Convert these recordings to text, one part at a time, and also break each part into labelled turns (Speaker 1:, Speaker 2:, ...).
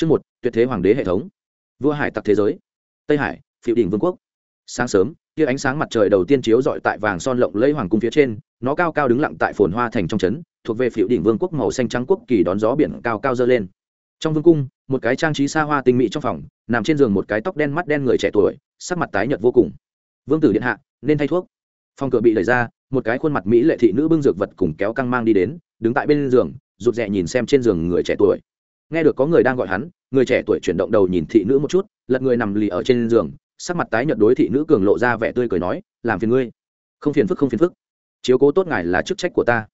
Speaker 1: Chương một, Tuyệt thế hoàng đế hệ thống. Vua hải tặc thế giới. Tây Hải, Phiêu đỉnh vương quốc. Sáng sớm, kia ánh sáng mặt trời đầu tiên chiếu rọi tại vàng son lộng lẫy hoàng cung phía trên, nó cao cao đứng lặng tại phồn hoa thành trong trấn, thuộc về Phiêu đỉnh vương quốc màu xanh trắng quốc kỳ đón gió biển cao cao dơ lên. Trong vương cung, một cái trang trí xa hoa tinh mỹ trong phòng, nằm trên giường một cái tóc đen mắt đen người trẻ tuổi, sắc mặt tái nhợt vô cùng. Vương tử điện hạ, nên thay thuốc. Phòng cửa bị đẩy ra, một cái khuôn mặt mỹ lệ thị nữ bưng dược vật cùng kéo căng mang đi đến, đứng tại bên giường, rụt rè nhìn xem trên giường người trẻ tuổi nghe được có người đang gọi hắn, người trẻ tuổi chuyển động đầu nhìn thị nữ một chút, lật người nằm lì ở trên giường, sắc mặt tái nhợt đối thị nữ cường lộ ra vẻ tươi cười nói, làm phiền ngươi. Không phiền phức, không phiền phức. Chiếu cố tốt ngài là chức trách của ta.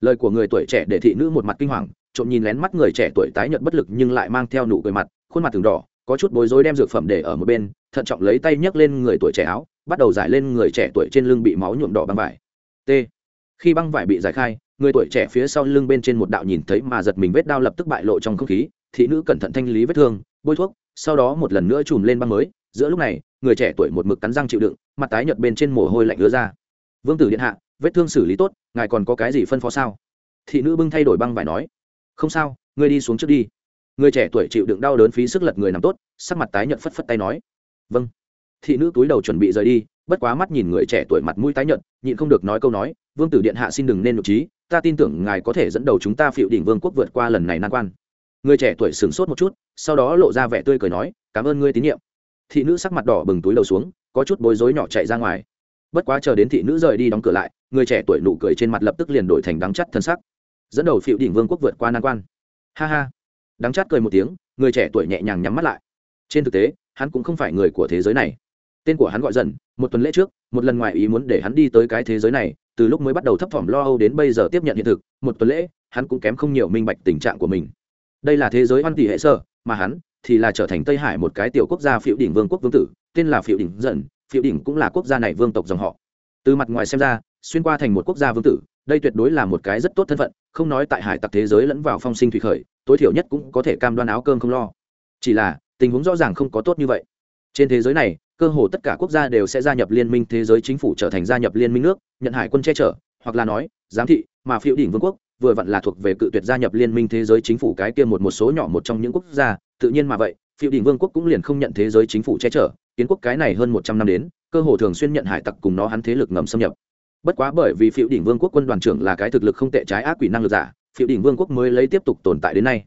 Speaker 1: Lời của người tuổi trẻ để thị nữ một mặt kinh hoàng, trộm nhìn lén mắt người trẻ tuổi tái nhợt bất lực nhưng lại mang theo nụ cười mặt, khuôn mặt từng đỏ, có chút bối rối đem dược phẩm để ở một bên, thận trọng lấy tay nhấc lên người tuổi trẻ áo, bắt đầu giải lên người trẻ tuổi trên lưng bị máu nhuộm đỏ băng vải. T. Khi băng vải bị giải khai người tuổi trẻ phía sau lưng bên trên một đạo nhìn thấy mà giật mình vết đao lập tức bại lộ trong không khí, thị nữ cẩn thận thanh lý vết thương, bôi thuốc, sau đó một lần nữa chùm lên băng mới, giữa lúc này, người trẻ tuổi một mực cắn răng chịu đựng, mặt tái nhợt bên trên mồ hôi lạnh ứa ra. Vương tử điện hạ, vết thương xử lý tốt, ngài còn có cái gì phân phó sao? Thị nữ bưng thay đổi băng vải nói. Không sao, ngươi đi xuống trước đi. Người trẻ tuổi chịu đựng đau đớn phí sức lật người nằm tốt, sắc mặt tái nhợt phất phất tay nói. Vâng. Thị nữ túi đầu chuẩn bị rời đi, bất quá mắt nhìn người trẻ tuổi mặt mũi tái nhợt, nhịn không được nói câu nói vương tử điện hạ xin đừng nên nội trí, ta tin tưởng ngài có thể dẫn đầu chúng ta phiệu đỉnh vương quốc vượt qua lần này nan quan. Người trẻ tuổi sửng sốt một chút, sau đó lộ ra vẻ tươi cười nói, cảm ơn ngươi tín nhiệm. Thị nữ sắc mặt đỏ bừng túi đầu xuống, có chút bối rối nhỏ chạy ra ngoài. Bất quá chờ đến thị nữ rời đi đóng cửa lại, người trẻ tuổi nụ cười trên mặt lập tức liền đổi thành đắng chắt thân sắc. Dẫn đầu phiệu đỉnh vương quốc vượt qua nan quan. Ha ha. Đắng chắt cười một tiếng, người trẻ tuổi nhẹ nhàng nhắm mắt lại. Trên thực tế, hắn cũng không phải người của thế giới này. Tên của hắn gọi dần, một tuần lễ trước, một lần ngoài ý muốn để hắn đi tới cái thế giới này từ lúc mới bắt đầu thấp thỏm lo âu đến bây giờ tiếp nhận hiện thực, một tuần lễ, hắn cũng kém không nhiều minh bạch tình trạng của mình. Đây là thế giới hoan tỷ hệ sơ mà hắn thì là trở thành tây hải một cái tiểu quốc gia phiệu đỉnh vương quốc vương tử, tên là phiệu đỉnh dần phiệu đỉnh cũng là quốc gia này vương tộc dòng họ. Từ mặt ngoài xem ra, xuyên qua thành một quốc gia vương tử, đây tuyệt đối là một cái rất tốt thân phận, không nói tại hải tặc thế giới lẫn vào phong sinh thủy khởi, tối thiểu nhất cũng có thể cam đoan áo cơm không lo. Chỉ là, tình huống rõ ràng không có tốt như vậy trên thế giới này, cơ hồ tất cả quốc gia đều sẽ gia nhập liên minh thế giới chính phủ trở thành gia nhập liên minh nước, nhận hải quân che chở, hoặc là nói, giám thị, mà phiêu đỉnh vương quốc, vừa vặn là thuộc về cự tuyệt gia nhập liên minh thế giới chính phủ cái kia một một số nhỏ một trong những quốc gia. Tự nhiên mà vậy, phiêu đỉnh vương quốc cũng liền không nhận thế giới chính phủ che chở. Kiến quốc cái này hơn một trăm năm đến, cơ hồ thường xuyên nhận hải tặc cùng nó hắn thế lực ngầm xâm nhập. Bất quá bởi vì phiêu đỉnh vương quốc quân đoàn trưởng là cái thực lực không tệ trái ác quỷ năng lực giả, phiêu đỉnh vương quốc mới lấy tiếp tục tồn tại đến nay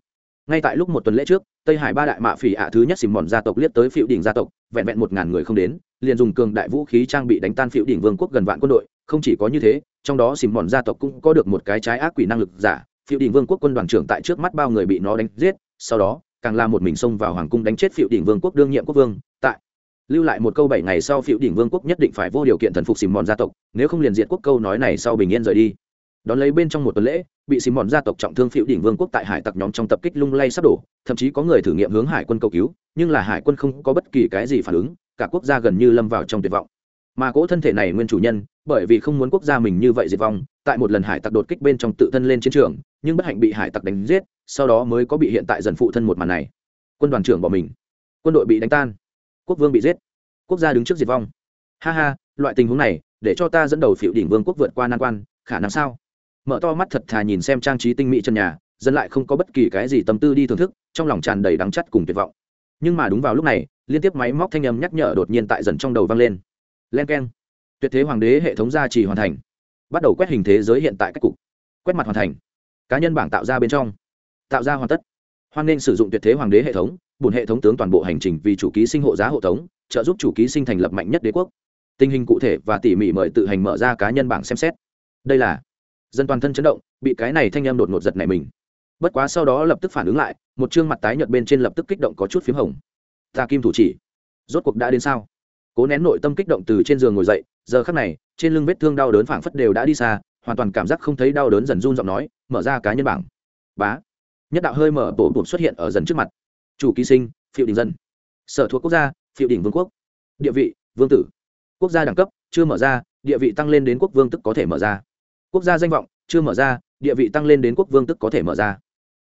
Speaker 1: ngay tại lúc một tuần lễ trước, tây hải ba đại mạ phỉ ạ thứ nhất xìm mòn gia tộc liếc tới phiệu đỉnh gia tộc, vẹn vẹn một ngàn người không đến, liền dùng cường đại vũ khí trang bị đánh tan phiệu đỉnh vương quốc gần vạn quân đội, không chỉ có như thế, trong đó xìm mòn gia tộc cũng có được một cái trái ác quỷ năng lực giả. Phiệu đỉnh vương quốc quân đoàn trưởng tại trước mắt bao người bị nó đánh giết, sau đó, càng là một mình xông vào hoàng cung đánh chết phiệu đỉnh vương quốc đương nhiệm quốc vương, tại lưu lại một câu bảy ngày sau phiệu đỉnh vương quốc nhất định phải vô điều kiện thần phục xìm mòn gia tộc, nếu không liền diện quốc câu nói này sau bình yên rời đi đón lấy bên trong một tuần lễ, bị xìm mòn gia tộc trọng thương phiệu đỉnh vương quốc tại hải tặc nhóm trong tập kích lung lay sắp đổ, thậm chí có người thử nghiệm hướng hải quân cầu cứu, nhưng là hải quân không có bất kỳ cái gì phản ứng, cả quốc gia gần như lâm vào trong tuyệt vọng. Mà cỗ thân thể này nguyên chủ nhân, bởi vì không muốn quốc gia mình như vậy diệt vong, tại một lần hải tặc đột kích bên trong tự thân lên chiến trường, nhưng bất hạnh bị hải tặc đánh giết, sau đó mới có bị hiện tại dần phụ thân một màn này. Quân đoàn trưởng bỏ mình. Quân đội bị đánh tan. Quốc vương bị giết. Quốc gia đứng trước diệt vong. Ha ha, loại tình huống này, để cho ta dẫn đầu phiệu đỉnh vương quốc vượt qua nan quan, khả năng sao? Mở to mắt thật thà nhìn xem trang trí tinh mỹ chân nhà, dân lại không có bất kỳ cái gì tâm tư đi thưởng thức, trong lòng tràn đầy đắng chắt cùng tuyệt vọng. Nhưng mà đúng vào lúc này, liên tiếp máy móc thanh âm nhắc nhở đột nhiên tại dần trong đầu vang lên. Len k e n tuyệt thế hoàng đế hệ thống gia trì hoàn thành. Bắt đầu quét hình thế giới hiện tại các cục. Quét mặt hoàn thành. Cá nhân bảng tạo ra bên trong. Tạo ra hoàn tất. Hoan nên sử dụng tuyệt thế hoàng đế hệ thống bùn hệ thống tướng toàn bộ hành trình vì chủ ký sinh hộ giá hộ tống, trợ giúp chủ ký sinh thành lập mạnh nhất đế quốc. Tình hình cụ thể và tỉ mỉ mời tự hành mở ra cá nhân bảng xem xét. Đây là dân toàn thân chấn động, bị cái này thanh em đột ngột giật này mình. Bất quá sau đó lập tức phản ứng lại, một chương mặt tái nhợt bên trên lập tức kích động có chút p h í m hồng. Ta kim thủ chỉ, rốt cuộc đã đến sao? Cố nén nội tâm kích động từ trên giường ngồi dậy, giờ khắc này, trên lưng vết thương đau đớn phảng phất đều đã đi xa, hoàn toàn cảm giác không thấy đau đớn dần run giọng nói, mở ra cá nhân bảng. Bá. Nhất đạo hơi mở bổ bụt xuất hiện ở dần trước mặt. Chủ ký sinh phiệu đình dân. Sở thuộc quốc gia phiệu đình vương quốc. Địa vị, vương tử. Quốc gia đẳng cấp, chưa mở ra, địa vị tăng lên đến quốc vương tức có thể mở ra quốc gia danh vọng chưa mở ra, địa vị tăng lên đến quốc vương tức có thể mở ra.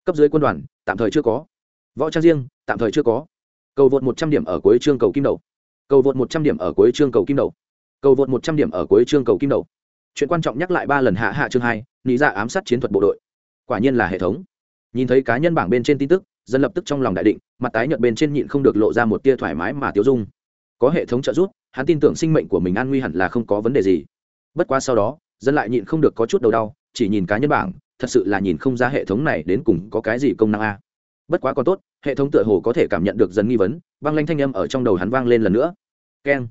Speaker 1: Cấp dưới quân đoàn, tạm thời chưa có. Võ trang riêng, tạm thời chưa có. Cầu vượt một trăm điểm ở cuối chương cầu kim đầu. cầu vượt một trăm điểm ở cuối chương cầu kim đầu. cầu vượt một trăm điểm ở cuối chương cầu kim đầu. chuyện quan trọng nhắc lại ba lần hạ hạ chương hai nghĩ ra dạ ám sát chiến thuật bộ đội. Quả nhiên là hệ thống. Nhìn thấy cá nhân bảng bên trên tin tức, dân lập tức trong lòng đại định, mặt tái nhợt bên trên nhịn không được lộ ra một tia thoải mái mà tiêu dung. Có hệ thống trợ giúp, hắn tin tưởng sinh mệnh của mình an nguy hẳn là không có vấn đề gì. Bất quá sau đó dân lại nhịn không được có chút đầu đau, chỉ nhìn cá nhân bảng, thật sự là nhìn không ra hệ thống này đến cùng có cái gì công năng a. Bất quá còn tốt, hệ thống tựa hồ có thể cảm nhận được dần nghi vấn băng lanh thanh âm ở trong đầu hắn vang lên lần nữa. Keng.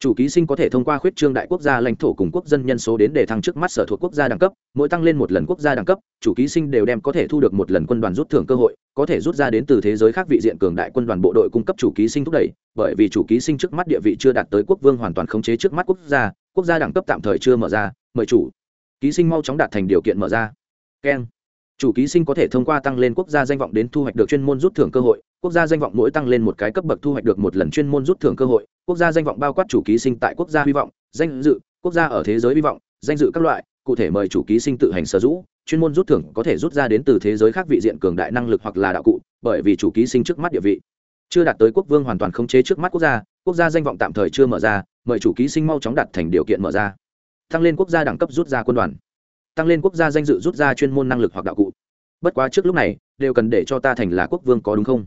Speaker 1: Chủ ký sinh có thể thông qua khuyết trương đại quốc gia lãnh thổ cùng quốc dân nhân số đến để thăng trước mắt sở thuộc quốc gia đẳng cấp, mỗi tăng lên một lần quốc gia đẳng cấp, chủ ký sinh đều đem có thể thu được một lần quân đoàn rút thưởng cơ hội, có thể rút ra đến từ thế giới khác vị diện cường đại quân đoàn bộ đội cung cấp chủ ký sinh thúc đẩy, bởi vì chủ ký sinh trước mắt địa vị chưa đạt tới quốc vương hoàn toàn khống chế trước mắt quốc gia quốc gia đẳng cấp tạm thời chưa mở ra mời chủ. Ký sinh mau chóng đạt thành điều kiện mở ra. Keng chủ ký sinh có thể thông qua tăng lên quốc gia danh vọng đến thu hoạch được chuyên môn rút thưởng cơ hội. Quốc gia danh vọng mỗi tăng lên một cái cấp bậc thu hoạch được một lần chuyên môn rút thưởng cơ hội. Quốc gia danh vọng bao quát chủ ký sinh tại quốc gia hy vọng, danh dự, quốc gia ở thế giới hy vọng, danh dự các loại. Cụ thể mời chủ ký sinh tự hành sở hữu chuyên môn rút thưởng có thể rút ra đến từ thế giới khác vị diện cường đại năng lực hoặc là đạo cụ, bởi vì chủ ký sinh trước mắt địa vị. Chưa đạt tới quốc vương hoàn toàn khống chế trước mắt quốc gia quốc gia danh vọng tạm thời chưa mở ra, mời chủ ký sinh mau chóng đặt thành điều kiện mở ra tăng lên quốc gia đẳng cấp rút ra quân đoàn, tăng lên quốc gia danh dự rút ra chuyên môn năng lực hoặc đạo cụ. Bất quá trước lúc này, đều cần để cho ta thành là quốc vương có đúng không?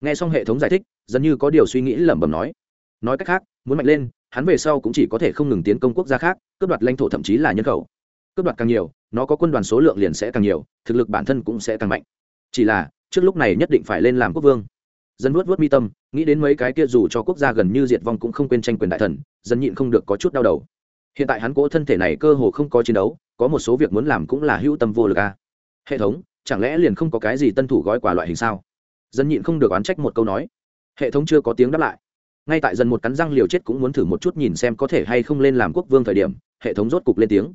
Speaker 1: Nghe xong hệ thống giải thích, dần như có điều suy nghĩ lẩm bẩm nói. Nói cách khác, muốn mạnh lên, hắn về sau cũng chỉ có thể không ngừng tiến công quốc gia khác, cướp đoạt lãnh thổ thậm chí là nhân khẩu. Cướp đoạt càng nhiều, nó có quân đoàn số lượng liền sẽ càng nhiều, thực lực bản thân cũng sẽ càng mạnh. Chỉ là, trước lúc này nhất định phải lên làm quốc vương. Dân vuốt vuốt mi tâm, nghĩ đến mấy cái kia dù cho quốc gia gần như diệt vong cũng không quên tranh quyền đại thần dân nhịn không được có chút đau đầu hiện tại hắn cố thân thể này cơ hồ không có chiến đấu, có một số việc muốn làm cũng là hữu tâm vô lực a à. hệ thống, chẳng lẽ liền không có cái gì tân thủ gói quà loại hình sao? Dân nhịn không được oán trách một câu nói. Hệ thống chưa có tiếng đáp lại. Ngay tại dân một cắn răng liều chết cũng muốn thử một chút nhìn xem có thể hay không lên làm quốc vương thời điểm, hệ thống rốt cục lên tiếng.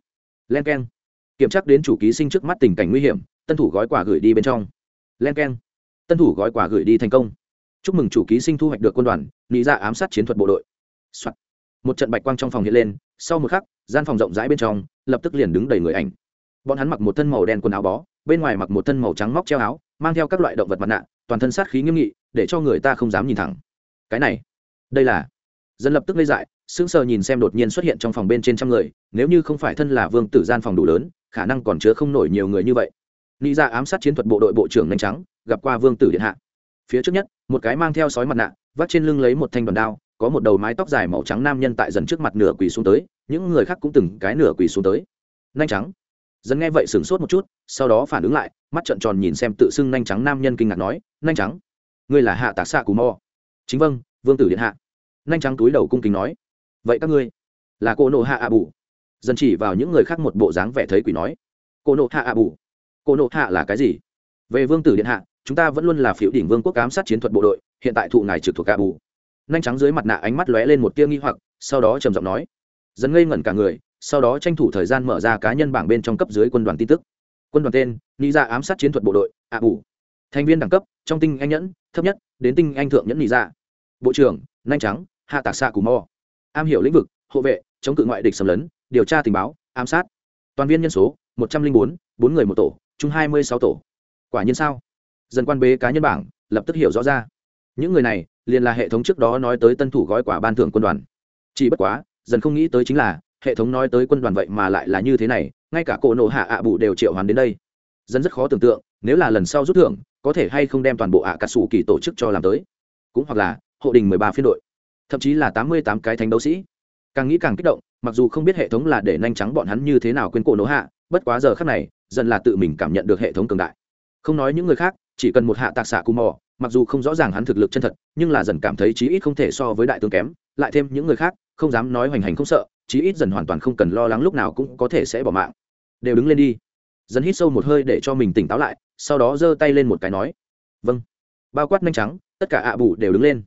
Speaker 1: Len k e n kiểm tra đến chủ ký sinh trước mắt tình cảnh nguy hiểm, tân thủ gói quà gửi đi bên trong. Len k e n tân thủ gói quà gửi đi thành công. Chúc mừng chủ ký sinh thu hoạch được quân đoàn nghĩ ra dạ ám sát chiến thuật bộ đội、Soạn. một trận bạch quang trong phòng hiện lên sau một khắc, gian phòng rộng rãi bên trong, lập tức liền đứng đầy người ảnh. Bọn hắn mặc một thân màu đen quần áo bó, bên ngoài mặc một thân màu trắng móc treo áo, mang theo các loại động vật mặt nạ, toàn thân sát khí nghiêm nghị, để cho người ta không dám nhìn thẳng. Cái này, đây là, dân lập tức lây dại, sững sờ nhìn xem đột nhiên xuất hiện trong phòng bên trên trăm người, nếu như không phải thân là vương tử gian phòng đủ lớn, khả năng còn chứa không nổi nhiều người như vậy. Nghĩ ra dạ ám sát chiến thuật bộ đội bộ trưởng nhanh trắng, gặp qua vương tử điện hạ. Phía trước nhất, một cái mang theo sói mặt nạ, vắt trên lưng lấy một thanh đoàn đao có một đầu mái tóc dài màu trắng nam nhân tại dần trước mặt nửa quỳ xuống tới, những người khác cũng từng cái nửa quỳ xuống tới. Nhanh trắng. Dần nghe vậy sửng sốt một chút, sau đó phản ứng lại, mắt trợn tròn nhìn xem tự xưng nhanh trắng nam nhân kinh ngạc nói nhanh trắng, ngươi là hạ tạc xạ cù mò chính vâng vương tử điện hạ. Nhanh trắng túi đầu cung kính nói, vậy các ngươi là cô nộ hạ ạ bù? Dần chỉ vào những người khác một bộ dáng vẻ thấy quỷ nói, cô nộ hạ ạ bù, cô nộ hạ là cái gì? Về vương tử điện hạ, chúng ta vẫn luôn là phiếu đỉnh vương quốc ám sát chiến thuật bộ đội, hiện tại thụ ngài trực thuộc ạ bù nhanh trắng dưới mặt nạ ánh mắt lóe lên một tia nghi hoặc, sau đó trầm giọng nói dần ngây ngẩn cả người, sau đó tranh thủ thời gian mở ra cá nhân bảng bên trong cấp dưới quân đoàn tin tức. Quân đoàn tên nghĩ ra dạ ám sát chiến thuật bộ đội ạ bù. Thành viên đẳng cấp, trong tinh anh nhẫn, thấp nhất, đến tinh anh thượng nhẫn nghĩ ra dạ. bộ trưởng, nhanh trắng hạ tạc xạ cù mò am hiểu lĩnh vực, hộ vệ, chống cự ngoại địch xâm lấn, điều tra tình báo, ám sát. Toàn viên nhân số, một trăm linh bốn bốn người một tổ, chung hai mươi sáu tổ. Quả nhiên sao? Dần quan bế cá nhân bảng, lập tức hiểu rõ ra những người này liền là hệ thống trước đó nói tới tân thủ gói quả ban thưởng quân đoàn. Chỉ bất quá, dần không nghĩ tới chính là hệ thống nói tới quân đoàn vậy mà lại là như thế này, ngay cả cổ nộ hạ ạ bụ đều triệu hoàn đến đây. Dân rất khó tưởng tượng, nếu là lần sau rút thưởng, có thể hay không đem toàn bộ ạ cà sủ kỳ tổ chức cho làm tới. Cũng hoặc là hộ đình mười ba phiên đội, thậm chí là tám mươi tám cái thánh đấu sĩ. Càng nghĩ càng kích động, mặc dù không biết hệ thống là để nhanh trắng bọn hắn như thế nào quên cổ nỗ hạ, bất quá giờ khác này, dần là tự mình cảm nhận được hệ thống cường đại. Không nói những người khác, chỉ cần một hạ tạc xạ cù mò mặc dù không rõ ràng hắn thực lực chân thật, nhưng là dần cảm thấy chí ít không thể so với đại tướng kém, lại thêm những người khác, không dám nói hoành hành không sợ, chí ít dần hoàn toàn không cần lo lắng lúc nào cũng có thể sẽ bỏ mạng. Đều đứng lên đi. Dần hít sâu một hơi để cho mình tỉnh táo lại, sau đó giơ tay lên một cái nói vâng. Bao quát nhanh trắng, tất cả ạ bù đều đứng lên.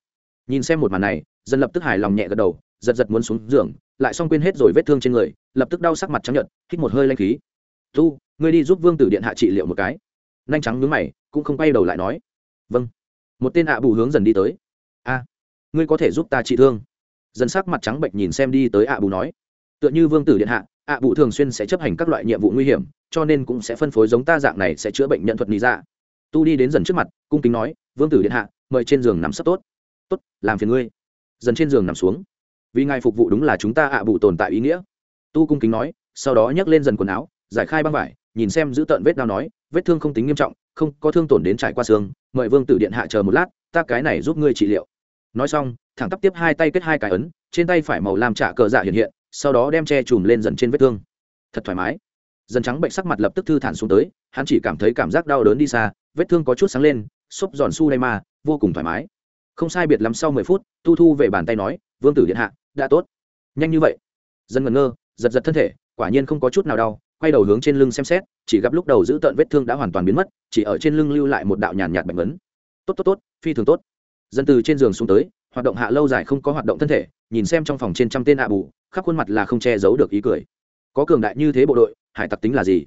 Speaker 1: Nhìn xem một màn này, dần lập tức hài lòng nhẹ gật đầu, giật giật muốn xuống giường, lại xong quên hết rồi vết thương trên người, lập tức đau sắc mặt trắng nhợt, hít một hơi lanh khí. Tu, ngươi đi giúp vương tử điện hạ trị liệu một cái. Nhanh trắng nhướng mày, cũng không quay đầu lại nói vâng một tên ạ bù hướng dần đi tới. A, ngươi có thể giúp ta trị thương. Dần sắc mặt trắng bệnh nhìn xem đi tới ạ bù nói. Tựa như vương tử điện hạ, ạ bù thường xuyên sẽ chấp hành các loại nhiệm vụ nguy hiểm, cho nên cũng sẽ phân phối giống ta dạng này sẽ chữa bệnh nhận thuật lý ra dạ. tu đi đến dần trước mặt, cung kính nói, vương tử điện hạ, mời trên giường nằm sắp tốt. Tốt, làm phiền ngươi. Dần trên giường nằm xuống. Vì ngài phục vụ đúng là chúng ta ạ bù tồn tại ý nghĩa. Tu cung kính nói, sau đó nhấc lên dần quần áo, giải khai băng vải, nhìn xem giữ tợn vết đau nói, vết thương không tính nghiêm trọng không có thương tổn đến trải qua xương, mời vương tử điện hạ chờ một lát, ta cái này giúp ngươi trị liệu. Nói xong, thẳng tắp tiếp hai tay kết hai cái ấn, trên tay phải màu làm trả cờ dạ hiện hiện, sau đó đem che chùm lên dần trên vết thương. Thật thoải mái. Dần trắng bệnh sắc mặt lập tức thư thản xuống tới, hắn chỉ cảm thấy cảm giác đau đớn đi xa, vết thương có chút sáng lên, xốp giòn su đay ma vô cùng thoải mái. Không sai biệt lắm sau mười phút, tu thu về bàn tay nói, vương tử điện hạ, đã tốt. Nhanh như vậy. Dân ngẩn ngơ, giật giật thân thể, quả nhiên không có chút nào đau quay đầu hướng trên lưng xem xét, chỉ gặp lúc đầu giữ tợn vết thương đã hoàn toàn biến mất, chỉ ở trên lưng lưu lại một đạo nhàn nhạt bệnh vấn tốt tốt tốt, phi thường tốt. Dân từ trên giường xuống tới, hoạt động hạ lâu dài không có hoạt động thân thể, nhìn xem trong phòng trên trăm tên ạ bù, khắp khuôn mặt là không che giấu được ý cười. Có cường đại như thế bộ đội, hải tặc tính là gì?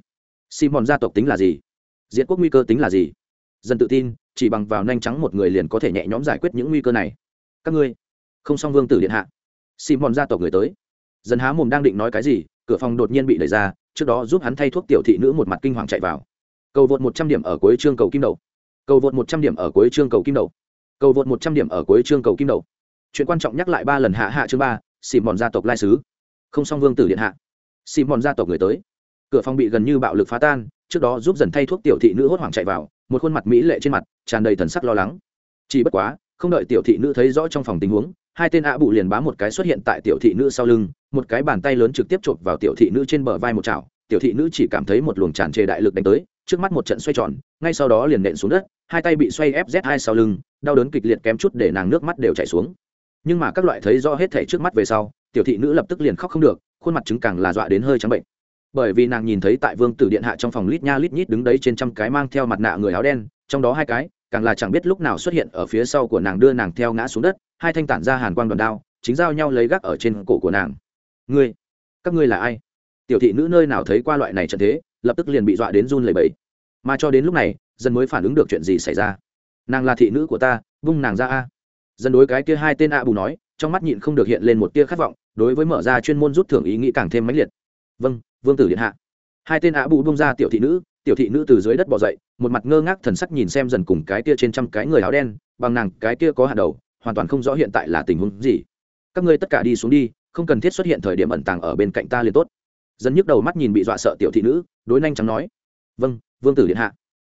Speaker 1: Simon gia tộc tính là gì? Diện quốc nguy cơ tính là gì? Dân tự tin, chỉ bằng vào nhanh trắng một người liền có thể nhẹ nhõm giải quyết những nguy cơ này. Các ngươi, không song vương tử điện hạ. Simon gia tộc người tới. Dân há mồm đang định nói cái gì, cửa phòng đột nhiên bị đẩy ra trước đó giúp hắn thay thuốc tiểu thị nữ một mặt kinh hoàng chạy vào. Cầu vượt một trăm điểm ở cuối chương cầu kim đầu. Cầu vượt một trăm điểm ở cuối chương cầu kim đầu. Cầu vượt một trăm điểm ở cuối chương cầu kim đầu. Chuyện quan trọng nhắc lại ba lần hạ hạ chương ba xìm mòn gia tộc lai sứ. Không song vương tử điện hạ. Xìm mòn gia tộc người tới. Cửa phòng bị gần như bạo lực phá tan, trước đó giúp dần thay thuốc tiểu thị nữ hốt hoảng chạy vào, một khuôn mặt mỹ lệ trên mặt, tràn đầy thần sắc lo lắng. Chỉ bất quá, không đợi tiểu thị nữ thấy rõ trong phòng tình huống hai tên ạ bụ liền bá một cái xuất hiện tại tiểu thị nữ sau lưng, một cái bàn tay lớn trực tiếp chộp vào tiểu thị nữ trên bờ vai một chảo, tiểu thị nữ chỉ cảm thấy một luồng tràn trề đại lực đánh tới, trước mắt một trận xoay tròn, ngay sau đó liền nện xuống đất, hai tay bị xoay ép z hai sau lưng, đau đớn kịch liệt kém chút để nàng nước mắt đều chảy xuống. Nhưng mà các loại thấy rõ hết thể trước mắt về sau, tiểu thị nữ lập tức liền khóc không được, khuôn mặt chứng càng là dọa đến hơi trắng bệnh. Bởi vì nàng nhìn thấy tại vương tử điện hạ trong phòng lít nha lít nhít đứng đấy trên trăm cái mang theo mặt nạ người áo đen, trong đó hai cái càng là chẳng biết lúc nào xuất hiện ở phía sau của nàng đưa nàng theo ngã xuống đất, hai thanh tản ra hàn quang đoàn đao, chính giao nhau lấy gác ở trên cổ của nàng. Ngươi, các ngươi là ai? Tiểu thị nữ nơi nào thấy qua loại này trận thế, lập tức liền bị dọa đến run lẩy bẩy. Mà cho đến lúc này, dân mới phản ứng được chuyện gì xảy ra? Nàng là thị nữ của ta, vung nàng ra a. Dân đối cái kia hai tên a bù nói, trong mắt nhịn không được hiện lên một tia khát vọng, đối với mở ra chuyên môn rút thưởng ý nghĩ càng thêm mãnh liệt. Vâng vương tử điện hạ. Hai tên a bù bung ra tiểu thị nữ tiểu thị nữ từ dưới đất bỏ dậy, một mặt ngơ ngác thần sắc nhìn xem dần cùng cái kia trên trăm cái người áo đen, bằng nàng cái kia có hạt đầu, hoàn toàn không rõ hiện tại là tình huống gì. Các ngươi tất cả đi xuống đi, không cần thiết xuất hiện thời điểm ẩn tàng ở bên cạnh ta liền tốt. Dân nhức đầu mắt nhìn bị dọa sợ tiểu thị nữ, đối nhanh trắng nói. Vâng vương tử điện hạ.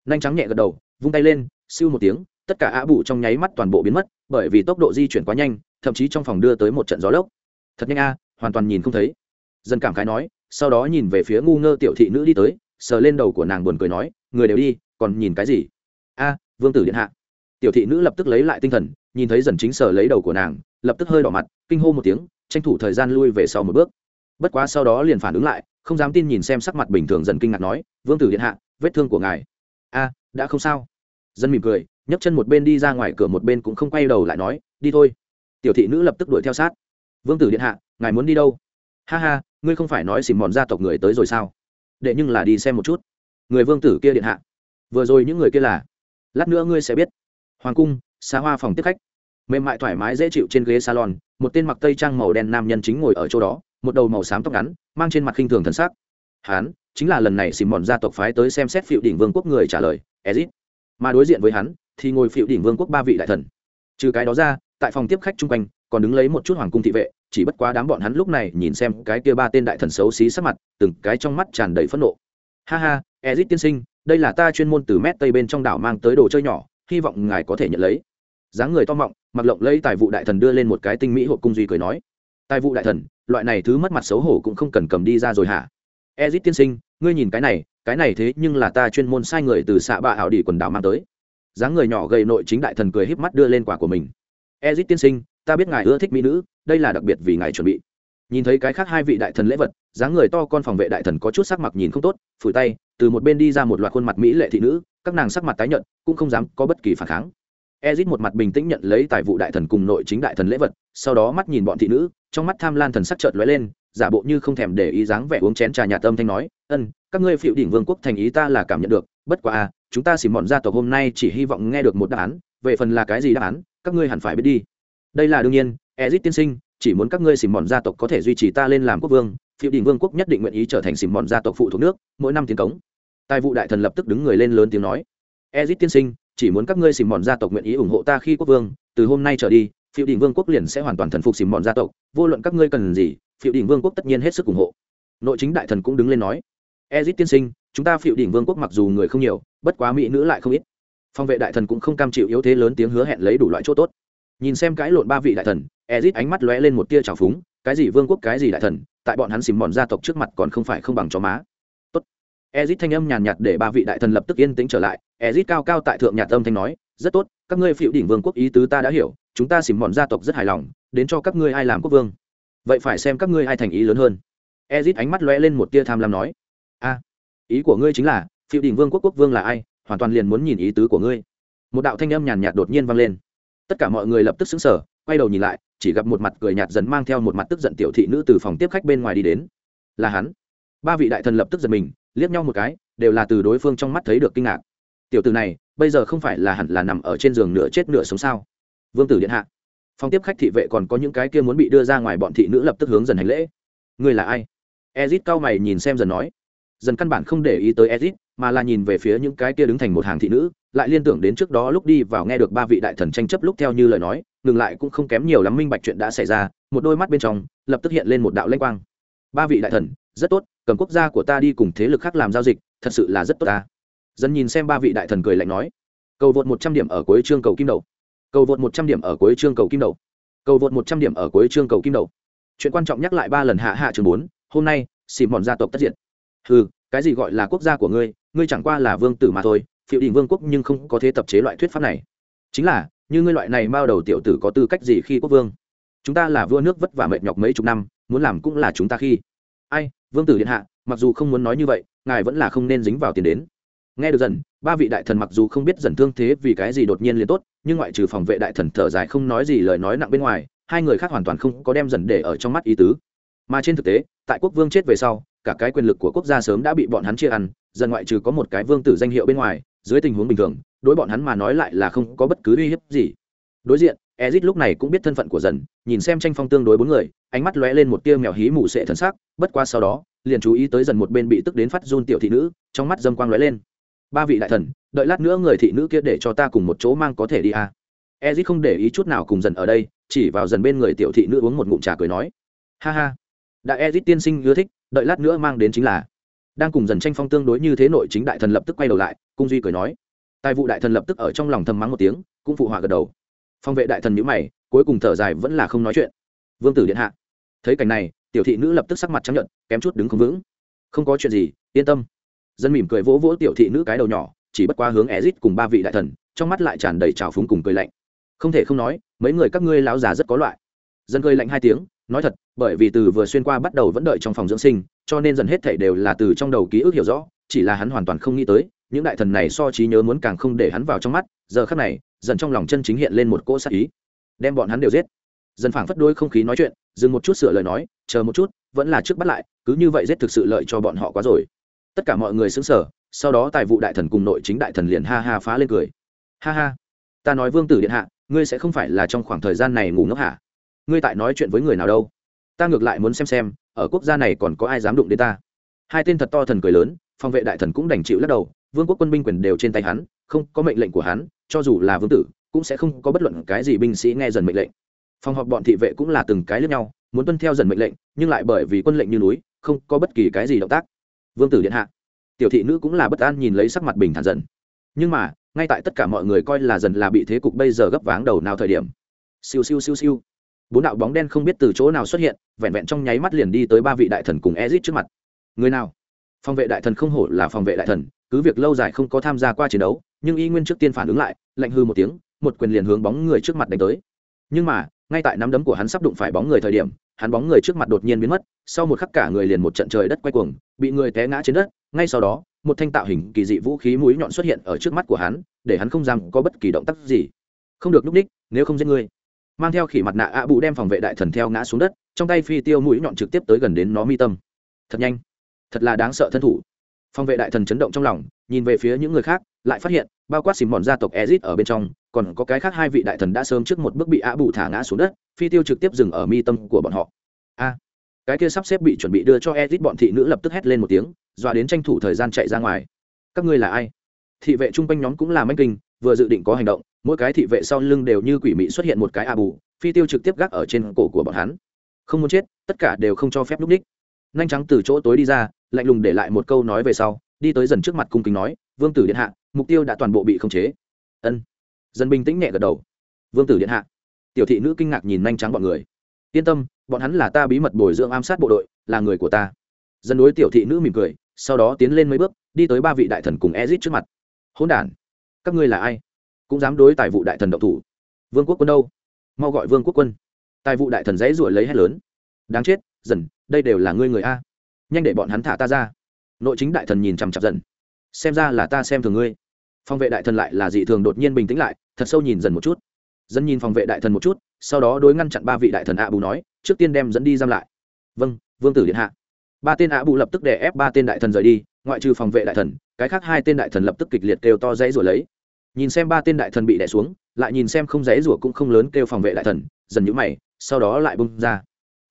Speaker 1: Nhanh trắng nhẹ gật đầu, vung tay lên, siêu một tiếng, tất cả ạ bụ trong nháy mắt toàn bộ biến mất, bởi vì tốc độ di chuyển quá nhanh, thậm chí trong phòng đưa tới một trận gió lốc. Thật nhanh a, hoàn toàn nhìn không thấy. Dân cảm khái nói, sau đó nhìn về phía ngu ngơ tiểu thị nữ đi tới sờ lên đầu của nàng buồn cười nói, người đều đi, còn nhìn cái gì? A, vương tử điện hạ. Tiểu thị nữ lập tức lấy lại tinh thần, nhìn thấy dần chính sờ lấy đầu của nàng, lập tức hơi đỏ mặt, kinh hô một tiếng, tranh thủ thời gian lui về sau một bước. Bất quá sau đó liền phản ứng lại, không dám tin nhìn xem sắc mặt bình thường dần kinh ngạc nói, vương tử điện hạ, vết thương của ngài. A, đã không sao. Dân mỉm cười, nhấc chân một bên đi ra ngoài, cửa một bên cũng không quay đầu lại nói, đi thôi. Tiểu thị nữ lập tức đuổi theo sát. Vương tử điện hạ, ngài muốn đi đâu? Ha ha, ngươi không phải nói xìm mòn gia tộc người tới rồi sao? Để nhưng là đi xem một chút. Người vương tử kia điện hạ. Vừa rồi những người kia là? Lát nữa ngươi sẽ biết. Hoàng cung, xa hoa phòng tiếp khách. Mềm mại thoải mái dễ chịu trên ghế salon, một tên mặc tây trang màu đen nam nhân chính ngồi ở chỗ đó, một đầu màu xám tóc ngắn, mang trên mặt khinh thường thần sắc. Hán, chính là lần này xìm mòn gia tộc phái tới xem xét phiệu đỉnh vương quốc người trả lời, ezit. Mà đối diện với hắn, thì ngồi phiệu đỉnh vương quốc ba vị đại thần. Trừ cái đó ra, tại phòng tiếp khách chung quanh, còn đứng lấy một chút hoàng cung thị vệ chỉ bất quá đám bọn hắn lúc này nhìn xem cái kia ba tên đại thần xấu xí sắc mặt, từng cái trong mắt tràn đầy phẫn nộ. Ha ha, ezit tiên sinh, đây là ta chuyên môn từ mét tây bên trong đảo mang tới đồ chơi nhỏ, hy vọng ngài có thể nhận lấy. Dáng người to mọng, mặc lộng lấy tài vụ đại thần đưa lên một cái tinh mỹ hộp cung duy cười nói. Tài vụ đại thần, loại này thứ mất mặt xấu hổ cũng không cần cầm đi ra rồi hả? Ezit tiên sinh, ngươi nhìn cái này cái này thế nhưng là ta chuyên môn sai người từ xạ bạ ảo đỉ quần đảo mang tới. Dáng người nhỏ gầy nội chính đại thần cười híp mắt đưa lên quả của mình. Ezit tiên sinh, ta biết ngài ưa thích mỹ nữ đây là đặc biệt vì ngài chuẩn bị. Nhìn thấy cái khác hai vị đại thần lễ vật, dáng người to con phòng vệ đại thần có chút sắc mặt nhìn không tốt, phủi tay, từ một bên đi ra một loạt khuôn mặt mỹ lệ thị nữ, các nàng sắc mặt tái nhợt, cũng không dám có bất kỳ phản kháng. Ezit một mặt bình tĩnh nhận lấy tài vụ đại thần cùng nội chính đại thần lễ vật, sau đó mắt nhìn bọn thị nữ, trong mắt tham lan thần sắc chợt lóe lên, giả bộ như không thèm để ý dáng vẻ uống chén trà nhà tâm thanh nói, ân, các ngươi phiệu đỉnh vương quốc thành ý ta là cảm nhận được, bất quá à chúng ta xỉ mọn gia tộc hôm nay chỉ hy vọng nghe được một đáp án, về phần là cái gì đáp án, các ngươi hẳn phải biết đi. Đây là đương nhiên ezit tiên sinh, chỉ muốn các ngươi xỉm mọn gia tộc có thể duy trì ta lên làm quốc vương phiệu đỉnh vương quốc nhất định nguyện ý trở thành xỉm mọn gia tộc phụ thuộc nước, mỗi năm tiến cống. Tài vụ đại thần lập tức đứng người lên lớn tiếng nói. Ezit tiên sinh, chỉ muốn các ngươi xỉm mọn gia tộc nguyện ý ủng hộ ta khi quốc vương, từ hôm nay trở đi phiệu đỉnh vương quốc liền sẽ hoàn toàn thần phục xỉm mọn gia tộc, vô luận các ngươi cần gì phiệu đỉnh vương quốc tất nhiên hết sức ủng hộ. Nội chính đại thần cũng đứng lên nói. Ezit tiên sinh, chúng ta phiệu đỉnh vương quốc mặc dù người không nhiều, bất quá mỹ nữ lại không ít. Phòng vệ đại thần cũng không cam chịu yếu thế lớn tiếng hứa hẹn lấy đủ loại chỗ tốt. Nhìn xem cái lộn ba vị đại thần ezit ánh mắt lóe lên một tia trào phúng, cái gì vương quốc, cái gì đại thần, tại bọn hắn xìm mòn gia tộc trước mặt còn không phải không bằng chó má. Tốt. Ezit thanh âm nhàn nhạt để ba vị đại thần lập tức yên tĩnh trở lại. Ezit cao cao tại thượng nhạt âm thanh nói, rất tốt, các ngươi phiệu đỉnh vương quốc ý tứ ta đã hiểu, chúng ta xìm mòn gia tộc rất hài lòng, đến cho các ngươi ai làm quốc vương. Vậy phải xem các ngươi ai thành ý lớn hơn. Ezit ánh mắt lóe lên một tia tham lam nói, a, ý của ngươi chính là phiệu đỉnh vương quốc quốc vương là ai, hoàn toàn liền muốn nhìn ý tứ của ngươi. Một đạo thanh âm nhàn nhạt đột nhiên vang lên. Tất cả mọi người lập tức xứng sở quay đầu nhìn lại, chỉ gặp một mặt cười nhạt dần mang theo một mặt tức giận tiểu thị nữ từ phòng tiếp khách bên ngoài đi đến. Là hắn. Ba vị đại thần lập tức giật mình, liếc nhau một cái, đều là từ đối phương trong mắt thấy được kinh ngạc. Tiểu từ này, bây giờ không phải là hẳn là nằm ở trên giường nửa chết nửa sống sao? Vương tử điện hạ. Phòng tiếp khách thị vệ còn có những cái kia muốn bị đưa ra ngoài bọn thị nữ lập tức hướng dần hành lễ. Người là ai? Ezit cao mày nhìn xem dần nói. Dần căn bản không để ý tới ezit mà là nhìn về phía những cái kia đứng thành một hàng thị nữ, lại liên tưởng đến trước đó lúc đi vào nghe được ba vị đại thần tranh chấp lúc theo như lời nói, ngừng lại cũng không kém nhiều lắm minh bạch chuyện đã xảy ra, một đôi mắt bên trong, lập tức hiện lên một đạo lanh quang. Ba vị đại thần, rất tốt, cầm quốc gia của ta đi cùng thế lực khác làm giao dịch, thật sự là rất tốt ta. Dân nhìn xem ba vị đại thần cười lạnh nói, cầu vượt một trăm điểm ở cuối chương cầu kim đầu. Cầu vượt một trăm điểm ở cuối chương cầu kim đầu. Cầu vượt một trăm điểm ở cuối chương cầu kim đầu. Chuyện quan trọng nhắc lại ba lần hạ hạ chương bốn, hôm nay xì mòn gia tộc tất diện ừ cái gì gọi là quốc gia của ngươi ngươi chẳng qua là vương tử mà thôi phiệu đình vương quốc nhưng không có thế tập chế loại thuyết pháp này. Chính là, như ngươi loại này bao đầu tiểu tử có tư cách gì khi quốc vương? Chúng ta là vua nước vất vả mệt nhọc mấy chục năm, muốn làm cũng là chúng ta khi. Ai, vương tử điện hạ, mặc dù không muốn nói như vậy, ngài vẫn là không nên dính vào tiền đến. Nghe được dần, ba vị đại thần mặc dù không biết dần thương thế vì cái gì đột nhiên liền tốt, nhưng ngoại trừ phòng vệ đại thần thở dài không nói gì lời nói nặng bên ngoài, hai người khác hoàn toàn không có đem dần để ở trong mắt ý tứ. Mà trên thực tế, tại quốc vương chết về sau, cả cái quyền lực của quốc gia sớm đã bị bọn hắn chia ăn dần ngoại trừ có một cái vương tử danh hiệu bên ngoài, dưới tình huống bình thường, đối bọn hắn mà nói lại là không có bất cứ uy hiếp gì đối diện, ezit lúc này cũng biết thân phận của dần, nhìn xem tranh phong tương đối bốn người, ánh mắt lóe lên một tia mèo hí mù sệ thân sắc, bất qua sau đó, liền chú ý tới dần một bên bị tức đến phát run tiểu thị nữ, trong mắt dâm quang lóe lên ba vị đại thần, đợi lát nữa người thị nữ kia để cho ta cùng một chỗ mang có thể đi à. ezit không để ý chút nào cùng dần ở đây, chỉ vào dần bên người tiểu thị nữ uống một ngụm trà cười nói, ha ha đã ezit tiên sinh ưa thích, đợi lát nữa mang đến chính là đang cùng dần tranh phong tương đối như thế nội chính đại thần lập tức quay đầu lại, cung duy cười nói. Tài vụ đại thần lập tức ở trong lòng thầm mắng một tiếng, cũng phụ họa gật đầu. Phong vệ đại thần nhữ mày, cuối cùng thở dài vẫn là không nói chuyện. Vương tử điện hạ. Thấy cảnh này, tiểu thị nữ lập tức sắc mặt trắng nhận kém chút đứng không vững. Không có chuyện gì, yên tâm. Dân mỉm cười vỗ vỗ tiểu thị nữ cái đầu nhỏ, chỉ bất qua hướng ezit cùng ba vị đại thần, trong mắt lại tràn đầy trào phúng cùng cười lạnh. Không thể không nói, mấy người các ngươi láo già rất có loại. Dân cười lạnh hai tiếng, nói thật, bởi vì từ vừa xuyên qua bắt đầu vẫn đợi trong phòng dưỡng sinh cho nên dần hết thảy đều là từ trong đầu ký ức hiểu rõ, chỉ là hắn hoàn toàn không nghĩ tới, những đại thần này so trí nhớ muốn càng không để hắn vào trong mắt, giờ khắc này, dần trong lòng chân chính hiện lên một cỗ sát ý. Đem bọn hắn đều giết. Dần phảng phất đôi không khí nói chuyện, dừng một chút sửa lời nói, chờ một chút, vẫn là trước bắt lại, cứ như vậy giết thực sự lợi cho bọn họ quá rồi. Tất cả mọi người xứng sở sau đó tài vụ đại thần cùng nội chính đại thần liền ha ha phá lên cười. Ha ha, ta nói vương tử điện hạ, ngươi sẽ không phải là trong khoảng thời gian này ngủ ngốc hả? Ngươi tại nói chuyện với người nào đâu? Ta ngược lại muốn xem xem ở quốc gia này còn có ai dám đụng đến ta? Hai tên thật to thần cười lớn, phòng vệ đại thần cũng đành chịu lắc đầu, vương quốc quân binh quyền đều trên tay hắn, không có mệnh lệnh của hắn, cho dù là vương tử, cũng sẽ không có bất luận cái gì binh sĩ nghe dần mệnh lệnh. Phòng họp bọn thị vệ cũng là từng cái lẫn nhau, muốn tuân theo dần mệnh lệnh, nhưng lại bởi vì quân lệnh như núi, không có bất kỳ cái gì động tác. Vương tử điện hạ. Tiểu thị nữ cũng là bất an nhìn lấy sắc mặt bình thản dần. Nhưng mà, ngay tại tất cả mọi người coi là dần là bị thế cục bây giờ gấp váng đầu nào thời điểm. Siêu siêu siêu siêu bốn đạo bóng đen không biết từ chỗ nào xuất hiện, vẹn vẹn trong nháy mắt liền đi tới ba vị đại thần cùng ezit trước mặt. Người nào? Phòng vệ đại thần không hổ là phòng vệ đại thần, cứ việc lâu dài không có tham gia qua chiến đấu, nhưng y nguyên trước tiên phản ứng lại, lạnh hư một tiếng, một quyền liền hướng bóng người trước mặt đánh tới. Nhưng mà, ngay tại nắm đấm của hắn sắp đụng phải bóng người thời điểm, hắn bóng người trước mặt đột nhiên biến mất, sau một khắc cả người liền một trận trời đất quay cuồng, bị người té ngã trên đất, ngay sau đó, một thanh tạo hình kỳ dị vũ khí mũi nhọn xuất hiện ở trước mắt của hắn, để hắn không dám có bất kỳ động tác gì. Không được núp ních nếu không giết ngươi mang theo khỉ mặt nạ ạ bụ đem phòng vệ đại thần theo ngã xuống đất, trong tay phi tiêu mũi nhọn trực tiếp tới gần đến nó mi tâm. Thật nhanh. Thật là đáng sợ thân thủ. Phòng vệ đại thần chấn động trong lòng, nhìn về phía những người khác, lại phát hiện, bao quát xìm mòn gia tộc ezit ở bên trong, còn có cái khác hai vị đại thần đã sớm trước một bước bị ạ bụ thả ngã xuống đất, phi tiêu trực tiếp dừng ở mi tâm của bọn họ. A. Cái kia sắp xếp bị chuẩn bị đưa cho ezit bọn thị nữ lập tức hét lên một tiếng, dọa đến tranh thủ thời gian chạy ra ngoài. Các ngươi là ai? Thị vệ chung quanh nhóm cũng là manh kinh, vừa dự định có hành động, mỗi cái thị vệ sau lưng đều như quỷ mị xuất hiện một cái a bù, phi tiêu trực tiếp gác ở trên cổ của bọn hắn. Không muốn chết, tất cả đều không cho phép lúc ních nhanh trắng từ chỗ tối đi ra, lạnh lùng để lại một câu nói về sau, đi tới dần trước mặt cung kính nói, vương tử điện hạ, mục tiêu đã toàn bộ bị khống chế. Ân. Dần bình tĩnh nhẹ gật đầu. Vương tử điện hạ. Tiểu thị nữ kinh ngạc nhìn nhanh trắng bọn người. Yên tâm, bọn hắn là ta bí mật bồi dưỡng ám sát bộ đội, là người của ta. Dân đối tiểu thị nữ mỉm cười, sau đó tiến lên mấy bước, đi tới ba vị đại thần cùng ezit trước mặt hỗn đản, các ngươi là ai? Cũng dám đối tài vụ đại thần độc thủ. Vương quốc quân đâu? Mau gọi vương quốc quân. Tài vụ đại thần dãy ruổi lấy hết lớn. Đáng chết, dần, đây đều là ngươi người a. Nhanh để bọn hắn thả ta ra. Nội chính đại thần nhìn chằm chặp dần. Xem ra là ta xem thường ngươi. Phòng vệ đại thần lại là dị thường đột nhiên bình tĩnh lại, thật sâu nhìn dần một chút. Dân nhìn phòng vệ đại thần một chút, sau đó đối ngăn chặn ba vị đại thần ạ bù nói, trước tiên đem dẫn đi giam lại. Vâng vương tử điện hạ. Ba tên ạ bù lập tức đè ép ba tên đại thần rời đi, ngoại trừ phòng vệ đại thần cái khác hai tên đại thần lập tức kịch liệt kêu to dãy rủa lấy. Nhìn xem ba tên đại thần bị đè xuống, lại nhìn xem không dãy rủa cũng không lớn kêu phòng vệ đại thần, dần nhũ mày, sau đó lại bung ra.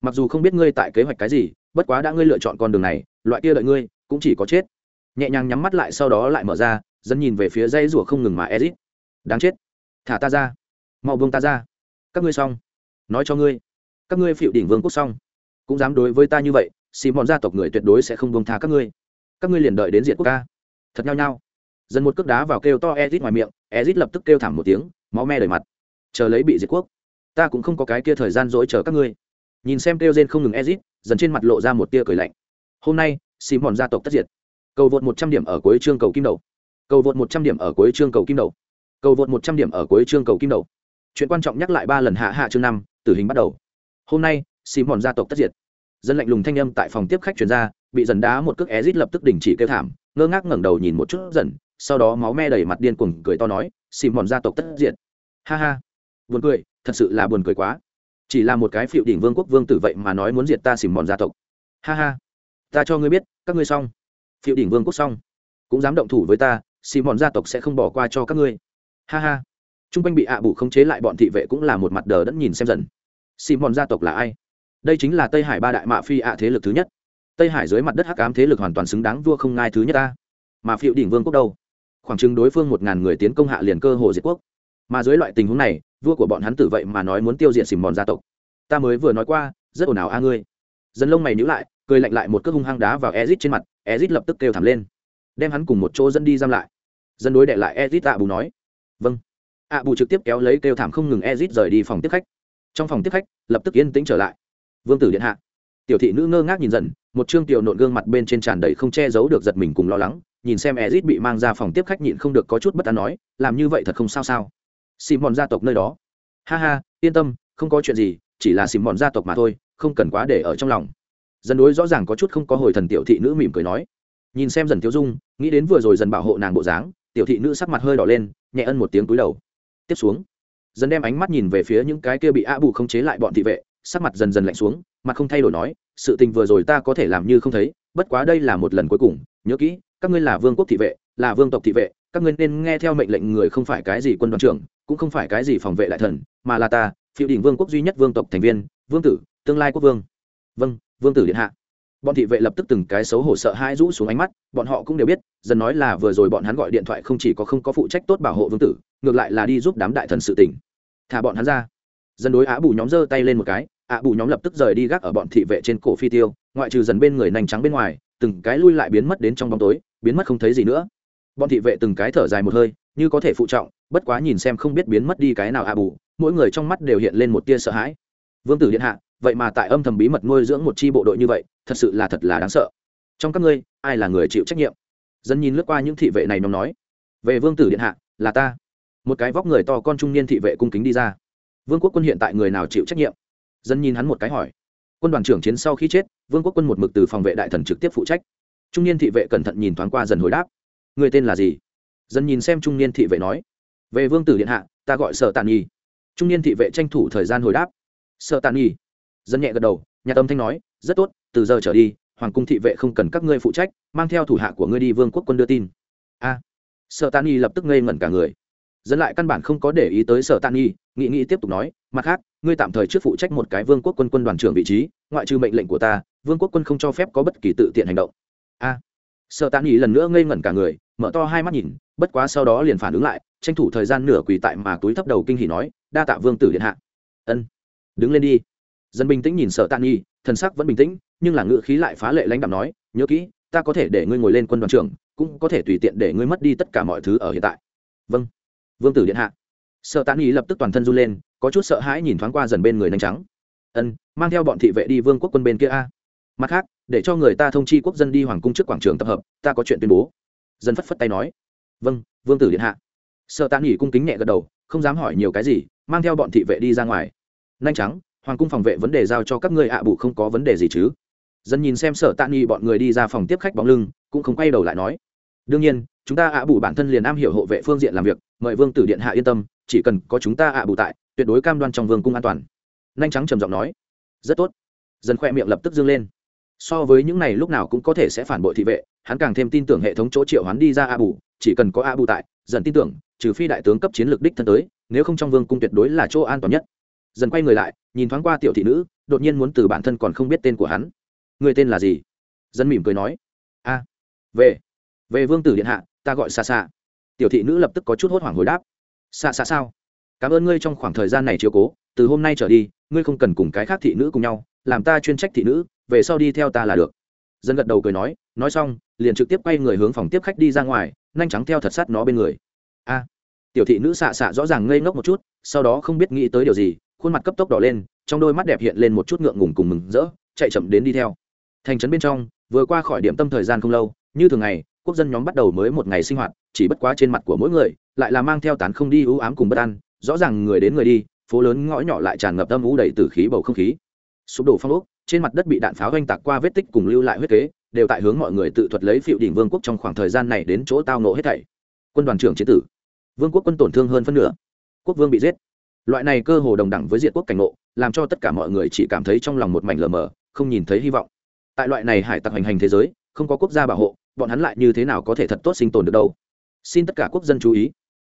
Speaker 1: Mặc dù không biết ngươi tại kế hoạch cái gì, bất quá đã ngươi lựa chọn con đường này, loại kia đợi ngươi, cũng chỉ có chết. Nhẹ nhàng nhắm mắt lại sau đó lại mở ra, dần nhìn về phía dãy rủa không ngừng mà ezit đáng chết. Thả ta ra. Mau buông ta ra. Các ngươi xong. Nói cho ngươi. Các ngươi phịu đỉnh vương quốc xong. Cũng dám đối với ta như vậy xì mòn gia tộc người tuyệt đối sẽ không buông tha các ngươi. Các ngươi liền đợi đến diện quốc ca thật nhau nhau dần một cước đá vào kêu to ezit ngoài miệng, ezit lập tức kêu thảm một tiếng, máu me đầy mặt. Chờ lấy bị diệt quốc. Ta cũng không có cái kia thời gian dối chờ các ngươi. Nhìn xem kêu rên không ngừng ezit, dần trên mặt lộ ra một tia cười lạnh. Hôm nay xì mòn gia tộc tất diệt. Cầu vượt một trăm điểm ở cuối chương cầu kim đầu. Cầu vượt một trăm điểm ở cuối chương cầu kim đầu. Cầu vượt một trăm điểm ở cuối chương cầu kim đầu. Chuyện quan trọng nhắc lại ba lần hạ hạ chương năm, tử hình bắt đầu. Hôm nay xì mòn gia tộc tất diệt. Dân lạnh lùng thanh âm tại phòng tiếp khách chuyển ra bị dần đá một cước ezit lập tức đình chỉ kêu thảm, ngơ ngác ngẩng đầu nhìn một chút dần, sau đó máu me đầy mặt điên cuồng cười to nói xì mòn gia tộc tất diệt. Ha ha. Buồn cười, thật sự là buồn cười quá. Chỉ là một cái phiệu đỉnh vương quốc vương tử vậy mà nói muốn diệt ta xìm mòn gia tộc. Ha ha. Ta cho ngươi biết, các ngươi xong. Phiệu đỉnh vương quốc xong. Cũng dám động thủ với ta, xìm mòn gia tộc sẽ không bỏ qua cho các ngươi. Ha ha. T r u n g quanh bị ạ à bụ khống chế lại bọn thị vệ cũng là một mặt đờ đẫn nhìn xem dần. Xìm mòn gia tộc là ai? Đây chính là tây hải ba đại mạ phi ạ thế lực thứ nhất tây hải dưới mặt đất hắc ám thế lực hoàn toàn xứng đáng vua không ngai thứ nhất ta. Mà phiệu đỉnh vương quốc đâu? Khoảng chừng đối phương một ngàn người tiến công hạ liền cơ hồ diệt quốc. Mà dưới loại tình huống này, vua của bọn hắn tử vậy mà nói muốn tiêu diệt xìm mòn gia tộc. Ta mới vừa nói qua, rất ồn ào a ngươi. Dân lông mày nhữ lại, cười lạnh lại một cước hung hăng đá vào ezit trên mặt, ezit lập tức kêu thảm lên. Đem hắn cùng một chỗ dẫn đi giam lại. Dân đối đệ lại ezit ạ bù nói. Vâng. Ạ bù trực tiếp kéo lấy kêu thảm không ngừng ezit rời đi phòng tiếp khách. Trong phòng tiếp khách, lập tức yên tĩnh trở lại. Vương tử điện hạ tiểu thị nữ ngơ ngác nhìn dần một chương tiểu nộn gương mặt bên trên tràn đầy không che giấu được giật mình cùng lo lắng nhìn xem ezit bị mang ra phòng tiếp khách nhịn không được có chút bất an nói làm như vậy thật không sao sao Simon gia tộc nơi đó. Ha ha, yên tâm, không có chuyện gì, chỉ là Simon gia tộc mà thôi, không cần quá để ở trong lòng. dần đối rõ ràng có chút không có hồi thần tiểu thị nữ mỉm cười nói. Nhìn xem dần Thiếu Dung, nghĩ đến vừa rồi dần bảo hộ nàng bộ dáng, tiểu thị nữ sắc mặt hơi đỏ lên, nhẹ ân một tiếng cúi đầu. Tiếp xuống, dần đem ánh mắt nhìn về phía những cái kia bị A Bù không chế lại bọn thị vệ, sắc mặt dần dần lạnh xuống, mà không thay đổi nói, sự tình vừa rồi ta có thể làm như không thấy, bất quá đây là một lần cuối cùng, nhớ kỹ, các ngươi là vương quốc thị vệ, là vương tộc thị vệ, các ngươi nên nghe theo mệnh lệnh người không phải cái gì quân đoàn trưởng, cũng không phải cái gì phòng vệ đại thần mà là ta phiêu đỉnh vương quốc duy nhất vương tộc thành viên vương tử tương lai quốc vương. Vâng vương tử điện hạ. Bọn thị vệ lập tức từng cái xấu hổ sợ hãi rũ xuống ánh mắt bọn họ cũng đều biết dần nói là vừa rồi bọn hắn gọi điện thoại không chỉ có không có phụ trách tốt bảo hộ vương tử ngược lại là đi giúp đám đại thần sự tỉnh thả bọn hắn ra dần đối á bù nhóm giơ tay lên một cái ạ bù nhóm lập tức rời đi gác ở bọn thị vệ trên cổ phi tiêu, ngoại trừ dần bên người nành trắng bên ngoài, từng cái lui lại biến mất đến trong bóng tối, biến mất không thấy gì nữa. Bọn thị vệ từng cái thở dài một hơi, như có thể phụ trọng, bất quá nhìn xem không biết biến mất đi cái nào a bù, mỗi người trong mắt đều hiện lên một tia sợ hãi. Vương tử điện hạ, vậy mà tại âm thầm bí mật nuôi dưỡng một chi bộ đội như vậy, thật sự là thật là đáng sợ. Trong các ngươi, ai là người chịu trách nhiệm? Dân nhìn lướt qua những thị vệ này nhóm nói. Về vương tử điện hạ, là ta. Một cái vóc người to con trung niên thị vệ cung kính đi ra vương quốc quân hiện tại người nào chịu trách nhiệm? Dân nhìn hắn một cái hỏi. Quân đoàn trưởng chiến sau khi chết, vương quốc quân một mực từ phòng vệ đại thần trực tiếp phụ trách. Trung niên thị vệ cẩn thận nhìn thoáng qua dần hồi đáp. Người tên là gì? Dân nhìn xem trung niên thị vệ nói. Về vương tử điện hạ, ta gọi sợ tàn nhi. Trung niên thị vệ tranh thủ thời gian hồi đáp. Sợ tàn nhi. Dân nhẹ gật đầu, nhà tâm thanh nói, rất tốt, từ giờ trở đi, hoàng cung thị vệ không cần các ngươi phụ trách, mang theo thủ hạ của ngươi đi vương quốc quân đưa tin. A. Sợ tàn nhi lập tức ngây ngẩn cả người dân lại căn bản không có để ý tới sở tàn nghi, nghị nghị tiếp tục nói, mặt khác, ngươi tạm thời trước phụ trách một cái vương quốc quân quân đoàn trưởng vị trí, ngoại trừ mệnh lệnh của ta, vương quốc quân không cho phép có bất kỳ tự tiện hành động. A. Sở tàn nghi lần nữa ngây ngẩn cả người, mở to hai mắt nhìn, bất quá sau đó liền phản ứng lại, tranh thủ thời gian nửa quỳ tại mà túi thấp đầu kinh hỉ nói, đa tạ vương tử điện hạ. Ân, đứng lên đi. Dân bình tĩnh nhìn sở tạ nghi, thần sắc vẫn bình tĩnh, nhưng là ngự khí lại phá lệ lãnh đạm nói, nhớ kỹ, ta có thể để ngươi ngồi lên quân đoàn trưởng, cũng có thể tùy tiện để ngươi mất đi tất cả mọi thứ ở hiện tại. Vâng vương tử điện hạ. Sợ tán ý lập tức toàn thân run lên, có chút sợ hãi nhìn thoáng qua dần bên người nhanh trắng. Ân, mang theo bọn thị vệ đi vương quốc quân bên kia a. Mặt khác, để cho người ta thông chi quốc dân đi hoàng cung trước quảng trường tập hợp, ta có chuyện tuyên bố. Dân phất phất tay nói. Vâng vương tử điện hạ. Sợ tán nghỉ cung kính nhẹ gật đầu, không dám hỏi nhiều cái gì, mang theo bọn thị vệ đi ra ngoài. Nhanh trắng, hoàng cung phòng vệ vấn đề giao cho các ngươi ạ bụ không có vấn đề gì chứ? Dân nhìn xem sở tạ nghi bọn người đi ra phòng tiếp khách bóng lưng, cũng không quay đầu lại nói. Đương nhiên chúng ta ạ bù bản thân liền am hiểu hộ vệ phương diện làm việc, mời vương tử điện hạ yên tâm, chỉ cần có chúng ta ạ bù tại, tuyệt đối cam đoan trong vương cung an toàn. Nhanh trắng trầm giọng nói. Rất tốt. Dân khoe miệng lập tức dương lên. So với những này lúc nào cũng có thể sẽ phản bội thị vệ, hắn càng thêm tin tưởng hệ thống chỗ triệu hắn đi ra a bù, chỉ cần có a bù tại dần tin tưởng, trừ phi đại tướng cấp chiến lược đích thân tới, nếu không trong vương cung tuyệt đối là chỗ an toàn nhất. Dần quay người lại, nhìn thoáng qua tiểu thị nữ, đột nhiên muốn từ bản thân còn không biết tên của hắn. Người tên là gì? Dân mỉm cười nói. A, về về vương tử điện hạ ta gọi xa xa tiểu thị nữ lập tức có chút hốt hoảng hồi đáp. Xa xa sao? Cảm ơn ngươi trong khoảng thời gian này chiều cố, từ hôm nay trở đi, ngươi không cần cùng cái khác thị nữ cùng nhau, làm ta chuyên trách thị nữ, về sau đi theo ta là được. Dân gật đầu cười nói nói xong, liền trực tiếp quay người hướng phòng tiếp khách đi ra ngoài, nhanh trắng theo thật sát nó bên người. A. Tiểu thị nữ xạ xạ rõ ràng ngây ngốc một chút, sau đó không biết nghĩ tới điều gì, khuôn mặt cấp tốc đỏ lên, trong đôi mắt đẹp hiện lên một chút ngượng ngùng cùng mừng rỡ, chạy chậm đến đi theo. Thành trấn bên trong, vừa qua khỏi điểm tâm thời gian không lâu, như thường ngày quốc dân nhóm bắt đầu mới một ngày sinh hoạt, chỉ bất quá trên mặt của mỗi người, lại là mang theo tán không đi ưu ám cùng bất an, rõ ràng người đến người đi, phố lớn ngõ nhỏ lại tràn ngập âm ú đầy từ khí bầu không khí. Sụp đổ phong ốc, trên mặt đất bị đạn pháo oanh tạc qua vết tích cùng lưu lại huyết kế, đều tại hướng mọi người tự thuật lấy phiệu đỉnh vương quốc trong khoảng thời gian này đến chỗ tao nộ hết thảy. Quân đoàn trưởng chế tử, vương quốc quân tổn thương hơn phân nửa, quốc vương bị giết. Loại này cơ hồ đồng đẳng với diện quốc cảnh ngộ, làm cho tất cả mọi người chỉ cảm thấy trong lòng một mảnh lờ mờ, không nhìn thấy hy vọng. Tại loại này hải tặc hành hành thế giới, không có quốc gia bảo hộ bọn hắn lại như thế nào có thể thật tốt sinh tồn được đâu? Xin tất cả quốc dân chú ý.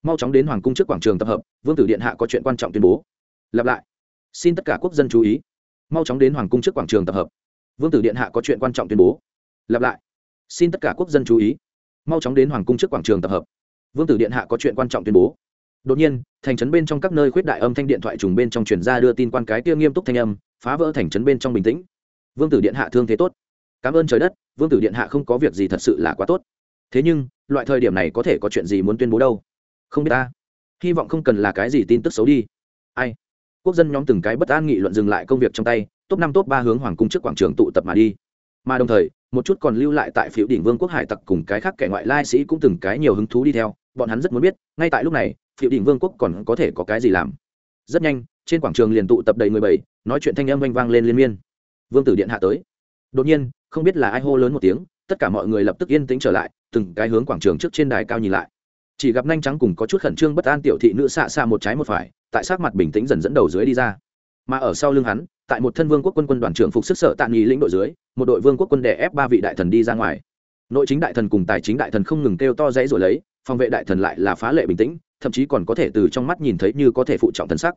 Speaker 1: Mau chóng đến hoàng cung trước quảng trường tập hợp, vương tử điện hạ có chuyện quan trọng tuyên bố. Lặp lại. Xin tất cả quốc dân chú ý. Mau chóng đến hoàng cung trước quảng trường tập hợp. Vương tử điện hạ có chuyện quan trọng tuyên bố. Lặp lại. Xin tất cả quốc dân chú ý. Mau chóng đến hoàng cung trước quảng trường tập hợp. Vương tử điện hạ có chuyện quan trọng tuyên bố. Đột nhiên, thành trấn bên trong các nơi khuyết đại âm thanh điện thoại trùng bên trong truyền ra đưa tin quan cái kia nghiêm túc thanh âm, phá vỡ thành trấn bên trong bình tĩnh. Vương tử điện hạ thương thế tốt cảm ơn trời đất, vương tử điện hạ không có việc gì thật sự là quá tốt. Thế nhưng, loại thời điểm này có thể có chuyện gì muốn tuyên bố đâu? Không biết ta. Hy vọng không cần là cái gì tin tức xấu đi. Ai? Quốc dân nhóm từng cái bất an nghị luận dừng lại công việc trong tay, top năm, top ba hướng hoàng cung trước quảng trường tụ tập mà đi. Mà đồng thời, một chút còn lưu lại tại phiếu đỉnh vương quốc hải tặc cùng cái khác kẻ ngoại lai sĩ cũng từng cái nhiều hứng thú đi theo, bọn hắn rất muốn biết, ngay tại lúc này, phiếu đỉnh vương quốc còn có thể có cái gì làm? Rất nhanh, trên quảng trường liền tụ tập đầy người bảy, nói chuyện thanh âm vang vang lên liên miên. Vương tử điện hạ tới đột nhiên, không biết là ai hô lớn một tiếng, tất cả mọi người lập tức yên tĩnh trở lại, từng cái hướng quảng trường trước trên đài cao nhìn lại. Chỉ gặp nhanh trắng cùng có chút khẩn trương bất an tiểu thị nữ xạ xa một trái một phải, tại sát mặt bình tĩnh dần dẫn đầu dưới đi ra. Mà ở sau lưng hắn, tại một thân vương quốc quân quân đoàn trưởng phục sức sở tạm nghỉ lĩnh đội dưới, một đội vương quốc quân đè ép ba vị đại thần đi ra ngoài. Nội chính đại thần cùng tài chính đại thần không ngừng kêu to dãy rồi lấy, phòng vệ đại thần lại là phá lệ bình tĩnh, thậm chí còn có thể từ trong mắt nhìn thấy như có thể phụ trọng thân sắc.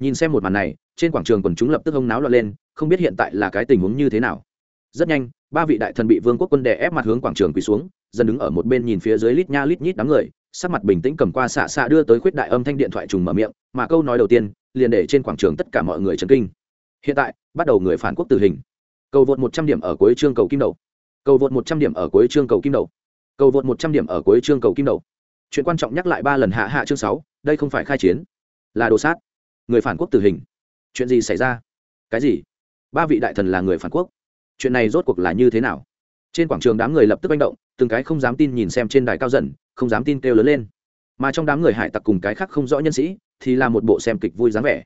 Speaker 1: Nhìn xem một màn này, trên quảng trường quần chúng lập tức hông náo loạn lên, không biết hiện tại là cái tình huống như thế nào rất nhanh, ba vị đại thần bị vương quốc quân đè ép mặt hướng quảng trường quỳ xuống, dân đứng ở một bên nhìn phía dưới lít nha lít nhít đám người, sắc mặt bình tĩnh cầm qua xạ xạ đưa tới khuyết đại âm thanh điện thoại trùng mở miệng, mà câu nói đầu tiên, liền để trên quảng trường tất cả mọi người chấn kinh. Hiện tại, bắt đầu người phản quốc tử hình. Cầu vượt một trăm điểm ở cuối chương cầu kim đầu. Cầu vượt một trăm điểm ở cuối chương cầu kim đầu. Cầu vượt một trăm điểm ở cuối chương cầu kim đầu. Chuyện quan trọng nhắc lại ba lần hạ hạ chương sáu, đây không phải khai chiến, là đồ sát. Người phản quốc tử hình. Chuyện gì xảy ra? Cái gì? Ba vị đại thần là người phản quốc chuyện này rốt cuộc là như thế nào? Trên quảng trường đám người lập tức manh động, từng cái không dám tin nhìn xem trên đài cao dần, không dám tin kêu lớn lên. Mà trong đám người hải tặc cùng cái khác không rõ nhân sĩ, thì là một bộ xem kịch vui dáng vẻ.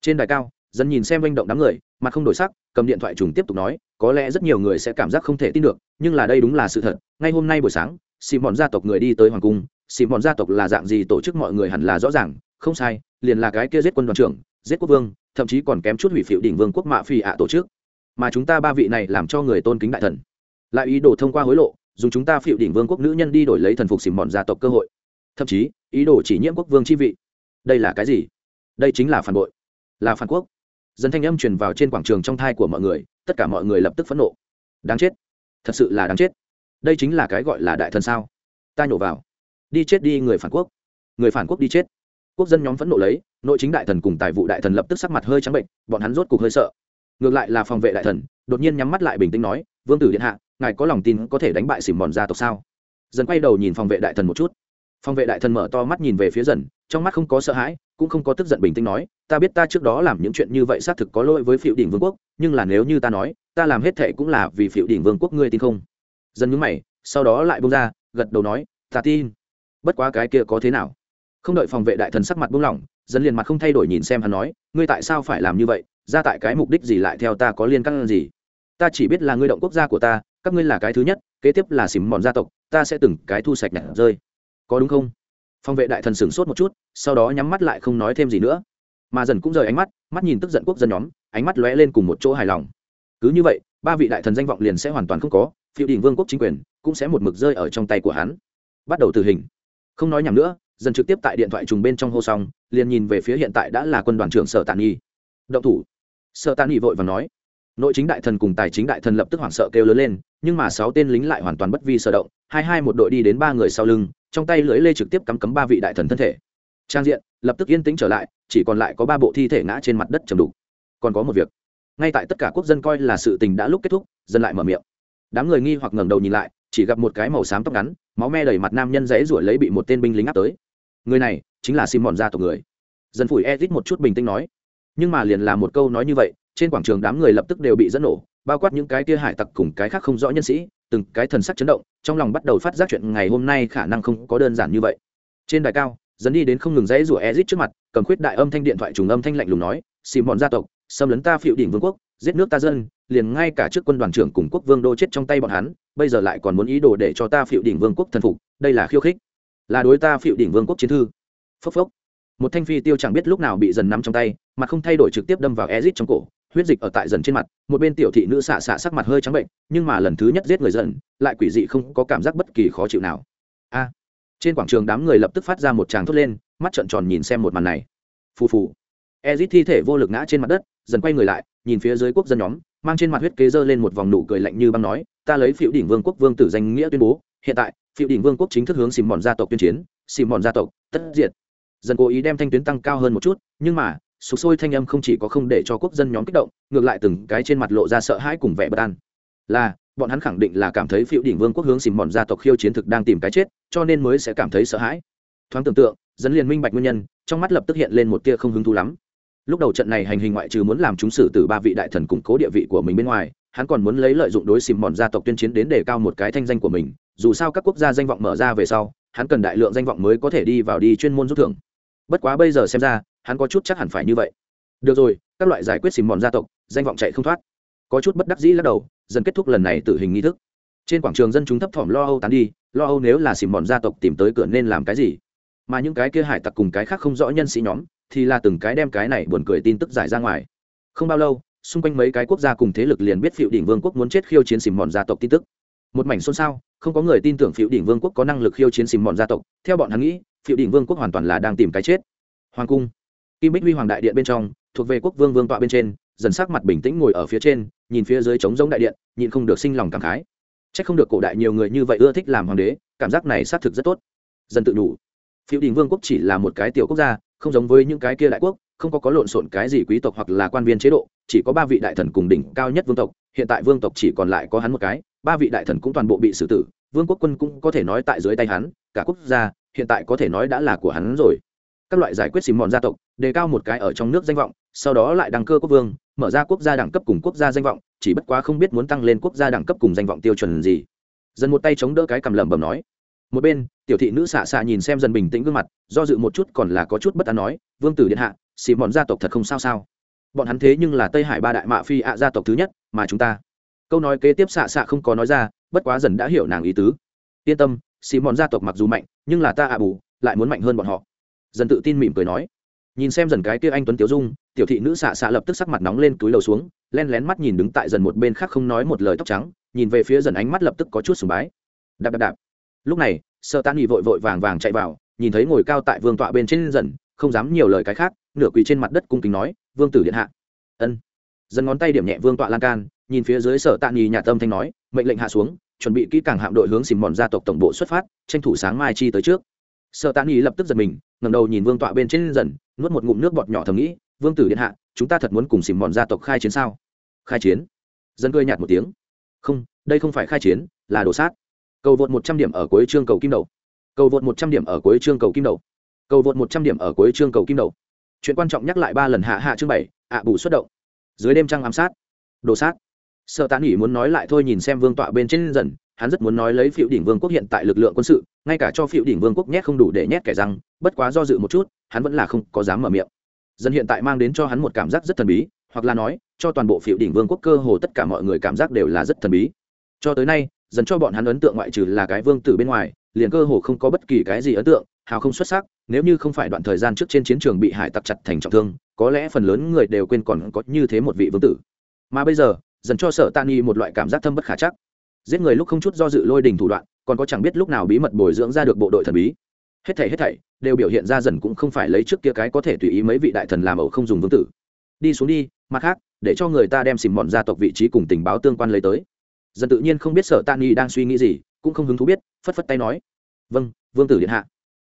Speaker 1: Trên đài cao, dần nhìn xem manh động đám người mà không đổi sắc, cầm điện thoại trùng tiếp tục nói, có lẽ rất nhiều người sẽ cảm giác không thể tin được, nhưng là đây đúng là sự thật. Ngay hôm nay buổi sáng xì mòn gia tộc người đi tới hoàng cung xì mòn gia tộc là dạng gì tổ chức mọi người hẳn là rõ ràng, không sai, liền là cái kia giết quân đoàn trưởng, giết quốc vương, thậm chí còn kém chút hủy phiệu đỉnh vương quốc mạ phi ạ tổ chức mà chúng ta ba vị này làm cho người tôn kính đại thần. Lại ý đồ thông qua hối lộ, dùng chúng ta phiệu đỉnh vương quốc nữ nhân đi đổi lấy thần phục xìm mòn gia tộc cơ hội. Thậm chí, ý đồ chỉ nhiễm quốc vương chi vị. Đây là cái gì? Đây chính là phản bội. Là phản quốc. Dân thanh âm truyền vào trên quảng trường trong thai của mọi người, tất cả mọi người lập tức phẫn nộ. Đáng chết. Thật sự là đáng chết. Đây chính là cái gọi là đại thần sao? Ta nhổ vào. Đi chết đi người phản quốc. Người phản quốc đi chết. Quốc dân nhóm phẫn nộ lấy, nội chính đại thần cùng tài vụ đại thần lập tức sắc mặt hơi trắng bệnh, bọn hắn rốt cục hơi sợ ngược lại là phòng vệ đại thần, đột nhiên nhắm mắt lại bình tĩnh nói, vương tử điện hạ, ngài có lòng tin có thể đánh bại xỉm mòn gia tộc sao? Dần quay đầu nhìn phòng vệ đại thần một chút. Phòng vệ đại thần mở to mắt nhìn về phía dần, trong mắt không có sợ hãi, cũng không có tức giận bình tĩnh nói, ta biết ta trước đó làm những chuyện như vậy xác thực có lỗi với phiệu đỉnh vương quốc, nhưng là nếu như ta nói, ta làm hết thệ cũng là vì phiệu đỉnh vương quốc ngươi tin không? Dần nhúng mày, sau đó lại bông ra, gật đầu nói, ta tin. Bất quá cái kia có thế nào? Không đợi phòng vệ đại thần sắc mặt buông lỏng, dần liền mặt không thay đổi nhìn xem hắn nói, ngươi tại sao phải làm như vậy? Ra tại cái mục đích gì lại theo ta có liên căn gì? Ta chỉ biết là ngươi động quốc gia của ta, các ngươi là cái thứ nhất, kế tiếp là xìm mòn gia tộc, ta sẽ từng cái thu sạch nhặt rơi. Có đúng không? Phòng vệ đại thần sửng sốt một chút, sau đó nhắm mắt lại không nói thêm gì nữa. Mà dần cũng rời ánh mắt mắt nhìn tức giận quốc dân nhóm, ánh mắt lóe lên cùng một chỗ hài lòng. Cứ như vậy, ba vị đại thần danh vọng liền sẽ hoàn toàn không có, phiêu đình vương quốc chính quyền cũng sẽ một mực rơi ở trong tay của hắn. Bắt đầu tử hình. Không nói nhầm nữa, dần trực tiếp tại điện thoại trùng bên trong hô xong, liền nhìn về phía hiện tại đã là quân đoàn trưởng sở tàn nghi động thủ sợ tàn nghi vội và nói, nội chính đại thần cùng tài chính đại thần lập tức hoảng sợ kêu lớn lên, nhưng mà sáu tên lính lại hoàn toàn bất vi sở động, hai hai một đội đi đến ba người sau lưng, trong tay lưỡi lê trực tiếp cắm cấm ba vị đại thần thân thể. Trang diện, lập tức yên tĩnh trở lại, chỉ còn lại có ba bộ thi thể ngã trên mặt đất trầm đục. Còn có một việc, ngay tại tất cả quốc dân coi là sự tình đã lúc kết thúc, dân lại mở miệng. Đám người nghi hoặc ngẩng đầu nhìn lại, chỉ gặp một cái màu xám tóc ngắn, máu me đầy mặt nam nhân dãy ruổi lấy bị một tên binh lính áp tới. Người này chính là simon gia tộc người. Dân phủi edit một chút bình tĩnh nói nhưng mà liền là một câu nói như vậy, trên quảng trường đám người lập tức đều bị dẫn nổ, bao quát những cái kia hải tặc cùng cái khác không rõ nhân sĩ, từng cái thần sắc chấn động, trong lòng bắt đầu phát giác chuyện ngày hôm nay khả năng không có đơn giản như vậy. Trên đài cao dẫn đi đến không ngừng dãy rủa ezit trước mặt, cầm khuyết đại âm thanh điện thoại trùng âm thanh lạnh lùng nói xì bọn gia tộc, xâm lấn ta phiệu đỉnh vương quốc, giết nước ta dân, liền ngay cả trước quân đoàn trưởng cùng quốc vương đô chết trong tay bọn hắn, bây giờ lại còn muốn ý đồ để cho ta phiệu đỉnh vương quốc thần phục, đây là khiêu khích. Là đối ta phiệu đỉnh vương quốc chiến thư. Phốc phốc một thanh phi tiêu chẳng biết lúc nào bị dần nắm trong tay, mà không thay đổi trực tiếp đâm vào ezit trong cổ, huyết dịch ở tại dần trên mặt, một bên tiểu thị nữ xạ xạ sắc mặt hơi trắng bệnh, nhưng mà lần thứ nhất giết người dần, lại quỷ dị không có cảm giác bất kỳ khó chịu nào. A! Trên quảng trường đám người lập tức phát ra một tràng thốt lên, mắt trợn tròn nhìn xem một màn này. Phù phù. Ezit thi thể vô lực ngã trên mặt đất, dần quay người lại, nhìn phía dưới quốc dân nhóm, mang trên mặt huyết kế dơ lên một vòng nụ cười lạnh như băng nói, ta lấy phiệu đỉnh vương quốc vương tử danh nghĩa tuyên bố, hiện tại phiệu đỉnh vương quốc chính thức hướng xìm mòn gia tộc tuyên chiến xìm mòn gia tộc, tất diệt dần cố ý đem thanh tuyến tăng cao hơn một chút, nhưng mà sụp sôi thanh âm không chỉ có không để cho quốc dân nhóm kích động, ngược lại từng cái trên mặt lộ ra sợ hãi cùng vẻ bất an. Là, bọn hắn khẳng định là cảm thấy phiệu đỉnh vương quốc hướng xìm mòn gia tộc khiêu chiến thực đang tìm cái chết, cho nên mới sẽ cảm thấy sợ hãi. Thoáng tưởng tượng dẫn liền minh bạch nguyên nhân, trong mắt lập tức hiện lên một tia không hứng thú lắm. Lúc đầu trận này hành hình ngoại trừ muốn làm chúng xử từ ba vị đại thần củng cố địa vị của mình bên ngoài, hắn còn muốn lấy lợi dụng đối xìm mòn gia tộc tuyên chiến đến để cao một cái thanh danh của mình, dù sao các quốc gia danh vọng mở ra về sau, hắn cần đại lượng danh vọng mới có thể đi vào đi chuyên môn rút thưởng bất quá bây giờ xem ra, hắn có chút chắc hẳn phải như vậy. Được rồi, các loại giải quyết xìm mòn gia tộc, danh vọng chạy không thoát. Có chút bất đắc dĩ lắc đầu, dần kết thúc lần này tử hình nghi thức. Trên quảng trường dân chúng thấp thỏm lo âu tán đi, lo âu nếu là xìm mòn gia tộc tìm tới cửa nên làm cái gì? Mà những cái kia hải tặc cùng cái khác không rõ nhân sĩ nhóm, thì là từng cái đem cái này buồn cười tin tức giải ra ngoài. Không bao lâu, xung quanh mấy cái quốc gia cùng thế lực liền biết phiệu đỉnh vương quốc muốn chết khiêu chiến xìm mòn gia tộc tin tức. Một mảnh xôn xao, không có người tin tưởng phiệu đỉnh vương quốc có năng lực khiêu chiến xìm mòn gia tộc, theo bọn hắn nghĩ phiệu đỉnh vương quốc hoàn toàn là đang tìm cái chết. Hoàng cung. Kim bích huy hoàng đại điện bên trong, thuộc về quốc vương vương tọa bên trên, dần sắc mặt bình tĩnh ngồi ở phía trên, nhìn phía dưới trống giống đại điện nhìn không được sinh lòng cảm khái. C h ắ c không được cổ đại nhiều người như vậy ưa thích làm hoàng đế, cảm giác này xác thực rất tốt. Dần tự đủ. Phiêu đình vương quốc chỉ là một cái tiểu quốc gia, không giống với những cái kia đại quốc, không có có lộn xộn cái gì quý tộc hoặc là quan viên chế độ, chỉ có ba vị đại thần cùng đỉnh cao nhất vương tộc, hiện tại vương tộc chỉ còn lại có hắn một cái, ba vị đại thần cũng toàn bộ bị xử tử vương quốc quân cũng có thể nói tại dưới tay hắn, cả quốc gia, hiện tại có thể nói đã là của hắn rồi. Các loại giải quyết xìm mòn gia tộc, đề cao một cái ở trong nước danh vọng, sau đó lại đăng cơ quốc vương, mở ra quốc gia đẳng cấp cùng quốc gia danh vọng, chỉ bất quá không biết muốn tăng lên quốc gia đẳng cấp cùng danh vọng tiêu chuẩn gì. Dần một tay chống đỡ cái cầm lẩm bẩm nói. Một bên, tiểu thị nữ xạ xạ nhìn xem dần bình tĩnh gương mặt, do dự một chút còn là có chút bất an nói, vương tử điện hạ xì mòn gia tộc thật không sao sao? Bọn hắn thế nhưng là tây hải ba đại mạ phi ạ gia tộc thứ nhất, mà chúng ta. Câu nói kế tiếp xạ xạ không có nói ra bất quá dần đã hiểu nàng ý tứ. Yên tâm xì mòn gia tộc mặc dù mạnh, nhưng là ta ạ bù, lại muốn mạnh hơn bọn họ. Dần tự tin mỉm cười nói. Nhìn xem dần cái kia anh tuấn tiếu dung, tiểu thị nữ xạ xạ lập tức sắc mặt nóng lên túi lầu xuống, len lén mắt nhìn đứng tại dần một bên khác không nói một lời tóc trắng, nhìn về phía dần ánh mắt lập tức có chút sùng bái. Đạp đạp đạp. Lúc này, sợ tan nghỉ vội vội vàng vàng chạy vào, nhìn thấy ngồi cao tại vương tọa bên trên dần, không dám nhiều lời cái khác, nửa quỳ trên mặt đất cung kính nói, vương tử điện hạ. Ân. Dần ngón tay điểm nhẹ vương tọa lan can nhìn phía dưới sở tạ nghi nhà tâm thanh nói, mệnh lệnh hạ xuống, chuẩn bị kỹ càng hạm đội hướng xìm mòn gia tộc tổng bộ xuất phát, tranh thủ sáng mai chi tới trước. Sợ tạ nghi lập tức giật mình ngầm đầu nhìn vương tọa bên trên dần, nuốt một ngụm nước bọt nhỏ thầm nghĩ, vương tử điện hạ, chúng ta thật muốn cùng xìm mòn gia tộc khai chiến sao? Khai chiến? Dân cười nhạt một tiếng. Không, đây không phải khai chiến, là đổ sát. Cầu vượt một trăm điểm ở cuối chương cầu kim đầu. Cầu vượt một trăm điểm ở cuối chương cầu kim đầu. Cầu vượt một trăm điểm ở cuối chương cầu kim đầu. Chuyện quan trọng nhắc lại ba lần hạ hạ chương bảy, ạ bù xuất động. Dưới đêm trăng ám sát. Đồ sát sợ tán nghỉ muốn nói lại thôi nhìn xem vương tọa bên trên dần, hắn rất muốn nói lấy phiệu đỉnh vương quốc hiện tại lực lượng quân sự, ngay cả cho phiệu đỉnh vương quốc nhét không đủ để nhét kẻ răng, bất quá do dự một chút, hắn vẫn là không có dám mở miệng. Dân hiện tại mang đến cho hắn một cảm giác rất thần bí, hoặc là nói, cho toàn bộ phiệu đỉnh vương quốc cơ hồ tất cả mọi người cảm giác đều là rất thần bí. Cho tới nay, dần cho bọn hắn ấn tượng ngoại trừ là cái vương tử bên ngoài, liền cơ hồ không có bất kỳ cái gì ấn tượng, hào không xuất sắc, nếu như không phải đoạn thời gian trước trên chiến trường bị hải tặc chặt thành trọng thương, có lẽ phần lớn người đều quên còn có như thế một vị vương tử. Mà bây giờ dần cho sợ tan y một loại cảm giác thâm bất khả chắc. Giết người lúc không chút do dự lôi đình thủ đoạn, còn có chẳng biết lúc nào bí mật bồi dưỡng ra được bộ đội thần bí. Hết thảy hết thảy đều biểu hiện ra dần cũng không phải lấy trước kia cái có thể tùy ý mấy vị đại thần làm ẩu không dùng vương tử. Đi xuống đi, mặt khác, để cho người ta đem xìm mòn gia tộc vị trí cùng tình báo tương quan lấy tới. Dần tự nhiên không biết sợ tan y đang suy nghĩ gì, cũng không hứng thú biết, phất phất tay nói vâng vương tử điện hạ.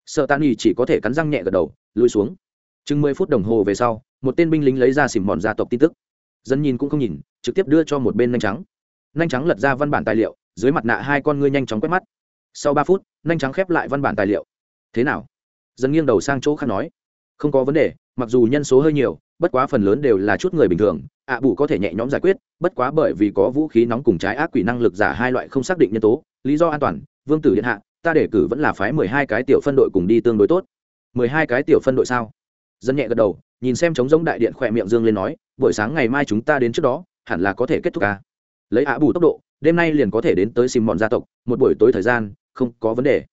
Speaker 1: Sợ tan y chỉ có thể cắn răng nhẹ gật đầu, lùi xuống. Chừng mười phút đồng hồ về sau, một tên binh lính lấy ra xìm mòn gia tộc tin tức dân nhìn cũng không nhìn trực tiếp đưa cho một bên nhanh trắng. Nhanh trắng lật ra văn bản tài liệu dưới mặt nạ hai con ngươi nhanh chóng quét mắt. Sau ba phút nhanh trắng khép lại văn bản tài liệu. Thế nào? Dân nghiêng đầu sang chỗ khác nói. Không có vấn đề mặc dù nhân số hơi nhiều bất quá phần lớn đều là chút người bình thường ạ à, bù có thể nhẹ nhõm giải quyết bất quá bởi vì có vũ khí nóng cùng trái ác quỷ năng lực giả hai loại không xác định nhân tố lý do an toàn vương tử điện hạ ta để cử vẫn là phái mười hai cái tiểu phân đội cùng đi tương đối tốt. Mười hai cái tiểu phân đội sao? Dân nhẹ gật đầu nhìn xem trống giống đại điện khỏe miệng dương lên nói, buổi sáng ngày mai chúng ta đến trước đó, hẳn là có thể kết thúc ca lấy ạ bù tốc độ, đêm nay liền có thể đến tới xìm mòn gia tộc, một buổi tối thời gian, không có vấn đề.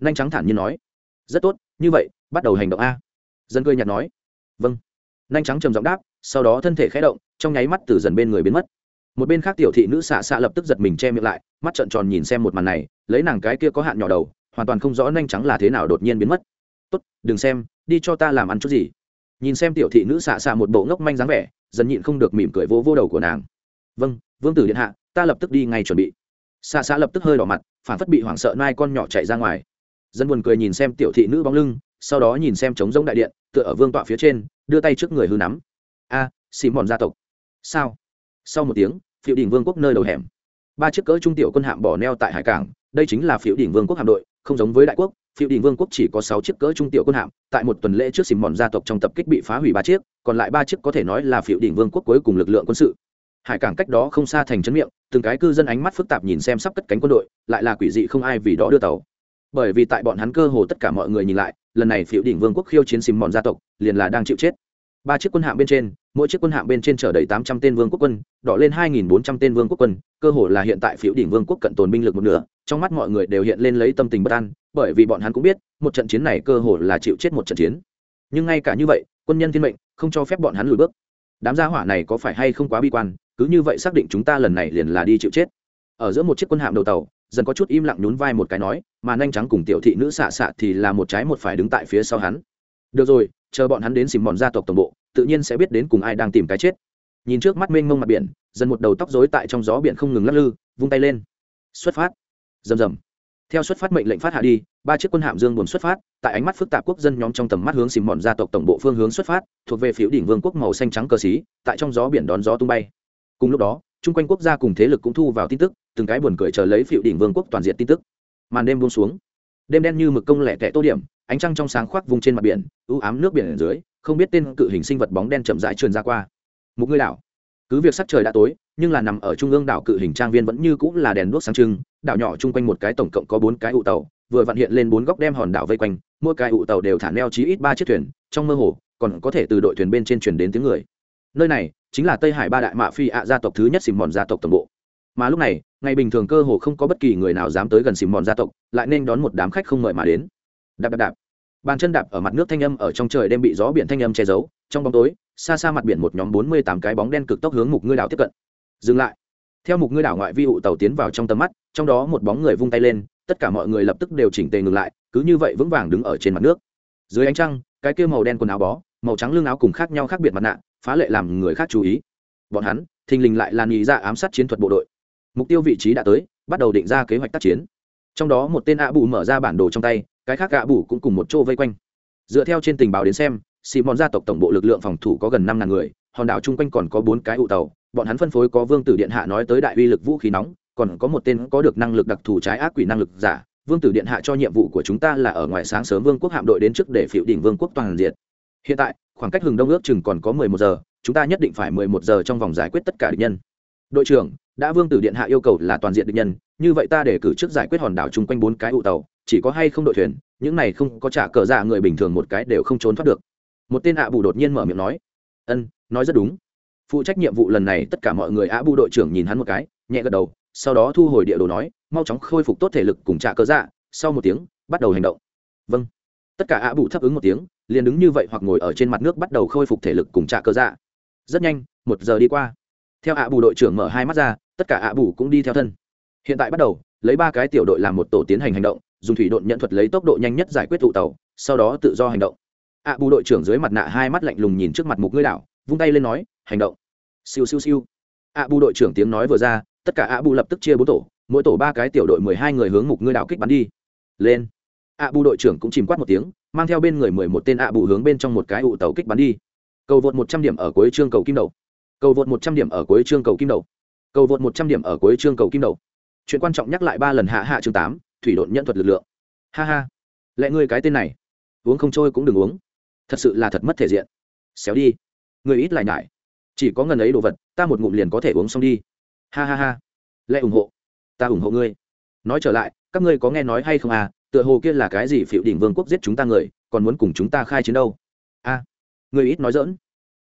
Speaker 1: Nhanh trắng thản nhiên nói, rất tốt, như vậy, bắt đầu hành động a. Dân cười nhạt nói vâng. Nhanh trắng trầm giọng đáp, sau đó thân thể khẽ động, trong nháy mắt từ dần bên người biến mất. Một bên khác tiểu thị nữ xạ xạ lập tức giật mình che miệng lại, mắt trợn tròn nhìn xem một màn này, lấy nàng cái kia có hạn nhỏ đầu, hoàn toàn không rõ nhanh trắng là thế nào đột nhiên biến mất. Tốt, đừng xem, đi cho ta làm ăn chút gì nhìn xem tiểu thị nữ xạ xạ một bộ ngốc manh dáng vẻ dần nhịn không được mỉm cười vỗ vô đầu của nàng. Vâng vương tử điện hạ ta lập tức đi ngay chuẩn bị. Xạ xạ lập tức hơi đỏ mặt phản phất bị hoảng sợ nai con nhỏ chạy ra ngoài. Dân buồn cười nhìn xem tiểu thị nữ bóng lưng sau đó nhìn xem trống giống đại điện tựa ở vương tọa phía trên đưa tay trước người hư nắm. A à, xì mòn gia tộc. Sao? Sau một tiếng phiệu đỉnh vương quốc nơi đầu hẻm. Ba chiếc cỡ trung tiểu quân hạm bỏ neo tại hải cảng đây chính là phiệu đỉnh vương quốc hạm đội không giống với đại quốc phiêu đỉnh vương quốc chỉ có sáu chiếc cỡ trung tiểu quân hạm, tại một tuần lễ trước xìm mòn gia tộc trong tập kích bị phá hủy ba chiếc, còn lại ba chiếc có thể nói là phiêu đỉnh vương quốc cuối cùng lực lượng quân sự. Hải cảng cách đó không xa thành trấn miệng, từng cái cư dân ánh mắt phức tạp nhìn xem sắp cất cánh quân đội, lại là quỷ dị không ai vì đó đưa tàu. Bởi vì tại bọn hắn cơ hồ tất cả mọi người nhìn lại, lần này phiêu đỉnh vương quốc khiêu chiến xìm mòn gia tộc, liền là đang chịu chết. Ba chiếc quân hạm bên trên, mỗi chiếc quân hạm bên trên chở đầy tám trăm tên vương quốc quân, đỏ lên hai nghìn bốn trăm tên vương quốc quân, cơ hồ là hiện tại phiếu đỉnh vương quốc cận tồn binh lực một nửa trong mắt mọi người đều hiện lên lấy tâm tình bất an, bởi vì bọn hắn cũng biết, một trận chiến này cơ hồ là chịu chết một trận chiến. Nhưng ngay cả như vậy, quân nhân thiên mệnh không cho phép bọn hắn lùi bước. Đám gia hỏa này có phải hay không quá bi quan, cứ như vậy xác định chúng ta lần này liền là đi chịu chết. Ở giữa một chiếc quân hạm đầu tàu, dần có chút im lặng nhún vai một cái nói, mà nhanh trắng cùng tiểu thị nữ xạ xạ thì là một trái một phải đứng tại phía sau hắn. Được rồi, chờ bọn hắn đến xìm mòn gia tộc tổng bộ, tự nhiên sẽ biết đến cùng ai đang tìm cái chết. Nhìn trước mắt mênh mông mặt biển, dần một đầu tóc rối tại trong gió biển không ngừng lắc lư, vung tay lên. Xuất phát rầm rầm. Theo xuất phát mệnh lệnh phát hạ đi, ba chiếc quân hạm dương buồn xuất phát, tại ánh mắt phức tạp quốc dân nhóm trong tầm mắt hướng xìm mòn gia tộc tổng bộ phương hướng xuất phát, thuộc về phiếu đỉnh vương quốc màu xanh trắng cờ xí, tại trong gió biển đón gió tung bay. Cùng lúc đó, chung quanh quốc gia cùng thế lực cũng thu vào tin tức, từng cái buồn cười chờ lấy phiếu đỉnh vương quốc toàn diện tin tức. Màn đêm buông xuống. Đêm đen như mực công lẻ tẻ tô điểm, ánh trăng trong sáng khoác vùng trên mặt biển ưu ám nước biển ở dưới, không biết tên cự hình sinh vật bóng đen chậm rãi trườn ra qua. Một người đảo. Cứ việc sắc trời đã tối nhưng là nằm ở trung ương đảo cự hình trang viên vẫn như cũng là đèn đuốc sáng trưng, đảo nhỏ chung quanh một cái tổng cộng có bốn cái ụ tàu, vừa vặn hiện lên bốn góc đem hòn đảo vây quanh, mỗi cái ụ tàu đều thả neo chí ít ba chiếc thuyền, trong mơ hồ, còn có thể từ đội thuyền bên trên chuyển đến tiếng người. Nơi này chính là tây hải ba đại mạ phi ạ gia tộc thứ nhất xìm mòn gia tộc tổng bộ. Mà lúc này, ngày bình thường cơ hồ không có bất kỳ người nào dám tới gần xìm mòn gia tộc, lại nên đón một đám khách không mời mà đến. Đạp đạp đạp. Bàn chân đạp ở mặt nước thanh âm ở trong trời đêm bị gió biển thanh âm che giấu, trong bóng tối, xa xa mặt biển một nhóm bốn mươi tám cái bóng đen cực tốc hướng mục ngươi đảo tiếp cận dừng lại. Theo mục ngươi đảo ngoại vi ụ tàu tiến vào trong tầm mắt, trong đó một bóng người vung tay lên, tất cả mọi người lập tức đều chỉnh tề ngừng lại, cứ như vậy vững vàng đứng ở trên mặt nước. Dưới ánh trăng, cái kia màu đen quần áo bó, màu trắng lưng áo cùng khác nhau khác biệt mặt nạ, phá lệ làm người khác chú ý. Bọn hắn, thình lình lại làn nghĩ ra dạ ám sát chiến thuật bộ đội. Mục tiêu vị trí đã tới, bắt đầu định ra kế hoạch tác chiến. Trong đó một tên ạ bù mở ra bản đồ trong tay, cái khác ạ bù cũng cùng một chỗ vây quanh. Dựa theo trên tình báo đến xem, simon gia tộc tổng bộ lực lượng phòng thủ có gần năm ngàn người, hòn đảo chung quanh còn có bốn cái ụ tàu bọn hắn phân phối có vương tử điện hạ nói tới đại uy lực vũ khí nóng, còn có một tên có được năng lực đặc thù trái ác quỷ năng lực giả. Vương tử điện hạ cho nhiệm vụ của chúng ta là ở ngoài sáng sớm vương quốc hạm đội đến trước để phiệu đỉnh vương quốc toàn diện. Hiện tại, khoảng cách hừng đông ước chừng còn có mười một giờ, chúng ta nhất định phải mười một giờ trong vòng giải quyết tất cả địch nhân. Đội trưởng, đã vương tử điện hạ yêu cầu là toàn diện địch nhân, như vậy ta để cử trước giải quyết hòn đảo chung quanh bốn cái ụ tàu, chỉ có hay không đội thuyền, những này không có trả cờ giả người bình thường một cái đều không trốn thoát được. Một tên ạ bù đột nhiên mở miệng nói, ân, nói rất đúng phụ trách nhiệm vụ lần này tất cả mọi người ạ bù đội trưởng nhìn hắn một cái, nhẹ gật đầu, sau đó thu hồi địa đồ nói, mau chóng khôi phục tốt thể lực cùng trạ cớ dạ. Sau một tiếng, bắt đầu hành động. Vâng. Tất cả ạ bù thấp ứng một tiếng, liền đứng như vậy hoặc ngồi ở trên mặt nước bắt đầu khôi phục thể lực cùng trạ cớ dạ. Rất nhanh, một giờ đi qua. Theo ạ bù đội trưởng mở hai mắt ra, tất cả ạ bù cũng đi theo thân. Hiện tại bắt đầu, lấy ba cái tiểu đội làm một tổ tiến hành hành động, dùng thủy đội nhận thuật lấy tốc độ nhanh nhất giải quyết tụ tàu, sau đó tự do hành động. Ạ bù đội trưởng dưới mặt nạ hai mắt lạnh lùng nhìn trước mặt mục ngươi đảo, vung tay lên nói, hành động siêu siêu siêu. Ạ bù đội trưởng tiếng nói vừa ra, tất cả ạ bù lập tức chia bốn tổ, mỗi tổ ba cái tiểu đội mười hai người hướng mục ngươi đạo kích bắn đi. Lên. Ạ bù đội trưởng cũng chìm quát một tiếng, mang theo bên người mười một tên ạ bù hướng bên trong một cái ụ tàu kích bắn đi. Cầu vượt một trăm điểm ở cuối chương cầu kim đầu. Cầu vượt một trăm điểm ở cuối chương cầu kim đầu. Cầu vượt một trăm điểm ở cuối chương cầu kim đầu. Chuyện quan trọng nhắc lại ba lần hạ hạ chương tám, thủy độn nhận thuật lực lượng. Ha ha. Lẽ ngươi cái tên này, uống không trôi cũng đừng uống. Thật sự là thật mất thể diện. Xéo đi. Người ít lại nhải chỉ có ngần ấy đồ vật ta một ngụm liền có thể uống xong đi. Ha ha ha. Lẽ ủng hộ. Ta ủng hộ ngươi. Nói trở lại các ngươi có nghe nói hay không à tựa hồ kia là cái gì phiệu đỉnh vương quốc giết chúng ta người còn muốn cùng chúng ta khai chiến đâu? A. À, ngươi ít nói dỡn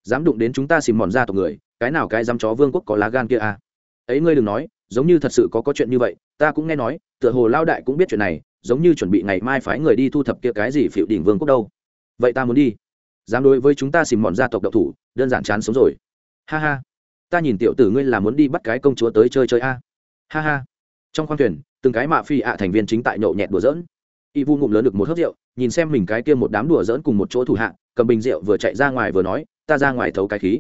Speaker 1: dám đụng đến chúng ta xìm mòn ra tộc người cái nào cái dám chó vương quốc có lá gan kia à? Ấy ngươi đừng nói giống như thật sự có có chuyện như vậy ta cũng nghe nói tựa hồ lao đại cũng biết chuyện này giống như chuẩn bị ngày mai phái người đi thu thập kia cái gì phiệu đỉnh vương quốc đâu. Vậy ta muốn đi. Dám đối với chúng ta xìm mòn gia tộc độc thủ đơn giản chán sống rồi ha ha. Ta nhìn tiểu tử ngươi là muốn đi bắt cái công chúa tới chơi chơi a. Ha ha. Trong khoang thuyền, từng cái mạ phi ạ thành viên chính tại nhậu nhẹt đùa dỡn y vu ngụm lớn được một hớp rượu, nhìn xem mình cái kia một đám đùa dỡn cùng một chỗ thủ hạ, cầm bình rượu vừa chạy ra ngoài vừa nói, ta ra ngoài thấu cái khí.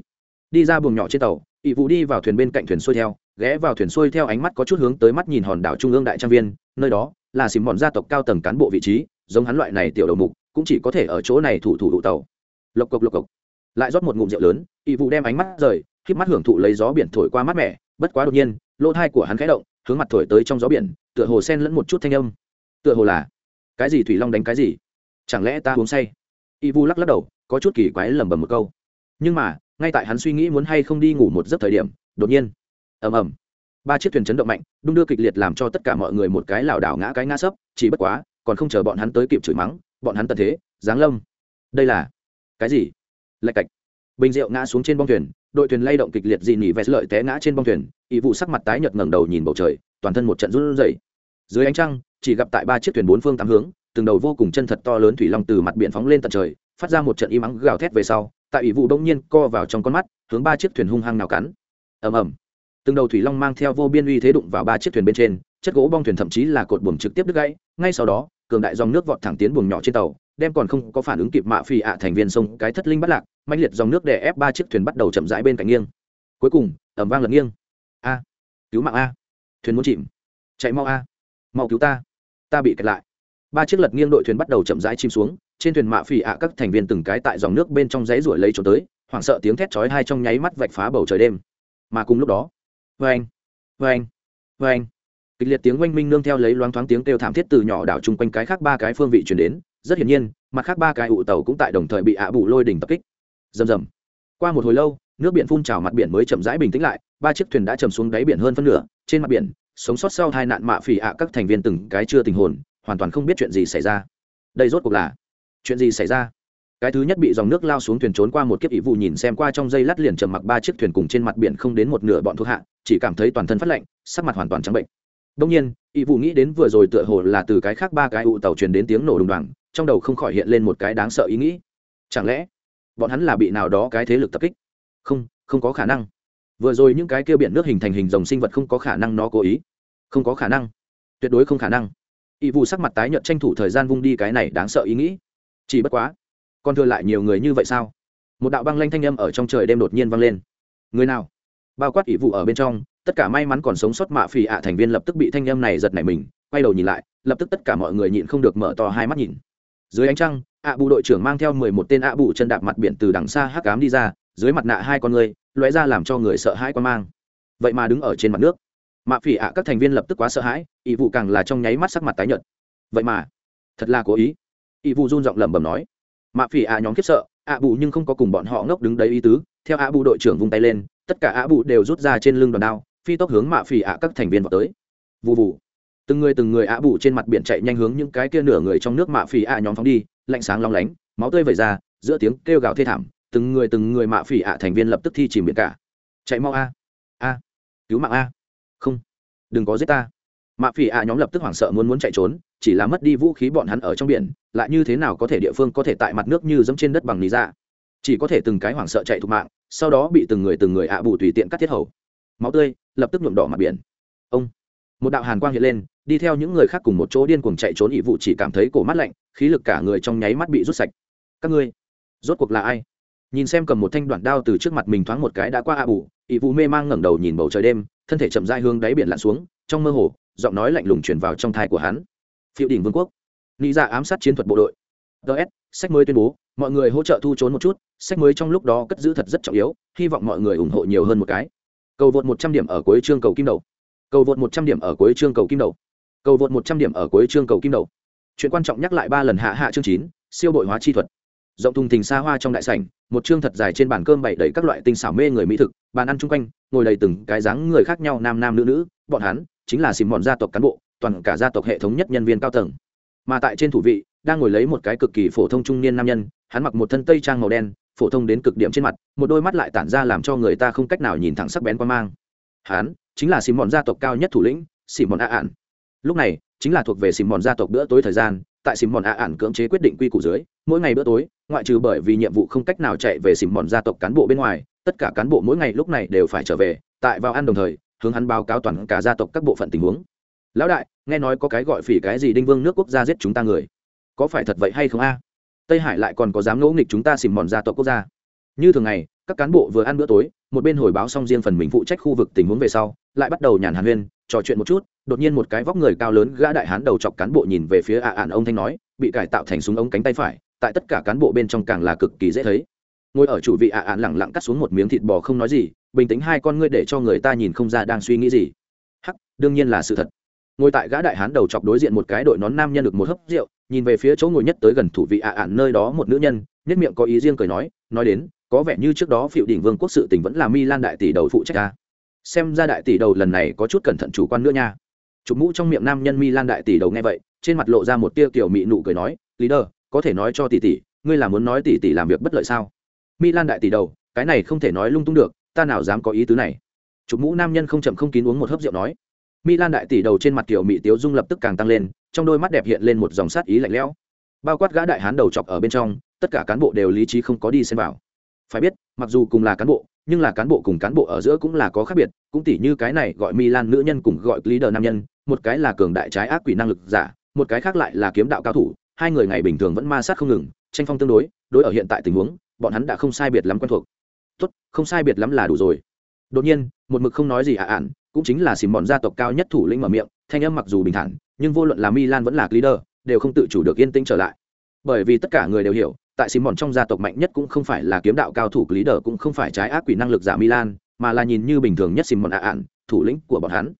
Speaker 1: Đi ra buồng nhỏ trên tàu y vu đi vào thuyền bên cạnh thuyền xuôi theo, ghé vào thuyền xuôi theo ánh mắt có chút hướng tới mắt nhìn hòn đảo trung ương đại trang viên, nơi đó là xìm mòn gia tộc cao tầng cán bộ vị trí, giống hắn loại này tiểu đầu mục, cũng chỉ có thể ở chỗ này thủ thủ đủ tàu. Lộc cộc lộc cộc lại rót một ngụm rượu lớn, y vụ đem ánh mắt rời khiếp mắt hưởng thụ lấy gió biển thổi qua mát mẻ, bất quá đột nhiên, lỗ thai của hắn khẽ động, hướng mặt thổi tới trong gió biển, tựa hồ sen lẫn một chút thanh âm. Tựa hồ là, cái gì thủy long đánh cái gì? Chẳng lẽ ta uống say? Y vu lắc lắc đầu, có chút kỳ quái lẩm bẩm một câu. Nhưng mà, ngay tại hắn suy nghĩ muốn hay không đi ngủ một giấc thời điểm, đột nhiên, ầm ầm, ba chiếc thuyền chấn động mạnh, đung đưa kịch liệt làm cho tất cả mọi người một cái lảo đảo ngã cái ngã sấp, chỉ bất quá, còn không chờ bọn hắn tới kịp chửi mắng, bọn hắn tận thế, giáng lâm. Đây là, cái gì? Lạch cạch. Bình rượu ngã xuống trên bong thuyền, đội thuyền lay động kịch liệt dị nỉ vẹt lợi té ngã trên bong thuyền ỵ vụ sắc mặt tái nhợt ngẩng đầu nhìn bầu trời, toàn thân một trận run rẩy. Dưới ánh trăng, chỉ gặp tại ba chiếc thuyền bốn phương tám hướng, từng đầu vô cùng chân thật to lớn thủy long từ mặt biển phóng lên tận trời, phát ra một trận im ắng gào thét về sau, tại ỵ vụ đông nhiên co vào trong con mắt, hướng ba chiếc thuyền hung hăng nào cắn. Ầm ầm. Từng đầu thủy long mang theo vô biên uy thế đụng vào ba chiếc thuyền bên trên, chất gỗ bong thuyền thậm chí là cột buồm trực tiếp đứt gãy, ngay sau đó, cường đại dòng nước vọt thẳng tiến buồng nhỏ trên tàu đem còn không có phản ứng kịp mạ phi ạ thành viên sông cái thất linh bắt lạc mạnh liệt dòng nước để ép ba chiếc thuyền bắt đầu chậm rãi bên cạnh nghiêng. Cuối cùng, ẩm vang lật nghiêng. A, cứu mạng a. Thuyền muốn chìm. Chạy mau a. Mau cứu ta. Ta bị kẹt lại. Ba chiếc lật nghiêng đội thuyền bắt đầu chậm rãi chìm xuống, trên thuyền mạ phỉ ạ các thành viên từng cái tại dòng nước bên trong giấy ruổi lấy trốn tới, hoảng sợ tiếng thét chói hai trong nháy mắt vạch phá bầu trời đêm. Mà cùng lúc đó vê anh vê anh vê anh kịch liệt tiếng oanh minh nương theo lấy loáng thoáng tiếng kêu thảm thiết từ nhỏ đảo chung quanh cái khác ba cái phương vị chuyển đến, rất hiển nhiên, mặt khác ba cái ụ tàu cũng tại đồng thời bị ạ bù lôi đỉnh tập kích. Rầm rầm. Qua một hồi lâu, nước biển phun trào mặt biển mới chậm rãi bình tĩnh lại, ba chiếc thuyền đã chầm xuống đáy biển hơn phân nửa, trên mặt biển, sống sót sau hai nạn mạ phỉ ạ các thành viên từng cái chưa tình hồn, hoàn toàn không biết chuyện gì xảy ra. Đây rốt cuộc là chuyện gì xảy ra? Cái thứ nhất bị dòng nước lao xuống thuyền trốn qua một kiếp ỷ vụ nhìn xem qua trong dây lát liền trầm mặc ba chiếc thuyền cùng trên mặt biển không đến một nửa bọn thuộc hạ, chỉ cảm thấy toàn thân phát lạnh, sắc mặt hoàn toàn trắng bệnh đông nhiên y vụ nghĩ đến vừa rồi tựa hồ là từ cái khác ba cái ụ tàu truyền đến tiếng nổ đùng đoàng, trong đầu không khỏi hiện lên một cái đáng sợ ý nghĩ. Chẳng lẽ, bọn hắn là bị nào đó cái thế lực tập kích? Không không có khả năng. Vừa rồi những cái kia biển nước hình thành hình dòng sinh vật không có khả năng nó cố ý. Không có khả năng. Tuyệt đối không khả năng. Ỵ vụ sắc mặt tái nhợt tranh thủ thời gian vung đi cái này đáng sợ ý nghĩ. Chỉ bất quá, còn thừa lại nhiều người như vậy sao? Một đạo băng lanh thanh âm ở trong trời đêm đột nhiên vang lên. Người nào? Bao quát ỵ vụ ở bên trong tất cả may mắn còn sống sót mạ phì ạ thành viên lập tức bị thanh âm này giật nảy mình, quay đầu nhìn lại, lập tức tất cả mọi người nhịn không được mở to hai mắt nhìn. Dưới ánh trăng, ạ bù đội trưởng mang theo mười một tên ạ bù chân đạp mặt biển từ đằng xa hắc cám đi ra, dưới mặt nạ hai con người, lóe ra làm cho người sợ hãi quan mang. Vậy mà đứng ở trên mặt nước, mạ phỉ ạ các thành viên lập tức quá sợ hãi ỵ vụ càng là trong nháy mắt sắc mặt tái nhợt. Vậy mà, thật là cố ý. Ỵ vụ run giọng lẩm bẩm nói. Mạ phỉ ạ nhóm khiếp sợ, ạ bù nhưng không có cùng bọn họ ngốc đứng đấy ý tứ, theo ạ bù đội trưởng vung tay lên, tất cả ạ bù đều rút ra trên lưng đòn đao phi tốc hướng mạ phỉ ạ các thành viên vào tới. Vụ vụ từng người từng người ạ bù trên mặt biển chạy nhanh hướng những cái kia nửa người trong nước mạ phỉ ạ nhóm phóng đi, lạnh sáng long lánh, máu tươi vẩy ra, giữa tiếng kêu gào thê thảm, từng người từng người mạ phỉ ạ thành viên lập tức thi chìm biển cả. Chạy mau a. A. Cứu mạng a. Không. Đừng có giết ta. Mạ phỉ ạ nhóm lập tức hoảng sợ muốn muốn chạy trốn, chỉ là mất đi vũ khí bọn hắn ở trong biển, lại như thế nào có thể địa phương có thể tại mặt nước như dẫm trên đất bằng lý ra chỉ có thể từng cái hoảng sợ chạy thục mạng, sau đó bị từng người từng người ạ bù tùy tiện cắt thiết hầu máu tươi, lập tức nhuộm đỏ mặt biển. Ông, một đạo hàn quang hiện lên, đi theo những người khác cùng một chỗ điên cuồng chạy trốn ỵ vụ chỉ cảm thấy cổ mắt lạnh, khí lực cả người trong nháy mắt bị rút sạch. Các ngươi, rốt cuộc là ai? Nhìn xem cầm một thanh đoạn đao từ trước mặt mình thoáng một cái đã qua ạ bù ỵ vụ mê mang ngẩng đầu nhìn bầu trời đêm, thân thể chậm dai hướng đáy biển lặn xuống, trong mơ hồ, giọng nói lạnh lùng truyền vào trong thai của hắn. Phiêu đỉnh vương quốc. Nghĩ ra dạ ám sát chiến thuật bộ đội. Ts sách mới tuyên bố, mọi người hỗ trợ thu trốn một chút, sách mới trong lúc đó cất giữ thật rất trọng yếu, hy vọng mọi người ủng hộ nhiều hơn một cái cầu vượt một trăm điểm ở cuối chương cầu kim đầu. Cầu vượt một trăm điểm ở cuối chương cầu kim đầu. Cầu vượt một trăm điểm ở cuối chương cầu kim đầu. Chuyện quan trọng nhắc lại ba lần hạ hạ chương chín, siêu bội hóa chi thuật. Rộng thùng thình xa hoa trong đại sảnh, một chương thật dài trên bàn cơm bày đầy các loại tinh xảo mê người mỹ thực, bàn ăn chung quanh, ngồi đầy từng cái dáng người khác nhau nam nam nữ nữ, bọn hắn chính là xìm mòn gia tộc cán bộ, toàn cả gia tộc hệ thống nhất nhân viên cao tầng. Mà tại trên thủ vị, đang ngồi lấy một cái cực kỳ phổ thông trung niên nam nhân, hắn mặc một thân tây trang màu đen phổ thông đến cực điểm trên mặt một đôi mắt lại tản ra làm cho người ta không cách nào nhìn thẳng sắc bén qua mang. Hán, chính là xìm mòn gia tộc cao nhất thủ lĩnh xìm mòn a ạn lúc này chính là thuộc về xìm mòn gia tộc bữa tối thời gian tại xìm mòn a ạn cưỡng chế quyết định quy củ dưới mỗi ngày bữa tối ngoại trừ bởi vì nhiệm vụ không cách nào chạy về xìm mòn gia tộc cán bộ bên ngoài tất cả cán bộ mỗi ngày lúc này đều phải trở về tại vào ăn đồng thời hướng hắn báo cáo toàn cả gia tộc các bộ phận tình huống. Lão đại nghe nói có cái gọi phỉ cái gì đinh vương nước quốc gia giết chúng ta người. Có phải thật vậy hay không a? Tây hải lại còn có dám ngỗ nghịch chúng ta xìm mòn gia tộc quốc gia. Như thường ngày, các cán bộ vừa ăn bữa tối, một bên hồi báo xong riêng phần mình phụ trách khu vực tình huống về sau, lại bắt đầu nhàn hàn huyên, trò chuyện một chút, đột nhiên một cái vóc người cao lớn gã đại hán đầu chọc cán bộ nhìn về phía ạ ạn ông thanh nói, bị cải tạo thành súng ống cánh tay phải, tại tất cả cán bộ bên trong càng là cực kỳ dễ thấy. Ngồi ở chủ vị ạ ạn lẳng lặng cắt xuống một miếng thịt bò không nói gì, bình tĩnh hai con ngươi để cho người ta nhìn không ra đang suy nghĩ gì. Hắc, đương nhiên là sự thật. Ngồi tại gã đại hán đầu chọc đối diện một cái đội nón nam nhân được một hớp rượu nhìn về phía chỗ ngồi nhất tới gần thủ vị ạ ạn nơi đó một nữ nhân nhất miệng có ý riêng cười nói nói đến, có vẻ như trước đó phiệu đỉnh vương quốc sự tình vẫn là mi lan đại tỷ đầu phụ trách ta. Xem ra đại tỷ đầu lần này có chút cẩn thận chủ quan nữa nha. Chụp mũ trong miệng nam nhân mi lan đại tỷ đầu nghe vậy, trên mặt lộ ra một tia kiểu mị nụ cười nói, leader, có thể nói cho tỷ tỷ, ngươi là muốn nói tỷ tỷ làm việc bất lợi sao? Mi lan đại tỷ đầu, cái này không thể nói lung tung được, ta nào dám có ý tứ này. Chụp mũ nam nhân không chậm không kín uống một hớp rượu nói. Mi lan đại tỷ đầu trên mặt kiểu mị tiếu dung lập tức càng tăng lên trong đôi mắt đẹp hiện lên một dòng sát ý lạnh lẽo. Bao quát gã đại hán đầu chọc ở bên trong tất cả cán bộ đều lý trí không có đi xem vào. Phải biết mặc dù cùng là cán bộ nhưng là cán bộ cùng cán bộ ở giữa cũng là có khác biệt cũng tỉ như cái này gọi milan nữ nhân cùng gọi leader nam nhân một cái là cường đại trái ác quỷ năng lực giả một cái khác lại là kiếm đạo cao thủ hai người ngày bình thường vẫn ma sát không ngừng tranh phong tương đối đối ở hiện tại tình huống bọn hắn đã không sai biệt lắm quen thuộc. Tốt không sai biệt lắm là đủ rồi. Đột nhiên một mực không nói gì ạ à ản, cũng chính là xìm mòn gia tộc cao nhất thủ lĩnh mở miệng thanh âm mặc dù bình thản nhưng vô luận là milan vẫn là leader đều không tự chủ được yên tĩnh trở lại. Bởi vì tất cả người đều hiểu, tại Simon trong gia tộc mạnh nhất cũng không phải là kiếm đạo cao thủ leader cũng không phải trái ác quỷ năng lực giả milan, mà là nhìn như bình thường nhất Simon mòn ạn thủ lĩnh của bọn hắn.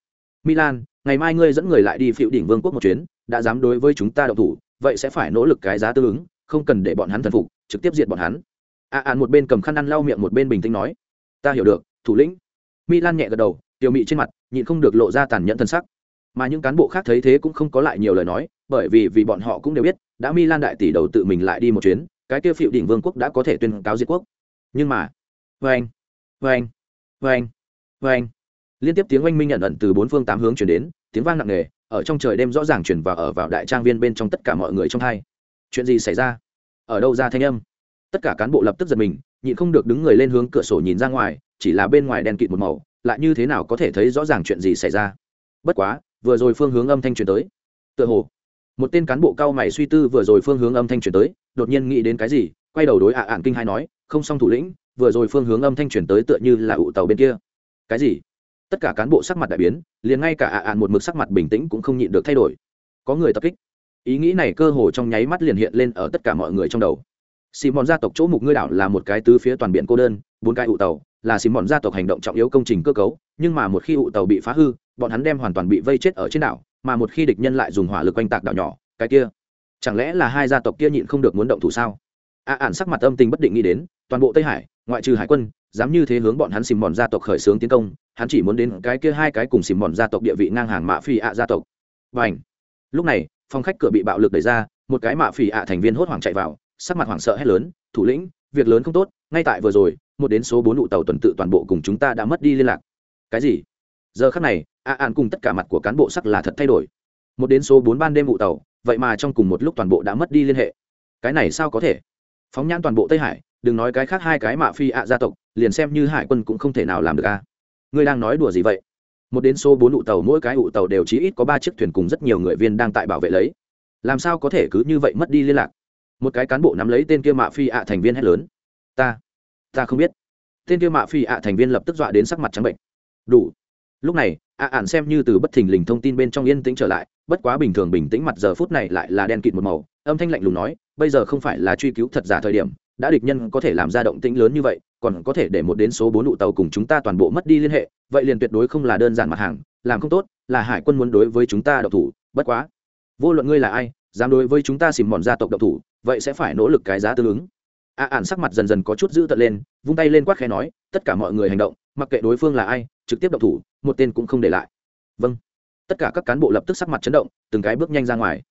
Speaker 1: Milan, ngày mai ngươi dẫn người lại đi phiệu đỉnh vương quốc một chuyến, đã dám đối với chúng ta động thủ, vậy sẽ phải nỗ lực cái giá tương ứng, không cần để bọn hắn thần phục, trực tiếp diệt bọn hắn. Ạ ạn một bên cầm khăn ăn lau miệng một bên bình tĩnh nói, ta hiểu được, thủ lĩnh. Milan nhẹ gật đầu, tiểu mị trên mặt, nhịn không được lộ ra tàn nhẫn thân sắc mà những cán bộ khác thấy thế cũng không có lại nhiều lời nói, bởi vì vì bọn họ cũng đều biết, đã milan đại tỷ đầu tự mình lại đi một chuyến, cái tiêu phiệu đỉnh vương quốc đã có thể tuyên cáo diệt quốc. Nhưng mà vâng vâng vâng vâng. Liên tiếp tiếng oanh minh nhận ẩn từ bốn phương tám hướng chuyển đến, tiếng vang nặng nề, ở trong trời đêm rõ ràng chuyển vào, ở vào đại trang viên bên trong tất cả mọi người trong hai. Chuyện gì xảy ra? Ở đâu ra thanh âm? Tất cả cán bộ lập tức giật mình, nhịn không được đứng người lên hướng cửa sổ nhìn ra ngoài, chỉ là bên ngoài đèn kịt một màu, lại như thế nào có thể thấy rõ ràng chuyện gì xảy ra? Bất quá vừa rồi phương hướng âm thanh truyền tới. Tựa hồ, một tên cán bộ cao mày suy tư vừa rồi phương hướng âm thanh truyền tới, đột nhiên nghĩ đến cái gì, quay đầu đối ạ ạn kinh hai nói, không xong thủ lĩnh, vừa rồi phương hướng âm thanh truyền tới tựa như là ụ tàu bên kia. Cái gì? Tất cả cán bộ sắc mặt đại biến, liền ngay cả ạ ạn một mực sắc mặt bình tĩnh cũng không nhịn được thay đổi. Có người tập kích. Ý nghĩ này cơ hồ trong nháy mắt liền hiện lên ở tất cả mọi người trong đầu. Xì mòn gia tộc chỗ mục ngươi đảo là một cái tứ phía toàn biển cô đơn, bốn cái ụ tàu, là xì mòn gia tộc hành động trọng yếu công trình cơ cấu, nhưng mà một khi ụ tàu bị phá hư bọn hắn đem hoàn toàn bị vây chết ở trên đảo, mà một khi địch nhân lại dùng hỏa lực oanh tạc đảo nhỏ, cái kia, chẳng lẽ là hai gia tộc kia nhịn không được muốn động thủ sao? A ản sắc mặt âm tình bất định nghĩ đến, toàn bộ tây hải, ngoại trừ hải quân, dám như thế hướng bọn hắn xìm mòn gia tộc khởi xướng tiến công, hắn chỉ muốn đến cái kia hai cái cùng xìm mòn gia tộc địa vị ngang hàng mạ phi ạ gia tộc. Và ảnh lúc này, phòng khách cửa bị bạo lực đẩy ra, một cái mạ phi ạ thành viên hốt hoảng chạy vào, sắc mặt hoảng sợ hét lớn, thủ lĩnh, việc lớn không tốt, ngay tại vừa rồi, một đến số bốn nụ tàu tuần tự toàn bộ cùng chúng ta đã mất đi liên lạc. Cái gì? Giờ khắc này, a an cùng tất cả mặt của cán bộ sắc là thật thay đổi. Một đến số bốn ban đêm vụ tàu, vậy mà trong cùng một lúc toàn bộ đã mất đi liên hệ. Cái này sao có thể? Phóng nhãn toàn bộ tây hải, đừng nói cái khác hai cái mạ phi ạ gia tộc, liền xem như hải quân cũng không thể nào làm được a. Ngươi đang nói đùa gì vậy? Một đến số bốn ụ tàu, mỗi cái ụ tàu đều chỉ ít có ba chiếc thuyền cùng rất nhiều người viên đang tại bảo vệ lấy. Làm sao có thể cứ như vậy mất đi liên lạc? Một cái cán bộ nắm lấy tên kia mạ phi ạ thành viên hét lớn. Ta ta không biết. Tên kia mạ phi ạ thành viên lập tức dọa đến sắc mặt trắng bệnh. Đủ lúc này ạ ản xem như từ bất thình lình thông tin bên trong yên tĩnh trở lại, bất quá bình thường bình tĩnh mặt giờ phút này lại là đen kịt một màu, âm thanh lạnh lùng nói, bây giờ không phải là truy cứu thật giả thời điểm, đã địch nhân có thể làm ra động tĩnh lớn như vậy, còn có thể để một đến số bốn nụ tàu cùng chúng ta toàn bộ mất đi liên hệ, vậy liền tuyệt đối không là đơn giản mặt hàng, làm không tốt, là hải quân muốn đối với chúng ta độc thủ, bất quá, vô luận ngươi là ai, dám đối với chúng ta xìm mòn gia tộc độc thủ, vậy sẽ phải nỗ lực cái giá tương ứng. A ản sắc mặt dần dần có chút dữ tợn lên, vung tay lên quát khẽ nói, tất cả mọi người hành động, mặc kệ đối phương là ai trực tiếp động thủ, một tên cũng không để lại. Vâng. Tất cả các cán bộ lập tức sắc mặt chấn động, từng cái bước nhanh ra ngoài.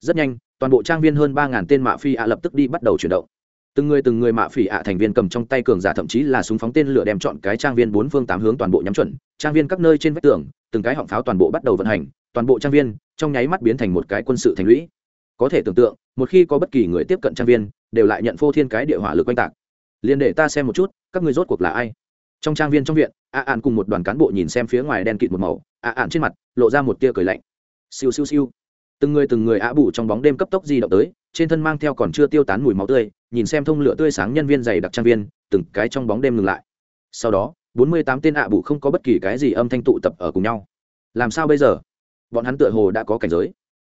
Speaker 1: Rất nhanh, toàn bộ trang viên hơn ba ngàn tên mạ phi ạ lập tức đi bắt đầu chuyển động. Từng người từng người mạ phỉ ạ thành viên cầm trong tay cường giả thậm chí là súng phóng tên lửa đem chọn cái trang viên bốn phương tám hướng toàn bộ nhắm chuẩn, trang viên các nơi trên vách tường, từng cái họng pháo toàn bộ bắt đầu vận hành, toàn bộ trang viên trong nháy mắt biến thành một cái quân sự thành lũy. Có thể tưởng tượng, một khi có bất kỳ người tiếp cận trang viên, đều lại nhận phô thiên cái địa hỏa lực oanh tạc. Liền để ta xem một chút, các người rốt cuộc là ai? Trong trang viên trong viện, a ạn cùng một đoàn cán bộ nhìn xem phía ngoài đen kịt một màu, a ạn trên mặt lộ ra một tia cười lạnh. Siêu siêu siêu. Từng người từng người ạ bù trong bóng đêm cấp tốc di động tới, trên thân mang theo còn chưa tiêu tán mùi máu tươi, nhìn xem thông lửa tươi sáng nhân viên dày đặc trang viên, từng cái trong bóng đêm ngừng lại. Sau đó, bốn mươi tám tên ạ bù không có bất kỳ cái gì âm thanh tụ tập ở cùng nhau. Làm sao bây giờ? Bọn hắn tựa hồ đã có cảnh giới.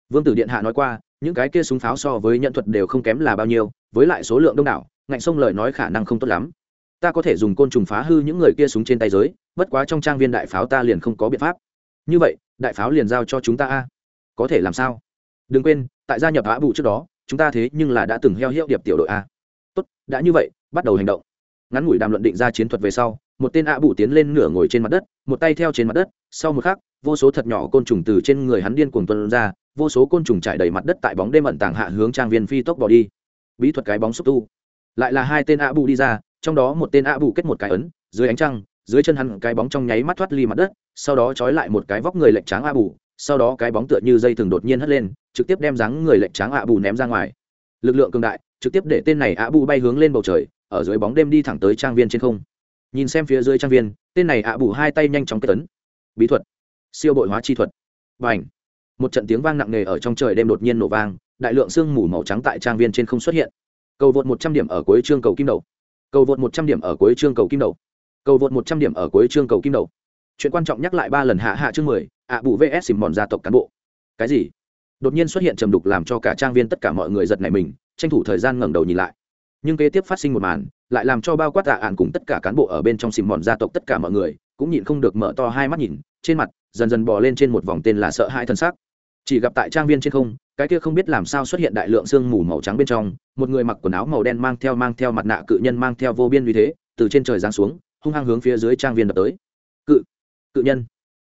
Speaker 1: Vương tử điện hạ nói qua, những cái kia súng pháo so với nhận thuật đều không kém là bao nhiêu, với lại số lượng đông đảo, ngạnh sông lời nói khả năng không tốt lắm ta có thể dùng côn trùng phá hư những người kia súng trên tay giới, bất quá trong trang viên đại pháo ta liền không có biện pháp. Như vậy, đại pháo liền giao cho chúng ta a. Có thể làm sao? Đừng quên, tại gia nhập á Bụ trước đó, chúng ta thế nhưng là đã từng heo hiệu điệp tiểu đội a. Tốt, đã như vậy, bắt đầu hành động. Ngắn ngủi đàm luận định ra chiến thuật về sau, một tên ạ Bụ tiến lên nửa ngồi trên mặt đất, một tay theo trên mặt đất, sau một khắc, vô số thật nhỏ côn trùng từ trên người hắn điên cuồng tuân ra, vô số côn trùng trải đầy mặt đất tại bóng đêm ẩn tàng hạ hướng trang viên phi tốc bỏ đi. Bí thuật cái bóng xúc tu. Lại là hai tên ạ Bụ đi ra trong đó một tên ạ bù kết một cái ấn, dưới ánh trăng, dưới chân hắn cái bóng trong nháy mắt thoát ly mặt đất, sau đó trói lại một cái vóc người lệch tráng ạ bù, sau đó cái bóng tựa như dây thường đột nhiên hất lên, trực tiếp đem dáng người lệnh tráng ạ bù ném ra ngoài. Lực lượng cường đại, trực tiếp để tên này ạ bù bay hướng lên bầu trời, ở dưới bóng đêm đi thẳng tới trang viên trên không. Nhìn xem phía dưới trang viên, tên này ạ bù hai tay nhanh chóng kết tấn bí thuật. Siêu bội hóa chi thuật. Và ảnh một trận tiếng vang nặng nề ở trong trời đêm đột nhiên nổ vang, đại lượng sương mù màu trắng tại trang viên trên không xuất hiện. Cầu vượt một trăm điểm ở cuối chương cầu kim đầu cầu vượt một trăm điểm ở cuối chương cầu kim đầu. Cầu vượt một trăm điểm ở cuối chương cầu kim đầu. Chuyện quan trọng nhắc lại ba lần hạ hạ chương mười, ạ bù vs xìm mòn gia tộc cán bộ. Cái gì? Đột nhiên xuất hiện trầm đục làm cho cả trang viên tất cả mọi người giật nảy mình, tranh thủ thời gian ngẩng đầu nhìn lại. Nhưng kế tiếp phát sinh một màn, lại làm cho bao quát tạ ạn cùng tất cả cán bộ ở bên trong xìm mòn gia tộc tất cả mọi người, cũng nhịn không được mở to hai mắt nhìn, trên mặt, dần dần bò lên trên một vòng tên là sợ hai thân xác chỉ gặp tại trang viên trên không cái kia không biết làm sao xuất hiện đại lượng sương mù màu trắng bên trong, một người mặc quần áo màu đen mang theo mang theo mặt nạ cự nhân mang theo vô biên uy thế, từ trên trời giáng xuống, hung hăng hướng phía dưới trang viên đập tới. Cự cự nhân.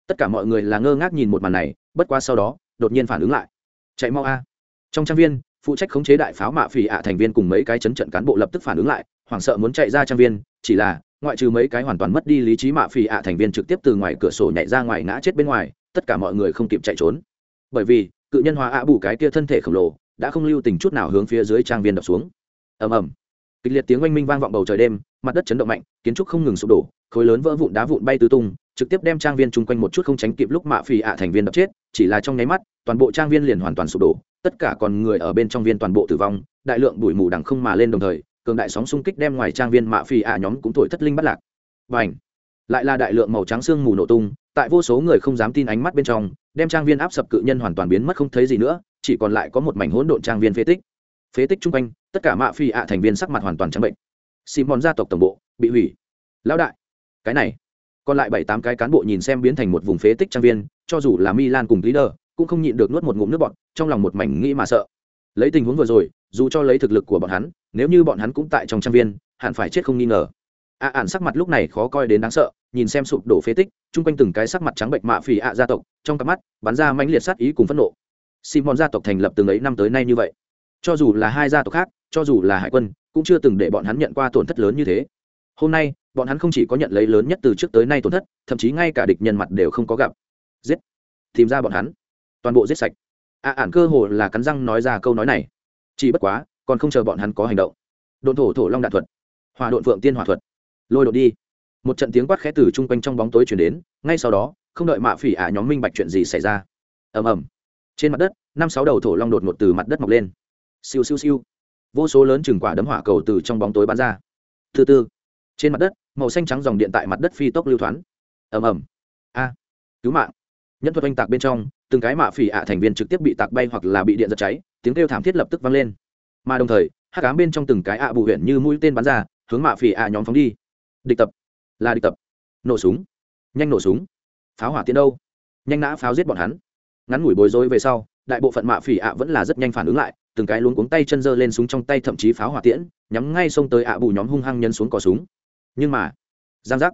Speaker 1: Tất cả mọi người là ngơ ngác nhìn một màn này, bất qua sau đó, đột nhiên phản ứng lại. Chạy mau a. Trong trang viên, phụ trách khống chế đại pháo mạ phỉ ạ thành viên cùng mấy cái chấn trận cán bộ lập tức phản ứng lại, hoảng sợ muốn chạy ra trang viên, chỉ là, ngoại trừ mấy cái hoàn toàn mất đi lý trí mạ phỉ ạ thành viên trực tiếp từ ngoài cửa sổ nhảy ra ngoài ngã chết bên ngoài, tất cả mọi người không kịp chạy trốn. Bởi vì cự nhân hóa ạ bù cái kia thân thể khổng lồ, đã không lưu tình chút nào hướng phía dưới trang viên đập xuống. Ầm ầm. Kịch liệt tiếng oanh minh vang vọng bầu trời đêm, mặt đất chấn động mạnh, kiến trúc không ngừng sụp đổ, khối lớn vỡ vụn đá vụn bay tứ tung, trực tiếp đem trang viên chung quanh một chút không tránh kịp lúc mạ phì ạ thành viên đập chết, chỉ là trong nháy mắt, toàn bộ trang viên liền hoàn toàn sụp đổ, tất cả còn người ở bên trong viên toàn bộ tử vong, đại lượng bụi mù đằng không mà lên đồng thời, cường đại sóng xung kích đem ngoài trang viên mạ phì ạ nhóm cũng thổi thất linh bắt lạc. Và ảnh lại là đại lượng màu trắng xương mù nổ tung, tại vô số người không dám tin ánh mắt bên trong đem trang viên áp sập cự nhân hoàn toàn biến mất không thấy gì nữa, chỉ còn lại có một mảnh hỗn độn trang viên phế tích. Phế tích chung quanh, tất cả mạ phi ạ thành viên sắc mặt hoàn toàn trắng bệnh. Simon gia tộc tổng bộ, bị hủy. Lão đại, cái này. Còn lại bảy tám cái cán bộ nhìn xem biến thành một vùng phế tích trang viên, cho dù là milan cùng leader, cũng không nhịn được nuốt một ngụm nước bọn trong lòng một mảnh nghĩ mà sợ. Lấy tình huống vừa rồi, dù cho lấy thực lực của bọn hắn, nếu như bọn hắn cũng tại trong trang viên, hẳn phải chết không nghi ngờ. A ạn sắc mặt lúc này khó coi đến đáng sợ nhìn xem sụp đổ phế tích, chung quanh từng cái sắc mặt trắng bệnh mạ phì ạ gia tộc, trong cặp mắt, bắn ra mãnh liệt sát ý cùng phẫn nộ. Simon gia tộc thành lập từng ấy năm tới nay như vậy. Cho dù là hai gia tộc khác, cho dù là hải quân, cũng chưa từng để bọn hắn nhận qua tổn thất lớn như thế. Hôm nay, bọn hắn không chỉ có nhận lấy lớn nhất từ trước tới nay tổn thất, thậm chí ngay cả địch nhân mặt đều không có gặp. Giết! Tìm ra bọn hắn. Toàn bộ giết sạch. A ản cơ hồ là cắn răng nói ra câu nói này. Chỉ bất quá, còn không chờ bọn hắn có hành động. Đồn thổ thổ long đạn thuật. Hòa độn phượng tiên hỏa thuật. Lôi đột đi một trận tiếng quát khẽ từ chung quanh trong bóng tối chuyển đến, ngay sau đó, không đợi mạ phỉ ả nhóm minh bạch chuyện gì xảy ra. Ầm ầm. Trên mặt đất, năm sáu đầu thổ long đột ngột từ mặt đất mọc lên. Siêu siêu siêu. Vô số lớn chừng quả đấm hỏa cầu từ trong bóng tối bắn ra. Thứ tư trên mặt đất, màu xanh trắng dòng điện tại mặt đất phi tốc lưu thoáng ầm ầm. A. Cứu mạng. Nhân thuật oanh tạc bên trong, từng cái mạ phỉ ạ thành viên trực tiếp bị tạc bay hoặc là bị điện giật cháy, tiếng kêu thảm thiết lập tức vang lên. Mà đồng thời, hắc ám bên trong từng cái ạ bù huyện như mũi tên bắn ra, hướng mạ phỉ ạ nhóm phóng đi. Địch tập là địch tập. Nổ súng. Nhanh nổ súng. Pháo hỏa tiến đâu? Nhanh nã pháo giết bọn hắn. Ngắn ngủi bối rối về sau, đại bộ phận mạ phỉ ạ vẫn là rất nhanh phản ứng lại, từng cái luống cuống tay chân giơ lên súng trong tay thậm chí pháo hỏa tiễn, nhắm ngay xông tới ạ bù nhóm hung hăng nhân xuống cò súng. Nhưng mà, giang giác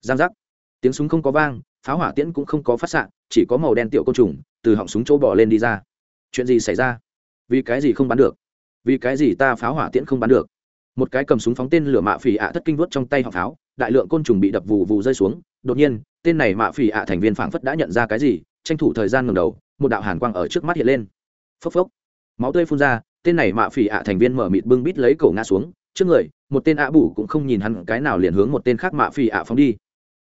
Speaker 1: giang giác. Tiếng súng không có vang, pháo hỏa tiễn cũng không có phát xạ, chỉ có màu đen tiểu côn trùng từ họng súng chỗ bỏ lên đi ra. Chuyện gì xảy ra? Vì cái gì không bắn được? Vì cái gì ta pháo hỏa tiễn không bắn được? Một cái cầm súng phóng tên lửa mạ phỉ ạ thất kinh vuốt trong tay họng pháo đại lượng côn trùng bị đập vù vù rơi xuống. Đột nhiên, tên này mạ phỉ ạ thành viên phảng phất đã nhận ra cái gì, tranh thủ thời gian ngừng đầu, một đạo hàn quang ở trước mắt hiện lên. Phốc phốc. Máu tươi phun ra, tên này mạ phỉ ạ thành viên mở mịt bưng bít lấy cổ ngã xuống. Trước người, một tên ạ bù cũng không nhìn hắn, cái nào liền hướng một tên khác mạ phỉ ạ phóng đi.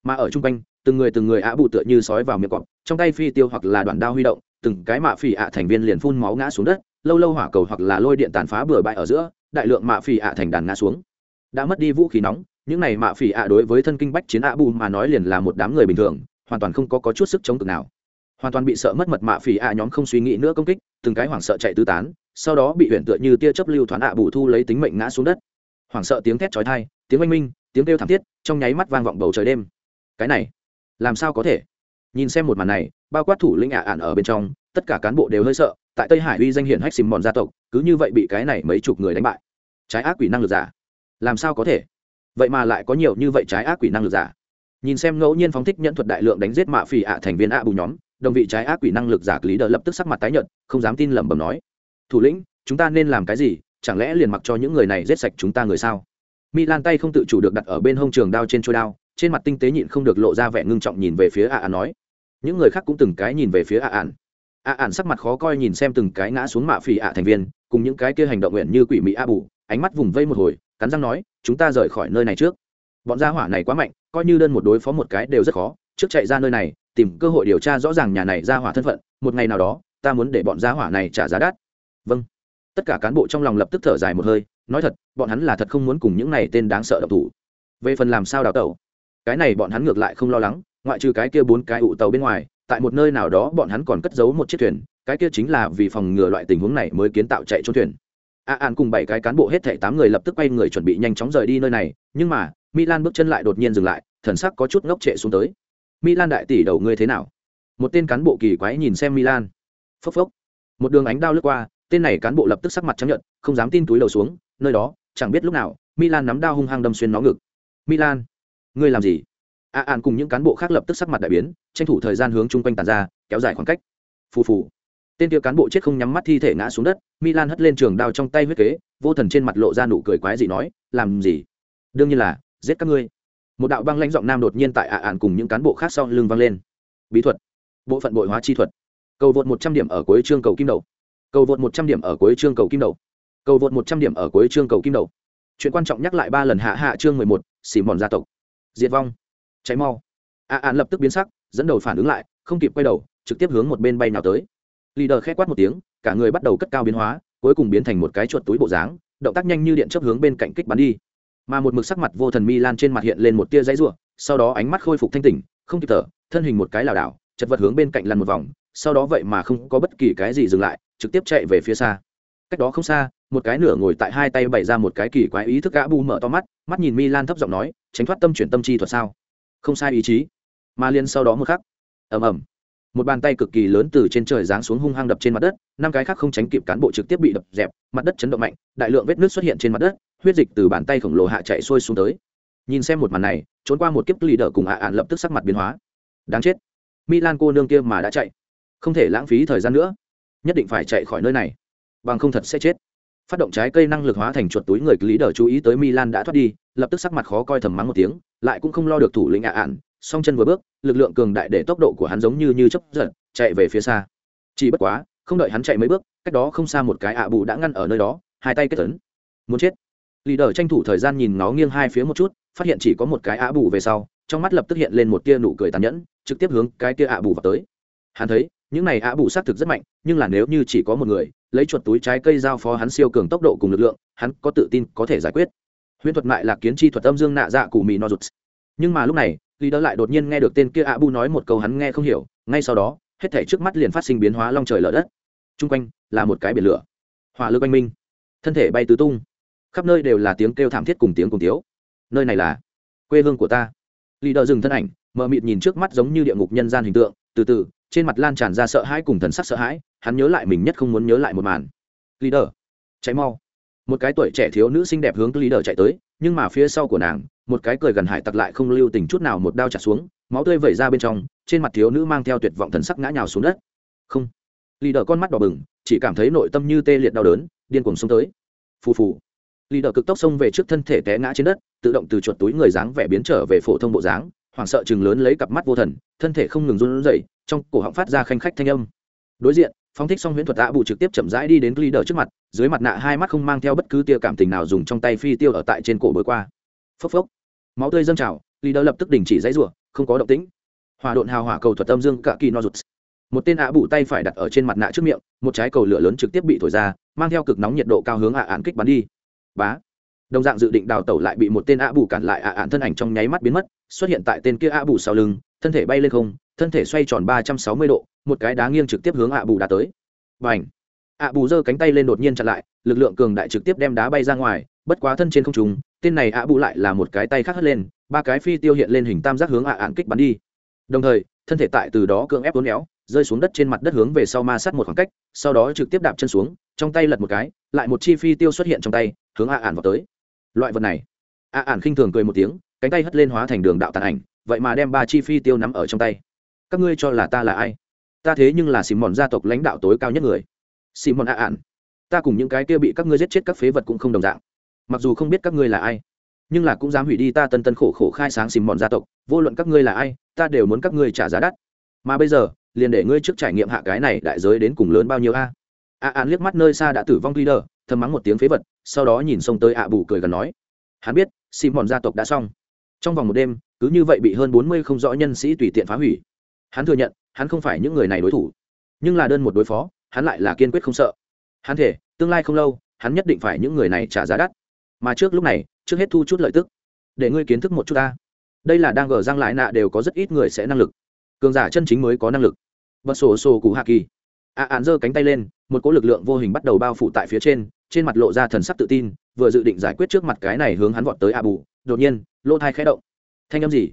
Speaker 1: Mà ở chung quanh, từng người từng người ạ bù tựa như sói vào miệng cọp, trong tay phi tiêu hoặc là đoạn đao huy động, từng cái mạ phỉ ạ thành viên liền phun máu ngã xuống đất, lâu lâu hỏa cầu hoặc là lôi điện tàn phá bừa bãi ở giữa, đại lượng mạ phỉ ạ thành đàn ngã xuống. Đã mất đi vũ khí nóng những này mạ phỉ ạ đối với thân kinh bách chiến ạ bù mà nói liền là một đám người bình thường hoàn toàn không có, có chút sức chống cực nào. Hoàn toàn bị sợ mất mật mạ phỉ ạ nhóm không suy nghĩ nữa công kích từng cái hoảng sợ chạy tứ tán sau đó bị huyện tựa như tia chớp lưu thoáng ạ bù thu lấy tính mệnh ngã xuống đất. Hoảng sợ tiếng thét chói tai tiếng oanh minh tiếng kêu thảm thiết trong nháy mắt vang vọng bầu trời đêm. Cái này làm sao có thể? Nhìn xem một màn này bao quát thủ lĩnh ạ ạn ở bên trong tất cả cán bộ đều hơi sợ tại tây hải uy danh hiển hách xìm mòn gia tộc cứ như vậy bị cái này mấy chục người đánh bại. Trái ác quỷ năng lực giả làm sao có thể? Vậy mà lại có nhiều như vậy trái ác quỷ năng lực giả. Nhìn xem ngẫu nhiên phóng thích nhận thuật đại lượng đánh giết mạ phỉ ạ thành viên ạ bù nhóm đồng vị trái ác quỷ năng lực giả lý đờ lập tức sắc mặt tái nhợt không dám tin lẩm bẩm nói. Thủ lĩnh chúng ta nên làm cái gì? Chẳng lẽ liền mặc cho những người này giết sạch chúng ta người sao? Milan tay không tự chủ được đặt ở bên hông trường đao trên trôi đao, trên mặt tinh tế nhịn không được lộ ra vẻ ngưng trọng nhìn về phía ạ An nói. Những người khác cũng từng cái nhìn về phía ạ ạn. ạ ạn sắc mặt khó coi nhìn xem từng cái ngã xuống mạ phỉ ạ thành viên, cùng những cái kia hành động nguyện như quỷ mỹ a bù, ánh mắt vùng vây một hồi, cắn răng nói, chúng ta rời khỏi nơi này trước. Bọn gia hỏa này quá mạnh, coi như đơn một đối phó một cái đều rất khó, trước chạy ra nơi này, tìm cơ hội điều tra rõ ràng nhà này gia hỏa thân phận, một ngày nào đó, ta muốn để bọn gia hỏa này trả giá đắt. Vâng. Tất cả cán bộ trong lòng lập tức thở dài một hơi, nói thật bọn hắn là thật không muốn cùng những này tên đáng sợ độc thủ về phần làm sao đào tẩu cái này bọn hắn ngược lại không lo lắng ngoại trừ cái kia bốn cái ụ tàu bên ngoài tại một nơi nào đó bọn hắn còn cất giấu một chiếc thuyền cái kia chính là vì phòng ngừa loại tình huống này mới kiến tạo chạy trốn thuyền a an cùng bảy cái cán bộ hết thảy tám người lập tức quay người chuẩn bị nhanh chóng rời đi nơi này, nhưng mà, milan bước chân lại đột nhiên dừng lại, thần sắc có chút ngốc trệ xuống tới. Milan đại tỷ đầu ngươi thế nào? Một tên cán bộ kỳ quái nhìn xem milan. Phốc phốc. Một đường ánh đao lướt qua, tên này cán bộ lập tức sắc mặt chấp nhận không dám tin túi đầu xuống, nơi đó, chẳng biết lúc nào, milan nắm đao hung hăng đâm xuyên nó ngực. Milan, ngươi làm gì? A an cùng những cán bộ khác lập tức sắc mặt đại biến, tranh thủ thời gian hướng chung quanh tàn ra, kéo dài khoảng cách. Phù phù tên kia cán bộ chết không nhắm mắt thi thể ngã xuống đất, milan hất lên trường đao trong tay huyết kế, vô thần trên mặt lộ ra nụ cười quái dị nói, làm gì? Đương nhiên là, giết các ngươi. Một đạo băng lãnh giọng nam đột nhiên tại ạ ạn cùng những cán bộ khác sau lưng vang lên. Bí thuật. Bộ phận bội hóa chi thuật. Cầu vượt một trăm điểm ở cuối chương cầu kim đầu. Cầu vượt một trăm điểm ở cuối chương cầu kim đầu. Cầu vượt một trăm điểm ở cuối chương cầu kim đầu. Chuyện quan trọng nhắc lại ba lần hạ hạ chương mười một, xỉ mòn gia tộc. Diệt vong. Cháy mau. ạ ạn lập tức biến sắc, dẫn đầu phản ứng lại, không kịp quay đầu, trực tiếp hướng một bên bay nào tới leader khẽ quát một tiếng, cả người bắt đầu cất cao biến hóa, cuối cùng biến thành một cái chuột túi bộ dáng, động tác nhanh như điện chấp hướng bên cạnh kích bắn đi. Mà một mực sắc mặt vô thần mi lan trên mặt hiện lên một tia dãy rủa, sau đó ánh mắt khôi phục thanh tỉnh, không kịp thở, thân hình một cái lảo đảo, chật vật hướng bên cạnh lăn một vòng, sau đó vậy mà không có bất kỳ cái gì dừng lại, trực tiếp chạy về phía xa. Cách đó không xa, một cái nửa ngồi tại hai tay bày ra một cái kỳ quái ý thức gã bu mở to mắt mắt nhìn milan thấp giọng nói, tránh thoát tâm chuyển tâm chi thuật sao? Không sai ý chí. Mà liên sau đó một khắc, ầm ầm một bàn tay cực kỳ lớn từ trên trời giáng xuống hung hăng đập trên mặt đất, năm cái khác không tránh kịp cán bộ trực tiếp bị đập dẹp, mặt đất chấn động mạnh, đại lượng vết nước xuất hiện trên mặt đất, huyết dịch từ bàn tay khổng lồ hạ chạy xuôi xuống tới. Nhìn xem một màn này, trốn qua một kiếp lì đỡ cùng hạ ạn lập tức sắc mặt biến hóa. Đáng chết. Milan cô nương kia mà đã chạy. Không thể lãng phí thời gian nữa. Nhất định phải chạy khỏi nơi này. Bằng không thật sẽ chết. Phát động trái cây năng lực hóa thành chuột túi người lý đờ chú ý tới milan đã thoát đi, lập tức sắc mặt khó coi thầm mắng một tiếng, lại cũng không lo được thủ lĩnh ạ ạn song chân vừa bước, lực lượng cường đại để tốc độ của hắn giống như như chấp giật, chạy về phía xa. Chỉ bất quá, không đợi hắn chạy mấy bước, cách đó không xa một cái ạ bù đã ngăn ở nơi đó, hai tay kết tấn muốn chết. Lì đờ tranh thủ thời gian nhìn nó nghiêng hai phía một chút, phát hiện chỉ có một cái ạ bù về sau, trong mắt lập tức hiện lên một tia nụ cười tàn nhẫn, trực tiếp hướng cái tia ạ bù vào tới. Hắn thấy, những này ạ bù xác thực rất mạnh, nhưng là nếu như chỉ có một người, lấy chuột túi trái cây giao phó hắn siêu cường tốc độ cùng lực lượng, hắn có tự tin có thể giải quyết. Huyễn thuật mại là kiến chi thuật âm dương nạ dạ cụ mì no rụt nhưng mà lúc này, lý đỡ lại đột nhiên nghe được tên kia ạ bu nói một câu hắn nghe không hiểu, ngay sau đó, hết thể trước mắt liền phát sinh biến hóa long trời lở đất. T r u n g quanh là một cái biển lửa. Hỏa lực oanh minh. Thân thể bay tứ tung. Khắp nơi đều là tiếng kêu thảm thiết cùng tiếng cùng tiếu. Nơi này là quê hương của ta. Lý đỡ dừng thân ảnh mờ mịt nhìn trước mắt giống như địa ngục nhân gian hình tượng. Từ từ, trên mặt lan tràn ra sợ hãi cùng thần sắc sợ hãi, hắn nhớ lại mình nhất không muốn nhớ lại một màn. Lý đỡ cháy mau. Một cái tuổi trẻ thiếu nữ xinh đẹp hướng lý đỡ chạy tới nhưng mà phía sau của nàng, một cái cười gần hải tặc lại không lưu tình chút nào một đao trả xuống, máu tươi vẩy ra bên trong, trên mặt thiếu nữ mang theo tuyệt vọng thần sắc ngã nhào xuống đất. Không. Lì đờ con mắt đỏ bừng, chỉ cảm thấy nội tâm như tê liệt đau đớn, điên cuồng xông tới. Phù phù. Lì đờ cực tốc xông về trước thân thể té ngã trên đất, tự động từ chuột túi người dáng vẻ biến trở về phổ thông bộ dáng, hoảng sợ chừng lớn lấy cặp mắt vô thần, thân thể không ngừng run rẩy, trong cổ họng phát ra khanh khách thanh âm. Đối diện phóng thích xong huyễn thuật tạ bù trực tiếp chậm rãi đi đến Lý trước mặt, dưới mặt nạ hai mắt không mang theo bất cứ tia cảm tình nào dùng trong tay phi tiêu ở tại trên cổ bơi qua. Phốc phốc. Máu tươi dâng trào, Lý lập tức đình chỉ dãy rủa, không có động tĩnh. Hỏa độn hào hỏa cầu thuật âm dương cả kỳ no rụt. Một tên ạ bù tay phải đặt ở trên mặt nạ trước miệng, một trái cầu lửa lớn trực tiếp bị thổi ra, mang theo cực nóng nhiệt độ cao hướng ạ án kích bắn đi. Bá. Đồng dạng dự định đào tẩu lại bị một tên ạ bù cản lại ạ án thân ảnh trong nháy mắt biến mất, xuất hiện tại tên kia ạ bù sau lưng, thân thể bay lên không, thân thể xoay tròn ba trăm sáu mươi độ, một cái đá nghiêng trực tiếp hướng ạ bù đã tới. Bành, ảnh ạ bù giơ cánh tay lên đột nhiên chặn lại lực lượng cường đại trực tiếp đem đá bay ra ngoài bất quá thân trên không trùng tên này ạ bù lại là một cái tay khác hất lên ba cái phi tiêu hiện lên hình tam giác hướng ạ ạn kích bắn đi. Đồng thời thân thể tại từ đó cưỡng ép uốn éo rơi xuống đất trên mặt đất hướng về sau ma sát một khoảng cách sau đó trực tiếp đạp chân xuống trong tay lật một cái lại một chi phi tiêu xuất hiện trong tay hướng ạ ạn vào tới. Loại vật này. Ạ ạn khinh thường cười một tiếng cánh tay hất lên hóa thành đường đạo tàn ảnh vậy mà đem ba chi phi tiêu nắm ở trong tay các ngươi cho là ta là ai? Ta thế nhưng là xì mòn gia tộc lãnh đạo tối cao nhất người. Xì mòn ạ ạn. Ta cùng những cái kia bị các ngươi giết chết các phế vật cũng không đồng dạng. Mặc dù không biết các ngươi là ai, nhưng là cũng dám hủy đi ta tân tân khổ khổ khai sáng xìm mòn gia tộc, vô luận các ngươi là ai, ta đều muốn các ngươi trả giá đắt. Mà bây giờ, liền để ngươi trước trải nghiệm hạ cái này đại giới đến cùng lớn bao nhiêu a? Ạ ạn liếc mắt nơi xa đã tử vong leader, thầm mắng một tiếng phế vật, sau đó nhìn xông tới ạ bù cười gần nói. Hắn biết xìm mòn gia tộc đã xong. Trong vòng một đêm, cứ như vậy bị hơn bốn mươi không rõ nhân sĩ tùy tiện phá hủy hắn thừa nhận, hắn không phải những người này đối thủ. Nhưng là đơn một đối phó, hắn lại là kiên quyết không sợ. Hắn thể, tương lai không lâu, hắn nhất định phải những người này trả giá đắt. Mà trước lúc này, trước hết thu chút lợi tức. Để ngươi kiến thức một chút ta. Đây là đang gờ răng lại nạ đều có rất ít người sẽ năng lực. Cường giả chân chính mới có năng lực. Bật sổ sổ cụ hạ kỳ. Ạ án giơ cánh tay lên, một cỗ lực lượng vô hình bắt đầu bao phủ tại phía trên trên mặt lộ ra thần sắc tự tin, vừa dự định giải quyết trước mặt cái này hướng hắn vọt tới a bù đột nhiên, lỗ thai khẽ động. Thanh âm gì?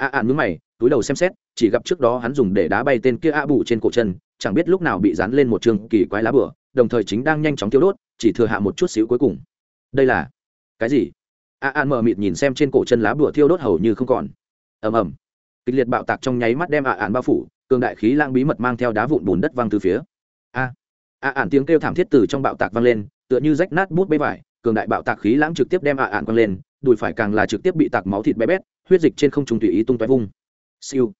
Speaker 1: A ạn mướn mày, túi đầu xem xét, chỉ gặp trước đó hắn dùng để đá bay tên kia a bù trên cổ chân, chẳng biết lúc nào bị dán lên một trường kỳ quái lá bửa đồng thời chính đang nhanh chóng tiêu đốt, chỉ thừa hạ một chút xíu cuối cùng. Đây là cái gì? A an mờ mịt nhìn xem trên cổ chân lá bửa thiêu đốt hầu như không còn. Ầm ầm. Kịch liệt bạo tạc trong nháy mắt đem a an bao phủ, cường đại khí lang bí mật mang theo đá vụn bùn đất văng từ phía. A. A an tiếng kêu thảm thiết từ trong bạo tạc vang lên, tựa như rách nát bút bê vải cường đại bạo tạc khí lãng trực tiếp đem ạ ạn quăng lên, đùi phải càng là trực tiếp bị tạc máu thịt bé bét, huyết dịch trên không trùng tùy ý tung tóe vung. Siêu.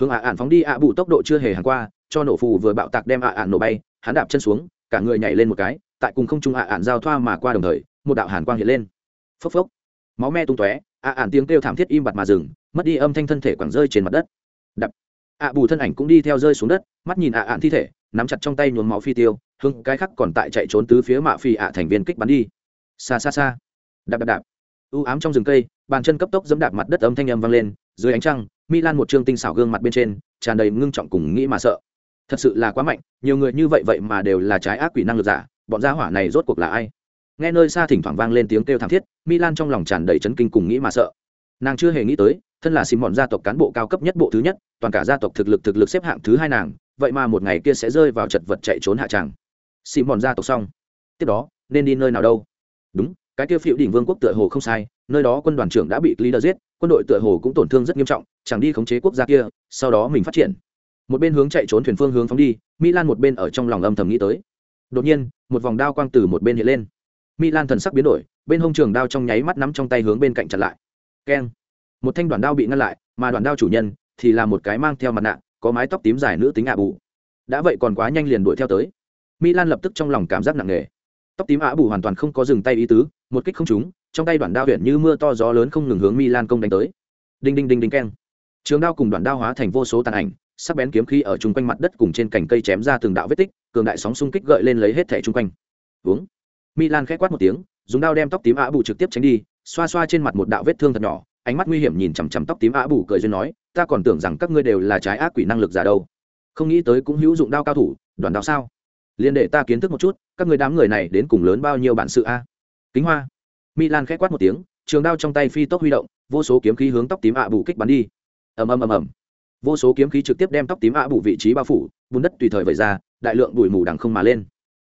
Speaker 1: Hướng ạ ạn phóng đi, ạ bù tốc độ chưa hề hàng qua, cho nổ phù vừa bạo tạc đem ạ ạn nổ bay, hắn đạp chân xuống, cả người nhảy lên một cái, tại cùng không trung ạ ạn giao thoa mà qua đồng thời, một đạo hàn quang hiện lên. Phốc phốc. Máu me tung tóe, ạ ạn tiếng kêu thảm thiết im bặt mà dừng, mất đi âm thanh thân thể quẳng rơi trên mặt đất. Đập. Ạ bù thân ảnh cũng đi theo rơi xuống đất, mắt nhìn ạ ạn thi thể, nắm chặt trong tay nhuốm máu phi tiêu hưng cái khắc còn tại chạy trốn tứ phía mạ phi ạ thành viên kích bắn đi xa xa xa. Đạp đạp đạp. U ám trong rừng cây, bàn chân cấp tốc dẫm đạp mặt đất âm thanh âm vang lên, dưới ánh trăng, milan một trương tinh xảo gương mặt bên trên, tràn đầy ngưng trọng cùng nghĩ mà sợ. Thật sự là quá mạnh, nhiều người như vậy vậy mà đều là trái ác quỷ năng lực giả, bọn gia hỏa này rốt cuộc là ai? Nghe nơi xa thỉnh thoảng vang lên tiếng kêu thảm thiết, milan trong lòng tràn đầy chấn kinh cùng nghĩ mà sợ. Nàng chưa hề nghĩ tới, thân là xin bọn gia tộc cán bộ cao cấp nhất bộ thứ nhất, toàn cả gia tộc thực lực thực lực xếp hạng thứ hai nàng, vậy mà một ngày kia sẽ rơi vào chật vật chạy trốn hạ tràng. Xin bọn gia tộc xong. Tiếp đó, nên đi nơi nào đâu? Đúng, cái kia phiệu đỉnh vương quốc tựa hồ không sai, nơi đó quân đoàn trưởng đã bị leader giết, quân đội tựa hồ cũng tổn thương rất nghiêm trọng, chẳng đi khống chế quốc gia kia, sau đó mình phát triển. Một bên hướng chạy trốn thuyền phương hướng phóng đi, milan một bên ở trong lòng âm thầm nghĩ tới. Đột nhiên, một vòng đao quang từ một bên hiện lên. Milan thần sắc biến đổi, bên hông trường đao trong nháy mắt nắm trong tay hướng bên cạnh chặn lại. Keng. Một thanh đoàn đao bị ngăn lại, mà đoàn đao chủ nhân thì là một cái mang theo mặt nạ, có mái tóc tím dài nữ tính ạ bù. Đã vậy còn quá nhanh liền đuổi theo tới. Milan lập tức trong lòng cảm giác nặng nề tóc tím ạ bù hoàn toàn không có dừng tay ý tứ, một kích không trúng, trong tay đoạn đao huyện như mưa to gió lớn không ngừng hướng milan công đánh tới. Đinh đinh đinh đinh keng. Trường đao cùng đoạn đao hóa thành vô số tàn ảnh, sắc bén kiếm khí ở chung quanh mặt đất cùng trên cành cây chém ra từng đạo vết tích, cường đại sóng xung kích gợi lên lấy hết thẻ chung quanh. Uống milan khẽ quát một tiếng, dùng đao đem tóc tím ạ bù trực tiếp tránh đi, xoa xoa trên mặt một đạo vết thương thật nhỏ, ánh mắt nguy hiểm nhìn chằm chằm tóc tím ạ bù cười duyên nói, ta còn tưởng rằng các ngươi đều là trái ác quỷ năng lực giả đâu. Không nghĩ tới cũng hữu dụng đao cao thủ đoàn đao sao? Liền để ta kiến thức một chút, các người đám người này đến cùng lớn bao nhiêu bản sự a? Kính hoa. Milan khẽ quát một tiếng, trường đao trong tay phi tốc huy động, vô số kiếm khí hướng tóc tím ạ bù kích bắn đi. Ầm ầm ầm ầm. Vô số kiếm khí trực tiếp đem tóc tím ạ bù vị trí bao phủ, bùn đất tùy thời vẩy ra, đại lượng bụi mù đằng không mà lên.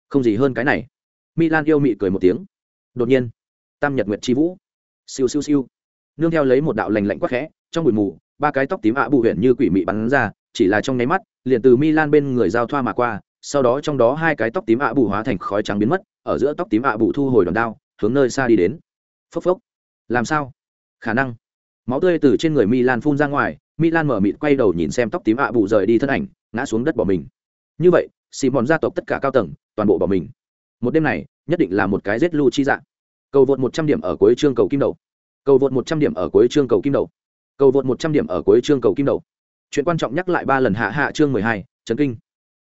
Speaker 1: Không gì hơn cái này. Milan yêu mị cười một tiếng. Đột nhiên, tam nhật nguyệt chi vũ. Siêu siêu siêu. Nương theo lấy một đạo lành lạnh quắc khẽ, trong bụi mù, ba cái tóc tím ạ bù huyện như quỷ mị bắn ra, chỉ là trong nháy mắt, liền từ milan bên người giao thoa mà qua sau đó trong đó hai cái tóc tím ạ bù hóa thành khói trắng biến mất, ở giữa tóc tím ạ bù thu hồi đòn đao, hướng nơi xa đi đến. Phốc phốc. Làm sao? Khả năng. Máu tươi từ trên người milan phun ra ngoài, milan mở mịt quay đầu nhìn xem tóc tím ạ bù rời đi thân ảnh, ngã xuống đất bỏ mình. Như vậy xì mòn gia tộc tất cả cao tầng, toàn bộ bỏ mình. Một đêm này, nhất định là một cái rết lu chi dạng. Cầu vượt một trăm điểm ở cuối chương cầu kim đầu. Cầu vượt một trăm điểm ở cuối chương cầu kim đầu. Cầu vượt một trăm điểm ở cuối chương cầu kim đầu. Chuyện quan trọng nhắc lại ba lần hạ hạ chương mười hai trấn kinh.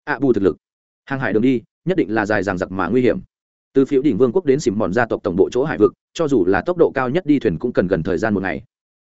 Speaker 1: Ạ bù thực lực hàng hải đường đi, nhất định là dài dằng dặc mà nguy hiểm. Từ phiếu đỉnh vương quốc đến xìm mòn gia tộc tổng bộ chỗ hải vực, cho dù là tốc độ cao nhất đi thuyền cũng cần gần thời gian một ngày.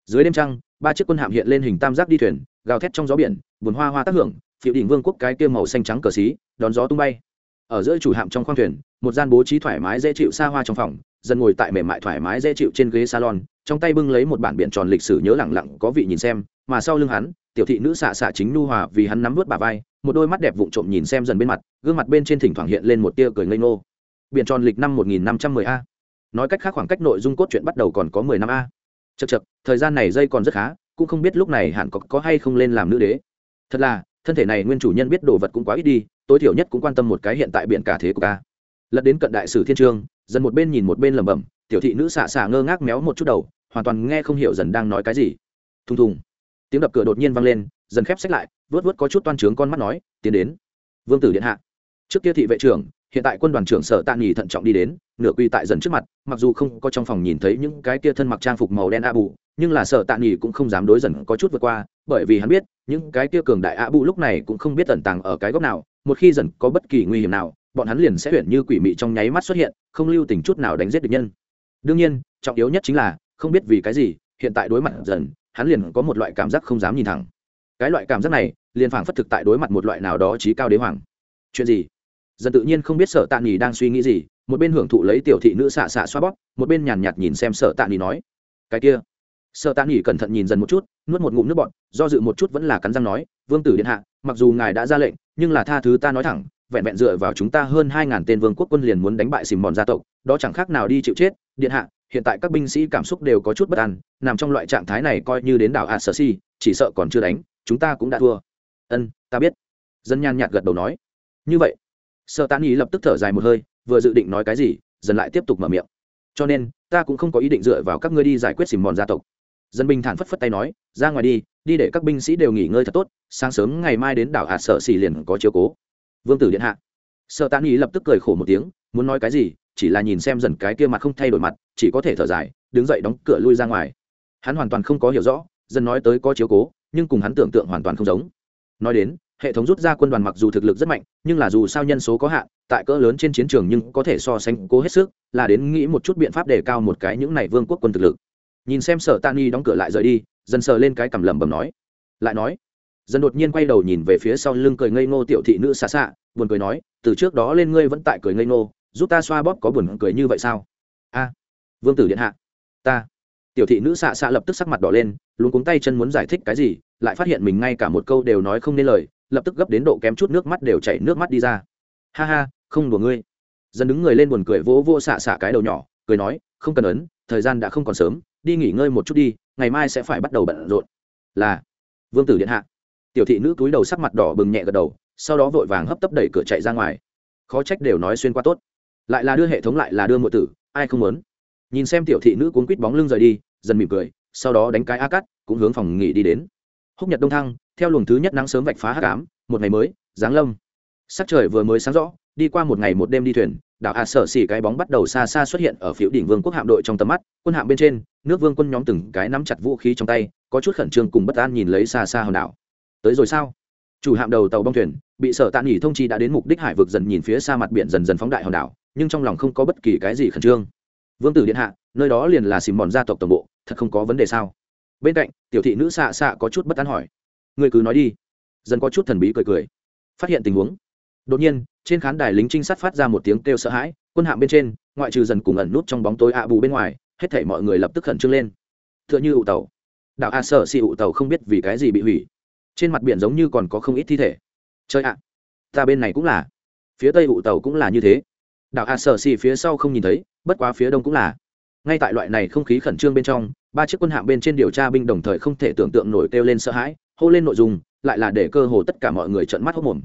Speaker 1: Dưới đêm trăng, ba chiếc quân hạm hiện lên hình tam giác đi thuyền, gào thét trong gió biển bùn hoa hoa tác hưởng phiếu đỉnh vương quốc cái kia màu xanh trắng cờ xí, đón gió tung bay. Ở giữa chủ hạm trong khoang thuyền, một gian bố trí thoải mái dễ chịu xa hoa trong phòng, dân ngồi tại mềm mại thoải mái dễ chịu trên ghế salon, trong tay bưng lấy một bản biện tròn lịch sử nhớ lẳng lặng có vị nhìn xem, mà sau lưng hắn, tiểu thị nữ xạ xạ chính nu hòa vì hắn nắm vớt bà vai một đôi mắt đẹp vụng trộm nhìn xem dần bên mặt gương mặt bên trên thỉnh thoảng hiện lên một tia cười ngây ngô. Biển tròn lịch năm 1510 a. Nói cách khác khoảng cách nội dung cốt truyện bắt đầu còn có 10 năm a. Chật chật thời gian này dây còn rất khá cũng không biết lúc này hẳn có, có hay không lên làm nữ đế. Thật là thân thể này nguyên chủ nhân biết đồ vật cũng quá ít đi tối thiểu nhất cũng quan tâm một cái hiện tại biển cả thế của ta. lật đến cận đại sử thiên trương dần một bên nhìn một bên lẩm bẩm tiểu thị nữ xạ xạ ngơ ngác méo một chút đầu hoàn toàn nghe không hiểu dần đang nói cái gì. Thùng thùng. Tiếng đập cửa đột nhiên vang lên dần khép sách lại vớt vớt có chút toan trướng con mắt nói, tiến đến, vương tử điện hạ. Trước kia thị vệ trưởng, hiện tại quân đoàn trưởng sở tạ nghỉ thận trọng đi đến, nửa quy tại dần trước mặt, mặc dù không có trong phòng nhìn thấy những cái kia thân mặc trang phục màu đen a bù, nhưng là sở tạ nghỉ cũng không dám đối dần có chút vượt qua, bởi vì hắn biết, những cái kia cường đại a bù lúc này cũng không biết tẩn tàng ở cái góc nào, một khi dần có bất kỳ nguy hiểm nào, bọn hắn liền sẽ huyền như quỷ mị trong nháy mắt xuất hiện, không lưu tình chút nào đánh giết địch nhân. Đương nhiên, trọng yếu nhất chính là, không biết vì cái gì, hiện tại đối mặt dần, hắn liền có một loại cảm giác không dám nhìn thẳng cái loại cảm giác này, liền phảng phất thực tại đối mặt một loại nào đó trí cao đế hoàng. Chuyện gì? Dần tự nhiên không biết sợ tạ nghỉ đang suy nghĩ gì, một bên hưởng thụ lấy tiểu thị nữ xạ xạ xoa bóp, một bên nhàn nhạt nhìn xem sợ tạ nghỉ nói, cái kia. Sợ tạ nghỉ cẩn thận nhìn dần một chút, nuốt một ngụm nước bọt, do dự một chút vẫn là cắn răng nói, vương tử điện hạ, mặc dù ngài đã ra lệnh, nhưng là tha thứ ta nói thẳng, vẹn vẹn dựa vào chúng ta hơn hai ngàn tên vương quốc quân liền muốn đánh bại xìm mòn gia tộc, đó chẳng khác nào đi chịu chết, điện hạ, hiện tại các binh sĩ cảm xúc đều có chút bất an, nằm trong loại trạng thái này coi như đến đảo a sở si chỉ sợ còn chưa đánh chúng ta cũng đã thua. Ân, ta biết. Dân nhan nhạt gật đầu nói. Như vậy sợ tán ý lập tức thở dài một hơi, vừa dự định nói cái gì, dần lại tiếp tục mở miệng. Cho nên, ta cũng không có ý định dựa vào các ngươi đi giải quyết xìm mòn gia tộc. Dân bình thản phất phất tay nói, ra ngoài đi đi để các binh sĩ đều nghỉ ngơi thật tốt, sáng sớm ngày mai đến đảo hạt sở xì liền có chiếu cố. Vương tử điện hạ. Sợ tán ý lập tức cười khổ một tiếng, muốn nói cái gì, chỉ là nhìn xem dần cái kia mặt không thay đổi mặt, chỉ có thể thở dài, đứng dậy đóng cửa lui ra ngoài. Hắn hoàn toàn không có hiểu rõ dân nói tới có chiếu cố nhưng cùng hắn tưởng tượng hoàn toàn không giống. Nói đến, hệ thống rút ra quân đoàn mặc dù thực lực rất mạnh, nhưng là dù sao nhân số có hạn, tại cỡ lớn trên chiến trường nhưng có thể so sánh cố hết sức, là đến nghĩ một chút biện pháp để cao một cái những này vương quốc quân thực lực. Nhìn xem sở tani đóng cửa lại rời đi dần sờ lên cái cằm lẩm bẩm nói. Lại nói dần đột nhiên quay đầu nhìn về phía sau lưng cười ngây ngô tiểu thị nữ xa xạ buồn cười nói, từ trước đó lên ngươi vẫn tại cười ngây ngô, giúp ta xoa bóp có buồn cười như vậy sao? A, vương tử điện hạ. Ta. Tiểu thị nữ xạ xạ lập tức sắc mặt đỏ lên luôn cuống tay chân muốn giải thích cái gì lại phát hiện mình ngay cả một câu đều nói không nên lời, lập tức gấp đến độ kém chút nước mắt đều chảy nước mắt đi ra. Ha ha, không đùa ngươi. Dần đứng người lên buồn cười vỗ vô xạ xạ cái đầu nhỏ, cười nói, không cần ấn, thời gian đã không còn sớm, đi nghỉ ngơi một chút đi, ngày mai sẽ phải bắt đầu bận rộn. Là, vương tử điện hạ. Tiểu thị nữ túi đầu sắc mặt đỏ bừng nhẹ gật đầu, sau đó vội vàng hấp tấp đẩy cửa chạy ra ngoài. Khó trách đều nói xuyên qua tốt. Lại là đưa hệ thống lại là đưa mượn tử, ai không muốn? Nhìn xem tiểu thị nữ cuốn quýt bóng lưng rời đi dần mỉm cười, sau đó đánh cái a cắt cũng hướng phòng nghỉ đi đến húc nhật đông thăng, theo luồng thứ nhất nắng sớm vạch phá hát cám một ngày mới, giáng lâm. Sắc trời vừa mới sáng rõ, đi qua một ngày một đêm đi thuyền, đảo hạt sở xỉ cái bóng bắt đầu xa xa xuất hiện ở phiếu đỉnh vương quốc hạm đội trong tầm mắt, quân hạm bên trên, nước vương quân nhóm từng cái nắm chặt vũ khí trong tay, có chút khẩn trương cùng bất an nhìn lấy xa xa hòn đảo. Tới rồi sao? Chủ hạm đầu tàu bong thuyền, bị sở tạ nghỉ thông chi đã đến mục đích hải vực dần nhìn phía xa mặt biển dần dần phóng đại hòn đảo, nhưng trong lòng không có bất kỳ cái gì khẩn trương. Vương tử điện hạ, nơi đó liền là xìm mòn gia tộc tổng bộ, thật không có vấn đề sao? Bên cạnh, tiểu thị nữ xạ xạ có chút bất an hỏi. Người cứ nói đi. Dần có chút thần bí cười cười. Phát hiện tình huống. Đột nhiên, trên khán đài lính trinh sát phát ra một tiếng kêu sợ hãi, quân hạm bên trên, ngoại trừ dần cùng ẩn nút trong bóng tối ạ bù bên ngoài, hết thảy mọi người lập tức khẩn trương lên. T h ư ợ n h ư ụ tàu. Đạo a sợ xị ụ tàu không biết vì cái gì bị hủy. Trên mặt biển giống như còn có không ít thi thể. Chơi ạ. Ta bên này cũng là. Phía tây ụ tàu cũng là như thế. Đạo a sợ xị phía sau không nhìn thấy, bất quá phía đông cũng là ngay tại loại này không khí khẩn trương bên trong, ba chiếc quân hạm bên trên điều tra binh đồng thời không thể tưởng tượng nổi kêu lên sợ hãi, hô lên nội dung, lại là để cơ hồ tất cả mọi người trợn mắt hốc mồm.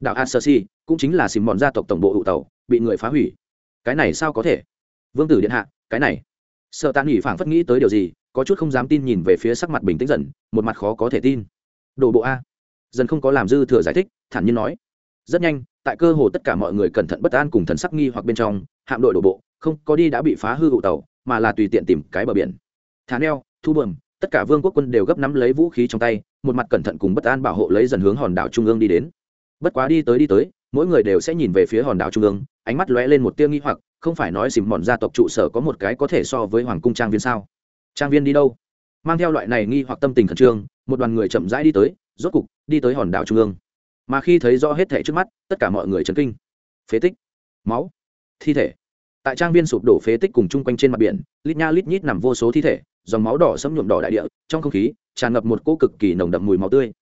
Speaker 1: Đảo a sơ si cũng chính là xìm mòn gia tộc tổng bộ hụ tàu, bị người phá hủy. Cái này sao có thể? Vương tử điện hạ, cái này. Sợ tàn nghỉ phảng phất nghĩ tới điều gì, có chút không dám tin nhìn về phía sắc mặt bình tĩnh dần, một mặt khó có thể tin. Đổ bộ a. Dần không có làm dư thừa giải thích, thản nhiên nói. Rất nhanh, tại cơ hồ tất cả mọi người cẩn thận bất an cùng thần sắc nghi hoặc bên trong, hạm đội đổ bộ, không có đi đã bị phá hư hụ tàu mà là tùy tiện tìm cái bờ biển. Thả neo, thu bờm, tất cả vương quốc quân đều gấp nắm lấy vũ khí trong tay, một mặt cẩn thận cùng bất an bảo hộ lấy dần hướng hòn đảo trung ương đi đến. Bất quá đi tới đi tới, mỗi người đều sẽ nhìn về phía hòn đảo trung ương, ánh mắt lóe lên một tia nghi hoặc, không phải nói xìm mòn gia tộc trụ sở có một cái có thể so với hoàng cung trang viên sao? Trang viên đi đâu? Mang theo loại này nghi hoặc tâm tình khẩn trương, một đoàn người chậm rãi đi tới, rốt cục, đi tới hòn đảo trung ương. Mà khi thấy rõ hết thể trước mắt, tất cả mọi người chấn kinh. Phế tích. Máu. Thi thể tại trang viên sụp đổ phế tích cùng chung quanh trên mặt biển, lít nha lít nhít nằm vô số thi thể, dòng máu đỏ xâm nhuộm đỏ đại địa, trong không khí, tràn ngập một cỗ cực kỳ nồng đậm mùi máu tươi.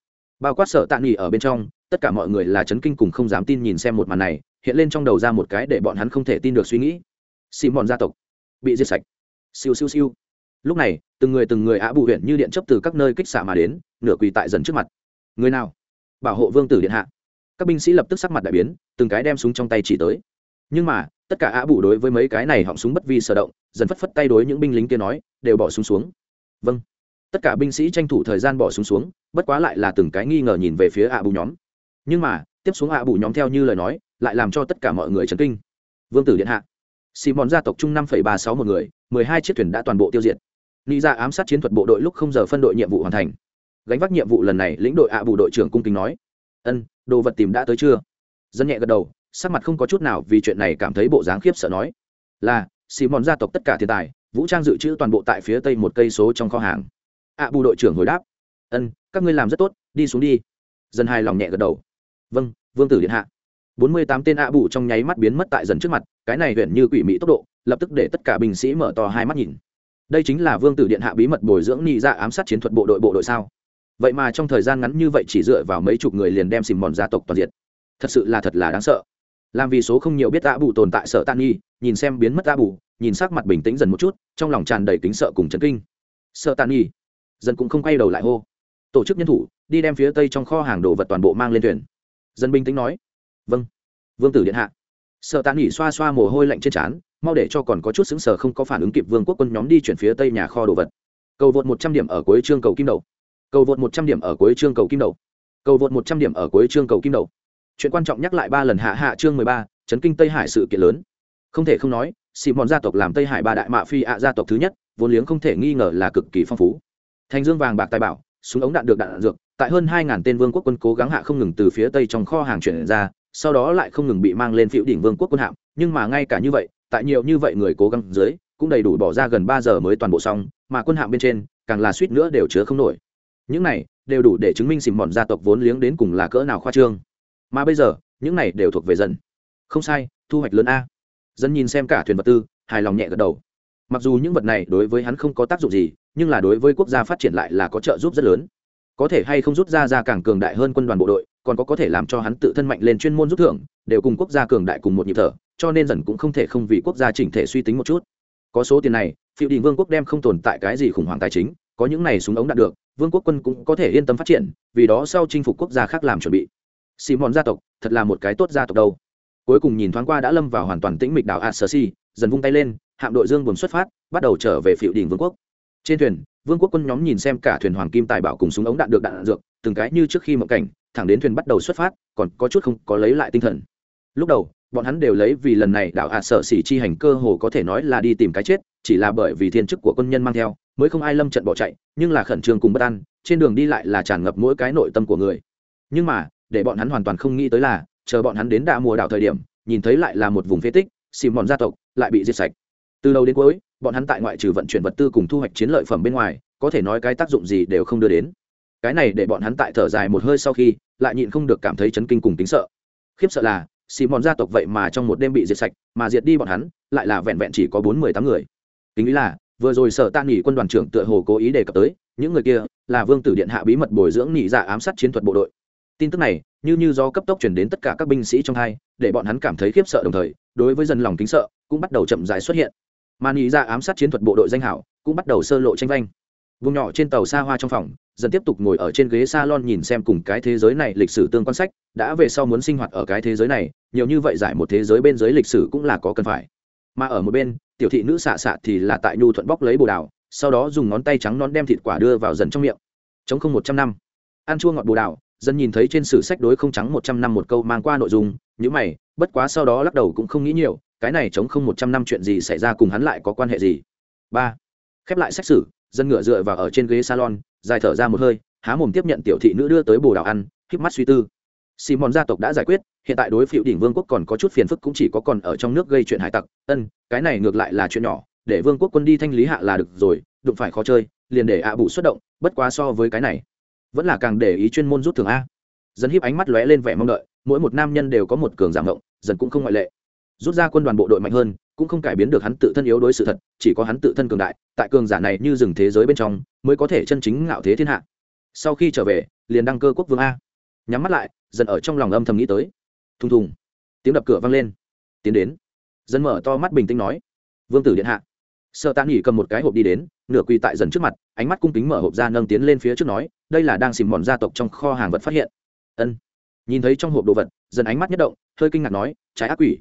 Speaker 1: Bao quát sợ tạ nghỉ ở bên trong, tất cả mọi người là chấn kinh cùng không dám tin nhìn xem một màn này, hiện lên trong đầu ra một cái để bọn hắn không thể tin được suy nghĩ. Xì mòn gia tộc. Bị diệt sạch. Siêu siêu siêu. Lúc này, từng người từng người ạ bù huyện như điện chấp từ các nơi kích xạ mà đến, nửa quỳ tại dần trước mặt. Người nào? Bảo hộ vương tử điện hạ. Các binh sĩ lập tức sắc mặt đại biến, từng cái đem súng trong tay chỉ tới. Nhưng mà tất cả ạ bù đối với mấy cái này họng súng bất vi sở động, dần phất phất tay đối những binh lính kia nói, đều bỏ súng xuống. Vâng. Tất cả binh sĩ tranh thủ thời gian bỏ súng xuống, bất quá lại là từng cái nghi ngờ nhìn về phía ạ bù nhóm. Nhưng mà, tiếp xuống ạ bù nhóm theo như lời nói, lại làm cho tất cả mọi người chấn kinh. Vương tử điện hạ. Xì mòn gia tộc chung năm ba sáu một người, mười hai chiếc thuyền đã toàn bộ tiêu diệt. Nghĩ ra dạ ám sát chiến thuật bộ đội lúc không giờ phân đội nhiệm vụ hoàn thành. Gánh vác nhiệm vụ lần này, lĩnh đội ạ bù đội trưởng cung kính nói, ân, đồ vật tìm đã tới chưa? Dân nhẹ gật đầu sắc mặt không có chút nào vì chuyện này cảm thấy bộ dáng khiếp sợ nói. Là xì mòn gia tộc tất cả thiên tài, vũ trang dự trữ toàn bộ tại phía tây một cây số trong kho hàng. Ạ bù đội trưởng hồi đáp. Ân, các ngươi làm rất tốt, đi xuống đi. Dân hài lòng nhẹ gật đầu. Vâng vương tử điện hạ. Bốn mươi tám tên ạ bù trong nháy mắt biến mất tại dần trước mặt, cái này huyện như quỷ mỹ tốc độ, lập tức để tất cả binh sĩ mở to hai mắt nhìn. Đây chính là vương tử điện hạ bí mật bồi dưỡng nhị ra dạ ám sát chiến thuật bộ đội bộ đội sao? Vậy mà trong thời gian ngắn như vậy chỉ dựa vào mấy chục người liền đem xìm mòn gia tộc toàn diện thật sự là thật là đáng sợ làm vì số không nhiều biết ạ bù tồn tại sợ tan nghi nhìn xem biến mất ạ bù nhìn sắc mặt bình tĩnh dần một chút, trong lòng tràn đầy kính sợ cùng chấn kinh. Sợ tan nghi dần cũng không quay đầu lại hô. Tổ chức nhân thủ, đi đem phía tây trong kho hàng đồ vật toàn bộ mang lên thuyền. Dân bình tĩnh nói vâng vương tử điện hạ. Sợ tạ nghỉ xoa xoa mồ hôi lạnh trên trán, mau để cho còn có chút xứng sở không có phản ứng kịp vương quốc quân nhóm đi chuyển phía tây nhà kho đồ vật. Cầu vượt một trăm điểm ở cuối chương cầu kim đầu. Cầu vượt một trăm điểm ở cuối chương cầu kim đầu. Cầu vượt một trăm điểm ở cuối chương cầu kim đầu chuyện quan trọng nhắc lại ba lần hạ hạ chương mười ba chấn kinh tây hải sự kiện lớn. Không thể không nói xì mòn gia tộc làm tây hải ba đại mạ phi ạ gia tộc thứ nhất vốn liếng không thể nghi ngờ là cực kỳ phong phú. Thành dương vàng bạc tài bảo súng ống đạn được đạn, đạn dược tại hơn hai ngàn tên vương quốc quân cố gắng hạ không ngừng từ phía tây trong kho hàng chuyển ra sau đó lại không ngừng bị mang lên phiếu đỉnh vương quốc quân hạm. Nhưng mà ngay cả như vậy tại nhiều như vậy người cố gắng dưới cũng đầy đủ bỏ ra gần ba giờ mới toàn bộ xong mà quân hạm bên trên càng là suýt nữa đều chứa không nổi. Những này đều đủ để chứng minh xìm mòn gia tộc vốn liếng đến cùng là cỡ nào khoa trương mà bây giờ, những này đều thuộc về dân. Không sai, thu hoạch lớn a. Dân nhìn xem cả thuyền vật tư, hài lòng nhẹ gật đầu. Mặc dù những vật này đối với hắn không có tác dụng gì, nhưng là đối với quốc gia phát triển lại là có trợ giúp rất lớn. Có thể hay không rút ra ra càng cường đại hơn quân đoàn bộ đội, còn có có thể làm cho hắn tự thân mạnh lên chuyên môn rút thưởng, đều cùng quốc gia cường đại cùng một nhịp thở, cho nên dần cũng không thể không vì quốc gia chỉnh thể suy tính một chút. Có số tiền này phiêu đình vương quốc đem không tồn tại cái gì khủng hoảng tài chính, có những này súng ống đạt được, vương quốc quân cũng có thể yên tâm phát triển, vì đó sau chinh phục quốc gia khác làm chuẩn bị simon gia tộc thật là một cái tốt gia tộc đâu cuối cùng nhìn thoáng qua đã lâm vào hoàn toàn tĩnh mịch đảo Assersi, dần vung tay lên, hạm đội dương buồn xuất phát, bắt đầu trở về phiệu đỉnh vương quốc. Trên thuyền, vương quốc quân nhóm nhìn xem cả thuyền hoàng kim tài bảo cùng súng ống đạn được đạn, đạn dược, từng cái như trước khi mộng cảnh, thẳng đến thuyền bắt đầu xuất phát, còn có chút không có lấy lại tinh thần. Lúc đầu, bọn hắn đều lấy vì lần này đảo Assersi chi hành cơ hồ có thể nói là đi tìm cái chết, chỉ là bởi vì thiên chức của quân nhân mang theo, mới không ai lâm trận bỏ chạy, nhưng là khẩn trương cùng bất an, trên đường đi lại là tràn ngập mỗi cái nội tâm của người. Nhưng mà, để bọn hắn hoàn toàn không nghĩ tới là, chờ bọn hắn đến đạ mùa đảo thời điểm, nhìn thấy lại là một vùng phế tích xìm mòn gia tộc lại bị diệt sạch. Từ đầu đến cuối bọn hắn tại ngoại trừ vận chuyển vật tư cùng thu hoạch chiến lợi phẩm bên ngoài có thể nói cái tác dụng gì đều không đưa đến. Cái này để bọn hắn tại thở dài một hơi sau khi lại nhịn không được cảm thấy chấn kinh cùng tính sợ. Khiếp sợ là xì mòn gia tộc vậy mà trong một đêm bị diệt sạch mà diệt đi bọn hắn lại là vẹn vẹn chỉ có bốn mươi tám người. Tính ý là vừa rồi sở tan nghỉ quân đoàn trưởng tựa hồ cố ý đề cập tới những người kia là vương tử điện hạ bí mật bồi dưỡng nghỉ dạ ám sát chiến thuật bộ đội tin tức này, như như do cấp tốc chuyển đến tất cả các binh sĩ trong hai, để bọn hắn cảm thấy khiếp sợ đồng thời, đối với dân lòng kính sợ, cũng bắt đầu chậm rãi xuất hiện. Mà nghĩ ra dạ ám sát chiến thuật bộ đội danh hảo, cũng bắt đầu sơ lộ tranh vanh. Vùng nhỏ trên tàu xa hoa trong phòng dần tiếp tục ngồi ở trên ghế salon nhìn xem cùng cái thế giới này lịch sử tương quan sách, đã về sau muốn sinh hoạt ở cái thế giới này, nhiều như vậy giải một thế giới bên giới lịch sử cũng là có cần phải. Mà ở một bên, tiểu thị nữ xạ xạ thì là tại nhu thuận bóc lấy bồ đào, sau đó dùng ngón tay trắng non đem thịt quả đưa vào dần trong miệng. Chống không một trăm năm. Ăn chua ngọt bồ đào Dân nhìn thấy trên sử sách đối không trắng một trăm năm một câu mang qua nội dung những mày, bất quá sau đó lắc đầu cũng không nghĩ nhiều, cái này chống không một trăm năm chuyện gì xảy ra cùng hắn lại có quan hệ gì? Ba. Khép lại sách sử, dân ngựa dựa vào ở trên ghế salon, dài thở ra một hơi, há mồm tiếp nhận tiểu thị nữ đưa tới bồ đào ăn, híp mắt suy tư. Simon gia tộc đã giải quyết, hiện tại đối phiệu đỉnh vương quốc còn có chút phiền phức cũng chỉ có còn ở trong nước gây chuyện hải tặc. Ân, cái này ngược lại là chuyện nhỏ, để vương quốc quân đi thanh lý hạ là được rồi, đụng phải khó chơi, liền để ạ bụ xuất động, bất quá so với cái này vẫn là càng để ý chuyên môn rút thường a. Dân hiếp ánh mắt lóe lên vẻ mong đợi, mỗi một nam nhân đều có một cường giảm động dần cũng không ngoại lệ. Rút ra quân đoàn bộ đội mạnh hơn, cũng không cải biến được hắn tự thân yếu đối sự thật, chỉ có hắn tự thân cường đại, tại cường giả này như rừng thế giới bên trong, mới có thể chân chính ngạo thế thiên hạ. Sau khi trở về, liền đăng cơ quốc vương a. Nhắm mắt lại dần ở trong lòng âm thầm nghĩ tới. Thùng thùng. Tiếng đập cửa vang lên. Tiến đến. Dân mở to mắt bình tĩnh nói. Vương tử điện hạ. Sợ tạ nghỉ cầm một cái hộp đi đến nửa quỳ tại dần trước mặt, ánh mắt cung kính mở hộp ra nâng tiến lên phía trước nói, đây là đang xìm mòn gia tộc trong kho hàng vật phát hiện. Ân. Nhìn thấy trong hộp đồ vật, dần ánh mắt nhất động, hơi kinh ngạc nói, trái ác quỷ.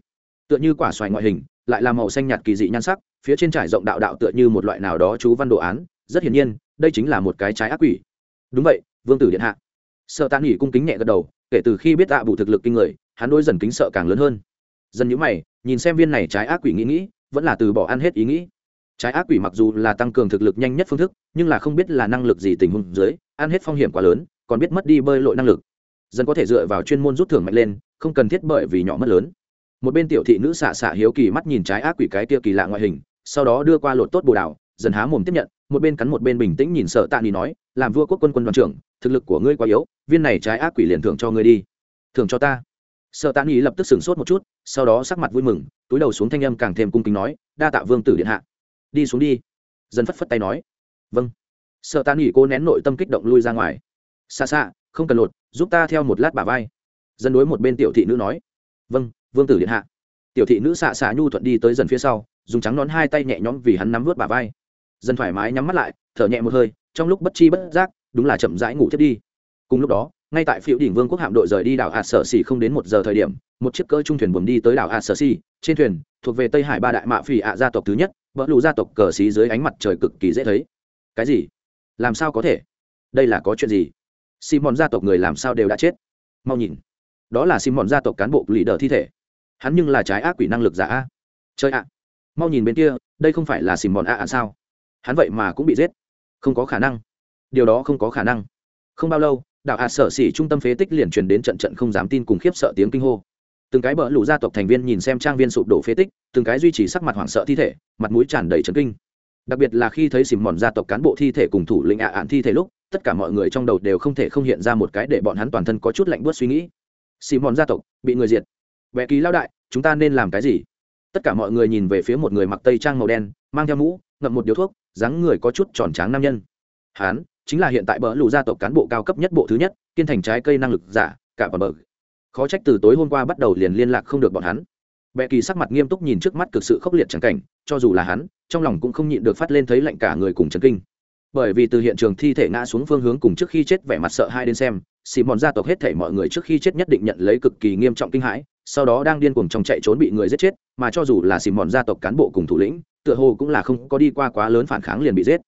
Speaker 1: Tựa như quả xoài ngoại hình, lại là màu xanh nhạt kỳ dị nhan sắc, phía trên trải rộng đạo đạo tựa như một loại nào đó chú văn đồ án, rất hiển nhiên, đây chính là một cái trái ác quỷ. Đúng vậy, vương tử điện hạ. Sợ tạ nghỉ cung kính nhẹ gật đầu, kể từ khi biết tạ bù thực lực kinh người, hắn đôi dần kính sợ càng lớn hơn. Dần nhữ mày, nhìn xem viên này trái ác quỷ nghĩ nghĩ, vẫn là từ bỏ ăn hết ý nghĩ trái ác quỷ mặc dù là tăng cường thực lực nhanh nhất phương thức, nhưng là không biết là năng lực gì tình huống dưới, ăn hết phong hiểm quá lớn, còn biết mất đi bơi lội năng lực. Dần có thể dựa vào chuyên môn rút thưởng mạnh lên, không cần thiết bởi vì nhỏ mất lớn. Một bên tiểu thị nữ xạ xạ hiếu kỳ mắt nhìn trái ác quỷ cái kia kỳ lạ ngoại hình, sau đó đưa qua lột tốt bồ đào, dần há mồm tiếp nhận, một bên cắn một bên bình tĩnh nhìn sợ tạ ni nói, làm vua quốc quân quân đoàn trưởng, thực lực của ngươi quá yếu, viên này trái ác quỷ liền thưởng cho ngươi đi. Thưởng cho ta? Sợ tạ ni lập tức sửng sốt một chút, sau đó sắc mặt vui mừng, túi đầu xuống thanh âm càng thêm cung kính nói, đa tạ vương tử điện hạ đi xuống đi. Dân phất phất tay nói. Vâng. Sợ ta nghỉ cô nén nội tâm kích động lui ra ngoài. Xa xa, không cần lột, giúp ta theo một lát bà vai. Dân đối một bên tiểu thị nữ nói. Vâng vương tử điện hạ. Tiểu thị nữ xạ xạ nhu thuận đi tới dần phía sau, dùng trắng nón hai tay nhẹ nhõm vì hắn nắm vớt bà vai. Dân thoải mái nhắm mắt lại, thở nhẹ một hơi, trong lúc bất chi bất giác, đúng là chậm rãi ngủ thiết đi. Cùng lúc đó, ngay tại phiếu đỉnh vương quốc hạm đội rời đi đảo hạt sở xỉ không đến một giờ thời điểm, một chiếc cỡ trung thuyền buồm đi tới đảo hạt sở xỉ trên thuyền, thuộc về tây hải ba đại mạ phỉ ạ gia tộc thứ nhất vỡ lù gia tộc cờ xí dưới ánh mặt trời cực kỳ dễ thấy. Cái gì? Làm sao có thể? Đây là có chuyện gì? Simon gia tộc người làm sao đều đã chết? Mau nhìn. Đó là simon gia tộc cán bộ lì đờ thi thể. Hắn nhưng là trái ác quỷ năng lực giả a. Chơi ạ. Mau nhìn bên kia, đây không phải là simon a à sao? Hắn vậy mà cũng bị giết. Không có khả năng. Điều đó không có khả năng. Không bao lâu, đạo hạt sở xỉ trung tâm phế tích liền truyền đến trận trận không dám tin cùng khiếp sợ tiếng kinh hô từng cái bỡ lũ gia tộc thành viên nhìn xem trang viên sụp đổ phế tích, từng cái duy trì sắc mặt hoảng sợ thi thể, mặt mũi tràn đầy trấn kinh. Đặc biệt là khi thấy xìm mòn gia tộc cán bộ thi thể cùng thủ lĩnh ạ à ạn thi thể lúc, tất cả mọi người trong đầu đều không thể không hiện ra một cái để bọn hắn toàn thân có chút lạnh buốt suy nghĩ. Xìm mòn gia tộc, bị người diệt. Vẽ ký lao đại, chúng ta nên làm cái gì? Tất cả mọi người nhìn về phía một người mặc tây trang màu đen, mang theo mũ, ngậm một điếu thuốc, dáng người có chút tròn tráng nam nhân. Hán chính là hiện tại bờ lũ gia tộc cán bộ cao cấp nhất bộ thứ nhất, kiên thành trái cây năng lực giả, cả bờ bờ khó trách từ tối hôm qua bắt đầu liền liên lạc không được bọn hắn. Bệ kỳ sắc mặt nghiêm túc nhìn trước mắt cực sự khốc liệt chẳng cảnh, cho dù là hắn, trong lòng cũng không nhịn được phát lên thấy lạnh cả người cùng chấn kinh. Bởi vì từ hiện trường thi thể ngã xuống phương hướng cùng trước khi chết vẻ mặt sợ hai đến xem xì mòn gia tộc hết thể mọi người trước khi chết nhất định nhận lấy cực kỳ nghiêm trọng kinh hãi, sau đó đang điên cuồng trong chạy trốn bị người giết chết, mà cho dù là xì mòn gia tộc cán bộ cùng thủ lĩnh, tựa hồ cũng là không có đi qua quá lớn phản kháng liền bị giết.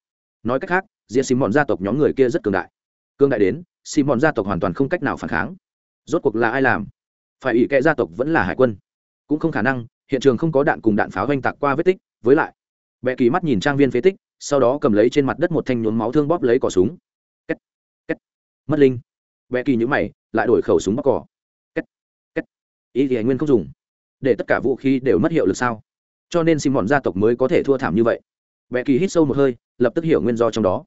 Speaker 1: Nói cách khác diệt xì mòn gia tộc nhóm người kia rất cường đại. Cường đại đến xì mòn gia tộc hoàn toàn không cách nào phản kháng rốt cuộc là ai làm phải ủy kệ gia tộc vẫn là hải quân cũng không khả năng, hiện trường không có đạn cùng đạn pháo oanh tạc qua vết tích, với lại, bệ kỳ mắt nhìn trang viên phế tích, sau đó cầm lấy trên mặt đất một thanh nhuốm máu thương bóp lấy cỏ súng Kết. Kết. mất linh bệ kỳ nhữ mày, lại đổi khẩu súng bóc cỏ Kết. Kết. ý thì anh nguyên không dùng để tất cả vũ khí đều mất hiệu lực sao cho nên simon gia tộc mới có thể thua thảm như vậy bệ kỳ hít sâu một hơi, lập tức hiểu nguyên do trong đó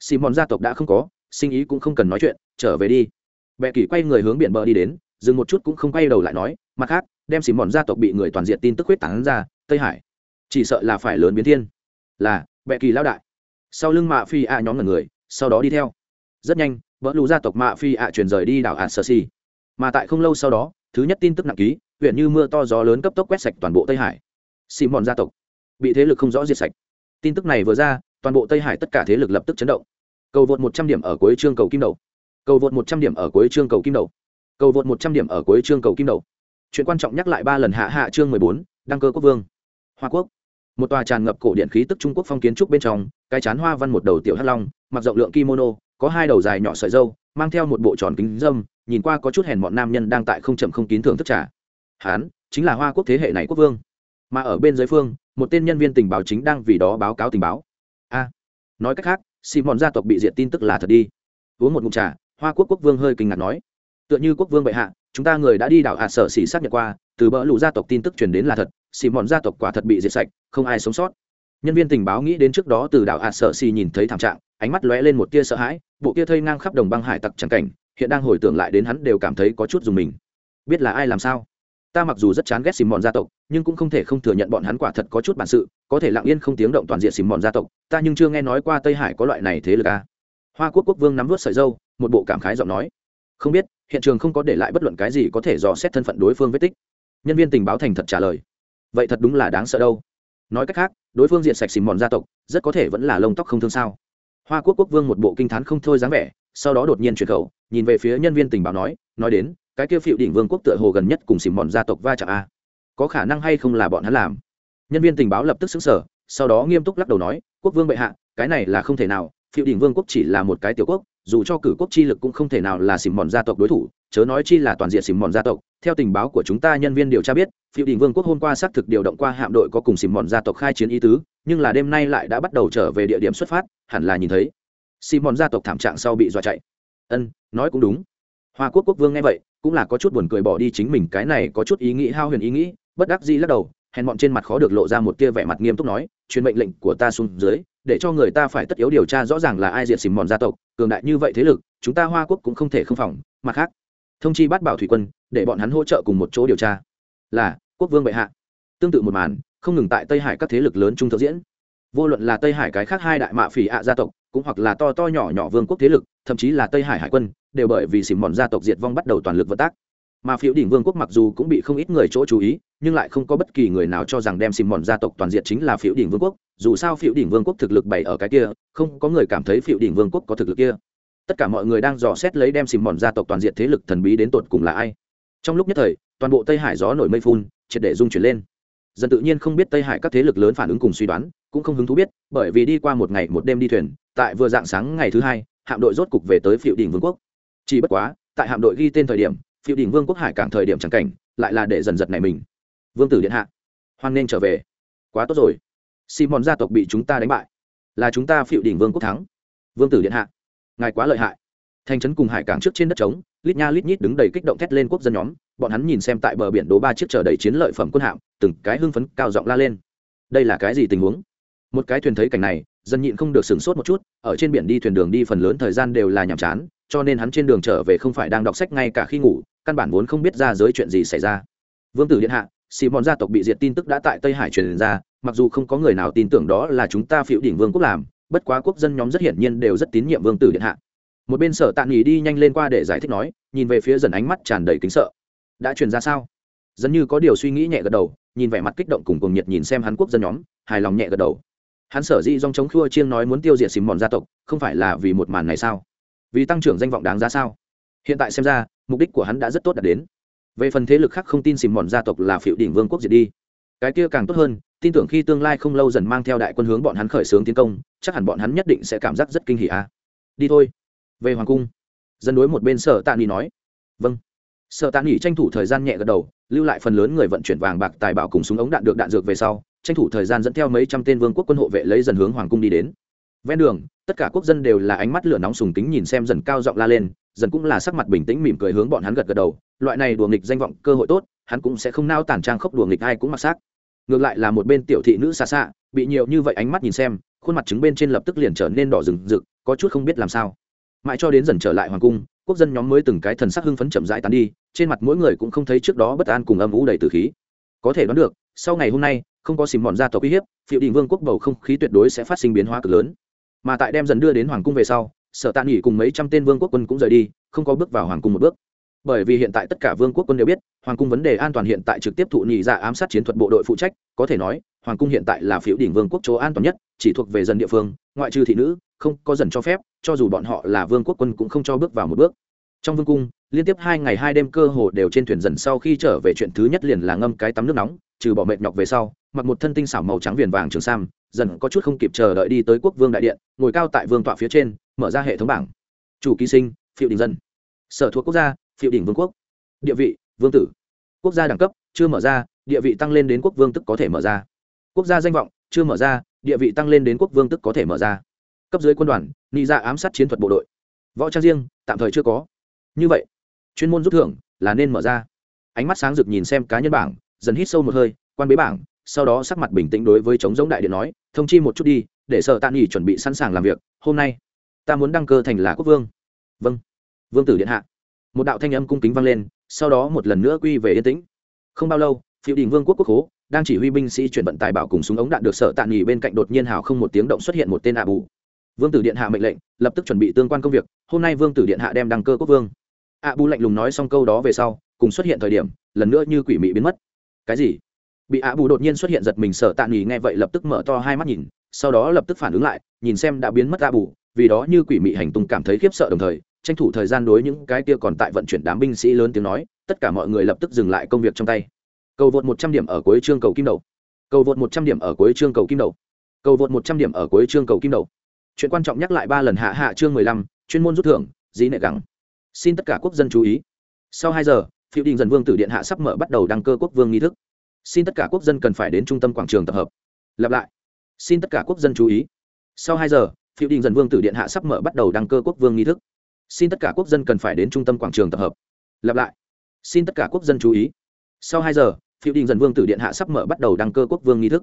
Speaker 1: simon gia tộc đã không có, sinh ý cũng không cần nói chuyện, trở về đi bệ kỳ quay người hướng biển bờ đi đến, dừng một chút cũng không quay đầu lại nói, mặt khác, đem xìm mòn gia tộc bị người toàn diện tin tức huyết tán ra, tây hải. Chỉ sợ là phải lớn biến thiên. Là, bệ kỳ lao đại. Sau lưng mạ phi ạ nhóm ngần người, sau đó đi theo. Rất nhanh, vỡ lũ gia tộc mạ phi ạ chuyển rời đi đảo ạt sơ si mà tại không lâu sau đó, thứ nhất tin tức nặng ký, huyện như mưa to gió lớn cấp tốc quét sạch toàn bộ tây hải. Xìm mòn gia tộc bị thế lực không rõ diệt sạch. Tin tức này vừa ra, toàn bộ tây hải tất cả thế lực lập tức chấn động. Cầu vượt một trăm điểm ở cuối chương cầu kim đầu cầu vượt một trăm điểm ở cuối chương cầu kim đầu. Cầu vượt một trăm điểm ở cuối chương cầu kim đầu. Chuyện quan trọng nhắc lại ba lần hạ hạ chương mười bốn, đăng cơ quốc vương. Hoa quốc. Một tòa tràn ngập cổ điện khí tức trung quốc phong kiến trúc bên trong, cái chán hoa văn một đầu tiểu hắc long, mặc rộng lượng kimono, có hai đầu dài nhỏ sợi dâu mang theo một bộ tròn kính dâm, nhìn qua có chút hèn bọn nam nhân đang tại không chậm không kín thưởng thức trà. Hán, chính là hoa quốc thế hệ này quốc vương. Mà ở bên dưới phương, một tên nhân viên tình báo chính đang vì đó báo cáo tình báo. A, nói cách khác, simon gia tộc bị diệt tin tức là thật đi. Uống một ngụm trà hoa quốc quốc vương hơi kinh ngạc nói tựa như quốc vương bệ hạ chúng ta người đã đi đảo hạ sở xỉ xác nhận qua từ bỡ lũ gia tộc tin tức truyền đến là thật xỉ mòn gia tộc quả thật bị diệt sạch không ai sống sót nhân viên tình báo nghĩ đến trước đó từ đảo hạ sở xỉ nhìn thấy thảm trạng ánh mắt lóe lên một tia sợ hãi bộ kia thây ngang khắp đồng băng hải tặc trắng cảnh hiện đang hồi tưởng lại đến hắn đều cảm thấy có chút dùng mình biết là ai làm sao ta mặc dù rất chán ghét xìm mòn gia tộc nhưng cũng không thể không thừa nhận bọn hắn quả thật có chút bản sự có thể lặng yên không tiếng động toàn diện xìm mòn gia tộc ta nhưng chưa nghe nói qua tây hải có loại này thế lực à hoa quốc quốc vương nắm vớt sợi dâu, một bộ cảm khái giọng nói. Không biết, hiện trường không có để lại bất luận cái gì có thể dò xét thân phận đối phương vết tích. Nhân viên tình báo thành thật trả lời. Vậy thật đúng là đáng sợ đâu. Nói cách khác, đối phương diện sạch xìm mòn gia tộc, rất có thể vẫn là lông tóc không thương sao. Hoa quốc quốc vương một bộ kinh t h á n không thôi dáng vẻ, sau đó đột nhiên chuyển khẩu, nhìn về phía nhân viên tình báo nói nói đến, cái kia phiệu đỉnh vương quốc tựa hồ gần nhất cùng xìm mòn gia tộc va chạm a. Có khả năng hay không là bọn hắn làm? Nhân viên tình báo lập tức xứng sở sau đó nghiêm túc lắc đầu nói, quốc vương bệ hạ, cái này là không thể nào phịu đỉnh vương quốc chỉ là một cái tiểu quốc, dù cho cử quốc chi lực cũng không thể nào là xìm mòn gia tộc đối thủ, chớ nói chi là toàn diện xìm mòn gia tộc. Theo tình báo của chúng ta, nhân viên điều tra biết phiêu đỉnh vương quốc hôm qua xác thực điều động qua hạm đội có cùng xìm mòn gia tộc khai chiến ý tứ, nhưng là đêm nay lại đã bắt đầu trở về địa điểm xuất phát, hẳn là nhìn thấy. Xìm mòn gia tộc thảm trạng sau bị dọa chạy. Ân, nói cũng đúng. Hoa quốc quốc vương nghe vậy, cũng là có chút buồn cười bỏ đi chính mình, cái này có chút ý nghĩ, hao huyền ý nghĩ, bất đắc dĩ lắc đầu, hèn bọn trên mặt khó được lộ ra một tia vẻ mặt nghiêm túc nói, truyền mệnh lệnh của ta xuống dưới để cho người ta phải tất yếu điều tra rõ ràng là ai diệt xìm mòn gia tộc, cường đại như vậy thế lực, chúng ta hoa quốc cũng không thể không phòng, mặt khác, thông chi bắt bảo thủy quân, để bọn hắn hỗ trợ cùng một chỗ điều tra. Là, quốc vương bệ hạ. Tương tự một màn, không ngừng tại tây hải các thế lực lớn trung thực diễn. Vô luận là tây hải cái khác hai đại mạ phỉ ạ gia tộc, cũng hoặc là to to nhỏ nhỏ vương quốc thế lực, thậm chí là tây hải hải quân, đều bởi vì xìm mòn gia tộc diệt vong bắt đầu toàn lực vận tác. Mà phiếu đỉnh vương quốc mặc dù cũng bị không ít người chỗ chú ý nhưng lại không có bất kỳ người nào cho rằng đem xìm mòn gia tộc toàn diện chính là phiếu đỉnh vương quốc. Dù sao phiếu đỉnh vương quốc thực lực bày ở cái kia, không có người cảm thấy phiếu đỉnh vương quốc có thực lực kia. Tất cả mọi người đang dò xét lấy đem xìm mòn gia tộc toàn diện thế lực thần bí đến tột cùng là ai. Trong lúc nhất thời, toàn bộ tây hải gió nổi mây phun, triệt để dung chuyển lên. Dần tự nhiên không biết tây hải các thế lực lớn phản ứng cùng suy đoán, cũng không hứng thú biết, bởi vì đi qua một ngày một đêm đi thuyền, tại vừa dạng sáng ngày thứ hai, hạm đội rốt cục về tới phiệu đỉnh vương quốc. Chỉ bất quá, tại hạm đội ghi tên thời điểm phiệu đỉnh vương quốc hải cảng thời điểm chẳng cảnh, lại là để dần giật này mình vương tử điện hạ, hoan nên trở về. Quá tốt rồi. Simon gia tộc bị chúng ta đánh bại. Là chúng ta phịu đỉnh vương quốc thắng. Vương tử điện hạ, ngài quá lợi hại. Thành trấn cùng hải cảng trước trên đất trống, lít nha lít nhít đứng đầy kích động thét lên quốc dân nhóm. Bọn hắn nhìn xem tại bờ biển đố ba chiếc chở đầy chiến lợi phẩm quân hạm, từng cái hưng phấn cao giọng la lên. Đây là cái gì tình huống? Một cái thuyền thấy cảnh này, dân nhịn không được sửng sốt một chút, ở trên biển đi thuyền đường đi phần lớn thời gian đều là nhàm chán, cho nên hắn trên đường trở về không phải đang đọc sách ngay cả khi ngủ, căn bản vốn không biết ra giới chuyện gì xảy ra. Vương tử điện hạ xì mòn gia tộc bị diệt tin tức đã tại tây hải truyền ra, mặc dù không có người nào tin tưởng đó là chúng ta phiệu đỉnh vương quốc làm, bất quá quốc dân nhóm rất hiển nhiên đều rất tín nhiệm vương tử điện hạ. Một bên sở tạ nghỉ đi nhanh lên qua để giải thích nói, nhìn về phía dần ánh mắt tràn đầy kính sợ. Đã truyền ra sao? Dần như có điều suy nghĩ nhẹ gật đầu, nhìn vẻ mặt kích động cùng cùng nhiệt nhìn xem hắn quốc dân nhóm, hài lòng nhẹ gật đầu. Hắn sở dĩ dòng chống khua chiêng nói muốn tiêu diệt xìm mòn gia tộc, không phải là vì một màn này sao? Vì tăng trưởng danh vọng đáng giá sao? Hiện tại xem ra, mục đích của hắn đã rất tốt đạt đến về phần thế lực khác không tin xìm mòn gia tộc là phiệu đỉnh vương quốc diệt đi. Cái kia càng tốt hơn, tin tưởng khi tương lai không lâu dần mang theo đại quân hướng bọn hắn khởi xướng tiến công, chắc hẳn bọn hắn nhất định sẽ cảm giác rất kinh hỉ a. Đi thôi. Về hoàng cung, dân đối một bên sở tạ nghỉ nói. Vâng. Sở tạ nghỉ tranh thủ thời gian nhẹ gật đầu, lưu lại phần lớn người vận chuyển vàng bạc tài bảo cùng súng ống đạn được đạn dược về sau, tranh thủ thời gian dẫn theo mấy trăm tên vương quốc quân hộ vệ lấy dần hướng hoàng cung đi đến. Ven đường, tất cả quốc dân đều là ánh mắt lửa nóng sùng kính nhìn xem dần cao giọng la lên, dần cũng là sắc mặt bình tĩnh mỉm cười hướng bọn hắn gật gật đầu loại này đùa nghịch danh vọng cơ hội tốt hắn cũng sẽ không nao tản trang khốc đùa nghịch ai cũng mặc xác. Ngược lại là một bên tiểu thị nữ xa xạ, bị nhiều như vậy ánh mắt nhìn xem khuôn mặt chứng bên trên lập tức liền trở nên đỏ rừng rực có chút không biết làm sao. Mãi cho đến dần trở lại hoàng cung quốc dân nhóm mới từng cái thần sắc hưng phấn chậm rãi tán đi trên mặt mỗi người cũng không thấy trước đó bất an cùng âm vũ đầy từ khí. Có thể đoán được sau ngày hôm nay không có xìm mòn gia tộc uy hiếp phiệu đình vương quốc bầu không khí tuyệt đối sẽ phát sinh biến hóa cực lớn. Mà tại đem dần đưa đến hoàng cung về sau sở tạ nghỉ cùng mấy trăm tên vương quốc quân cũng rời đi không có bước vào hoàng cung một bước bởi vì hiện tại tất cả vương quốc quân đều biết, hoàng cung vấn đề an toàn hiện tại trực tiếp thụ nhị dạ ám sát chiến thuật bộ đội phụ trách, có thể nói, hoàng cung hiện tại là phiếu đỉnh vương quốc chỗ an toàn nhất, chỉ thuộc về dân địa phương, ngoại trừ thị nữ, không có dần cho phép, cho dù bọn họ là vương quốc quân cũng không cho bước vào một bước. Trong vương cung, liên tiếp hai ngày hai đêm cơ hồ đều trên thuyền dần sau khi trở về chuyện thứ nhất liền là ngâm cái tắm nước nóng, trừ bỏ mệt nhọc về sau, mặc một thân tinh xảo màu trắng viền vàng trường sam, dần có chút không kịp chờ đợi đi tới quốc vương đại điện, ngồi cao tại vương tọa phía trên, mở ra hệ thống bảng. Chủ ký sinh phiệu đình dân. Sở thuộc quốc gia phiệu đỉnh vương quốc. Địa vị, vương tử. Quốc gia đẳng cấp, chưa mở ra, địa vị tăng lên đến quốc vương tức có thể mở ra. Quốc gia danh vọng, chưa mở ra, địa vị tăng lên đến quốc vương tức có thể mở ra. Cấp dưới quân đoàn, nị ra ám sát chiến thuật bộ đội. Võ trang riêng, tạm thời chưa có. Như vậy, chuyên môn rút thưởng là nên mở ra. Ánh mắt sáng rực nhìn xem cá nhân bảng, dần hít sâu một hơi, quan bế bảng, sau đó sắc mặt bình tĩnh đối với chống giống đại điện nói, thông chi một chút đi, để sợ tạ nghỉ chuẩn bị sẵn sàng làm việc, hôm nay ta muốn đăng cơ thành là quốc vương. Vâng. Vương tử điện hạ một đạo thanh âm cung kính vang lên, sau đó một lần nữa quy về yên tĩnh. Không bao lâu, phiêu đình vương quốc quốc hố đang chỉ huy binh sĩ chuyển vận tài bảo cùng súng ống đạn được sở tạ nghỉ bên cạnh đột nhiên hào không một tiếng động xuất hiện một tên ạ bù. Vương tử điện hạ mệnh lệnh, lập tức chuẩn bị tương quan công việc, hôm nay vương tử điện hạ đem đăng cơ quốc vương. Ạ bù lạnh lùng nói xong câu đó về sau, cùng xuất hiện thời điểm, lần nữa như quỷ mị biến mất. Cái gì? Bị ạ bù đột nhiên xuất hiện giật mình, sở tạ nghỉ nghe vậy lập tức mở to hai mắt nhìn, sau đó lập tức phản ứng lại, nhìn xem đã biến mất ạ bù, vì đó như quỷ mị hành tung cảm thấy khiếp sợ đồng thời tranh thủ thời gian đối những cái kia còn tại vận chuyển đám binh sĩ lớn tiếng nói, tất cả mọi người lập tức dừng lại công việc trong tay. Cầu vượt một trăm điểm ở cuối chương cầu kim đầu. Cầu vượt một trăm điểm ở cuối chương cầu kim đầu. Cầu vượt một trăm điểm ở cuối chương cầu kim đầu. Chuyện quan trọng nhắc lại ba lần hạ hạ chương mười lăm, chuyên môn rút thưởng dĩ nệ gắng. Xin tất cả quốc dân chú ý. Sau hai giờ, phiêu đình dần vương tử điện hạ sắp mở bắt đầu đăng cơ quốc vương nghi thức. Xin tất cả quốc dân cần phải đến trung tâm quảng trường tập hợp. Lặp lại. Xin tất cả quốc dân chú ý. Sau hai giờ, phiêu đình dần vương tử điện hạ sắp mở bắt đầu đăng cơ quốc vương nghi thức xin tất cả quốc dân cần phải đến trung tâm quảng trường tập hợp. Lặp lại. Xin tất cả quốc dân chú ý. Sau hai giờ, phiêu đình dần vương tử điện hạ sắp mở bắt đầu đăng cơ quốc vương nghi thức.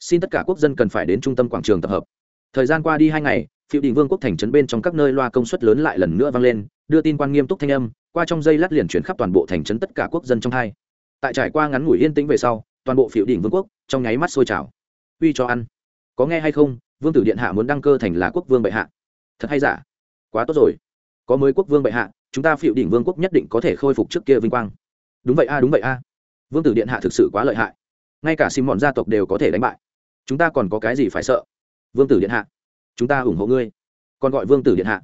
Speaker 1: Xin tất cả quốc dân cần phải đến trung tâm quảng trường tập hợp. Thời gian qua đi hai ngày, phiêu đình vương quốc thành trấn bên trong các nơi loa công suất lớn lại lần nữa vang lên, đưa tin quan nghiêm túc thanh âm, qua trong dây lát liền chuyển khắp toàn bộ thành trấn tất cả quốc dân trong hai. Tại trải qua ngắn ngủi yên tĩnh về sau, toàn bộ phiêu đình vương quốc trong nháy mắt sôi trào. Uy cho ăn. Có nghe hay không? Vương tử điện hạ muốn đăng cơ thành là quốc vương bệ hạ. Thật hay giả? Quá tốt rồi có mới quốc vương bệ hạ, chúng ta phiệu đỉnh vương quốc nhất định có thể khôi phục trước kia vinh quang. Đúng vậy a, đúng vậy a. Vương tử điện hạ thực sự quá lợi hại. Ngay cả xin mọn gia tộc đều có thể đánh bại. Chúng ta còn có cái gì phải sợ? Vương tử điện hạ, chúng ta ủng hộ ngươi. Còn gọi vương tử điện hạ.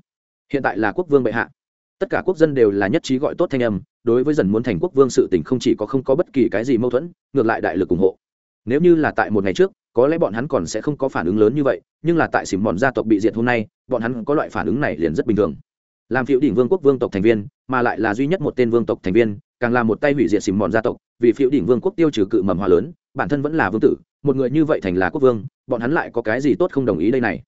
Speaker 1: Hiện tại là quốc vương bệ hạ. Tất cả quốc dân đều là nhất trí gọi tốt thanh âm, đối với dần muốn thành quốc vương sự tình không chỉ có không có bất kỳ cái gì mâu thuẫn, ngược lại đại lực ủng hộ. Nếu như là tại một ngày trước, có lẽ bọn hắn còn sẽ không có phản ứng lớn như vậy, nhưng là tại xỉm mòn gia tộc bị diệt hôm nay, bọn hắn có loại phản ứng này liền rất bình thường làm phiệu đỉnh vương quốc vương tộc thành viên, mà lại là duy nhất một tên vương tộc thành viên, càng là một tay hủy diệt xìm mòn gia tộc, vì phiệu đỉnh vương quốc tiêu trừ cự mầm hòa lớn, bản thân vẫn là vương tử, một người như vậy thành là quốc vương, bọn hắn lại có cái gì tốt không đồng ý đây này?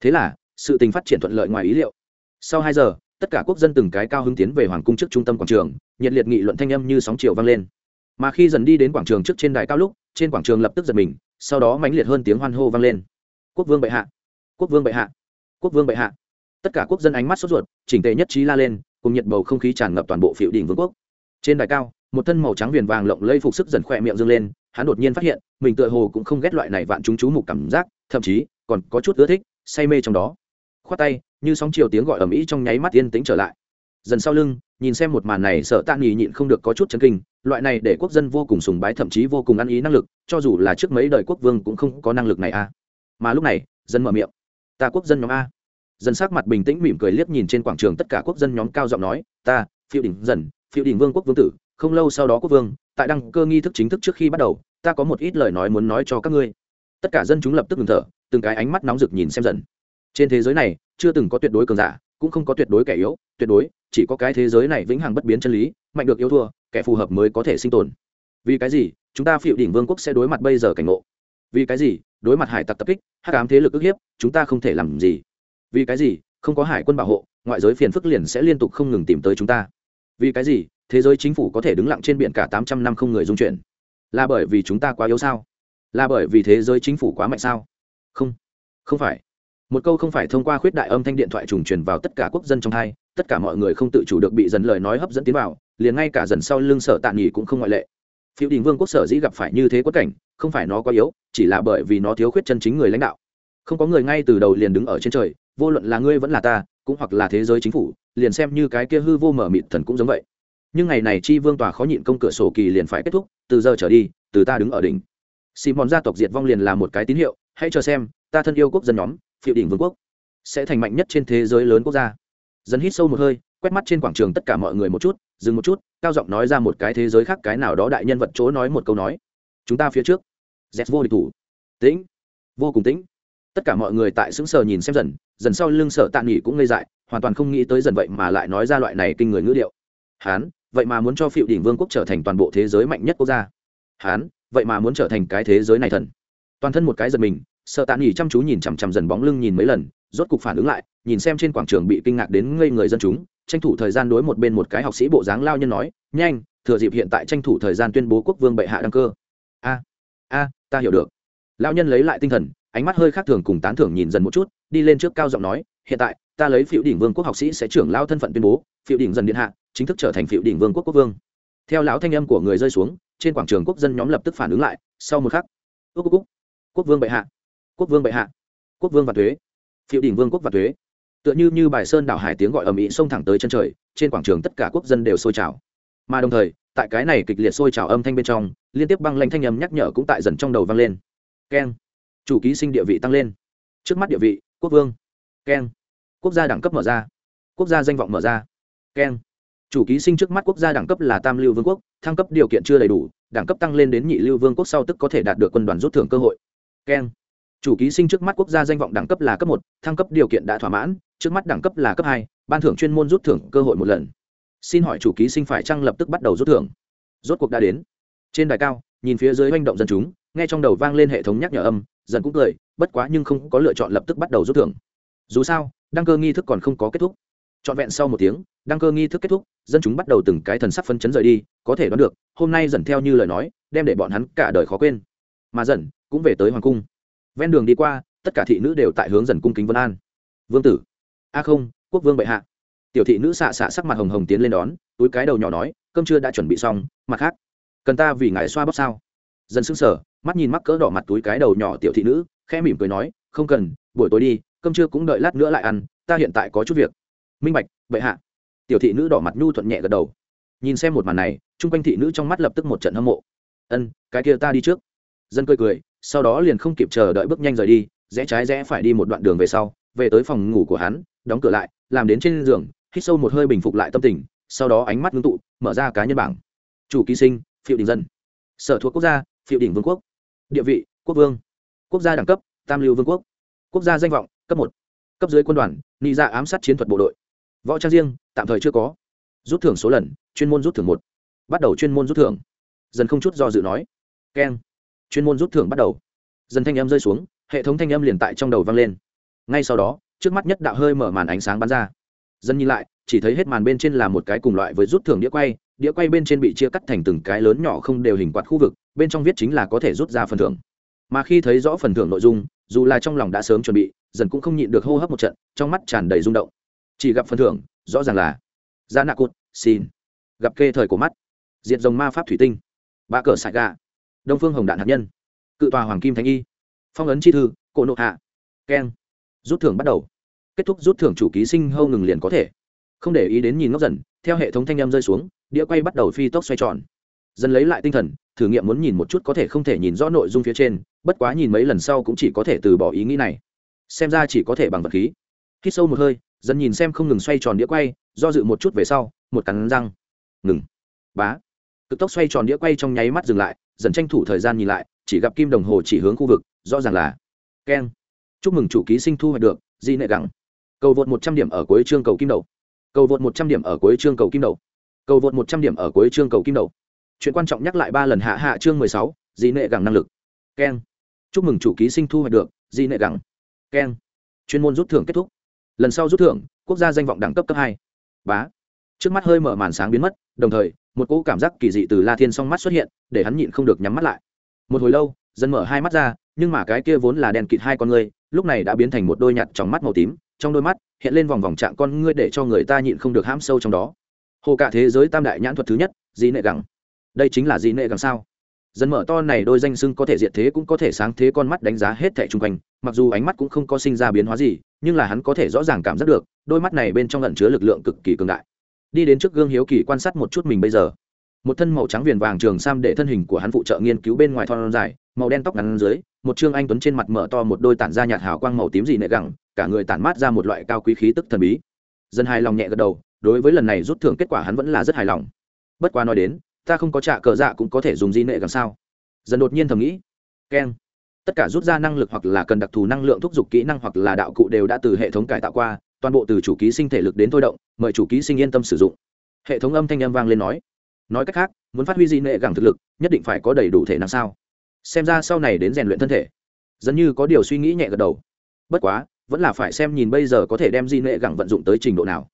Speaker 1: Thế là, sự tình phát triển thuận lợi ngoài ý liệu. Sau hai giờ, tất cả quốc dân từng cái cao hứng tiến về hoàng cung trước trung tâm quảng trường, nhiệt liệt nghị luận thanh âm như sóng chiều vang lên. Mà khi dần đi đến quảng trường trước trên đài cao lúc, trên quảng trường lập tức giật mình, sau đó mãnh liệt hơn tiếng hoan hô vang lên. Quốc vương bệ hạ! Quốc vương bệ hạ! Quốc vương bệ hạ! Tất cả quốc dân ánh mắt sốt ruột, chỉnh tề nhất trí la lên, cùng nhiệt bầu không khí tràn ngập toàn bộ phiệu đỉnh vương quốc. Trên đài cao, một thân màu trắng viền vàng lộng lây phục sức dần khỏe miệng dâng lên, hắn đột nhiên phát hiện, mình tựa hồ cũng không ghét loại này vạn chúng chú mục cảm giác, thậm chí, còn có chút ưa thích, say mê trong đó. Khoát tay, như sóng chiều tiếng gọi ầm ĩ trong nháy mắt yên tĩnh trở lại. Dần sau lưng, nhìn xem một màn này, sợ tạ nghỉ nhịn không được có chút chấn kinh, loại này để quốc dân vô cùng sùng bái thậm chí vô cùng ăn ý năng lực, cho dù là trước mấy đời quốc vương cũng không có năng lực này a mà lúc này, dân mở miệng. Ta quốc dân nhóm a dân sắc mặt bình tĩnh mỉm cười liếc nhìn trên quảng trường tất cả quốc dân nhóm cao giọng nói, ta, phiêu đỉnh dần, phiêu đỉnh vương quốc vương tử, không lâu sau đó quốc vương, tại đăng cơ nghi thức chính thức trước khi bắt đầu, ta có một ít lời nói muốn nói cho các ngươi. Tất cả dân chúng lập tức ngừng thở, từng cái ánh mắt nóng rực nhìn xem dần. Trên thế giới này, chưa từng có tuyệt đối cường giả, cũng không có tuyệt đối kẻ yếu, tuyệt đối, chỉ có cái thế giới này vĩnh hằng bất biến chân lý, mạnh được yếu thua, kẻ phù hợp mới có thể sinh tồn. Vì cái gì, chúng ta phiêu đỉnh vương quốc sẽ đối mặt bây giờ cảnh ngộ? Vì cái gì, đối mặt hải tặc tập kích, hắc ám thế lực ức hiếp, chúng ta không thể làm gì? Vì cái gì? Không có hải quân bảo hộ, ngoại giới phiền phức liền sẽ liên tục không ngừng tìm tới chúng ta. Vì cái gì? Thế giới chính phủ có thể đứng lặng trên biển cả tám trăm năm không người dung chuyển. Là bởi vì chúng ta quá yếu sao? Là bởi vì thế giới chính phủ quá mạnh sao? Không không phải. Một câu không phải thông qua khuyết đại âm thanh điện thoại trùng truyền vào tất cả quốc dân trong hai, tất cả mọi người không tự chủ được bị dần lời nói hấp dẫn tiến vào, liền ngay cả dần sau lưng sở tạ nghỉ cũng không ngoại lệ. Phiêu đình vương quốc sở dĩ gặp phải như thế quất cảnh, không phải nó quá yếu, chỉ là bởi vì nó thiếu khuyết chân chính người lãnh đạo. Không có người ngay từ đầu liền đứng ở trên trời vô luận là ngươi vẫn là ta, cũng hoặc là thế giới chính phủ, liền xem như cái kia hư vô mở mịt thần cũng giống vậy. Nhưng ngày này chi vương tòa khó nhịn công cửa sổ kỳ liền phải kết thúc, từ giờ trở đi, từ ta đứng ở đỉnh. Simon gia tộc diệt vong liền là một cái tín hiệu, hãy chờ xem, ta thân yêu quốc dân nhóm phiệu đỉnh vương quốc, sẽ thành mạnh nhất trên thế giới lớn quốc gia. Dân hít sâu một hơi, quét mắt trên quảng trường tất cả mọi người một chút, dừng một chút, cao giọng nói ra một cái thế giới khác cái nào đó đại nhân vật chỗ nói một câu nói. Chúng ta phía trước. Z vô địch thủ. Tĩnh. Vô cùng tĩnh. Tất cả mọi người tại xứng sờ nhìn xem dần dần sau lưng sở tạ nghỉ cũng ngây dại, hoàn toàn không nghĩ tới dần vậy mà lại nói ra loại này kinh người ngữ điệu. Hán, vậy mà muốn cho phiệu đỉnh vương quốc trở thành toàn bộ thế giới mạnh nhất quốc gia. Hán, vậy mà muốn trở thành cái thế giới này thần. Toàn thân một cái giật mình sợ tạ nghỉ chăm chú nhìn chằm chằm dần bóng lưng nhìn mấy lần, rốt cục phản ứng lại, nhìn xem trên quảng trường bị kinh ngạc đến ngây người dân chúng, tranh thủ thời gian đối một bên một cái học sĩ bộ dáng lao nhân nói, nhanh, thừa dịp hiện tại tranh thủ thời gian tuyên bố quốc vương bệ hạ đăng cơ. A a, ta hiểu được lão nhân lấy lại tinh thần, ánh mắt hơi khác thường cùng tán thưởng nhìn dần một chút, đi lên trước cao giọng nói, hiện tại, ta lấy phiệu đỉnh vương quốc học sĩ sẽ trưởng lao thân phận tuyên bố phiệu đỉnh dần điện hạ, chính thức trở thành phiệu đỉnh vương quốc quốc vương. Theo lão thanh âm của người rơi xuống, trên quảng trường quốc dân nhóm lập tức phản ứng lại, sau một khắc quốc quốc quốc vương bệ hạ, quốc vương bệ hạ, quốc vương và thuế phiệu đỉnh vương quốc và thuế. Tựa như như bài sơn đảo hải tiếng gọi ầm ĩ xông thẳng tới chân trời, trên quảng trường tất cả quốc dân đều sôi trào. Mà đồng thời, tại cái này kịch liệt sôi trào âm thanh bên trong, liên tiếp băng lanh thanh âm nhắc nhở cũng tại dần trong đầu vang lên keng. Chủ ký sinh địa vị tăng lên. Trước mắt địa vị, quốc vương. Keng. Quốc gia đẳng cấp mở ra. Quốc gia danh vọng mở ra. Keng. Chủ ký sinh trước mắt quốc gia đẳng cấp là tam lưu vương quốc, thăng cấp điều kiện chưa đầy đủ, đẳng cấp tăng lên đến nhị lưu vương quốc sau tức có thể đạt được quân đoàn rút thưởng cơ hội. Keng. Chủ ký sinh trước mắt quốc gia danh vọng đẳng cấp là cấp một, thăng cấp điều kiện đã thỏa mãn, trước mắt đẳng cấp là cấp hai, ban thưởng chuyên môn rút thưởng cơ hội một lần. Xin hỏi chủ ký sinh phải chăng lập tức bắt đầu rút thưởng? Rốt cuộc đã đến. Trên đài cao, nhìn phía dưới manh động dân chúng nghe trong đầu vang lên hệ thống nhắc nhở âm, dần cũng cười, bất quá nhưng không có lựa chọn lập tức bắt đầu rút thưởng. Dù sao, đăng cơ nghi thức còn không có kết thúc. Trọn vẹn sau một tiếng, đăng cơ nghi thức kết thúc, dân chúng bắt đầu từng cái thần sắc phân chấn rời đi, có thể đoán được, hôm nay dần theo như lời nói, đem để bọn hắn cả đời khó quên. Mà dần, cũng về tới hoàng cung. Ven đường đi qua, tất cả thị nữ đều tại hướng dần cung kính vân an. Vương tử. A không, quốc vương bệ hạ. Tiểu thị nữ xạ xạ sắc mặt hồng hồng tiến lên đón, túi cái đầu nhỏ nói, cơm trưa đã chuẩn bị xong, mặt khác. Cần ta vì ngài xoa bóp sao? Dần sững sờ mắt nhìn mắc cỡ đỏ mặt túi cái đầu nhỏ tiểu thị nữ, khẽ mỉm cười nói, không cần, buổi tối đi, cơm trưa cũng đợi lát nữa lại ăn, ta hiện tại có chút việc. Minh bạch bệ hạ. Tiểu thị nữ đỏ mặt nhu thuận nhẹ gật đầu. Nhìn xem một màn này, chung quanh thị nữ trong mắt lập tức một trận hâm mộ. Ân, cái kia ta đi trước. Dân cười cười, sau đó liền không kịp chờ đợi bước nhanh rời đi, rẽ trái rẽ phải đi một đoạn đường về sau, về tới phòng ngủ của hắn, đóng cửa lại, làm đến trên giường, hít sâu một hơi bình phục lại tâm tình, sau đó ánh mắt ngưng tụ, mở ra cá nhân bảng. Chủ ký sinh phiệu đình dân. Sở thuộc quốc gia phiệu đình vương quốc địa vị, quốc vương. Quốc gia đẳng cấp, tam lưu vương quốc. Quốc gia danh vọng, cấp một. Cấp dưới quân đoàn, nị ra ám sát chiến thuật bộ đội. Võ trang riêng, tạm thời chưa có. Rút thưởng số lần, chuyên môn rút thưởng một. Bắt đầu chuyên môn rút thưởng. Dần không chút do dự nói. Keng. Chuyên môn rút thưởng bắt đầu. Dần thanh âm rơi xuống, hệ thống thanh âm liền tại trong đầu vang lên. Ngay sau đó, trước mắt nhất đạo hơi mở màn ánh sáng bắn ra. Dần nhìn lại, chỉ thấy hết màn bên trên là một cái cùng loại với rút thưởng đĩa quay. Đĩa quay bên trên bị chia cắt thành từng cái lớn nhỏ không đều hình quạt khu vực bên trong viết chính là có thể rút ra phần thưởng. Mà khi thấy rõ phần thưởng nội dung, dù là trong lòng đã sớm chuẩn bị, dần cũng không nhịn được hô hấp một trận, trong mắt tràn đầy rung động. Chỉ gặp phần thưởng, rõ ràng là da nạ cụt, xin. Gặp kê thời của mắt. Diệt dòng ma pháp thủy tinh. Ba cờ sải gà. Đông phương hồng đạn hạt nhân. Cự tòa hoàng kim thánh y. Phong ấn chi thư, cổ nộ hạ. Keng. Rút thưởng bắt đầu. Kết thúc rút thưởng chủ ký sinh hâu ngừng liền có thể. Không để ý đến nhìn ngốc dần, theo hệ thống thanh âm rơi xuống, đĩa quay bắt đầu phi tốc xoay tròn. Dần lấy lại tinh thần thử nghiệm muốn nhìn một chút có thể không thể nhìn rõ nội dung phía trên, bất quá nhìn mấy lần sau cũng chỉ có thể từ bỏ ý nghĩ này. Xem ra chỉ có thể bằng vật khí. Hít sâu một hơi, dần nhìn xem không ngừng xoay tròn đĩa quay, do dự một chút về sau, một cắn răng. Ngừng. Bá. Cực tốc xoay tròn đĩa quay trong nháy mắt dừng lại, dần tranh thủ thời gian nhìn lại, chỉ gặp kim đồng hồ chỉ hướng khu vực, rõ ràng là keng. Chúc mừng chủ ký sinh thu hoạch được, di nệ gắng cầu vượt một trăm điểm ở cuối chương cầu kim đầu. cầu vượt một trăm điểm ở cuối chương cầu kim đầu. cầu vượt một trăm điểm ở cuối chương cầu kim đầu chuyện quan trọng nhắc lại ba lần hạ hạ chương mười sáu dị nệ gẳng năng lực. Keng. Chúc mừng chủ ký sinh thu hoạch được dị nệ gẳng. Keng. Chuyên môn rút thưởng kết thúc. Lần sau rút thưởng, quốc gia danh vọng đẳng cấp cấp hai. Bá. Trước mắt hơi mở màn sáng biến mất, đồng thời, một cỗ cảm giác kỳ dị từ la thiên song mắt xuất hiện, để hắn nhịn không được nhắm mắt lại. Một hồi lâu dần mở hai mắt ra, nhưng mà cái kia vốn là đèn kịt hai con ngươi, lúc này đã biến thành một đôi nhặt trong mắt màu tím, trong đôi mắt hiện lên vòng vòng trạng con ngươi để cho người ta nhịn không được hãm sâu trong đó. Hồ cả thế giới tam đại nhãn thuật thứ nhất dị nệ gẳng đây chính là dị nệ gần sao? Dần mở to này đôi danh sưng có thể diện thế cũng có thể sáng thế con mắt đánh giá hết thẻ chung quanh, mặc dù ánh mắt cũng không có sinh ra biến hóa gì, nhưng là hắn có thể rõ ràng cảm giác được, đôi mắt này bên trong lẩn chứa lực lượng cực kỳ cường đại. Đi đến trước gương hiếu kỳ quan sát một chút mình bây giờ. Một thân màu trắng viền vàng trường sam để thân hình của hắn phụ trợ nghiên cứu bên ngoài thon dài, màu đen tóc ngắn dưới, một trương anh tuấn trên mặt mở to một đôi tản ra nhạt hào quang màu tím dị nệ gẳng, cả người tản mát ra một loại cao quý khí tức thần bí. Dân hài lòng nhẹ gật đầu, đối với lần này rút thưởng kết quả hắn vẫn là rất hài lòng. Bất quá nói đến ta không có trả cờ dạ cũng có thể dùng di nệ gần sao? Dần đột nhiên thầm nghĩ. Keng. Tất cả rút ra năng lực hoặc là cần đặc thù năng lượng thúc giục kỹ năng hoặc là đạo cụ đều đã từ hệ thống cải tạo qua, toàn bộ từ chủ ký sinh thể lực đến thôi động, mời chủ ký sinh yên tâm sử dụng. Hệ thống âm thanh âm vang lên nói. Nói cách khác, muốn phát huy di nệ gẳng thực lực, nhất định phải có đầy đủ thể năng sao? Xem ra sau này đến rèn luyện thân thể. Dần như có điều suy nghĩ nhẹ gật đầu. Bất quá, vẫn là phải xem nhìn bây giờ có thể đem di nệ gẳng vận dụng tới trình độ nào.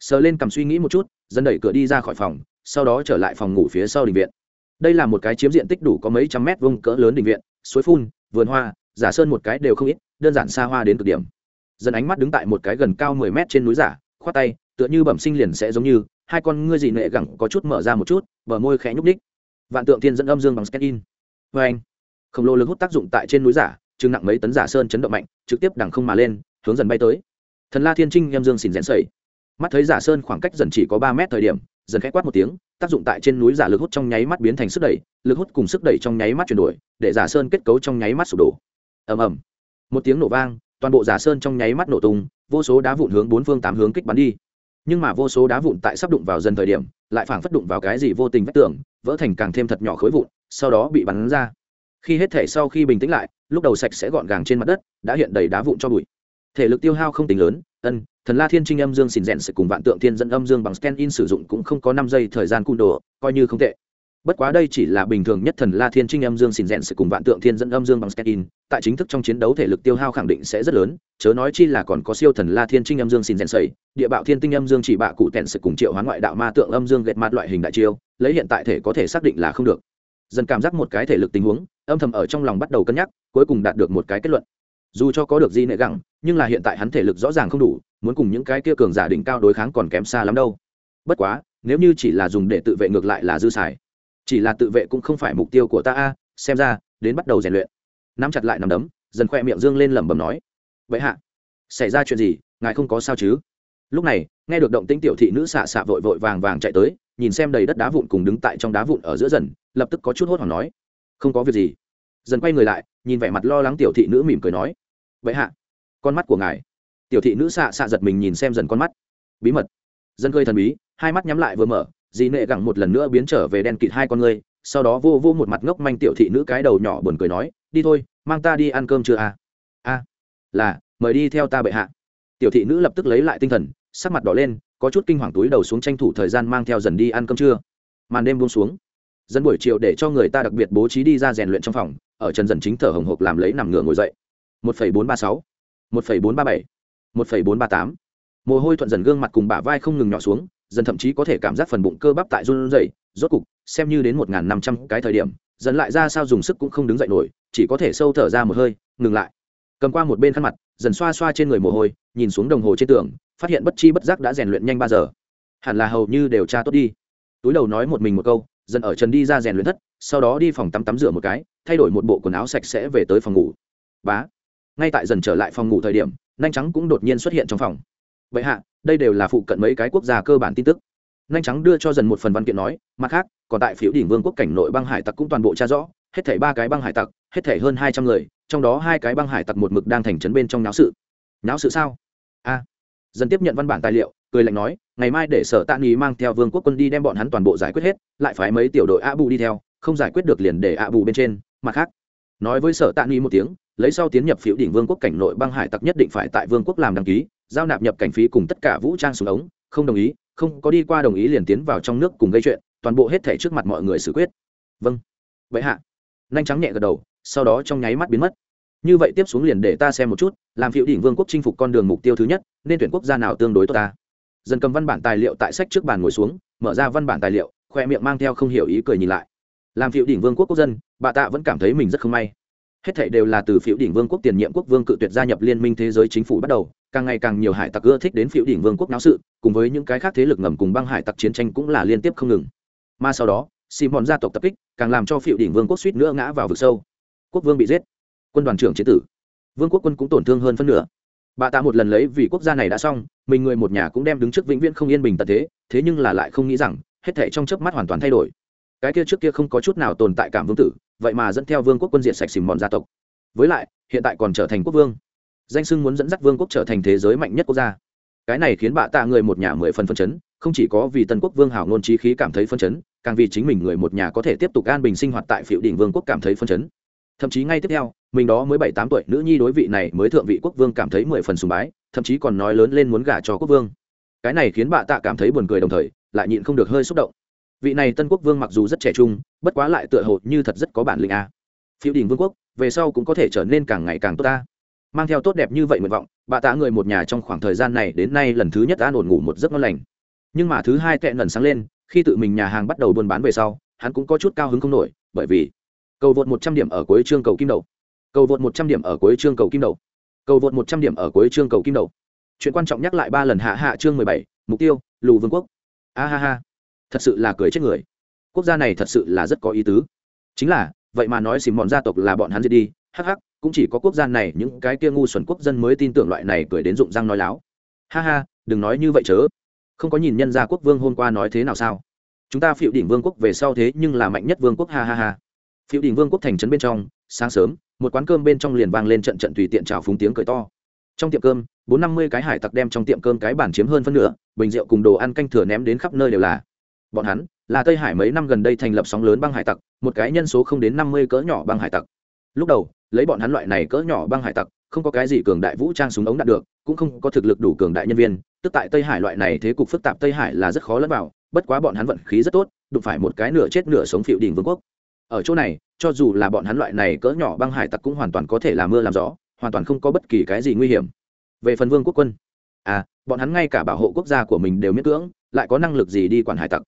Speaker 1: Sờ lên cầm suy nghĩ một chút, dần đẩy cửa đi ra khỏi phòng sau đó trở lại phòng ngủ phía sau đình viện. Đây là một cái chiếm diện tích đủ có mấy trăm mét vuông cỡ lớn đình viện, suối phun, vườn hoa, giả sơn một cái đều không ít, đơn giản xa hoa đến cực điểm. Dần ánh mắt đứng tại một cái gần cao mười mét trên núi giả, khoát tay, tựa như bẩm sinh liền sẽ giống như, hai con ngươi dị nệ gẳng có chút mở ra một chút, bờ môi khẽ nhúc ních vạn tượng thiên dẫn âm dương bằng scan in vê anh, khổng lồ lực hút tác dụng tại trên núi giả, chừng nặng mấy tấn giả sơn chấn động mạnh, trực tiếp đằng không mà lên, hướng dần bay tới. Thần la thiên trinh em dương xỉn rẽn sẩy mắt thấy giả sơn khoảng cách dần chỉ có ba mét thời điểm dần khẽ quát một tiếng, tác dụng tại trên núi giả lực hút trong nháy mắt biến thành sức đẩy, lực hút cùng sức đẩy trong nháy mắt chuyển đổi, để giả sơn kết cấu trong nháy mắt sụp đổ. Ầm ầm. Một tiếng nổ vang, toàn bộ giả sơn trong nháy mắt nổ tung, vô số đá vụn hướng bốn phương tám hướng kích bắn đi. Nhưng mà vô số đá vụn tại sắp đụng vào dần thời điểm, lại phảng phất đụng vào cái gì vô tình vách tường, vỡ thành càng thêm thật nhỏ khối vụn, sau đó bị bắn ra. Khi hết thể sau khi bình tĩnh lại, lúc đầu sạch sẽ gọn gàng trên mặt đất, đã hiện đầy đá vụn cho bụi. Thể lực tiêu hao không tính lớn, ân thần la thiên trinh âm dương xin rèn sự cùng vạn tượng thiên dẫn âm dương bằng scan in sử dụng cũng không có năm giây thời gian cung đồ, coi như không tệ. Bất quá đây chỉ là bình thường nhất thần la thiên trinh âm dương xin rèn sự cùng vạn tượng thiên dẫn âm dương bằng scan in, tại chính thức trong chiến đấu thể lực tiêu hao khẳng định sẽ rất lớn, chớ nói chi là còn có siêu thần la thiên trinh âm dương xin rèn sầy địa bạo thiên tinh âm dương chỉ bạ cụ tèn sự cùng triệu hoán ngoại đạo ma tượng âm dương gệt mặt loại hình đại chiêu, lấy hiện tại thể có thể xác định là không được. Dần cảm giác một cái thể lực tình huống, âm thầm ở trong lòng bắt đầu cân nhắc, cuối cùng đạt được một cái kết luận. Dù cho có được gì nệ gẳng, nhưng là hiện tại hắn thể lực rõ ràng không đủ muốn cùng những cái kia cường giả đỉnh cao đối kháng còn kém xa lắm đâu. Bất quá, nếu như chỉ là dùng để tự vệ ngược lại là dư xài. Chỉ là tự vệ cũng không phải mục tiêu của ta a, xem ra, đến bắt đầu rèn luyện. Nắm chặt lại nằm đấm, dần khoe miệng dương lên lẩm bẩm nói. Vậy hạ, xảy ra chuyện gì, ngài không có sao chứ? Lúc này, nghe được động tĩnh tiểu thị nữ xạ xạ vội vội vàng vàng chạy tới, nhìn xem đầy đất đá vụn cùng đứng tại trong đá vụn ở giữa dần, lập tức có chút hốt hoảng nói. Không có việc gì. Dần quay người lại, nhìn vẻ mặt lo lắng tiểu thị nữ mỉm cười nói. Vậy hạ, con mắt của ngài tiểu thị nữ xạ xạ giật mình nhìn xem dần con mắt. Bí mật. Dân cơi thần bí, hai mắt nhắm lại vừa mở, dì nệ gẳng một lần nữa biến trở về đen kịt hai con ngươi, sau đó vô vô một mặt ngốc manh tiểu thị nữ cái đầu nhỏ buồn cười nói, đi thôi, mang ta đi ăn cơm chưa à? A, là, mời đi theo ta bệ hạ. Tiểu thị nữ lập tức lấy lại tinh thần, sắc mặt đỏ lên, có chút kinh hoàng túi đầu xuống tranh thủ thời gian mang theo dần đi ăn cơm trưa. Màn đêm buông xuống. Dân buổi chiều để cho người ta đặc biệt bố trí đi ra rèn luyện trong phòng, ở trần dần chính thở hồng hộc làm lấy nằm ngửa ngồi dậy. Một phẩy bốn ba sáu, một phẩy bốn ba bảy một phẩy bốn ba tám. Mồ hôi thuận dần gương mặt cùng bả vai không ngừng nhỏ xuống, dần thậm chí có thể cảm giác phần bụng cơ bắp tại run rẩy. Rốt cục, xem như đến một năm trăm cái thời điểm, dần lại ra sao dùng sức cũng không đứng dậy nổi, chỉ có thể sâu thở ra một hơi, ngừng lại. Cầm qua một bên khăn mặt, dần xoa xoa trên người mồ hôi, nhìn xuống đồng hồ trên tường, phát hiện bất chi bất giác đã rèn luyện nhanh ba giờ. Hẳn là hầu như đều tra tốt đi. Túi đầu nói một mình một câu, dần ở trần đi ra rèn luyện thất, sau đó đi phòng tắm tắm rửa một cái, thay đổi một bộ quần áo sạch sẽ về tới phòng ngủ. Bá, ngay tại dần trở lại phòng ngủ thời điểm nhanh trắng cũng đột nhiên xuất hiện trong phòng. Vậy hạ, đây đều là phụ cận mấy cái quốc gia cơ bản tin tức. Nhanh trắng đưa cho dần một phần văn kiện nói, mặt khác, còn tại phiếu đỉnh vương quốc cảnh nội băng hải tặc cũng toàn bộ tra rõ, hết thảy ba cái băng hải tặc, hết thảy hơn hai trăm người, trong đó hai cái băng hải tặc một mực đang thành trấn bên trong náo sự. Náo sự sao? A. Dần tiếp nhận văn bản tài liệu, cười lạnh nói, ngày mai để sở tạ nghi mang theo vương quốc quân đi đem bọn hắn toàn bộ giải quyết hết, lại phái mấy tiểu đội a bù đi theo, không giải quyết được liền để a bù bên trên, mặt khác. Nói với sở tạ nghi một tiếng lấy sau tiến nhập phiếu đỉnh vương quốc cảnh nội băng hải tặc nhất định phải tại vương quốc làm đăng ký, giao nạp nhập cảnh phí cùng tất cả vũ trang xuống ống, không đồng ý, không có đi qua đồng ý liền tiến vào trong nước cùng gây chuyện, toàn bộ hết thể trước mặt mọi người xử quyết. Vâng. Vậy hạ. Nhanh trắng nhẹ gật đầu, sau đó trong nháy mắt biến mất. Như vậy tiếp xuống liền để ta xem một chút, làm phiếu đỉnh vương quốc chinh phục con đường mục tiêu thứ nhất, nên tuyển quốc gia nào tương đối tốt ta? Dần cầm văn bản tài liệu tại sách trước bàn ngồi xuống, mở ra văn bản tài liệu, khoe miệng mang theo không hiểu ý cười nhìn lại. Làm phiếu đỉnh vương quốc quốc dân, bà tạ vẫn cảm thấy mình rất không may hết thảy đều là từ phiếu đỉnh vương quốc tiền nhiệm quốc vương cự tuyệt gia nhập liên minh thế giới chính phủ bắt đầu, càng ngày càng nhiều hải tặc ưa thích đến phiếu đỉnh vương quốc náo sự, cùng với những cái khác thế lực ngầm cùng băng hải tặc chiến tranh cũng là liên tiếp không ngừng. Mà sau đó, simon gia tộc tập kích, càng làm cho phiếu đỉnh vương quốc suýt nữa ngã vào vực sâu. Quốc vương bị giết. Quân đoàn trưởng chế tử. Vương quốc quân cũng tổn thương hơn phân nửa. Bà ta một lần lấy vì quốc gia này đã xong, mình người một nhà cũng đem đứng trước vĩnh viễn không yên bình tật thế thế nhưng là lại không nghĩ rằng, hết thảy trong chớp mắt hoàn toàn thay đổi cái kia trước kia không có chút nào tồn tại cảm vương tử, vậy mà dẫn theo vương quốc quân diệt sạch xìm mòn gia tộc. Với lại, hiện tại còn trở thành quốc vương. Danh sưng muốn dẫn dắt vương quốc trở thành thế giới mạnh nhất quốc gia. Cái này khiến bạ tạ người một nhà mười phần phân chấn, không chỉ có vì tân quốc vương hảo ngôn trí khí cảm thấy phân chấn, càng vì chính mình người một nhà có thể tiếp tục an bình sinh hoạt tại phiệu đỉnh vương quốc cảm thấy phân chấn. Thậm chí ngay tiếp theo, mình đó mới bảy tám tuổi nữ nhi đối vị này mới thượng vị quốc vương cảm thấy mười phần sùng bái, thậm chí còn nói lớn lên muốn gả cho quốc vương. Cái này khiến bạ tạ cảm thấy buồn cười đồng thời, lại nhịn không được hơi xúc động vị này tân quốc vương mặc dù rất trẻ trung, bất quá lại tựa hồ như thật rất có bản lĩnh a. À. phiêu đình vương quốc, về sau cũng có thể trở nên càng ngày càng tốt ta. Mang theo tốt đẹp như vậy nguyện vọng, bà tạ người một nhà trong khoảng thời gian này đến nay lần thứ nhất an ổn ngủ một giấc ngon lành. Nhưng mà thứ hai tệ lần sáng lên, khi tự mình nhà hàng bắt đầu buôn bán về sau, hắn cũng có chút cao hứng không nổi, bởi vì cầu vượt một trăm điểm ở cuối chương cầu kim đầu. Cầu vượt một trăm điểm ở cuối chương cầu kim đầu. Cầu vượt một trăm điểm ở cuối chương cầu kim đầu. Chuyện quan trọng nhắc lại ba lần hạ hạ chương mười bảy, mục tiêu, lù vương quốc. A ha ha thật sự là cười chết người. Quốc gia này thật sự là rất có ý tứ. Chính là, vậy mà nói xìm mòn gia tộc là bọn hắn diệt đi, hắc hắc, cũng chỉ có quốc gia này những cái kia ngu xuẩn quốc dân mới tin tưởng loại này cười đến rụng răng nói láo. Ha ha, đừng nói như vậy chớ. Không có nhìn nhân gia quốc vương hôm qua nói thế nào sao? Chúng ta phiệu đỉnh vương quốc về sau thế nhưng là mạnh nhất vương quốc, ha ha ha. Phiệu đỉnh vương quốc thành trấn bên trong, sáng sớm, một quán cơm bên trong liền vang lên trận trận tùy tiện trào phúng tiếng cười to. Trong tiệm cơm, bốn năm mươi cái hải tặc đem trong tiệm cơm cái bản chiếm hơn phân nửa, bình rượu cùng đồ ăn canh thừa ném đến khắp nơi đều là bọn hắn là tây hải mấy năm gần đây thành lập sóng lớn băng hải tặc một cái nhân số không đến năm mươi cỡ nhỏ băng hải tặc lúc đầu lấy bọn hắn loại này cỡ nhỏ băng hải tặc không có cái gì cường đại vũ trang súng ống đạt được cũng không có thực lực đủ cường đại nhân viên tức tại tây hải loại này thế cục phức tạp tây hải là rất khó lẫn vào bất quá bọn hắn vận khí rất tốt đụng phải một cái nửa chết nửa sống phịu đỉnh vương quốc ở chỗ này cho dù là bọn hắn loại này cỡ nhỏ băng hải tặc cũng hoàn toàn có thể làm mưa làm gió hoàn toàn không có bất kỳ cái gì nguy hiểm về phần vương quốc quân à bọn hắn ngay cả bảo hộ quốc gia của mình đều miễn cưỡng lại có năng lực gì đi quản hải tặc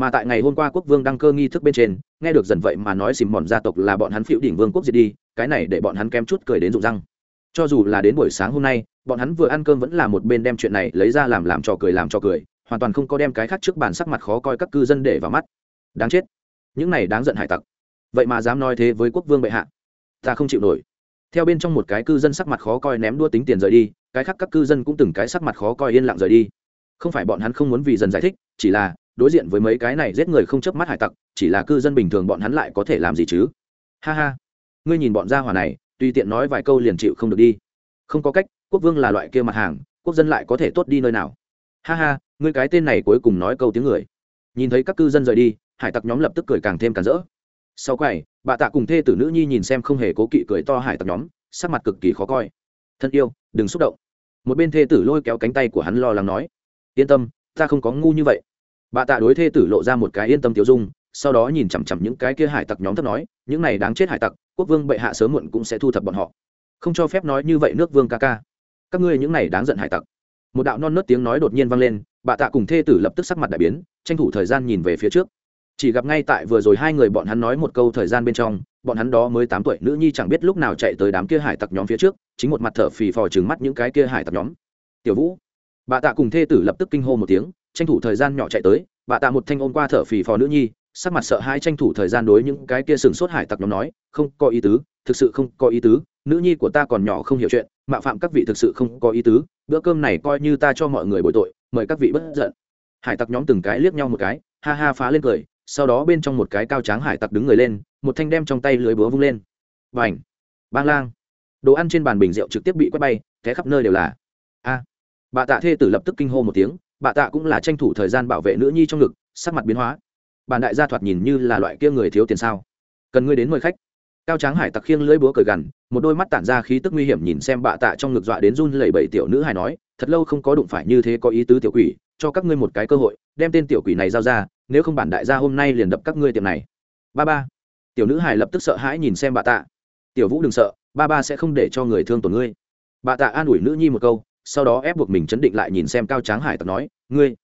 Speaker 1: mà tại ngày hôm qua quốc vương đăng cơ nghi thức bên trên, nghe được dần vậy mà nói xìm mòn gia tộc là bọn hắn phiễu đỉnh vương quốc diệt đi, cái này để bọn hắn kém chút cười đến rụng răng. Cho dù là đến buổi sáng hôm nay, bọn hắn vừa ăn cơm vẫn là một bên đem chuyện này lấy ra làm làm trò cười làm trò cười, hoàn toàn không có đem cái khác trước bàn sắc mặt khó coi các cư dân để vào mắt. Đáng chết. Những này đáng giận hải tặc. Vậy mà dám nói thế với quốc vương bệ hạ. Ta không chịu nổi. Theo bên trong một cái cư dân sắc mặt khó coi ném đua tính tiền rời đi, cái khác các cư dân cũng từng cái sắc mặt khó coi yên lặng rời đi. Không phải bọn hắn không muốn vì dần giải thích, chỉ là đối diện với mấy cái này giết người không chớp mắt hải tặc, chỉ là cư dân bình thường bọn hắn lại có thể làm gì chứ? Ha ha, ngươi nhìn bọn gia hỏa này, tùy tiện nói vài câu liền chịu không được đi. Không có cách, quốc vương là loại kia mặt hàng, quốc dân lại có thể tốt đi nơi nào? Ha ha, ngươi cái tên này cuối cùng nói câu tiếng người. Nhìn thấy các cư dân rời đi, hải tặc nhóm lập tức cười càng thêm càng rỡ. Sau quầy, bà tạ cùng thê tử nữ nhi nhìn xem không hề cố kỵ cười to hải tặc nhóm, sắc mặt cực kỳ khó coi. Thân yêu, đừng xúc động. Một bên thê tử lôi kéo cánh tay của hắn lo lắng nói, yên tâm, ta không có ngu như vậy bà tạ đối thê tử lộ ra một cái yên tâm tiêu dung, sau đó nhìn chằm chằm những cái kia hải tặc nhóm thấp nói, những này đáng chết hải tặc, quốc vương bệ hạ sớm muộn cũng sẽ thu thập bọn họ. Không cho phép nói như vậy nước vương ca ca. Các ngươi những này đáng giận hải tặc. Một đạo non nớt tiếng nói đột nhiên vang lên, bà tạ cùng thê tử lập tức sắc mặt đại biến, tranh thủ thời gian nhìn về phía trước. Chỉ gặp ngay tại vừa rồi hai người bọn hắn nói một câu thời gian bên trong, bọn hắn đó mới tám tuổi nữ nhi chẳng biết lúc nào chạy tới đám kia hải tặc nhóm phía trước, chính một mặt thở phì phò trừng mắt những cái kia hải tặc nhóm. Tiểu vũ. Bà tạ cùng thê tử lập tức kinh hô một tiếng tranh thủ thời gian nhỏ chạy tới, bà tạ một thanh ôm qua thở phì phò nữ nhi, sắc mặt sợ hãi tranh thủ thời gian đối những cái kia sừng sốt hải tặc nhóm nói, không có ý tứ, thực sự không có ý tứ, nữ nhi của ta còn nhỏ không hiểu chuyện mạo phạm các vị thực sự không có ý tứ, bữa cơm này coi như ta cho mọi người bồi tội, mời các vị bất giận. Hải tặc nhóm từng cái liếc nhau một cái, ha ha phá lên cười, sau đó bên trong một cái cao tráng hải tặc đứng người lên, một thanh đem trong tay lưới búa vung lên. Và ảnh bang lang! Đồ ăn trên bàn bình rượu trực tiếp bị quét bay, té khắp nơi đều là. A! Bà tạ thê tử lập tức kinh hô một tiếng bà tạ cũng là tranh thủ thời gian bảo vệ nữ nhi trong ngực, sắc mặt biến hóa. Bàn đại gia thoạt nhìn như là loại kia người thiếu tiền sao? Cần ngươi đến mời khách. Cao tráng hải tặc khiêng lưỡi búa cởi gằn, một đôi mắt tản ra khí tức nguy hiểm nhìn xem bạ tạ trong ngực dọa đến run lẩy bẩy tiểu nữ hải nói, thật lâu không có đụng phải như thế có ý tứ tiểu quỷ, cho các ngươi một cái cơ hội, đem tên tiểu quỷ này giao ra, nếu không bản đại gia hôm nay liền đập các ngươi tiệm này. Ba ba. Tiểu nữ hải lập tức sợ hãi nhìn xem bà tạ. Tiểu vũ đừng sợ, ba ba sẽ không để cho người thương tổn ngươi. Bà tạ an ủi nữ nhi một câu sau đó ép buộc mình chấn định lại nhìn xem cao tráng hải tặc nói, ngươi,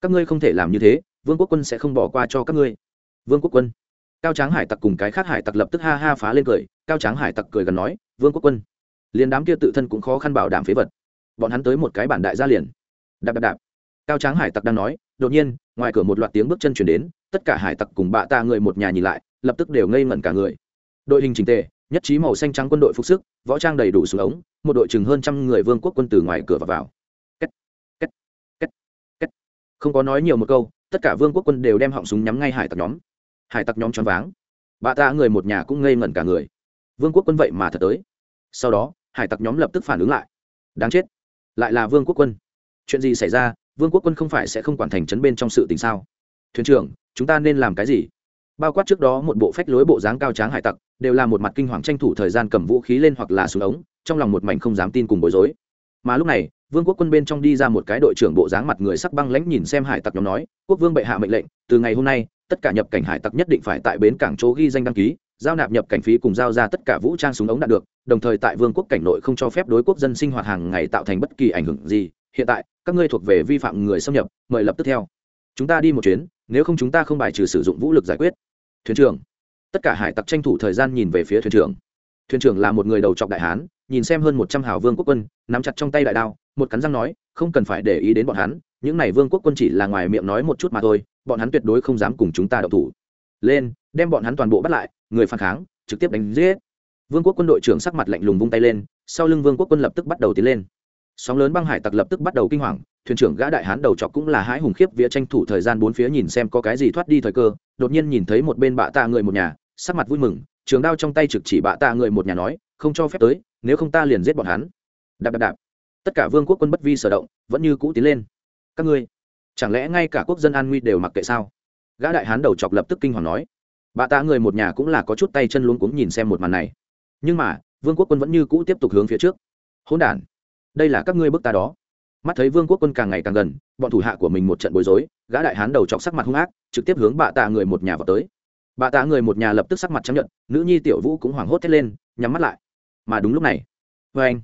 Speaker 1: các ngươi không thể làm như thế, vương quốc quân sẽ không bỏ qua cho các ngươi. Vương quốc quân. Cao tráng hải tặc cùng cái khác hải tặc lập tức ha ha phá lên cười, cao tráng hải tặc cười gần nói, vương quốc quân. Liền đám kia tự thân cũng khó khăn bảo đảm phế vật. Bọn hắn tới một cái bản đại gia liền. Đạp đạp đạp. Cao tráng hải tặc đang nói, đột nhiên, ngoài cửa một loạt tiếng bước chân chuyển đến, tất cả hải tặc cùng bạ ta người một nhà nhìn lại, lập tức đều ngây ngẩn cả người. Đội hình trình tề nhất trí màu xanh trắng quân đội phục sức võ trang đầy đủ xuống ống một đội chừng hơn trăm người vương quốc quân từ ngoài cửa và vào. Kết, kết, kết, kết. không có nói nhiều một câu tất cả vương quốc quân đều đem họng súng nhắm ngay hải tặc nhóm. Hải tặc nhóm choáng váng. Bạ ta người một nhà cũng ngây ngẩn cả người. Vương quốc quân vậy mà thật tới. Sau đó hải tặc nhóm lập tức phản ứng lại. Đáng chết. Lại là vương quốc quân. Chuyện gì xảy ra? Vương quốc quân không phải sẽ không quản thành trấn bên trong sự tình sao? Thuyền trưởng chúng ta nên làm cái gì? Bao quát trước đó một bộ phách lối bộ dáng cao tráng hải tặc đều là một mặt kinh hoàng tranh thủ thời gian cầm vũ khí lên hoặc là súng ống, trong lòng một mảnh không dám tin cùng bối rối. Mà lúc này, vương quốc quân bên trong đi ra một cái đội trưởng bộ dáng mặt người sắc băng lãnh nhìn xem hải tặc nhóm nói, quốc vương bệ hạ mệnh lệnh, từ ngày hôm nay, tất cả nhập cảnh hải tặc nhất định phải tại bến cảng chỗ ghi danh đăng ký, giao nạp nhập cảnh phí cùng giao ra tất cả vũ trang súng ống đạt được, đồng thời tại vương quốc cảnh nội không cho phép đối quốc dân sinh hoạt hàng ngày tạo thành bất kỳ ảnh hưởng gì. Hiện tại, các ngươi thuộc về vi phạm người xâm nhập, mời lập tức theo. Chúng ta đi một chuyến, nếu không chúng ta không bài trừ sử dụng vũ lực giải quyết. Thuyền trưởng tất cả hải tặc tranh thủ thời gian nhìn về phía thuyền trưởng. Thuyền trưởng là một người đầu trọc đại hán, nhìn xem hơn một trăm hào vương quốc quân, nắm chặt trong tay đại đao, một cắn răng nói, không cần phải để ý đến bọn hắn, những này vương quốc quân chỉ là ngoài miệng nói một chút mà thôi, bọn hắn tuyệt đối không dám cùng chúng ta đậu thủ. Lên, đem bọn hắn toàn bộ bắt lại, người phản kháng, trực tiếp đánh giết. Vương quốc quân đội trưởng sắc mặt lạnh lùng vung tay lên, sau lưng vương quốc quân lập tức bắt đầu tiến lên. Sóng lớn băng hải tặc lập tức bắt đầu kinh hoàng, thuyền trưởng gã đại hán đầu chọc cũng là hãi hùng khiếp vía tranh thủ thời gian bốn phía nhìn xem có cái gì thoát đi thời cơ đột nhiên nhìn thấy một bên bạ tạ người một nhà, sắc mặt vui mừng, trường đao trong tay trực chỉ bạ tạ người một nhà nói, không cho phép tới, nếu không ta liền giết bọn hắn. Đạp đạp đạp. Tất cả vương quốc quân bất vi sở động, vẫn như cũ tiến lên. Các ngươi, chẳng lẽ ngay cả quốc dân an nguy đều mặc kệ sao? Gã đại hán đầu chọc lập tức kinh hoàng nói. Bạ tạ người một nhà cũng là có chút tay chân luống cuống nhìn xem một màn này. Nhưng mà, vương quốc quân vẫn như cũ tiếp tục hướng phía trước. Hỗn đản, đây là các ngươi bức ta đó mắt thấy vương quốc quân càng ngày càng gần, bọn thủ hạ của mình một trận bối rối, gã đại hán đầu chọc sắc mặt hung ác, trực tiếp hướng bạ tạ người một nhà vào tới. Bạ tạ người một nhà lập tức sắc mặt chấp nhận nữ nhi tiểu vũ cũng hoảng hốt thét lên, nhắm mắt lại. Mà đúng lúc này vê anh,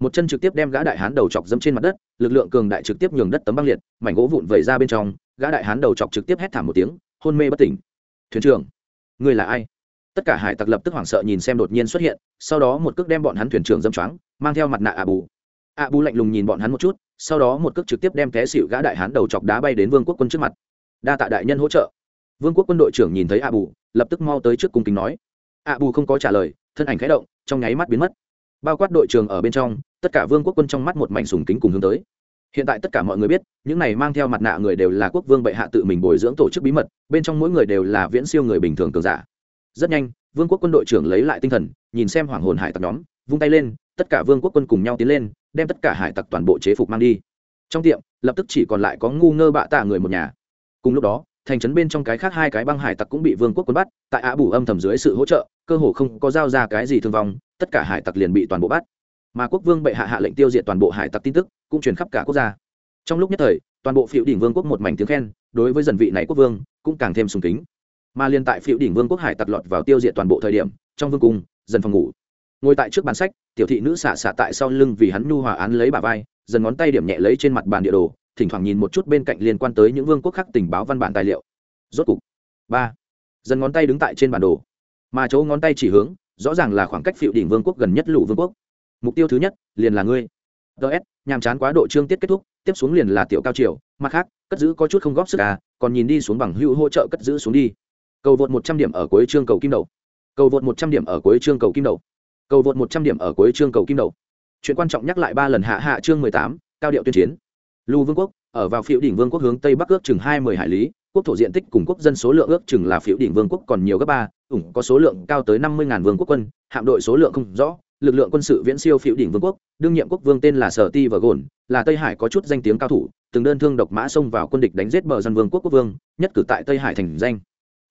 Speaker 1: một chân trực tiếp đem gã đại hán đầu chọc dẫm trên mặt đất, lực lượng cường đại trực tiếp nhường đất tấm băng liệt, mảnh gỗ vụn vẩy ra bên trong, gã đại hán đầu chọc trực tiếp hét thảm một tiếng, hôn mê bất tỉnh. Thuyền trưởng, người là ai? Tất cả hải tặc lập tức hoảng sợ nhìn xem đột nhiên xuất hiện, sau đó một cước đem bọn hắn thuyền trưởng dâm choáng, mang theo mặt nạ à bù ạ bù lạnh lùng nhìn bọn hắn một chút sau đó một cước trực tiếp đem té xịu gã đại hán đầu chọc đá bay đến vương quốc quân trước mặt. Đa tạ đại nhân hỗ trợ. Vương quốc quân đội trưởng nhìn thấy a bù, lập tức mau tới trước cung kính nói. A bù không có trả lời, thân ảnh khẽ động, trong nháy mắt biến mất. Bao quát đội trưởng ở bên trong, tất cả vương quốc quân trong mắt một mảnh sùng kính cùng hướng tới. Hiện tại tất cả mọi người biết, những này mang theo mặt nạ người đều là quốc vương bệ hạ tự mình bồi dưỡng tổ chức bí mật, bên trong mỗi người đều là viễn siêu người bình thường cường giả. Rất nhanh, vương quốc quân đội trưởng lấy lại tinh thần, nhìn xem hoàng hồn hải tặc nhóm, vung tay lên, tất cả vương quốc quân cùng nhau tiến lên đem tất cả hải tặc toàn bộ chế phục mang đi. Trong tiệm, lập tức chỉ còn lại có ngu ngơ bạ tạ người một nhà. Cùng lúc đó, thành trấn bên trong cái khác hai cái băng hải tặc cũng bị vương quốc quân bắt, tại ạ bù âm thầm dưới sự hỗ trợ, cơ hồ không có giao ra cái gì thương vong, tất cả hải tặc liền bị toàn bộ bắt. Mà quốc vương bệ hạ hạ lệnh tiêu diệt toàn bộ hải tặc tin tức, cũng truyền khắp cả quốc gia. Trong lúc nhất thời, toàn bộ phiệu đỉnh vương quốc một mảnh tiếng khen, đối với dần vị này quốc vương, cũng càng thêm sùng kính. Mà liên tại phiệu đỉnh vương quốc hải tặc lọt vào tiêu diệt toàn bộ thời điểm, trong vương cung, dần phòng ngủ. Ngồi tại trước bàn sách tiểu thị nữ xạ xạ tại sau lưng vì hắn nhu hòa án lấy bà vai, dần ngón tay điểm nhẹ lấy trên mặt bàn địa đồ, thỉnh thoảng nhìn một chút bên cạnh liên quan tới những vương quốc khác tình báo văn bản tài liệu. Rốt cục, ba, dần ngón tay đứng tại trên bản đồ. Mà chỗ ngón tay chỉ hướng, rõ ràng là khoảng cách phiệu đỉnh vương quốc gần nhất lũ vương quốc. Mục tiêu thứ nhất, liền là ngươi. Ts nhàm chán quá độ chương tiết kết thúc, tiếp xuống liền là tiểu cao triều, mặt khác, cất giữ có chút không góp sức à còn nhìn đi xuống bằng hữu hỗ trợ cất giữ xuống đi. Cầu vượt một trăm điểm ở cuối chương cầu kim đầu. Cầu vượt một trăm điểm ở cuối chương cầu kim đầu cầu vượt một trăm điểm ở cuối chương cầu kim đầu. Chuyện quan trọng nhắc lại ba lần hạ hạ chương mười tám, cao điệu tuyên chiến. Lưu vương quốc, ở vào phiểu đỉnh vương quốc hướng tây bắc ước chừng hai mươi hải lý, quốc thổ diện tích cùng quốc dân số lượng ước chừng là phiểu đỉnh vương quốc còn nhiều gấp ba, ủng có số lượng cao tới năm mươi ngàn vương quốc quân, hạm đội số lượng không rõ, lực lượng quân sự viễn siêu phiểu đỉnh vương quốc, đương nhiệm quốc vương tên là sở ti và gồn, là tây hải có chút danh tiếng cao thủ, từng đơn thương độc mã xông vào quân địch đánh giết bờ dân vương quốc quốc vương, nhất cử tại tây hải thành danh.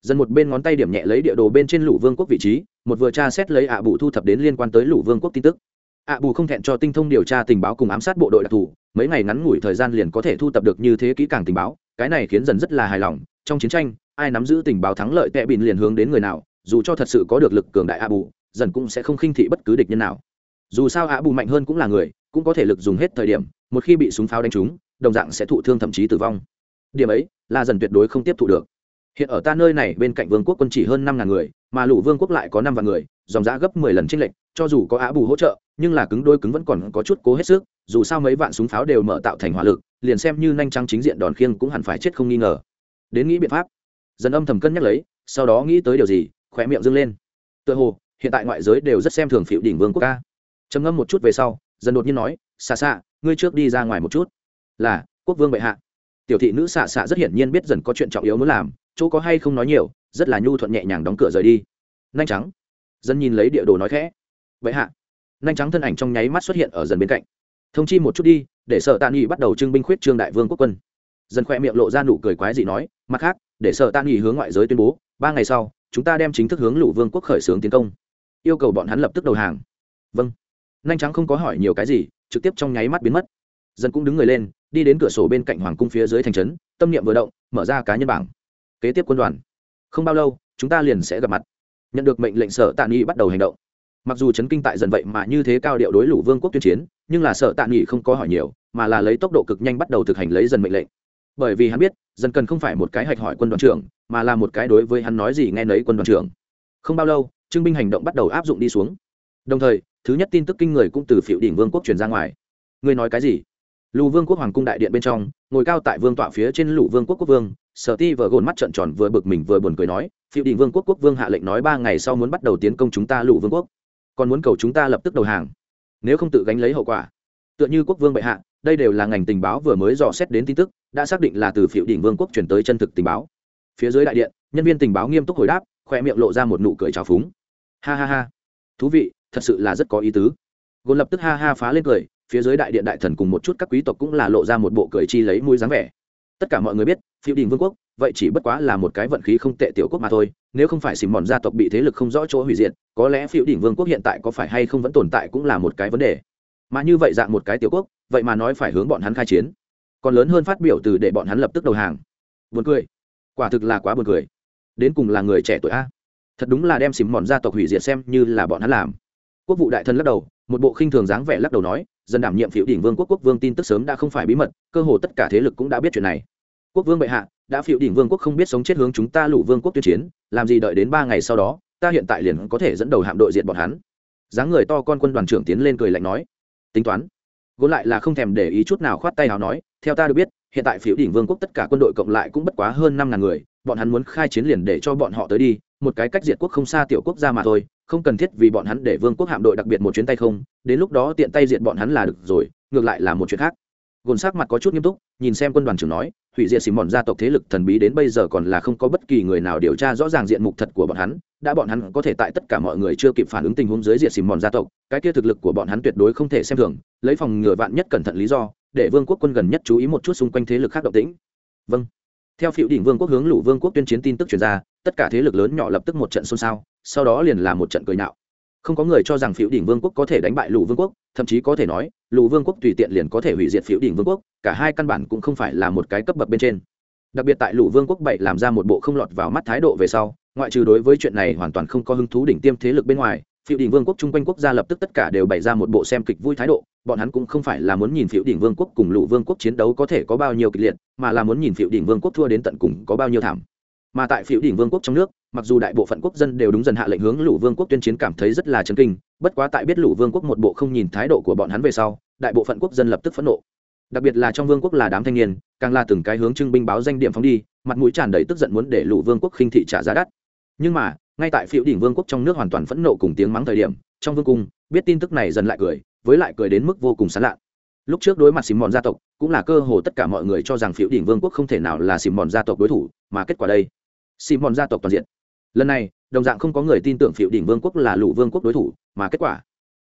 Speaker 1: Dần một bên ngón tay điểm nhẹ lấy địa đồ bên trên lũ vương quốc vị trí, một vừa tra xét lấy ạ bù thu thập đến liên quan tới lũ vương quốc tin tức. Ạ bù không thẹn cho tinh thông điều tra tình báo cùng ám sát bộ đội đặc thù, mấy ngày ngắn ngủi thời gian liền có thể thu thập được như thế kỹ càng tình báo, cái này khiến dần rất là hài lòng, trong chiến tranh, ai nắm giữ tình báo thắng lợi tệ bịn liền hướng đến người nào, dù cho thật sự có được lực cường đại ạ bù, dần cũng sẽ không khinh thị bất cứ địch nhân nào. Dù sao ạ bù mạnh hơn cũng là người, cũng có thể lực dùng hết thời điểm, một khi bị súng pháo đánh trúng, đồng dạng sẽ thụ thương thậm chí tử vong. Điểm ấy là dần tuyệt đối không tiếp thụ được hiện ở ta nơi này bên cạnh vương quốc quân chỉ hơn năm ngàn người, mà lũ vương quốc lại có năm vạn người, dòng giã gấp mười lần tranh lệch, cho dù có á bù hỗ trợ, nhưng là cứng đôi cứng vẫn còn có chút cố hết sức, dù sao mấy vạn súng pháo đều mở tạo thành hỏa lực, liền xem như nhanh trăng chính diện đòn khiêng cũng hẳn phải chết không nghi ngờ. Đến nghĩ biện pháp. Dần âm thầm cân nhắc lấy, sau đó nghĩ tới điều gì khỏe miệng dâng lên. Tựa hồ, hiện tại ngoại giới đều rất xem thường phịu đỉnh vương quốc ca. Trầm ngâm một chút về sau dần đột nhiên nói xa xa ngươi trước đi ra ngoài một chút. Là, quốc vương bệ hạ. Tiểu thị nữ xạ xạ rất hiển nhiên biết dần có chuyện trọng yếu muốn làm chỗ có hay không nói nhiều, rất là nhu thuận nhẹ nhàng đóng cửa rời đi. Nhanh trắng. Dân nhìn lấy địa đồ nói khẽ. Vậy hạ. Nhanh trắng thân ảnh trong nháy mắt xuất hiện ở dần bên cạnh. Thông chi một chút đi, để sợ tạ nghị bắt đầu trưng binh khuyết trương đại vương quốc quân. Dần khoe miệng lộ ra nụ cười quái dị nói, mặt khác, để sợ tạ nghị hướng ngoại giới tuyên bố, ba ngày sau, chúng ta đem chính thức hướng lũ vương quốc khởi xướng tiến công. Yêu cầu bọn hắn lập tức đầu hàng. Vâng. Nhanh trắng không có hỏi nhiều cái gì, trực tiếp trong nháy mắt biến mất. Dân cũng đứng người lên, đi đến cửa sổ bên cạnh hoàng cung phía dưới thành trấn, tâm niệm vừa động, mở ra cá nhân bảng kế tiếp quân đoàn. Không bao lâu, chúng ta liền sẽ gặp mặt. Nhận được mệnh lệnh sở tạ nghị bắt đầu hành động. Mặc dù chấn kinh tại dần vậy mà như thế cao điệu đối lũ vương quốc tuyên chiến, nhưng là sở tạ nghị không có hỏi nhiều, mà là lấy tốc độ cực nhanh bắt đầu thực hành lấy dần mệnh lệnh. Bởi vì hắn biết dần cần không phải một cái hạch hỏi quân đoàn trưởng, mà là một cái đối với hắn nói gì nghe nấy quân đoàn trưởng. Không bao lâu trưng binh hành động bắt đầu áp dụng đi xuống. Đồng thời, thứ nhất tin tức kinh người cũng từ phiệu đỉnh vương quốc truyền ra ngoài. Ngươi nói cái gì? Lù vương quốc hoàng cung đại điện bên trong, ngồi cao tại vương tọa phía trên lũ vương quốc quốc vương sở ti vừa gồn mắt trợn tròn vừa bực mình vừa buồn cười nói, phiêu đình vương quốc quốc vương hạ lệnh nói ba ngày sau muốn bắt đầu tiến công chúng ta lụ vương quốc. Còn muốn cầu chúng ta lập tức đầu hàng. Nếu không tự gánh lấy hậu quả. Tựa như quốc vương bệ hạ, đây đều là ngành tình báo vừa mới dò xét đến tin tức, đã xác định là từ phiêu đình vương quốc chuyển tới chân thực tình báo. Phía dưới đại điện, nhân viên tình báo nghiêm túc hồi đáp khoe miệng lộ ra một nụ cười trào phúng. Ha ha ha, thú vị, thật sự là rất có ý tứ. Gồn lập tức ha ha phá lên cười, phía dưới đại điện đại thần cùng một chút các quý tộc cũng là lộ ra một bộ cười chi lấy mũi dáng vẻ. Tất cả mọi người biết phiêu đình vương quốc, vậy chỉ bất quá là một cái vận khí không tệ tiểu quốc mà thôi, nếu không phải xìm mòn gia tộc bị thế lực không rõ chỗ hủy diệt, có lẽ phiêu đình vương quốc hiện tại có phải hay không vẫn tồn tại cũng là một cái vấn đề. Mà như vậy dạng một cái tiểu quốc, vậy mà nói phải hướng bọn hắn khai chiến. Còn lớn hơn phát biểu từ để bọn hắn lập tức đầu hàng. Buồn cười. Quả thực là quá buồn cười. Đến cùng là người trẻ tuổi a. Thật đúng là đem xìm mòn gia tộc hủy diệt xem như là bọn hắn làm. Quốc vụ đại thân lắc đầu, một bộ khinh thường dáng vẻ lắc đầu nói, dân đảm nhiệm phiếu đỉnh vương quốc quốc vương tin tức sớm đã không phải bí mật, cơ hồ tất cả thế lực cũng đã biết chuyện này quốc vương bệ hạ, đã phiếu đỉnh vương quốc không biết sống chết hướng chúng ta lũ vương quốc tuyên chiến, làm gì đợi đến ba ngày sau đó, ta hiện tại liền có thể dẫn đầu hạm đội diệt bọn hắn. Dáng người to con quân đoàn trưởng tiến lên cười lạnh nói. Tính toán. Gôn lại là không thèm để ý chút nào khoát tay nào nói, theo ta được biết, hiện tại phiếu đỉnh vương quốc tất cả quân đội cộng lại cũng bất quá hơn năm ngàn người, bọn hắn muốn khai chiến liền để cho bọn họ tới đi, một cái cách diệt quốc không xa tiểu quốc ra mà thôi, không cần thiết vì bọn hắn để vương quốc hạm đội đặc biệt một chuyến tay không, đến lúc đó tiện tay diệt bọn hắn là được rồi, ngược lại là một chuyện khác gồn sắc mặt có chút nghiêm túc, nhìn xem quân đoàn trưởng nói, hủy diệt xìm mòn gia tộc thế lực thần bí đến bây giờ còn là không có bất kỳ người nào điều tra rõ ràng diện mục thật của bọn hắn, đã bọn hắn có thể tại tất cả mọi người chưa kịp phản ứng tình huống dưới diệt xìm mòn gia tộc, cái kia thực lực của bọn hắn tuyệt đối không thể xem thường, lấy phòng ngừa vạn nhất cẩn thận lý do, để vương quốc quân gần nhất chú ý một chút xung quanh thế lực khác động tĩnh. Vâng. Theo phiệu đỉnh vương quốc hướng lũ vương quốc tuyên chiến tin tức truyền ra, tất cả thế lực lớn nhỏ lập tức một trận xôn xao, sau đó liền là một trận cười nhạo không có người cho rằng phiếu đỉnh vương quốc có thể đánh bại lũ vương quốc, thậm chí có thể nói, lũ vương quốc tùy tiện liền có thể hủy diệt phiếu đỉnh vương quốc, cả hai căn bản cũng không phải là một cái cấp bậc bên trên. Đặc biệt tại lũ vương quốc bảy làm ra một bộ không lọt vào mắt thái độ về sau, ngoại trừ đối với chuyện này hoàn toàn không có hứng thú đỉnh tiêm thế lực bên ngoài phiếu đỉnh vương quốc chung quanh quốc gia lập tức tất cả đều bày ra một bộ xem kịch vui thái độ, bọn hắn cũng không phải là muốn nhìn phiếu đỉnh vương quốc cùng lũ vương quốc chiến đấu có thể có bao nhiêu kịch liệt, mà là muốn nhìn phiếu đỉnh vương quốc thua đến tận cùng có bao nhiêu thảm mà tại phiểu đỉnh vương quốc trong nước, mặc dù đại bộ phận quốc dân đều đúng dần hạ lệnh hướng lũ vương quốc tuyên chiến cảm thấy rất là chấn kinh, bất quá tại biết lũ vương quốc một bộ không nhìn thái độ của bọn hắn về sau, đại bộ phận quốc dân lập tức phẫn nộ. Đặc biệt là trong vương quốc là đám thanh niên, càng là từng cái hướng trưng binh báo danh điểm phóng đi, mặt mũi tràn đầy tức giận muốn để lũ vương quốc khinh thị trả giá đắt. Nhưng mà, ngay tại phiểu đỉnh vương quốc trong nước hoàn toàn phẫn nộ cùng tiếng mắng thời điểm, trong vương cung, biết tin tức này dần lại cười, với lại cười đến mức vô cùng sán lạ. Lúc trước đối mặt xìm mòn gia tộc, cũng là cơ hồ tất cả mọi người cho rằng phiểu đỉnh vương quốc không thể nào là xìm mòn gia tộc đối thủ, mà kết quả đây xìm mòn gia tộc toàn diện. Lần này, đồng dạng không có người tin tưởng phiệu đỉnh vương quốc là lũ vương quốc đối thủ, mà kết quả?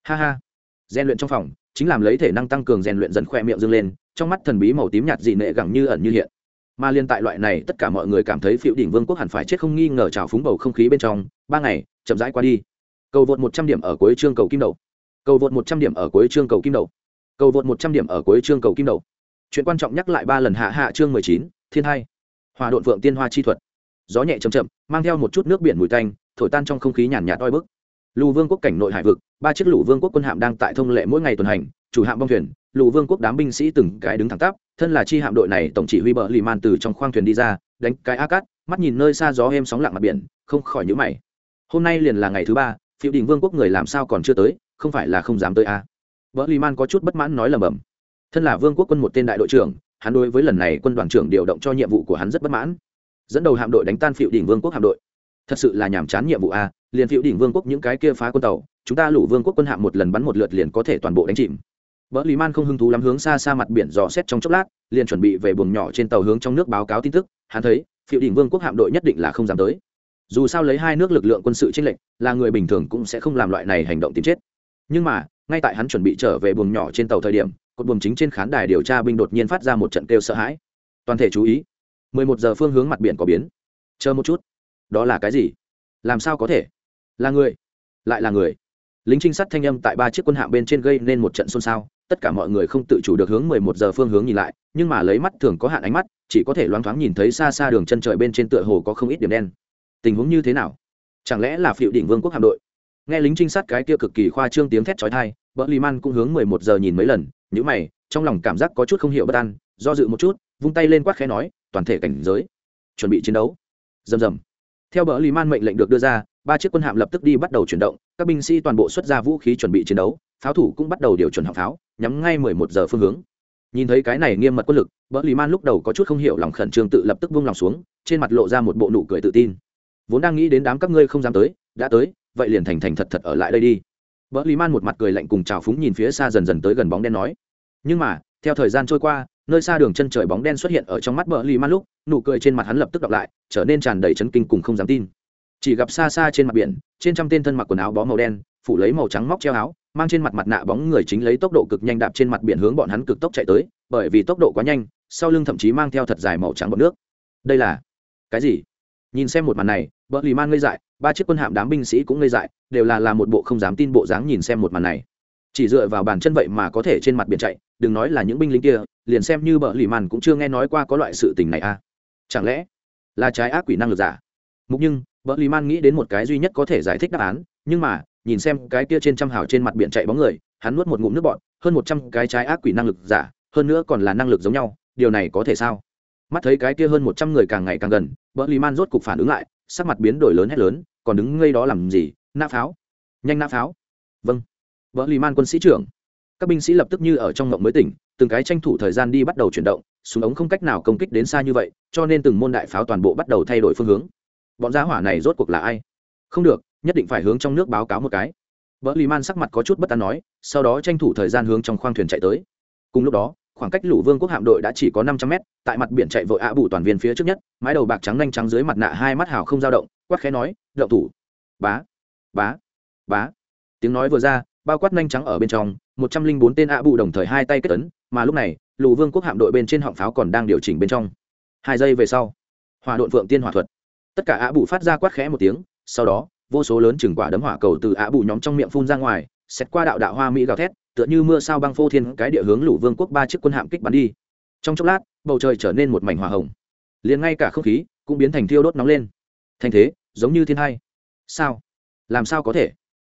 Speaker 1: Ha ha. Rèn luyện trong phòng, chính làm lấy thể năng tăng cường rèn luyện dần khoe miệng dâng lên, trong mắt thần bí màu tím nhạt dị nệ gẳng như ẩn như hiện. Mà liên tại loại này, tất cả mọi người cảm thấy phiệu đỉnh vương quốc hẳn phải chết không nghi ngờ trào phúng bầu không khí bên trong, ba ngày, chậm rãi qua đi. Cầu vượt một trăm điểm ở cuối chương cầu kim đầu. Cầu vượt một trăm điểm ở cuối chương cầu kim đầu. Cầu vượt một trăm điểm ở cuối chương cầu kim đầu. Chuyện quan trọng nhắc lại ba lần hạ hạ chương mười chín, thiên hai. Hòa độn vượng tiên hoa chi thuật gió nhẹ chậm chậm, mang theo một chút nước biển mùi tanh, thổi tan trong không khí nhàn nhạt oi bức. Lù vương quốc cảnh nội hải vực, ba chiếc lù vương quốc quân hạm đang tại thông lệ mỗi ngày tuần hành, chủ hạm bong thuyền, lù vương quốc đám binh sĩ từng cái đứng thẳng tắp, thân là chi hạm đội này tổng chỉ huy bờ lì man từ trong khoang thuyền đi ra, đánh cái a cát, mắt nhìn nơi xa gió êm sóng lặng mặt biển, không khỏi nhữ mày. Hôm nay liền là ngày thứ ba, phiêu đình vương quốc người làm sao còn chưa tới, không phải là không dám tới a à. bờ lì man có chút bất mãn nói lầm bầm thân là vương quốc quân một tên đại đội trưởng, hắn đối với lần này quân đoàn trưởng điều động cho nhiệm vụ của hắn rất bất mãn dẫn đầu hạm đội đánh tan phiệu đỉnh vương quốc hạm đội thật sự là nhàm chán nhiệm vụ a liền phiệu đỉnh vương quốc những cái kia phá quân tàu chúng ta lũ vương quốc quân hạm một lần bắn một lượt liền có thể toàn bộ đánh chìm Bỡ Lý Man không hứng thú lắm hướng xa xa mặt biển dò xét trong chốc lát, liền chuẩn bị về buồng nhỏ trên tàu hướng trong nước báo cáo tin tức, hắn thấy, Phiệu đỉnh Vương quốc hạm đội nhất định là không dám tới. Dù sao lấy hai nước lực lượng quân sự chênh lệch, là người bình thường cũng sẽ không làm loại này hành động tìm chết. Nhưng mà, ngay tại hắn chuẩn bị trở về buồng nhỏ trên tàu thời điểm, cột buồng chính trên khán đài điều tra binh đột nhiên phát ra một trận kêu sợ hãi. Toàn thể chú ý. 11 giờ phương hướng mặt biển có biến. Chờ một chút. Đó là cái gì? Làm sao có thể? Là người. Lại là người lính trinh sát thanh âm tại ba chiếc quân hạm bên trên gây nên một trận xôn xao tất cả mọi người không tự chủ được hướng mười một giờ phương hướng nhìn lại, nhưng mà lấy mắt thường có hạn ánh mắt, chỉ có thể loáng thoáng nhìn thấy xa xa đường chân trời bên trên tựa hồ có không ít điểm đen tình huống như thế nào chẳng lẽ là phiệu đỉnh vương quốc hạm đội nghe lính trinh sát cái kia cực kỳ khoa trương tiếng thét chói tai bỡ lì man cũng hướng mười một giờ nhìn mấy lần nhữ mày, trong lòng cảm giác có chút không hiểu bất an, do dự một chút vung tay lên quát khẽ nói, toàn thể cảnh giới, chuẩn bị chiến đấu. Rầm rầm. Theo bờ lý man mệnh lệnh được đưa ra, ba chiếc quân hạm lập tức đi bắt đầu chuyển động, các binh sĩ toàn bộ xuất ra vũ khí chuẩn bị chiến đấu, pháo thủ cũng bắt đầu điều chuẩn hạng pháo, nhắm ngay mười một giờ phương hướng. Nhìn thấy cái này nghiêm mật quân lực bỡ lý man lúc đầu có chút không hiểu lòng khẩn trương tự lập tức buông lòng xuống, trên mặt lộ ra một bộ nụ cười tự tin. Vốn đang nghĩ đến đám các ngươi không dám tới, đã tới, vậy liền thành thành thật thật ở lại đây đi. Bỡ lý man một mặt cười lạnh cùng chào phúng nhìn phía xa dần dần tới gần bóng đen nói. Nhưng mà theo thời gian trôi qua, nơi xa đường chân trời bóng đen xuất hiện ở trong mắt bỡ lì man lúc, nụ cười trên mặt hắn lập tức đọc lại, trở nên tràn đầy chấn kinh cùng không dám tin. Chỉ gặp xa xa trên mặt biển, trên trăm tên thân mặc quần áo bó màu đen, phủ lấy màu trắng móc treo áo, mang trên mặt mặt nạ bóng người chính lấy tốc độ cực nhanh đạp trên mặt biển hướng bọn hắn cực tốc chạy tới, bởi vì tốc độ quá nhanh, sau lưng thậm chí mang theo thật dài màu trắng bọt nước. Đây là cái gì? Nhìn xem một màn này, bờ lì man ngây dại, ba chiếc quân hạm đám binh sĩ cũng ngây dại, đều là là một bộ không dám tin bộ dáng nhìn xem một màn này chỉ dựa vào bàn chân vậy mà có thể trên mặt biển chạy, đừng nói là những binh lính kia, liền xem như bợ lì man cũng chưa nghe nói qua có loại sự tình này à. Chẳng lẽ là trái ác quỷ năng lực giả? Mục nhưng, bợ lì man nghĩ đến một cái duy nhất có thể giải thích đáp án, nhưng mà, nhìn xem cái kia trên trăm hào trên mặt biển chạy bóng người, hắn nuốt một ngụm nước bọn hơn một trăm cái trái ác quỷ năng lực giả, hơn nữa còn là năng lực giống nhau, điều này có thể sao? Mắt thấy cái kia hơn một trăm người càng ngày càng gần, bợ lì man rốt cục phản ứng lại, sắc mặt biến đổi lớn hết lớn, còn đứng ngây đó làm gì? Nã pháo. Nhanh nã pháo. Vâng vợ lì man quân sĩ trưởng. Các binh sĩ lập tức như ở trong ngộng mới tỉnh, từng cái tranh thủ thời gian đi bắt đầu chuyển động, súng ống không cách nào công kích đến xa như vậy, cho nên từng môn đại pháo toàn bộ bắt đầu thay đổi phương hướng. Bọn giá hỏa này rốt cuộc là ai? Không được, nhất định phải hướng trong nước báo cáo một cái. Vợ lì man sắc mặt có chút bất an nói, sau đó tranh thủ thời gian hướng trong khoang thuyền chạy tới. Cùng lúc đó, khoảng cách lũ vương quốc hạm đội đã chỉ có năm trăm mét, tại mặt biển chạy vội ạ bù toàn viên phía trước nhất, mái đầu bạc trắng nhanh trắng dưới mặt nạ hai mắt hào không dao động, quát khẽ nói đậu thủ. Bá bá bá. Tiếng nói vừa ra bao quát nhanh trắng ở bên trong, một trăm linh bốn tên ạ bù đồng thời hai tay kết tấn, mà lúc này lũ vương quốc hạm đội bên trên họng pháo còn đang điều chỉnh bên trong. Hai giây về sau hòa đội phượng tiên hỏa thuật. Tất cả ạ bù phát ra quát khẽ một tiếng, sau đó, vô số lớn chừng quả đấm hỏa cầu từ ạ bù nhóm trong miệng phun ra ngoài xét qua đạo đạo hoa mỹ gào thét, tựa như mưa sao băng phô thiên cái địa hướng lũ vương quốc ba chiếc quân hạm kích bắn đi. Trong chốc lát, bầu trời trở nên một mảnh hỏa hồng. Liền ngay cả không khí cũng biến thành thiêu đốt nóng lên. Thành thế, giống như thiên hai. Sao? Làm sao có thể?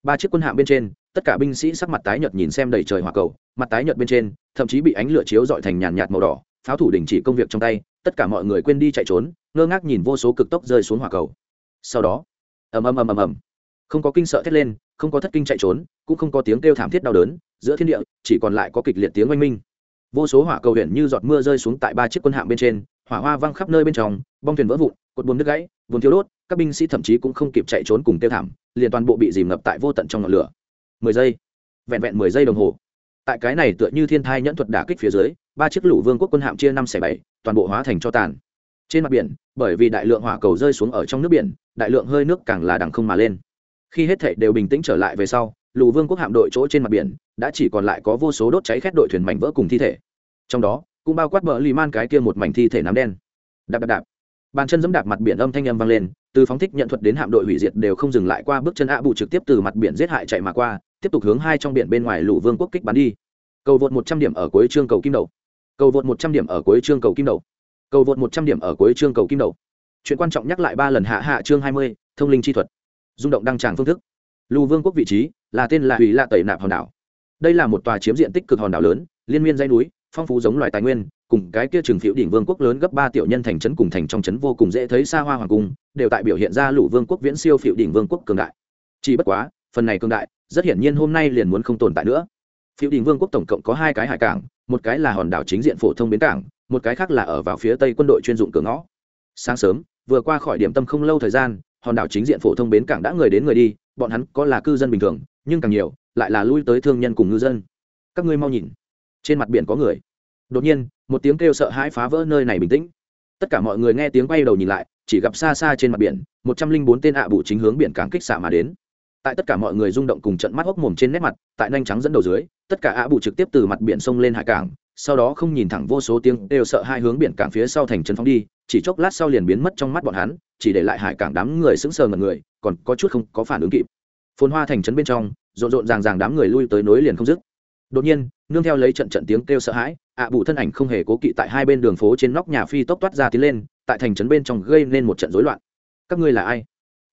Speaker 1: Ba chiếc quân hạm bên trên tất cả binh sĩ sắc mặt tái nhợt nhìn xem đầy trời hỏa cầu, mặt tái nhợt bên trên, thậm chí bị ánh lửa chiếu dọi thành nhàn nhạt màu đỏ, pháo thủ đình chỉ công việc trong tay, tất cả mọi người quên đi chạy trốn, ngơ ngác nhìn vô số cực tốc rơi xuống hỏa cầu. Sau đó, ầm ầm ầm ầm ầm. Không có kinh sợ thét lên, không có thất kinh chạy trốn, cũng không có tiếng kêu thảm thiết đau đớn, giữa thiên địa, chỉ còn lại có kịch liệt tiếng oanh minh. Vô số hỏa cầu huyện như giọt mưa rơi xuống tại ba chiếc quân hạm bên trên, hỏa hoa văng khắp nơi bên trong, bong thuyền vỡ vụn, cột buồm đứt gãy, buồn thiếu đốt, các binh sĩ thậm chí cũng không kịp chạy trốn cùng tiêu thảm, liền toàn bộ bị dìm ngập tại vô tận trong ngọn lửa mười giây. Vẹn vẹn mười giây đồng hồ. Tại cái này tựa như thiên thai nhẫn thuật đả kích phía dưới, ba chiếc lũ vương quốc quân hạm chia năm xẻ bảy, toàn bộ hóa thành cho tàn. Trên mặt biển, bởi vì đại lượng hỏa cầu rơi xuống ở trong nước biển, đại lượng hơi nước càng là đằng không mà lên. Khi hết thảy đều bình tĩnh trở lại về sau, lũ vương quốc hạm đội chỗ trên mặt biển đã chỉ còn lại có vô số đốt cháy khét đội thuyền mảnh vỡ cùng thi thể. Trong đó, cũng bao quát bờ lì man cái kia một mảnh thi thể nám đen. Đạp đạp đạp. Bàn chân giẫm đạp mặt biển âm thanh âm vang lên, từ phóng thích nhận thuật đến hạm đội hủy diệt đều không dừng lại qua bước chân ạ bụ trực tiếp từ mặt biển giết hại chạy mà qua tiếp tục hướng hai trong biển bên ngoài lũ vương quốc kích bắn đi. Cầu vượt một trăm điểm ở cuối chương cầu kim đầu. Cầu vượt một trăm điểm ở cuối chương cầu kim đầu. Cầu vượt một trăm điểm ở cuối chương cầu kim đầu. Chuyện quan trọng nhắc lại ba lần hạ hạ chương hai mươi, thông linh chi thuật. Rung động đăng tràng phương thức. Lù vương quốc vị trí, là tên là hủy lạ tẩy nạp hòn đảo. Đây là một tòa chiếm diện tích cực hòn đảo lớn, liên miên dãy núi, phong phú giống loài tài nguyên, cùng cái kia trường phiếu đỉnh vương quốc lớn gấp ba tiểu nhân thành trấn cùng thành trong trấn vô cùng dễ thấy xa hoa hoàng cung, đều tại biểu hiện ra lũ vương quốc viễn siêu phiểu đỉnh vương quốc cường đại. Chỉ bất quá, phần này cường đại rất hiển nhiên hôm nay liền muốn không tồn tại nữa. Phiêu đình vương quốc tổng cộng có hai cái hải cảng, một cái là hòn đảo chính diện phổ thông bến cảng, một cái khác là ở vào phía tây quân đội chuyên dụng cửa ngõ. Sáng sớm, vừa qua khỏi điểm tâm không lâu thời gian, hòn đảo chính diện phổ thông bến cảng đã người đến người đi, bọn hắn có là cư dân bình thường, nhưng càng nhiều, lại là lui tới thương nhân cùng ngư dân. Các ngươi mau nhìn. Trên mặt biển có người. Đột nhiên, một tiếng kêu sợ hãi phá vỡ nơi này bình tĩnh. Tất cả mọi người nghe tiếng quay đầu nhìn lại, chỉ gặp xa xa trên mặt biển, một trăm linh bốn tên ạ à bụ chính hướng biển cảng kích xạ mà đến tại tất cả mọi người rung động cùng trận mắt hốc mồm trên nét mặt, tại nhanh trắng dẫn đầu dưới, tất cả ạ bù trực tiếp từ mặt biển sông lên hải cảng, sau đó không nhìn thẳng vô số tiếng đều sợ hai hướng biển cảng phía sau thành trấn phóng đi, chỉ chốc lát sau liền biến mất trong mắt bọn hắn, chỉ để lại hải cảng đám người sững sờ ngần người, còn có chút không có phản ứng kịp. Phồn hoa thành trấn bên trong, rộn rộn ràng ràng đám người lui tới nối liền không dứt. Đột nhiên, nương theo lấy trận trận tiếng kêu sợ hãi ạ bù thân ảnh không hề cố kỵ tại hai bên đường phố trên nóc nhà phi tốc toát ra tiến lên, tại thành trấn bên trong gây nên một trận rối loạn. Các ngươi là ai?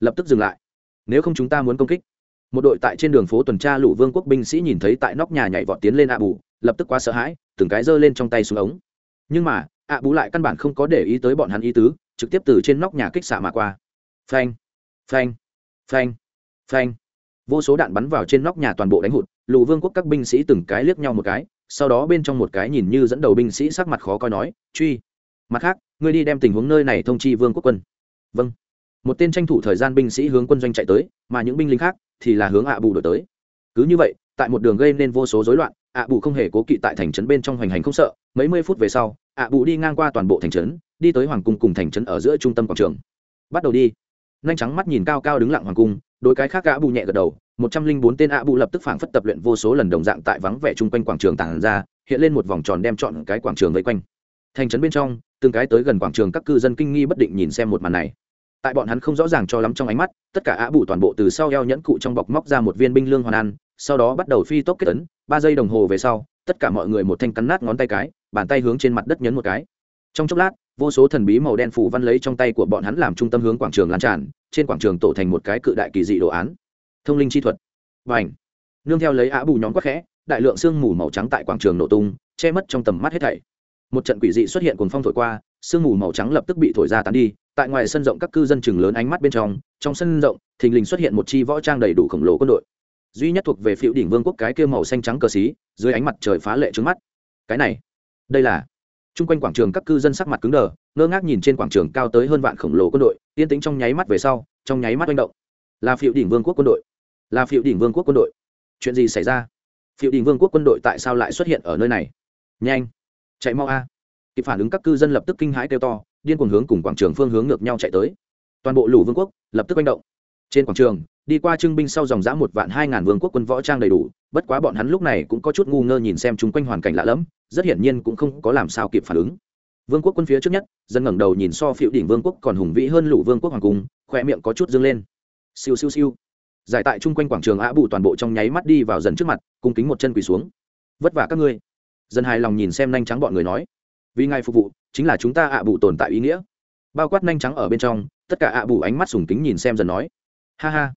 Speaker 1: Lập tức dừng lại nếu không chúng ta muốn công kích. Một đội tại trên đường phố tuần tra lũ vương quốc binh sĩ nhìn thấy tại nóc nhà nhảy vọt tiến lên ạ bù, lập tức quá sợ hãi, từng cái giơ lên trong tay xuống ống. Nhưng mà ạ bù lại căn bản không có để ý tới bọn hắn ý tứ, trực tiếp từ trên nóc nhà kích xạ mà qua. Phanh phanh phanh phanh. Vô số đạn bắn vào trên nóc nhà toàn bộ đánh hụt, lũ vương quốc các binh sĩ từng cái liếc nhau một cái, sau đó bên trong một cái nhìn như dẫn đầu binh sĩ sắc mặt khó coi nói, truy, mặt khác, ngươi đi đem tình huống nơi này thông chi vương quốc quân. Vâng một tên tranh thủ thời gian binh sĩ hướng quân doanh chạy tới, mà những binh lính khác thì là hướng ạ bù đổi tới. Cứ như vậy, tại một đường gây nên vô số rối loạn, ạ bù không hề cố kỵ tại thành trấn bên trong hoành hành không sợ, mấy mươi phút về sau, ạ bù đi ngang qua toàn bộ thành trấn, đi tới hoàng cung cùng thành trấn ở giữa trung tâm quảng trường. Bắt đầu đi. Nhanh trắng mắt nhìn cao cao đứng lặng hoàng cung, đôi cái khác ạ bù nhẹ gật đầu, một trăm linh bốn tên ạ bù lập tức phảng phất tập luyện vô số lần đồng dạng tại vắng vẻ chung quanh quảng trường tàn ra, hiện lên một vòng tròn đem chọn cái quảng trường vây quanh. Thành trấn bên trong, từng cái tới gần quảng trường các cư dân kinh nghi bất định nhìn xem một màn này tại bọn hắn không rõ ràng cho lắm trong ánh mắt, tất cả ạ bù toàn bộ từ sau eo nhẫn cụ trong bọc móc ra một viên binh lương hoàn ăn, sau đó bắt đầu phi tốc kết tấn, ba giây đồng hồ về sau, tất cả mọi người một thanh cắn nát ngón tay cái, bàn tay hướng trên mặt đất nhấn một cái. Trong chốc lát, vô số thần bí màu đen phủ văn lấy trong tay của bọn hắn làm trung tâm hướng quảng trường lan tràn, trên quảng trường tổ thành một cái cự đại kỳ dị đồ án. Thông linh chi thuật. Và ảnh nương theo lấy ạ bù nhóm quắc khẽ, đại lượng sương mù màu trắng tại quảng trường nổ tung, che mất trong tầm mắt hết thảy. Một trận quỷ dị xuất hiện cùng phong thổi qua sương mù màu trắng lập tức bị thổi ra tán đi, tại ngoài sân rộng các cư dân chừng lớn ánh mắt bên trong trong sân rộng, thình lình xuất hiện một chi võ trang đầy đủ khổng lồ quân đội. Duy nhất thuộc về phiệu đỉnh vương quốc cái kia màu xanh trắng cờ xí, dưới ánh mặt trời phá lệ trứng mắt. Cái này, đây là chung quanh quảng trường các cư dân sắc mặt cứng đờ, ngơ ngác nhìn trên quảng trường cao tới hơn vạn khổng lồ quân đội, yên tĩnh trong nháy mắt về sau, trong nháy mắt manh động. Là phiệu đỉnh vương quốc quân đội. Là phiệu đỉnh vương quốc quân đội. Chuyện gì xảy ra? Phiệu đỉnh vương quốc quân đội tại sao lại xuất hiện ở nơi này? Nhanh, chạy mau a kịp phản ứng các cư dân lập tức kinh hãi kêu to, điên cuồng hướng cùng quảng trường phương hướng ngược nhau chạy tới. Toàn bộ lũ vương quốc lập tức manh động. Trên quảng trường, đi qua trưng binh sau dòng dã một vạn hai ngàn vương quốc quân võ trang đầy đủ, bất quá bọn hắn lúc này cũng có chút ngu ngơ nhìn xem chung quanh hoàn cảnh lạ lẫm, rất hiển nhiên cũng không có làm sao kịp phản ứng. Vương quốc quân phía trước nhất, dân ngẩng đầu nhìn so phiệu đỉnh vương quốc còn hùng vĩ hơn lũ vương quốc hoàng cung, khoe miệng có chút dâng lên. Siêu siêu siêu. Giải tại chung quanh quảng trường ạ bù toàn bộ trong nháy mắt đi vào dần trước mặt, cung kính một chân quỳ xuống. Vất vả các ngươi. Dân hài lòng nhìn xem nhanh trắng bọn người nói vì ngài phục vụ, chính là chúng ta ạ bù tồn tại ý nghĩa. Bao quát nhanh trắng ở bên trong, tất cả ạ bù ánh mắt sùng kính nhìn xem dần nói. Ha ha.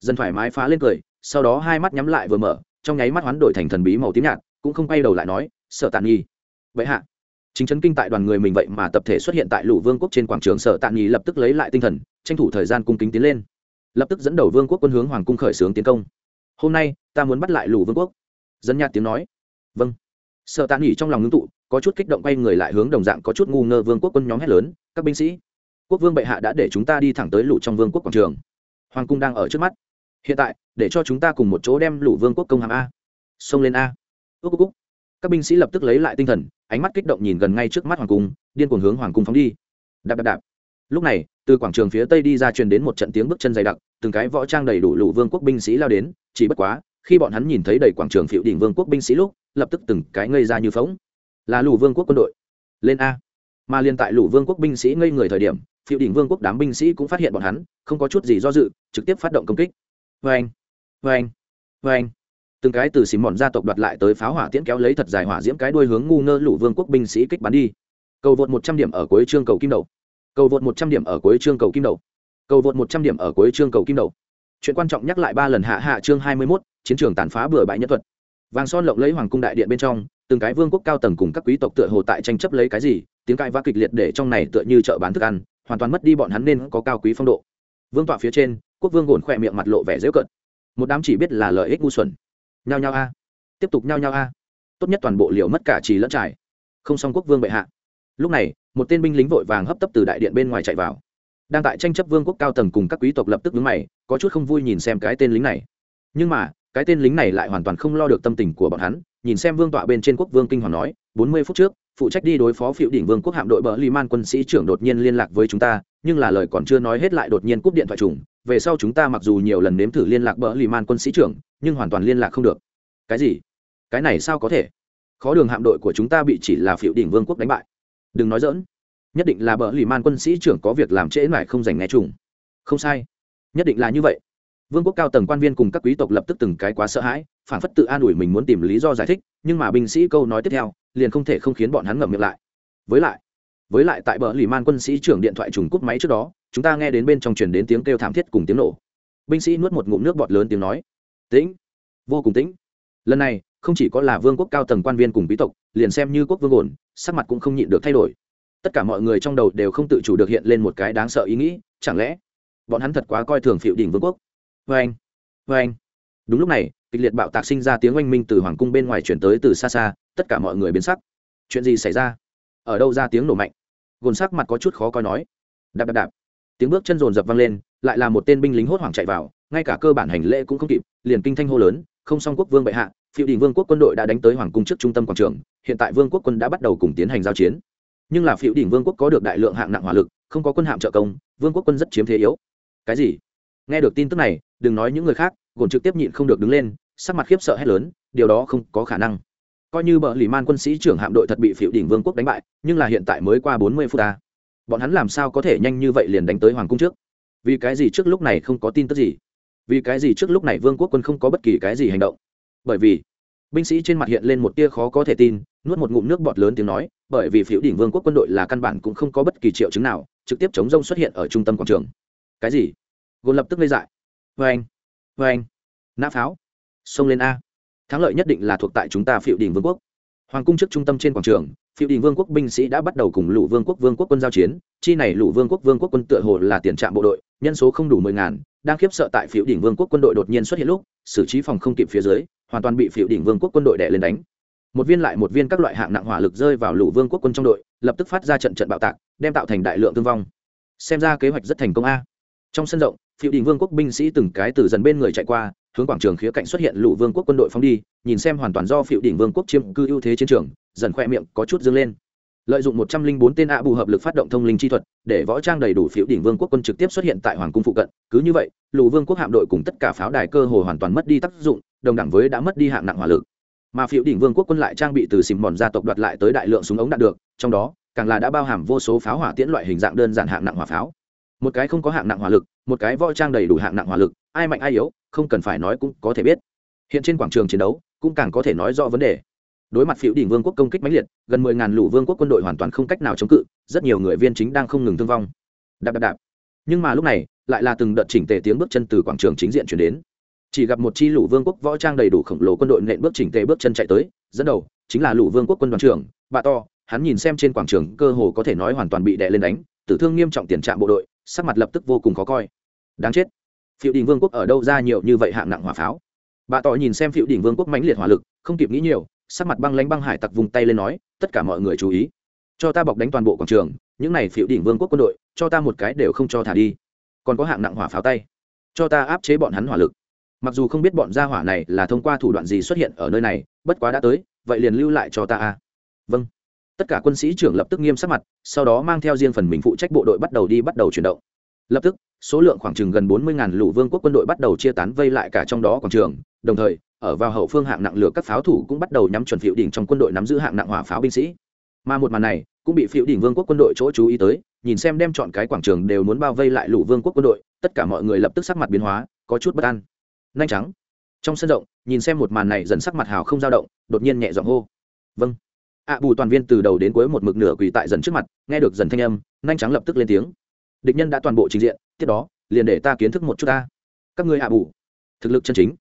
Speaker 1: Dần thoải mái phá lên cười, sau đó hai mắt nhắm lại vừa mở, trong nháy mắt hoán đổi thành thần bí màu tím nhạt, cũng không quay đầu lại nói sợ tàn nghi vậy hạ. Chính chấn kinh tại đoàn người mình vậy mà tập thể xuất hiện tại lũ vương quốc trên quảng trường, sở tàn nhi lập tức lấy lại tinh thần, tranh thủ thời gian cung kính tiến lên. Lập tức dẫn đầu vương quốc quân hướng hoàng cung khởi xướng tiến công. Hôm nay, ta muốn bắt lại lũ vương quốc. Dân nhạt tiếng nói. Vâng sợ tàn nghỉ trong lòng ngưng tụ có chút kích động quay người lại hướng đồng dạng có chút ngu ngơ vương quốc quân nhóm hét lớn các binh sĩ quốc vương bệ hạ đã để chúng ta đi thẳng tới lũ trong vương quốc quảng trường. Hoàng cung đang ở trước mắt. Hiện tại để cho chúng ta cùng một chỗ đem lũ vương quốc công hàm a. Xông lên a. Ước quốc, các binh sĩ lập tức lấy lại tinh thần ánh mắt kích động nhìn gần ngay trước mắt hoàng cung điên cuồng hướng hoàng cung phóng đi. Đạp đạp đạp. Lúc này từ quảng trường phía tây đi ra truyền đến một trận tiếng bước chân dày đặc từng cái võ trang đầy đủ lũ vương quốc binh sĩ lao đến chỉ bất quá khi bọn hắn nhìn thấy đầy quảng trường phiệu đỉnh vương quốc binh sĩ lúc, lập tức từng cái ngây ra như phóng là lũ vương quốc quân đội. Lên a. Mà liên tại lũ vương quốc binh sĩ ngây người thời điểm phiệu đỉnh vương quốc đám binh sĩ cũng phát hiện bọn hắn, không có chút gì do dự, trực tiếp phát động công kích. Vê anh vê anh vê anh từng cái từ xìm mòn gia tộc đoạt lại tới pháo hỏa tiễn kéo lấy thật dài hỏa diễm cái đuôi hướng ngu ngơ lũ vương quốc binh sĩ kích bắn đi. Cầu vượt một trăm điểm ở cuối chương cầu kim đầu. Cầu vượt một trăm điểm ở cuối chương cầu kim đầu. Cầu vượt một trăm điểm ở cuối chương cầu kim đầu. Chuyện quan trọng nhắc lại ba lần hạ hạ chương hai mươi mốt chiến trường tàn phá bừa bãi nhân thuật. Vàng son lộng lấy hoàng cung đại điện bên trong, từng cái vương quốc cao tầng cùng các quý tộc tựa hồ tại tranh chấp lấy cái gì, tiếng cãi vã kịch liệt để trong này tựa như chợ bán thức ăn, hoàn toàn mất đi bọn hắn nên có cao quý phong độ. Vương tọa phía trên, quốc vương gồn khỏe miệng mặt lộ vẻ dễu cận một đám chỉ biết là lợi ích ngu xuẩn. Nhao nhao a. Tiếp tục nhao nhao a. Tốt nhất toàn bộ liều mất cả trì lẫn trải. Không xong quốc vương bệ hạ. Lúc này, một tên binh lính vội vàng hấp tấp từ đại điện bên ngoài chạy vào. Đang tại tranh chấp vương quốc cao tầng cùng các quý tộc lập tức đứng mày, có chút không vui nhìn xem cái tên lính này. Nhưng mà cái tên lính này lại hoàn toàn không lo được tâm tình của bọn hắn, nhìn xem vương tọa bên trên quốc vương kinh hoàng nói, bốn mươi phút trước, phụ trách đi đối phó phiệu đỉnh vương quốc hạm đội bờ li man quân sĩ trưởng đột nhiên liên lạc với chúng ta, nhưng là lời còn chưa nói hết lại đột nhiên cúp điện thoại trùng, về sau chúng ta mặc dù nhiều lần nếm thử liên lạc bờ li man quân sĩ trưởng, nhưng hoàn toàn liên lạc không được. Cái gì? Cái này sao có thể? Khó đường hạm đội của chúng ta bị chỉ là phiệu đỉnh vương quốc đánh bại. Đừng nói dỡn nhất định là bờ lì man quân sĩ trưởng có việc làm trễ mải không dành nghe trùng. Không sai. Nhất định là như vậy vương quốc cao tầng quan viên cùng các quý tộc lập tức từng cái quá sợ hãi, phản phất tự an ủi mình muốn tìm lý do giải thích, nhưng mà binh sĩ câu nói tiếp theo, liền không thể không khiến bọn hắn ngậm miệng lại. Với lại với lại tại bờ lì man quân sĩ trưởng điện thoại trùng cúp máy trước đó, chúng ta nghe đến bên trong truyền đến tiếng kêu thảm thiết cùng tiếng nổ. Binh sĩ nuốt một ngụm nước bọt lớn tiếng nói, tĩnh, vô cùng tĩnh. Lần này, không chỉ có là vương quốc cao tầng quan viên cùng quý tộc, liền xem như quốc vương ổn, sắc mặt cũng không nhịn được thay đổi. Tất cả mọi người trong đầu đều không tự chủ được hiện lên một cái đáng sợ ý nghĩ, chẳng lẽ bọn hắn thật quá coi thường phiệu đỉnh vương quốc? Vê anh vê anh. Đúng lúc này, kịch liệt bạo tạc sinh ra tiếng oanh minh từ hoàng cung bên ngoài chuyển tới từ xa xa, tất cả mọi người biến sắc. Chuyện gì xảy ra? Ở đâu ra tiếng nổ mạnh? Gồn sắc mặt có chút khó coi nói. Đạp đạp đạp. Tiếng bước chân rồn rập vang lên, lại là một tên binh lính hốt hoảng chạy vào, ngay cả cơ bản hành lễ cũng không kịp, liền kinh thanh hô lớn, không xong quốc vương bệ hạ, phiêu đình vương quốc quân đội đã đánh tới hoàng cung trước trung tâm quảng trường, hiện tại vương quốc quân đã bắt đầu cùng tiến hành giao chiến. Nhưng là phiêu đình vương quốc có được đại lượng hạng nặng hỏa lực, không có quân hạm trợ công, vương quốc quân rất chiếm thế yếu. Cái gì? Nghe được tin tức này, đừng nói những người khác, gồn trực tiếp nhịn không được đứng lên, sắc mặt khiếp sợ hét lớn, điều đó không có khả năng. Coi như bờ lì man quân sĩ trưởng hạm đội thật bị phiệu đỉnh vương quốc đánh bại, nhưng là hiện tại mới qua bốn mươi phút ta bọn hắn làm sao có thể nhanh như vậy liền đánh tới hoàng cung trước? Vì cái gì trước lúc này không có tin tức gì? Vì cái gì trước lúc này vương quốc quân không có bất kỳ cái gì hành động? Bởi vì, binh sĩ trên mặt hiện lên một tia khó có thể tin, nuốt một ngụm nước bọt lớn tiếng nói, bởi vì phiếu đỉnh vương quốc quân đội là căn bản cũng không có bất kỳ triệu chứng nào, trực tiếp chống rông xuất hiện ở trung tâm quảng trường. Cái gì? Gồn lập tức lê dại. Vê anh vê anh. Nã pháo. Xông lên a. Thắng lợi nhất định là thuộc tại chúng ta phiệu đỉnh vương quốc. Hoàng cung trước trung tâm trên quảng trường phiệu đình vương quốc binh sĩ đã bắt đầu cùng lũ vương quốc vương quốc quân giao chiến. Chi này lũ vương quốc vương quốc quân tựa hồ là tiền trạm bộ đội, nhân số không đủ mười ngàn, đang khiếp sợ tại phiệu đỉnh vương quốc quân đội đột nhiên xuất hiện lúc, xử trí phòng không kịp phía dưới, hoàn toàn bị phiệu đỉnh vương quốc quân đội đè lên đánh. Một viên lại một viên các loại hạng nặng hỏa lực rơi vào lũ vương quốc quân trong đội, lập tức phát ra trận trận bạo tạc, đem tạo thành đại lượng thương vong. Xem ra kế hoạch rất thành công a. Trong sân rộng phiệu đình vương quốc binh sĩ từng cái từ dần bên người chạy qua, hướng quảng trường khía cạnh xuất hiện lũ vương quốc quân đội phóng đi, nhìn xem hoàn toàn do phiệu đỉnh vương quốc chiếm cư ưu thế chiến trường, dần khoe miệng có chút dâng lên. Lợi dụng một trăm linh bốn tên ạ bù hợp lực phát động thông linh chi thuật, để võ trang đầy đủ phiếu đỉnh vương quốc quân trực tiếp xuất hiện tại hoàng cung phụ cận. Cứ như vậy, lũ vương quốc hạm đội cùng tất cả pháo đài cơ hồ hoàn toàn mất đi tác dụng, đồng đẳng với đã mất đi hạng nặng hỏa lực. Mà phiếu đỉnh vương quốc quân lại trang bị từ xìm mòn gia tộc đoạt lại tới đại lượng súng ống đạn được, trong đó, càng là đã bao hàm vô số pháo hỏa tiễn loại hình dạng đơn giản hạng nặng hỏa pháo một cái không có hạng nặng hỏa lực, một cái võ trang đầy đủ hạng nặng hỏa lực, ai mạnh ai yếu, không cần phải nói cũng có thể biết. Hiện trên quảng trường chiến đấu, cũng càng có thể nói rõ vấn đề. Đối mặt phiếu đỉnh vương quốc công kích mãnh liệt, gần mười ngàn lũ vương quốc quân đội hoàn toàn không cách nào chống cự, rất nhiều người viên chính đang không ngừng thương vong. Đạp đạp đạp. Nhưng mà lúc này, lại là từng đợt chỉnh tề tiếng bước chân từ quảng trường chính diện chuyển đến. Chỉ gặp một chi lũ vương quốc võ trang đầy đủ khổng lồ quân đội nện bước chỉnh tề bước chân chạy tới, dẫn đầu chính là lũ vương quốc quân đoàn trưởng bà to. Hắn nhìn xem trên quảng trường, cơ hồ có thể nói hoàn toàn bị đè lên đánh, tử thương nghiêm trọng tiền trạm bộ đội sắc mặt lập tức vô cùng khó coi. Đáng chết. Phiệu đình vương quốc ở đâu ra nhiều như vậy hạng nặng hỏa pháo? Bà tỏ nhìn xem phiệu đình vương quốc mãnh liệt hỏa lực, không kịp nghĩ nhiều, sắc mặt băng lánh băng hải tặc vùng tay lên nói, tất cả mọi người chú ý, cho ta bọc đánh toàn bộ quảng trường, những này phiệu đỉnh vương quốc quân đội, cho ta một cái đều không cho thả đi. Còn có hạng nặng hỏa pháo tay, cho ta áp chế bọn hắn hỏa lực. Mặc dù không biết bọn gia hỏa này là thông qua thủ đoạn gì xuất hiện ở nơi này, bất quá đã tới, vậy liền lưu lại cho ta a. Vâng tất cả quân sĩ trưởng lập tức nghiêm sắc mặt, sau đó mang theo riêng phần mình phụ trách bộ đội bắt đầu đi bắt đầu chuyển động. Lập tức, số lượng khoảng chừng gần bốn mươi ngàn lũ vương quốc quân đội bắt đầu chia tán vây lại cả trong đó quảng trường, đồng thời, ở vào hậu phương hạng nặng lửa các pháo thủ cũng bắt đầu nhắm chuẩn phiệu đỉnh trong quân đội nắm giữ hạng nặng hỏa pháo binh sĩ. Mà một màn này, cũng bị phiệu đỉnh vương quốc quân đội chỗ chú ý tới, nhìn xem đem chọn cái quảng trường đều muốn bao vây lại lũ vương quốc quân đội, tất cả mọi người lập tức sắc mặt biến hóa, có chút bất an. Nhanh trắng trong sân rộng, nhìn xem một màn này dần sắc mặt hào không dao động, đột nhiên nhẹ giọng hô. Vâng ạ bù toàn viên từ đầu đến cuối một mực nửa quỳ tại dần trước mặt, nghe được dần thanh âm, nhanh trắng lập tức lên tiếng. Địch nhân đã toàn bộ trình diện, tiếp đó, liền để ta kiến thức một chút ta. Các ngươi ạ bù. Thực lực chân chính.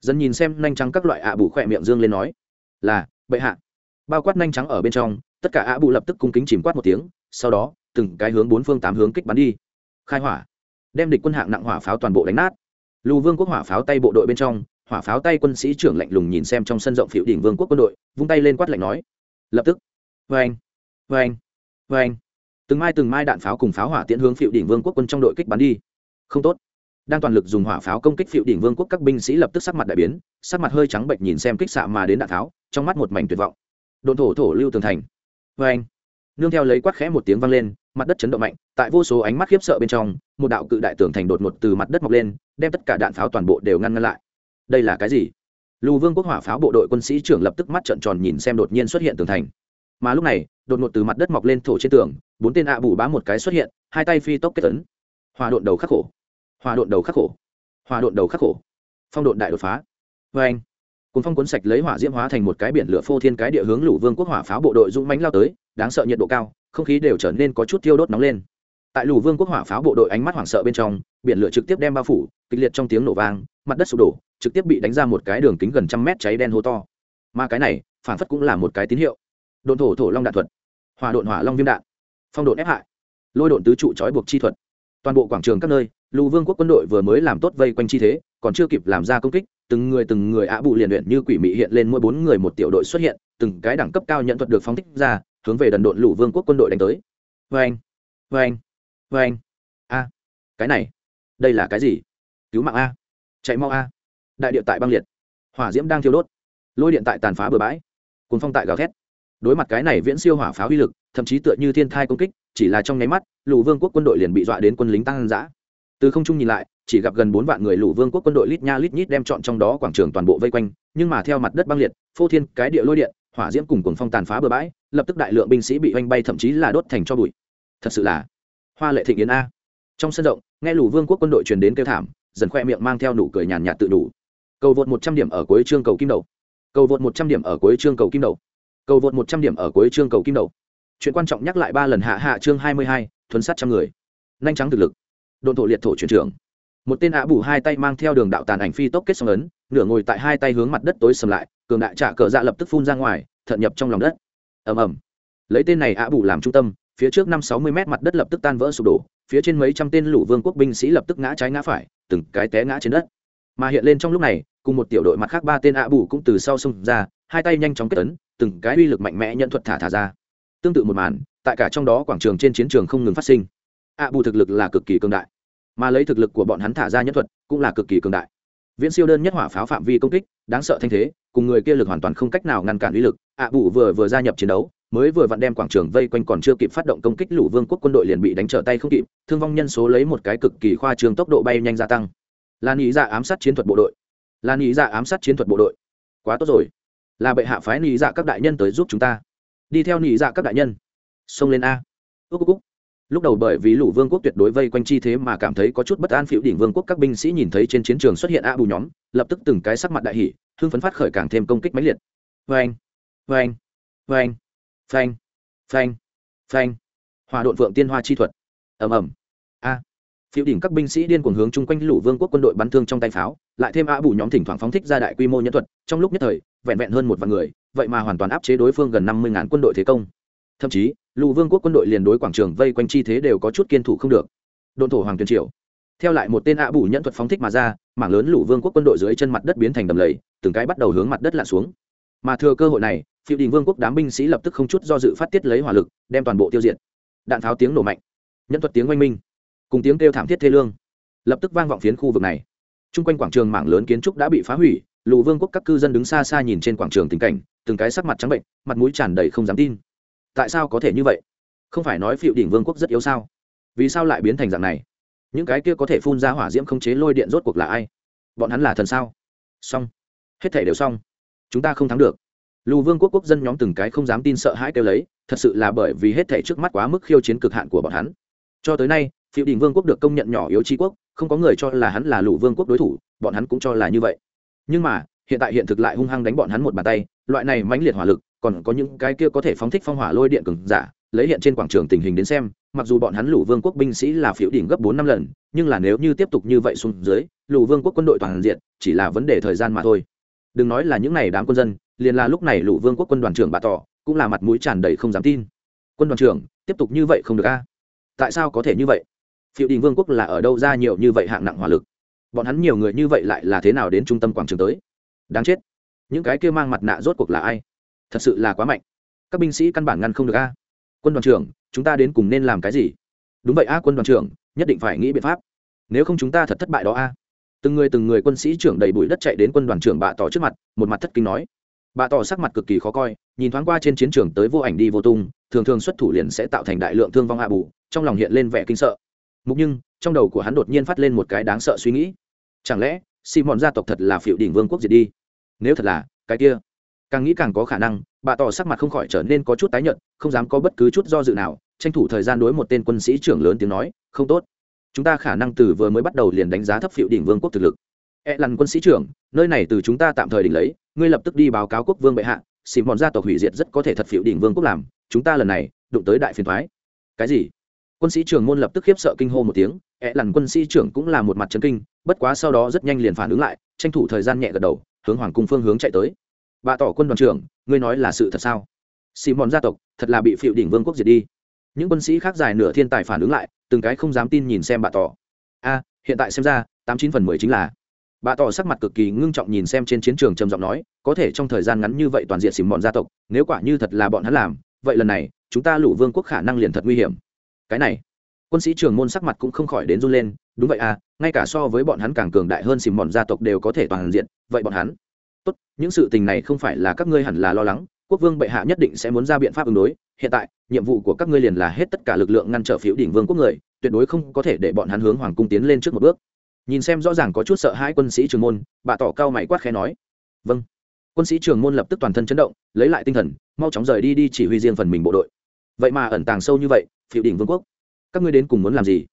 Speaker 1: Dần nhìn xem nhanh trắng các loại ạ bù khỏe miệng dương lên nói. Là, bệ hạ. Bao quát nhanh trắng ở bên trong, tất cả ạ bù lập tức cung kính chìm quát một tiếng, sau đó, từng cái hướng bốn phương tám hướng kích bắn đi. Khai hỏa. Đem địch quân hạng nặng hỏa pháo toàn bộ đánh nát. Lù vương quốc hỏa pháo tay bộ đội bên trong, hỏa pháo tay quân sĩ trưởng lạnh lùng nhìn xem trong sân rộng phiệu đỉnh vương quốc quân đội, vung tay lên quát lạnh nói lập tức. Vê anh. Vê anh. Vê anh. Từng mai từng mai đạn pháo cùng pháo hỏa tiễn hướng phiệu đỉnh vương quốc quân trong đội kích bắn đi. Không tốt. Đang toàn lực dùng hỏa pháo công kích phiệu đỉnh vương quốc các binh sĩ lập tức sắc mặt đại biến, sắc mặt hơi trắng bệnh nhìn xem kích xạ mà đến đạn pháo, trong mắt một mảnh tuyệt vọng. Đồn thổ thổ lưu tường thành. Vê anh. Nương theo lấy quát khẽ một tiếng vang lên, mặt đất chấn động mạnh, tại vô số ánh mắt khiếp sợ bên trong, một đạo cự đại tường thành đột ngột từ mặt đất mọc lên, đem tất cả đạn pháo toàn bộ đều ngăn ngăn lại. Đây là cái gì? Lù vương quốc hỏa pháo bộ đội quân sĩ trưởng lập tức mắt trợn tròn nhìn xem đột nhiên xuất hiện tường thành. Mà lúc này, đột ngột từ mặt đất mọc lên thổ trên tường, bốn tên ạ bù bá một cái xuất hiện, hai tay phi tốc kết tấn. Hòa độn đầu khắc khổ. Hòa độn đầu khắc khổ. Hòa độn đầu khắc khổ. Phong độn đại đột phá. Vê anh cùng phong cuốn sạch lấy hỏa diễm hóa thành một cái biển lửa phô thiên cái địa hướng lũ vương quốc hỏa pháo bộ đội dũng mánh lao tới, đáng sợ nhiệt độ cao, không khí đều trở nên có chút thiêu đốt nóng lên. Tại lù vương quốc hỏa pháo bộ đội ánh mắt hoảng sợ bên trong, biển lửa trực tiếp đem bao phủ, kịch liệt trong tiếng nổ vang mặt đất sụp đổ, trực tiếp bị đánh ra một cái đường kính gần trăm mét cháy đen hô to. Mà cái này, phản phất cũng là một cái tín hiệu. Độn thổ thổ long đạn thuật. Hòa độn hỏa long viêm đạn. Phong độn ép hại. Lôi độn tứ trụ trói buộc chi thuật. Toàn bộ quảng trường các nơi, lù vương quốc quân đội vừa mới làm tốt vây quanh chi thế, còn chưa kịp làm ra công kích, từng người từng người ạ bụ liền luyện như quỷ mị hiện lên mỗi bốn người một tiểu đội xuất hiện, từng cái đẳng cấp cao nhận thuật được phóng thích ra, hướng về đần độn lù vương quốc quân đội đánh tới. Vê anh vê anh vê anh a, cái này, đây là cái gì? Cứu mạng a chạy mau a. Đại địa tại băng liệt. Hỏa diễm đang thiêu đốt. Lôi điện tại tàn phá bừa bãi. Cồn phong tại gào thét. Đối mặt cái này viễn siêu hỏa pháo uy lực, thậm chí tựa như thiên thai công kích, chỉ là trong nháy mắt, lũ vương quốc quân đội liền bị dọa đến quân lính tăng giã từ không trung nhìn lại, chỉ gặp gần bốn vạn người lũ vương quốc quân đội lít nha lít nhít đem chọn trong đó quảng trường toàn bộ vây quanh, nhưng mà theo mặt đất băng liệt, phô thiên cái địa lôi điện, hỏa diễm cùng cuồng phong tàn phá bừa bãi, lập tức đại lượng binh sĩ bị oanh bay thậm chí là đốt thành cho bụi. Thật sự là hoa lệ thịnh yến a. Trong sân rộng, nghe lũ vương quốc quân đội truyền đến kêu thảm dần khoe miệng mang theo nụ cười nhàn nhạt tự đủ. Cầu vượt một trăm điểm ở cuối chương cầu kim đầu. Cầu vượt một trăm điểm ở cuối chương cầu kim đầu. Cầu vượt một trăm điểm ở cuối chương cầu kim đầu. Chuyện quan trọng nhắc lại ba lần hạ hạ chương hai mươi hai thuấn sát trăm người. Nhanh trắng thực lực. Đồn thổ liệt thổ chuyển trưởng. Một tên ạ bù hai tay mang theo đường đạo tàn ảnh phi tốc kết song ấn, nửa ngồi tại hai tay hướng mặt đất tối sầm lại, cường đại trả cờ dạ lập tức phun ra ngoài, thận nhập trong lòng đất. Ầm ầm. Lấy tên này ạ bù làm trung tâm, phía trước năm sáu mươi mét mặt đất lập tức tan vỡ sụp đổ phía trên mấy trăm tên lũ vương quốc binh sĩ lập tức ngã trái ngã phải, từng cái té ngã trên đất. Mà hiện lên trong lúc này, cùng một tiểu đội mặt khác ba tên ạ bù cũng từ sau xông ra, hai tay nhanh chóng kết tấn từng cái uy lực mạnh mẽ nhận thuật thả thả ra. Tương tự một màn, tại cả trong đó quảng trường trên chiến trường không ngừng phát sinh. Ạ bù thực lực là cực kỳ cường đại, mà lấy thực lực của bọn hắn thả ra nhân thuật cũng là cực kỳ cường đại. Viễn siêu đơn nhất hỏa pháo phạm vi công kích, đáng sợ thanh thế, cùng người kia lực hoàn toàn không cách nào ngăn cản uy lực ạ bù vừa vừa gia nhập chiến đấu mới vừa vặn đem quảng trường vây quanh còn chưa kịp phát động công kích lũ vương quốc quân đội liền bị đánh trở tay không kịp, thương vong nhân số lấy một cái cực kỳ khoa trương tốc độ bay nhanh gia tăng. Là nghĩ ra ám sát chiến thuật bộ đội. Là nghĩ ra ám sát chiến thuật bộ đội. Quá tốt rồi. Là bệ hạ phái nghĩ dạ các đại nhân tới giúp chúng ta. Đi theo nghĩ dạ các đại nhân. Xông lên a. Ước cúc lúc đầu bởi vì lũ vương quốc tuyệt đối vây quanh chi thế mà cảm thấy có chút bất an phiệu đỉnh vương quốc các binh sĩ nhìn thấy trên chiến trường xuất hiện a bù nhóm, lập tức từng cái sắc mặt đại hỷ hưng phấn phát khởi càng thêm công kích mãnh liệt. Vê anh vê anh vê anh phanh. Phanh. Phanh. Hòa đội phượng tiên hoa chi thuật. Ầm ầm. A. Phiêu đỉnh các binh sĩ điên cuồng hướng chung quanh lũ vương quốc quân đội bắn thương trong tay pháo, lại thêm a bù nhóm thỉnh thoảng phóng thích ra đại quy mô nhân thuật, trong lúc nhất thời, vẹn vẹn hơn một vạn người, vậy mà hoàn toàn áp chế đối phương gần năm mươi ngàn quân đội thế công. Thậm chí, lũ vương quốc quân đội liền đối quảng trường vây quanh chi thế đều có chút kiên thủ không được. Đồn thổ hoàng tuyền triều. Theo lại một tên a bù nhân thuật phóng thích mà ra, mảng lớn lũ vương quốc quân đội dưới chân mặt đất biến thành đầm lầy, từng cái bắt đầu hướng mặt đất lặn xuống. Mà thừa cơ hội này phiêu đình vương quốc đám binh sĩ lập tức không chút do dự phát tiết lấy hỏa lực, đem toàn bộ tiêu diệt. Đạn tháo tiếng nổ mạnh, nhân thuật tiếng oanh minh, cùng tiếng kêu thảm thiết thê lương, lập tức vang vọng phiến khu vực này. T r u n g quanh quảng trường mảng lớn kiến trúc đã bị phá hủy, lù vương quốc các cư dân đứng xa xa nhìn trên quảng trường tình cảnh, từng cái sắc mặt trắng bệnh, mặt mũi tràn đầy không dám tin. Tại sao có thể như vậy? Không phải nói phiệu đỉnh vương quốc rất yếu sao? Vì sao lại biến thành dạng này? Những cái kia có thể phun ra hỏa diễm không chế lôi điện rốt cuộc là ai? Bọn hắn là thần sao? Xong. Hết thể đều xong. Chúng ta không thắng được lù vương quốc quốc dân nhóm từng cái không dám tin sợ hãi kêu lấy, thật sự là bởi vì hết thể trước mắt quá mức khiêu chiến cực hạn của bọn hắn. Cho tới nay phiêu đình vương quốc được công nhận nhỏ yếu trí quốc, không có người cho là hắn là lù vương quốc đối thủ, bọn hắn cũng cho là như vậy. Nhưng mà, hiện tại hiện thực lại hung hăng đánh bọn hắn một bàn tay, loại này mãnh liệt hỏa lực, còn có những cái kia có thể phóng thích phong hỏa lôi điện cường giả, lấy hiện trên quảng trường tình hình đến xem, mặc dù bọn hắn lũ vương quốc binh sĩ là phiếu đỉnh gấp bốn năm lần, nhưng là nếu như tiếp tục như vậy xuống dưới lũ vương quốc quân đội toàn diện, chỉ là vấn đề thời gian mà thôi. Đừng nói là những n à y đám quân dân liền là lúc này lũ vương quốc quân đoàn trưởng bà tỏ cũng là mặt mũi tràn đầy không dám tin. Quân đoàn trưởng, tiếp tục như vậy không được a? Tại sao có thể như vậy? Phiệu đình vương quốc là ở đâu ra nhiều như vậy hạng nặng hỏa lực? Bọn hắn nhiều người như vậy lại là thế nào đến trung tâm quảng trường tới? Đáng chết. Những cái kia mang mặt nạ rốt cuộc là ai? Thật sự là quá mạnh. Các binh sĩ căn bản ngăn không được a. Quân đoàn trưởng, chúng ta đến cùng nên làm cái gì? Đúng vậy a, quân đoàn trưởng, nhất định phải nghĩ biện pháp. Nếu không chúng ta thật thất bại đó a. Từng người từng người quân sĩ trưởng đầy bụi đất chạy đến quân đoàn trưởng bạ tỏ trước mặt, một mặt thất kinh nói bà tỏ sắc mặt cực kỳ khó coi, nhìn thoáng qua trên chiến trường tới vô ảnh đi vô tung, thường thường xuất thủ liền sẽ tạo thành đại lượng thương vong hạ bù, trong lòng hiện lên vẻ kinh sợ. Mục nhưng, trong đầu của hắn đột nhiên phát lên một cái đáng sợ suy nghĩ. Chẳng lẽ, simon gia tộc thật là phiệu đỉnh vương quốc diệt đi? Nếu thật là, cái kia. Càng nghĩ càng có khả năng, bà tỏ sắc mặt không khỏi trở nên có chút tái nhợt, không dám có bất cứ chút do dự nào, tranh thủ thời gian đối một tên quân sĩ trưởng lớn tiếng nói, không tốt. Chúng ta khả năng từ vừa mới bắt đầu liền đánh giá thấp phiệu đỉnh vương quốc thực lực. E lằn quân sĩ trưởng, nơi này từ chúng ta tạm thời đỉnh lấy ngươi lập tức đi báo cáo quốc vương bệ hạ xìm bọn gia tộc hủy diệt rất có thể thật phiệu đỉnh vương quốc làm, chúng ta lần này, đụng tới đại phiền thoái. Cái gì? Quân sĩ trưởng môn lập tức khiếp sợ kinh hô một tiếng e lằn quân sĩ trưởng cũng là một mặt trấn kinh, bất quá sau đó rất nhanh liền phản ứng lại, tranh thủ thời gian nhẹ gật đầu, hướng hoàng cung phương hướng chạy tới. Bà tỏ quân đoàn trưởng, ngươi nói là sự thật sao? Simon gia tộc, thật là bị phiệu đỉnh vương quốc diệt đi. Những quân sĩ khác dài nửa thiên tài phản ứng lại, từng cái không dám tin nhìn xem bà tỏ. A, hiện tại xem ra, tám chín phần mười chính là bà tỏ sắc mặt cực kỳ ngưng trọng nhìn xem trên chiến trường trầm giọng nói, có thể trong thời gian ngắn như vậy toàn diện xìm bọn gia tộc, nếu quả như thật là bọn hắn làm, vậy lần này, chúng ta lũ vương quốc khả năng liền thật nguy hiểm. Cái này, quân sĩ trường môn sắc mặt cũng không khỏi đến run lên, đúng vậy à ngay cả so với bọn hắn càng cường đại hơn xìm bọn gia tộc đều có thể toàn diện, vậy bọn hắn? Tốt, những sự tình này không phải là các ngươi hẳn là lo lắng, quốc vương bệ hạ nhất định sẽ muốn ra biện pháp ứng đối, hiện tại, nhiệm vụ của các ngươi liền là hết tất cả lực lượng ngăn trở phiếu đỉnh vương quốc người, tuyệt đối không có thể để bọn hắn hướng hoàng cung tiến lên trước một bước nhìn xem rõ ràng có chút sợ hãi quân sĩ trường môn, bà tỏ cao mày quát khẽ nói. Vâng. Quân sĩ trường môn lập tức toàn thân chấn động, lấy lại tinh thần, mau chóng rời đi đi chỉ huy riêng phần mình bộ đội. Vậy mà ẩn tàng sâu như vậy phiệu đỉnh vương quốc, các ngươi đến cùng muốn làm gì?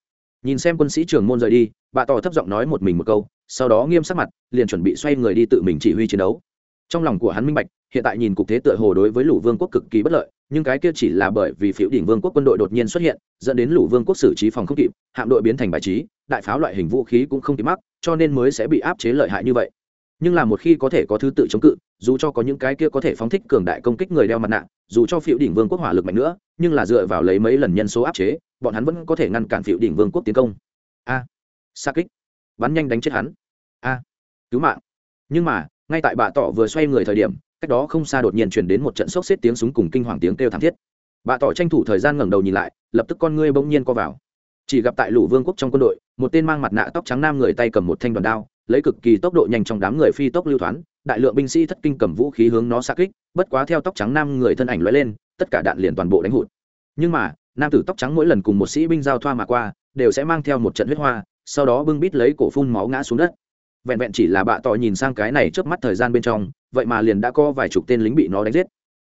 Speaker 1: Nhìn xem quân sĩ trường môn rời đi, bà tỏ thấp giọng nói một mình một câu, sau đó nghiêm sắc mặt, liền chuẩn bị xoay người đi tự mình chỉ huy chiến đấu. Trong lòng của hắn minh bạch hiện tại nhìn cục thế tựa hồ đối với lũ vương quốc cực kỳ bất lợi nhưng cái kia chỉ là bởi vì phiếu đỉnh vương quốc quân đội đột nhiên xuất hiện dẫn đến lũ vương quốc xử trí phòng không kịp hạm đội biến thành bài trí đại pháo loại hình vũ khí cũng không kịp mắc cho nên mới sẽ bị áp chế lợi hại như vậy. Nhưng là một khi có thể có thứ tự chống cự dù cho có những cái kia có thể phóng thích cường đại công kích người đeo mặt nạ dù cho phiệu đỉnh vương quốc hỏa lực mạnh nữa nhưng là dựa vào lấy mấy lần nhân số áp chế bọn hắn vẫn có thể ngăn cản phiệu đỉnh vương quốc tiến công. A. À, xa kích. Bắn nhanh đánh chết hắn. A. Cứu mạng. Nhưng mà ngay tại bà tỏ vừa xoay người thời điểm cách đó không xa đột nhiên chuyển đến một trận sốc xếp tiếng súng cùng kinh hoàng tiếng kêu thảm thiết. Bà tỏ tranh thủ thời gian ngẩng đầu nhìn lại, lập tức con ngươi bỗng nhiên co vào. Chỉ gặp tại lũ vương quốc trong quân đội, một tên mang mặt nạ tóc trắng nam người tay cầm một thanh đoàn đao, lấy cực kỳ tốc độ nhanh trong đám người phi tốc lưu thoáng đại lượng binh sĩ thất kinh cầm vũ khí hướng nó xa kích, bất quá theo tóc trắng nam người thân ảnh lóe lên, tất cả đạn liền toàn bộ đánh hụt. Nhưng mà, nam tử tóc trắng mỗi lần cùng một sĩ binh giao thoa mà qua, đều sẽ mang theo một trận huyết hoa, sau đó bưng bít lấy cổ phun máu ngã xuống đất vẹn vẹn chỉ là bạ tỏ nhìn sang cái này trước mắt thời gian bên trong, vậy mà liền đã có vài chục tên lính bị nó đánh giết.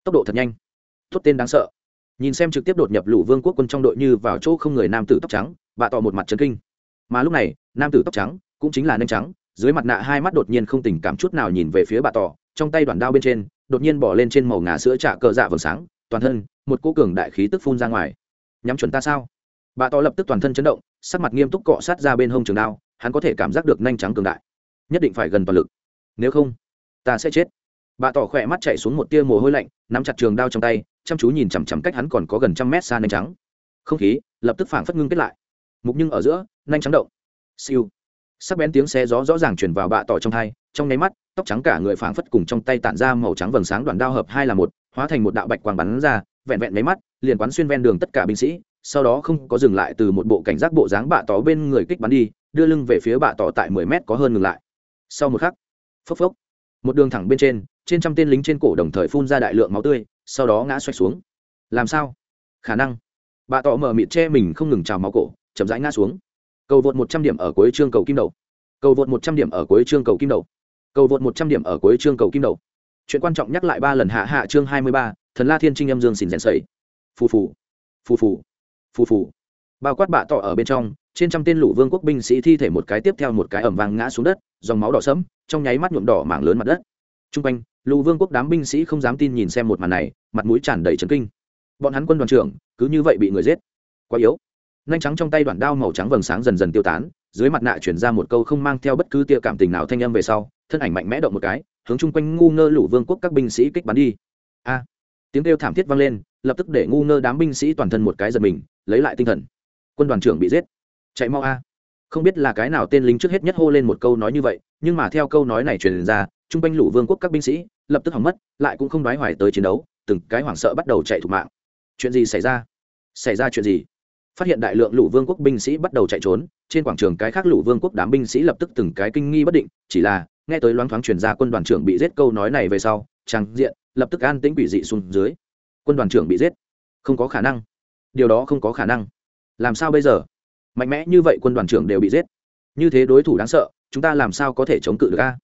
Speaker 1: Tốc độ thật nhanh. Thốt tên đáng sợ. Nhìn xem trực tiếp đột nhập lũ vương quốc quân trong đội như vào chỗ không người nam tử tóc trắng, bạ tỏ một mặt trấn kinh. Mà lúc này, nam tử tóc trắng cũng chính là nanh trắng, dưới mặt nạ hai mắt đột nhiên không tình cảm chút nào nhìn về phía bà tỏ, trong tay đoàn đao bên trên, đột nhiên bỏ lên trên màu ngà sữa trả cờ dạ vầng sáng, toàn thân, một cô cường đại khí tức phun ra ngoài. Nhắm chuẩn ta sao? Bà tỏ lập tức toàn thân chấn động, sắc mặt nghiêm túc cọ sát ra bên hông trường đao, hắn có thể cảm giác được nhanh trắng cường đại nhất định phải gần toàn lực. Nếu không, ta sẽ chết. Bà tỏ khỏe mắt chạy xuống một tia mồ hôi lạnh, nắm chặt trường đao trong tay, chăm chú nhìn chằm chằm cách hắn còn có gần trăm mét xa nanh trắng. Không khí lập tức phảng phất ngưng kết lại. Mục nhưng ở giữa nhanh trắng động. Siêu. Sắc bén tiếng xe gió rõ ràng chuyển vào bạ tỏ trong thai trong nháy mắt, tóc trắng cả người phảng phất cùng trong tay tản ra màu trắng vầng sáng đoạn đao hợp hai là một, hóa thành một đạo bạch quang bắn ra, vẹn vẹn mấy mắt, liền quán xuyên ven đường tất cả binh sĩ, sau đó không có dừng lại từ một bộ cảnh giác bộ dáng bạ tỏ bên người kích bắn đi, đưa lưng về phía bạ tỏ tại mười mét có hơn ngừng lại sau một khắc, phốc phốc, một đường thẳng bên trên trên trăm tên lính trên cổ đồng thời phun ra đại lượng máu tươi, sau đó ngã xoay xuống. Làm sao? Khả năng. Bà tỏ mở mịt che mình không ngừng trào máu cổ, chậm rãi ngã xuống. Cầu vượt một trăm điểm ở cuối chương cầu kim đầu. Cầu vượt một trăm điểm ở cuối chương cầu kim đầu. Cầu vượt một trăm điểm ở cuối chương cầu kim đầu. Chuyện quan trọng nhắc lại ba lần hạ hạ chương hai mươi ba, thần la thiên trinh âm dương xỉn rèn sầy phù phù. Phù phù. Phù phù bao quát bạ tỏ ở bên trong, trên trăm tên lũ vương quốc binh sĩ thi thể một cái tiếp theo một cái ẩm vàng ngã xuống đất, dòng máu đỏ sẫm, trong nháy mắt nhuộm đỏ mảng lớn mặt đất. T r u n g quanh, lũ vương quốc đám binh sĩ không dám tin nhìn xem một màn này, mặt mũi tràn đầy trấn kinh. Bọn hắn quân đoàn trưởng, cứ như vậy bị người giết. Quá yếu. Nhanh trắng trong tay đoạn đao màu trắng vầng sáng dần dần tiêu tán, dưới mặt nạ chuyển ra một câu không mang theo bất cứ tia cảm tình nào thanh âm về sau, thân ảnh mạnh mẽ động một cái, hướng chung quanh ngu ngơ lũ vương quốc các binh sĩ kích bắn đi. A. Tiếng kêu thảm thiết vang lên, lập tức để ngu ngơ đám binh sĩ toàn thân một cái giật mình, lấy lại tinh thần quân đoàn trưởng bị giết. Chạy mau a. Không biết là cái nào tên lính trước hết nhất hô lên một câu nói như vậy, nhưng mà theo câu nói này truyền ra chung quanh lũ vương quốc các binh sĩ lập tức hỏng mất, lại cũng không đoái hoài tới chiến đấu, từng cái hoảng sợ bắt đầu chạy thủ mạng. Chuyện gì xảy ra? Xảy ra chuyện gì? Phát hiện đại lượng lũ vương quốc binh sĩ bắt đầu chạy trốn, trên quảng trường cái khác lũ vương quốc đám binh sĩ lập tức từng cái kinh nghi bất định, chỉ là nghe tới loáng thoáng truyền ra quân đoàn trưởng bị giết câu nói này về sau trang diện lập tức an tĩnh quỷ dị xuống dưới. Quân đoàn trưởng bị giết. Không có khả năng. Điều đó không có khả năng làm sao bây giờ? Mạnh mẽ như vậy quân đoàn trưởng đều bị giết. Như thế đối thủ đáng sợ, chúng ta làm sao có thể chống cự được a?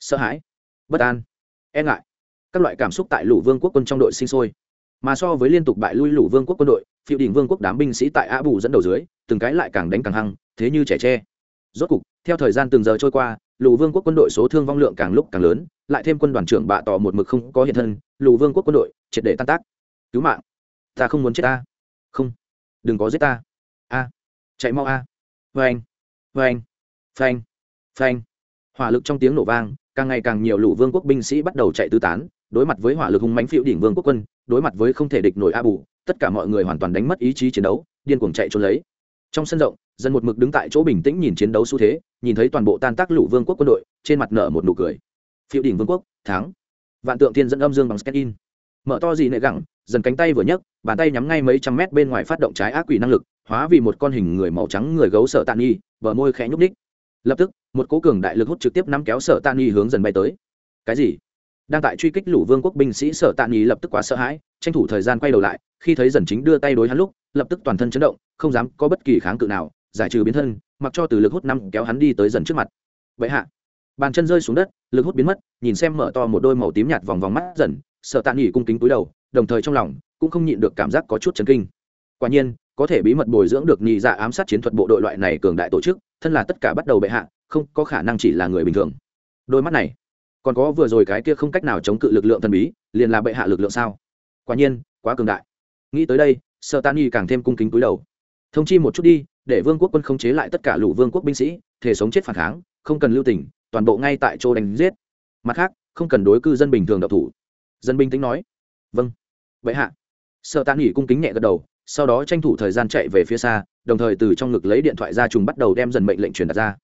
Speaker 1: Sợ hãi, bất an e ngại. Các loại cảm xúc tại lũ vương quốc quân trong đội sinh sôi. Mà so với liên tục bại lui lũ vương quốc quân đội phiêu đình vương quốc đám binh sĩ tại a bù dẫn đầu dưới, từng cái lại càng đánh càng hăng, thế như trẻ tre. Rốt cục, theo thời gian từng giờ trôi qua, lũ vương quốc quân đội số thương vong lượng càng lúc càng lớn, lại thêm quân đoàn trưởng bạ tỏ một mực không có hiện thân, lũ vương quốc quân đội triệt để tan tác. Cứu mạng, ta không muốn chết ta. Không, đừng có giết ta a. Chạy mau a. Vênh vênh phanh. Phanh. Hỏa lực trong tiếng nổ vang, càng ngày càng nhiều lũ vương quốc binh sĩ bắt đầu chạy tứ tán, đối mặt với hỏa lực hung mánh phiêu đỉnh vương quốc quân, đối mặt với không thể địch nổi a bù, tất cả mọi người hoàn toàn đánh mất ý chí chiến đấu, điên cuồng chạy trốn lấy. Trong sân rộng, dân một mực đứng tại chỗ bình tĩnh nhìn chiến đấu xu thế, nhìn thấy toàn bộ tan tác lũ vương quốc quân đội, trên mặt nở một nụ cười. Phiêu đỉnh vương quốc, thắng. Vạn tượng thiên dẫn âm dương bằng scan in. Mở to gì nệ gẳng, dần cánh tay vừa nhấc, bàn tay nhắm ngay mấy trăm mét bên ngoài phát động trái ác quỷ năng lực hóa vì một con hình người màu trắng người gấu sợ tạ nghi bờ môi khẽ nhúc ních lập tức, một cố cường đại lực hút trực tiếp nắm kéo sợ tạ nghi hướng dần bay tới. Cái gì? Đang tại truy kích lũ vương quốc binh sĩ sợ tạ nghi lập tức quá sợ hãi, tranh thủ thời gian quay đầu lại, khi thấy dần chính đưa tay đối hắn lúc, lập tức toàn thân chấn động, không dám có bất kỳ kháng cự nào, giải trừ biến thân, mặc cho từ lực hút năm kéo hắn đi tới dần trước mặt. Vậy hạ, bàn chân rơi xuống đất, lực hút biến mất, nhìn xem mở to một đôi màu tím nhạt vòng vòng mắt dần sợ tạ nghỉ cung kính túi đầu, đồng thời trong lòng cũng không nhịn được cảm giác có chút chấn kinh. Quả nhiên có thể bí mật bồi dưỡng được nhị dạ ám sát chiến thuật bộ đội loại này cường đại tổ chức, thân là tất cả bắt đầu bệ hạ, không có khả năng chỉ là người bình thường. Đôi mắt này, còn có vừa rồi cái kia không cách nào chống cự lực lượng thần bí, liền là bệ hạ lực lượng sao? Quả nhiên, quá cường đại. Nghĩ tới đây sợ tan y càng thêm cung kính túi đầu. Thông chi một chút đi, để vương quốc quân không chế lại tất cả lũ vương quốc binh sĩ, thể sống chết phản kháng, không cần lưu tình, toàn bộ ngay tại chỗ đánh giết. Mặt khác, không cần đối cư dân bình thường độc thủ. Dân binh tĩnh nói. Vâng. Vậy hạ. Sợ tan nghỉ cung kính nhẹ gật đầu sau đó tranh thủ thời gian chạy về phía xa, đồng thời từ trong ngực lấy điện thoại ra trùng bắt đầu đem dần mệnh lệnh truyền đạt ra.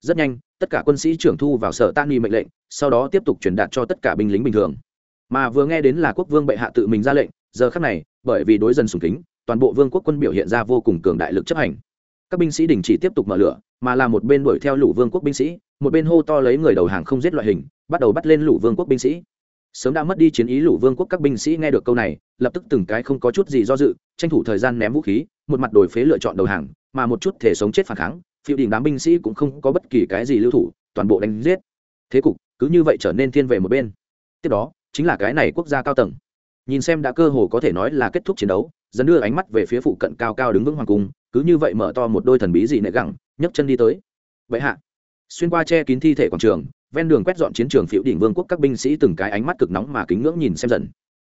Speaker 1: Rất nhanh, tất cả quân sĩ trưởng thu vào sở tan nghi mệnh lệnh, sau đó tiếp tục truyền đạt cho tất cả binh lính bình thường. Mà vừa nghe đến là quốc vương bệ hạ tự mình ra lệnh, giờ khắc này, bởi vì đối dân sùng kính, toàn bộ vương quốc quân biểu hiện ra vô cùng cường đại lực chấp hành. Các binh sĩ đình chỉ tiếp tục mở lửa, mà là một bên đuổi theo lũ vương quốc binh sĩ, một bên hô to lấy người đầu hàng không giết loại hình, bắt đầu bắt lên lũ vương quốc binh sĩ sớm đã mất đi chiến ý lũ vương quốc các binh sĩ nghe được câu này, lập tức từng cái không có chút gì do dự, tranh thủ thời gian ném vũ khí, một mặt đổi phế lựa chọn đầu hàng, mà một chút thể sống chết phản kháng, phiêu đỉnh đám binh sĩ cũng không có bất kỳ cái gì lưu thủ, toàn bộ đánh giết. Thế cục cứ như vậy trở nên thiên về một bên. Tiếp đó, chính là cái này quốc gia cao tầng. Nhìn xem đã cơ hồ có thể nói là kết thúc chiến đấu dần đưa ánh mắt về phía phụ cận cao cao đứng vững hoàng cung, cứ như vậy mở to một đôi thần bí dị nệ gẳng, nhấc chân đi tới. Vậy hạ, xuyên qua che kín thi thể quảng trường ven đường quét dọn chiến trường phiệu đỉnh vương quốc, các binh sĩ từng cái ánh mắt cực nóng mà kính ngưỡng nhìn xem dần.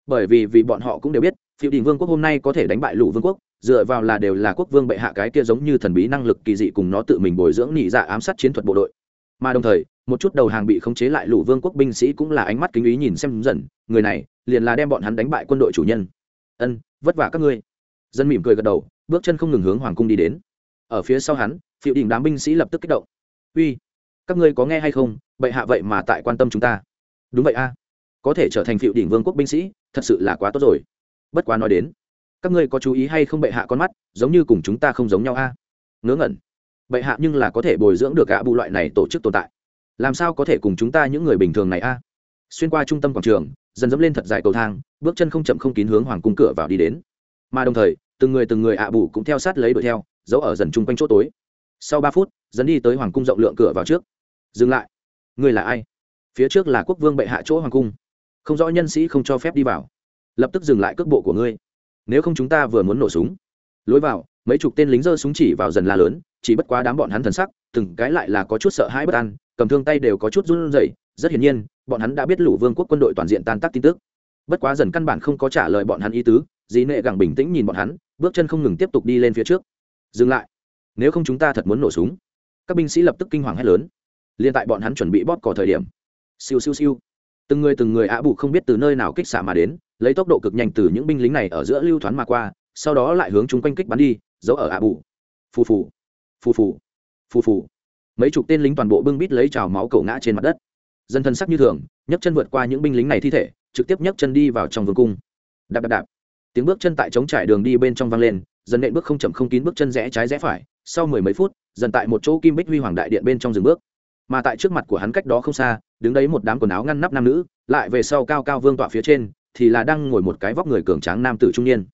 Speaker 1: Bởi vì vì bọn họ cũng đều biết phiệu đỉnh vương quốc hôm nay có thể đánh bại lũ vương quốc, dựa vào là đều là quốc vương bệ hạ cái kia giống như thần bí năng lực kỳ dị cùng nó tự mình bồi dưỡng nhị dạ ám sát chiến thuật bộ đội. Mà đồng thời, một chút đầu hàng bị khống chế lại lũ vương quốc binh sĩ cũng là ánh mắt kính ý nhìn xem dần, người này liền là đem bọn hắn đánh bại quân đội chủ nhân. Ân, vất vả các ngươi. Dân mỉm cười gật đầu, bước chân không ngừng hướng hoàng cung đi đến. Ở phía sau hắn phiệu đỉnh đám binh sĩ lập tức kích động. Uy các ngươi có nghe hay không, bệ hạ vậy mà tại quan tâm chúng ta. Đúng vậy a. Có thể trở thành phiệu đỉnh vương quốc binh sĩ, thật sự là quá tốt rồi. Bất quá nói đến, các ngươi có chú ý hay không bệ hạ con mắt, giống như cùng chúng ta không giống nhau a. Ngớ ngẩn. Bệ hạ nhưng là có thể bồi dưỡng được gã bù loại này tổ chức tồn tại. Làm sao có thể cùng chúng ta những người bình thường này a? Xuyên qua trung tâm quảng trường, dần dẫm lên thật dài cầu thang, bước chân không chậm không kín hướng hoàng cung cửa vào đi đến. Mà đồng thời, từng người từng người ạ bù cũng theo sát lấy đuổi theo, giấu ở dần chung quanh chỗ tối sau ba phút, dẫn đi tới hoàng cung rộng lượng cửa vào trước. Dừng lại. Người là ai? Phía trước là quốc vương bệ hạ chỗ hoàng cung. Không rõ nhân sĩ không cho phép đi vào. Lập tức dừng lại cước bộ của ngươi. Nếu không chúng ta vừa muốn nổ súng. Lối vào, mấy chục tên lính giơ súng chỉ vào dần la lớn, chỉ bất quá đám bọn hắn thần sắc, từng cái lại là có chút sợ hãi bất an, cầm thương tay đều có chút run rẩy. Rất hiển nhiên, bọn hắn đã biết lũ vương quốc quân đội toàn diện tan tác tin tức. Bất quá dần căn bản không có trả lời bọn hắn ý tứ dì nệ gẳng bình tĩnh nhìn bọn hắn, bước chân không ngừng tiếp tục đi lên phía trước. Dừng lại nếu không chúng ta thật muốn nổ súng. Các binh sĩ lập tức kinh hoàng hét lớn. Liên tại bọn hắn chuẩn bị bóp cỏ thời điểm, siêu siêu siêu. Từng người từng người ạ bụ không biết từ nơi nào kích xả mà đến, lấy tốc độ cực nhanh từ những binh lính này ở giữa lưu thoáng mà qua, sau đó lại hướng chúng quanh kích bắn đi, giấu ở ạ bụ phù phù phù phù phù phù. Mấy chục tên lính toàn bộ bưng bít lấy trào máu cầu ngã trên mặt đất. Dân thân sắc như thường, nhấc chân vượt qua những binh lính này thi thể, trực tiếp nhấc chân đi vào trong vương cung. Đạp đạp đạp. Tiếng bước chân tại trống trải đường đi bên trong vang lên dần nện bước không chậm không kín bước chân rẽ trái rẽ phải sau mười mấy phút dần tại một chỗ kim bích huy hoàng đại điện bên trong dừng bước. Mà tại trước mặt của hắn cách đó không xa đứng đấy một đám quần áo ngăn nắp nam nữ lại về sau cao cao vương tọa phía trên thì là đang ngồi một cái vóc người cường tráng nam tử trung niên.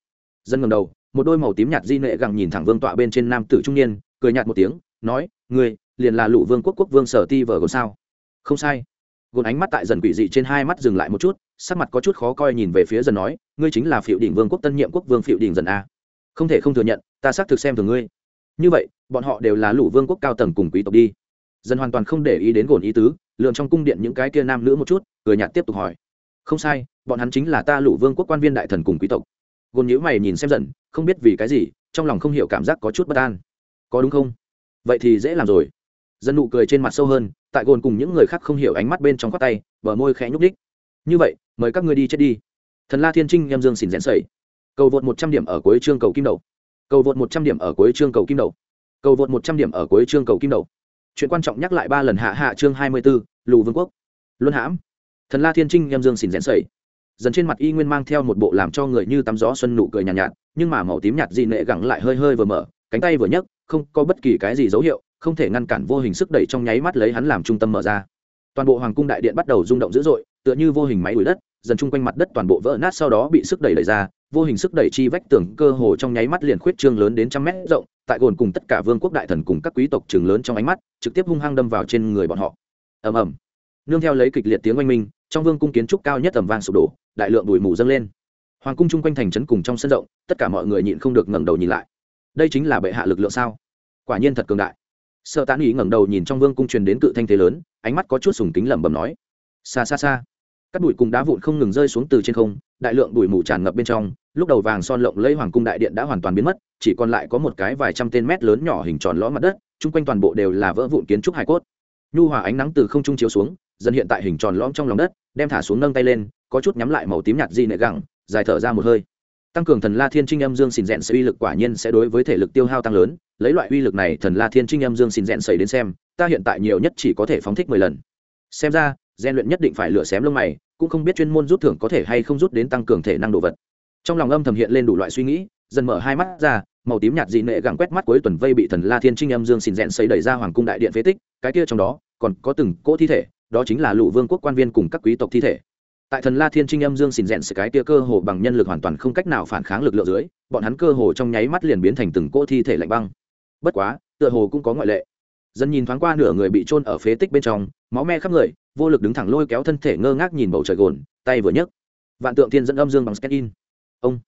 Speaker 1: Dân ngầm đầu một đôi màu tím nhạt di nệ gặng nhìn thẳng vương tọa bên trên nam tử trung niên cười nhạt một tiếng nói người, liền là lũ vương quốc quốc vương sở ti vờ gồn sao? Không sai. Gồn ánh mắt tại dần quỷ dị trên hai mắt dừng lại một chút sắc mặt có chút khó coi nhìn về phía dần nói ngươi chính là phiệu đỉnh vương quốc tân nhiệm quốc vương phiệu đỉnh dần a không thể không thừa nhận, ta xác thực xem thường ngươi. Như vậy, bọn họ đều là lũ vương quốc cao tầng cùng quý tộc đi. Dân hoàn toàn không để ý đến gồn ý tứ lượm trong cung điện những cái kia nam nữ một chút, cười nhạt tiếp tục hỏi. Không sai, bọn hắn chính là ta lũ vương quốc quan viên đại thần cùng quý tộc. Gồn nhữ mày nhìn xem dần không biết vì cái gì, trong lòng không hiểu cảm giác có chút bất an. Có đúng không? Vậy thì dễ làm rồi. Dân nụ cười trên mặt sâu hơn, tại gồn cùng những người khác không hiểu ánh mắt bên trong khoác tay, bờ môi khẽ nhúc đích như vậy, mời các ngươi đi chết đi. Thần la thiên trinh em dương xỉn rẽn sẩy cầu vượt một trăm điểm ở cuối chương cầu kim đầu. Cầu vượt một trăm điểm ở cuối chương cầu kim đầu. Cầu vượt một trăm điểm ở cuối chương cầu kim đầu. Chuyện quan trọng nhắc lại ba lần hạ hạ chương hai mươi b ố lù vương quốc. Luân hãm. Thần la thiên trinh em dương xỉn rẽn sẩy dần trên mặt y nguyên mang theo một bộ làm cho người như tắm gió xuân nụ cười nhàn nhạt, nhạt nhưng mà màu tím nhạt dị nệ gẳng lại hơi hơi vừa mở cánh tay vừa nhấc không có bất kỳ cái gì dấu hiệu không thể ngăn cản vô hình sức đẩy trong nháy mắt lấy hắn làm trung tâm mở ra. Toàn bộ hoàng cung đại điện bắt đầu rung động dữ dội tựa như vô hình máy đuổi đất dần chung quanh mặt đất toàn bộ vỡ nát sau đó bị sức đẩy đẩy ra, vô hình sức đẩy chi vách tường cơ hồ trong nháy mắt liền khuyết trương lớn đến trăm mét rộng, tại gồn cùng tất cả vương quốc đại thần cùng các quý tộc trường lớn trong ánh mắt, trực tiếp hung hăng đâm vào trên người bọn họ. Ầm ầm. Nương theo lấy kịch liệt tiếng oanh minh, trong vương cung kiến trúc cao nhất tầm vang sụp đổ, đại lượng bụi mù dâng lên. Hoàng cung chung quanh thành trấn cùng trong sân rộng, tất cả mọi người nhịn không được ngẩng đầu nhìn lại. Đây chính là bệ hạ lực lượng sao? Quả nhiên thật cường đại. Sợ tán ý ngẩng đầu nhìn trong vương cung truyền đến cự thanh thế lớn, ánh mắt có chút sùng kính lẩm bẩm nói. Xa xa xa các bụi cùng đá vụn không ngừng rơi xuống từ trên không, đại lượng bụi mù tràn ngập bên trong, lúc đầu vàng son lộng lấy hoàng cung đại điện đã hoàn toàn biến mất, chỉ còn lại có một cái vài trăm tên mét lớn nhỏ hình tròn lõm mặt đất, chung quanh toàn bộ đều là vỡ vụn kiến trúc hải cốt. Nhu hòa ánh nắng từ không trung chiếu xuống, dần hiện tại hình tròn lõm trong lòng đất, đem thả xuống nâng tay lên, có chút nhắm lại màu tím nhạt di nệ gẳng, dài thở ra một hơi. Tăng cường thần la thiên trinh âm dương xìn rẽn sẽ uy lực quả nhiên sẽ đối với thể lực tiêu hao tăng lớn, lấy loại uy lực này thần la thiên trinh âm dương xìn rẽn xảy đến xem, ta hiện tại nhiều nhất chỉ có thể phóng thích mười lần. Xem ra gian luyện nhất định phải lửa xém lông mày, cũng không biết chuyên môn rút thưởng có thể hay không rút đến tăng cường thể năng đồ vật. Trong lòng âm thầm hiện lên đủ loại suy nghĩ, dần mở hai mắt ra, màu tím nhạt dị nệ gẳng quét mắt cuối tuần vây bị thần la thiên trinh âm dương xìn rẽn xây đẩy ra hoàng cung đại điện phế tích, cái kia trong đó, còn có từng cỗ thi thể, đó chính là lụ vương quốc quan viên cùng các quý tộc thi thể. Tại thần la thiên trinh âm dương xìn rẽn sự cái kia cơ hồ bằng nhân lực hoàn toàn không cách nào phản kháng lực lượng dưới, bọn hắn cơ hồ trong nháy mắt liền biến thành từng cỗ thi thể lạnh băng. Bất quá, tựa hồ cũng có ngoại lệ dân nhìn thoáng qua nửa người bị trôn ở phế tích bên trong, máu me khắp người, vô lực đứng thẳng lôi kéo thân thể ngơ ngác nhìn bầu trời gồn, tay vừa nhấc. Vạn tượng thiên dẫn âm dương bằng scan in ông.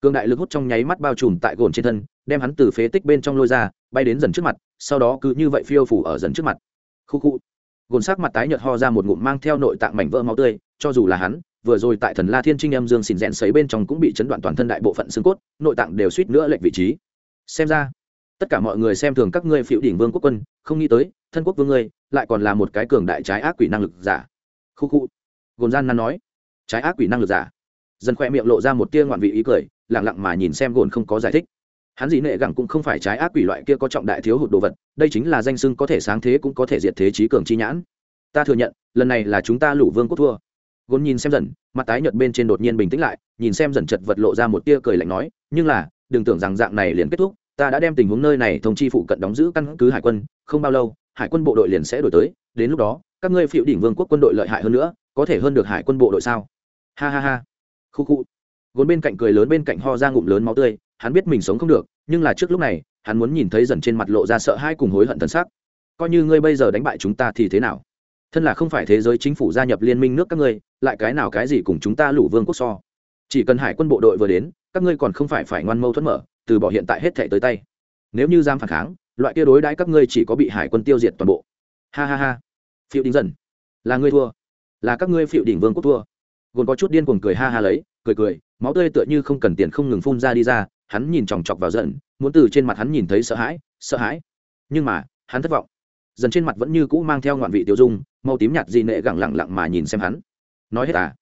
Speaker 1: Cường đại lực hút trong nháy mắt bao trùm tại gồn trên thân, đem hắn từ phế tích bên trong lôi ra, bay đến dần trước mặt, sau đó cứ như vậy phiêu phủ ở dần trước mặt. Khu khu. Gồn sắc mặt tái nhợt ho ra một ngụm mang theo nội tạng mảnh vỡ máu tươi, cho dù là hắn, vừa rồi tại thần la thiên trinh âm dương xìn rẽn sấy bên trong cũng bị chấn đoạn toàn thân đại bộ phận xương cốt, nội tạng đều suýt nữa lệch vị trí. Xem ra tất cả mọi người xem thường các ngươi phiệu đỉnh vương quốc quân, không nghĩ tới, thân quốc vương ngươi lại còn là một cái cường đại trái ác quỷ năng lực giả. Khu khu. Gồn gian nan nói. Trái ác quỷ năng lực giả. Dần khoe miệng lộ ra một tia ngoạn vị ý cười lẳng lặng mà nhìn xem gồn không có giải thích. Hắn dị nệ gẳng cũng không phải trái ác quỷ loại kia có trọng đại thiếu hụt đồ vật, đây chính là danh sưng có thể sáng thế cũng có thể diệt thế trí cường chi nhãn. Ta thừa nhận, lần này là chúng ta lũ vương quốc thua. Gôn nhìn xem dần, mặt tái nhợt bên trên đột nhiên bình tĩnh lại, nhìn xem dần chật vật lộ ra một tia cười lạnh nói, nhưng là, đừng tưởng rằng dạng này liền kết thúc ta đã đem tình huống nơi này thông chi phụ cận đóng giữ căn cứ hải quân, không bao lâu, hải quân bộ đội liền sẽ đổi tới, đến lúc đó, các ngươi phiệu đỉnh vương quốc quân đội lợi hại hơn nữa, có thể hơn được hải quân bộ đội sao? Ha ha ha. Khu khu. Gốn bên cạnh cười lớn bên cạnh ho ra ngụm lớn máu tươi, hắn biết mình sống không được, nhưng là trước lúc này, hắn muốn nhìn thấy dần trên mặt lộ ra sợ hãi cùng hối hận thân xác coi như ngươi bây giờ đánh bại chúng ta thì thế nào? Thân là không phải thế giới chính phủ gia nhập liên minh nước các ngươi, lại cái nào cái gì cùng chúng ta lũ vương quốc so? Chỉ cần hải quân bộ đội vừa đến, các ngươi còn không phải phải ngoan mâu thuẫn mở từ bỏ hiện tại hết thể tới tay. Nếu như giam phản kháng loại kia đối đãi các ngươi chỉ có bị hải quân tiêu diệt toàn bộ. Ha ha ha. Phiệu đỉnh dần là ngươi thua. Là các ngươi phiệu đỉnh vương quốc thua. Gồn có chút điên cuồng cười ha ha lấy cười cười máu tươi tựa như không cần tiền không ngừng phun ra đi ra hắn nhìn chòng chọc vào giận, muốn từ trên mặt hắn nhìn thấy sợ hãi sợ hãi. Nhưng mà hắn thất vọng. Dần trên mặt vẫn như cũ mang theo ngoạn vị tiêu dung màu tím nhạt dị nệ gẳng lặng lặng mà nhìn xem hắn. Nói hết à?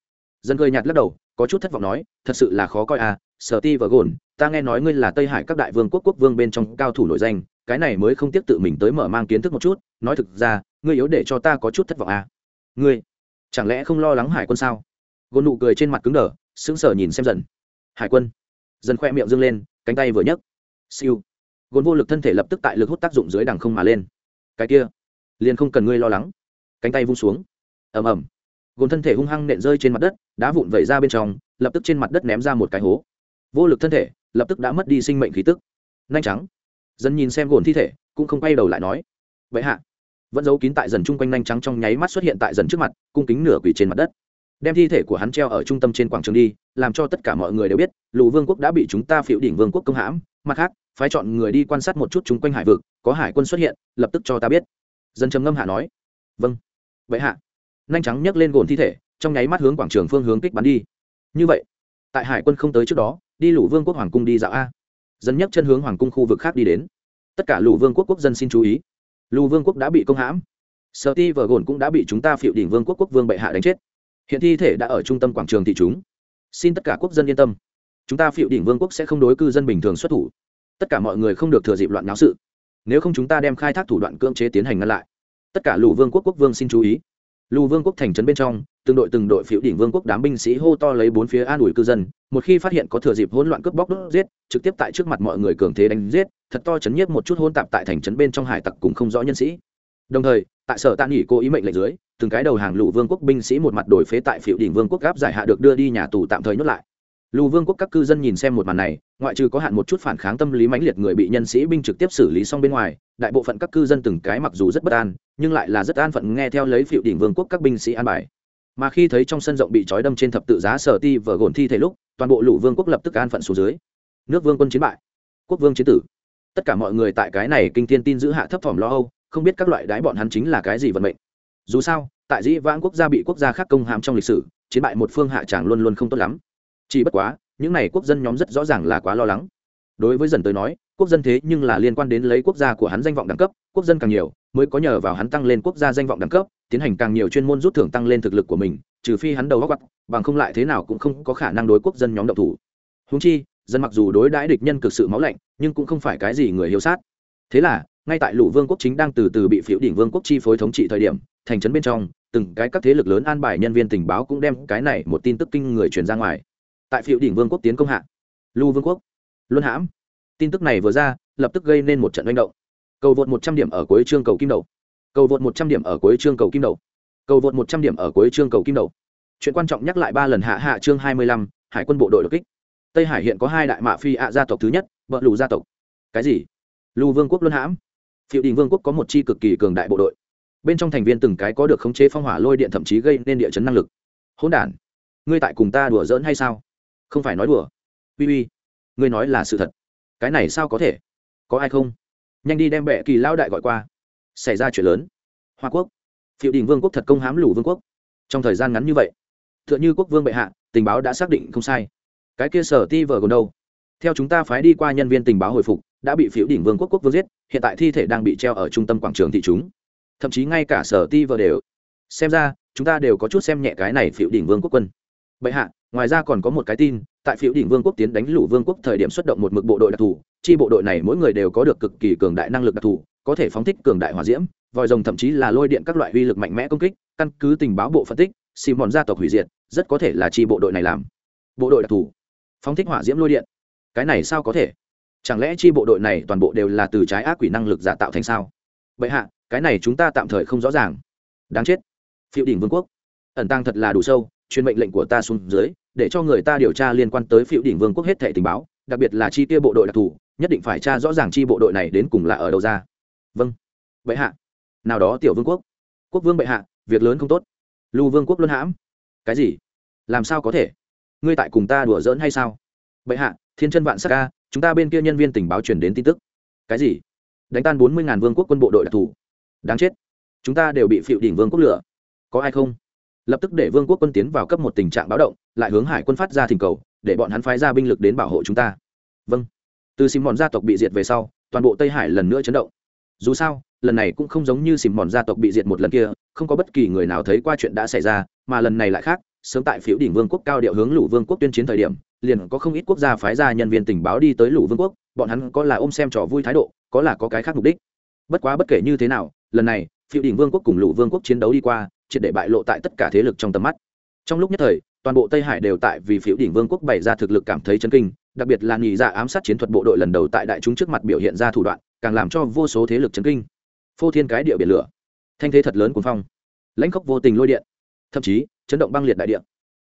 Speaker 1: Dần cười nhạt lắc đầu có chút thất vọng nói thật sự là khó coi à sở ti và gồn, ta nghe nói ngươi là tây hải các đại vương quốc quốc vương bên trong cao thủ nổi danh, cái này mới không tiếp tự mình tới mở mang kiến thức một chút, nói thực ra, ngươi yếu để cho ta có chút thất vọng à. Ngươi? Chẳng lẽ không lo lắng hải quân sao? Gồn nụ cười trên mặt cứng đờ, sững sờ nhìn xem dần. Hải quân? Dần khoe miệng dâng lên, cánh tay vừa nhấc. Siêu. Gồn vô lực thân thể lập tức tại lực hút tác dụng dưới đằng không mà lên. Cái kia? Liền không cần ngươi lo lắng. Cánh tay vung xuống. Ầm ầm. Gồn thân thể hung hăng nện rơi trên mặt đất, đá vụn vẩy ra bên trong, lập tức trên mặt đất ném ra một cái hố vô lực thân thể, lập tức đã mất đi sinh mệnh khí tức. Nhanh trắng dần nhìn xem gồn thi thể, cũng không quay đầu lại nói. Vậy hạ, vẫn giấu kín tại dần chung quanh nhanh trắng trong nháy mắt xuất hiện tại dần trước mặt, cung kính nửa quỷ trên mặt đất. Đem thi thể của hắn treo ở trung tâm trên quảng trường đi, làm cho tất cả mọi người đều biết, lù vương quốc đã bị chúng ta phiệu đỉnh vương quốc công hãm. Mặt khác, phái chọn người đi quan sát một chút chung quanh hải vực, có hải quân xuất hiện, lập tức cho ta biết. Dân trầm ngâm hạ nói. Vâng. Vậy hạ, nhanh trắng nhấc lên gồn thi thể, trong nháy mắt hướng quảng trường phương hướng kích bắn đi. Như vậy tại hải quân không tới trước đó, đi lũ vương quốc hoàng cung đi dạo a. Dân nhấc chân hướng hoàng cung khu vực khác đi đến. Tất cả lũ vương quốc quốc dân xin chú ý. Lũ vương quốc đã bị công hãm. Sợ ti vờ gồn cũng đã bị chúng ta phiệu đỉnh vương quốc quốc vương bệ hạ đánh chết. Hiện thi thể đã ở trung tâm quảng trường thị chúng. Xin tất cả quốc dân yên tâm. Chúng ta phiệu đỉnh vương quốc sẽ không đối cư dân bình thường xuất thủ. Tất cả mọi người không được thừa dịp loạn náo sự. Nếu không chúng ta đem khai thác thủ đoạn cưỡng chế tiến hành ngăn lại. Tất cả lũ vương quốc quốc vương xin chú ý. Lù vương quốc thành trấn bên trong từng đội từng đội phiếu đỉnh vương quốc đám binh sĩ hô to lấy bốn phía an ủi cư dân, một khi phát hiện có thừa dịp hỗn loạn cướp bóc đốt giết, trực tiếp tại trước mặt mọi người cường thế đánh giết, thật to chấn nhiếp một chút hôn tạp tại thành trấn bên trong hải tặc cùng không rõ nhân sĩ. Đồng thời, tại sở tạ nghỉ cố ý mệnh lệnh dưới, từng cái đầu hàng lũ vương quốc binh sĩ một mặt đổi phế tại phiệu đỉnh vương quốc gáp giải hạ được đưa đi nhà tù tạm thời nhốt lại. Lù vương quốc các cư dân nhìn xem một màn này, ngoại trừ có hạn một chút phản kháng tâm lý mãnh liệt người bị nhân sĩ binh trực tiếp xử lý xong bên ngoài, đại bộ phận các cư dân từng cái mặc dù rất bất an, nhưng lại là rất an phận nghe theo lấy phiệu đỉnh vương quốc các binh sĩ an bài mà khi thấy trong sân rộng bị trói đâm trên thập tự giá sở ti vở gồn thi thể lúc, toàn bộ lũ vương quốc lập tức an phận xuống dưới. Nước vương quân chiến bại, quốc vương chiến tử. Tất cả mọi người tại cái này kinh thiên tin giữ hạ thấp thỏm lo âu, không biết các loại đái bọn hắn chính là cái gì vận mệnh. Dù sao, tại dĩ vãng quốc gia bị quốc gia khác công hàm trong lịch sử, chiến bại một phương hạ tràng luôn luôn không tốt lắm. Chỉ bất quá, những n à y quốc dân nhóm rất rõ ràng là quá lo lắng. Đối với dần tới nói, quốc dân thế nhưng là liên quan đến lấy quốc gia của hắn danh vọng đẳng cấp, quốc dân càng nhiều, mới có nhờ vào hắn tăng lên quốc gia danh vọng đẳng cấp tiến hành càng nhiều chuyên môn rút thưởng tăng lên thực lực của mình, trừ phi hắn đầu góc quặt bằng không lại thế nào cũng không có khả năng đối quốc dân nhóm độc thủ. Húng chi, dân mặc dù đối đãi địch nhân cực sự máu lạnh, nhưng cũng không phải cái gì người hiếu sát. Thế là, ngay tại lũ vương quốc chính đang từ từ bị phiếu đỉnh vương quốc chi phối thống trị thời điểm, thành trấn bên trong, từng cái các thế lực lớn an bài nhân viên tình báo cũng đem cái này một tin tức kinh người truyền ra ngoài. Tại phiệu đỉnh vương quốc tiến công hạ lưu vương quốc, luân hãm. Tin tức này vừa ra, lập tức gây nên một trận manh động. Cầu vượt một trăm điểm ở cuối chương cầu kim đầu cầu vượt một trăm điểm ở cuối chương cầu kim đầu. Cầu vượt một trăm điểm ở cuối chương cầu kim đầu. Chuyện quan trọng nhắc lại ba lần hạ hạ chương hai mươi lăm, hải quân bộ đội đột kích. Tây hải hiện có hai đại mạ phi ạ gia tộc thứ nhất vợ lù gia tộc. Cái gì? Lưu vương quốc luân hãm. Phiệu đình vương quốc có một chi cực kỳ cường đại bộ đội. Bên trong thành viên từng cái có được khống chế phong hỏa lôi điện thậm chí gây nên địa chấn năng lực. Hỗn đản, ngươi tại cùng ta đùa giỡn hay sao? Không phải nói đùa. Uy uy, ngươi nói là sự thật. Cái này sao có thể? Có ai không? Nhanh đi đem bệ kỳ lao đại gọi qua xảy ra chuyện lớn. Hoa quốc. Phiệu đình vương quốc thật công hám lù vương quốc. Trong thời gian ngắn như vậy t h ư ợ n h ư quốc vương bệ hạ, tình báo đã xác định không sai. Cái kia sở ti vờ gồn đâu theo chúng ta phái đi qua nhân viên tình báo hồi phục, đã bị phiếu đỉnh vương quốc quốc vương giết, hiện tại thi thể đang bị treo ở trung tâm quảng trường thị chúng. Thậm chí ngay cả sở ti vờ đều. Xem ra, chúng ta đều có chút xem nhẹ cái này phiếu đỉnh vương quốc quân. Bệ hạ, ngoài ra còn có một cái tin, tại phiếu đỉnh vương quốc tiến đánh lũ vương quốc thời điểm xuất động một mực bộ đội đặc thù, chi bộ đội này mỗi người đều có được cực kỳ cường đại năng lực đặc thù có thể phóng thích cường đại hỏa diễm, vòi rồng thậm chí là lôi điện các loại uy lực mạnh mẽ công kích, căn cứ tình báo bộ phân tích xì mòn gia tộc hủy diệt, rất có thể là chi bộ đội này làm. Bộ đội đặc thù. Phóng thích hỏa diễm lôi điện. Cái này sao có thể? Chẳng lẽ chi bộ đội này toàn bộ đều là từ trái ác quỷ năng lực giả tạo thành sao? Vậy hạ, cái này chúng ta tạm thời không rõ ràng. Đáng chết. Phiêu đỉnh vương quốc. Ẩn tăng thật là đủ sâu truyền mệnh lệnh của ta xuống dưới, để cho người ta điều tra liên quan tới phiêu đỉnh vương quốc hết thẻ tình báo, đặc biệt là chi tiêu bộ đội đặc thù, nhất định phải tra rõ ràng chi bộ đội này đến cùng là ở đâu ra vâng. Bệ hạ. Nào đó tiểu vương quốc. Quốc vương bệ hạ, việc lớn không tốt. Lưu vương quốc luân hãm. Cái gì? Làm sao có thể? Ngươi tại cùng ta đùa giỡn hay sao? Bệ hạ, thiên chân vạn sắc ca chúng ta bên kia nhân viên tình báo truyền đến tin tức. Cái gì? Đánh tan bốn mươi ngàn vương quốc quân bộ đội đặc thù đáng chết. Chúng ta đều bị phịu đỉnh vương quốc lửa. Có ai không? Lập tức để vương quốc quân tiến vào cấp một tình trạng báo động, lại hướng hải quân phát ra thỉnh cầu, để bọn hắn phái ra binh lực đến bảo hộ chúng ta. Vâng. Từ xìm mòn gia tộc bị diệt về sau, toàn bộ tây hải lần nữa chấn động dù sao, lần này cũng không giống như xìm mòn gia tộc bị diệt một lần kia, không có bất kỳ người nào thấy qua chuyện đã xảy ra, mà lần này lại khác, sớm tại phiếu đỉnh vương quốc cao điệu hướng lũ vương quốc tuyên chiến thời điểm, liền có không ít quốc gia phái ra nhân viên tình báo đi tới lũ vương quốc, bọn hắn có là ôm xem trò vui thái độ, có là có cái khác mục đích. Bất quá bất kể như thế nào, lần này, phiếu đỉnh vương quốc cùng lũ vương quốc chiến đấu đi qua, triệt để bại lộ tại tất cả thế lực trong tầm mắt. Trong lúc nhất thời, toàn bộ tây hải đều tại vì phiếu đỉnh vương quốc bày ra thực lực cảm thấy chân kinh, đặc biệt là nghỉ dạ ám sát chiến thuật bộ đội lần đầu tại đại chúng trước mặt biểu hiện ra thủ đoạn càng làm cho vô số thế lực chấn kinh. Phô thiên cái địa biển lửa, thanh thế thật lớn cuồng phong, lãnh khốc vô tình lôi điện, thậm chí chấn động băng liệt đại địa.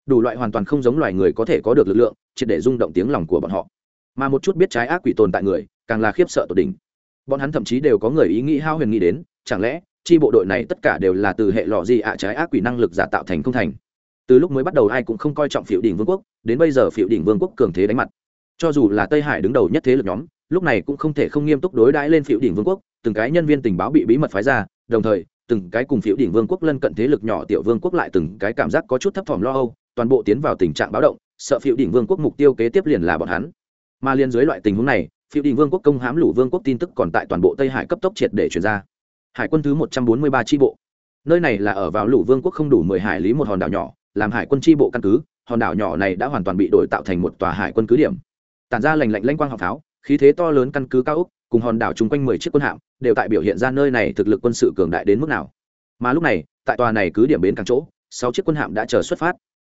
Speaker 1: Đủ loại hoàn toàn không giống loài người có thể có được lực lượng, triệt để rung động tiếng lòng của bọn họ. Mà một chút biết trái ác quỷ tồn tại người, càng là khiếp sợ tột đỉnh. Bọn hắn thậm chí đều có người ý nghĩ hao huyền nghĩ đến, chẳng lẽ chi bộ đội này tất cả đều là từ hệ lọ gì ạ? Trái ác quỷ năng lực giả tạo thành không thành. Từ lúc mới bắt đầu ai cũng không coi trọng phiệu đỉnh vương quốc, đến bây giờ phiệu đỉnh vương quốc cường thế đánh mặt. Cho dù là tây hải đứng đầu nhất thế lực nhóm lúc này cũng không thể không nghiêm túc đối đãi lên phiệu đỉnh vương quốc, từng cái nhân viên tình báo bị bí mật phái ra, đồng thời, từng cái cùng phiệu đỉnh vương quốc lân cận thế lực nhỏ tiểu vương quốc lại từng cái cảm giác có chút thấp thỏm lo âu, toàn bộ tiến vào tình trạng báo động, sợ phiệu đỉnh vương quốc mục tiêu kế tiếp liền là bọn hắn. Mà liên dưới loại tình huống này phiệu đỉnh vương quốc công hãm lũ vương quốc tin tức còn tại toàn bộ tây hải cấp tốc triệt để chuyển ra. Hải quân thứ một trăm bốn mươi ba tri bộ. Nơi này là ở vào lũ vương quốc không đủ mười hải lý một hòn đảo nhỏ, làm hải quân tri bộ căn cứ, hòn đảo nhỏ này đã hoàn toàn bị đổi tạo thành một tòa hải quân cứ điểm. Tản ra lành lạnh lanh quang họng pháo khí thế to lớn căn cứ cao úc cùng hòn đảo chung quanh mười chiếc quân hạm, đều tại biểu hiện ra nơi này thực lực quân sự cường đại đến mức nào. Mà lúc này, tại tòa này cứ điểm bến càng chỗ, sáu chiếc quân hạm đã chờ xuất phát.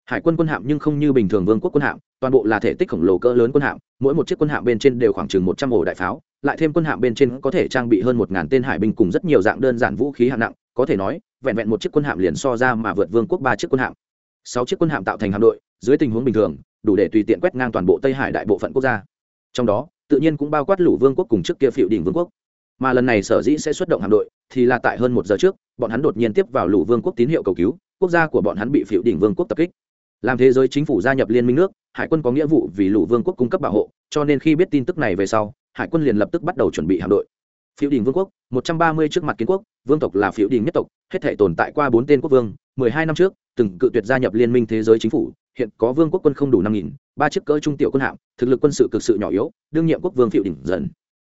Speaker 1: Hải quân quân hạm nhưng không như bình thường vương quốc quân hạm, toàn bộ là thể tích khổng lồ cỡ lớn quân hạm, mỗi một chiếc quân hạm bên trên đều khoảng chừng một trăm ổ đại pháo, lại thêm quân hạm bên trên có thể trang bị hơn một ngàn tên hải binh cùng rất nhiều dạng đơn giản vũ khí hạng nặng, có thể nói, vẹn vẹn một chiếc quân hạm liền so ra mà vượt vương quốc ba chiếc quân hạm. Sáu chiếc quân hạm tạo thành hạm đội, dưới tình huống bình thường, đủ để tùy tiện quét ngang toàn bộ tây hải đại bộ phận quốc gia. Trong đó tự nhiên cũng bao quát lũ vương quốc cùng trước kia phiệu đỉnh vương quốc. Mà lần này sở dĩ sẽ xuất động hạm đội, thì là tại hơn một giờ trước, bọn hắn đột nhiên tiếp vào lũ vương quốc tín hiệu cầu cứu, quốc gia của bọn hắn bị phiệu đỉnh vương quốc tập kích. Làm thế giới chính phủ gia nhập liên minh nước, hải quân có nghĩa vụ vì lũ vương quốc cung cấp bảo hộ, cho nên khi biết tin tức này về sau, hải quân liền lập tức bắt đầu chuẩn bị hạm đội. Phiệu đình vương quốc, một trăm ba mươi trước mặt kiến quốc, vương tộc là phiệu đình nhất tộc, hết thể tồn tại qua bốn tên quốc vương, mười hai năm trước, từng cự tuyệt gia nhập liên minh thế giới chính phủ hiện có vương quốc quân không đủ năm nghìn, ba chiếc cỡ trung tiểu quân hạm, thực lực quân sự cực sự nhỏ yếu, đương nhiệm quốc vương phiệu đỉnh dần.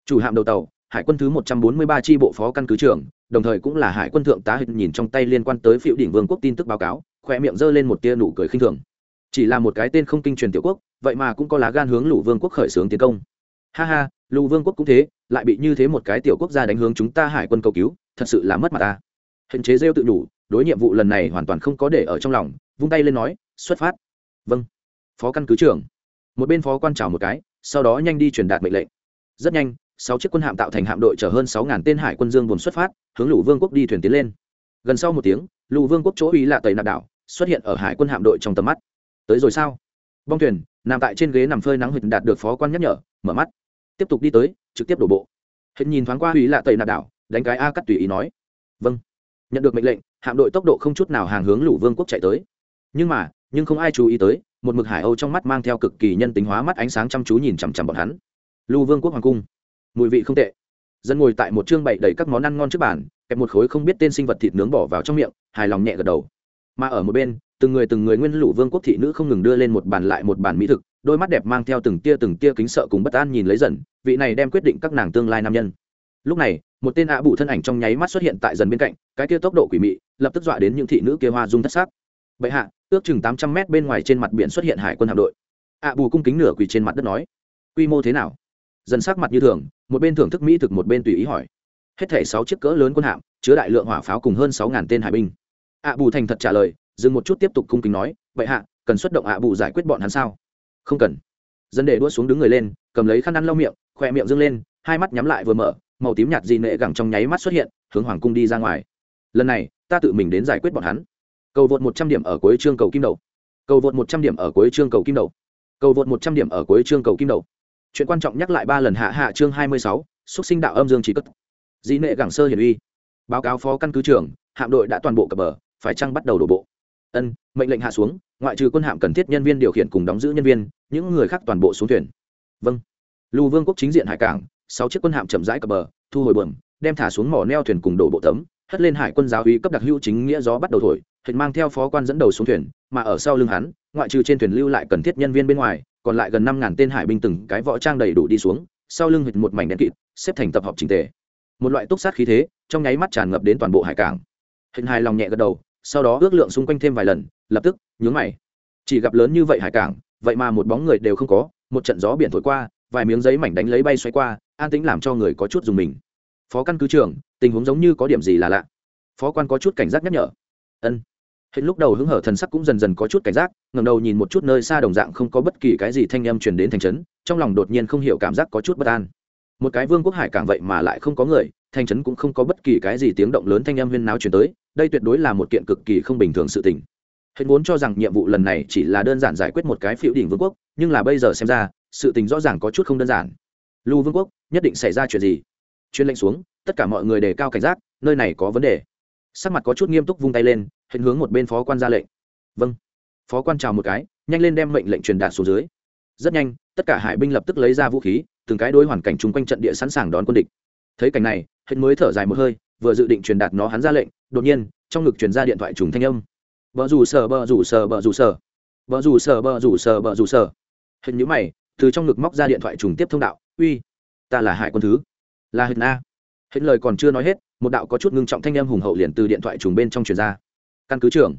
Speaker 1: Chủ hạm đầu tàu, hải quân thứ một trăm bốn mươi ba tri bộ phó căn cứ trưởng, đồng thời cũng là hải quân thượng tá hình nhìn trong tay liên quan tới phiệu đỉnh vương quốc tin tức báo cáo khoe miệng giơ lên một tia nụ cười khinh thường. Chỉ là một cái tên không kinh truyền tiểu quốc, vậy mà cũng có lá gan hướng lũ vương quốc khởi xướng tiến công. Ha ha, lũ vương quốc cũng thế, lại bị như thế một cái tiểu quốc gia đánh hướng chúng ta hải quân cầu cứu, thật sự là mất mặt ta. Hình chế rêu tự đủ, đối nhiệm vụ lần này hoàn toàn không có để ở trong lòng, vung tay lên nói, xuất phát vâng. Phó căn cứ trưởng. Một bên phó quan chào một cái, sau đó nhanh đi truyền đạt mệnh lệnh. Rất nhanh, sáu chiếc quân hạm tạo thành hạm đội chở hơn sáu ngàn tên hải quân dương buồn xuất phát, hướng lũ vương quốc đi thuyền tiến lên. Gần sau một tiếng, lũ vương quốc chỗ uy lạ tẩy nạp đảo xuất hiện ở hải quân hạm đội trong tầm mắt. Tới rồi sao? Bong thuyền, nằm tại trên ghế nằm phơi nắng hụt đạt được phó quan nhắc nhở, mở mắt. Tiếp tục đi tới, trực tiếp đổ bộ. Hệt nhìn thoáng qua uy lạ tẩy nạp đảo, đánh cái a cắt tùy ý nói. Vâng. Nhận được mệnh lệnh, hạm đội tốc độ không chút nào hàng hướng lũ vương quốc chạy tới. Nhưng mà nhưng không ai chú ý tới, một mực hải âu trong mắt mang theo cực kỳ nhân tính hóa mắt ánh sáng chăm chú nhìn chằm chằm bọn hắn. Lưu vương quốc hoàng cung. Mùi vị không tệ. Dân ngồi tại một chương bậy đầy các món ăn ngon trước bàn, kẹp một khối không biết tên sinh vật thịt nướng bỏ vào trong miệng, hài lòng nhẹ gật đầu. Mà ở một bên, từng người từng người nguyên lũ vương quốc thị nữ không ngừng đưa lên một bàn lại một bàn mỹ thực, đôi mắt đẹp mang theo từng tia từng tia kính sợ cùng bất an nhìn lấy dần, vị này đem quyết định các nàng tương lai nam nhân. Lúc này, một tên ạ à bụ thân ảnh trong nháy mắt xuất hiện tại dần bên cạnh, cái kia tốc độ quỷ mị, lập tức dọa đến những thị nữ kia hoa dung thất sắc. Bệ hạ ước chừng tám trăm mét bên ngoài trên mặt biển xuất hiện hải quân hạm đội. Ạ bù cung kính nửa quỳ trên mặt đất nói, quy mô thế nào? Dần sắc mặt như thường, một bên thưởng thức mỹ thực một bên tùy ý hỏi, hết thể sáu chiếc cỡ lớn quân hạm, chứa đại lượng hỏa pháo cùng hơn sáu ngàn tên hải binh. Ạ bù thành thật trả lời, dừng một chút tiếp tục cung kính nói, vậy hạ, cần xuất động ạ bù giải quyết bọn hắn sao? Không cần. Dân để đua xuống đứng người lên, cầm lấy khăn ăn lau miệng khoe miệng dâng lên, hai mắt nhắm lại vừa mở, màu tím nhạt dị nệ gẳng trong nháy mắt xuất hiện, hướng hoàng cung đi ra ngoài. Lần này, ta tự mình đến giải quyết bọn hắn cầu vượt một trăm điểm ở cuối chương cầu kim đầu. Cầu vượt một trăm điểm ở cuối chương cầu kim đầu. Cầu vượt một trăm điểm ở cuối chương cầu kim đầu. Chuyện quan trọng nhắc lại ba lần hạ hạ chương hai mươi sáu xúc sinh đạo âm dương chỉ cất. Dĩ nệ gẳng sơ hiển uy. Báo cáo phó căn cứ trưởng, hạm đội đã toàn bộ cập bờ, phải chăng bắt đầu đổ bộ? Ân, mệnh lệnh hạ xuống, ngoại trừ quân hạm cần thiết nhân viên điều khiển cùng đóng giữ nhân viên, những người khác toàn bộ xuống thuyền. Vâng. Lù vương quốc chính diện hải cảng, sáu chiếc quân hạm chậm rãi cập bờ, thu hồi bờm, đem thả xuống mỏ neo thuyền cùng đổ bộ tấm hất lên hải quân giáo uy cấp đặc hữu chính nghĩa gió bắt đầu thổi, hệt mang theo phó quan dẫn đầu xuống thuyền, mà ở sau lưng hắn, ngoại trừ trên thuyền lưu lại cần thiết nhân viên bên ngoài, còn lại gần năm ngàn tên hải binh từng cái võ trang đầy đủ đi xuống, sau lưng hệt một mảnh đen kịt, xếp thành tập hợp trình tề. Một loại túc sát khí thế, trong nháy mắt tràn ngập đến toàn bộ hải cảng. Hệt hài lòng nhẹ gật đầu, sau đó ước lượng xung quanh thêm vài lần, lập tức, nhướng mày. Chỉ gặp lớn như vậy hải cảng, vậy mà một bóng người đều không có, một trận gió biển thổi qua, vài miếng giấy mảnh đánh lấy bay xoay qua, an tĩnh làm cho người có chút dùng mình. Phó căn cứ trưởng tình huống giống như có điểm gì là lạ. Phó quan có chút cảnh giác nhắc nhở. Ân. Hết lúc đầu hứng hở thần sắc cũng dần dần có chút cảnh giác ngầm đầu nhìn một chút nơi xa đồng dạng không có bất kỳ cái gì thanh âm truyền đến thành trấn, trong lòng đột nhiên không hiểu cảm giác có chút bất an. Một cái vương quốc hải cảng vậy mà lại không có người, thành trấn cũng không có bất kỳ cái gì tiếng động lớn thanh âm huyên náo truyền tới, đây tuyệt đối là một kiện cực kỳ không bình thường sự tình. Hết vốn cho rằng nhiệm vụ lần này chỉ là đơn giản giải quyết một cái phiêu đỉnh vương quốc, nhưng là bây giờ xem ra, sự tình rõ ràng có chút không đơn giản. Lưu vương quốc, nhất định xảy ra chuyện gì? Chuyên lệnh xuống tất cả mọi người đề cao cảnh giác, nơi này có vấn đề. Sắc mặt có chút nghiêm túc vung tay lên hình hướng một bên phó quan ra lệnh. Vâng. Phó quan chào một cái, nhanh lên đem mệnh lệnh truyền đạt xuống dưới. Rất nhanh, tất cả hải binh lập tức lấy ra vũ khí, từng cái đối hoàn cảnh chung quanh trận địa sẵn sàng đón quân địch. Thấy cảnh này hình mới thở dài một hơi, vừa dự định truyền đạt nó hắn ra lệnh, đột nhiên, trong ngực truyền ra điện thoại trùng thanh âm. Vợ rủ sờ, bờ rủ sờ, bờ rủ sờ. Vợ rủ sờ, bờ rủ sờ, bờ rủ sờ. Hình nhữ mày, từ trong ngực móc ra điện thoại trùng tiếp thông đạo. Uy, ta là hải quân thứ. Là hình a hình lời còn chưa nói hết, một đạo có chút ngưng trọng thanh âm hùng hậu liền từ điện thoại trùng bên trong truyền ra. Căn cứ trưởng.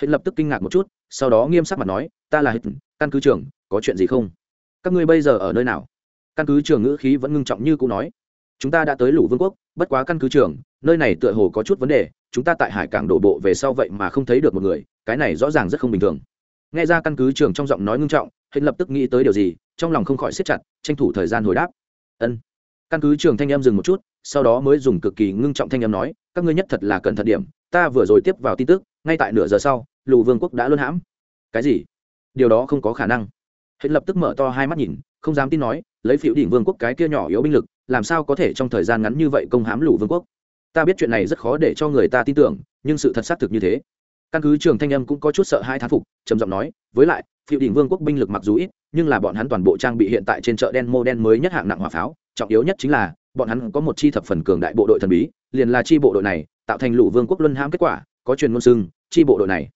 Speaker 1: Hết lập tức kinh ngạc một chút, sau đó nghiêm sắc mặt nói, ta là hết, căn cứ trưởng, có chuyện gì không? Các ngươi bây giờ ở nơi nào? Căn cứ trưởng ngữ khí vẫn ngưng trọng như cũ nói, chúng ta đã tới lũ vương quốc, bất quá căn cứ trưởng, nơi này tựa hồ có chút vấn đề, chúng ta tại hải cảng đổ bộ về sau vậy mà không thấy được một người, cái này rõ ràng rất không bình thường. Nghe ra căn cứ trưởng trong giọng nói ngưng trọng, hết lập tức nghĩ tới điều gì, trong lòng không khỏi siết chặt, tranh thủ thời gian hồi đáp. Ân. Căn cứ trưởng thanh em dừng một chút sau đó mới dùng cực kỳ ngưng trọng thanh âm nói, các ngươi nhất thật là cẩn thận điểm, ta vừa rồi tiếp vào tin tức, ngay tại nửa giờ sau, lù vương quốc đã luân hãm. Cái gì? Điều đó không có khả năng. Hết lập tức mở to hai mắt nhìn, không dám tin nói, lấy phiếu đỉnh vương quốc cái kia nhỏ yếu binh lực, làm sao có thể trong thời gian ngắn như vậy công hãm lù vương quốc? Ta biết chuyện này rất khó để cho người ta tin tưởng, nhưng sự thật xác thực như thế. Căn cứ trường thanh âm cũng có chút sợ hai thán phục, trầm giọng nói, với lại phiêu đỉnh vương quốc binh lực mặc dù ít, nhưng là bọn hắn toàn bộ trang bị hiện tại trên chợ đen mô đen mới nhất hạng nặng hỏa pháo, trọng yếu nhất chính là bọn hắn có một chi thập phần cường đại bộ đội thần bí, liền là chi bộ đội này, tạo thành lũ vương quốc luân hãm kết quả, có truyền ngôn xưng, chi bộ đội này.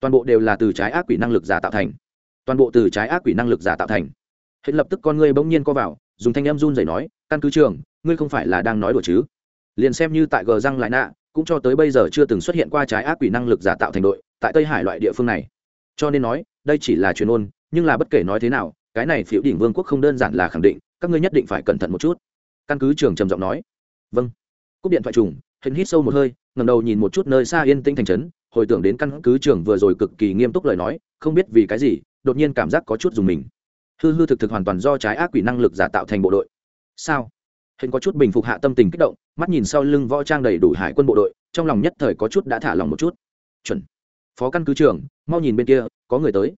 Speaker 1: Toàn bộ đều là từ trái ác quỷ năng lực giả tạo thành. Toàn bộ từ trái ác quỷ năng lực giả tạo thành. Hết lập tức con ngươi bỗng nhiên co vào, dùng thanh âm run rẩy nói, căn cứ trường, ngươi không phải là đang nói đùa chứ? Liền xem như tại gờ răng lại nạ, cũng cho tới bây giờ chưa từng xuất hiện qua trái ác quỷ năng lực giả tạo thành đội, tại tây hải loại địa phương này. Cho nên nói, đây chỉ là truyền ôn nhưng là bất kể nói thế nào, cái này phiếu đỉnh vương quốc không đơn giản là khẳng định, các ngươi nhất định phải cẩn thận một chút căn cứ trường trầm giọng nói. Vâng. Cúp điện thoại trùng, hình hít sâu một hơi ngầm đầu nhìn một chút nơi xa yên tĩnh thành trấn, hồi tưởng đến căn cứ trường vừa rồi cực kỳ nghiêm túc lời nói, không biết vì cái gì, đột nhiên cảm giác có chút dùng mình. Hư hư thực thực hoàn toàn do trái ác quỷ năng lực giả tạo thành bộ đội. Sao? Hình có chút bình phục hạ tâm tình kích động, mắt nhìn sau lưng võ trang đầy đủ hải quân bộ đội, trong lòng nhất thời có chút đã thả lòng một chút. Chuẩn. Phó căn cứ trưởng, mau nhìn bên kia, có người tới.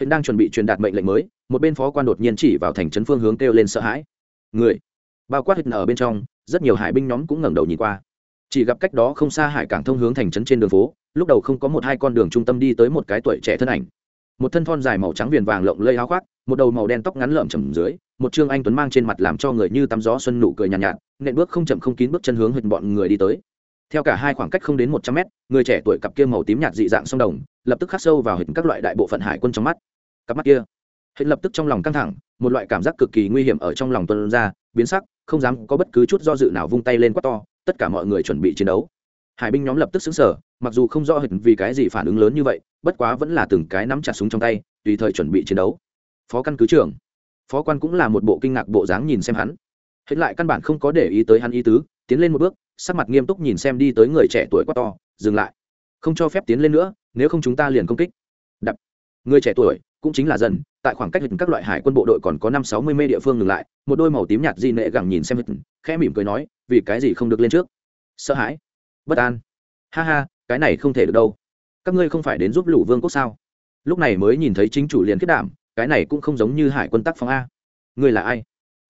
Speaker 1: Hình đang chuẩn bị truyền đạt mệnh lệnh mới, một bên phó quan đột nhiên chỉ vào thành trấn phương hướng kêu lên sợ hãi. Người? Bao quát hình ở bên trong rất nhiều hải binh nhóm cũng ngẩng đầu nhìn qua. Chỉ gặp cách đó không xa hải cảng thông hướng thành trấn trên đường phố lúc đầu không có một hai con đường trung tâm đi tới một cái tuổi trẻ thân ảnh. Một thân thon dài màu trắng viền vàng lộng lây áo khoác một đầu màu đen tóc ngắn lợm chầm dưới một trương anh tuấn mang trên mặt làm cho người như tắm gió xuân nụ cười nhàn nhạt, nhạt nện bước không chậm không kín bước chân hướng hình bọn người đi tới. Theo cả hai khoảng cách không đến một trăm mét người trẻ tuổi cặp kia màu tím nhạt dị dạng sông đồng lập tức khắc sâu vào hình các loại đại bộ phận hải quân trong mắt. Cặp mắt kia hình lập tức trong lòng căng thẳng một loại cảm giác cực kỳ nguy hiểm ở trong lòng tuân ra biến sắc, không dám có bất cứ chút do dự nào vung tay lên quát to, tất cả mọi người chuẩn bị chiến đấu. Hải binh nhóm lập tức xứng sở mặc dù không rõ hình vì cái gì phản ứng lớn như vậy, bất quá vẫn là từng cái nắm chặt súng trong tay, tùy thời chuẩn bị chiến đấu. Phó căn cứ trưởng. Phó quan cũng là một bộ kinh ngạc bộ dáng nhìn xem hắn. Hết lại căn bản không có để ý tới hắn ý tứ, tiến lên một bước, sắc mặt nghiêm túc nhìn xem đi tới người trẻ tuổi quá to, dừng lại. Không cho phép tiến lên nữa, nếu không chúng ta liền công kích. Đập. Người trẻ tuổi cũng chính là dần, tại khoảng cách các loại hải quân bộ đội còn có năm sáu mươi mê địa phương ngừng lại, một đôi màu tím nhạt di nệ gẳng nhìn xem hình khẽ mỉm cười nói, vì cái gì không được lên trước? Sợ hãi, bất an. Ha ha, cái này không thể được đâu. Các ngươi không phải đến giúp lũ vương quốc sao? Lúc này mới nhìn thấy chính chủ liền kết đảm, cái này cũng không giống như hải quân tác phong a. Ngươi là ai?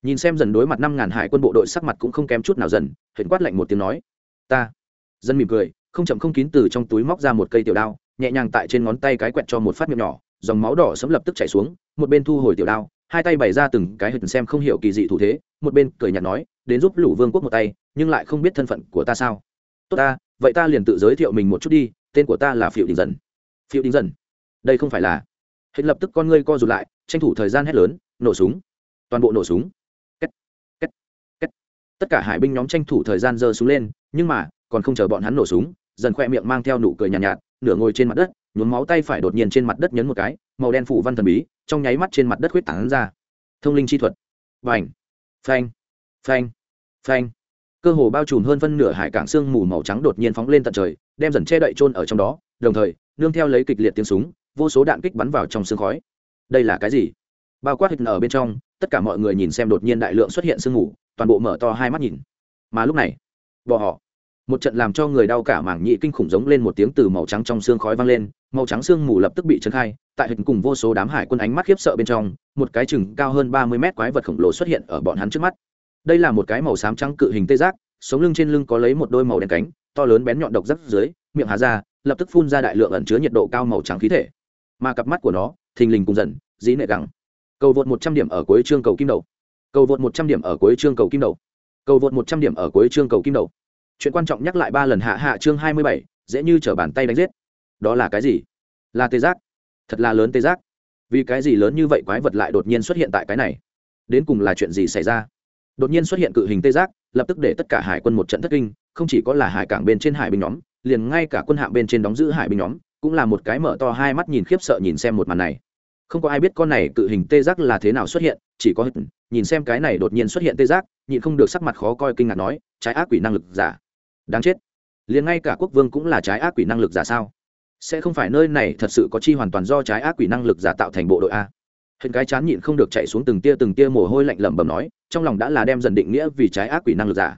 Speaker 1: Nhìn xem dần đối mặt năm ngàn hải quân bộ đội sắc mặt cũng không kém chút nào dần hiện quát lạnh một tiếng nói, ta. Dân mỉm cười, không chậm không kín từ trong túi móc ra một cây tiểu đao, nhẹ nhàng tại trên ngón tay cái quẹt cho một phát miệng nhỏ dòng máu đỏ sấm lập tức chảy xuống một bên thu hồi tiểu đao hai tay bày ra từng cái hình xem không hiểu kỳ dị thủ thế một bên cười nhạt nói đến giúp lũ vương quốc một tay nhưng lại không biết thân phận của ta sao tốt ta vậy ta liền tự giới thiệu mình một chút đi tên của ta là phiệu đình dần phiệu đình dần đây không phải là hình lập tức con ngươi co rụt lại tranh thủ thời gian hét lớn nổ súng toàn bộ nổ súng Kết. Kết. Kết. tất cả hải binh nhóm tranh thủ thời gian giơ súng lên nhưng mà còn không chờ bọn hắn nổ súng dần khoe miệng mang theo nụ cười nhàn nhạt, nhạt nửa ngồi trên mặt đất nhuốm máu tay phải đột nhiên trên mặt đất nhấn một cái, màu đen phủ văn thần bí, trong nháy mắt trên mặt đất huyết tảng ra. Thông linh chi thuật. Vành. Phanh. Phanh. Phanh. Cơ hồ bao trùm hơn phân nửa hải cảng sương mù màu trắng đột nhiên phóng lên tận trời, đem dần che đậy trôn ở trong đó, đồng thời, nương theo lấy kịch liệt tiếng súng, vô số đạn kích bắn vào trong sương khói. Đây là cái gì? Bao quát hình ở bên trong, tất cả mọi người nhìn xem đột nhiên đại lượng xuất hiện sương mù, toàn bộ mở to hai mắt nhìn. Mà lúc này bỏ họ một trận làm cho người đau cả mảng nhị kinh khủng giống lên một tiếng từ màu trắng trong xương khói vang lên, màu trắng xương mù lập tức bị trấn khai, tại hình cùng vô số đám hải quân ánh mắt khiếp sợ bên trong, một cái chừng cao hơn ba mươi mét quái vật khổng lồ xuất hiện ở bọn hắn trước mắt. Đây là một cái màu xám trắng cự hình tê giác, sống lưng trên lưng có lấy một đôi màu đen cánh, to lớn bén nhọn độc rắc dưới, miệng hà ra, lập tức phun ra đại lượng ẩn chứa nhiệt độ cao màu trắng khí thể. Mà cặp mắt của nó, thình lình cùng dần dí nệ gẳng. Cầu vượt một trăm điểm ở cuối chương cầu kim đầu. Cầu vượt một trăm điểm ở cuối chương cầu kim đầu. Cầu vượt một trăm điểm ở cuối chương cầu kim đầu chuyện quan trọng nhắc lại ba lần hạ hạ chương hai mươi bảy, dễ như trở bàn tay đánh giết. Đó là cái gì? Là tê giác. Thật là lớn tê giác. Vì cái gì lớn như vậy quái vật lại đột nhiên xuất hiện tại cái này? Đến cùng là chuyện gì xảy ra? Đột nhiên xuất hiện cự hình tê giác, lập tức để tất cả hải quân một trận thất kinh, không chỉ có là hải cảng bên trên hải binh nhóm, liền ngay cả quân hạ bên trên đóng giữ hải binh nhóm, cũng là một cái mở to hai mắt nhìn khiếp sợ nhìn xem một màn này. Không có ai biết con này cự hình tê giác là thế nào xuất hiện, chỉ có nhìn xem cái này đột nhiên xuất hiện tê giác, nhịn không được sắc mặt khó coi kinh ngạc nói, trái ác quỷ năng lực giả đáng chết. Liền ngay cả quốc vương cũng là trái ác quỷ năng lực giả sao? Sẽ không phải nơi này thật sự có chi hoàn toàn do trái ác quỷ năng lực giả tạo thành bộ đội a? Hình cái chán nhịn không được chạy xuống từng tia từng tia mồ hôi lạnh lẩm bẩm nói, trong lòng đã là đem dần định nghĩa vì trái ác quỷ năng lực giả.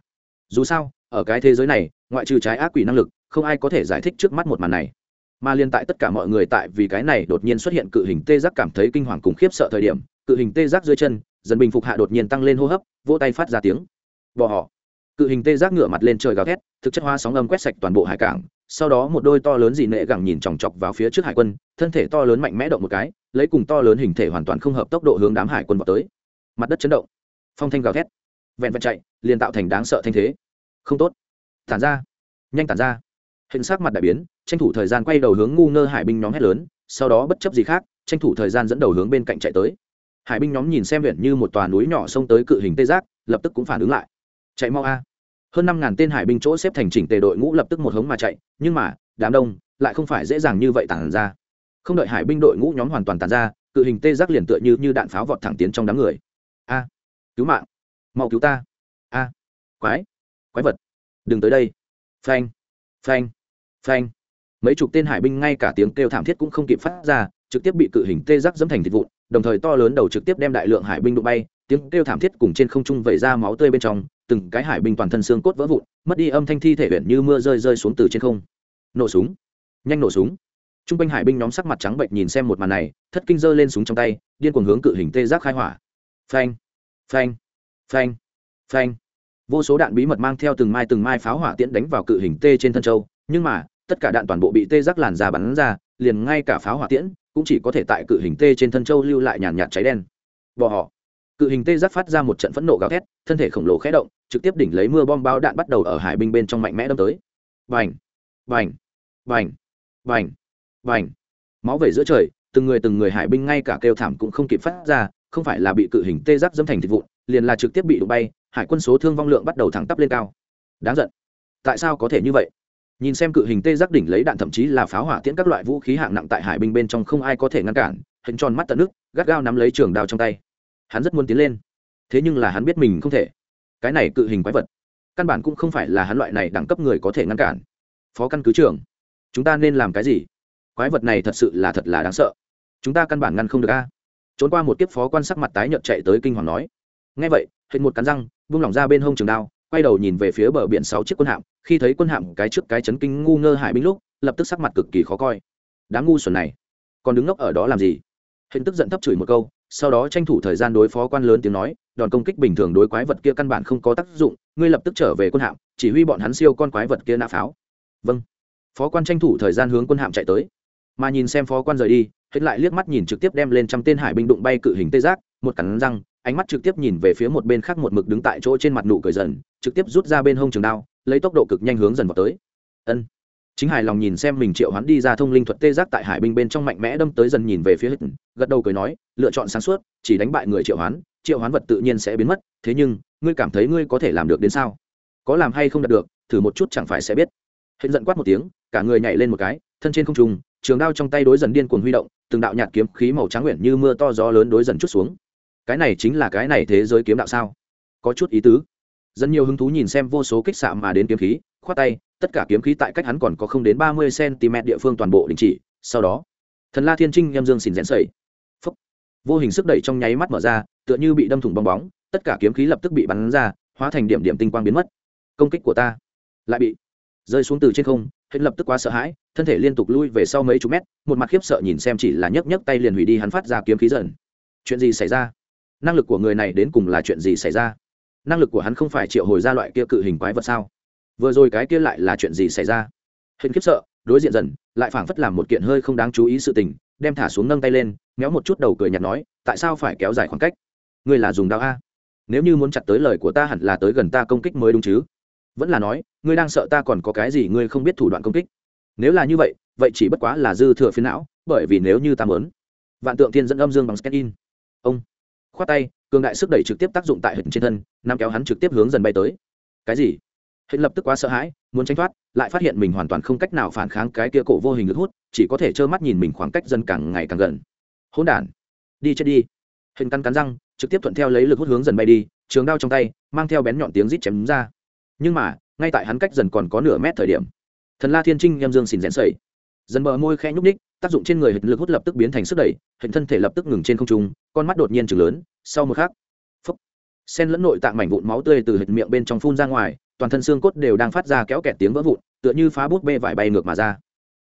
Speaker 1: Dù sao, ở cái thế giới này, ngoại trừ trái ác quỷ năng lực, không ai có thể giải thích trước mắt một màn này. Mà liên tại tất cả mọi người tại vì cái này đột nhiên xuất hiện cự hình tê giác cảm thấy kinh hoàng cùng khiếp sợ thời điểm, cự hình tê giác dưới chân, dần bình phục hạ đột nhiên tăng lên hô hấp, vỗ tay phát ra tiếng. Bỏ họ cự hình tê giác ngửa mặt lên trời gào thét thực chất hoa sóng âm quét sạch toàn bộ hải cảng, sau đó một đôi to lớn dị nệ gẳng nhìn chòng chọc vào phía trước hải quân, thân thể to lớn mạnh mẽ động một cái, lấy cùng to lớn hình thể hoàn toàn không hợp tốc độ hướng đám hải quân vào tới. Mặt đất chấn động. Phong thanh gào thét. Vẹn vẹn chạy, liền tạo thành đáng sợ thanh thế. Không tốt. Tản ra. Nhanh tản ra. Hình sắc mặt đại biến, tranh thủ thời gian quay đầu hướng ngu ngơ hải binh nhóm hét lớn, sau đó bất chấp gì khác, tranh thủ thời gian dẫn đầu hướng bên cạnh chạy tới. Hải binh nhóm nhìn xem huyện như một tòa núi nhỏ xông tới cự hình tê giác, lập tức cũng phản ứng lại. Chạy mau a hơn năm ngàn tên hải binh chỗ xếp thành chỉnh tề đội ngũ lập tức một hống mà chạy, nhưng mà, đám đông lại không phải dễ dàng như vậy tản ra. Không đợi hải binh đội ngũ nhóm hoàn toàn tàn ra, cự hình tê giác liền tựa như như đạn pháo vọt thẳng tiến trong đám người. A, cứu mạng, mau cứu ta. A, quái quái vật, đừng tới đây. Phanh phanh phanh. Mấy chục tên hải binh ngay cả tiếng kêu thảm thiết cũng không kịp phát ra, trực tiếp bị cự hình tê giác dẫm thành thịt vụn, đồng thời to lớn đầu trực tiếp đem đại lượng hải binh đụng bay tiếng kêu thảm thiết cùng trên không trung vẩy ra máu tươi bên trong, từng cái hải binh toàn thân xương cốt vỡ vụn, mất đi âm thanh thi thể huyện như mưa rơi rơi xuống từ trên không. Nổ súng. Nhanh nổ súng. T r u n g quanh hải binh nhóm sắc mặt trắng bệnh nhìn xem một màn này, thất kinh giơ lên súng trong tay, điên cuồng hướng cự hình tê giác khai hỏa. Phanh phanh phanh phanh. Vô số đạn bí mật mang theo từng mai từng mai pháo hỏa tiễn đánh vào cự hình tê trên thân châu, nhưng mà, tất cả đạn toàn bộ bị tê giác làn ra bắn ra, liền ngay cả pháo hỏa tiễn cũng chỉ có thể tại cự hình tê trên thân châu lưu lại nhàn nhạt cháy đen. Bỏ họ cự hình tê giác phát ra một trận phẫn nộ gào thét, thân thể khổng lồ khé động, trực tiếp đỉnh lấy mưa bom bao đạn bắt đầu ở hải binh bên trong mạnh mẽ đâm tới. Vành vành vành vành vành máu vẩy giữa trời, từng người từng người hải binh ngay cả kêu thảm cũng không kịp phát ra, không phải là bị cự hình tê giác dâm thành thịt vụn, liền là trực tiếp bị đụng bay, hải quân số thương vong lượng bắt đầu thẳng tắp lên cao. Đáng giận! Tại sao có thể như vậy? Nhìn xem cự hình tê giác đỉnh lấy đạn thậm chí là pháo hỏa tiễn các loại vũ khí hạng nặng tại hải binh bên trong không ai có thể ngăn cản, hình tròn mắt tận nước, gắt gao nắm lấy trường đao trong tay hắn rất muốn tiến lên. Thế nhưng là hắn biết mình không thể. Cái này cự hình quái vật, căn bản cũng không phải là hắn loại này đẳng cấp người có thể ngăn cản. Phó căn cứ trưởng, chúng ta nên làm cái gì? Quái vật này thật sự là thật là đáng sợ. Chúng ta căn bản ngăn không được a. Trốn qua một kiếp phó quan sắc mặt tái nhợt chạy tới kinh hoàng nói. Ngay vậy hết một cắn răng, vung lỏng ra bên hông trường đao, quay đầu nhìn về phía bờ biển sáu chiếc quân hạm. Khi thấy quân hạm cái trước cái chấn kinh ngu ngơ hải binh lúc, lập tức sắc mặt cực kỳ khó coi. Đám ngu xuẩn này, còn đứng ngốc ở đó làm gì? Hình tức giận thấp chửi một câu sau đó tranh thủ thời gian đối phó quan lớn tiếng nói, đòn công kích bình thường đối quái vật kia căn bản không có tác dụng, ngươi lập tức trở về quân hạm, chỉ huy bọn hắn siêu con quái vật kia nã pháo. Vâng. Phó quan tranh thủ thời gian hướng quân hạm chạy tới. Mà nhìn xem phó quan rời đi hết lại liếc mắt nhìn trực tiếp đem lên trăm tên hải binh đụng bay cự hình tê giác, một cắn răng, ánh mắt trực tiếp nhìn về phía một bên khác một mực đứng tại chỗ trên mặt nụ cười dần, trực tiếp rút ra bên hông trường đao, lấy tốc độ cực nhanh hướng dần vào tới. Ân chính hài lòng nhìn xem mình triệu hoán đi ra thông linh thuật tê giác tại hải binh bên trong mạnh mẽ đâm tới dần nhìn về phía hít gật đầu cười nói lựa chọn sáng suốt chỉ đánh bại người triệu hoán triệu hoán vật tự nhiên sẽ biến mất thế nhưng ngươi cảm thấy ngươi có thể làm được đến sao? Có làm hay không đạt được thử một chút chẳng phải sẽ biết. Hết giận quát một tiếng cả người nhảy lên một cái thân trên không trùng, trường đao trong tay đối dần điên cuồng huy động từng đạo nhạt kiếm khí màu trắng nguyện như mưa to gió lớn đối dần chút xuống. Cái này chính là cái này thế giới kiếm đạo sao? Có chút ý tứ. Dần nhiều hứng thú nhìn xem vô số kích xạ mà đến kiếm khí khoát tay, tất cả kiếm khí tại cách hắn còn có không đến ba mươi cm địa phương toàn bộ đình chỉ, sau đó, thần la thiên trinh em dương xỉn rẽn sẩy vô hình sức đẩy trong nháy mắt mở ra, tựa như bị đâm thủng bong bóng, tất cả kiếm khí lập tức bị bắn ra, hóa thành điểm điểm tinh quang biến mất. Công kích của ta lại bị rơi xuống từ trên không, hết lập tức quá sợ hãi, thân thể liên tục lui về sau mấy chục mét, một mặt khiếp sợ nhìn xem chỉ là nhấc nhấc tay liền hủy đi hắn phát ra kiếm khí dần chuyện gì xảy ra? Năng lực của người này đến cùng là chuyện gì xảy ra? Năng lực của hắn không phải triệu hồi ra loại kia cự hình quái vật sao? Vừa rồi cái kia lại là chuyện gì xảy ra? Hình khiếp sợ, đối diện dần, lại phảng phất làm một kiện hơi không đáng chú ý sự tình, đem thả xuống nâng tay lên, méo một chút đầu cười nhạt nói, tại sao phải kéo dài khoảng cách? Ngươi là dùng đao a? Nếu như muốn chặt tới lời của ta hẳn là tới gần ta công kích mới đúng chứ? Vẫn là nói, ngươi đang sợ ta còn có cái gì ngươi không biết thủ đoạn công kích? Nếu là như vậy vậy chỉ bất quá là dư thừa phiến não, bởi vì nếu như ta mớn vạn tượng thiên dẫn âm dương bằng scan in. Ông khoát tay, cường đại sức đẩy trực tiếp tác dụng tại hình trên thân nam kéo hắn trực tiếp hướng dần bay tới. Cái gì? Hình lập tức quá sợ hãi, muốn tránh thoát, lại phát hiện mình hoàn toàn không cách nào phản kháng cái kia cổ vô hình lực hút, chỉ có thể trơ mắt nhìn mình khoảng cách dần càng ngày càng gần. Hỗn đản, đi chết đi. Hình cắn cắn răng, trực tiếp thuận theo lấy lực hút hướng dần bay đi, trường đao trong tay, mang theo bén nhọn tiếng rít chém ra. Nhưng mà, ngay tại hắn cách dần còn có nửa mét thời điểm, thần la thiên trinh em dương xìn rẽn sẩy dần bờ môi khẽ nhúc ních tác dụng trên người hình lực hút lập tức biến thành sức đẩy hình thân thể lập tức ngừng trên không trung, con mắt đột nhiên chừng lớn, sau một khắc phấp sen lẫn nội tạng mảnh vụn máu tươi từ hình miệng bên trong phun ra ngoài toàn thân xương cốt đều đang phát ra kéo kẹt tiếng vỡ vụn, tựa như phá bút bê vải bay ngược mà ra.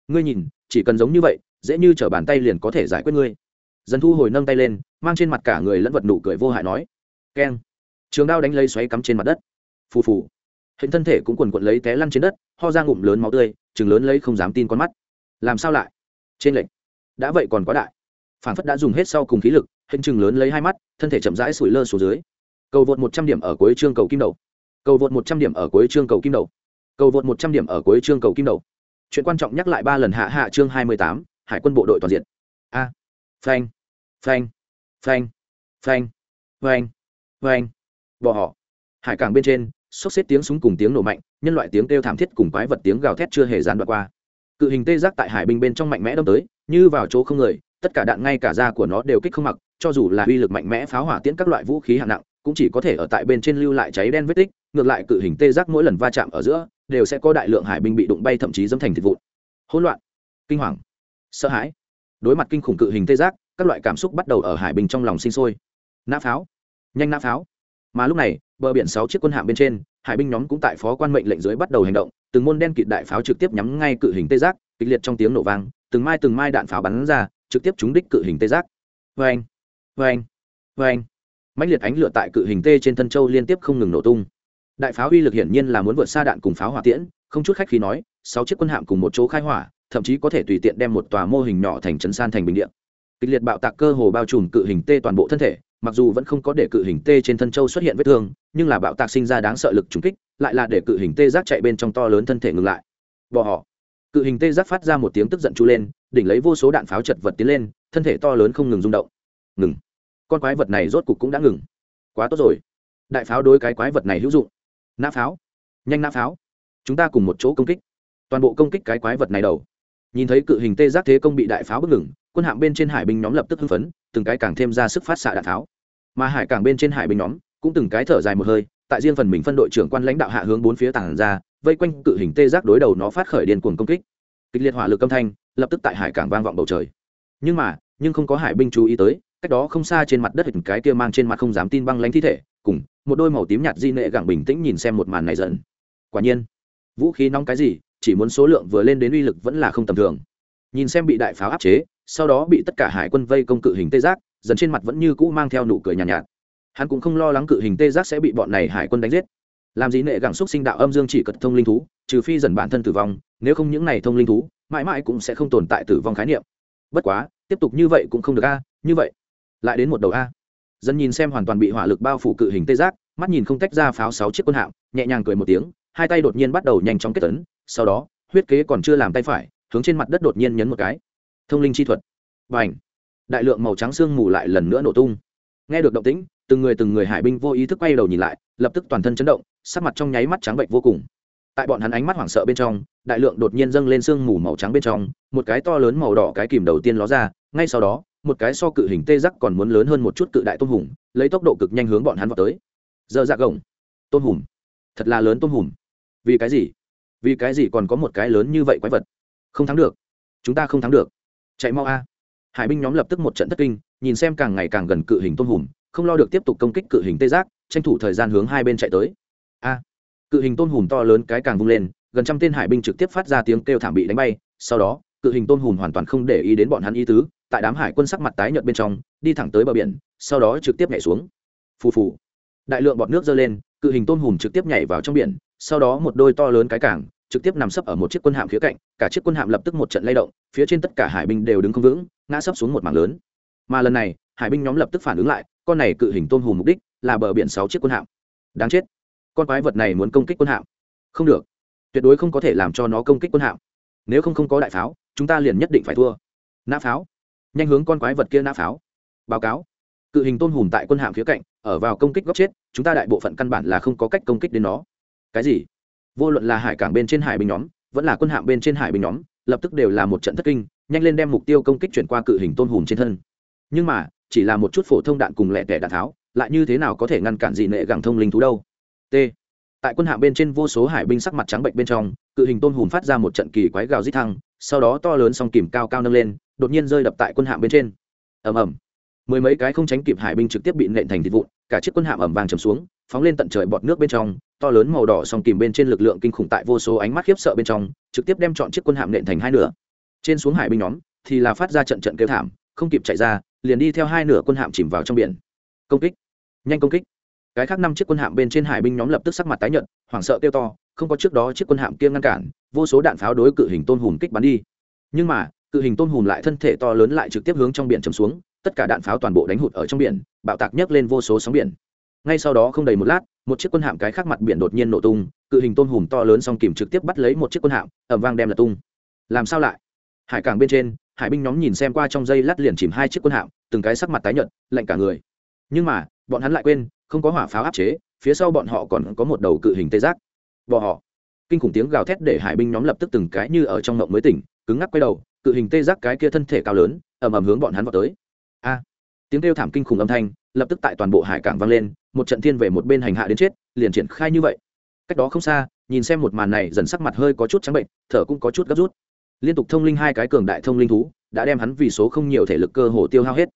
Speaker 1: Ngươi nhìn, chỉ cần giống như vậy, dễ như t bàn tay liền có thể giải quyết ngươi. Dần thu hồi nâng tay lên, mang trên mặt cả người lẫn vật nụ cười vô hại nói. Keng. Trường đao đánh lấy xoáy cắm trên mặt đất. Phù phù. Hình thân thể cũng quần quận lấy té lăn trên đất, ho ra ngụm lớn máu tươi chừng lớn lấy không dám tin con mắt. Làm sao lại? Trên lệnh đã vậy còn quá đại. Phản phất đã dùng hết sau cùng khí lực, hình chừng lớn lấy hai mắt, thân thể chậm rãi sủi lơ xuống dưới. Cầu vượt một trăm điểm ở cuối chương cầu kim đầu cầu vượt một trăm điểm ở cuối chương cầu kim đầu. Cầu vượt một trăm điểm ở cuối chương cầu kim đầu. Chuyện quan trọng nhắc lại ba lần hạ hạ chương hai mươi tám, hải quân bộ đội toàn diện. A. Phanh. Phanh. Phanh. Phanh. Phanh. Phanh. Bỏ họ. Hải cảng bên trên, sốc xếp tiếng súng cùng tiếng nổ mạnh, nhân loại tiếng kêu thảm thiết cùng quái vật tiếng gào thét chưa hề gián đoạn qua. Cự hình tê giác tại hải binh bên trong mạnh mẽ đâm tới, như vào chỗ không người, tất cả đạn ngay cả da của nó đều kích không mặc, cho dù là uy lực mạnh mẽ pháo hỏa tiễn các loại vũ khí hạng nặng, cũng chỉ có thể ở tại bên trên lưu lại cháy đen vết tích ngược lại cự hình tê giác mỗi lần va chạm ở giữa đều sẽ có đại lượng hải binh bị đụng bay thậm chí dâm thành thịt vụn. Hỗn loạn, kinh hoàng, sợ hãi. Đối mặt kinh khủng cự hình tê giác, các loại cảm xúc bắt đầu ở hải binh trong lòng sinh sôi. Nã pháo, nhanh nã pháo. Mà lúc này, bờ biển sáu chiếc quân hạm bên trên, hải binh nhóm cũng tại phó quan mệnh lệnh dưới bắt đầu hành động, từng môn đen kịt đại pháo trực tiếp nhắm ngay cự hình tê giác, kịch liệt trong tiếng nổ vang, từng mai từng mai đạn pháo bắn ra, trực tiếp trúng đích cự hình tê giác. Vê anh vê anh vê anh mạnh liệt ánh lửa tại cự hình tê trên thân châu liên tiếp không ngừng nổ tung đại pháo uy lực hiển nhiên là muốn vượt xa đạn cùng pháo hỏa tiễn, không chút khách khí nói, sáu chiếc quân hạm cùng một chỗ khai hỏa, thậm chí có thể tùy tiện đem một tòa mô hình nhỏ thành trấn san thành bình điện kịch liệt bạo tạc cơ hồ bao trùm cự hình tê toàn bộ thân thể, mặc dù vẫn không có để cự hình tê trên thân châu xuất hiện vết thương, nhưng là bạo tạc sinh ra đáng sợ lực trúng kích, lại là để cự hình tê giác chạy bên trong to lớn thân thể ngừng lại. Bỏ họ. Cự hình tê giác phát ra một tiếng tức giận chu lên, đỉnh lấy vô số đạn pháo chật vật tiến lên, thân thể to lớn không ngừng rung động. Ngừng. Con quái vật này rốt cục cũng đã ngừng. Quá tốt rồi. Đại pháo đối cái quái vật này hữu dụng nã pháo. Nhanh nã pháo. Chúng ta cùng một chỗ công kích. Toàn bộ công kích cái quái vật này đầu. Nhìn thấy cự hình tê giác thế công bị đại pháo bất ngừng, quân hạm bên trên hải binh nhóm lập tức hưng phấn, từng cái càng thêm ra sức phát xạ đạn tháo mà hải càng bên trên hải binh nhóm cũng từng cái thở dài một hơi, tại riêng phần mình phân đội trưởng quan lãnh đạo hạ hướng bốn phía tảng ra, vây quanh cự hình tê giác đối đầu nó phát khởi điên cuồng công kích. Kịch liệt hỏa lực âm thanh lập tức tại hải cảng vang vọng bầu trời. Nhưng mà, nhưng không có hải binh chú ý tới, cách đó không xa trên mặt đất hình cái kia mang trên mặt không dám tin băng lánh thi thể, cùng một đôi màu tím nhạt di nệ gẳng bình tĩnh nhìn xem một màn này dần. Quả nhiên vũ khí nóng cái gì chỉ muốn số lượng vừa lên đến uy lực vẫn là không tầm thường. Nhìn xem bị đại pháo áp chế sau đó bị tất cả hải quân vây công cự hình tê giác dần trên mặt vẫn như cũ mang theo nụ cười nhàn nhạt, nhạt. Hắn cũng không lo lắng cự hình tê giác sẽ bị bọn này hải quân đánh giết. Làm gì nệ gẳng xúc sinh đạo âm dương chỉ cật thông linh thú trừ phi dần bản thân tử vong nếu không những này thông linh thú mãi mãi cũng sẽ không tồn tại tử vong khái niệm. Bất quá tiếp tục như vậy cũng không được a như vậy lại đến một đầu a dân nhìn xem hoàn toàn bị hỏa lực bao phủ cự hình tê giác, mắt nhìn không tách ra pháo sáu chiếc quân hạm, nhẹ nhàng cười một tiếng, hai tay đột nhiên bắt đầu nhanh chóng kết tấn, sau đó, huyết kế còn chưa làm tay phải, hướng trên mặt đất đột nhiên nhấn một cái. Thông linh chi thuật. Và ảnh đại lượng màu trắng xương mù lại lần nữa nổ tung. Nghe được động tĩnh, từng người từng người hải binh vô ý thức quay đầu nhìn lại, lập tức toàn thân chấn động, sắc mặt trong nháy mắt trắng bệnh vô cùng tại bọn hắn ánh mắt hoảng sợ bên trong, đại lượng đột nhiên dâng lên sương mù màu trắng bên trong, một cái to lớn màu đỏ cái kìm đầu tiên ló ra, ngay sau đó, một cái so cự hình tê giác còn muốn lớn hơn một chút cự đại tôm hùm, lấy tốc độ cực nhanh hướng bọn hắn vào tới. Dơ dạ gồng, tôm hùm, thật là lớn tôm hùm. Vì cái gì? Vì cái gì còn có một cái lớn như vậy quái vật? Không thắng được. Chúng ta không thắng được. Chạy mau a. Hải binh nhóm lập tức một trận thất kinh, nhìn xem càng ngày càng gần cự hình tôm hùm, không lo được tiếp tục công kích cự hình tê giác, tranh thủ thời gian hướng hai bên chạy tới cự hình tôm hùm to lớn cái càng vung lên, gần trăm tên hải binh trực tiếp phát ra tiếng kêu thảm bị đánh bay, sau đó, cự hình tôm hùm hoàn toàn không để ý đến bọn hắn ý tứ, tại đám hải quân sắc mặt tái nhợt bên trong, đi thẳng tới bờ biển, sau đó trực tiếp nhảy xuống. Phù phù. Đại lượng bọt nước dâng lên, cự hình tôm hùm trực tiếp nhảy vào trong biển, sau đó một đôi to lớn cái cảng trực tiếp nằm sấp ở một chiếc quân hạm phía cạnh, cả chiếc quân hạm lập tức một trận lay động, phía trên tất cả hải binh đều đứng không vững, ngã sấp xuống một mảng lớn. Mà lần này, hải binh nhóm lập tức phản ứng lại, con này cự hình tôm hùm mục đích là bờ biển sáu chiếc quân hạm. Đáng chết con quái vật này muốn công kích quân hạm. Không được. Tuyệt đối không có thể làm cho nó công kích quân hạm. Nếu không không có đại pháo, chúng ta liền nhất định phải thua. Nã pháo. Nhanh hướng con quái vật kia nã pháo. Báo cáo. Cự hình tôn hùm tại quân hạm phía cạnh, ở vào công kích góc chết, chúng ta đại bộ phận căn bản là không có cách công kích đến nó. Cái gì? Vô luận là hải cảng bên trên hải binh nhóm, vẫn là quân hạm bên trên hải binh nhóm, lập tức đều là một trận thất kinh, nhanh lên đem mục tiêu công kích chuyển qua cự hình tôn hùm trên thân. Nhưng mà, chỉ là một chút phổ thông đạn cùng lẻ tẻ đạn tháo, lại như thế nào có thể ngăn cản dị nệ gẳng thông linh thú đâu? T. Tại quân hạm bên trên vô số hải binh sắc mặt trắng bệnh bên trong, cự hình tôn hùm phát ra một trận kỳ quái gào rít thăng, sau đó to lớn song kìm cao cao nâng lên, đột nhiên rơi đập tại quân hạm bên trên. Ầm ầm. Mười mấy cái không tránh kịp hải binh trực tiếp bị nện thành thịt vụn, cả chiếc quân hạm ẩm vàng chầm xuống, phóng lên tận trời bọt nước bên trong, to lớn màu đỏ song kìm bên trên lực lượng kinh khủng tại vô số ánh mắt khiếp sợ bên trong, trực tiếp đem chọn chiếc quân hạm nện thành hai nửa. Trên xuống hải binh nhóm, thì là phát ra trận trận kêu thảm, không kịp chạy ra, liền đi theo hai nửa quân hạm chìm vào trong biển. Công kích. Nhanh công kích cái khác năm chiếc quân hạm bên trên hải binh nhóm lập tức sắc mặt tái nhợt, hoảng sợ kêu to, không có trước đó chiếc quân hạm kia ngăn cản, vô số đạn pháo đối cự hình tôn hùm kích bắn đi. Nhưng mà, cự hình tôn hùm lại thân thể to lớn lại trực tiếp hướng trong biển chầm xuống, tất cả đạn pháo toàn bộ đánh hụt ở trong biển, bạo tạc nhấc lên vô số sóng biển. Ngay sau đó không đầy một lát, một chiếc quân hạm cái khác mặt biển đột nhiên nổ tung, cự hình tôn hùm to lớn song kìm trực tiếp bắt lấy một chiếc quân hạm ẩm vang đem lật tung. Làm sao lại? Hải cảng bên trên, hải binh nhóm nhìn xem qua trong dây lát liền chìm hai chiếc quân hạm, từng cái sắc mặt tái nhợt, lạnh cả người. Nhưng mà, bọn hắn lại quên không có hỏa pháo áp chế, phía sau bọn họ còn có một đầu cự hình tê giác. Bỏ họ. Kinh khủng tiếng gào thét để hải binh nhóm lập tức từng cái như ở trong ngộng mới tỉnh, cứng ngắc quay đầu, cự hình tê giác cái kia thân thể cao lớn, ầm ầm hướng bọn hắn vào tới. A. Tiếng kêu thảm kinh khủng âm thanh, lập tức tại toàn bộ hải cảng vang lên, một trận thiên về một bên hành hạ đến chết, liền triển khai như vậy. Cách đó không xa, nhìn xem một màn này, dần sắc mặt hơi có chút trắng bệnh, thở cũng có chút gấp rút. Liên tục thông linh hai cái cường đại thông linh thú, đã đem hắn vì số không nhiều thể lực cơ hồ tiêu hao hết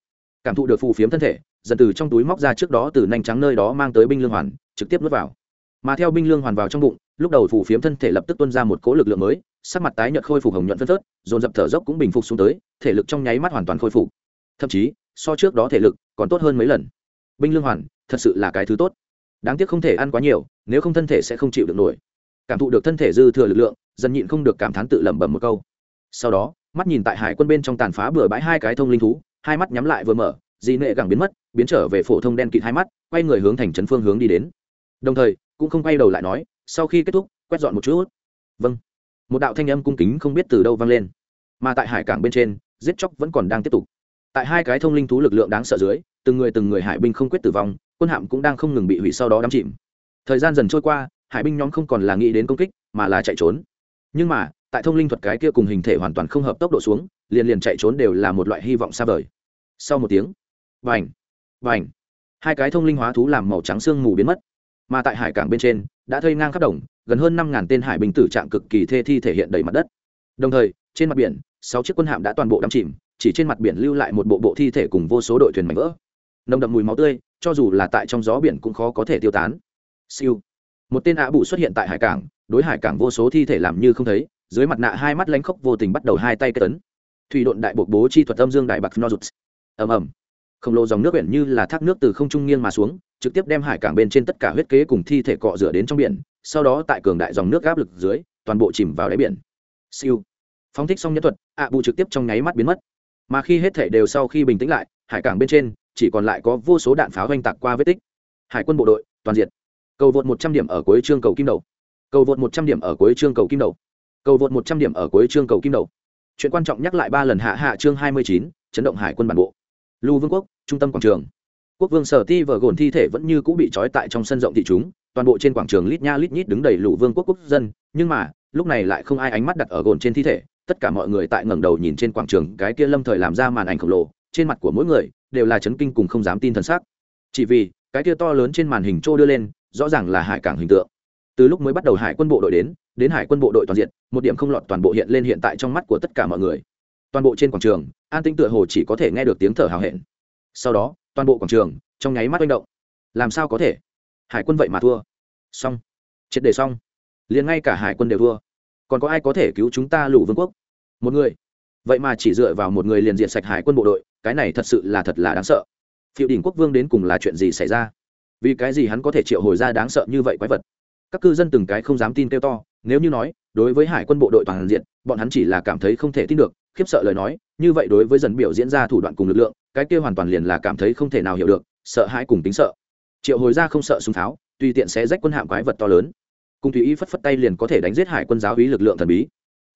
Speaker 1: cảm thụ được phù phiếm thân thể, dần từ trong túi móc ra trước đó từ nanh trắng nơi đó mang tới binh lương hoàn, trực tiếp nuốt vào. Mà theo binh lương hoàn vào trong bụng, lúc đầu phù phiếm thân thể lập tức tuân ra một cỗ lực lượng mới, sắc mặt tái nhợt khôi phục hồng nhuận phân phớt, dồn dập thở dốc cũng bình phục xuống tới, thể lực trong nháy mắt hoàn toàn khôi phục. Thậm chí, so trước đó thể lực còn tốt hơn mấy lần. Binh lương hoàn, thật sự là cái thứ tốt. Đáng tiếc không thể ăn quá nhiều, nếu không thân thể sẽ không chịu được nổi. Cảm thụ được thân thể dư thừa lực lượng, dần nhịn không được cảm thán tự lẩm bẩm một câu. Sau đó, mắt nhìn tại hải quân bên trong tàn phá bừa bãi hai cái thông linh thú hai mắt nhắm lại vừa mở dị nệ gẳng biến mất, biến trở về phổ thông đen kịt hai mắt, quay người hướng thành trấn phương hướng đi đến. Đồng thời, cũng không quay đầu lại nói, sau khi kết thúc, quét dọn một chút. Vâng. Một đạo thanh âm cung kính không biết từ đâu vang lên. Mà tại hải cảng bên trên, giết chóc vẫn còn đang tiếp tục. Tại hai cái thông linh thú lực lượng đáng sợ dưới, từng người từng người hải binh không quyết tử vong, quân hạm cũng đang không ngừng bị hủy sau đó đắm chìm. Thời gian dần trôi qua, hải binh nhóm không còn là nghĩ đến công kích, mà là chạy trốn. Nhưng mà, tại thông linh thuật cái kia cùng hình thể hoàn toàn không hợp tốc độ xuống, liền liền chạy trốn đều là một loại hy vọng xa vời sau một tiếng vành vành hai cái thông linh hóa thú làm màu trắng sương mù biến mất. Mà tại hải cảng bên trên, đã thây ngang khắp đồng, gần hơn năm ngàn tên hải binh tử trạng cực kỳ thê thi thể hiện đầy mặt đất. Đồng thời, trên mặt biển, sáu chiếc quân hạm đã toàn bộ đắm chìm, chỉ trên mặt biển lưu lại một bộ bộ thi thể cùng vô số đội thuyền mảnh vỡ. Nồng đậm mùi máu tươi, cho dù là tại trong gió biển cũng khó có thể tiêu tán. Siêu. Một tên ạ bụ xuất hiện tại hải cảng, đối hải cảng vô số thi thể làm như không thấy, dưới mặt nạ hai mắt lánh khóc vô tình bắt đầu hai tay kết tấn. Thủy độn đại bộc bố chi thuật âm dương đại bạc nozuts ầm ầm. Khổng lồ dòng nước biển như là thác nước từ không trung nghiêng mà xuống, trực tiếp đem hải cảng bên trên tất cả huyết kế cùng thi thể cọ rửa đến trong biển, sau đó tại cường đại dòng nước áp lực dưới, toàn bộ chìm vào đáy biển. Siêu. Phóng thích xong nhân thuật, ạ bù trực tiếp trong nháy mắt biến mất. Mà khi hết thể đều sau khi bình tĩnh lại, hải cảng bên trên, chỉ còn lại có vô số đạn pháo oanh tạc qua vết tích. Hải quân bộ đội, toàn diện cầu vượt một trăm điểm ở cuối chương cầu kim đầu. Cầu vượt một trăm điểm ở cuối chương cầu kim đầu. Cầu vượt một trăm điểm ở cuối chương cầu kim đầu. Chuyện quan trọng nhắc lại ba lần hạ hạ chương hai mươi chín, chấn động hải quân bản bộ lưu vương quốc, trung tâm quảng trường. Quốc vương sở ti vờ gồn thi thể vẫn như cũng bị trói tại trong sân rộng thị chúng, toàn bộ trên quảng trường lít nha lít nhít đứng đầy lũ vương quốc quốc dân, nhưng mà, lúc này lại không ai ánh mắt đặt ở gồn trên thi thể, tất cả mọi người tại ngẩng đầu nhìn trên quảng trường, cái kia lâm thời làm ra màn ảnh khổng lồ, trên mặt của mỗi người đều là chấn kinh cùng không dám tin thần sắc. Chỉ vì, cái kia to lớn trên màn hình trô đưa lên, rõ ràng là hải cảng hình tượng. Từ lúc mới bắt đầu hải quân bộ đội đến đến hải quân bộ đội toàn diện, một điểm không lọt toàn bộ hiện lên hiện tại trong mắt của tất cả mọi người toàn bộ trên quảng trường, an tĩnh tựa hồ chỉ có thể nghe được tiếng thở hào hẹn. Sau đó, toàn bộ quảng trường, trong nháy mắt manh động. Làm sao có thể? Hải quân vậy mà thua. Xong. Triệt đề xong. Liền ngay cả hải quân đều thua. Còn có ai có thể cứu chúng ta lũ vương quốc? Một người. Vậy mà chỉ dựa vào một người liền diện sạch hải quân bộ đội, cái này thật sự là thật là đáng sợ. Phiệu đỉnh quốc vương đến cùng là chuyện gì xảy ra? Vì cái gì hắn có thể triệu hồi ra đáng sợ như vậy quái vật? Các cư dân từng cái không dám tin kêu to, nếu như nói, đối với hải quân bộ đội toàn diện, bọn hắn chỉ là cảm thấy không thể tin được khiếp sợ lời nói, như vậy đối với dần biểu diễn ra thủ đoạn cùng lực lượng, cái kia hoàn toàn liền là cảm thấy không thể nào hiểu được, sợ hãi cùng tính sợ. Triệu hồi ra không sợ súng tháo, tùy tiện sẽ rách quân hạm quái vật to lớn. Cùng tùy ý phất phất tay liền có thể đánh giết hải quân giáo hí lực lượng thần bí.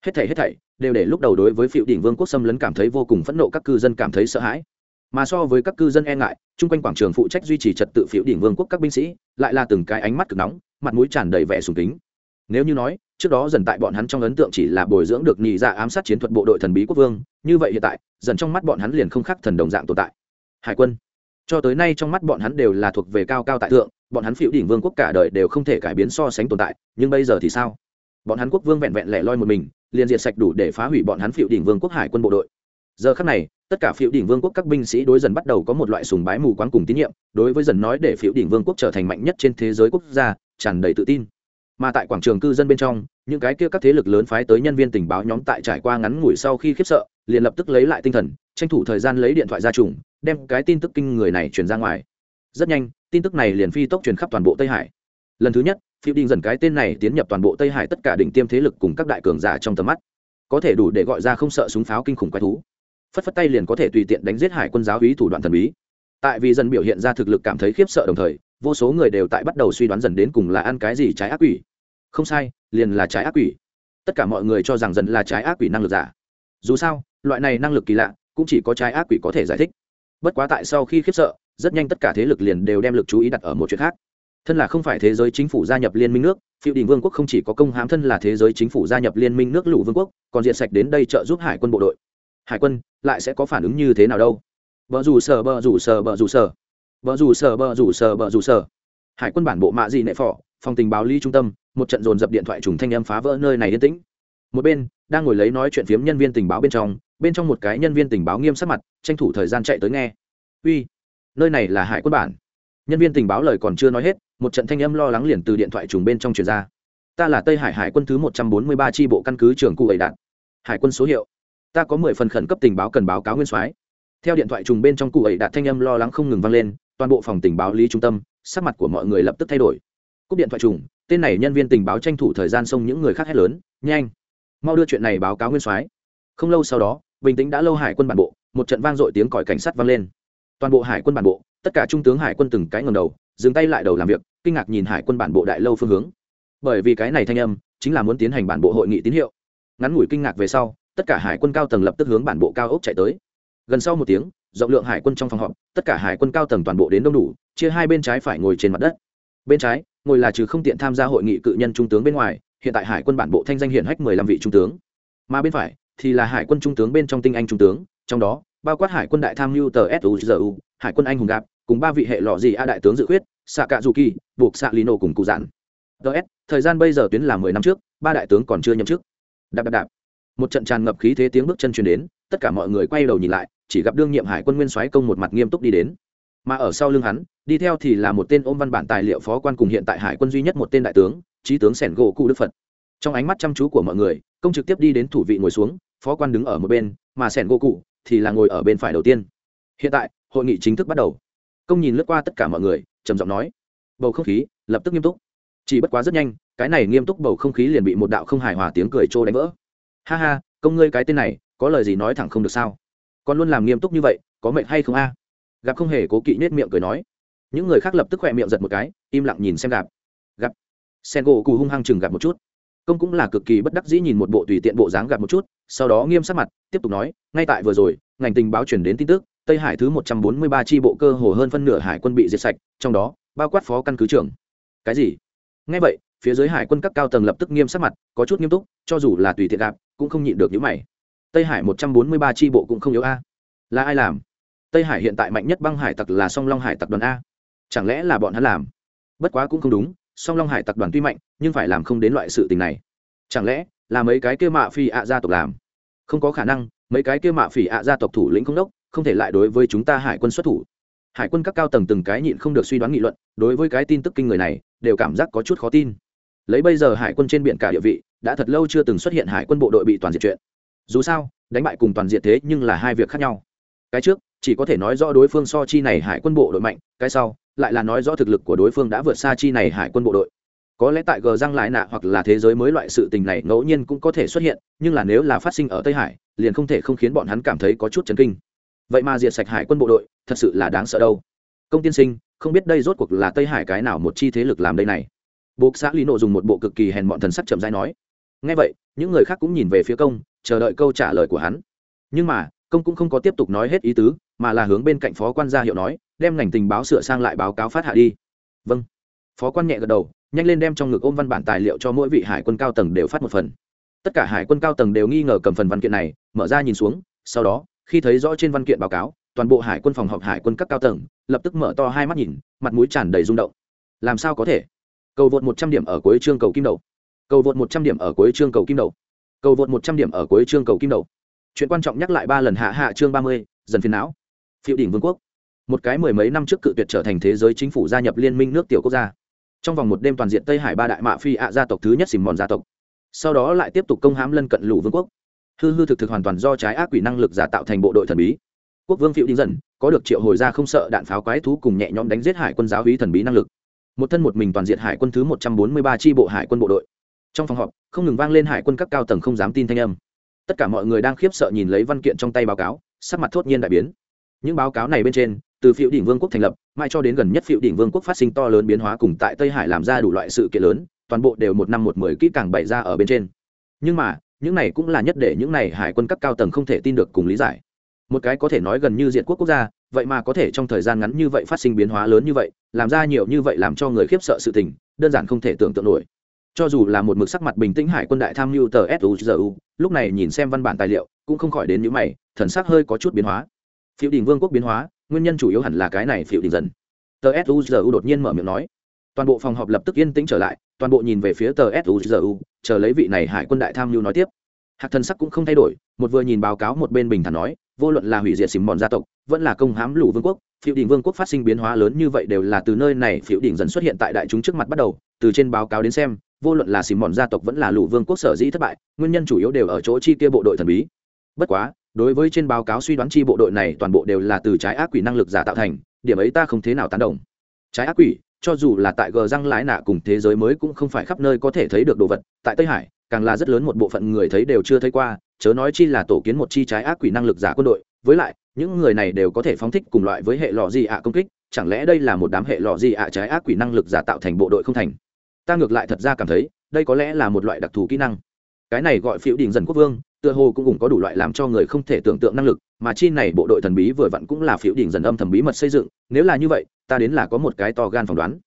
Speaker 1: Hết thảy hết thảy, đều để lúc đầu đối với phiệu đỉnh vương quốc xâm lấn cảm thấy vô cùng phẫn nộ các cư dân cảm thấy sợ hãi. Mà so với các cư dân e ngại, chung quanh quảng trường phụ trách duy trì trật tự phiệu đỉnh vương quốc các binh sĩ, lại là từng cái ánh mắt cực nóng, mặt mũi tràn đầy vẻ sùng kính nếu như nói, trước đó dần tại bọn hắn trong ấn tượng chỉ là bồi dưỡng được nhị dạ ám sát chiến thuật bộ đội thần bí quốc vương, như vậy hiện tại, dần trong mắt bọn hắn liền không khác thần đồng dạng tồn tại. Hải quân, cho tới nay trong mắt bọn hắn đều là thuộc về cao cao tại thượng, bọn hắn phiệu đỉnh vương quốc cả đời đều không thể cải biến so sánh tồn tại, nhưng bây giờ thì sao? Bọn hắn quốc vương vẹn vẹn lẻ loi một mình, liền diệt sạch đủ để phá hủy bọn hắn phiệu đỉnh vương quốc hải quân bộ đội. Giờ khắc này, tất cả phiệu đỉnh vương quốc các binh sĩ đối dần bắt đầu có một loại sùng bái mù quáng cùng tín nhiệm, đối với dần nói để phiệu đỉnh vương quốc trở thành mạnh nhất trên thế giới quốc gia, tràn đầy tự tin mà tại quảng trường cư dân bên trong, những cái kia các thế lực lớn phái tới nhân viên tình báo nhóm tại trải qua ngắn ngủi sau khi khiếp sợ, liền lập tức lấy lại tinh thần, tranh thủ thời gian lấy điện thoại ra trùng, đem cái tin tức kinh người này truyền ra ngoài. Rất nhanh, tin tức này liền phi tốc truyền khắp toàn bộ tây hải. Lần thứ nhất phiêu đinh dần cái tên này tiến nhập toàn bộ tây hải tất cả đỉnh tiêm thế lực cùng các đại cường giả trong tầm mắt. Có thể đủ để gọi ra không sợ súng pháo kinh khủng quái thú. Phất phất tay liền có thể tùy tiện đánh giết hải quân giáo hí thủ đoạn thần bí. Tại vì dần biểu hiện ra thực lực cảm thấy khiếp sợ đồng thời, vô số người đều tại bắt đầu suy đoán dần đến cùng là ăn cái gì trái ác quỷ không sai, liền là trái ác quỷ. Tất cả mọi người cho rằng dần là trái ác quỷ năng lực giả. Dù sao, loại này năng lực kỳ lạ, cũng chỉ có trái ác quỷ có thể giải thích. Bất quá tại sau khi khiếp sợ, rất nhanh tất cả thế lực liền đều đem lực chú ý đặt ở một chuyện khác. Thân là không phải thế giới chính phủ gia nhập liên minh nước phiêu đình vương quốc không chỉ có công hãm thân là thế giới chính phủ gia nhập liên minh nước lũ vương quốc, còn diện sạch đến đây trợ giúp hải quân bộ đội. Hải quân, lại sẽ có phản ứng như thế nào đâu? Vợ dù sờ, bờ rủ sờ, bờ rủ sờ. Vợ dù sờ, bờ rủ sờ, bờ rủ sờ. Hải quân bản bộ mạ gì nệ phỏ phòng tình báo ly trung tâm, một trận dồn dập điện thoại trùng thanh âm phá vỡ nơi này yên tĩnh. Một bên, đang ngồi lấy nói chuyện phiếm nhân viên tình báo bên trong bên trong một cái nhân viên tình báo nghiêm sắc mặt, tranh thủ thời gian chạy tới nghe. Uy, nơi này là hải quân bản. Nhân viên tình báo lời còn chưa nói hết, một trận thanh âm lo lắng liền từ điện thoại trùng bên trong truyền ra. Ta là tây hải hải quân thứ một trăm bốn mươi ba tri bộ căn cứ trường cụ ẩy đạn. Hải quân số hiệu. Ta có mười phần khẩn cấp tình báo cần báo cáo nguyên soái. Theo điện thoại trùng bên trong cụ ẩy đạt thanh âm lo lắng không ngừng vang lên, toàn bộ phòng tình báo lý trung tâm, sắc mặt của mọi người lập tức thay đổi cúp điện thoại trùng, tên này nhân viên tình báo tranh thủ thời gian xông những người khác hét lớn, nhanh, mau đưa chuyện này báo cáo nguyên soái. Không lâu sau đó, bình tĩnh đã lâu hải quân bản bộ, một trận vang dội tiếng còi cảnh sát vang lên. Toàn bộ hải quân bản bộ, tất cả trung tướng hải quân từng cái ngầm đầu, dừng tay lại đầu làm việc, kinh ngạc nhìn hải quân bản bộ đại lâu phương hướng. Bởi vì cái này thanh âm, chính là muốn tiến hành bản bộ hội nghị tín hiệu. Ngắn ngủi kinh ngạc về sau, tất cả hải quân cao tầng lập tức hướng bản bộ cao ốc chạy tới. Gần sau một tiếng, rộng lượng hải quân trong phòng họp, tất cả hải quân cao tầng toàn bộ đến đông đủ, chia hai bên trái phải ngồi trên mặt đất. Bên trái ngồi là trừ không tiện tham gia hội nghị cự nhân trung tướng bên ngoài, hiện tại hải quân bản bộ thanh danh hiển hách mười lăm vị trung tướng. Mà bên phải thì là hải quân trung tướng bên trong tinh anh trung tướng, trong đó bao quát hải quân đại tham mưu tờ suzu hải quân anh hùng gạp, cùng ba vị hệ lọ gì a đại tướng dự khuyết xạ cạ du kỳ buộc xạ lino cùng cụ giản ts thời gian bây giờ tuyến là mười năm trước, ba đại tướng còn chưa nhậm chức. Đạp đạp đạp. Một trận tràn ngập khí thế tiếng bước chân truyền đến, tất cả mọi người quay đầu nhìn lại, chỉ gặp đương nhiệm hải quân nguyên soái công một mặt nghiêm túc đi đến mà ở sau lưng hắn, đi theo thì là một tên ôm văn bản tài liệu phó quan cùng hiện tại hải quân duy nhất một tên đại tướng, trí tướng sẻn gỗ cụ đức phật. Trong ánh mắt chăm chú của mọi người, công trực tiếp đi đến thủ vị ngồi xuống, phó quan đứng ở một bên, mà sẻn gỗ cụ thì là ngồi ở bên phải đầu tiên. Hiện tại, hội nghị chính thức bắt đầu. Công nhìn lướt qua tất cả mọi người, trầm giọng nói, bầu không khí lập tức nghiêm túc. Chỉ bất quá rất nhanh, cái này nghiêm túc bầu không khí liền bị một đạo không hài hòa tiếng cười trô đánh vỡ. Ha ha, công ngươi cái tên này, có lời gì nói thẳng không được sao? Con luôn làm nghiêm túc như vậy, có mệnh hay không a? Gặp không hề cố kỵ nết miệng cười nói. Những người khác lập tức khỏe miệng giật một cái, im lặng nhìn xem gặp. Gặp. Sen gỗ cù hung hăng chừng gặp một chút. Công cũng là cực kỳ bất đắc dĩ nhìn một bộ tùy tiện bộ dáng gặp một chút, sau đó nghiêm sắc mặt, tiếp tục nói, ngay tại vừa rồi, ngành tình báo chuyển đến tin tức, tây hải thứ một trăm bốn mươi ba tri bộ cơ hồ hơn phân nửa hải quân bị diệt sạch, trong đó, bao quát phó căn cứ trưởng. Cái gì? Ngay vậy, phía dưới hải quân các cao tầng lập tức nghiêm sắc mặt, có chút nghiêm túc, cho dù là tùy tiện gặp, cũng không nhịn được những mày. Tây hải một trăm bốn mươi ba tri bộ cũng không yếu a. Là ai làm? Tây hải hiện tại mạnh nhất băng hải tặc là song long hải tặc đoàn a. Chẳng lẽ là bọn hắn làm? Bất quá cũng không đúng, song long hải tặc đoàn tuy mạnh, nhưng phải làm không đến loại sự tình này. Chẳng lẽ là mấy cái kia mạ phi ạ gia tộc làm? Không có khả năng, mấy cái kia mạ phỉ ạ gia tộc thủ lĩnh không đốc, không thể lại đối với chúng ta hải quân xuất thủ. Hải quân các cao tầng từng cái nhịn không được suy đoán nghị luận, đối với cái tin tức kinh người này, đều cảm giác có chút khó tin. Lấy bây giờ hải quân trên biển cả địa vị, đã thật lâu chưa từng xuất hiện hải quân bộ đội bị toàn diệt chuyện. Dù sao, đánh bại cùng toàn diệt thế nhưng là hai việc khác nhau. Cái trước chỉ có thể nói rõ đối phương so chi này hải quân bộ đội mạnh, cái sau, lại là nói rõ thực lực của đối phương đã vượt xa chi này hải quân bộ đội. Có lẽ tại gờ răng lại nạ hoặc là thế giới mới loại sự tình này ngẫu nhiên cũng có thể xuất hiện, nhưng là nếu là phát sinh ở tây hải, liền không thể không khiến bọn hắn cảm thấy có chút chấn kinh. Vậy mà diệt sạch hải quân bộ đội, thật sự là đáng sợ đâu. Công tiên sinh, không biết đây rốt cuộc là tây hải cái nào một chi thế lực làm đây này? Buộc xã lý nộ dùng một bộ cực kỳ hèn bọn thần sắc chậm dai nói. Ngay vậy, những người khác cũng nhìn về phía công, chờ đợi câu trả lời của hắn. Nhưng mà, công cũng không có tiếp tục nói hết ý tứ mà là hướng bên cạnh phó quan gia hiệu nói, đem ngành tình báo sửa sang lại báo cáo phát hạ đi. Vâng. Phó quan nhẹ gật đầu, nhanh lên đem trong ngực ôm văn bản tài liệu cho mỗi vị hải quân cao tầng đều phát một phần. Tất cả hải quân cao tầng đều nghi ngờ cầm phần văn kiện này, mở ra nhìn xuống, sau đó, khi thấy rõ trên văn kiện báo cáo, toàn bộ hải quân phòng họp hải quân các cao tầng, lập tức mở to hai mắt nhìn, mặt mũi tràn đầy rung động. Làm sao có thể? Cầu vượt một trăm điểm ở cuối chương cầu kim đầu. Cầu vượt một trăm điểm ở cuối chương cầu kim đầu. Cầu vượt một trăm điểm ở cuối chương cầu kim đầu. Chuyện quan trọng nhắc lại ba lần hạ hạ chương ba mươi, dần phiền não phiêu đỉnh vương quốc. Một cái mười mấy năm trước cự tuyệt trở thành thế giới chính phủ gia nhập liên minh nước tiểu quốc gia. Trong vòng một đêm toàn diện tây hải ba đại mạ phi ạ gia tộc thứ nhất xìm mòn gia tộc. Sau đó lại tiếp tục công hãm lân cận lũ vương quốc. Hư hư thực thực hoàn toàn do trái ác quỷ năng lực giả tạo thành bộ đội thần bí. Quốc vương phiệu đinh dần, có được triệu hồi ra không sợ đạn pháo quái thú cùng nhẹ nhõm đánh giết hải quân giáo hí thần bí năng lực. Một thân một mình toàn diện hải quân thứ một trăm bốn mươi ba tri bộ hải quân bộ đội. Trong phòng họp, không ngừng vang lên hải quân các cao tầng không dám tin thanh âm. Tất cả mọi người đang khiếp sợ nhìn lấy văn kiện trong tay báo cáo, sắc mặt thốt nhiên đại biến những báo cáo này bên trên, từ phiệu đỉnh vương quốc thành lập mai cho đến gần nhất phiệu đỉnh vương quốc phát sinh to lớn biến hóa cùng tại tây hải làm ra đủ loại sự kiện lớn, toàn bộ đều một năm một mười kỹ càng bày ra ở bên trên. Nhưng mà, những này cũng là nhất để những này hải quân cấp cao tầng không thể tin được cùng lý giải. Một cái có thể nói gần như diện quốc quốc gia, vậy mà có thể trong thời gian ngắn như vậy phát sinh biến hóa lớn như vậy, làm ra nhiều như vậy làm cho người khiếp sợ sự tình, đơn giản không thể tưởng tượng nổi. Cho dù là một mực sắc mặt bình tĩnh hải quân đại tham mưu tờ suzu lúc này nhìn xem văn bản tài liệu, cũng không khỏi đến những mày, thần sắc hơi có chút biến hóa phiệu đình vương quốc biến hóa, nguyên nhân chủ yếu hẳn là cái này phiệu đình dần. Tờ suzu đột nhiên mở miệng nói. Toàn bộ phòng họp lập tức yên tĩnh trở lại, toàn bộ nhìn về phía tờ suzu chờ lấy vị này hải quân đại tham mưu nói tiếp. Hạc thần sắc cũng không thay đổi, một vừa nhìn báo cáo một bên bình thản nói, vô luận là hủy diệt xìm mòn gia tộc, vẫn là công hám lũ vương quốc phiệu đỉnh vương quốc phát sinh biến hóa lớn như vậy đều là từ nơi này phiệu đỉnh dần xuất hiện tại đại chúng trước mặt bắt đầu, từ trên báo cáo đến xem, vô luận là xìm mòn gia tộc vẫn là lũ vương quốc sở dĩ thất bại, nguyên nhân chủ yếu đều ở chỗ chi kia bộ đội thần bí. Bất quá đối với trên báo cáo suy đoán chi bộ đội này, toàn bộ đều là từ trái ác quỷ năng lực giả tạo thành, điểm ấy ta không thế nào tán đồng. Trái ác quỷ, cho dù là tại gờ răng lái nạ cùng thế giới mới cũng không phải khắp nơi có thể thấy được đồ vật. Tại tây hải, càng là rất lớn một bộ phận người thấy đều chưa thấy qua, chớ nói chi là tổ kiến một chi trái ác quỷ năng lực giả quân đội. Với lại, những người này đều có thể phóng thích cùng loại với hệ lò gì ạ công kích, chẳng lẽ đây là một đám hệ lò gì ạ trái ác quỷ năng lực giả tạo thành bộ đội không thành? Ta ngược lại thật ra cảm thấy, đây có lẽ là một loại đặc thù kỹ năng. Cái này gọi phiếu đình dần quốc vương tựa hồ cũng cũng có đủ loại làm cho người không thể tưởng tượng năng lực, mà chi này bộ đội thần bí vừa vặn cũng là phiếu đỉnh dần âm thầm bí mật xây dựng, nếu là như vậy, ta đến là có một cái to gan phỏng đoán.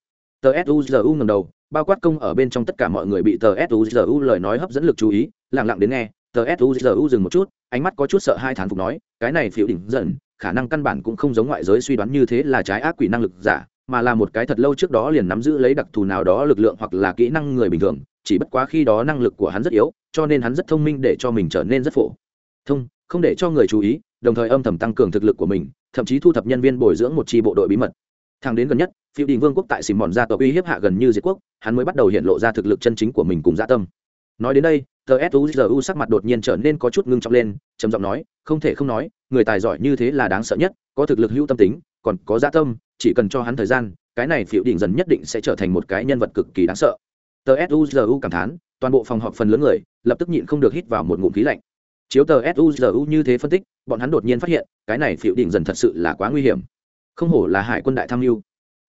Speaker 1: Tờ suzu ngầm đầu, bao quát công ở bên trong tất cả mọi người bị tờ suzu lời nói hấp dẫn lực chú ý lẳng lặng đến nghe, tờ suzu dừng một chút, ánh mắt có chút sợ hai thán phục nói, cái này phiếu đỉnh dần, khả năng căn bản cũng không giống ngoại giới suy đoán như thế là trái ác quỷ năng lực giả, mà là một cái thật lâu trước đó liền nắm giữ lấy đặc thù nào đó lực lượng hoặc là kỹ năng người bình thường chỉ bất quá khi đó năng lực của hắn rất yếu, cho nên hắn rất thông minh để cho mình trở nên rất phổ. Thông, không để cho người chú ý, đồng thời âm thầm tăng cường thực lực của mình, thậm chí thu thập nhân viên bồi dưỡng một tri bộ đội bí mật. Thang đến gần nhất, phiêu đình vương quốc tại xìm mòn gia tộc uy hiếp hạ gần như diệt quốc, hắn mới bắt đầu hiện lộ ra thực lực chân chính của mình cùng dạ tâm. Nói đến đây, tờ suzu sắc mặt đột nhiên trở nên có chút ngưng trọng lên, trầm giọng nói, không thể không nói, người tài giỏi như thế là đáng sợ nhất, có thực lực hữu tâm tính, còn có dạ tâm, chỉ cần cho hắn thời gian, cái này phiêu đình dần nhất định sẽ trở thành một cái nhân vật cực kỳ đáng sợ tờ suzu cảm thán, toàn bộ phòng họp phần lớn người lập tức nhịn không được hít vào một ngụm khí lạnh. Chiếu tờ suzu như thế phân tích, bọn hắn đột nhiên phát hiện, cái này phiểu đỉnh dần thật sự là quá nguy hiểm. Không hổ là hải quân đại tham mưu.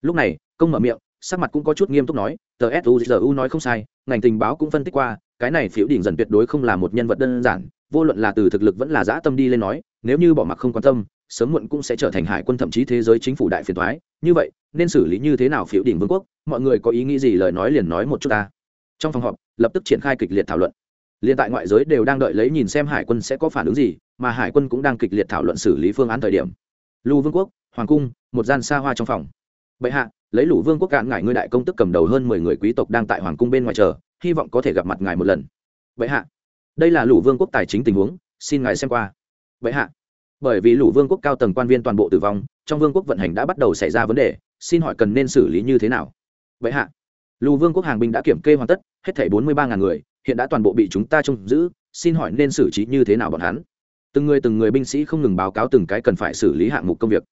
Speaker 1: Lúc này, công mở miệng, sắc mặt cũng có chút nghiêm túc nói, tờ suzu nói không sai, ngành tình báo cũng phân tích qua, cái này phiểu đỉnh dần tuyệt đối không là một nhân vật đơn giản, vô luận là từ thực lực vẫn là dã tâm đi lên nói nếu như bỏ mặc không quan tâm, sớm muộn cũng sẽ trở thành hải quân thậm chí thế giới chính phủ đại phiền thoái như vậy, nên xử lý như thế nào phiếu đỉnh vương quốc? Mọi người có ý nghĩ gì lời nói liền nói một chút ta. Trong phòng họp, lập tức triển khai kịch liệt thảo luận. Liên tại ngoại giới đều đang đợi lấy nhìn xem hải quân sẽ có phản ứng gì, mà hải quân cũng đang kịch liệt thảo luận xử lý phương án thời điểm. Lưu vương quốc, hoàng cung, một gian xa hoa trong phòng. Bệ hạ, lấy lũ vương quốc cạn ngài ngươi đại công tức cầm đầu hơn mười người quý tộc đang tại hoàng cung bên ngoài chờ, hy vọng có thể gặp mặt ngài một lần. Bệ hạ, đây là lũ vương quốc tài chính tình huống, xin ngài xem qua. Bệ hạ bởi vì lũ vương quốc cao tầng quan viên toàn bộ tử vong, trong vương quốc vận hành đã bắt đầu xảy ra vấn đề, xin hỏi cần nên xử lý như thế nào? Bệ hạ, lũ vương quốc hàng binh đã kiểm kê hoàn tất, hết thảy bốn mươi ba ngàn người, hiện đã toàn bộ bị chúng ta trông giữ, xin hỏi nên xử trí như thế nào bọn hắn? Từng người từng người binh sĩ không ngừng báo cáo từng cái cần phải xử lý hạng mục công việc.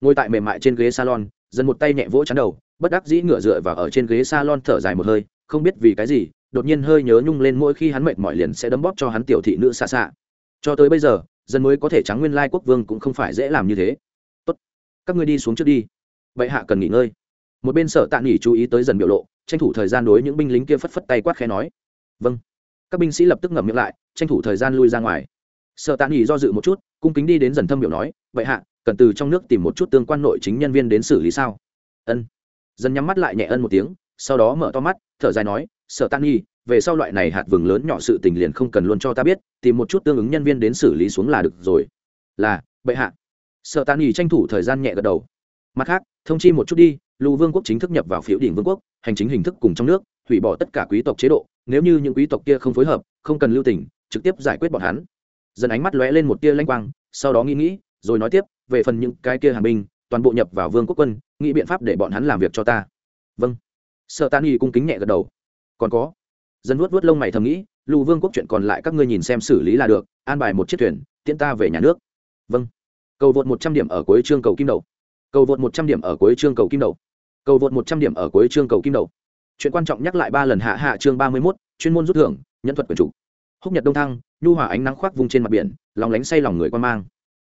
Speaker 1: Ngồi tại mềm mại trên ghế salon dần một tay nhẹ vỗ chắn đầu, bất đắc dĩ ngửa dựa và ở trên ghế salon thở dài một hơi, không biết vì cái gì, đột nhiên hơi nhớ nhung lên mỗi khi hắn mệt mỏi liền sẽ đấm bóp cho hắn tiểu thị nữ xa xa. Cho tới bây giờ dân mới có thể trắng nguyên lai quốc vương cũng không phải dễ làm như thế. Tốt, các ngươi đi xuống trước đi. Vậy hạ cần nghỉ ngơi. Một bên sở tạ nghỉ chú ý tới dần biểu lộ, tranh thủ thời gian đối những binh lính kia phất phất tay quát khẽ nói. Vâng. Các binh sĩ lập tức ngậm miệng lại, tranh thủ thời gian lui ra ngoài. Sở tạ nghỉ do dự một chút, cung kính đi đến dần thâm biểu nói vậy hạ, cần từ trong nước tìm một chút tương quan nội chính nhân viên đến xử lý sao? Ân. Dần nhắm mắt lại nhẹ ân một tiếng, sau đó mở to mắt, thở dài nói, sở tạ nghỉ về sau loại này hạt vừng lớn nhỏ sự tình liền không cần luôn cho ta biết, tìm một chút tương ứng nhân viên đến xử lý xuống là được rồi. Là, bệ hạ. Sợ tàn nghỉ tranh thủ thời gian nhẹ gật đầu. Mặt khác, thông chi một chút đi lưu vương quốc chính thức nhập vào phiếu đỉnh vương quốc, hành chính hình thức cùng trong nước, hủy bỏ tất cả quý tộc chế độ, nếu như những quý tộc kia không phối hợp, không cần lưu tình, trực tiếp giải quyết bọn hắn. Dần ánh mắt lóe lên một tia lanh quang, sau đó nghĩ nghĩ, rồi nói tiếp, về phần những cái kia hàng binh, toàn bộ nhập vào vương quốc quân, nghĩ biện pháp để bọn hắn làm việc cho ta. Vâng. Sợ tan nghi cung kính nhẹ gật đầu. Còn có dân vuốt vuốt lông mày thầm nghĩ, lù vương quốc chuyện còn lại các ngươi nhìn xem xử lý là được, an bài một chiếc thuyền, tiễn ta về nhà nước. Vâng. Cầu vượt một trăm điểm ở cuối chương cầu kim đầu. Cầu vượt một trăm điểm ở cuối chương cầu kim đầu. Cầu vượt một trăm điểm ở cuối chương cầu kim đầu. Chuyện quan trọng nhắc lại ba lần hạ hạ chương ba mươi mốt, chuyên môn rút thưởng, nhân thuật quyền chủ. Húc nhật đông thăng, nhu hòa ánh nắng khoác vùng trên mặt biển, lòng lánh say lòng người quan mang.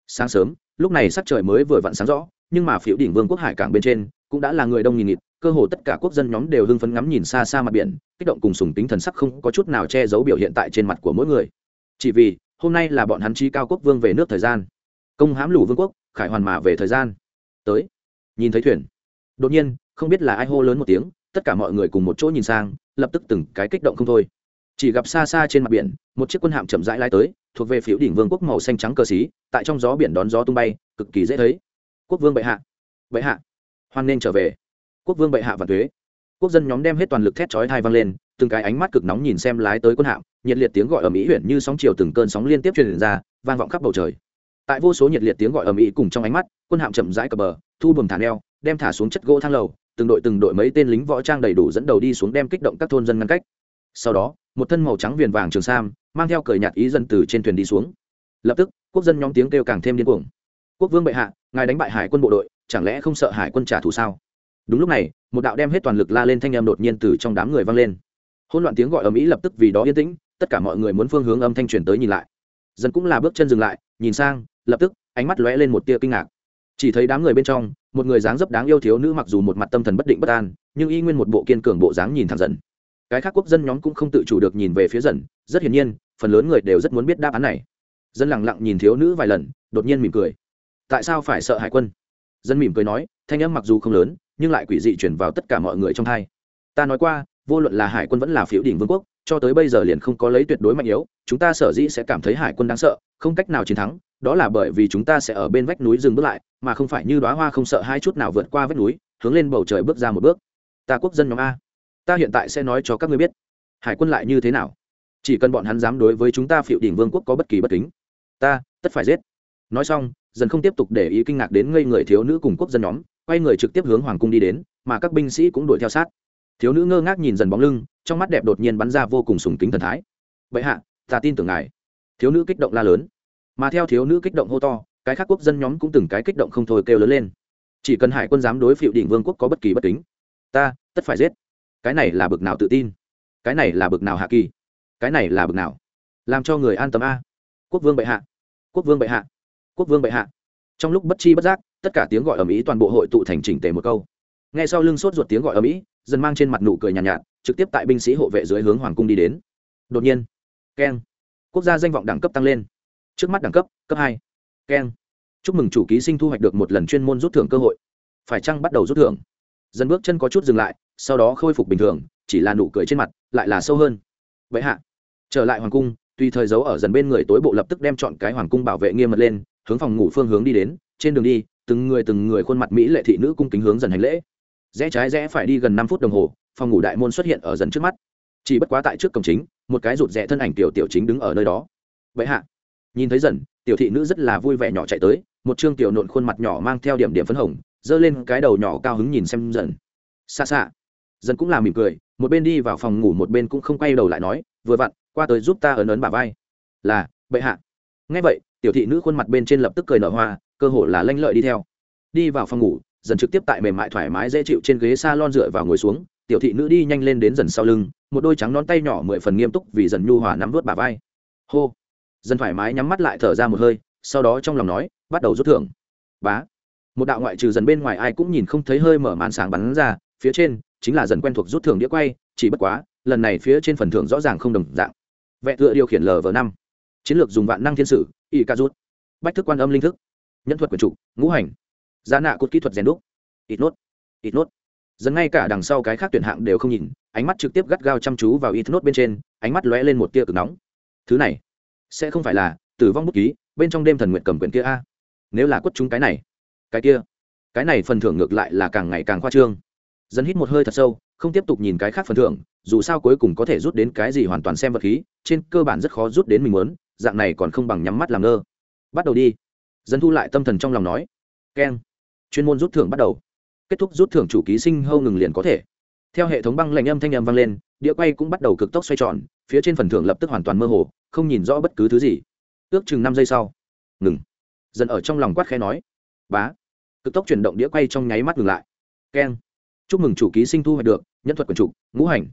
Speaker 1: Sáng sớm lúc này sắc trời mới vừa vặn sáng rõ, nhưng mà phiếu đỉnh vương quốc hải cảng bên trên cũng đã là người đông nghìn nghịt, cơ hồ tất cả quốc dân nhóm đều hưng phấn ngắm nhìn xa xa mặt biển, kích động cùng sùng tính thần sắc không có chút nào che giấu biểu hiện tại trên mặt của mỗi người. Chỉ vì, hôm nay là bọn hắn chi cao quốc vương về nước thời gian. Công hãm lũ vương quốc, khải hoàn mà về thời gian. Tới, nhìn thấy thuyền. Đột nhiên, không biết là ai hô lớn một tiếng, tất cả mọi người cùng một chỗ nhìn sang, lập tức từng cái kích động không thôi. Chỉ gặp xa xa trên mặt biển, một chiếc quân hạm chậm rãi lai tới thuộc về phiếu đỉnh vương quốc màu xanh trắng cờ xí, tại trong gió biển đón gió tung bay, cực kỳ dễ thấy. Quốc vương bệ hạ bệ hạ, hoan nên trở về. Quốc vương bệ hạ và thuế. Quốc dân nhóm đem hết toàn lực thét chói thai vang lên, từng cái ánh mắt cực nóng nhìn xem lái tới quân hạm, nhiệt liệt tiếng gọi ở mỹ huyện như sóng chiều từng cơn sóng liên tiếp truyền ra, vang vọng khắp bầu trời. Tại vô số nhiệt liệt tiếng gọi ở mỹ cùng trong ánh mắt, quân hạm chậm rãi cập bờ, thu buồm thả neo, đem thả xuống chất gỗ thang lầu, từng đội từng đội mấy tên lính võ trang đầy đủ dẫn đầu đi xuống đem kích động các thôn dân ngăn cách. Sau đó, một thân màu trắng viền vàng trường sam mang theo cởi nhạt ý dân từ trên thuyền đi xuống. Lập tức, quốc dân nhóm tiếng kêu càng thêm điên cuồng. Quốc vương bệ hạ, ngài đánh bại hải quân bộ đội, chẳng lẽ không sợ hải quân trả thù sao? Đúng lúc này, một đạo đem hết toàn lực la lên thanh em đột nhiên từ trong đám người vang lên. Hỗn loạn tiếng gọi ở mỹ lập tức vì đó yên tĩnh, tất cả mọi người muốn phương hướng âm thanh truyền tới nhìn lại. Dần cũng là bước chân dừng lại, nhìn sang, lập tức, ánh mắt lóe lên một tia kinh ngạc. Chỉ thấy đám người bên trong, một người dáng dấp đáng yêu thiếu nữ mặc dù một mặt tâm thần bất định bất an, nhưng y nguyên một bộ kiên cường bộ dáng nhìn thẳng dần. Cái khác quốc dân nhóm cũng không tự chủ được nhìn về phía dần, rất hiển nhiên phần lớn người đều rất muốn biết đáp án này. Dân lẳng lặng nhìn thiếu nữ vài lần, đột nhiên mỉm cười. Tại sao phải sợ hải quân? Dân mỉm cười nói, thanh âm mặc dù không lớn, nhưng lại quỷ dị chuyển vào tất cả mọi người trong hai. Ta nói qua, vô luận là hải quân vẫn là phiếu đỉnh vương quốc, cho tới bây giờ liền không có lấy tuyệt đối mạnh yếu, chúng ta sở dĩ sẽ cảm thấy hải quân đáng sợ, không cách nào chiến thắng, đó là bởi vì chúng ta sẽ ở bên vách núi dừng bước lại, mà không phải như đoá hoa không sợ hai chút nào vượt qua vách núi, hướng lên bầu trời bước ra một bước. Ta quốc dân nhóm a. Ta hiện tại sẽ nói cho các ngươi biết. Hải quân lại như thế nào? Chỉ cần bọn hắn dám đối với chúng ta phiệu đỉnh vương quốc có bất kỳ bất kính, ta, tất phải giết. Nói xong dần không tiếp tục để ý kinh ngạc đến ngây người thiếu nữ cùng quốc dân nhóm, quay người trực tiếp hướng hoàng cung đi đến, mà các binh sĩ cũng đuổi theo sát. Thiếu nữ ngơ ngác nhìn dần bóng lưng, trong mắt đẹp đột nhiên bắn ra vô cùng sùng kính thần thái. Vậy hạ, ta tin tưởng ngài. Thiếu nữ kích động la lớn. Mà theo thiếu nữ kích động hô to, cái khác quốc dân nhóm cũng từng cái kích động không thôi kêu lớn lên. Chỉ cần hải quân dám đối phiệu đỉnh vương quốc có bất kỳ bất kính, ta, tất phải giết. Cái này là bực nào tự tin? Cái này là bực nào hạ kỳ? Cái này là bực nào? Làm cho người an tâm a. Quốc vương bệ hạ. Quốc vương bệ hạ. Quốc vương bệ hạ. Trong lúc bất chi bất giác tất cả tiếng gọi ở mỹ toàn bộ hội tụ thành chỉnh tề một câu. Ngay sau lưng sốt ruột tiếng gọi ở mỹ dần mang trên mặt nụ cười nhàn nhạt, nhạt trực tiếp tại binh sĩ hộ vệ dưới hướng hoàng cung đi đến. Đột nhiên keng quốc gia danh vọng đẳng cấp tăng lên. Trước mắt đẳng cấp cấp hai. Keng. Chúc mừng chủ ký sinh thu hoạch được một lần chuyên môn rút thưởng cơ hội. Phải chăng bắt đầu rút thưởng? Dần bước chân có chút dừng lại sau đó khôi phục bình thường chỉ là nụ cười trên mặt lại là sâu hơn. Vậy hạ trở lại hoàng cung tuy thời giấu ở dần bên người tối bộ lập tức đem chọn cái hoàng cung bảo vệ nghiêm mật lên, hướng phòng ngủ phương hướng đi đến, trên đường đi, từng người từng người khuôn mặt mỹ lệ thị nữ cung kính hướng dần hành lễ. Rẽ trái rẽ phải đi gần năm phút đồng hồ, phòng ngủ đại môn xuất hiện ở dần trước mắt. Chỉ bất quá tại trước cổng chính, một cái rụt rẽ thân ảnh tiểu tiểu chính đứng ở nơi đó. Vậy hạ. Nhìn thấy dần, tiểu thị nữ rất là vui vẻ nhỏ chạy tới, một chương tiểu nộn khuôn mặt nhỏ mang theo điểm điểm phấn hồng, giơ lên cái đầu nhỏ cao hứng nhìn xem dần. Xa xa. Dần cũng là mỉm cười, một bên đi vào phòng ngủ một bên cũng không quay đầu lại nói, vừa vặn qua tới giúp ta ấn ấn bà vai. Là, bệ hạ. Ngay vậy, tiểu thị nữ khuôn mặt bên trên lập tức cười nở hoa, cơ hồ là lanh lợi đi theo. Đi vào phòng ngủ, dần trực tiếp tại mềm mại thoải mái dễ chịu trên ghế s a lon dựa vào ngồi xuống, tiểu thị nữ đi nhanh lên đến dần sau lưng, một đôi trắng nón tay nhỏ mười phần nghiêm túc vì dần nhu hòa nắm vớt bà vai. Hô. Dần thoải mái nhắm mắt lại thở ra một hơi, sau đó trong lòng nói, bắt đầu rút thưởng. Bá. Một đạo ngoại trừ dần bên ngoài ai cũng nhìn không thấy hơi mở màn sáng bắn ra, phía trên chính là dần quen thuộc rút thưởng đĩa quay, chỉ bất quá, lần này phía trên phần thưởng rõ ràng không đồng dạng. Vệ tựa điều khiển lv năm. Chiến lược dùng vạn năng thiên sử y ca rút bách thức quan âm linh thức nhân thuật quyền trục ngũ hành. Giá nạ cột kỹ thuật rèn đúc. Ít nốt ít nốt. Dần ngay cả đằng sau cái khác tuyển hạng đều không nhìn, ánh mắt trực tiếp gắt gao chăm chú vào ít nốt bên trên, ánh mắt lóe lên một tia cực nóng. Thứ này, sẽ không phải là tử vong bút ký, bên trong đêm thần nguyện cầm quyền kia a. Nếu là quất chúng cái này, cái kia, cái này phần thưởng ngược lại là càng ngày càng khoa trương. Dần hít một hơi thật sâu không tiếp tục nhìn cái khác phần thưởng, dù sao cuối cùng có thể rút đến cái gì hoàn toàn xem vật khí, trên cơ bản rất khó rút đến mình muốn, dạng này còn không bằng nhắm mắt làm ngơ. Bắt đầu đi. Dân thu lại tâm thần trong lòng nói. Keng. Chuyên môn rút thưởng bắt đầu. Kết thúc rút thưởng chủ ký sinh hâu ngừng liền có thể. Theo hệ thống băng lạnh âm thanh âm vang lên đĩa quay cũng bắt đầu cực tốc xoay tròn, phía trên phần thưởng lập tức hoàn toàn mơ hồ, không nhìn rõ bất cứ thứ gì. Ước chừng năm giây sau. Ngừng. Dần ở trong lòng quát khẽ nói. Bá. Cực tốc chuyển động đĩa quay trong nháy mắt ngừng lại. Keng chúc mừng chủ ký sinh thu hoạch được, nhân thuật quần chủ, ngũ hành.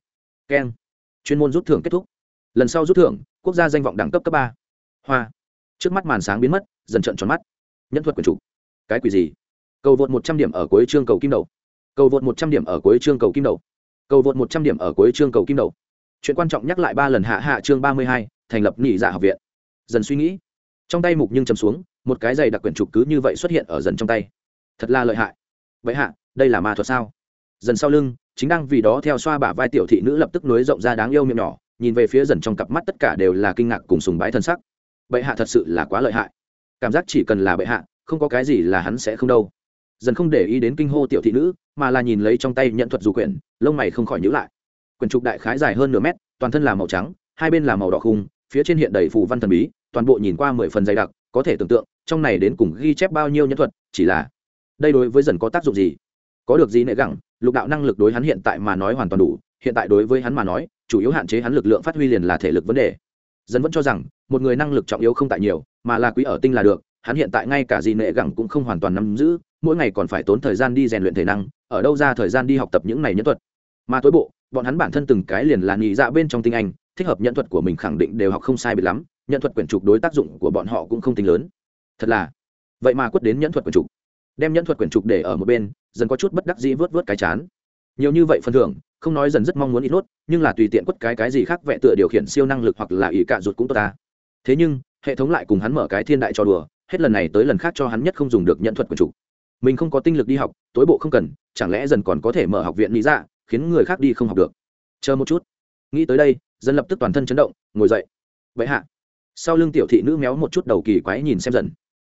Speaker 1: Keng. Chuyên môn rút thưởng kết thúc. Lần sau rút thưởng, quốc gia danh vọng đẳng cấp cấp ba. Hoa. Trước mắt màn sáng biến mất, dần trận tròn mắt. Nhân thuật quần chủ. Cái quỷ gì? Cầu vượt một trăm điểm ở cuối chương cầu kim đầu. Cầu vượt một trăm điểm ở cuối chương cầu kim đầu. Cầu vượt một trăm điểm ở cuối chương cầu kim đầu. Chuyện quan trọng nhắc lại ba lần hạ hạ chương ba mươi hai, thành lập nhị giả dạ học viện. Dần suy nghĩ. Trong tay mục nhưng chầm xuống, một cái giày đặc quyển trục cứ như vậy xuất hiện ở dần trong tay. Thật là lợi hại. Vậy hạ, đây là ma thuật sao? Dần sau lưng, chính đang vì đó theo xoa bả vai tiểu thị nữ lập tức nối rộng ra đáng yêu miệng nhỏ, nhìn về phía dần trong cặp mắt tất cả đều là kinh ngạc cùng sùng bái thân sắc. Bệ hạ thật sự là quá lợi hại. Cảm giác chỉ cần là bệ hạ, không có cái gì là hắn sẽ không đâu. Dần không để ý đến kinh hô tiểu thị nữ, mà là nhìn lấy trong tay nhận thuật dù quyển, lông mày không khỏi nhữ lại. Quyển trục đại khái dài hơn nửa mét, toàn thân là màu trắng, hai bên là màu đỏ khung, phía trên hiện đầy phù văn thần bí, toàn bộ nhìn qua mười phần dày đặc, có thể tưởng tượng, trong này đến cùng ghi chép bao nhiêu nhân thuật, chỉ là, đây đối với dần có tác dụng gì? Có được gì nệ gẳng lục đạo năng lực đối hắn hiện tại mà nói hoàn toàn đủ, hiện tại đối với hắn mà nói, chủ yếu hạn chế hắn lực lượng phát huy liền là thể lực vấn đề. Dân vẫn cho rằng, một người năng lực trọng yếu không tại nhiều, mà là quý ở tinh là được, hắn hiện tại ngay cả gì nệ gẳng cũng không hoàn toàn nắm giữ, mỗi ngày còn phải tốn thời gian đi rèn luyện thể năng, ở đâu ra thời gian đi học tập những này nhân thuật. Mà tối bộ, bọn hắn bản thân từng cái liền là nhị dạ bên trong tinh anh, thích hợp nhận thuật của mình khẳng định đều học không sai biệt lắm nhận thuật quyển trục đối tác dụng của bọn họ cũng không tính lớn. Thật là, vậy mà quất đến nhẫn thuật quyển trục đem nhẫn thuật quyển trục để ở một bên, dần có chút bất đắc dĩ vớt vớt cái chán. Nhiều như vậy phần thưởng, không nói dần rất mong muốn ít nốt, nhưng là tùy tiện quất cái cái gì khác vẽ tựa điều khiển siêu năng lực hoặc là ỷ cạ ruột cũng tốt ta. Thế nhưng, hệ thống lại cùng hắn mở cái thiên đại cho đùa, hết lần này tới lần khác cho hắn nhất không dùng được nhận thuật quyển trục. Mình không có tinh lực đi học, tối bộ không cần, chẳng lẽ dần còn có thể mở học viện lý dạ khiến người khác đi không học được? Chờ một chút. Nghĩ tới đây dân lập tức toàn thân chấn động, ngồi dậy. Vậy hạ. Sau lưng tiểu thị nữ méo một chút đầu kỳ quái nhìn xem dần.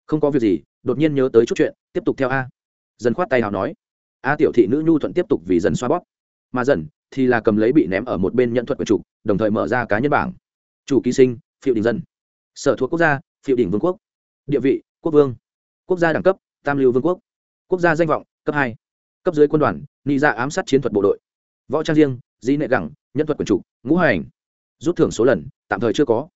Speaker 1: Không có việc gì đột nhiên nhớ tới chút chuyện tiếp tục theo a. Dần khoát tay hào nói. A tiểu thị nữ nhu thuận tiếp tục vì dần xoa bóp. Mà dần thì là cầm lấy bị ném ở một bên nhận thuật quyền chủ, đồng thời mở ra cá nhân bảng. Chủ ký sinh phiệu đình dân. Sở thuộc quốc gia phiệu đỉnh vương quốc. Địa vị quốc vương. Quốc gia đẳng cấp tam lưu vương quốc. Quốc gia danh vọng cấp hai. Cấp dưới quân đoàn nị ra ám sát chiến thuật bộ đội. Võ trang riêng di nệ gẳng nhân thuật quyền chủ, ngũ hành. Rút thưởng số lần tạm thời chưa có.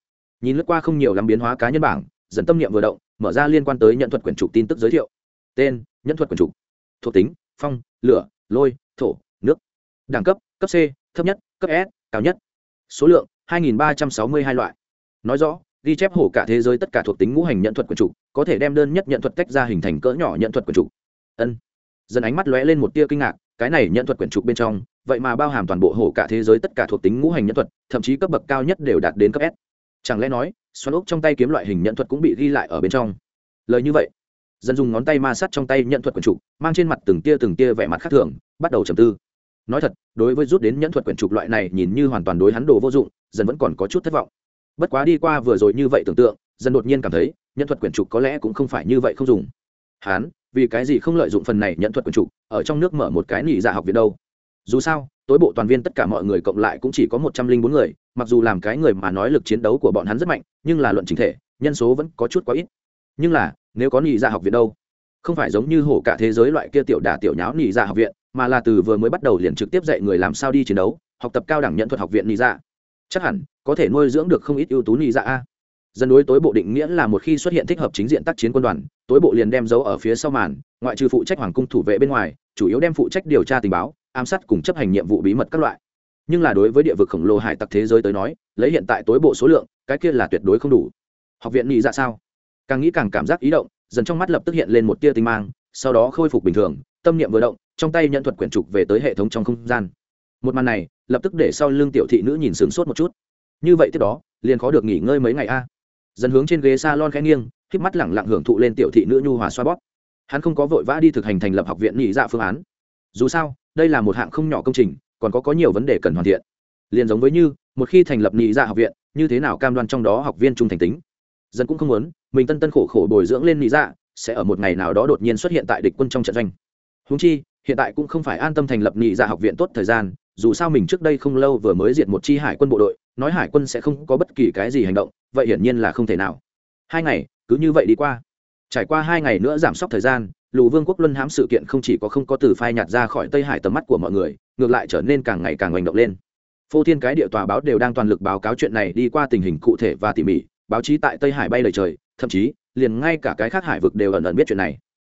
Speaker 1: Nhìn lướt qua không nhiều lắm biến hóa cá nhân bảng dần tâm niệm vừa động mở ra liên quan tới nhận thuật quyển trục tin tức giới thiệu. Tên, nhận thuật quyển trục. Thuộc tính, phong, lửa, lôi, thổ, nước. Đẳng cấp cấp c, thấp nhất, cấp s, cao nhất. Số lượng 2.362 loại. Nói rõ, ghi chép hổ cả thế giới tất cả thuộc tính ngũ hành nhận thuật quyển trục, có thể đem đơn nhất nhận thuật tách ra hình thành cỡ nhỏ nhận thuật quyển trục. Ân. Dần ánh mắt lóe lên một tia kinh ngạc, cái này nhận thuật quyển trục bên trong, vậy mà bao hàm toàn bộ hổ cả thế giới tất cả thuộc tính ngũ hành nhân thuật, thậm chí cấp bậc cao nhất đều đạt đến cấp s. Chẳng lẽ nói xoắn ốc trong tay kiếm loại hình nhận thuật cũng bị ghi lại ở bên trong. Lời như vậy dần dùng ngón tay ma sát trong tay nhận thuật quyển trục, mang trên mặt từng tia từng tia vẻ mặt khác thường, bắt đầu trầm tư. Nói thật, đối với rút đến nhận thuật quyển trục loại này nhìn như hoàn toàn đối hắn đồ vô dụng dần vẫn còn có chút thất vọng. Bất quá đi qua vừa rồi như vậy tưởng tượng dần đột nhiên cảm thấy, nhận thuật quyển trục có lẽ cũng không phải như vậy không dùng. Hắn vì cái gì không lợi dụng phần này nhận thuật quyển trục, ở trong nước mở một cái nỉ dạ học viện đâu? Dù sao tối bộ toàn viên tất cả mọi người cộng lại cũng chỉ có một trăm linh bốn người, mặc dù làm cái người mà nói lực chiến đấu của bọn hắn rất mạnh, nhưng là luận chính thể, nhân số vẫn có chút quá ít nhưng là, nếu có nghỉ ra dạ học viện đâu không phải giống như hổ cả thế giới loại kia tiểu đả tiểu nháo nghỉ ra dạ học viện, mà là từ vừa mới bắt đầu liền trực tiếp dạy người làm sao đi chiến đấu, học tập cao đẳng nhận thuật học viện nghỉ ra. Dạ. chắc hẳn, có thể nuôi dưỡng được không ít ưu tú nghỉ ra. a dân đối tối bộ định nghĩa là một khi xuất hiện thích hợp chính diện tác chiến quân đoàn, tối bộ liền đem dấu ở phía sau màn, ngoại trừ phụ trách hoàng cung thủ vệ bên ngoài, chủ yếu đem phụ trách điều tra tình báo ám sát cùng chấp hành nhiệm vụ bí mật các loại. Nhưng là đối với địa vực khổng lồ hải tặc thế giới tới nói, lấy hiện tại tối bộ số lượng, cái kia là tuyệt đối không đủ. Học viện nghĩ ra dạ sao? Càng nghĩ càng cảm giác ý động, dần trong mắt lập tức hiện lên một tia tinh mang, sau đó khôi phục bình thường, tâm niệm vừa động, trong tay nhận thuật quyển trục về tới hệ thống trong không gian. Một màn này, lập tức để sau lưng tiểu thị nữ nhìn sướng sốt một chút. Như vậy tiếp đó, liền khó được nghỉ ngơi mấy ngày a. Dần hướng trên ghế s a lon khẽ nghiêng, híp mắt lẳng lặng hưởng thụ lên tiểu thị nữ nhu hòa xoa bóp. Hắn không có vội vã đi thực hành thành lập học viện nhị dạ phương án. Dù sao đây là một hạng không nhỏ công trình, còn có có nhiều vấn đề cần hoàn thiện. Liền giống với như, một khi thành lập nhị dạ học viện, như thế nào cam đoan trong đó học viên trung thành tính? Dân cũng không muốn, mình tân tân khổ khổ bồi dưỡng lên nhị dạ sẽ ở một ngày nào đó đột nhiên xuất hiện tại địch quân trong trận doanh. Húng chi, hiện tại cũng không phải an tâm thành lập nhị dạ học viện tốt thời gian, dù sao mình trước đây không lâu vừa mới diệt một chi hải quân bộ đội, nói hải quân sẽ không có bất kỳ cái gì hành động, vậy hiển nhiên là không thể nào. Hai ngày, cứ như vậy đi qua. Trải qua hai ngày nữa giảm sốc thời gian lù vương quốc luân hãm sự kiện không chỉ có không có từ phai nhạt ra khỏi tây hải tầm mắt của mọi người, ngược lại trở nên càng ngày càng hành động lên. Phô thiên cái địa tòa báo đều đang toàn lực báo cáo chuyện này đi qua tình hình cụ thể và tỉ mỉ, báo chí tại tây hải bay lời trời, thậm chí, liền ngay cả cái khác hải vực đều ẩn ẩn biết chuyện này.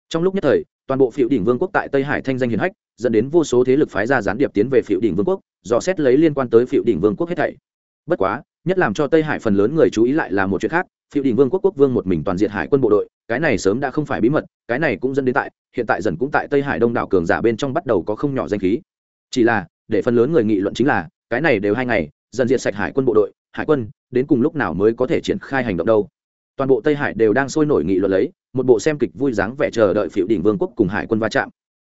Speaker 1: Trong lúc nhất thời, toàn bộ phiệu đỉnh vương quốc tại tây hải thanh danh hiền hách, dẫn đến vô số thế lực phái ra gián điệp tiến về phiệu đỉnh vương quốc, dò xét lấy liên quan tới phiệu đỉnh vương quốc hết thảy. Bất quá, nhất làm cho tây hải phần lớn người chú ý lại là một chuyện khác phiệu Đỉnh vương quốc quốc vương một mình toàn diện hải quân bộ đội cái này sớm đã không phải bí mật, cái này cũng dẫn đến tại, hiện tại dần cũng tại tây hải đông đảo cường giả bên trong bắt đầu có không nhỏ danh khí. Chỉ là, để phần lớn người nghị luận chính là, cái này đều hai ngày, dần diệt sạch hải quân bộ đội, hải quân, đến cùng lúc nào mới có thể triển khai hành động đâu. Toàn bộ tây hải đều đang sôi nổi nghị luận lấy, một bộ xem kịch vui dáng vẻ chờ đợi phiệu đỉnh vương quốc cùng hải quân va chạm.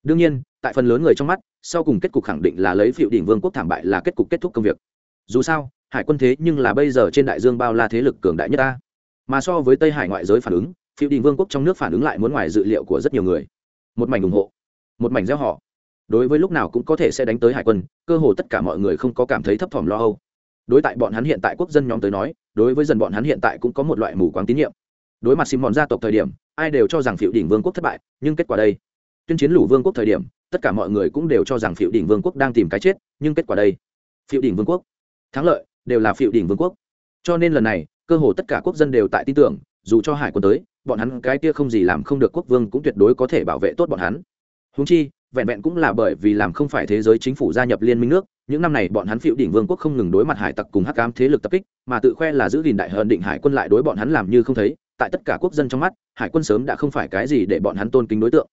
Speaker 1: Đương nhiên, tại phần lớn người trong mắt, sau cùng kết cục khẳng định là lấy phiệu đỉnh vương quốc thảm bại là kết cục kết thúc công việc. Dù sao, hải quân thế nhưng là bây giờ trên đại dương bao la thế lực cường đại nhất ta. Mà so với tây hải ngoại giới phản ứng phiêu đình vương quốc trong nước phản ứng lại muốn ngoài dự liệu của rất nhiều người. Một mảnh ủng hộ, một mảnh gieo họ. Đối với lúc nào cũng có thể sẽ đánh tới hải quân, cơ hồ tất cả mọi người không có cảm thấy thấp thỏm lo âu. Đối tại bọn hắn hiện tại quốc dân nhóm tới nói, đối với dần bọn hắn hiện tại cũng có một loại mù quáng tín nhiệm. Đối mặt xin bọn gia tộc thời điểm, ai đều cho rằng phiệu đỉnh vương quốc thất bại, nhưng kết quả đây. Tuyên chiến lũ vương quốc thời điểm, tất cả mọi người cũng đều cho rằng phiệu đỉnh vương quốc đang tìm cái chết, nhưng kết quả đây. Phiệu đỉnh vương quốc. Thắng lợi, đều là phiệu đỉnh vương quốc. Cho nên lần này, cơ hồ tất cả quốc dân đều tại tin tưởng, dù cho hải quân tới bọn hắn cái kia không gì làm không được quốc vương cũng tuyệt đối có thể bảo vệ tốt bọn hắn. Húng chi, vẹn vẹn cũng là bởi vì làm không phải thế giới chính phủ gia nhập liên minh nước, những năm này bọn hắn phiệu đỉnh vương quốc không ngừng đối mặt hải tặc cùng hắc ám thế lực tập kích, mà tự khoe là giữ gìn đại hơn định hải quân lại đối bọn hắn làm như không thấy, tại tất cả quốc dân trong mắt, hải quân sớm đã không phải cái gì để bọn hắn tôn kính đối tượng.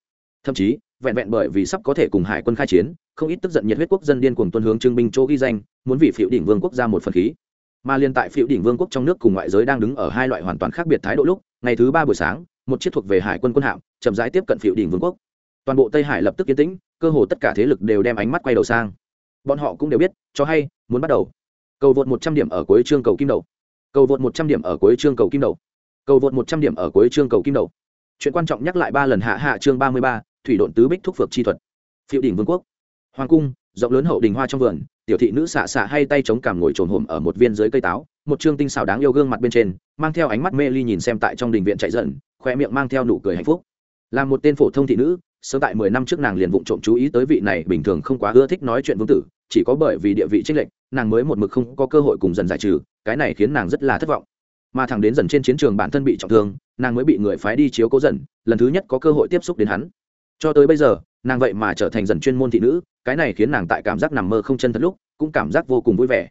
Speaker 1: Thậm chí, vẹn vẹn bởi vì sắp có thể cùng hải quân khai chiến, không ít tức giận nhiệt huyết quốc dân điên cuồng tuân hướng trưng binh chỗ ghi danh, muốn vì phiệu đỉnh vương quốc ra một phần khí. Mà liên tại phiệu đỉnh vương quốc trong nước cùng ngoại giới đang đứng ở hai loại hoàn toàn khác biệt thái độ lúc ngày thứ ba buổi sáng, một chiếc thuộc về hải quân quân hạm, chậm rãi tiếp cận phiệu đỉnh vương quốc. Toàn bộ tây hải lập tức yên tĩnh, cơ hồ tất cả thế lực đều đem ánh mắt quay đầu sang. Bọn họ cũng đều biết, cho hay, muốn bắt đầu. Cầu vượt một trăm điểm ở cuối chương cầu kim đầu. Cầu vượt một trăm điểm ở cuối chương cầu kim đầu. Cầu vượt một trăm điểm ở cuối chương cầu kim đầu. Chuyện quan trọng nhắc lại ba lần hạ hạ chương ba mươi ba, thủy độn tứ bích thúc phược chi thuật. Phiệu đỉnh vương quốc. Hoàng cung, rộng lớn hậu đình hoa trong vườn, tiểu thị nữ xạ xạ hay tay chống cằm ngồi trồn hổm ở một viên dưới cây táo một chương tinh xảo đáng yêu gương mặt bên trên, mang theo ánh mắt mê ly nhìn xem tại trong đình viện chạy dần, khoe miệng mang theo nụ cười hạnh phúc. Là một tên phổ thông thị nữ, sớm tại mười năm trước nàng liền vụng trộm chú ý tới vị này bình thường không quá ưa thích nói chuyện vương tử, chỉ có bởi vì địa vị trích lệnh nàng mới một mực không có cơ hội cùng dần giải trừ, cái này khiến nàng rất là thất vọng. Mà thẳng đến dần trên chiến trường bản thân bị trọng thương, nàng mới bị người phái đi chiếu cố dần, lần thứ nhất có cơ hội tiếp xúc đến hắn. Cho tới bây giờ, nàng vậy mà trở thành dần chuyên môn thị nữ, cái này khiến nàng tại cảm giác nằm mơ không chân thật lúc, cũng cảm giác vô cùng vui vẻ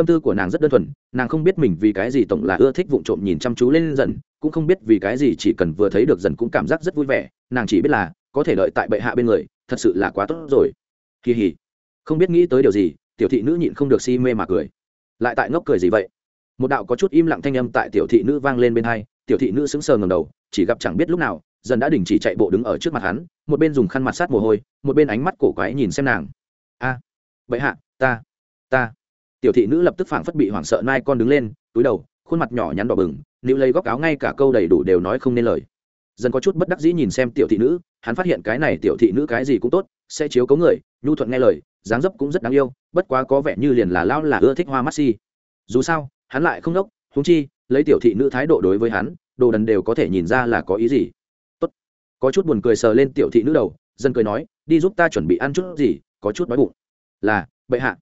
Speaker 1: tâm tư của nàng rất đơn thuần, nàng không biết mình vì cái gì tổng là ưa thích vụng trộm nhìn chăm chú lên dần, cũng không biết vì cái gì chỉ cần vừa thấy được dần cũng cảm giác rất vui vẻ, nàng chỉ biết là có thể đợi tại bệ hạ bên người, thật sự là quá tốt rồi. Kỳ hỉ. Không biết nghĩ tới điều gì, tiểu thị nữ nhịn không được si mê mà cười. Lại tại ngốc cười gì vậy? Một đạo có chút im lặng thanh âm tại tiểu thị nữ vang lên bên hai, tiểu thị nữ sững sờ ngầm đầu, chỉ gặp chẳng biết lúc nào, dần đã đình chỉ chạy bộ đứng ở trước mặt hắn, một bên dùng khăn mặt sát mồ hôi, một bên ánh mắt cổ quái nhìn xem nàng. A, bệ hạ, ta ta tiểu thị nữ lập tức phảng phất bị hoảng sợ nai con đứng lên, túi đầu, khuôn mặt nhỏ nhắn đỏ bừng nữ lấy góc áo ngay cả câu đầy đủ đều nói không nên lời. Dần có chút bất đắc dĩ nhìn xem tiểu thị nữ, hắn phát hiện cái này tiểu thị nữ cái gì cũng tốt, sẽ chiếu cấu người, nhu thuận nghe lời, dáng dấp cũng rất đáng yêu, bất quá có vẻ như liền là lao là ưa thích hoa mắt si. Dù sao, hắn lại không đốc húng chi, lấy tiểu thị nữ thái độ đối với hắn, đồ đần đều có thể nhìn ra là có ý gì. Tốt. có chút buồn cười sờ lên tiểu thị nữ đầu dân cười nói, đi giúp ta chuẩn bị ăn chút gì, có chút đói bụng. Là, bệ hạ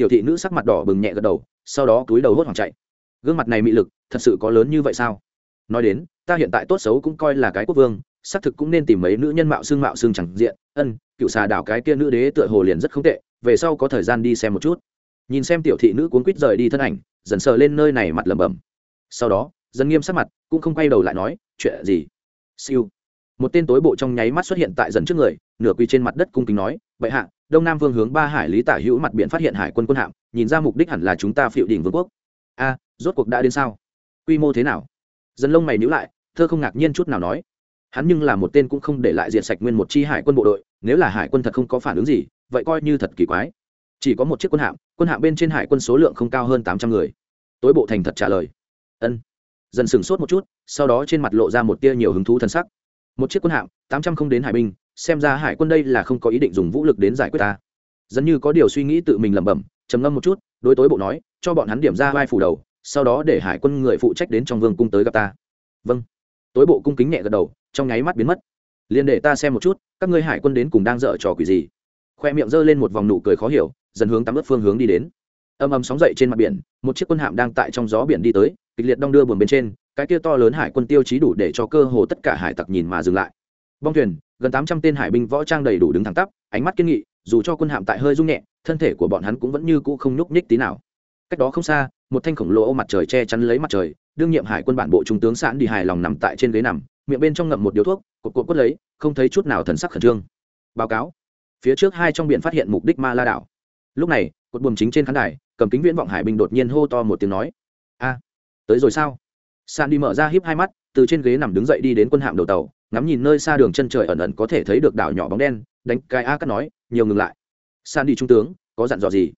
Speaker 1: tiểu thị nữ sắc mặt đỏ bừng nhẹ gật đầu, sau đó túi đầu hốt hoảng chạy. Gương mặt này mị lực, thật sự có lớn như vậy sao? Nói đến, ta hiện tại tốt xấu cũng coi là cái quốc vương, xác thực cũng nên tìm mấy nữ nhân mạo xương mạo xương chẳng diện. Ân, cựu xà đảo cái kia nữ đế tựa hồ liền rất không tệ, về sau có thời gian đi xem một chút. Nhìn xem tiểu thị nữ cuốn quýt rời đi thân ảnh, dần sờ lên nơi này mặt lẩm bẩm. Sau đó dần nghiêm sắc mặt cũng không quay đầu lại nói, chuyện gì? Siêu. Một tên tối bộ trong nháy mắt xuất hiện tại dần trước người, nửa quỳ trên mặt đất cung kính nói, bệ hạ đông nam vương hướng ba hải lý tả hữu mặt biển phát hiện hải quân quân hạm, nhìn ra mục đích hẳn là chúng ta phiệu đỉnh vương quốc. A, rốt cuộc đã đến sao? Quy mô thế nào? Dân lông mày nhíu lại, thơ không ngạc nhiên chút nào nói. Hắn nhưng là một tên cũng không để lại diện sạch nguyên một chi hải quân bộ đội, nếu là hải quân thật không có phản ứng gì, vậy coi như thật kỳ quái. Chỉ có một chiếc quân hạm quân hạm bên trên hải quân số lượng không cao hơn tám trăm người. Tối bộ thành thật trả lời. Ân. Dần sửng sốt một chút, sau đó trên mặt lộ ra một tia nhiều hứng thú thân sắc. Một chiếc quân hạm, tám trăm không đến hải binh xem ra hải quân đây là không có ý định dùng vũ lực đến giải quyết ta. Dân như có điều suy nghĩ tự mình lẩm bẩm, trầm ngâm một chút, đối tối bộ nói, cho bọn hắn điểm ra vai phủ đầu, sau đó để hải quân người phụ trách đến trong vương cung tới gặp ta. Vâng. Tối bộ cung kính nhẹ gật đầu, trong nháy mắt biến mất. Liền để ta xem một chút, các ngươi hải quân đến cùng đang dở trò quỷ gì. Khoe miệng giơ lên một vòng nụ cười khó hiểu, dần hướng tắm ướt phương hướng đi đến. Âm âm sóng dậy trên mặt biển, một chiếc quân hạm đang tại trong gió biển đi tới, kịch liệt đong đưa buồn bên trên, cái kia to lớn hải quân tiêu chí đủ để cho cơ hồ tất cả hải tặc nhìn mà dừng lại bong thuyền, gần tám trăm tên hải binh võ trang đầy đủ đứng thẳng tắp, ánh mắt kiên nghị, dù cho quân hạm tại hơi rung nhẹ, thân thể của bọn hắn cũng vẫn như cũ không nhúc nhích tí nào. Cách đó không xa, một thanh khổng lồ mặt trời che chắn lấy mặt trời, đương nhiệm hải quân bản bộ trung tướng sẵn đi hài lòng nằm tại trên ghế nằm, miệng bên trong ngậm một điếu thuốc, cột cột quất lấy, không thấy chút nào thần sắc khẩn trương. Báo cáo. Phía trước hai trong biển phát hiện mục đích ma la đảo. Lúc này, cột buồm chính trên khán đài, cầm kính viễn vọng hải binh đột nhiên hô to một tiếng nói, a, tới rồi sao? San đi mở ra híp hai mắt, từ trên ghế nằm đứng dậy đi đến quân hạm đầu tàu ngắm nhìn nơi xa đường chân trời ẩn ẩn có thể thấy được đảo nhỏ bóng đen, đánh cái a cắt nói, nhiều ngừng lại. San đi trung tướng, có dặn dò gì?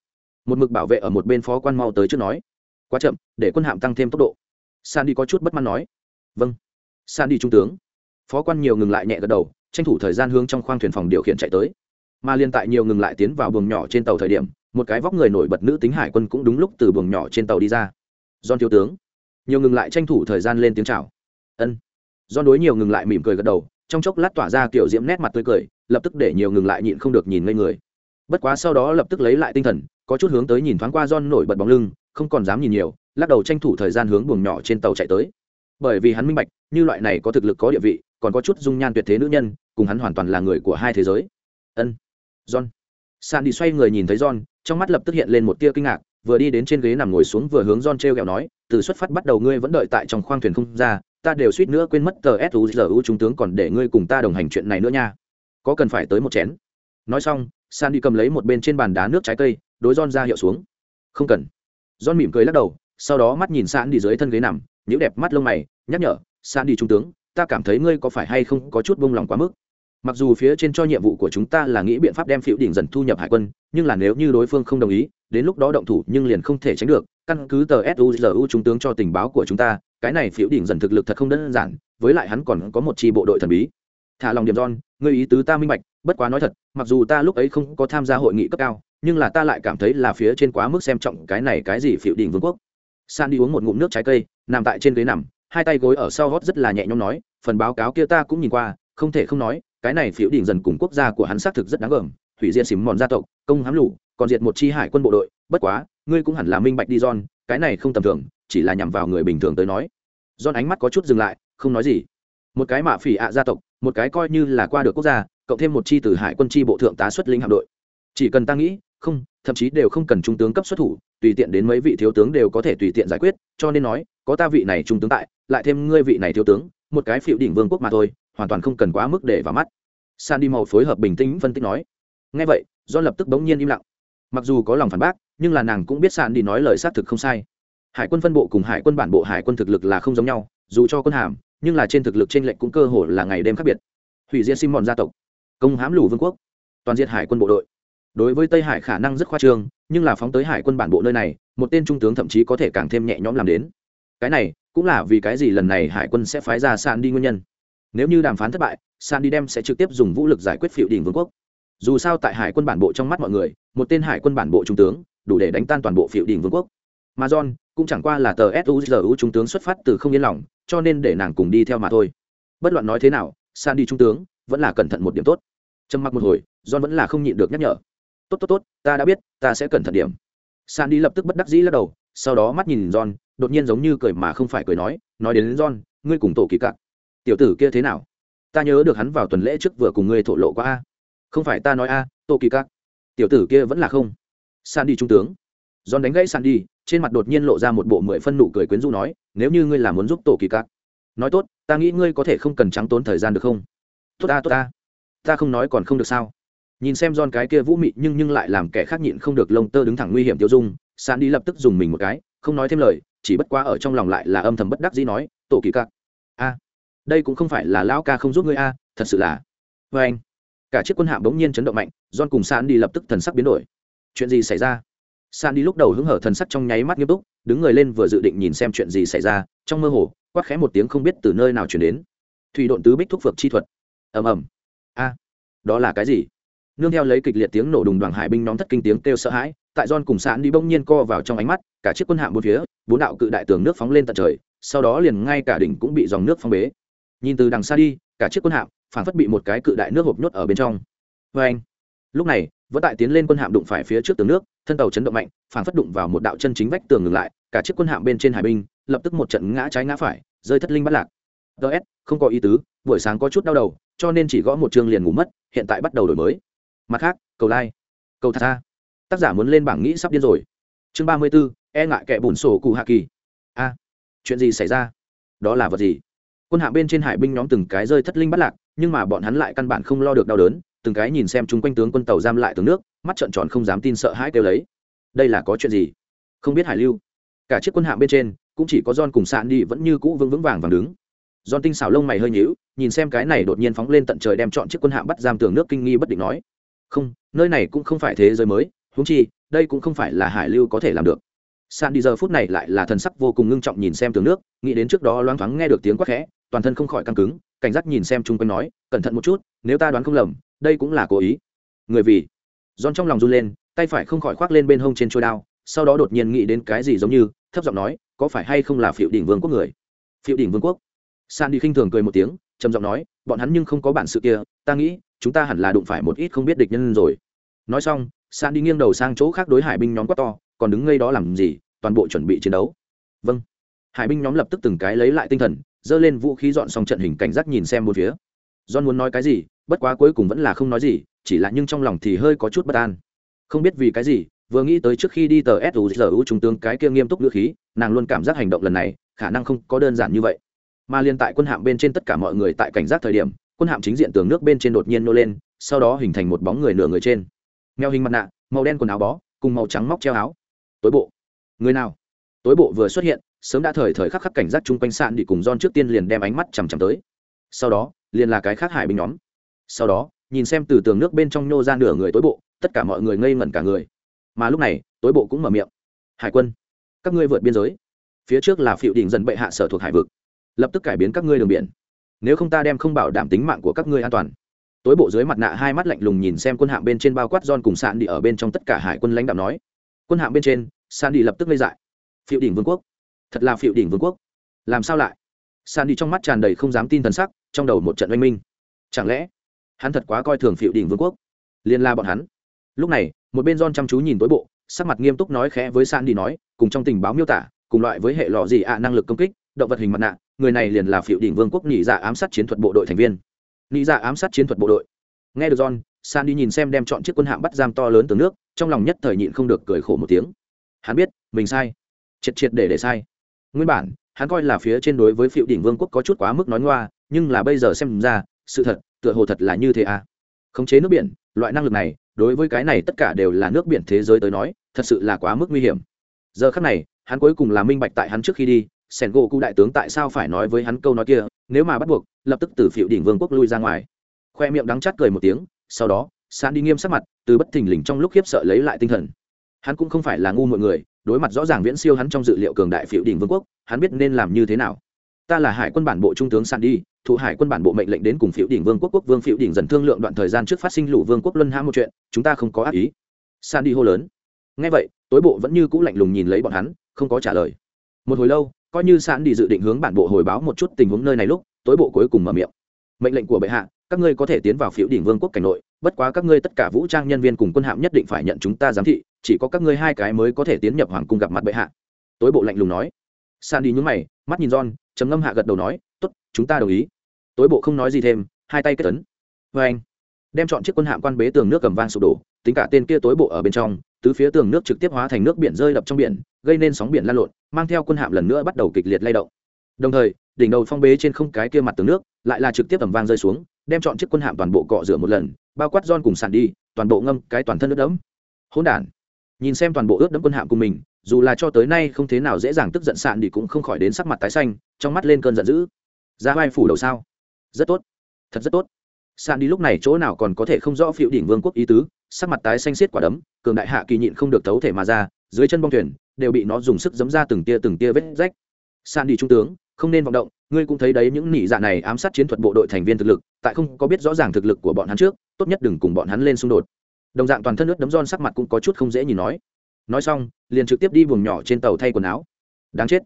Speaker 1: Một mực bảo vệ ở một bên phó quan mau tới trước nói. Quá chậm, để quân hạm tăng thêm tốc độ. San đi có chút bất mãn nói. Vâng. San đi trung tướng, phó quan nhiều ngừng lại nhẹ gật đầu, tranh thủ thời gian hướng trong khoang thuyền phòng điều khiển chạy tới. Mà liên tại nhiều ngừng lại tiến vào buồng nhỏ trên tàu thời điểm, một cái vóc người nổi bật nữ tính hải quân cũng đúng lúc từ buồng nhỏ trên tàu đi ra. Don thiếu tướng. Nhiều ngừng lại tranh thủ thời gian lên tiếng chào. Ân do đối nhiều ngừng lại mỉm cười gật đầu, trong chốc lát tỏa ra kiểu diễm nét mặt tươi cười, lập tức để nhiều ngừng lại nhịn không được nhìn ngây người. Bất quá sau đó lập tức lấy lại tinh thần, có chút hướng tới nhìn thoáng qua don nổi bật bóng lưng, không còn dám nhìn nhiều, lắc đầu tranh thủ thời gian hướng buồng nhỏ trên tàu chạy tới. Bởi vì hắn minh bạch, như loại này có thực lực có địa vị, còn có chút dung nhan tuyệt thế nữ nhân, cùng hắn hoàn toàn là người của hai thế giới. Ân. John. San đi xoay người nhìn thấy john, trong mắt lập tức hiện lên một tia kinh ngạc, vừa đi đến trên ghế nằm ngồi xuống vừa hướng john t r kẹo nói, từ xuất phát bắt đầu ngươi vẫn đợi tại trong khoang thuyền không ra ta đều suýt nữa quên mất tờ suzu trung tướng còn để ngươi cùng ta đồng hành chuyện này nữa nha. Có cần phải tới một chén? Nói xong san đi cầm lấy một bên trên bàn đá nước trái cây, đối john ra hiệu xuống. Không cần. John mỉm cười lắc đầu, sau đó mắt nhìn san đi dưới thân ghế nằm những đẹp mắt lông mày, nhắc nhở san đi trung tướng, ta cảm thấy ngươi có phải hay không có chút bông lòng quá mức. Mặc dù phía trên cho nhiệm vụ của chúng ta là nghĩ biện pháp đem phiểu đỉnh dần thu nhập hải quân, nhưng là nếu như đối phương không đồng ý, đến lúc đó động thủ nhưng liền không thể tránh được căn cứ tờ suzu trung tướng cho tình báo của chúng ta, cái này phiếu đỉnh dần thực lực thật không đơn giản, với lại hắn còn có một chi bộ đội thần bí. Thả lòng điểm giòn ngươi ý tứ ta minh bạch, bất quá nói thật, mặc dù ta lúc ấy không có tham gia hội nghị cấp cao, nhưng là ta lại cảm thấy là phía trên quá mức xem trọng cái này cái gì phiệu Đỉnh vương quốc. San đi uống một ngụm nước trái cây, nằm tại trên ghế nằm, hai tay gối ở sau gót rất là nhẹ nhõm nói, phần báo cáo kia ta cũng nhìn qua, không thể không nói, cái này phiếu Đỉnh dần cùng quốc gia của hắn xác thực rất đáng gờm, hủy diệt xìm mòn gia tộc, công hám lũ, còn diệt một chi hải quân bộ đội, bất quá ngươi cũng hẳn là minh bạch đi, john, cái này không tầm thường, chỉ là nhằm vào người bình thường tới nói. John ánh mắt có chút dừng lại, không nói gì. Một cái mạ phỉ ạ gia tộc, một cái coi như là qua được quốc gia, cộng thêm một chi từ hải quân chi bộ thượng tá xuất linh hạm đội. Chỉ cần ta nghĩ, không, thậm chí đều không cần trung tướng cấp xuất thủ, tùy tiện đến mấy vị thiếu tướng đều có thể tùy tiện giải quyết, cho nên nói, có ta vị này trung tướng tại, lại thêm ngươi vị này thiếu tướng, một cái phiệu đỉnh vương quốc mà thôi, hoàn toàn không cần quá mức để vào mắt. Sandy màu phối hợp bình tĩnh phân tích nói. Ngay vậy do lập tức bỗng nhiên im lặng. Mặc dù có lòng phản bác nhưng là nàng cũng biết sandy nói lời xác thực không sai. Hải quân phân bộ cùng hải quân bản bộ hải quân thực lực là không giống nhau, dù cho quân hàm, nhưng là trên thực lực trên lệnh cũng cơ hồ là ngày đêm khác biệt. Hủy diệt simon gia tộc, công hãm lù vương quốc, toàn diện hải quân bộ đội. Đối với tây hải khả năng rất khoa trương, nhưng là phóng tới hải quân bản bộ nơi này, một tên trung tướng thậm chí có thể càng thêm nhẹ nhõm làm đến. Cái này cũng là vì cái gì lần này hải quân sẽ phái ra san đi nguyên nhân. Nếu như đàm phán thất bại san đi đem sẽ trực tiếp dùng vũ lực giải quyết phiệu đình vương quốc. Dù sao tại hải quân bản bộ trong mắt mọi người, một tên hải quân bản bộ trung tướng đủ để đánh tan toàn bộ phiệu đình vương quốc. Mà john cũng chẳng qua là tờ suzu trung tướng xuất phát từ không yên lòng, cho nên để nàng cùng đi theo mà thôi. Bất luận nói thế nào san đi trung tướng vẫn là cẩn thận một điểm tốt. Trầm mặc một hồi, john vẫn là không nhịn được nhắc nhở. Tốt tốt tốt, ta đã biết, ta sẽ cẩn thận điểm. San đi lập tức bất đắc dĩ lắc đầu, sau đó mắt nhìn john, đột nhiên giống như cười mà không phải cười nói nói đến john, ngươi cùng tổ kỳ cặn. tiểu tử kia thế nào? Ta nhớ được hắn vào tuần lễ trước vừa cùng ngươi thổ lộ qua a. Không phải ta nói a, tổ kỳ cặn. tiểu tử kia vẫn là không san đi trung tướng. Giòn đánh gãy san đi, trên mặt đột nhiên lộ ra một bộ mười phân nụ cười quyến rũ nói, nếu như ngươi là muốn giúp tổ kỳ cạn nói tốt, ta nghĩ ngươi có thể không cần trắng tốn thời gian được không? Tốt ta tốt ta. Ta không nói còn không được sao? Nhìn xem giòn cái kia vũ mị nhưng nhưng lại làm kẻ khác nhịn không được lông tơ đứng thẳng nguy hiểm tiêu dung san đi lập tức dùng mình một cái, không nói thêm lời, chỉ bất quá ở trong lòng lại là âm thầm bất đắc dĩ nói, tổ kỳ cặc a, đây cũng không phải là lão ca không giúp ngươi a, thật sự là. Vê anh cả chiếc quân hạm bỗng nhiên chấn động mạnh John cùng san đi lập tức thần sắc biến đổi chuyện gì xảy ra? San đi lúc đầu hứng hở thần sắc trong nháy mắt nghiêm túc, đứng người lên vừa dự định nhìn xem chuyện gì xảy ra, trong mơ hồ, quát khẽ một tiếng không biết từ nơi nào chuyển đến. Thủy độn tứ bích thúc phược chi thuật. Ầm ầm. A, đó là cái gì? Nương theo lấy kịch liệt tiếng nổ đùng đoàn hải binh nhóm thất kinh tiếng kêu sợ hãi, tại don cùng sạn đi bỗng nhiên co vào trong ánh mắt, cả chiếc quân hạm bốn phía, bốn đạo cự đại tường nước phóng lên tận trời, sau đó liền ngay cả đỉnh cũng bị dòng nước phong bế. Nhìn từ đằng xa đi, cả chiếc quân hạm phản phất bị một cái cự đại nước hộp nhốt ở bên trong. Vê anh lúc này vẫn tại tiến lên quân hạm đụng phải phía trước tường nước, thân tàu chấn động mạnh phản phất đụng vào một đạo chân chính vách tường ngừng lại, cả chiếc quân hạm bên trên hải binh, lập tức một trận ngã trái ngã phải, rơi thất linh bắt lạc. Ts không có ý tứ, buổi sáng có chút đau đầu, cho nên chỉ gõ một chương liền ngủ mất, hiện tại bắt đầu đổi mới. Mặt khác, cầu lai、like. cầu thả ra. Tác giả muốn lên bảng nghĩ sắp điên rồi. Chương ba mươi b ố e ngại kẻ bùn sổ cụ hạ kỳ. A, chuyện gì xảy ra? Đó là vật gì? Quân hạ bên trên hải binh nhóm từng cái rơi thất linh bắt lạc, nhưng mà bọn hắn lại căn bản không lo được đau đớn từng cái nhìn xem chung quanh tướng quân tàu giam lại tướng nước, mắt trợn tròn không dám tin sợ hãi kêu lấy. Đây là có chuyện gì? Không biết hải lưu. Cả chiếc quân hạm bên trên, cũng chỉ có John cùng sạn đi vẫn như cũ vững vững vàng vàng đứng. John tinh xảo lông mày hơi nhíu, nhìn xem cái này đột nhiên phóng lên tận trời đem chọn chiếc quân hạm bắt giam tường nước kinh nghi bất định nói. Không, nơi này cũng không phải thế giới mới, huống chi, đây cũng không phải là hải lưu có thể làm được. Sạn đi giờ phút này lại là thần sắc vô cùng ngưng trọng nhìn xem tường nước, nghĩ đến trước đó loáng thoáng nghe được tiếng quát khẽ, toàn thân không khỏi căng cứng, cảnh giác nhìn xem chung quanh nói, cẩn thận một chút, nếu ta đoán không lầm đây cũng là cố ý. Người vì. Giòn trong lòng run lên, tay phải không khỏi khoác lên bên hông trên trôi đao, sau đó đột nhiên nghĩ đến cái gì giống như, thấp giọng nói, có phải hay không là phiệu đỉnh vương quốc người? Phiệu đỉnh vương quốc. San đi khinh thường cười một tiếng, trầm giọng nói, bọn hắn nhưng không có bản sự kia, ta nghĩ, chúng ta hẳn là đụng phải một ít không biết địch nhân rồi. Nói xong san đi nghiêng đầu sang chỗ khác đối hải binh nhóm quát to, còn đứng ngây đó làm gì, toàn bộ chuẩn bị chiến đấu. Vâng. Hải binh nhóm lập tức từng cái lấy lại tinh thần, giơ lên vũ khí dọn xong trận hình cảnh giác nhìn xem một phía. John muốn nói cái gì bất quá cuối cùng vẫn là không nói gì, chỉ là nhưng trong lòng thì hơi có chút bất an. Không biết vì cái gì, vừa nghĩ tới trước khi đi tờ suzu trung tướng cái kia nghiêm túc ngữ khí, nàng luôn cảm giác hành động lần này, khả năng không có đơn giản như vậy. Mà liên tại quân hạm bên trên tất cả mọi người tại cảnh giác thời điểm, quân hạm chính diện tường nước bên trên đột nhiên nô lên, sau đó hình thành một bóng người nửa người trên. Mèo hình mặt nạ, màu đen quần áo bó, cùng màu trắng móc treo áo. Tối bộ. Người nào? Tối bộ vừa xuất hiện, sớm đã thời thời khắc khắc cảnh giác chung quanh sạn đi cùng don trước tiên liền đem ánh mắt chằm chằm tới. Sau đó, liền là cái khác hải binh nhóm sau đó, nhìn xem từ tường nước bên trong nhô ra nửa người tối bộ, tất cả mọi người ngây ngẩn cả người. Mà lúc này, tối bộ cũng mở miệng. Hải quân, các ngươi vượt biên giới. Phía trước là phiệu đỉnh dần bệ hạ sở thuộc hải vực. Lập tức cải biến các ngươi đường biển. Nếu không ta đem không bảo đảm tính mạng của các ngươi an toàn. Tối bộ dưới mặt nạ hai mắt lạnh lùng nhìn xem quân hạm bên trên bao quát giòn cùng sạn đi ở bên trong tất cả hải quân lãnh đạo nói. Quân hạm bên trên, sạn đi lập tức lây dại. Phiệu đỉnh vương quốc? Thật là phiệu đỉnh vương quốc? Làm sao lại? Sạn đi trong mắt tràn đầy không dám tin thần sắc, trong đầu một trận oanh minh. Chẳng lẽ hắn thật quá coi thường phiệu đỉnh vương quốc. Liên la bọn hắn. Lúc này một bên Don chăm chú nhìn tối bộ sắc mặt nghiêm túc nói khẽ với San đi nói cùng trong tình báo miêu tả cùng loại với hệ lọ gì ạ năng lực công kích động vật hình mặt nạ người này liền là phiệu đỉnh vương quốc nhị dạ ám sát chiến thuật bộ đội thành viên. Nhị dạ ám sát chiến thuật bộ đội. Nghe được Don, san đi nhìn xem đem chọn chiếc quân hạm bắt giam to lớn từ nước trong lòng nhất thời nhịn không được cười khổ một tiếng. Hắn biết mình sai. Triệt triệt để để sai. Nguyên bản hắn coi là phía trên đối với phiệu đỉnh vương quốc có chút quá mức nói ngoa nhưng là bây giờ xem ra sự thật, tựa hồ thật là như thế à? Khống chế nước biển, loại năng lực này, đối với cái này tất cả đều là nước biển thế giới tới nói, thật sự là quá mức nguy hiểm. Giờ khắc này, hắn cuối cùng là minh bạch tại hắn trước khi đi sẻn gỗ cụ đại tướng tại sao phải nói với hắn câu nói kia, nếu mà bắt buộc, lập tức từ phiệu đỉnh vương quốc lui ra ngoài. Khoe miệng đắng chát cười một tiếng, sau đó, san đi nghiêm sắc mặt, từ bất thình lình trong lúc khiếp sợ lấy lại tinh thần. Hắn cũng không phải là ngu mọi người, đối mặt rõ ràng viễn siêu hắn trong dự liệu cường đại phiệu đỉnh vương quốc, hắn biết nên làm như thế nào. Ta là hải quân bản bộ trung tướng san đi thụ hải quân bản bộ mệnh lệnh đến cùng phiệu đỉnh vương quốc quốc vương phiệu đỉnh dần thương lượng đoạn thời gian trước phát sinh lũ vương quốc luân hãm một chuyện, chúng ta không có ác ý. San đi hô lớn. Ngay vậy, tối bộ vẫn như cũ lạnh lùng nhìn lấy bọn hắn, không có trả lời. Một hồi lâu, coi như San đi dự định hướng bản bộ hồi báo một chút tình huống nơi này lúc, tối bộ cuối cùng mở miệng. Mệnh lệnh của bệ hạ, các ngươi có thể tiến vào phiếu đỉnh vương quốc cảnh nội, bất quá các ngươi tất cả vũ trang nhân viên cùng quân hạm nhất định phải nhận chúng ta giám thị, chỉ có các ngươi hai cái mới có thể tiến nhập hoàng cung gặp mặt bệ hạ. Tối bộ lạnh lùng nói. San đi nhúng mày, mắt nhìn john, trầm ngâm hạ gật đầu nói chúng ta đồng ý. Tối bộ không nói gì thêm, hai tay kết tấn vê anh, đem chọn chiếc quân hạm quan bế tường nước cầm vang sụp đổ, tính cả tên kia tối bộ ở bên trong, tứ phía tường nước trực tiếp hóa thành nước biển rơi đập trong biển, gây nên sóng biển lan lộn, mang theo quân hạm lần nữa bắt đầu kịch liệt lay động. Đồng thời, đỉnh đầu phong bế trên không cái kia mặt tường nước, lại là trực tiếp tầm vang rơi xuống, đem chọn chiếc quân hạm toàn bộ cọ rửa một lần, bao quát giòn cùng sàn đi, toàn bộ ngâm cái toàn thân ướt đẫm. Hỗn đản. Nhìn xem toàn bộ ướt đẫm quân hạm của mình, dù là cho tới nay không thế nào dễ dàng tức giận sạn đi cũng không khỏi đến sắc mặt tái xanh, trong mắt lên cơn giận dữ ra vai phủ đầu sao? Rất tốt. Thật rất tốt. San đi lúc này chỗ nào còn có thể không rõ phiệu đỉnh vương quốc ý tứ, sắc mặt tái xanh xiết quả đấm, cường đại hạ kỳ nhịn không được thấu thể mà ra, dưới chân bong thuyền, đều bị nó dùng sức giấm ra từng tia từng tia vết rách. San đi trung tướng, không nên vọng động, ngươi cũng thấy đấy những nỉ dạ này ám sát chiến thuật bộ đội thành viên thực lực, tại không có biết rõ ràng thực lực của bọn hắn trước, tốt nhất đừng cùng bọn hắn lên xung đột. Đồng dạng toàn thân nước đấm giòn sắc mặt cũng có chút không dễ nhìn nói. Nói xong, liền trực tiếp đi buồng nhỏ trên tàu thay quần áo. Đáng chết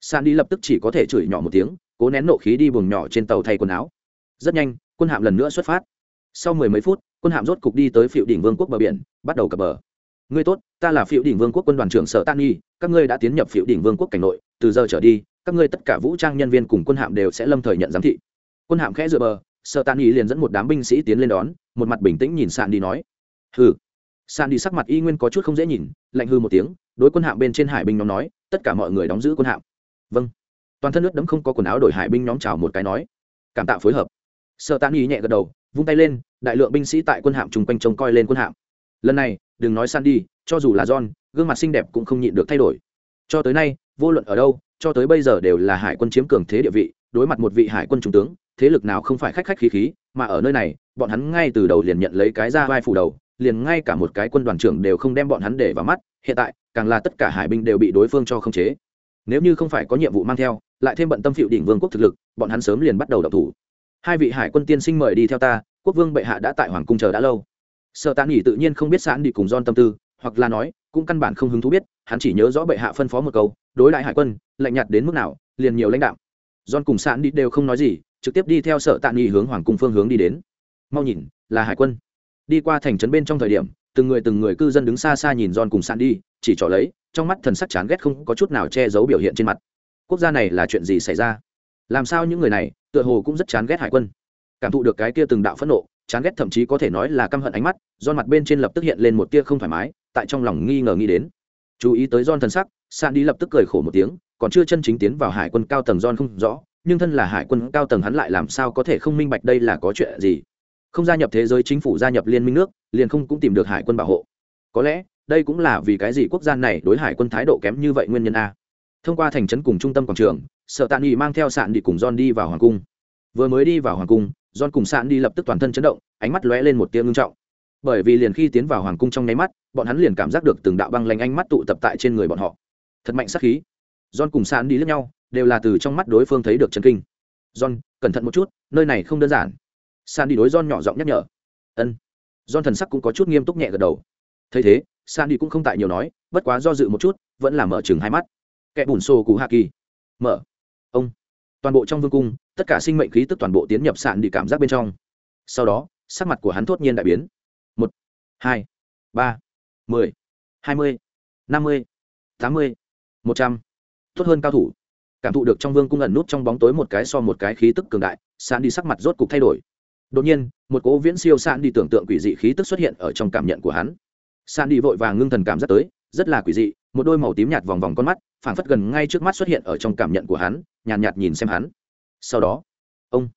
Speaker 1: san đi lập tức chỉ có thể chửi nhỏ một tiếng, cố nén nộ khí đi buồng nhỏ trên tàu thay quần áo. Rất nhanh, quân hạm lần nữa xuất phát. Sau mười mấy phút, quân hạm rốt cục đi tới phiệu đỉnh vương quốc bờ biển, bắt đầu cập bờ. Ngươi tốt, ta là phiệu đỉnh vương quốc quân đoàn trưởng sở tan nghi các ngươi đã tiến nhập phiệu đỉnh vương quốc cảnh nội, từ giờ trở đi, các ngươi tất cả vũ trang nhân viên cùng quân hạm đều sẽ lâm thời nhận giám thị. Quân hạm khẽ dựa bờ, sở tan nghi liền dẫn một đám binh sĩ tiến lên đón, một mặt bình tĩnh nhìn sàn đi nói. Hừ. Sàn đi sắc mặt y nguyên có chút không dễ nhìn, lạnh hư một tiếng, đối quân hạm bên trên hải binh nhóm nói, tất cả mọi người đóng giữ quân hạm vâng. Toàn thân nước đấm không có quần áo đổi hải binh nhóm chào một cái nói. Cảm tạ phối hợp. Sợ tàn ý nhẹ gật đầu, vung tay lên, đại lượng binh sĩ tại quân hạm chung quanh trông coi lên quân hạm. Lần này, đừng nói san đi cho dù là john, gương mặt xinh đẹp cũng không nhịn được thay đổi. Cho tới nay, vô luận ở đâu, cho tới bây giờ đều là hải quân chiếm cường thế địa vị, đối mặt một vị hải quân trung tướng, thế lực nào không phải khách khách khí khí, mà ở nơi này, bọn hắn ngay từ đầu liền nhận lấy cái ra vai phủ đầu, liền ngay cả một cái quân đoàn trưởng đều không đem bọn hắn để vào mắt, hiện tại, càng là tất cả hải binh đều bị đối phương cho khống chế nếu như không phải có nhiệm vụ mang theo, lại thêm bận tâm phiệu đỉnh vương quốc thực lực, bọn hắn sớm liền bắt đầu đập thủ. Hai vị hải quân tiên sinh mời đi theo ta, quốc vương bệ hạ đã tại hoàng cung chờ đã lâu. Sợ tàn nghỉ tự nhiên không biết sẵn đi cùng don tâm tư, hoặc là nói, cũng căn bản không hứng thú biết, hắn chỉ nhớ rõ bệ hạ phân phó một câu, đối lại hải quân, lạnh nhạt đến mức nào, liền nhiều lãnh đạo. Don cùng sẵn đi đều không nói gì, trực tiếp đi theo sợ tàn nghỉ hướng hoàng cung phương hướng đi đến. Mau nhìn, là hải quân. Đi qua thành trấn bên trong thời điểm, từng người từng người cư dân đứng xa xa nhìn don cùng sẵn đi chỉ trỏ lấy, trong mắt thần sắc chán ghét không có chút nào che giấu biểu hiện trên mặt. Quốc gia này là chuyện gì xảy ra? Làm sao những người này, tựa hồ cũng rất chán ghét hải quân? Cảm thụ được cái kia từng đạo phẫn nộ, chán ghét thậm chí có thể nói là căm hận ánh mắt do mặt bên trên lập tức hiện lên một tia không thoải mái, tại trong lòng nghi ngờ nghĩ đến. Chú ý tới don thần sắc san đi lập tức cười khổ một tiếng, còn chưa chân chính tiến vào hải quân cao tầng don không rõ, nhưng thân là hải quân cao tầng hắn lại làm sao có thể không minh bạch đây là có chuyện gì? Không gia nhập thế giới chính phủ gia nhập liên minh nước, liền không cũng tìm được hải quân bảo hộ. Có lẽ đây cũng là vì cái gì quốc gia này đối hải quân thái độ kém như vậy nguyên nhân a? Thông qua thành trấn cùng trung tâm quảng trường sợ tạ nghỉ mang theo sạn đi cùng john đi vào hoàng cung. Vừa mới đi vào hoàng cung, john cùng sạn đi lập tức toàn thân chấn động, ánh mắt lóe lên một tia ngưng trọng. Bởi vì liền khi tiến vào hoàng cung trong nháy mắt, bọn hắn liền cảm giác được từng đạo băng lanh ánh mắt tụ tập tại trên người bọn họ. Thật mạnh sắc khí. John cùng sạn đi lướt nhau, đều là từ trong mắt đối phương thấy được chân kinh. John, cẩn thận một chút, nơi này không đơn giản. San đi đối john nhỏ giọng nhắc nhở. Ân. John thần sắc cũng có chút nghiêm túc nhẹ gật đầu. Thấy thế san đi cũng không tại nhiều nói, bất quá do dự một chút, vẫn là mở chừng hai mắt. Kẻ bùn xô cụ hạ kỳ. Mở. Ông. Toàn bộ trong vương cung, tất cả sinh mệnh khí tức toàn bộ tiến nhập sạn đi cảm giác bên trong. Sau đó, sắc mặt của hắn thốt nhiên đại biến. Một. Hai. Ba. Mười. Hai mươi. Năm mươi. Tám mươi. Một trăm. Tốt hơn cao thủ. Cảm thụ được trong vương cung ẩn nút trong bóng tối một cái so một cái khí tức cường đại sạn đi sắc mặt rốt cục thay đổi. Đột nhiên, một cố viễn siêu sạn đi tưởng tượng quỷ dị khí tức xuất hiện ở trong cảm nhận của hắn san đi vội vàng ngưng thần cảm giác tới rất là quỷ dị một đôi màu tím nhạt vòng vòng con mắt phảng phất gần ngay trước mắt xuất hiện ở trong cảm nhận của hắn nhàn nhạt, nhạt nhìn xem hắn. Sau đó ông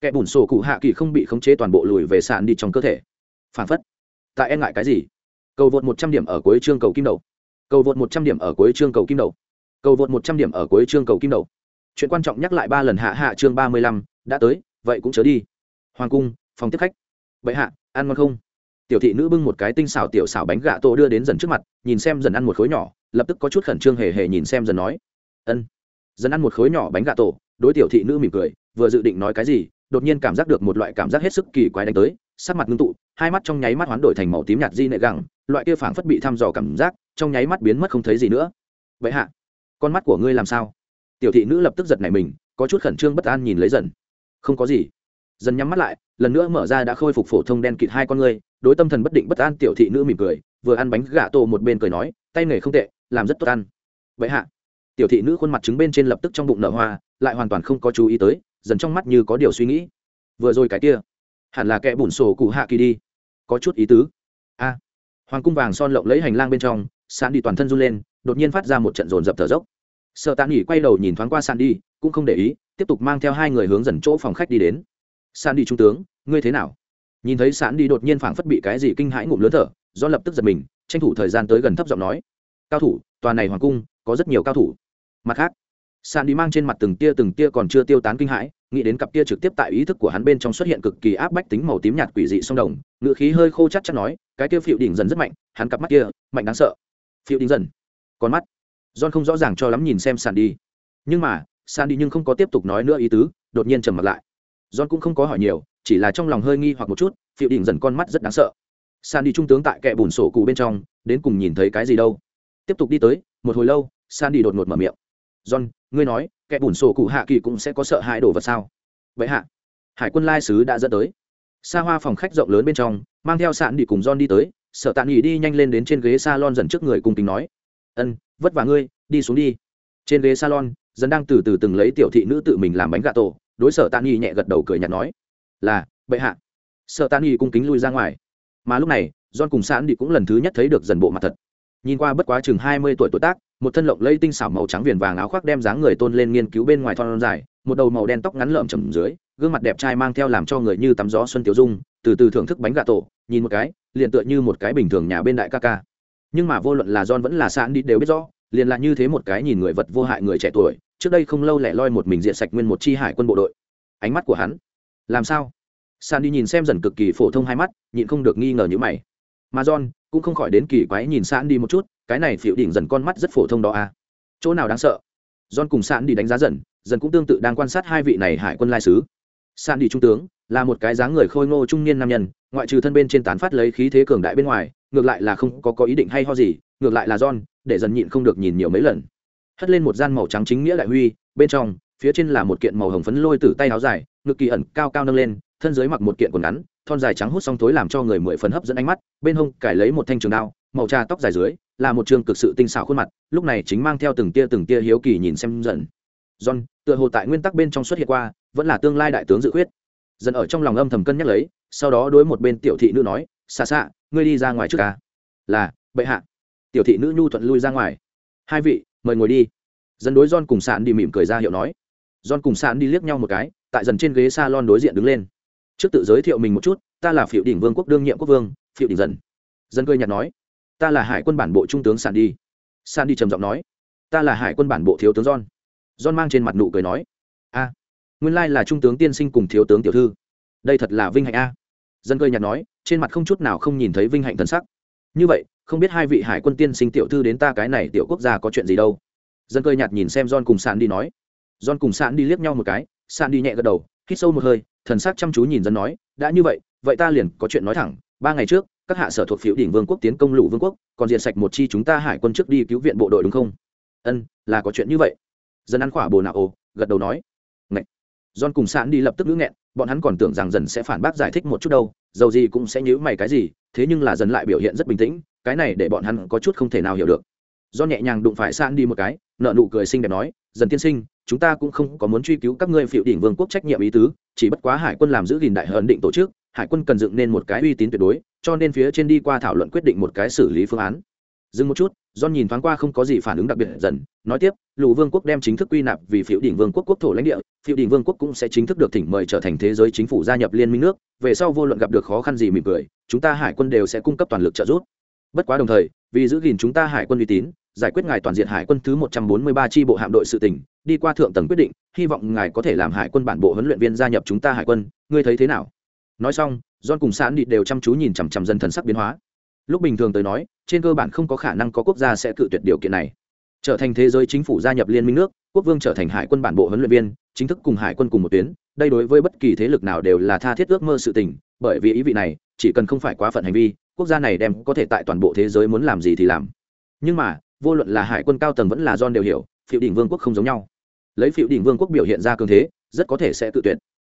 Speaker 1: kẻ bùn sổ cụ hạ kỳ không bị khống chế toàn bộ lùi về sàn đi trong cơ thể. Phảng phất tại e ngại cái gì? Cầu vượt một trăm điểm ở cuối chương cầu kim đầu. Cầu vượt một trăm điểm ở cuối chương cầu kim đầu. Cầu vượt một trăm điểm ở cuối chương cầu kim đầu. Chuyện quan trọng nhắc lại ba lần hạ hạ chương ba mươi lăm đã tới vậy cũng chớ đi. Hoàng cung phòng tiếp khách. Vậy hạ ăn ngon không? Tiểu thị nữ bưng một cái tinh xảo tiểu xảo bánh gà tổ đưa đến dần trước mặt, nhìn xem dần ăn một khối nhỏ, lập tức có chút khẩn trương hề hề nhìn xem dần nói, ân. Dần ăn một khối nhỏ bánh gà tổ đối tiểu thị nữ mỉm cười, vừa dự định nói cái gì, đột nhiên cảm giác được một loại cảm giác hết sức kỳ quái đánh tới, sắc mặt ngưng tụ, hai mắt trong nháy mắt hoán đổi thành màu tím nhạt di nệ gẳng, loại kia phảng phất bị thăm dò cảm giác, trong nháy mắt biến mất không thấy gì nữa. Vậy hạ, con mắt của ngươi làm sao? Tiểu thị nữ lập tức giật nảy mình, có chút khẩn trương bất an nhìn lấy dần. Không có gì dần nhắm mắt lại lần nữa mở ra đã khôi phục phổ thông đen kịt hai con người, đối tâm thần bất định bất an tiểu thị nữ mỉm cười vừa ăn bánh gà tổ một bên cười nói tay nghề không tệ làm rất tốt ăn. Vậy hạ. Tiểu thị nữ khuôn mặt trứng bên trên lập tức trong bụng nở hoa lại hoàn toàn không có chú ý tới dần trong mắt như có điều suy nghĩ. Vừa rồi cái kia hẳn là kẻ bùn sổ cụ hạ kỳ đi. Có chút ý tứ. A. Hoàng cung vàng son lộng lấy hành lang bên trong sàn đi toàn thân run lên đột nhiên phát ra một trận rồn dập thở dốc. Sợ tạ nghỉ quay đầu nhìn thoáng qua sàn đi cũng không để ý tiếp tục mang theo hai người hướng dần chỗ phòng khách đi đến san đi trung tướng, ngươi thế nào? Nhìn thấy sàn đi đột nhiên phảng phất bị cái gì kinh hãi ngụm lớn thở, do lập tức giật mình, tranh thủ thời gian tới gần thấp giọng nói, cao thủ, tòa này hoàng cung có rất nhiều cao thủ. Mặt khác, sàn đi mang trên mặt từng tia từng tia còn chưa tiêu tán kinh hãi, nghĩ đến cặp tia trực tiếp tại ý thức của hắn bên trong xuất hiện cực kỳ áp bách tính màu tím nhạt quỷ dị sông đồng ngựa khí hơi khô chắc chắn nói, cái kia phiệu đỉnh dần rất mạnh, hắn cặp mắt kia mạnh đáng sợ. Phiệu đỉnh dần, con mắt. John không rõ ràng cho lắm nhìn xem sàn đi. Nhưng mà, sàn đi nhưng không có tiếp tục nói nữa ý tứ, đột nhiên trầm mặt lại john cũng không có hỏi nhiều, chỉ là trong lòng hơi nghi hoặc một chút phiệu đỉnh dần con mắt rất đáng sợ. Sandy đi trung tướng tại kệ bùn sổ cụ bên trong, đến cùng nhìn thấy cái gì đâu. Tiếp tục đi tới, một hồi lâu, Sandy đi đột ngột mở miệng. John, ngươi nói, kẻ bùn sổ cụ hạ kỳ cũng sẽ có sợ hãi đồ vật sao? Vậy hạ, hải quân lai sứ đã dẫn tới. Xa hoa phòng khách rộng lớn bên trong, mang theo sạn đi cùng john đi tới sợ tạ nghỉ đi nhanh lên đến trên ghế salon dần trước người cùng tình nói, ân, vất vả ngươi, đi xuống đi. Trên ghế salon, dần đang từ từ từng lấy tiểu thị nữ tự mình làm bánh gà tổ đối sở Tani nhẹ gật đầu cười nhạt nói, là, bệ hạ. Sợ Tani cung kính lui ra ngoài. Mà lúc này, john cùng sạn đi cũng lần thứ nhất thấy được dần bộ mặt thật. Nhìn qua bất quá chừng hai mươi tuổi tuổi tác, một thân lộng lây tinh xảo màu trắng viền vàng áo khoác đem dáng người tôn lên nghiên cứu bên ngoài thon dài, một đầu màu đen tóc ngắn lợm chầm dưới, gương mặt đẹp trai mang theo làm cho người như tắm gió xuân tiểu dung, từ từ thưởng thức bánh gà tổ, nhìn một cái, liền tựa như một cái bình thường nhà bên đại ca ca. Nhưng mà vô luận là John vẫn là sạn đi đều biết rõ liền là như thế một cái nhìn người vật vô hại người trẻ tuổi, trước đây không lâu lẻ loi một mình diện sạch nguyên một chi hải quân bộ đội. Ánh mắt của hắn, làm sao? Sạn đi nhìn xem dần cực kỳ phổ thông hai mắt, nhịn không được nghi ngờ như mày. Mà John cũng không khỏi đến kỳ quái nhìn sạn đi một chút, cái này phiểu đỉnh dần con mắt rất phổ thông đó à? Chỗ nào đáng sợ? John cùng sạn đi đánh giá dần dần cũng tương tự đang quan sát hai vị này hải quân lai sứ. Sạn đi trung tướng, là một cái dáng người khôi ngô trung niên nam nhân, ngoại trừ thân bên trên tán phát lấy khí thế cường đại bên ngoài, ngược lại là không có có ý định hay ho gì ngược lại là john, để dần nhịn không được nhìn nhiều mấy lần. Hất lên một gian màu trắng chính nghĩa đại huy, bên trong, phía trên là một kiện màu hồng phấn lôi từ tay áo dài, ngực kỳ ẩn cao cao nâng lên, thân dưới mặc một kiện quần ngắn, thon dài trắng hút xong thối làm cho người mười phần hấp dẫn ánh mắt, bên hông cải lấy một thanh trường đao, màu trà tóc dài dưới, là một trường cực sự tinh xảo khuôn mặt, lúc này chính mang theo từng tia từng tia hiếu kỳ nhìn xem dần. John, tựa hồ tại nguyên tắc bên trong xuất hiện qua, vẫn là tương lai đại tướng dự khuyết. Dần ở trong lòng âm thầm cân nhắc lấy, sau đó đối một bên tiểu thị nữ nói xa xa ngươi đi ra ngoài trước ca là, bệ hạ tiểu thị nữ nhu thuận lui ra ngoài. Hai vị, mời ngồi đi. Dần đối Don cùng sạn đi mỉm cười ra hiệu nói. Don cùng sạn đi liếc nhau một cái, tại dần trên ghế salon đối diện đứng lên. Trước tự giới thiệu mình một chút, ta là phiệu đỉnh vương quốc đương nhiệm quốc vương phiệu đỉnh dần. Dân cười nhạt nói. Ta là hải quân bản bộ trung tướng Sạn đi. Sạn đi trầm giọng nói. Ta là hải quân bản bộ thiếu tướng Don. Don mang trên mặt nụ cười nói. A, nguyên lai là trung tướng tiên sinh cùng thiếu tướng tiểu thư. Đây thật là vinh hạnh a. Dân cười nhạt nói, trên mặt không chút nào không nhìn thấy vinh hạnh thần sắc như vậy, không biết hai vị hải quân tiên sinh tiểu thư đến ta cái này tiểu quốc gia có chuyện gì đâu. Dân cơ nhạt nhìn xem john cùng Sạn đi nói. John cùng Sạn đi liếc nhau một cái Sạn đi nhẹ gật đầu, hít sâu một hơi, thần sắc chăm chú nhìn dân nói, đã như vậy vậy ta liền có chuyện nói thẳng. Ba ngày trước, các hạ sở thuộc phiếu đỉnh vương quốc tiến công lũ vương quốc, còn diện sạch một chi chúng ta hải quân trước đi cứu viện bộ đội đúng không? Ân, là có chuyện như vậy. Dân ăn khỏa bồ nạo ồ gật đầu nói. Ngậy. john cùng sạn đi lập tức ngữ nghẹn bọn hắn còn tưởng rằng dần sẽ phản bác giải thích một chút đâu, dầu gì cũng sẽ nhữ mày cái gì, thế nhưng là dần lại biểu hiện rất bình tĩnh, cái này để bọn hắn có chút không thể nào hiểu được. Do nhẹ nhàng đụng phải san đi một cái nợ nụ cười xinh đẹp nói, dần tiên sinh, chúng ta cũng không có muốn truy cứu các ngươi phiệu đỉnh vương quốc trách nhiệm ý tứ, chỉ bất quá hải quân làm giữ gìn đại hận định tổ chức, hải quân cần dựng nên một cái uy tín tuyệt đối, cho nên phía trên đi qua thảo luận quyết định một cái xử lý phương án. Dừng một chút john nhìn thoáng qua không có gì phản ứng đặc biệt dần, nói tiếp, lũ vương quốc đem chính thức quy nạp vì Phiểu đỉnh vương quốc quốc thổ lãnh địa Phiểu đỉnh vương quốc cũng sẽ chính thức được thỉnh mời trở thành thế giới chính phủ gia nhập liên minh nước, về sau vô luận gặp được khó khăn gì mỉm cười, chúng ta hải quân đều sẽ cung cấp toàn lực trợ giúp. Bất quá đồng thời, vì giữ gìn chúng ta hải quân uy tín, giải quyết ngài toàn diện hải quân thứ một trăm bốn mươi ba bộ hạm đội sự tình, đi qua thượng tầng quyết định, hy vọng ngài có thể làm hải quân bản bộ huấn luyện viên gia nhập chúng ta hải quân, ngươi thấy thế nào? Nói xong, john cùng sán đi đều chăm chú nhìn chằm chằm dân thần sắc biến hóa lúc bình thường tới nói, trên cơ bản không có khả năng có quốc gia sẽ cự tuyệt điều kiện này. Trở thành thế giới chính phủ gia nhập liên minh nước, quốc vương trở thành hải quân bản bộ huấn luyện viên, chính thức cùng hải quân cùng một tuyến, đây đối với bất kỳ thế lực nào đều là tha thiết ước mơ sự tình, bởi vì ý vị này, chỉ cần không phải quá phận hành vi, quốc gia này đem có thể tại toàn bộ thế giới muốn làm gì thì làm. Nhưng mà, vô luận là hải quân cao tầng vẫn là john đều hiểu phiệu đỉnh vương quốc không giống nhau. Lấy phiệu đỉnh vương quốc biểu hiện ra cường thế, rất có thể sẽ cự tuyệt.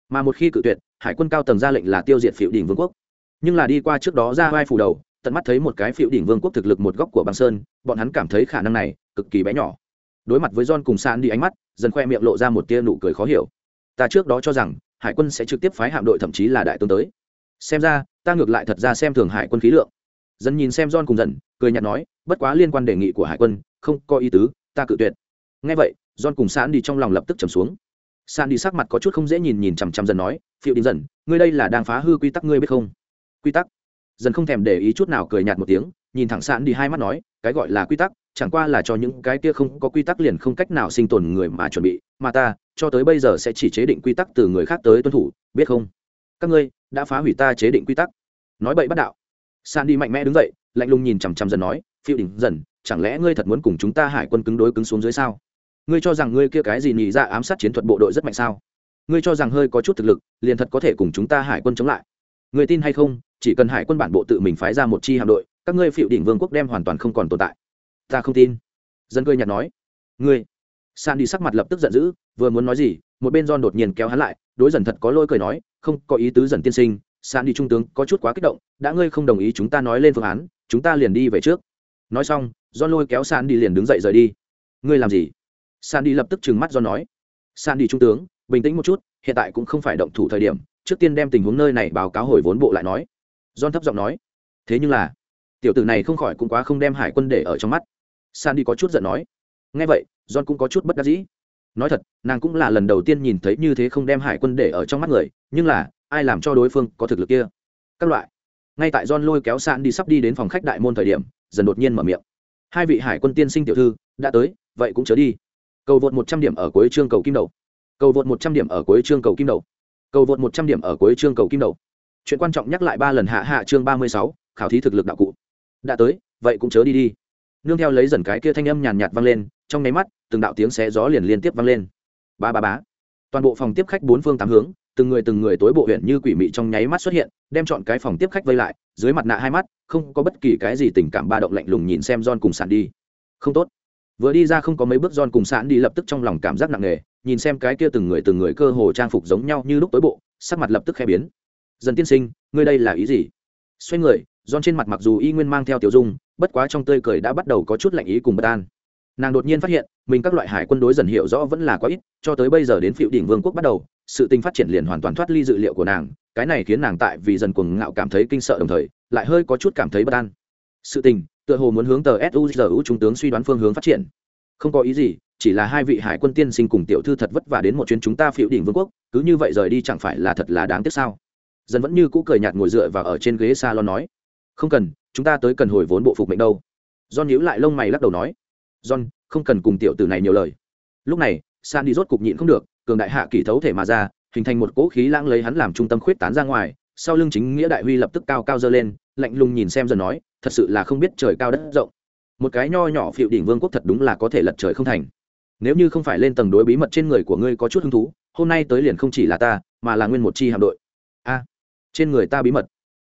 Speaker 1: Mà một khi cự tuyệt, hải quân cao tầng ra lệnh là tiêu diệt phiệu đỉnh vương quốc. Nhưng là đi qua trước đó ra vai phủ đầu tận mắt thấy một cái phiệu đỉnh vương quốc thực lực một góc của băng sơn, bọn hắn cảm thấy khả năng này cực kỳ bé nhỏ. Đối mặt với john cùng san đi ánh mắt, dần khoe miệng lộ ra một tia nụ cười khó hiểu. Ta trước đó cho rằng, hải quân sẽ trực tiếp phái hạm đội thậm chí là đại tướng tới. Xem ra, ta ngược lại thật ra xem thường hải quân khí lượng. Dần nhìn xem john cùng dần, cười nhạt nói, bất quá liên quan đề nghị của hải quân, không có ý tứ, ta cự tuyệt. Ngay vậy, john cùng san đi trong lòng lập tức trầm xuống. San đi sắc mặt có chút không dễ nhìn nhìn chằm chằm dần nói phiệu đỉnh dần, ngươi đây là đang phá hư quy tắc, ngươi biết không? Quy tắc? Dần không thèm để ý chút nào cười nhạt một tiếng, nhìn thẳng sạn đi hai mắt nói, cái gọi là quy tắc, chẳng qua là cho những cái kia không có quy tắc liền không cách nào sinh tồn người mà chuẩn bị, mà ta, cho tới bây giờ sẽ chỉ chế định quy tắc từ người khác tới tuân thủ, biết không? Các ngươi, đã phá hủy ta chế định quy tắc. Nói bậy bắt đạo. San đi mạnh mẽ đứng dậy, lạnh lùng nhìn chằm chằm dần nói, phiêu đỉnh dần, chẳng lẽ ngươi thật muốn cùng chúng ta hải quân cứng đối cứng xuống dưới sao? Ngươi cho rằng ngươi kia cái gì nhị ra ám sát chiến thuật bộ đội rất mạnh sao? Ngươi cho rằng hơi có chút thực lực, liền thật có thể cùng chúng ta hải quân chống lại? Người tin hay không, chỉ cần hải quân bản bộ tự mình phái ra một chi hạm đội, các ngươi phiệu đỉnh vương quốc đem hoàn toàn không còn tồn tại. Ta không tin. Dân cười nhạt nói. Ngươi. San đi sắc mặt lập tức giận dữ, vừa muốn nói gì, một bên don đột nhiên kéo hắn lại, đối dần thật có lôi cười nói, không, có ý tứ dần tiên sinh san đi trung tướng, có chút quá kích động, đã ngươi không đồng ý chúng ta nói lên phương án, chúng ta liền đi về trước. Nói xong don lôi kéo san đi liền đứng dậy rời đi. Ngươi làm gì? San đi lập tức trừng mắt do nói. San đi trung tướng, bình tĩnh một chút, hiện tại cũng không phải động thủ thời điểm trước tiên đem tình huống nơi này báo cáo hồi vốn bộ lại nói. John thấp giọng nói, thế nhưng là, tiểu tử này không khỏi cũng quá không đem hải quân để ở trong mắt. Sandy có chút giận nói ngay vậy, john cũng có chút bất đắc dĩ. Nói thật, nàng cũng là lần đầu tiên nhìn thấy như thế không đem hải quân để ở trong mắt người, nhưng là, ai làm cho đối phương có thực lực kia? Các loại. Ngay tại john lôi kéo sandy sắp đi đến phòng khách đại môn thời điểm, dần đột nhiên mở miệng. Hai vị hải quân tiên sinh tiểu thư, đã tới, vậy cũng chớ đi. Cầu vượt một trăm điểm ở cuối chương cầu kim đầu. Cầu vượt một trăm điểm ở cuối chương cầu kim đầu cầu vượt một trăm điểm ở cuối chương cầu kim đầu. Chuyện quan trọng nhắc lại ba lần hạ hạ chương ba mươi sáu, khảo thí thực lực đạo cụ. Đã tới, vậy cũng chớ đi đi. Nương theo lấy dần cái kia thanh âm nhàn nhạt vang lên, trong nháy mắt, từng đạo tiếng xé gió liền liên tiếp vang lên. Ba ba bá toàn bộ phòng tiếp khách bốn phương tám hướng, từng người từng người tối bộ huyện như quỷ mị trong nháy mắt xuất hiện, đem chọn cái phòng tiếp khách vây lại, dưới mặt nạ hai mắt, không có bất kỳ cái gì tình cảm ba động lạnh lùng nhìn xem John cùng sàn đi không tốt vừa đi ra không có mấy bước John cùng sạn đi lập tức trong lòng cảm giác nặng nề, nhìn xem cái kia từng người từng người cơ hồ trang phục giống nhau như lúc tối bộ, sắc mặt lập tức khẽ biến. Dần tiên sinh, ngươi đây là ý gì? Xoay người giòn trên mặt mặc dù y nguyên mang theo tiểu dung, bất quá trong tươi cười đã bắt đầu có chút lạnh ý cùng bất an. Nàng đột nhiên phát hiện, mình các loại hải quân đối dần hiểu rõ vẫn là quá ít, cho tới bây giờ đến phiệu đỉnh vương quốc bắt đầu, sự tình phát triển liền hoàn toàn thoát ly dự liệu của nàng, cái này khiến nàng tại vì dần cuồng ngạo cảm thấy kinh sợ đồng thời, lại hơi có chút cảm thấy bất an. Sự tình tựa hồ muốn hướng tờ suzu trung tướng suy đoán phương hướng phát triển. Không có ý gì, chỉ là hai vị hải quân tiên sinh cùng tiểu thư thật vất vả đến một chuyến chúng ta phiệu đỉnh vương quốc, cứ như vậy rời đi chẳng phải là thật là đáng tiếc sao? Dân vẫn như cũ cười nhạt ngồi dựa và ở trên ghế salon nói. Không cần, chúng ta tới cần hồi vốn bộ phục mệnh đâu. John nhíu lại lông mày lắc đầu nói. John, không cần cùng tiểu tử này nhiều lời. Lúc này san đi rốt cục nhịn không được, cường đại hạ kỳ thấu thể mà ra, hình thành một cỗ khí lãng lấy hắn làm trung tâm khuyết tán ra ngoài, sau lưng chính nghĩa đại huy lập tức cao cao dơ lên lạnh lùng nhìn xem dần nói, thật sự là không biết trời cao đất rộng. Một cái nho nhỏ phiệu đỉnh vương quốc thật đúng là có thể lật trời không thành. Nếu như không phải lên tầng đối bí mật trên người của ngươi có chút hứng thú, hôm nay tới liền không chỉ là ta, mà là nguyên một chi hạm đội. A, trên người ta bí mật.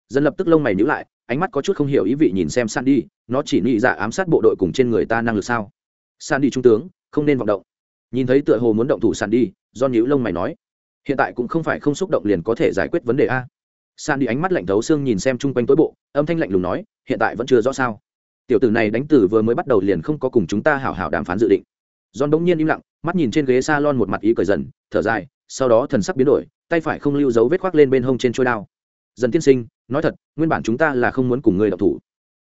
Speaker 1: Dân lập tức lông mày nhữ lại, ánh mắt có chút không hiểu ý vị nhìn xem sandy, nó chỉ nghĩ dạ ám sát bộ đội cùng trên người ta năng lực sao? Sandy trung tướng, không nên vọng động. Nhìn thấy tựa hồ muốn động thủ sandy do nhữ lông mày nói, hiện tại cũng không phải không xúc động liền có thể giải quyết vấn đề a. San đi ánh mắt lạnh thấu xương nhìn xem chung quanh tối bộ âm thanh lạnh lùng nói hiện tại vẫn chưa rõ sao tiểu tử này đánh từ vừa mới bắt đầu liền không có cùng chúng ta hảo hảo đàm phán dự định John đống nhiên im lặng, mắt nhìn trên ghế salon một mặt ý cười dần, thở dài, sau đó thần sắc biến đổi, tay phải không lưu dấu vết khoác lên bên hông trên chuôi đao. Dần tiên sinh, nói thật, nguyên bản chúng ta là không muốn cùng người động thủ.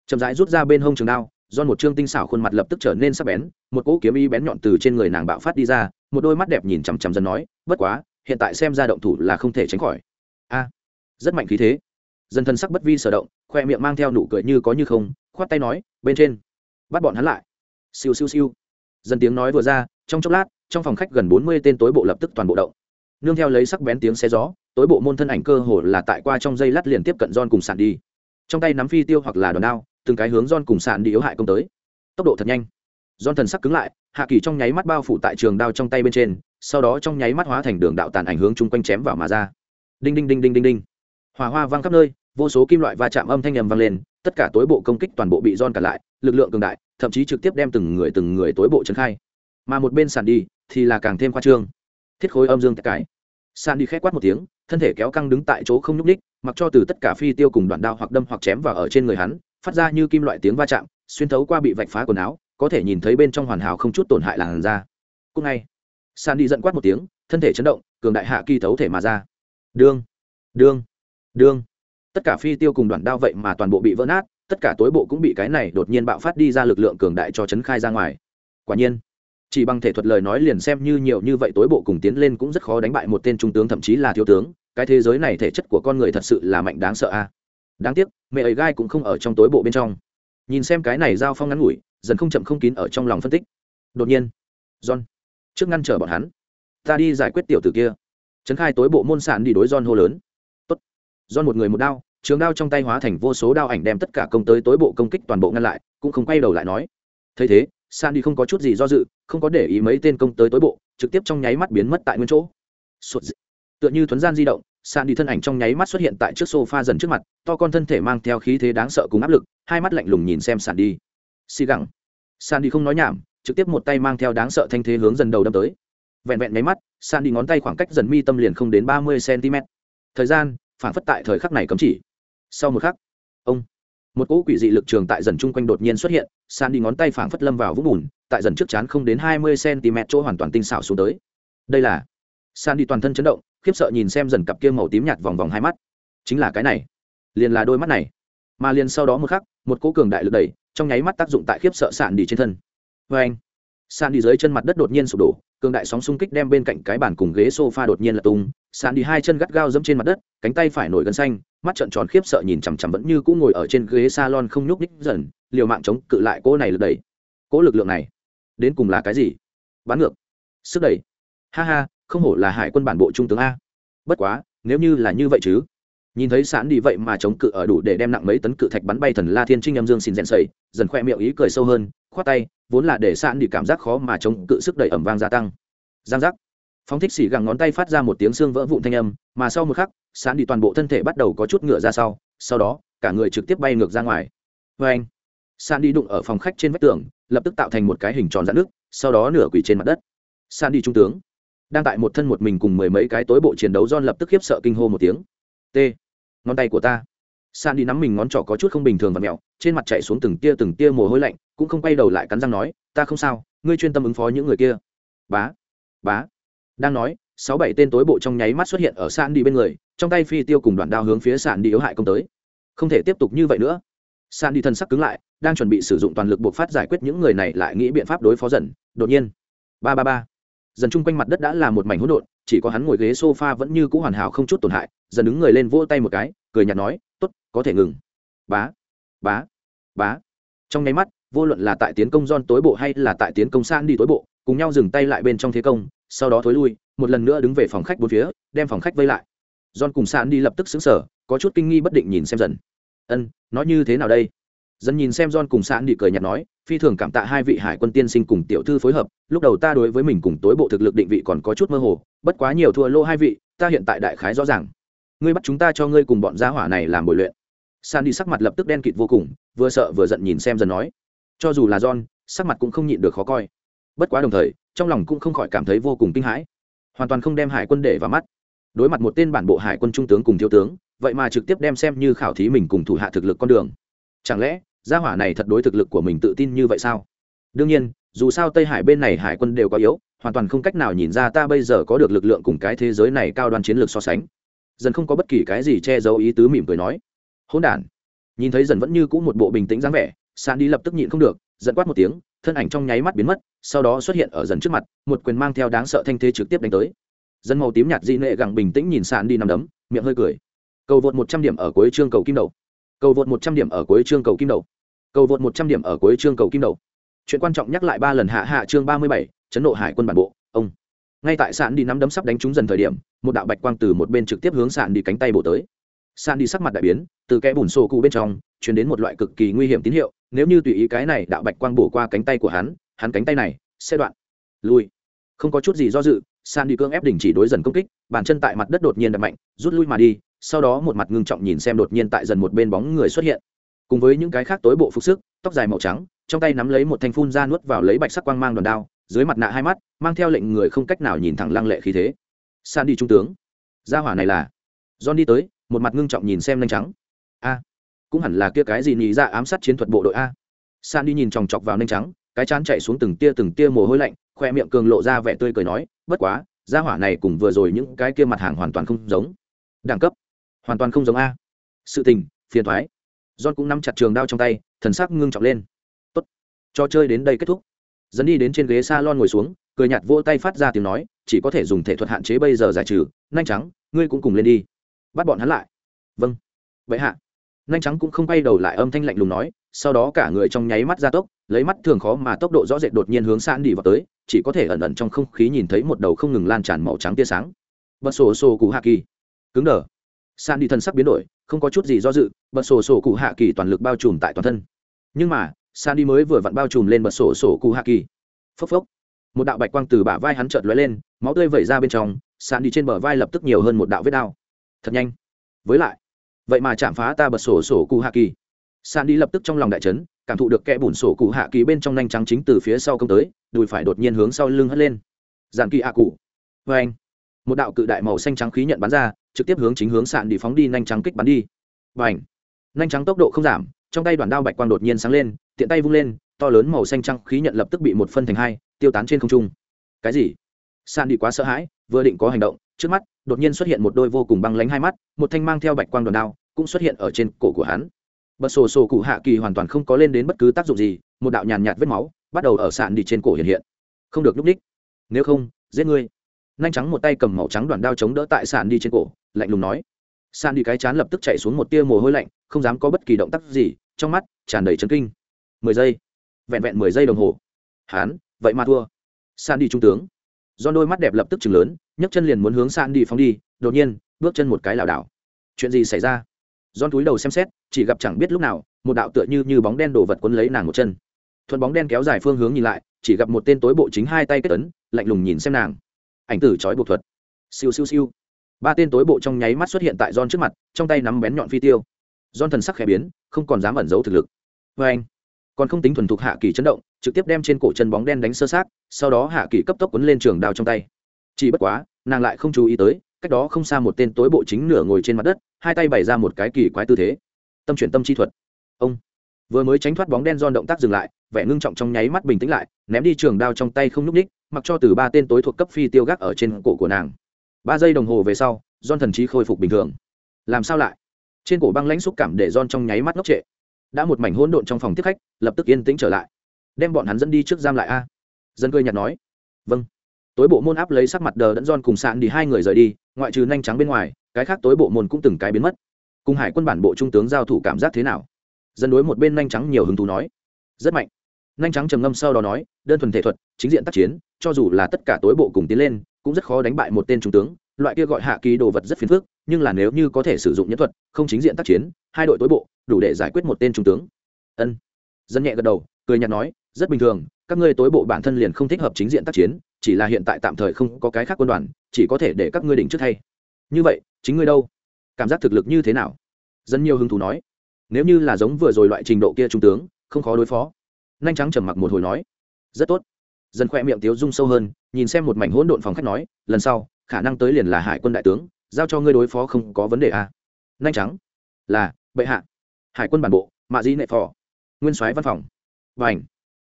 Speaker 1: Chậm rãi rút ra bên hông trường đao, John một trương tinh xảo khuôn mặt lập tức trở nên sắc bén, một cỗ kiếm y bén nhọn từ trên người nàng bạo phát đi ra, một đôi mắt đẹp nhìn chằm chằm dần nói, bất quá, hiện tại xem ra động thủ là không thể tránh khỏi. A, rất mạnh khí thế. dân thân sắc bất vi sở động, khoe miệng mang theo nụ cười như có như không, khoát tay nói, bên trên, bắt bọn hắn lại. Siêu siêu siêu. Dân tiếng nói vừa ra trong chốc lát trong phòng khách gần bốn mươi tên tối bộ lập tức toàn bộ động. Nương theo lấy sắc bén tiếng xe gió tối bộ môn thân ảnh cơ hồ là tại qua trong dây lát liền tiếp cận don cùng sàn đi. Trong tay nắm phi tiêu hoặc là đòn đao từng cái hướng don cùng sàn đi yếu hại công tới. Tốc độ thật nhanh. Don thần sắc cứng lại hạ kỳ trong nháy mắt bao phủ tại trường đao trong tay bên trên sau đó trong nháy mắt hóa thành đường đạo tàn ảnh hướng chung quanh chém vào mà ra. Đinh đinh đinh đinh đinh đinh hỏa hoa vang khắp nơi, vô số kim loại va chạm âm thanh nhầm vang lên, tất cả tối bộ công kích toàn bộ bị giòn cản lại, lực lượng cường đại, thậm chí trực tiếp đem từng người từng người tối bộ trấn khai. Mà một bên sàn đi thì là càng thêm khoa trương. Thiết khối âm dương tất cải sàn đi khét quát một tiếng, thân thể kéo căng đứng tại chỗ không nhúc ních mặc cho từ tất cả phi tiêu cùng đoạn đao hoặc đâm hoặc chém vào ở trên người hắn, phát ra như kim loại tiếng va chạm, xuyên thấu qua bị vạch phá quần áo, có thể nhìn thấy bên trong hoàn hảo không chút tổn hại làn da. Cúc ngay sàn đi giận quát một tiếng, thân thể chấn động, cường đại hạ kỳ thấu thể mà ra. Đương đương đương. Tất cả phi tiêu cùng đoạn đao vậy mà toàn bộ bị vỡ nát, tất cả tối bộ cũng bị cái này đột nhiên bạo phát đi ra lực lượng cường đại cho chấn khai ra ngoài. Quả nhiên, chỉ bằng thể thuật lời nói liền xem như nhiều như vậy tối bộ cùng tiến lên cũng rất khó đánh bại một tên trung tướng thậm chí là thiếu tướng, cái thế giới này thể chất của con người thật sự là mạnh đáng sợ a. Đáng tiếc, mẹ ấy gai cũng không ở trong tối bộ bên trong. Nhìn xem cái này giao phong ngắn ngủi, dần không chậm không kín ở trong lòng phân tích. Đột nhiên, john, trước ngăn trở bọn hắn. Ta đi giải quyết tiểu tử kia. Trấn khai tối bộ môn sản đi đối john hô lớn do một người một đao, trường đao trong tay hóa thành vô số đao ảnh đem tất cả công tới tối bộ công kích toàn bộ ngăn lại, cũng không quay đầu lại nói. Thấy thế san đi không có chút gì do dự, không có để ý mấy tên công tới tối bộ, trực tiếp trong nháy mắt biến mất tại nguyên chỗ. Sột dị. tựa như thuấn gian di động san đi thân ảnh trong nháy mắt xuất hiện tại trước sofa dần trước mặt, to con thân thể mang theo khí thế đáng sợ cùng áp lực, hai mắt lạnh lùng nhìn xem san đi xì gẳng. San đi không nói nhảm, trực tiếp một tay mang theo đáng sợ thanh thế hướng dần đầu đâm tới. Vẹn vẹn máy mắt san đi ngón tay khoảng cách dần mi tâm liền không đến ba mươi cm thời gian phản phất tại thời khắc này cấm chỉ. Sau một khắc, ông, một cỗ quỷ dị lực trường tại dần chung quanh đột nhiên xuất hiện san đi ngón tay phảng phất lâm vào vũng bùn, tại dần trước chán không đến hai mươi cm chỗ hoàn toàn tinh xảo xuống tới. Đây là san đi toàn thân chấn động, khiếp sợ nhìn xem dần cặp kia màu tím nhạt vòng vòng hai mắt. Chính là cái này, liền là đôi mắt này. Mà liền sau đó một khắc, một cỗ cường đại lực đẩy, trong nháy mắt tác dụng tại khiếp sợ sạn đi trên thân. Vê anh sạn đi dưới chân mặt đất đột nhiên sụp đổ cường đại sóng xung kích đem bên cạnh cái bàn cùng ghế sofa đột nhiên là tung sàn đi hai chân gắt gao dẫm trên mặt đất cánh tay phải nổi gân xanh mắt trợn tròn khiếp sợ nhìn chằm chằm vẫn như cũ ngồi ở trên ghế salon không nhúc nhích dần liều mạng chống cự lại cỗ này lực đẩy. Cỗ lực lượng này đến cùng là cái gì? Bán ngược. Sức đẩy. Ha ha không hổ là hải quân bản bộ trung tướng a. Bất quá nếu như là như vậy chứ? Nhìn thấy sản đi vậy mà chống cự ở đủ để đem nặng mấy tấn cự thạch bắn bay thần la thiên trinh âm dương xin rèn sẩy, dần khoe miệng ý cười sâu hơn khoát tay vốn là để sạn đi cảm giác khó mà chống cự sức đẩy ẩm vang gia tăng. Giang giác. Phóng thích xỉ gẳng ngón tay phát ra một tiếng xương vỡ vụn thanh âm, mà sau một khắc, sạn đi toàn bộ thân thể bắt đầu có chút ngựa ra sau sau đó, cả người trực tiếp bay ngược ra ngoài. Vê anh, sạn đi đụng ở phòng khách trên vách tường, lập tức tạo thành một cái hình tròn dạn nước sau đó nửa quỳ trên mặt đất. Sạn đi trung tướng, đang tại một thân một mình cùng mười mấy cái tối bộ chiến đấu don lập tức khiếp sợ kinh hô một tiếng. T, ngón tay của ta san đi nắm mình ngón trỏ có chút không bình thường và mẹo, trên mặt chạy xuống từng tia từng tia mồ hôi lạnh, cũng không quay đầu lại cắn răng nói, ta không sao, ngươi chuyên tâm ứng phó những người kia. Bá bá, đang nói, sáu bảy tên tối bộ trong nháy mắt xuất hiện ở san đi bên người, trong tay phi tiêu cùng đoạn đao hướng phía San đi yếu hại công tới. Không thể tiếp tục như vậy nữa. San đi thân sắc cứng lại, đang chuẩn bị sử dụng toàn lực buộc phát giải quyết những người này lại nghĩ biện pháp đối phó dần, đột nhiên, ba ba ba dần chung quanh mặt đất đã là một mảnh hỗn độn, chỉ có hắn ngồi ghế sofa vẫn như cũ hoàn hảo không chút tổn hại, dần đứng người lên vỗ tay một cái, cười nhạt nói, tốt, có thể ngừng. Bá bá bá. Trong nháy mắt, vô luận là tại tiến công don tối bộ hay là tại tiến công san đi tối bộ, cùng nhau dừng tay lại bên trong thế công, sau đó thối lui, một lần nữa đứng về phòng khách bốn phía, đem phòng khách vây lại. Don cùng san đi lập tức xứng sở có chút kinh nghi bất định nhìn xem dần. Ân, nó như thế nào đây? Dần nhìn xem john cùng sạn đi cười nhạt nói, phi thường cảm tạ hai vị hải quân tiên sinh cùng tiểu thư phối hợp, lúc đầu ta đối với mình cùng tối bộ thực lực định vị còn có chút mơ hồ, bất quá nhiều thua lô hai vị, ta hiện tại đại khái rõ ràng. Ngươi bắt chúng ta cho ngươi cùng bọn gia hỏa này làm bồi luyện. San đi sắc mặt lập tức đen kịt vô cùng, vừa sợ vừa giận nhìn xem dần nói, cho dù là john, sắc mặt cũng không nhịn được khó coi. Bất quá đồng thời, trong lòng cũng không khỏi cảm thấy vô cùng kinh hãi. Hoàn toàn không đem hải quân để vào mắt. Đối mặt một tên bản bộ hải quân trung tướng cùng thiếu tướng, vậy mà trực tiếp đem xem như khảo thí mình cùng thủ hạ thực lực con đường. Chẳng lẽ gia hỏa này thật đối thực lực của mình tự tin như vậy sao? Đương nhiên, dù sao tây hải bên này hải quân đều có yếu, hoàn toàn không cách nào nhìn ra ta bây giờ có được lực lượng cùng cái thế giới này cao đoan chiến lược so sánh. Dần không có bất kỳ cái gì che giấu ý tứ mỉm cười nói. Hỗn đản. Nhìn thấy dần vẫn như cũ một bộ bình tĩnh dáng vẻ sàn đi lập tức nhịn không được dẫn quát một tiếng, thân ảnh trong nháy mắt biến mất, sau đó xuất hiện ở dần trước mặt, một quyền mang theo đáng sợ thanh thế trực tiếp đánh tới. Dân màu tím nhạt di nệ gẳng bình tĩnh nhìn sàn đi nằm đấm, miệng hơi cười. Cầu vượt một trăm điểm ở cuối chương cầu kim đầu cầu vượt một trăm điểm ở cuối chương cầu kim đầu. Cầu vượt một trăm điểm ở cuối chương cầu kim đầu. Chuyện quan trọng nhắc lại ba lần hạ hạ chương ba mươi bảy, chấn nộ hải quân bản bộ, ông. Ngay tại sạn đi nắm đấm sắp đánh trúng dần thời điểm, một đạo bạch quang từ một bên trực tiếp hướng sạn đi cánh tay bổ tới. Sạn đi sắc mặt đại biến, từ kẽ bùn sổ cụ bên trong chuyển đến một loại cực kỳ nguy hiểm tín hiệu, nếu như tùy ý cái này đạo bạch quang bổ qua cánh tay của hắn hắn cánh tay này sẽ đoạn. Lui. Không có chút gì do dự, sạn đi cương ép đình chỉ đối dần công kích, bàn chân tại mặt đất đột nhiên đập mạnh, rút lui mà đi sau đó một mặt ngưng trọng nhìn xem đột nhiên tại dần một bên bóng người xuất hiện. Cùng với những cái khác tối bộ phục sức, tóc dài màu trắng, trong tay nắm lấy một thanh phun ra nuốt vào lấy bạch sắc quang mang đòn đao, dưới mặt nạ hai mắt, mang theo lệnh người không cách nào nhìn thẳng lăng lệ khí thế. San đi trung tướng, gia hỏa này là? John đi tới, một mặt ngưng trọng nhìn xem nhanh trắng. A, cũng hẳn là kia cái gì nhì ra dạ ám sát chiến thuật bộ đội a. San đi nhìn chòng chọc vào nhanh trắng, cái chán chạy xuống từng tia từng tia mồ hôi lạnh, khoe miệng cường lộ ra vẻ tươi cười nói, bất quá, gia hỏa này cùng vừa rồi những cái kia mặt hàng hoàn toàn không giống. Đẳng cấp hoàn toàn không giống a. Sự tình, phiền thoái. John cũng nắm chặt trường đao trong tay, thần sắc ngưng trọng lên. Tốt. Cho chơi đến đây kết thúc. Dẫn đi đến trên ghế s a lon ngồi xuống, cười nhạt vỗ tay phát ra tiếng nói, chỉ có thể dùng thể thuật hạn chế bây giờ giải trừ. Nhanh trắng ngươi cũng cùng lên đi. Bắt bọn hắn lại. Vâng. Vậy hạ. Nhanh trắng cũng không quay đầu lại âm thanh lạnh lùng nói, sau đó cả người trong nháy mắt ra tốc, lấy mắt thường khó mà tốc độ rõ rệt đột nhiên hướng san đi vào tới, chỉ có thể ẩn ẩn trong không khí nhìn thấy một đầu không ngừng lan tràn màu trắng tia sáng. Bật sổ sổ cụ hạ kỳ cứng đờ san đi thân sắc biến đổi, không có chút gì do dự, bật sổ sổ cụ hạ kỳ toàn lực bao trùm tại toàn thân. Nhưng mà san đi mới vừa vặn bao trùm lên bật sổ sổ cụ hạ kỳ. Phốc phốc. Một đạo bạch quang từ bả vai hắn chợt lóe lên, máu tươi vẩy ra bên trong san đi trên bờ vai lập tức nhiều hơn một đạo vết đao. Thật nhanh. Với lại, vậy mà chạm phá ta bật sổ sổ cụ hạ kỳ. San đi lập tức trong lòng đại trấn cảm thụ được kẽ bùn sổ cụ hạ kỳ bên trong nhanh trắng chính từ phía sau công tới, đùi phải đột nhiên hướng sau lưng hất lên. Giàn kỳ hạ cụ. Vê anh một đạo cự đại màu xanh trắng khí nhận bắn ra trực tiếp hướng chính hướng sạn đi phóng đi, nhanh trắng kích bắn đi. Và ảnh nhanh trắng tốc độ không giảm, trong tay đoàn đao bạch quang đột nhiên sáng lên, tiện tay vung lên, to lớn màu xanh trắng khí nhận lập tức bị một phân thành hai, tiêu tán trên không trung. Cái gì? Sạn đi quá sợ hãi, vừa định có hành động, trước mắt, đột nhiên xuất hiện một đôi vô cùng băng lánh hai mắt, một thanh mang theo bạch quang đoàn đao, cũng xuất hiện ở trên cổ của hắn. Bật sổ sổ cụ hạ kỳ hoàn toàn không có lên đến bất cứ tác dụng gì, một đạo nhàn nhạt vết máu bắt đầu ở sạn đi trên cổ hiện hiện. Không được lúc ních nếu không, giết ngươi. Nhanh trắng một tay cầm màu trắng đoàn đao chống đỡ tại sạn đi trên cổ lạnh lùng nói san đi cái chán lập tức chạy xuống một tia mồ hôi lạnh không dám có bất kỳ động tác gì trong mắt tràn đầy chấn kinh mười giây vẹn vẹn mười giây đồng hồ hán vậy mà thua san đi trung tướng do đôi mắt đẹp lập tức chừng lớn nhấc chân liền muốn hướng san đi phóng đi đột nhiên bước chân một cái lảo đảo chuyện gì xảy ra Don túi đầu xem xét, chỉ gặp chẳng biết lúc nào, một đạo tựa như như bóng đen đổ vật cuốn lấy nàng một chân. thuận bóng đen kéo dài phương hướng nhìn lại, chỉ gặp một tên tối bộ chính hai tay kết tấn, lạnh lùng nhìn xem nàng. Ảnh tử trói buộc thuật. Siêu siêu siêu. Ba tên tối bộ trong nháy mắt xuất hiện tại Don trước mặt, trong tay nắm bén nhọn phi tiêu. Don thần sắc khẽ biến, không còn dám ẩn giấu thực lực. Và anh, còn không tính thuần thục hạ kỳ chấn động, trực tiếp đem trên cổ chân bóng đen đánh sơ sát, sau đó hạ kỳ cấp tốc cuốn lên trường đao trong tay. Chỉ bất quá, nàng lại không chú ý tới, cách đó không xa một tên tối bộ chính nửa ngồi trên mặt đất hai tay bày ra một cái kỳ quái tư thế tâm chuyển tâm chi thuật ông vừa mới tránh thoát bóng đen don động tác dừng lại vẻ ngưng trọng trong nháy mắt bình tĩnh lại ném đi trường đao trong tay không nhúc ních mặc cho từ ba tên tối thuộc cấp phi tiêu gác ở trên cổ của nàng ba giây đồng hồ về sau don thần trí khôi phục bình thường. Làm sao lại? Trên cổ băng lãnh xúc cảm để don trong nháy mắt ngốc trệ. Đã một mảnh hỗn độn trong phòng tiếp khách, lập tức yên tĩnh trở lại. Đem bọn hắn dẫn đi trước giam lại a. Dân cười nhạt nói. Vâng. Tối bộ môn áp lấy sắc mặt đờ đẫn don cùng sạn đi hai người rời đi, ngoại trừ nhanh trắng bên ngoài, cái khác tối bộ môn cũng từng cái biến mất. Cùng hải quân bản bộ trung tướng giao thủ cảm giác thế nào? Dân đối một bên nhanh trắng nhiều hứng thú nói. Rất mạnh. Nhanh trắng trầm ngâm sau đó nói, đơn thuần thể thuật, chính diện tác chiến, cho dù là tất cả tối bộ cùng tiến lên cũng rất khó đánh bại một tên trung tướng, loại kia gọi hạ kỳ đồ vật rất phiền phức, nhưng là nếu như có thể sử dụng nhân thuật, không chính diện tác chiến, hai đội tối bộ, đủ để giải quyết một tên trung tướng. Ân. Dân nhẹ gật đầu, cười nhạt nói, rất bình thường, các ngươi tối bộ bản thân liền không thích hợp chính diện tác chiến, chỉ là hiện tại tạm thời không có cái khác quân đoàn, chỉ có thể để các ngươi đỉnh trước thay. Như vậy, chính ngươi đâu? Cảm giác thực lực như thế nào? Dân nhiều hứng thú nói. Nếu như là giống vừa rồi loại trình độ kia trung tướng, không khó đối phó. Nhanh trắng trầm mặc một hồi nói. Rất tốt dần khoe miệng tiếu dung sâu hơn, nhìn xem một mảnh hỗn độn phòng khách nói, lần sau, khả năng tới liền là hải quân đại tướng, giao cho ngươi đối phó không có vấn đề à. nhanh trắng là, bệ hạ. Hải quân bản bộ, mạ di nệ phò. Nguyên soái văn phòng. Và ảnh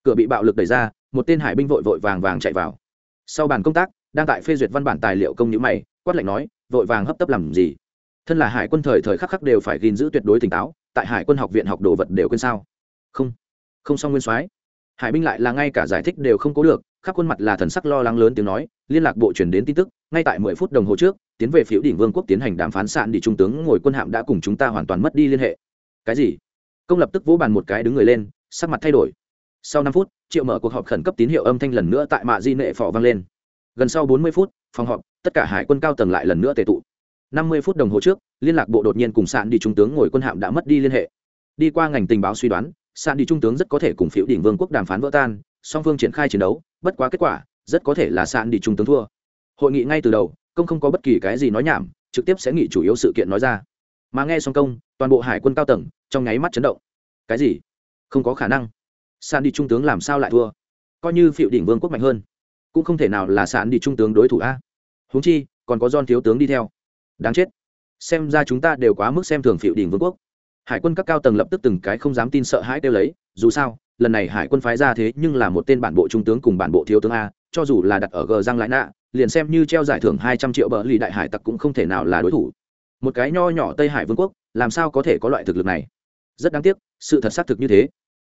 Speaker 1: cửa bị bạo lực đẩy ra, một tên hải binh vội vội vàng vàng chạy vào. Sau bàn công tác, đang tại phê duyệt văn bản tài liệu công nhữ mày, quát lạnh nói, vội vàng hấp tấp làm gì? Thân là hải quân thời thời khắc khắc đều phải gìn giữ tuyệt đối tỉnh táo, tại hải quân học viện học đồ vật đều quên sao. Không không xong nguyên soái hải binh lại là ngay cả giải thích đều không có được, khắp khuôn mặt là thần sắc lo lắng lớn tiếng nói, liên lạc bộ chuyển đến tin tức, ngay tại mười phút đồng hồ trước, tiến về phiếu đỉnh vương quốc tiến hành đàm phán sạn đi trung tướng ngồi quân hạm đã cùng chúng ta hoàn toàn mất đi liên hệ. Cái gì? Công lập tức vỗ bàn một cái đứng người lên, sắc mặt thay đổi. Sau năm phút, triệu mở cuộc họp khẩn cấp tín hiệu âm thanh lần nữa tại mạ di nệ phò vang lên. Gần sau bốn mươi phút, phòng họp, tất cả hải quân cao tầng lại lần nữa tề tụ. năm mươi phút đồng hồ trước, liên lạc bộ đột nhiên cùng sạn đi trung tướng ngồi quân hạm đã mất đi liên hệ. Đi qua ngành tình báo suy đoán sạn đi trung tướng rất có thể cùng phiếu đỉnh vương quốc đàm phán vỡ tan, song phương triển khai chiến đấu, bất quá kết quả, rất có thể là sạn đi trung tướng thua. Hội nghị ngay từ đầu, công không có bất kỳ cái gì nói nhảm, trực tiếp sẽ nghị chủ yếu sự kiện nói ra. Mà nghe xong công, toàn bộ hải quân cao tầng, trong nháy mắt chấn động. Cái gì? Không có khả năng. Sạn đi trung tướng làm sao lại thua? Coi như phiệu đỉnh vương quốc mạnh hơn, cũng không thể nào là sạn đi trung tướng đối thủ a. Huống chi, còn có don thiếu tướng đi theo. Đáng chết. Xem ra chúng ta đều quá mức xem thường phiệu đỉnh vương quốc hải quân các cao tầng lập tức từng cái không dám tin sợ hãi kêu lấy, dù sao, lần này hải quân phái ra thế nhưng là một tên bản bộ trung tướng cùng bản bộ thiếu tướng a, cho dù là đặt ở gờ giang lại nạ, liền xem như treo giải thưởng hai trăm triệu bờ lì đại hải tặc cũng không thể nào là đối thủ. Một cái nho nhỏ tây hải vương quốc, làm sao có thể có loại thực lực này? Rất đáng tiếc, sự thật xác thực như thế.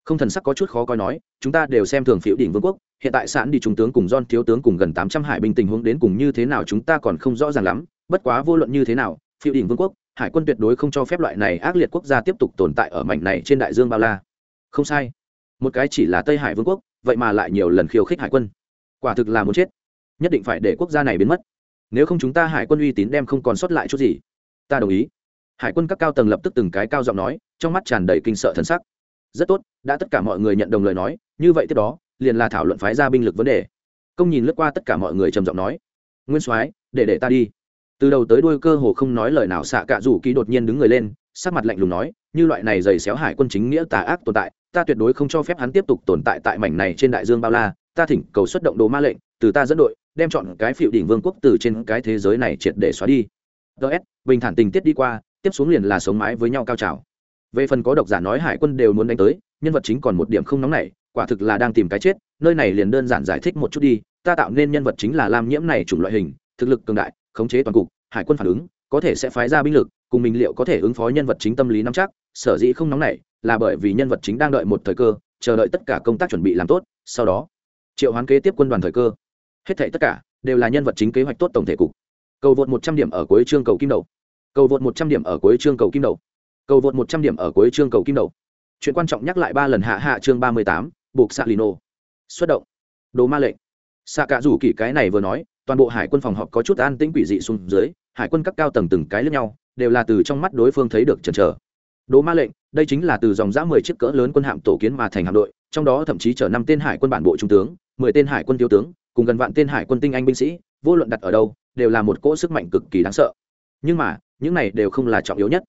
Speaker 1: Không thần sắc có chút khó coi nói, chúng ta đều xem thường phiểu đỉnh vương quốc, hiện tại sẵn đi trung tướng cùng don thiếu tướng cùng gần tám trăm hải binh tình huống đến cùng như thế nào chúng ta còn không rõ ràng lắm, bất quá vô luận như thế nào phiểu đỉnh vương quốc hải quân tuyệt đối không cho phép loại này ác liệt quốc gia tiếp tục tồn tại ở mảnh này trên đại dương bao la. Không sai. Một cái chỉ là tây hải vương quốc, vậy mà lại nhiều lần khiêu khích hải quân. Quả thực là muốn chết. Nhất định phải để quốc gia này biến mất. Nếu không chúng ta hải quân uy tín đem không còn sót lại chút gì. Ta đồng ý. Hải quân các cao tầng lập tức từng cái cao giọng nói, trong mắt tràn đầy kinh sợ thân sắc. Rất tốt, đã tất cả mọi người nhận đồng lời nói, như vậy tiếp đó, liền là thảo luận phái ra binh lực vấn đề. Công nhìn lướt qua tất cả mọi người trầm giọng nói, nguyên soái, để để ta đi từ đầu tới đuôi cơ hồ không nói lời nào xạ cạ rủ kỳ đột nhiên đứng người lên, sắc mặt lạnh lùng nói, như loại này dày xéo hải quân chính nghĩa tà ác tồn tại, ta tuyệt đối không cho phép hắn tiếp tục tồn tại tại mảnh này trên đại dương bao la. Ta thỉnh cầu xuất động đồ ma lệnh, từ ta dẫn đội, đem chọn cái phiệu đỉnh vương quốc từ trên cái thế giới này triệt để xóa đi. Ts bình thản tình tiết đi qua, tiếp xuống liền là sống mái với nhau cao trào. Về phần có độc giả nói hải quân đều muốn đánh tới, nhân vật chính còn một điểm không nóng này quả thực là đang tìm cái chết, nơi này liền đơn giản giải thích một chút đi, ta tạo nên nhân vật chính là lam nhiễm này chủng loại hình, thực lực cường đại khống chế toàn cục, hải quân phản ứng, có thể sẽ phái ra binh lực, cùng mình liệu có thể ứng phó nhân vật chính tâm lý nắm chắc, sở dĩ không nóng nảy, là bởi vì nhân vật chính đang đợi một thời cơ, chờ đợi tất cả công tác chuẩn bị làm tốt, sau đó, triệu hoán kế tiếp quân đoàn thời cơ. Hết thảy tất cả đều là nhân vật chính kế hoạch tốt tổng thể cục. Cầu vượt một trăm điểm ở cuối chương cầu kim đầu. Cầu vượt một trăm điểm ở cuối chương cầu kim đầu. Cầu vượt một trăm điểm ở cuối chương cầu kim đầu. Chuyện quan trọng nhắc lại ba lần hạ hạ chương ba mươi tám, buộc xạ lino xuất động. Đồ ma lệnh. Xạ cả rủ kỳ cái này vừa nói toàn bộ hải quân phòng họp có chút an tĩnh quỷ dị xuống dưới, hải quân các cao tầng từng cái lẫn nhau, đều là từ trong mắt đối phương thấy được chần chờ. Đồ ma lệnh, đây chính là từ dòng giã mười chiếc cỡ lớn quân hạm tổ kiến mà thành hạm đội, trong đó thậm chí chở năm tên hải quân bản bộ trung tướng, mười tên hải quân thiếu tướng, cùng gần vạn tên hải quân tinh anh binh sĩ, vô luận đặt ở đâu, đều là một cỗ sức mạnh cực kỳ đáng sợ. Nhưng mà, những này đều không là trọng yếu nhất.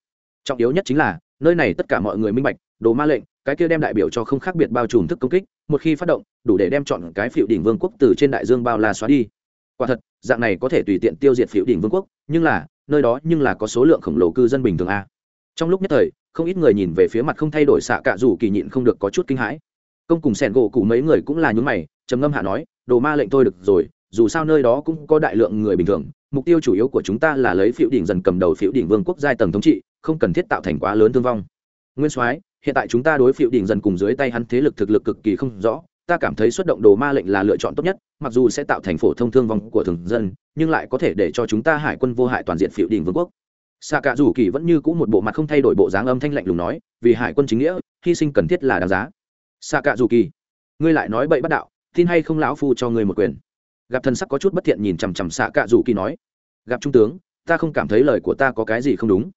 Speaker 1: Trọng yếu nhất chính là, nơi này tất cả mọi người minh bạch đồ ma lệnh, cái kia đem đại biểu cho không khác biệt bao trùm thức công kích, một khi phát động, đủ để đem chọn cái phiệu đỉnh vương quốc từ trên đại dương bao la xóa đi quả thật, dạng này có thể tùy tiện tiêu diệt phiệu đỉnh vương quốc, nhưng là, nơi đó nhưng là có số lượng khổng lồ cư dân bình thường a. Trong lúc nhất thời, không ít người nhìn về phía mặt không thay đổi xạ cả dù kỳ nhịn không được có chút kinh hãi. Công cùng sẻn gỗ cụ mấy người cũng là nhún mày, trầm ngâm hạ nói, đồ ma lệnh tôi được rồi, dù sao nơi đó cũng có đại lượng người bình thường, mục tiêu chủ yếu của chúng ta là lấy phiệu đỉnh dần cầm đầu phiệu đỉnh vương quốc giai tầng thống trị, không cần thiết tạo thành quá lớn thương vong. Nguyên soái, hiện tại chúng ta đối phiệu đỉnh dần cùng dưới tay hắn thế lực thực lực cực kỳ không rõ ta cảm thấy xuất động đồ ma lệnh là lựa chọn tốt nhất, mặc dù sẽ tạo thành phổ thông thương vong của thường dân, nhưng lại có thể để cho chúng ta hải quân vô hại toàn diện phiệu đỉnh vương quốc. Xạ cả dù kỳ vẫn như cũ một bộ mặt không thay đổi bộ dáng âm thanh lạnh lùng nói, vì hải quân chính nghĩa, hy sinh cần thiết là đáng giá. Xạ cả dù kỳ ngươi lại nói bậy bắt đạo, tin hay không lão phu cho ngươi một quyền. Gặp thần sắc có chút bất thiện nhìn chằm chằm xạ cả dù kỳ nói, gặp trung tướng, ta không cảm thấy lời của ta có cái gì không đúng.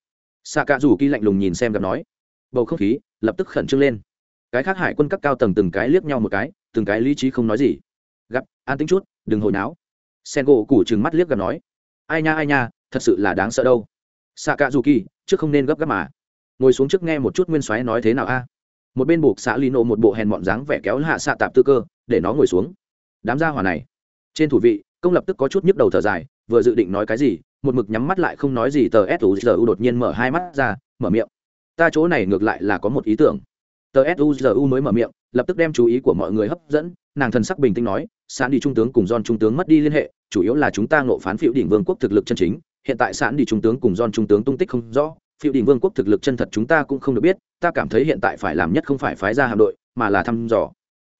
Speaker 1: Xạ cả dù kỳ lạnh lùng nhìn xem gặp nói, bầu không khí lập tức khẩn trương lên cái khác hải quân các cao tầng từng cái liếc nhau một cái, từng cái lý trí không nói gì. Gặp, an tính chút, đừng hồi náo. Sen gỗ củ chừng mắt liếc gặp nói, ai nha ai nha, thật sự là đáng sợ đâu. Xạ cạ dù kỳ chứ không nên gấp gáp mà. Ngồi xuống trước nghe một chút nguyên soái nói thế nào a. Một bên buộc xạ lino một bộ hèn mọn dáng vẻ kéo hạ xạ tạp tư cơ, để nó ngồi xuống. Đám gia hỏa này. Trên thủ vị, công lập tức có chút nhức đầu thở dài, vừa dự định nói cái gì, một mực nhắm mắt lại không nói gì, tờ u đột nhiên mở hai mắt ra, mở miệng. Ta chỗ này ngược lại là có một ý tưởng tờ suzu mới mở miệng, lập tức đem chú ý của mọi người hấp dẫn. Nàng thần sắc bình tĩnh nói sản đi trung tướng cùng don trung tướng mất đi liên hệ, chủ yếu là chúng ta nộ phán phiệu đỉnh vương quốc thực lực chân chính. Hiện tại sản đi trung tướng cùng don trung tướng tung tích không rõ phiệu đỉnh vương quốc thực lực chân thật chúng ta cũng không được biết. Ta cảm thấy hiện tại phải làm nhất không phải phái ra hạm đội, mà là thăm dò.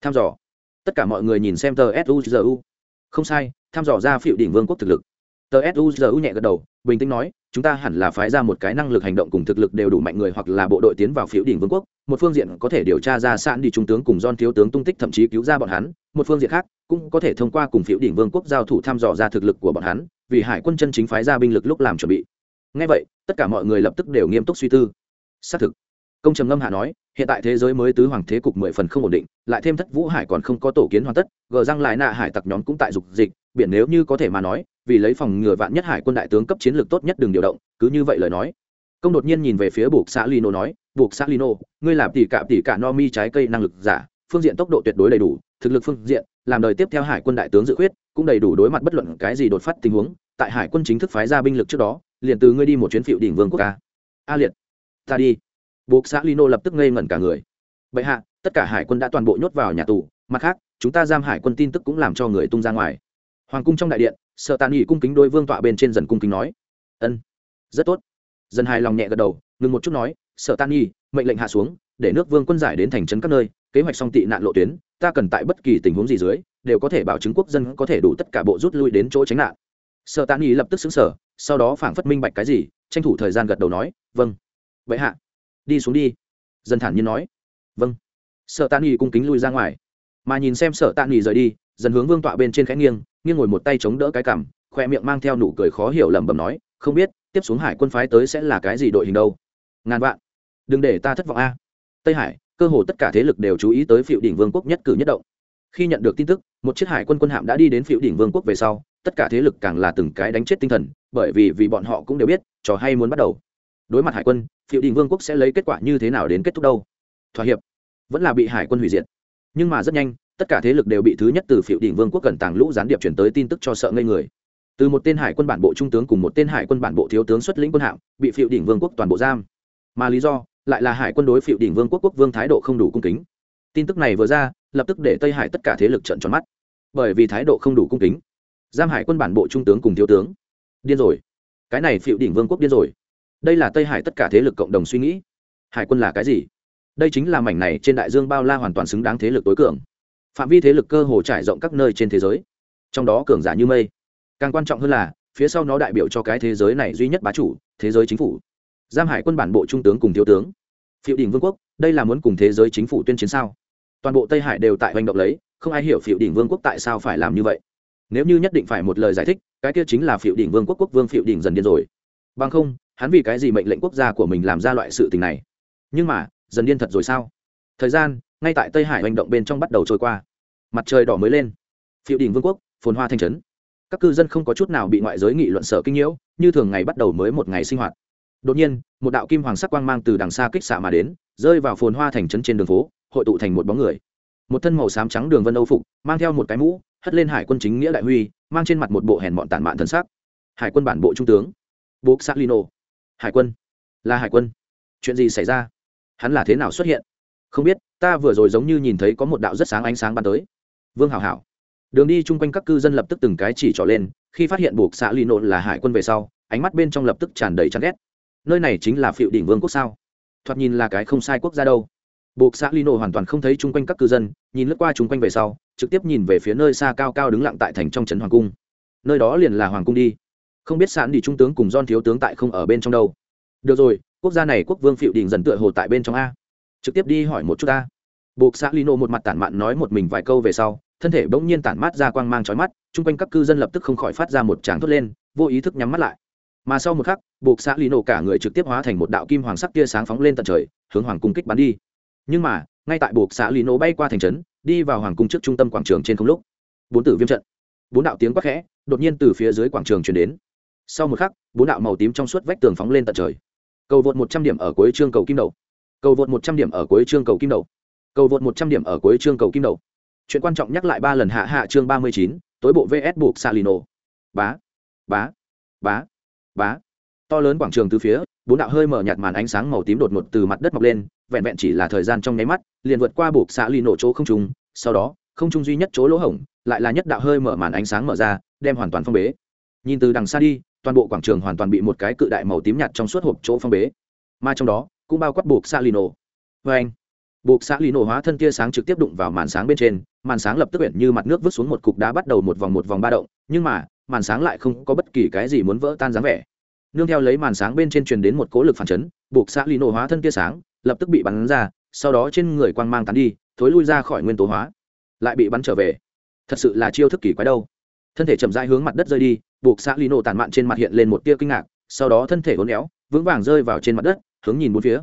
Speaker 1: Thăm dò. Tất cả mọi người nhìn xem tờ suzu không sai, thăm dò ra phiệu đỉnh vương quốc thực lực. Tờ suzu nhẹ gật đầu bình tĩnh nói, chúng ta hẳn là phái ra một cái năng lực hành động cùng thực lực đều đủ mạnh người hoặc là bộ đội tiến vào phiếu đỉnh vương quốc. Một phương diện có thể điều tra ra sạn đi trung tướng cùng don thiếu tướng tung tích thậm chí cứu ra bọn hắn. Một phương diện khác cũng có thể thông qua cùng phiếu đỉnh vương quốc giao thủ thăm dò ra thực lực của bọn hắn, vì hải quân chân chính phái ra binh lực lúc làm chuẩn bị. Ngay vậy, tất cả mọi người lập tức đều nghiêm túc suy tư. Xác thực, công trầm ngâm hạ nói, hiện tại thế giới mới tứ hoàng thế cục mười phần không ổn định, lại thêm thất vũ hải còn không có tổ kiến hoàn tất, gờ răng lại nạ hải tặc nhóm cũng tại dục dịch, biển nếu như có thể mà nói vì lấy phòng ngừa vạn nhất hải quân đại tướng cấp chiến lược tốt nhất đừng điều động, cứ như vậy lời nói. Công đột nhiên nhìn về phía buộc xã lino nói, buộc xã lino, ngươi làm tỉ cả tỉ cả no mi trái cây năng lực giả, phương diện tốc độ tuyệt đối đầy đủ, thực lực phương diện, làm đời tiếp theo hải quân đại tướng dự khuyết, cũng đầy đủ đối mặt bất luận cái gì đột phát tình huống, tại hải quân chính thức phái ra binh lực trước đó, liền từ ngươi đi một chuyến phiệu đỉnh vương quốc ca a liệt, ta đi. Buộc xã lino lập tức ngây ngẩn cả người. Vậy hạ, tất cả hải quân đã toàn bộ nhốt vào nhà tù, mặt khác, chúng ta giam hải quân tin tức cũng làm cho người tung ra ngoài hoàng cung trong đại điện sợ tàn nghỉ cung kính đôi vương tọa bên trên dần cung kính nói, ân, rất tốt. Dần hài lòng nhẹ gật đầu, ngừng một chút nói sợ tàn nghỉ mệnh lệnh hạ xuống, để nước vương quân giải đến thành trấn các nơi, kế hoạch song tị nạn lộ tuyến, ta cần tại bất kỳ tình huống gì dưới, đều có thể bảo chứng quốc dân có thể đủ tất cả bộ rút lui đến chỗ tránh nạn. Sợ tàn nghỉ lập tức xứng sở sau đó phảng phất minh bạch cái gì, tranh thủ thời gian gật đầu nói vâng. Vậy hạ, đi xuống đi. Dân thản nhiên nói vâng. Sợ tàn nghỉ cung kính lui ra ngoài. Mà nhìn xem sợ tàn nghỉ rời đi, dần hướng vương tọa bên trên khẽ nghiêng nghiêng ngồi một tay chống đỡ cái cằm, khoe miệng mang theo nụ cười khó hiểu lẩm bẩm nói, không biết, tiếp xuống hải quân phái tới sẽ là cái gì đội hình đâu? Ngàn vạn. Đừng để ta thất vọng a. Tây hải, cơ hồ tất cả thế lực đều chú ý tới phiệu đỉnh vương quốc nhất cử nhất động. Khi nhận được tin tức, một chiếc hải quân quân hạm đã đi đến phiệu đỉnh vương quốc về sau, tất cả thế lực càng là từng cái đánh chết tinh thần, bởi vì vì bọn họ cũng đều biết, trò hay muốn bắt đầu. Đối mặt hải quân phiệu đỉnh vương quốc sẽ lấy kết quả như thế nào đến kết thúc đâu? Thỏa hiệp. Vẫn là bị hải quân hủy diệt. Nhưng mà rất nhanh tất cả thế lực đều bị thứ nhất từ phiệu đỉnh vương quốc cần tàng lũ gián điệp chuyển tới tin tức cho sợ ngây người. Từ một tên hải quân bản bộ trung tướng cùng một tên hải quân bản bộ thiếu tướng xuất lĩnh quân hạm, bị phiệu đỉnh vương quốc toàn bộ giam. Mà lý do, lại là hải quân đối phiệu đỉnh vương quốc quốc vương thái độ không đủ cung kính. Tin tức này vừa ra, lập tức để tây hải tất cả thế lực trận tròn mắt. Bởi vì thái độ không đủ cung kính, giam hải quân bản bộ trung tướng cùng thiếu tướng. Điên rồi. Cái này phiệu đỉnh vương quốc điên rồi. Đây là tây hải tất cả thế lực cộng đồng suy nghĩ. Hải quân là cái gì? Đây chính là mảnh này trên đại dương bao la hoàn toàn xứng đáng thế lực tối cường phạm vi thế lực cơ hồ trải rộng các nơi trên thế giới. Trong đó cường giả như mây. Càng quan trọng hơn là, phía sau nó đại biểu cho cái thế giới này duy nhất bá chủ, thế giới chính phủ. Giam hải quân bản bộ trung tướng cùng thiếu tướng. Phiệu Đỉnh vương quốc, đây là muốn cùng thế giới chính phủ tuyên chiến sao? Toàn bộ tây hải đều tại hành động lấy, không ai hiểu phiệu Đỉnh vương quốc tại sao phải làm như vậy. Nếu như nhất định phải một lời giải thích, cái kia chính là phiệu Đỉnh vương quốc quốc vương phiệu Đỉnh dần điên rồi. Bằng không, hắn vì cái gì mệnh lệnh quốc gia của mình làm ra loại sự tình này? Nhưng mà, dần điên thật rồi sao? Thời gian ngay tại tây hải hành động bên trong bắt đầu trôi qua mặt trời đỏ mới lên phiệu đỉnh vương quốc phồn hoa thanh trấn các cư dân không có chút nào bị ngoại giới nghị luận sở kinh nhiễu như thường ngày bắt đầu mới một ngày sinh hoạt đột nhiên một đạo kim hoàng sắc quang mang từ đằng xa kích xạ mà đến rơi vào phồn hoa thành trấn trên đường phố hội tụ thành một bóng người một thân màu xám trắng đường vân âu phục mang theo một cái mũ hất lên hải quân chính nghĩa đại huy mang trên mặt một bộ hèn bọn tản mạn thân sắc hải quân bản bộ trung tướng bố xác lino hải quân là hải quân chuyện gì xảy ra hắn là thế nào xuất hiện không biết, ta vừa rồi giống như nhìn thấy có một đạo rất sáng ánh sáng bắn tới. Vương hảo hảo, đường đi chung quanh các cư dân lập tức từng cái chỉ trỏ lên, khi phát hiện buộc xã lì nộn là hải quân về sau, ánh mắt bên trong lập tức tràn đầy chán ghét. Nơi này chính là phiệu đỉnh vương quốc sao? Thoạt nhìn là cái không sai quốc gia đâu. Buộc xã lì nộ hoàn toàn không thấy chung quanh các cư dân, nhìn lướt qua chung quanh về sau, trực tiếp nhìn về phía nơi xa cao cao đứng lặng tại thành trong trấn hoàng cung. Nơi đó liền là hoàng cung đi. Không biết sẵn đi trung tướng cùng don thiếu tướng tại không ở bên trong đâu. Được rồi, quốc gia này quốc vương phiệu Đỉnh dần tựa hồ tại bên trong a trực tiếp đi hỏi một chút ta. Buộc xã lino một mặt tản mạn nói một mình vài câu về sau, thân thể bỗng nhiên tản mát ra quang mang trói mắt, chung quanh các cư dân lập tức không khỏi phát ra một tràng thốt lên, vô ý thức nhắm mắt lại. Mà sau một khắc, buộc xã lino cả người trực tiếp hóa thành một đạo kim hoàng sắc tia sáng phóng lên tận trời, hướng hoàng cung kích bắn đi. Nhưng mà, ngay tại buộc xã lino bay qua thành trấn, đi vào hoàng cung trước trung tâm quảng trường trên không lúc, bốn tử viêm trận. Bốn đạo tiếng quát khẽ, đột nhiên từ phía dưới quảng trường chuyển đến. Sau một khắc, bốn đạo màu tím trong suốt vách tường phóng lên tận trời. Cầu vượt một trăm điểm ở cuối chương cầu kim đầu cầu vượt một trăm điểm ở cuối chương cầu kim đậu cầu vượt một trăm điểm ở cuối chương cầu kim đậu chuyện quan trọng nhắc lại ba lần hạ hạ chương ba mươi chín, tối bộ vs buộc salino. Bá bá bá bá. To lớn quảng trường từ phía, bốn đạo hơi mở nhạt màn ánh sáng màu tím đột ngột từ mặt đất mọc lên, vẹn vẹn chỉ là thời gian trong nháy mắt, liền vượt qua buộc xạ lì nổ chỗ không trung, sau đó, không trung duy nhất chỗ lỗ hổng, lại là nhất đạo hơi mở màn ánh sáng mở ra, đem hoàn toàn phong bế. Nhìn từ đằng xa đi, toàn bộ quảng trường hoàn toàn bị một cái cự đại màu tím nhạt trong suốt hộp chỗ phong bế. Mà trong đó cũng bao quát buộc xạ lino vê anh, buộc xạ lì nổ hóa thân tia sáng trực tiếp đụng vào màn sáng bên trên, màn sáng lập tức quyển như mặt nước vứt xuống một cục đá bắt đầu một vòng một vòng ba động, nhưng mà, màn sáng lại không có bất kỳ cái gì muốn vỡ tan dáng vẻ. Nương theo lấy màn sáng bên trên truyền đến một cố lực phản chấn, buộc xạ lì nổ hóa thân tia sáng, lập tức bị bắn ra, sau đó trên người quang mang tán đi, thối lui ra khỏi nguyên tố hóa, lại bị bắn trở về. Thật sự là chiêu thức kỳ quái đâu. Thân thể chậm rãi hướng mặt đất rơi đi, buộc xã lino tàn mạn trên mặt hiện lên một tia kinh ngạc, sau đó thân thể hốn éo, vững vàng rơi vào trên mặt đất hướng nhìn bốn phía.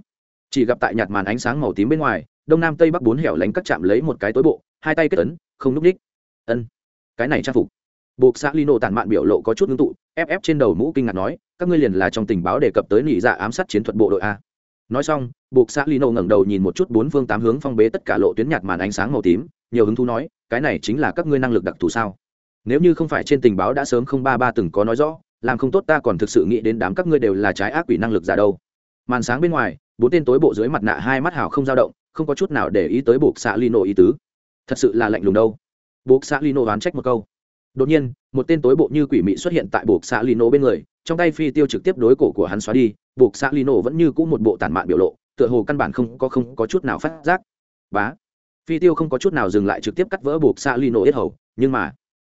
Speaker 1: Chỉ gặp tại nhạt màn ánh sáng màu tím bên ngoài, đông nam tây bắc bốn hẻo lánh các chạm lấy một cái tối bộ, hai tay kết ấn, không núp đích. Ân, cái này trang phục. Buộc xã lino tàn mạn biểu lộ có chút ngưng tụ, ép ép trên đầu mũ kinh ngạc nói, các ngươi liền là trong tình báo đề cập tới nỉ dạ ám sát chiến thuật bộ đội a. Nói xong, buộc xã lino ngẩng đầu nhìn một chút bốn phương tám hướng phong bế tất cả lộ tuyến nhạt màn ánh sáng màu tím, nhiều hứng thú nói, cái này chính là các ngươi năng lực đặc thù sao? Nếu như không phải trên tình báo đã sớm không ba ba từng có nói rõ, làm không tốt ta còn thực sự nghĩ đến đám các ngươi đều là trái ác quỷ năng lực giả đâu màn sáng bên ngoài, bốn tên tối bộ dưới mặt nạ hai mắt hào không dao động, không có chút nào để ý tới buộc xã lino ý tứ. Thật sự là lạnh lùng đâu. Buộc xã lino oán trách một câu. Đột nhiên, một tên tối bộ như quỷ mị xuất hiện tại buộc xã lino bên người, trong tay phi tiêu trực tiếp đối cổ của hắn xóa đi, buộc xã lino vẫn như cũ một bộ tản mạn biểu lộ, tựa hồ căn bản không có không có chút nào phát giác. Bá. Phi tiêu không có chút nào dừng lại trực tiếp cắt vỡ buộc xã lino ít hầu, nhưng mà,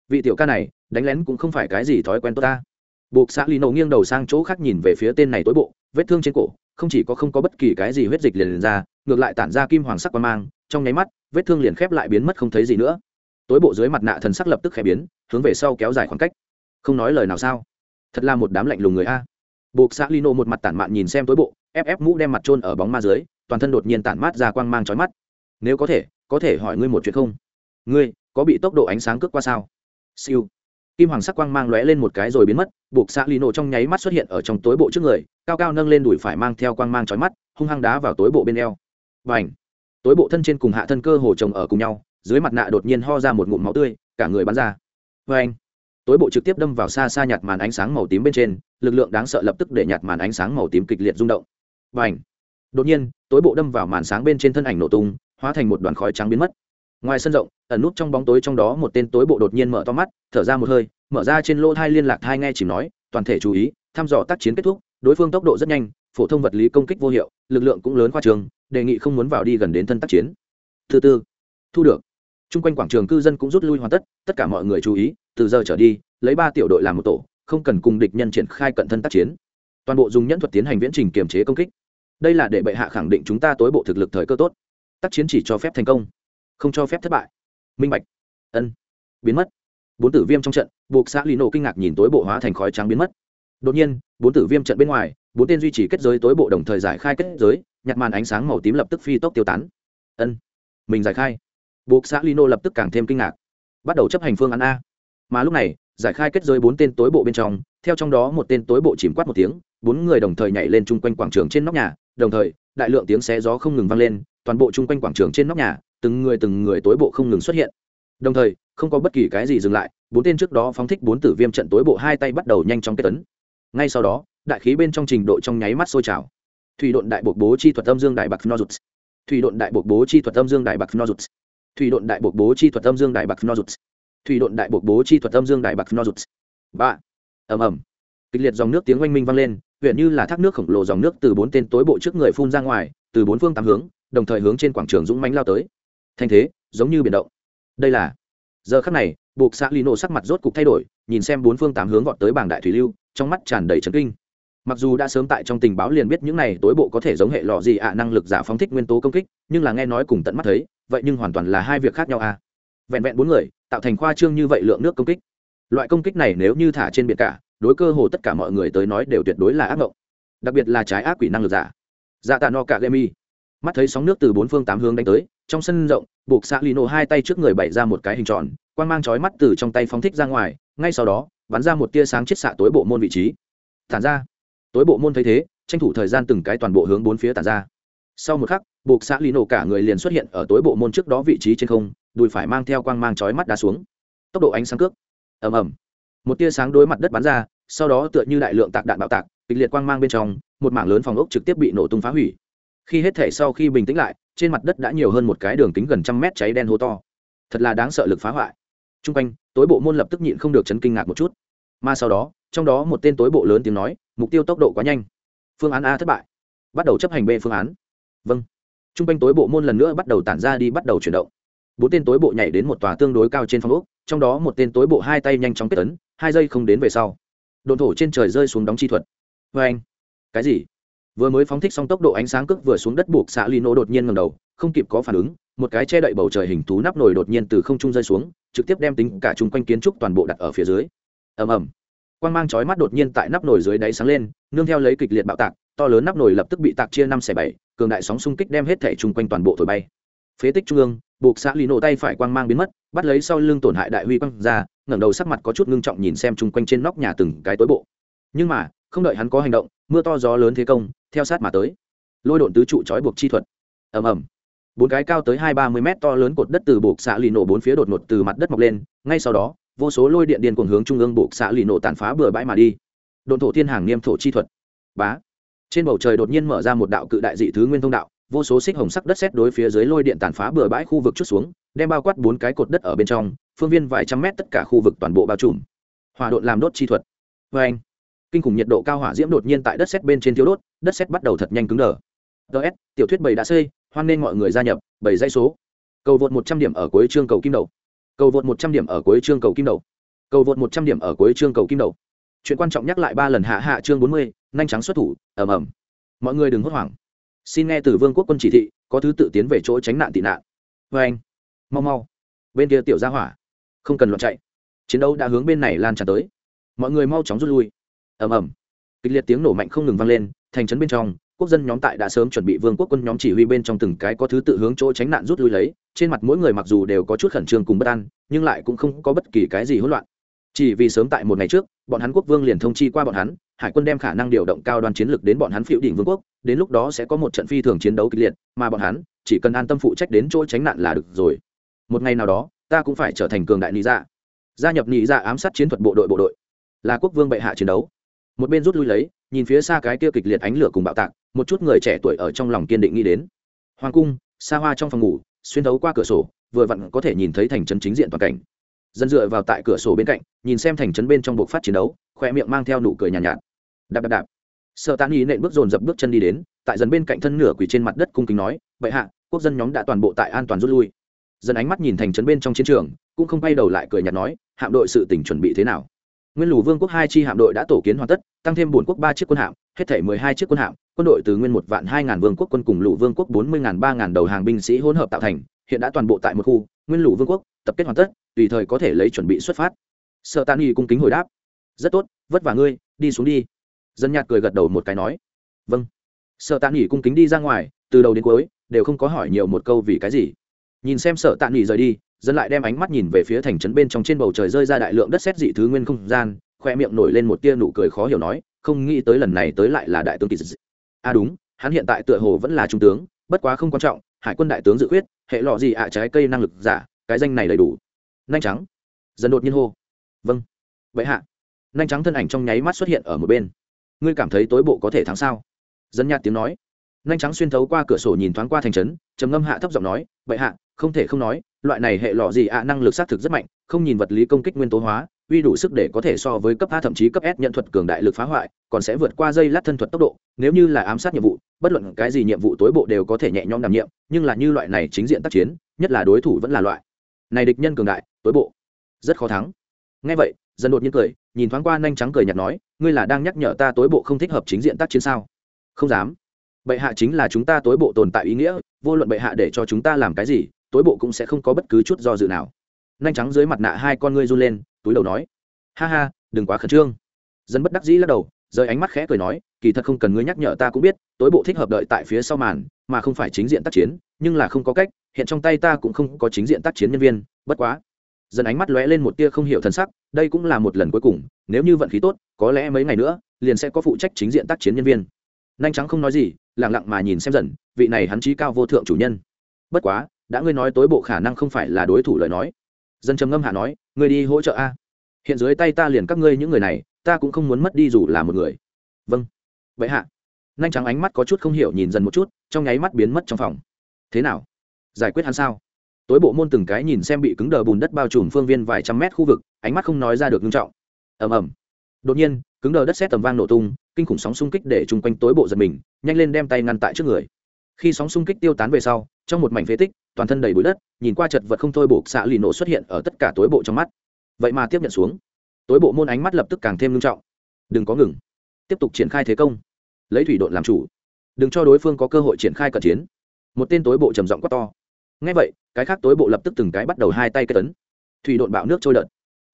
Speaker 1: vị tiểu ca này, đánh lén cũng không phải cái gì thói quen tốt ta. Buộc xã lino nghiêng đầu sang chỗ khác nhìn về phía tên này tối bộ, vết thương trên cổ không chỉ có không có bất kỳ cái gì huyết dịch liền, liền ra ngược lại tản ra kim hoàng sắc quan mang trong nháy mắt vết thương liền khép lại biến mất không thấy gì nữa. Tối bộ dưới mặt nạ thần sắc lập tức khẽ biến hướng về sau kéo dài khoảng cách. Không nói lời nào sao? Thật là một đám lạnh lùng người a. Buộc xã lino một mặt tản mạn nhìn xem tối bộ ép ép mũ đem mặt trôn ở bóng ma dưới toàn thân đột nhiên tản mát ra quang mang trói mắt. Nếu có thể có thể hỏi ngươi một chuyện không? Ngươi có bị tốc độ ánh sáng cướp qua sao? Siêu kim hoàng sắc quang mang lóe lên một cái rồi biến mất, buộc xã lino trong nháy mắt xuất hiện ở trong tối bộ trước người, cao cao nâng lên đùi phải mang theo quang mang trói mắt, hung hăng đá vào tối bộ bên eo. Và ảnh tối bộ thân trên cùng hạ thân cơ hồ chồng ở cùng nhau, dưới mặt nạ đột nhiên ho ra một ngụm máu tươi, cả người bắn ra. Và anh tối bộ trực tiếp đâm vào xa xa nhạt màn ánh sáng màu tím bên trên, lực lượng đáng sợ lập tức để nhạt màn ánh sáng màu tím kịch liệt rung động. Và ảnh đột nhiên, tối bộ đâm vào màn sáng bên trên thân ảnh nổ tung, hóa thành một đoàn khói trắng biến mất. Ngoài sân rộng ẩn nút trong bóng tối trong đó một tên tối bộ đột nhiên mở to mắt, thở ra một hơi, mở ra trên lỗ thai liên lạc thai nghe chỉ nói, toàn thể chú ý, thăm dò tác chiến kết thúc, đối phương tốc độ rất nhanh, phổ thông vật lý công kích vô hiệu, lực lượng cũng lớn khoa trường, đề nghị không muốn vào đi gần đến thân tác chiến. Thứ tư, thu được. Chung quanh quảng trường cư dân cũng rút lui hoàn tất tất cả mọi người chú ý, từ giờ trở đi, lấy ba tiểu đội làm một tổ, không cần cùng địch nhân triển khai cận thân tác chiến. Toàn bộ dùng nhẫn thuật tiến hành viễn trình kiềm chế công kích. Đây là để bệ hạ khẳng định chúng ta tối bộ thực lực thời cơ tốt. Tác chiến chỉ cho phép thành công, không cho phép thất bại minh bạch. Ân. Biến mất. Bốn tử viêm trong trận, buộc xã lino nổ kinh ngạc nhìn tối bộ hóa thành khói trắng biến mất. Đột nhiên, bốn tử viêm trận bên ngoài, bốn tên duy trì kết giới tối bộ đồng thời giải khai kết giới, nhặt màn ánh sáng màu tím lập tức phi tốc tiêu tán. Ân. Mình giải khai. Buộc xã lino lập tức càng thêm kinh ngạc. Bắt đầu chấp hành phương án a. Mà lúc này, giải khai kết giới bốn tên tối bộ bên trong, theo trong đó một tên tối bộ chìm quát một tiếng, bốn người đồng thời nhảy lên chung quanh quảng trường trên nóc nhà. Đồng thời, đại lượng tiếng xé gió không ngừng vang lên, toàn bộ chung quanh quảng trường trên nóc nhà từng người từng người tối bộ không ngừng xuất hiện. Đồng thời, không có bất kỳ cái gì dừng lại, bốn tên trước đó phóng thích bốn tử viêm trận tối bộ hai tay bắt đầu nhanh chóng kết tấn. Ngay sau đó, đại khí bên trong trình độ trong nháy mắt sôi trào. Thủy độn đại bộc bố chi thuật âm dương đại bạc nozuts. Thủy độn đại bộc bố chi thuật âm dương đại bạc nozuts. Thủy độn đại bộc bố chi thuật âm dương đại bạc nozuts. Thủy độn đại bộc bố chi thuật âm dương đại bạc nozuts. Ba. Ầm ầm. Kịch liệt dòng nước tiếng oanh minh vang lên, huyện như là thác nước khổng lồ dòng nước từ bốn tên tối bộ trước người phun ra ngoài, từ bốn phương tám hướng, đồng thời hướng trên quảng trường dũng mánh lao tới thanh thế, giống như biển động. Đây là, giờ khắc này, buộc xã lino sắc mặt rốt cục thay đổi, nhìn xem bốn phương tám hướng vọt tới bảng đại thủy lưu, trong mắt tràn đầy trấn kinh. Mặc dù đã sớm tại trong tình báo liền biết những này tối bộ có thể giống hệ lọ gì ạ, năng lực giả phóng thích nguyên tố công kích, nhưng là nghe nói cùng tận mắt thấy, vậy nhưng hoàn toàn là hai việc khác nhau à. Vẹn vẹn bốn người, tạo thành khoa trương như vậy lượng nước công kích. Loại công kích này nếu như thả trên biển cả, đối cơ hồ tất cả mọi người tới nói đều tuyệt đối là ác mộng đặc biệt là trái ác quỷ năng lực giả. Dạ tà no cả gemi mắt thấy sóng nước từ bốn phương tám hướng đánh tới trong sân rộng, buộc xạ lino hai tay trước người bày ra một cái hình tròn quan mang chói mắt từ trong tay phóng thích ra ngoài, ngay sau đó, bắn ra một tia sáng chiết xạ tối bộ môn vị trí. Tản ra. Tối bộ môn thấy thế, tranh thủ thời gian từng cái toàn bộ hướng bốn phía tản ra. Sau một khắc, buộc xạ lì nổ cả người liền xuất hiện ở tối bộ môn trước đó vị trí trên không, đùi phải mang theo quang mang chói mắt đá xuống. Tốc độ ánh sáng cước. Ầm ầm. Một tia sáng đối mặt đất bắn ra, sau đó tựa như đại lượng tạc đạn bạo tạc, kịch liệt quang mang bên trong, một mảng lớn phòng ốc trực tiếp bị nổ tung phá hủy khi hết thể sau khi bình tĩnh lại, trên mặt đất đã nhiều hơn một cái đường kính gần trăm mét cháy đen hố to. Thật là đáng sợ lực phá hoại. T r u n g quanh, tối bộ môn lập tức nhịn không được chấn kinh ngạc một chút. Mà sau đó, trong đó một tên tối bộ lớn tiếng nói, mục tiêu tốc độ quá nhanh. Phương án a thất bại. Bắt đầu chấp hành b phương án. Vâng. T r u n g quanh tối bộ môn lần nữa bắt đầu tản ra đi, bắt đầu chuyển động. Bốn tên tối bộ nhảy đến một tòa tương đối cao trên phòng úc trong đó một tên tối bộ hai tay nhanh chóng kết tấn hai giây không đến về sau. Đồn thổ trên trời rơi xuống đóng chi thuật. Vê anh cái gì? Vừa mới phóng thích xong tốc độ ánh sáng cước vừa xuống đất buộc xạ lino đột nhiên ngầm đầu, không kịp có phản ứng, một cái che đậy bầu trời hình thú nắp nồi đột nhiên từ không trung rơi xuống, trực tiếp đem tính cả chung quanh kiến trúc toàn bộ đặt ở phía dưới. Ầm ầm. Quang mang chói mắt đột nhiên tại nắp nồi dưới đáy sáng lên, nương theo lấy kịch liệt bạo tạc, to lớn nắp nồi lập tức bị tạc chia năm xẻ bảy, cường đại sóng xung kích đem hết thể chung quanh toàn bộ thổi bay. Phế tích trung ương, buộc xã lì nổ tay phải quang mang biến mất, bắt lấy sau lưng tổn hại đại huy quang ra, ngẩng đầu sắc mặt có chút ngưng trọng nhìn xem chung quanh trên nóc nhà từng cái tối bộ. Nhưng mà, không đợi hắn có hành động, mưa to gió lớn thế công theo sát mà tới. Lôi độn tứ trụ trói buộc chi thuật. Ầm ầm. Bốn cái cao tới hai ba mươi mét to lớn cột đất từ buộc xạ lì nổ bốn phía đột ngột từ mặt đất mọc lên, ngay sau đó, vô số lôi điện điên cuồng hướng trung ương buộc xạ lì nổ tàn phá bừa bãi mà đi. Đồn thổ thiên hàng niêm thổ chi thuật. Bá. Trên bầu trời đột nhiên mở ra một đạo cự đại dị thứ nguyên thông đạo, vô số xích hồng sắc đất xét đối phía dưới lôi điện tàn phá bừa bãi khu vực chút xuống, đem bao quát bốn cái cột đất ở bên trong, phương viên vài trăm mét tất cả khu vực toàn bộ bao trùm. Hòa đột làm đốt chi thuật. Vê anh kinh khủng nhiệt độ cao hỏa diễm đột nhiên tại đất xét bên trên thiếu đốt đất xét bắt đầu thật nhanh cứng đờ. Ts tiểu thuyết bảy đã xây, hoan nên mọi người gia nhập bảy dây số. Cầu vượt một trăm điểm ở cuối chương cầu kim đầu. Cầu vượt một trăm điểm ở cuối chương cầu kim đầu. Cầu vượt một trăm điểm ở cuối chương cầu kim đầu. Chuyện quan trọng nhắc lại ba lần hạ hạ chương bốn mươi, nhanh trắng xuất thủ, ầm ầm. Mọi người đừng hốt hoảng. Xin nghe từ vương quốc quân chỉ thị, có thứ tự tiến về chỗ tránh nạn tị nạn. Vê anh, mau mau. Bên kia tiểu gia hỏa. Không cần loạn chạy. Chiến đấu đã hướng bên này lan tràn tới. Mọi người mau chóng rút lui. Ầm ầm. Kịch liệt tiếng nổ mạnh không ngừng vang lên thành trấn bên trong, quốc dân nhóm tại đã sớm chuẩn bị vương quốc quân nhóm chỉ huy bên trong từng cái có thứ tự hướng chỗ tránh nạn rút lui lấy, trên mặt mỗi người mặc dù đều có chút khẩn trương cùng bất an, nhưng lại cũng không có bất kỳ cái gì hỗn loạn. Chỉ vì sớm tại một ngày trước, bọn hắn quốc vương liền thông chi qua bọn hắn, hải quân đem khả năng điều động cao đoàn chiến lược đến bọn hắn phiêu đỉnh vương quốc, đến lúc đó sẽ có một trận phi thường chiến đấu kịch liệt, mà bọn hắn chỉ cần an tâm phụ trách đến chỗ tránh nạn là được rồi. Một ngày nào đó, ta cũng phải trở thành cường đại lý dạ. Gia nhập lý dạ ám sát chiến thuật bộ đội bộ đội. Là quốc vương bệ hạ chiến đấu. Một bên rút lui lấy nhìn phía xa cái kia kịch liệt ánh lửa cùng bạo tạc một chút người trẻ tuổi ở trong lòng kiên định nghĩ đến. Hoàng cung xa hoa trong phòng ngủ xuyên thấu qua cửa sổ vừa vặn có thể nhìn thấy thành trấn chính diện toàn cảnh. Dân dựa vào tại cửa sổ bên cạnh nhìn xem thành trấn bên trong buộc phát chiến đấu khoe miệng mang theo nụ cười nhàn nhạt, nhạt. Đạp đạp đạp. Sợ tán ý nện bước dồn dập bước chân đi đến tại dần bên cạnh thân nửa quỳ trên mặt đất cung kính nói vậy hạ quốc dân nhóm đã toàn bộ tại an toàn rút lui. Dân ánh mắt nhìn thành trấn bên trong chiến trường cũng không bay đầu lại cười nhạt nói hạm đội sự tỉnh chuẩn bị thế nào? Nguyên lù vương quốc hai chi hạm đội đã tổ kiến hoàn tất, tăng thêm bốn quốc ba chiếc quân hạm, hết thể mười hai chiếc quân hạm, quân đội từ nguyên một vạn hai ngàn vương quốc quân cùng lũ vương quốc bốn mươi ngàn ba ngàn đầu hàng binh sĩ hỗn hợp tạo thành, hiện đã toàn bộ tại một khu, nguyên lũ vương quốc, tập kết hoàn tất, tùy thời có thể lấy chuẩn bị xuất phát. Sợ tan y cung kính hồi đáp. Rất tốt, vất vả ngươi, đi xuống đi. Dân nhạt cười gật đầu một cái nói. Vâng. Sợ tạ nghỉ cung kính đi ra ngoài, từ đầu đến cuối, đều không có hỏi nhiều một câu vì cái gì. Nhìn xem sợ tạ nghỉ rời đi dân lại đem ánh mắt nhìn về phía thành trấn bên trong trên bầu trời rơi ra đại lượng đất xét dị thứ nguyên không gian, khoe miệng nổi lên một tia nụ cười khó hiểu nói, không nghĩ tới lần này tới lại là đại tướng kỳ dị à đúng, hắn hiện tại tựa hồ vẫn là trung tướng, bất quá không quan trọng, hải quân đại tướng dự khuyết, hệ lọ gì ạ, trái cây năng lực giả, cái danh này đầy đủ. Nhanh trắng. Dần đột nhiên hô. Vâng. Vậy hạ. Nhanh trắng thân ảnh trong nháy mắt xuất hiện ở một bên. Ngươi cảm thấy tối bộ có thể thắng sao? Dân nhạt tiếng nói. Nhanh trắng xuyên thấu qua cửa sổ nhìn thoáng qua thành trấn, trầm ngâm hạ thấp giọng nói, vậy hạ không thể không nói, loại này hệ lọ gì ạ, năng lực xác thực rất mạnh, không nhìn vật lý công kích nguyên tố hóa, uy đủ sức để có thể so với cấp a thậm chí cấp s nhận thuật cường đại lực phá hoại, còn sẽ vượt qua dây lát thân thuật tốc độ, nếu như là ám sát nhiệm vụ, bất luận cái gì nhiệm vụ tối bộ đều có thể nhẹ nhõm đảm nhiệm, nhưng là như loại này chính diện tác chiến, nhất là đối thủ vẫn là loại. Này địch nhân cường đại, tối bộ, rất khó thắng. Ngay vậy, dần đột nhiên cười, nhìn thoáng qua nhanh trắng cười nhạt nói, ngươi là đang nhắc nhở ta tối bộ không thích hợp chính diện tác chiến sao? Không dám. Bệ hạ chính là chúng ta tối bộ tồn tại ý nghĩa, vô luận bệ hạ để cho chúng ta làm cái gì tối bộ cũng sẽ không có bất cứ chút do dự nào. Nhanh trắng dưới mặt nạ hai con ngươi run lên, túi đầu nói, ha ha, đừng quá khẩn trương. Dân bất đắc dĩ lắc đầu, rời ánh mắt khẽ cười nói, kỳ thật không cần ngươi nhắc nhở ta cũng biết, tối bộ thích hợp đợi tại phía sau màn, mà không phải chính diện tác chiến, nhưng là không có cách, hiện trong tay ta cũng không có chính diện tác chiến nhân viên, bất quá. Dần ánh mắt lóe lên một tia không hiểu thân sắc, đây cũng là một lần cuối cùng, nếu như vận khí tốt, có lẽ mấy ngày nữa, liền sẽ có phụ trách chính diện tác chiến nhân viên. Nhanh trắng không nói gì lẳng lặng mà nhìn xem dần, vị này hắn trí cao vô thượng chủ nhân. Bất quá đã ngươi nói tối bộ khả năng không phải là đối thủ lời nói. Dân trầm ngâm hạ nói, ngươi đi hỗ trợ a. Hiện dưới tay ta liền các ngươi những người này, ta cũng không muốn mất đi dù là một người. Vâng. Vậy hạ. Nhanh trắng ánh mắt có chút không hiểu nhìn dần một chút, trong nháy mắt biến mất trong phòng. Thế nào? Giải quyết hắn sao? Tối bộ môn từng cái nhìn xem bị cứng đờ bùn đất bao trùm phương viên vài trăm mét khu vực, ánh mắt không nói ra được nghiêm trọng. Ầm ầm. Đột nhiên, cứng đờ đất xét tầm vang nổ tung, kinh khủng sóng xung kích để chung quanh tối bộ giật mình, nhanh lên đem tay ngăn tại trước người. Khi sóng xung kích tiêu tán về sau, trong một mảnh phế tích toàn thân đầy bụi đất, nhìn qua chật vật không thôi buộc xạ lì nổ xuất hiện ở tất cả tối bộ trong mắt. Vậy mà tiếp nhận xuống. Tối bộ môn ánh mắt lập tức càng thêm nghiêm trọng. Đừng có ngừng. Tiếp tục triển khai thế công. Lấy thủy đội làm chủ. Đừng cho đối phương có cơ hội triển khai cận chiến. Một tên tối bộ trầm giọng quát to. Ngay vậy, cái khác tối bộ lập tức từng cái bắt đầu hai tay kết tấn. Thủy đội bạo nước trôi đợt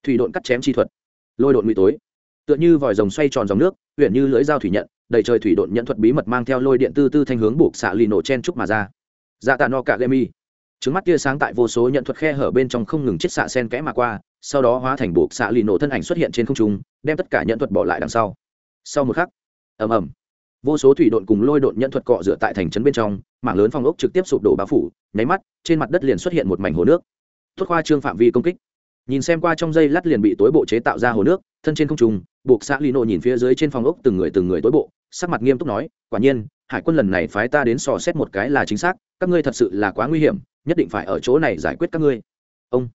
Speaker 1: thủy đội cắt chém chi thuật. Lôi đội nguy tối. Tựa như vòi rồng xoay tròn dòng nước huyện như lưỡi dao thủy nhận, đầy trời thủy đội nhận thuật bí mật mang theo lôi điện tư tư thanh hướng buộc xạ lì nổ chen trúc mà ra. Dạ tạ no cả lê mi trứng mắt tia sáng tại vô số nhận thuật khe hở bên trong không ngừng chết xạ sen kẽ mà qua, sau đó hóa thành buộc xạ lì nổ thân ảnh xuất hiện trên không trung, đem tất cả nhận thuật bỏ lại đằng sau. Sau một khắc, ầm ầm, vô số thủy đội cùng lôi đội nhận thuật cọ rửa tại thành trấn bên trong, mảng lớn phong ốc trực tiếp sụp đổ bao phủ, nháy mắt, trên mặt đất liền xuất hiện một mảnh hồ nước. Thốt khoa trương phạm vi công kích. Nhìn xem qua trong dây lát liền bị tối bộ chế tạo ra hồ nước, thân trên không trung, buộc xã lino nhìn phía dưới trên phòng ốc từng người từng người tối bộ, sắc mặt nghiêm túc nói, quả nhiên, hải quân lần này phái ta đến sò xét một cái là chính xác, các ngươi thật sự là quá nguy hiểm nhất định phải ở chỗ này giải quyết các ngươi. Ông,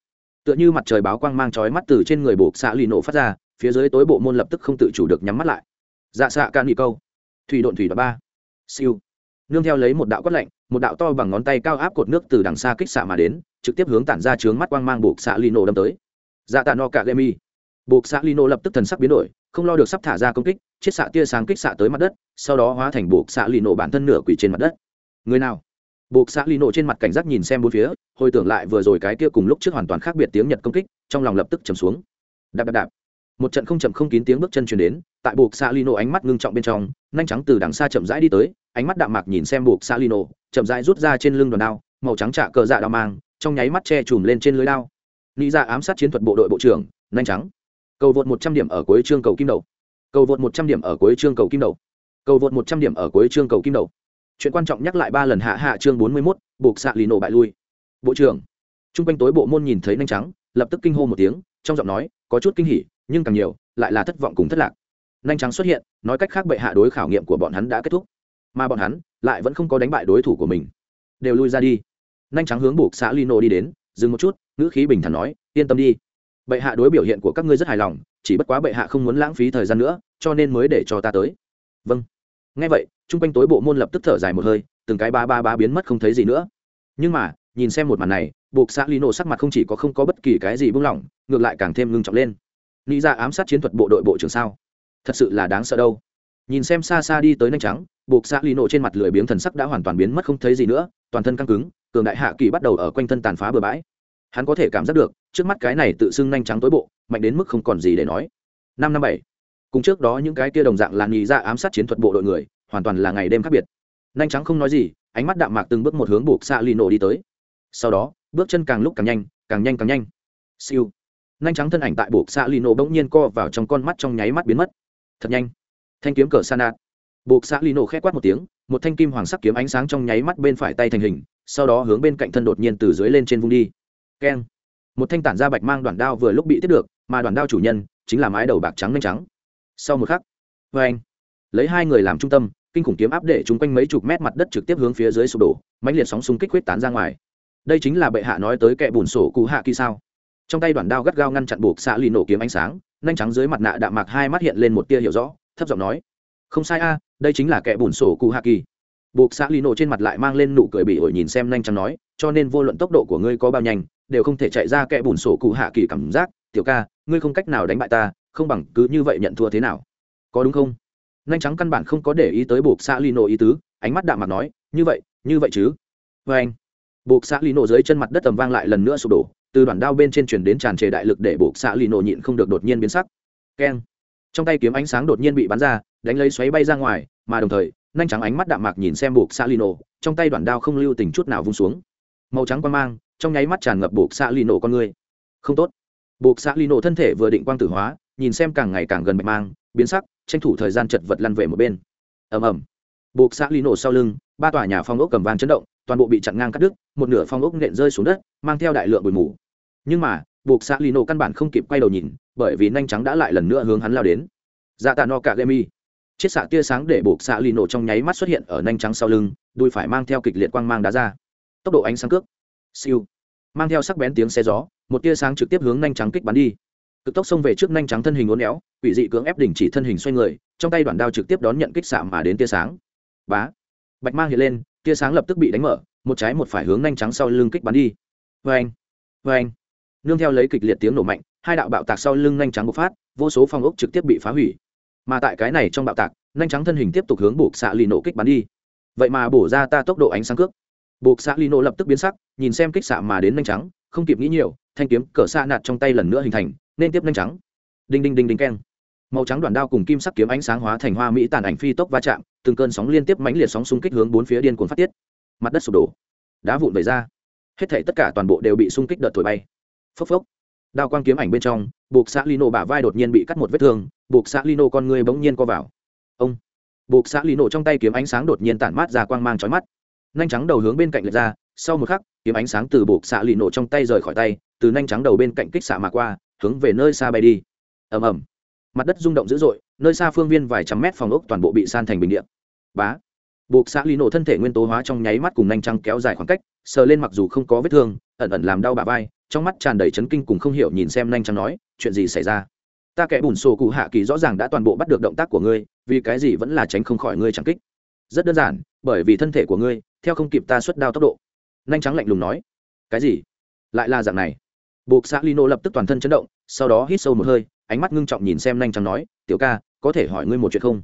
Speaker 1: tựa như mặt trời báo quang mang chói mắt từ trên người buộc xạ lì nổ phát ra, phía dưới tối bộ môn lập tức không tự chủ được nhắm mắt lại. Dạ xạ can nghị câu. Thủy độn thủy đoạn ba. Siêu. Nương theo lấy một đạo quát lạnh, một đạo to bằng ngón tay cao áp cột nước từ đằng xa kích xạ mà đến, trực tiếp hướng tản ra trướng mắt quang mang buộc xạ nổ đâm tới. Dạ tạ no cả lê mi. Buộc xạ nổ lập tức thần sắc biến đổi, không lo được sắp thả ra công kích, chiết xạ tia sáng kích xạ tới mặt đất, sau đó hóa thành buộc xạ nổ bản thân nửa quỷ trên mặt đất. Người nào? Buộc xã lino trên mặt cảnh giác nhìn xem bốn phía, hồi tưởng lại vừa rồi cái kia cùng lúc trước hoàn toàn khác biệt tiếng nhật công kích, trong lòng lập tức chầm xuống. Đạp đạp đạp. Một trận không chậm không kín tiếng bước chân chuyển đến, tại buộc xã lino ánh mắt ngưng trọng bên trong, nhanh trắng từ đằng xa chậm rãi đi tới, ánh mắt đạm mạc nhìn xem buộc xã lino chậm rãi rút ra trên lưng đòn đao, màu trắng trả cờ dạ đao mang, trong nháy mắt che chùm lên trên lưới đao. Nghĩ ra dạ ám sát chiến thuật bộ đội bộ trưởng, nhanh trắng cầu vượt một trăm điểm ở cuối chương cầu kim đầu. Cầu vượt một trăm điểm ở cuối chương cầu kim đầu. Cầu vượt một trăm điểm ở cuối chương cầu kim đầu chuyện quan trọng nhắc lại ba lần hạ hạ chương bốn mươi 41, buộc xạ lì nổ bại lui. Bộ trưởng trung quanh tối bộ môn nhìn thấy nhanh trắng lập tức kinh hô một tiếng trong giọng nói có chút kinh hỉ nhưng càng nhiều lại là thất vọng cùng thất lạc. Nhanh trắng xuất hiện nói cách khác bệ hạ đối khảo nghiệm của bọn hắn đã kết thúc. Mà bọn hắn lại vẫn không có đánh bại đối thủ của mình. Đều lui ra đi. Nhanh trắng hướng buộc xã lino đi đến dừng một chút ngữ khí bình thản nói yên tâm đi. Bệ hạ đối biểu hiện của các ngươi rất hài lòng chỉ bất quá bệ hạ không muốn lãng phí thời gian nữa cho nên mới để cho ta tới. Vâng ngay vậy, chung quanh tối bộ môn lập tức thở dài một hơi, từng cái ba ba ba biến mất không thấy gì nữa. Nhưng mà, nhìn xem một màn này, buộc xã lino sắc mặt không chỉ có không có bất kỳ cái gì buông lỏng, ngược lại càng thêm ngưng trọng lên. Nghĩ ra ám sát chiến thuật bộ đội bộ trưởng sao? Thật sự là đáng sợ đâu. Nhìn xem xa xa đi tới nhanh trắng, buộc xã lino trên mặt lười biếng thần sắc đã hoàn toàn biến mất không thấy gì nữa, toàn thân căng cứng, cường đại hạ kỳ bắt đầu ở quanh thân tàn phá bừa bãi. Hắn có thể cảm giác được, trước mắt cái này tự xưng nhanh trắng tối bộ, mạnh đến mức không còn gì để nói. Năm năm bảy cùng trước đó những cái kia đồng dạng là nghĩ ra dạ ám sát chiến thuật bộ đội người, hoàn toàn là ngày đêm khác biệt. Nhanh trắng không nói gì, ánh mắt đạm mạc từng bước một hướng buộc xạ lì nổ đi tới. Sau đó, bước chân càng lúc càng nhanh càng nhanh càng nhanh. Siêu. Nhanh trắng thân ảnh tại buộc xạ lì nổ bỗng nhiên co vào trong con mắt trong nháy mắt biến mất. Thật nhanh. Thanh kiếm cờ san đạt buộc xạ lì nổ khẽ quát một tiếng, một thanh kim hoàng sắc kiếm ánh sáng trong nháy mắt bên phải tay thành hình, sau đó hướng bên cạnh thân đột nhiên từ dưới lên trên vung đi. Keng. Một thanh tản ra bạch mang đoạn đao vừa lúc bị tiết được, mà đoạn đao chủ nhân chính là mái đầu bạc trắng nhanh trắng sau một khắc, vê anh, lấy hai người làm trung tâm, kinh khủng kiếm áp để chúng quanh mấy chục mét mặt đất trực tiếp hướng phía dưới sụp đổ, mãnh liệt sóng xung kích huyết tán ra ngoài. Đây chính là bệ hạ nói tới kẻ bùn sổ cụ hạ kỳ sao? Trong tay đoàn đao gắt gao ngăn chặn buộc xạ lì nổ kiếm ánh sáng, nhanh trắng dưới mặt nạ đạm mạc hai mắt hiện lên một tia hiểu rõ, thấp giọng nói, không sai a, đây chính là kẻ bùn sổ cụ hạ kỳ. Buộc xã lì nổ trên mặt lại mang lên nụ cười bị ổi nhìn xem nhanh trắng nói, cho nên vô luận tốc độ của ngươi có bao nhanh, đều không thể chạy ra kẻ bùn sổ cụ hạ kỳ cảm giác. Tiểu ca, ngươi không cách nào đánh bại ta không bằng cứ như vậy nhận thua thế nào. Có đúng không? Nhanh trắng căn bản không có để ý tới buộc xã lì nộ ý tứ, ánh mắt đạm mặt nói, như vậy như vậy chứ? Vê anh, buộc xã lì nộ dưới chân mặt đất tầm vang lại lần nữa sụp đổ, từ đoạn đao bên trên chuyển đến tràn trề đại lực để buộc xã lì nộ nhịn không được đột nhiên biến sắc. Keng. Trong tay kiếm ánh sáng đột nhiên bị bắn ra, đánh lấy xoáy bay ra ngoài, mà đồng thời, nhanh trắng ánh mắt đạm mạc nhìn xem buộc xạ lino, trong tay đoạn đao không lưu tình chút nào vung xuống. Màu trắng quan mang, trong nháy mắt tràn ngập buộc xạ lino con người. Không tốt. Buộc xã lino thân thể vừa định quang tử hóa nhìn xem càng ngày càng gần bạch mang, biến sắc, tranh thủ thời gian chật vật lăn về một bên. Ầm ầm. Buộc xã lino sau lưng, ba tòa nhà phong ốc cầm vàng chấn động, toàn bộ bị chặn ngang cắt đứt, một nửa phong ốc nện rơi xuống đất, mang theo đại lượng bụi mù. Nhưng mà, buộc xã lino căn bản không kịp quay đầu nhìn, bởi vì nhanh trắng đã lại lần nữa hướng hắn lao đến. Dạ tạ no cả lê mi. Chiết xạ tia sáng để buộc xạ lì nổ trong nháy mắt xuất hiện ở nhanh trắng sau lưng, đùi phải mang theo kịch liệt quang mang đá ra. Tốc độ ánh sáng cước. Siêu. Mang theo sắc bén tiếng xe gió, một tia sáng trực tiếp hướng nhanh trắng kích bắn đi cực tốc xông về trước nhanh trắng thân hình uốn éo, quỷ dị cưỡng ép đỉnh chỉ thân hình xoay người, trong tay đoạn đao trực tiếp đón nhận kích xạ mà đến tia sáng. Bá! Bạch mang hiện lên, tia sáng lập tức bị đánh mở, một trái một phải hướng nhanh trắng sau lưng kích bắn đi. Vê anh vê anh nương theo lấy kịch liệt tiếng nổ mạnh, hai đạo bạo tạc sau lưng nhanh trắng bộc phát, vô số phong ốc trực tiếp bị phá hủy. Mà tại cái này trong bạo tạc, nhanh trắng thân hình tiếp tục hướng buộc xạ lì nổ kích bắn đi. Vậy mà bổ ra ta tốc độ ánh sáng cước. Buộc xạ lì nổ lập tức biến sắc, nhìn xem kích xạ mà đến nhanh trắng, không kịp nghĩ nhiều, thanh kiếm cỡ xạ nạt trong tay lần nữa hình thành nên tiếp nhanh trắng. Đinh đinh đinh đinh keng. Màu trắng đoàn đao cùng kim sắc kiếm ánh sáng hóa thành hoa mỹ tàn ảnh phi tốc va chạm, từng cơn sóng liên tiếp mãnh liệt sóng xung kích hướng bốn phía điên cuồng phát tiết. Mặt đất sụp đổ. Đá vụn vẩy ra. Hết thảy tất cả toàn bộ đều bị xung kích đợt thổi bay. Phốc phốc. Đao quang kiếm ảnh bên trong, buộc xã lino bả vai đột nhiên bị cắt một vết thương, buộc xã lino con người bỗng nhiên co vào. Ông. Buộc xã lino trong tay kiếm ánh sáng đột nhiên tản mát ra quang mang trói mắt. Nhanh trắng đầu hướng bên cạnh lệch ra, sau một khắc, kiếm ánh sáng từ buộc xã lino trong tay rời khỏi tay, từ nhanh trắng đầu bên cạnh kích xạ mà qua hướng về nơi xa bay đi. Ầm ầm. Mặt đất rung động dữ dội, nơi xa phương viên vài trăm mét phòng ốc toàn bộ bị san thành bình điện bá. Buộc xã lino thân thể nguyên tố hóa trong nháy mắt cùng nhanh trắng kéo dài khoảng cách, sờ lên mặc dù không có vết thương, ẩn ẩn làm đau bà vai, trong mắt tràn đầy chấn kinh cùng không hiểu nhìn xem nhanh trăng nói, chuyện gì xảy ra? Ta kẻ bùn sổ cụ hạ kỳ rõ ràng đã toàn bộ bắt được động tác của ngươi, vì cái gì vẫn là tránh không khỏi ngươi chẳng kích? Rất đơn giản, bởi vì thân thể của ngươi, theo không kịp ta xuất đao tốc độ. Nhanh trắng lạnh lùng nói. Cái gì? Lại là dạng này. Buộc xã lino lập tức toàn thân chấn động sau đó hít sâu một hơi, ánh mắt ngưng trọng nhìn xem nhanh trắng nói, tiểu ca, có thể hỏi ngươi một chuyện không?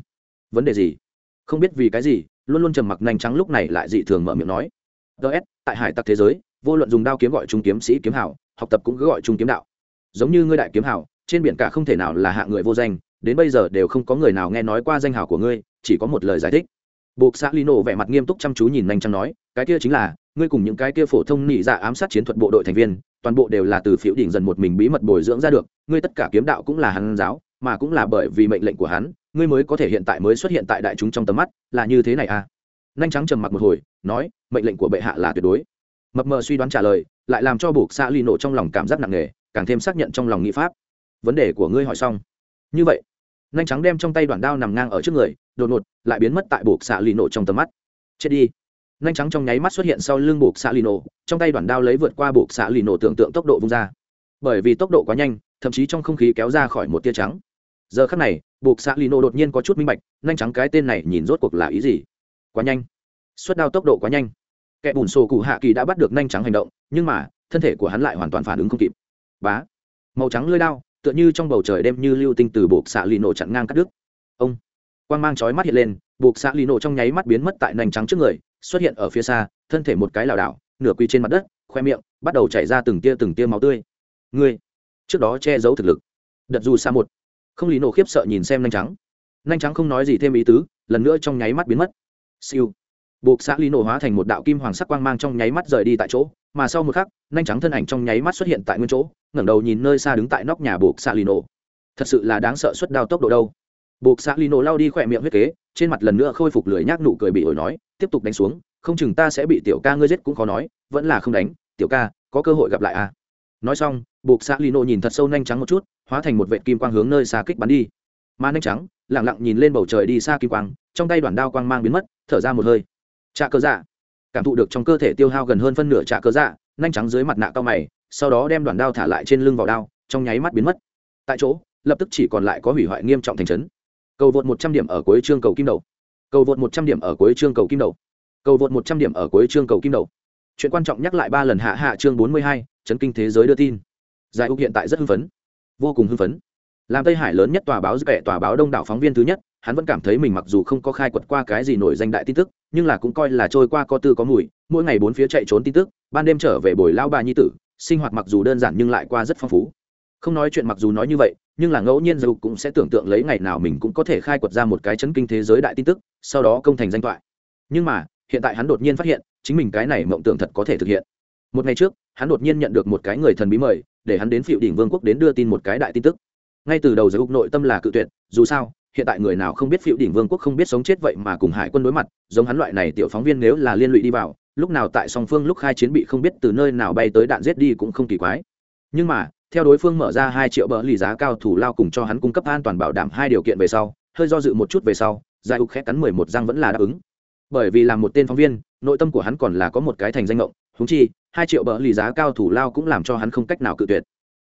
Speaker 1: Vấn đề gì? Không biết vì cái gì. Luôn luôn trầm mặc nhanh trắng lúc này lại dị thường mở miệng nói ts tại hải tặc thế giới, vô luận dùng đao kiếm gọi trung kiếm sĩ kiếm hảo, học tập cũng cứ gọi trung kiếm đạo. Giống như ngươi đại kiếm hảo, trên biển cả không thể nào là hạ người vô danh, đến bây giờ đều không có người nào nghe nói qua danh hảo của ngươi, chỉ có một lời giải thích. Buộc xã lino vẻ mặt nghiêm túc chăm chú nhìn nhanh trắng nói, cái kia chính là, ngươi cùng những cái kia phổ thông nị dạ ám sát chiến thuật bộ đội thành viên toàn bộ đều là từ phiếu đỉnh dần một mình bí mật bồi dưỡng ra được, ngươi tất cả kiếm đạo cũng là hắn giáo, mà cũng là bởi vì mệnh lệnh của hắn, ngươi mới có thể hiện tại mới xuất hiện tại đại chúng trong tầm mắt, là như thế này à? Nhanh trắng trầm mặc một hồi, nói, mệnh lệnh của bệ hạ là tuyệt đối. Mập mờ suy đoán trả lời, lại làm cho buộc xã ly nổ trong lòng cảm giác nặng nề, càng thêm xác nhận trong lòng nghĩ pháp. Vấn đề của ngươi hỏi xong. Như vậy nhanh trắng đem trong tay đoạn đao nằm ngang ở trước người, đột ngột, lại biến mất tại buộc xã ly nổ trong tầm mắt. Chết đi nhanh trắng trong nháy mắt xuất hiện sau lưng buộc xạ lì nổ, trong tay đoạn đao lấy vượt qua buộc xạ lì nổ tưởng tượng tốc độ vung ra. Bởi vì tốc độ quá nhanh, thậm chí trong không khí kéo ra khỏi một tia trắng. Giờ khắc này, buộc xạ lì nổ đột nhiên có chút minh bạch, nhanh trắng cái tên này nhìn rốt cuộc là ý gì? Quá nhanh. Suất đao tốc độ quá nhanh. Kẻ bùn sổ cụ hạ kỳ đã bắt được nhanh trắng hành động, nhưng mà, thân thể của hắn lại hoàn toàn phản ứng không kịp. Bá. Màu trắng lưới đao, tựa như trong bầu trời đêm như lưu tinh từ buộc xạ lì nổ chặn ngang cắt đứt. Ông. Quang mang chói mắt hiện lên, buộc xạ lì nổ trong nháy mắt biến mất tại nành trắng trước người xuất hiện ở phía xa, thân thể một cái lảo đảo, nửa quy trên mặt đất, khoe miệng, bắt đầu chảy ra từng tia từng tia máu tươi. Ngươi, trước đó che giấu thực lực. Đợt dù xa một. Không lý nổ khiếp sợ nhìn xem nhanh trắng. Nhanh trắng không nói gì thêm ý tứ, lần nữa trong nháy mắt biến mất. Siêu. Buộc xã lý nổ hóa thành một đạo kim hoàng sắc quang mang trong nháy mắt rời đi tại chỗ, mà sau một khắc nhanh trắng thân ảnh trong nháy mắt xuất hiện tại nguyên chỗ, ngẩng đầu nhìn nơi xa đứng tại nóc nhà buộc xã lý nổ. Thật sự là đáng sợ suất đao tốc độ đâu. Buộc xã lý nổ lao đi khỏe miệng huyết kế, trên mặt lần nữa khôi phục lưỡi nhác nụ cười bị ổi nói tiếp tục đánh xuống, không chừng ta sẽ bị tiểu ca ngươi giết cũng khó nói, vẫn là không đánh, tiểu ca, có cơ hội gặp lại à. Nói xong, buộc xã lino nhìn thật sâu nhanh trắng một chút, hóa thành một vệ kim quang hướng nơi xa kích bắn đi. Mà nhanh trắng lẳng lặng nhìn lên bầu trời đi xa kim quang, trong tay đoàn đao quang mang biến mất, thở ra một hơi. Trạ cơ dạ. Cảm thụ được trong cơ thể tiêu hao gần hơn phân nửa trạ cơ dạ nhanh trắng dưới mặt nạ cao mày, sau đó đem đoàn đao thả lại trên lưng vào đao, trong nháy mắt biến mất. Tại chỗ, lập tức chỉ còn lại có hủy hoại nghiêm trọng thành trấn. Cầu vượt một trăm điểm ở cuối chương cầu kim đầu cầu vượt một trăm điểm ở cuối chương cầu kim đầu. Cầu vượt một trăm điểm ở cuối chương cầu kim đầu. Chuyện quan trọng nhắc lại ba lần hạ hạ chương bốn mươi hai, chấn kinh thế giới đưa tin. Giải úc hiện tại rất hưng phấn. Vô cùng hưng phấn. Làm tây hải lớn nhất tòa báo vẽ tòa báo đông đảo phóng viên thứ nhất, hắn vẫn cảm thấy mình mặc dù không có khai quật qua cái gì nổi danh đại tin tức, nhưng là cũng coi là trôi qua có tư có mùi. Mỗi ngày bốn phía chạy trốn tin tức, ban đêm trở về bồi lao bà nhi tử, sinh hoạt mặc dù đơn giản nhưng lại qua rất phong phú không nói chuyện mặc dù nói như vậy, nhưng là ngẫu nhiên dù cũng sẽ tưởng tượng lấy ngày nào mình cũng có thể khai quật ra một cái chấn kinh thế giới đại tin tức, sau đó công thành danh thoại. Nhưng mà, hiện tại hắn đột nhiên phát hiện, chính mình cái này mộng tưởng thật có thể thực hiện. Một ngày trước, hắn đột nhiên nhận được một cái người thần bí mời, để hắn đến phiệu đỉnh vương quốc đến đưa tin một cái đại tin tức. Ngay từ đầu giới ục nội tâm là cự tuyệt, dù sao, hiện tại người nào không biết phiệu đỉnh vương quốc không biết sống chết vậy mà cùng hải quân đối mặt, giống hắn loại này tiểu phóng viên nếu là liên lụy đi vào, lúc nào tại song phương lúc khai chiến bị không biết từ nơi nào bay tới đạn giết đi cũng không kỳ quái. Nhưng mà theo đối phương mở ra hai triệu bờ lì giá cao thủ lao cùng cho hắn cung cấp an toàn bảo đảm hai điều kiện về sau, hơi do dự một chút về sau giải ục khét cắn mười một răng vẫn là đáp ứng. Bởi vì là một tên phóng viên, nội tâm của hắn còn là có một cái thành danh ngộng húng chi, hai triệu bờ lì giá cao thủ lao cũng làm cho hắn không cách nào cự tuyệt.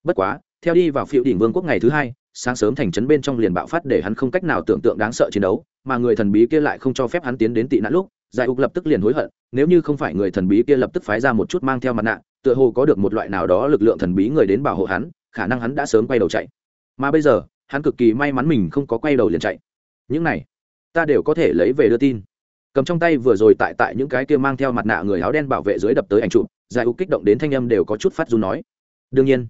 Speaker 1: Bất quá, theo đi vào phiệu đỉnh vương quốc ngày thứ hai, sáng sớm thành trấn bên trong liền bạo phát để hắn không cách nào tưởng tượng đáng sợ chiến đấu, mà người thần bí kia lại không cho phép hắn tiến đến tị nạn lúc giải ục lập tức liền hối hận, nếu như không phải người thần bí kia lập tức phái ra một chút mang theo mặt nạ tựa hồ có được một loại nào đó lực lượng thần bí người đến bảo hộ hắn, khả năng hắn đã sớm quay đầu chạy. Mà bây giờ, hắn cực kỳ may mắn mình không có quay đầu liền chạy. Những này, ta đều có thể lấy về đưa tin. Cầm trong tay vừa rồi tại tại những cái kia mang theo mặt nạ người áo đen bảo vệ dưới đập tới ảnh chụp, giải ục kích động đến thanh âm đều có chút phát run nói. Đương nhiên,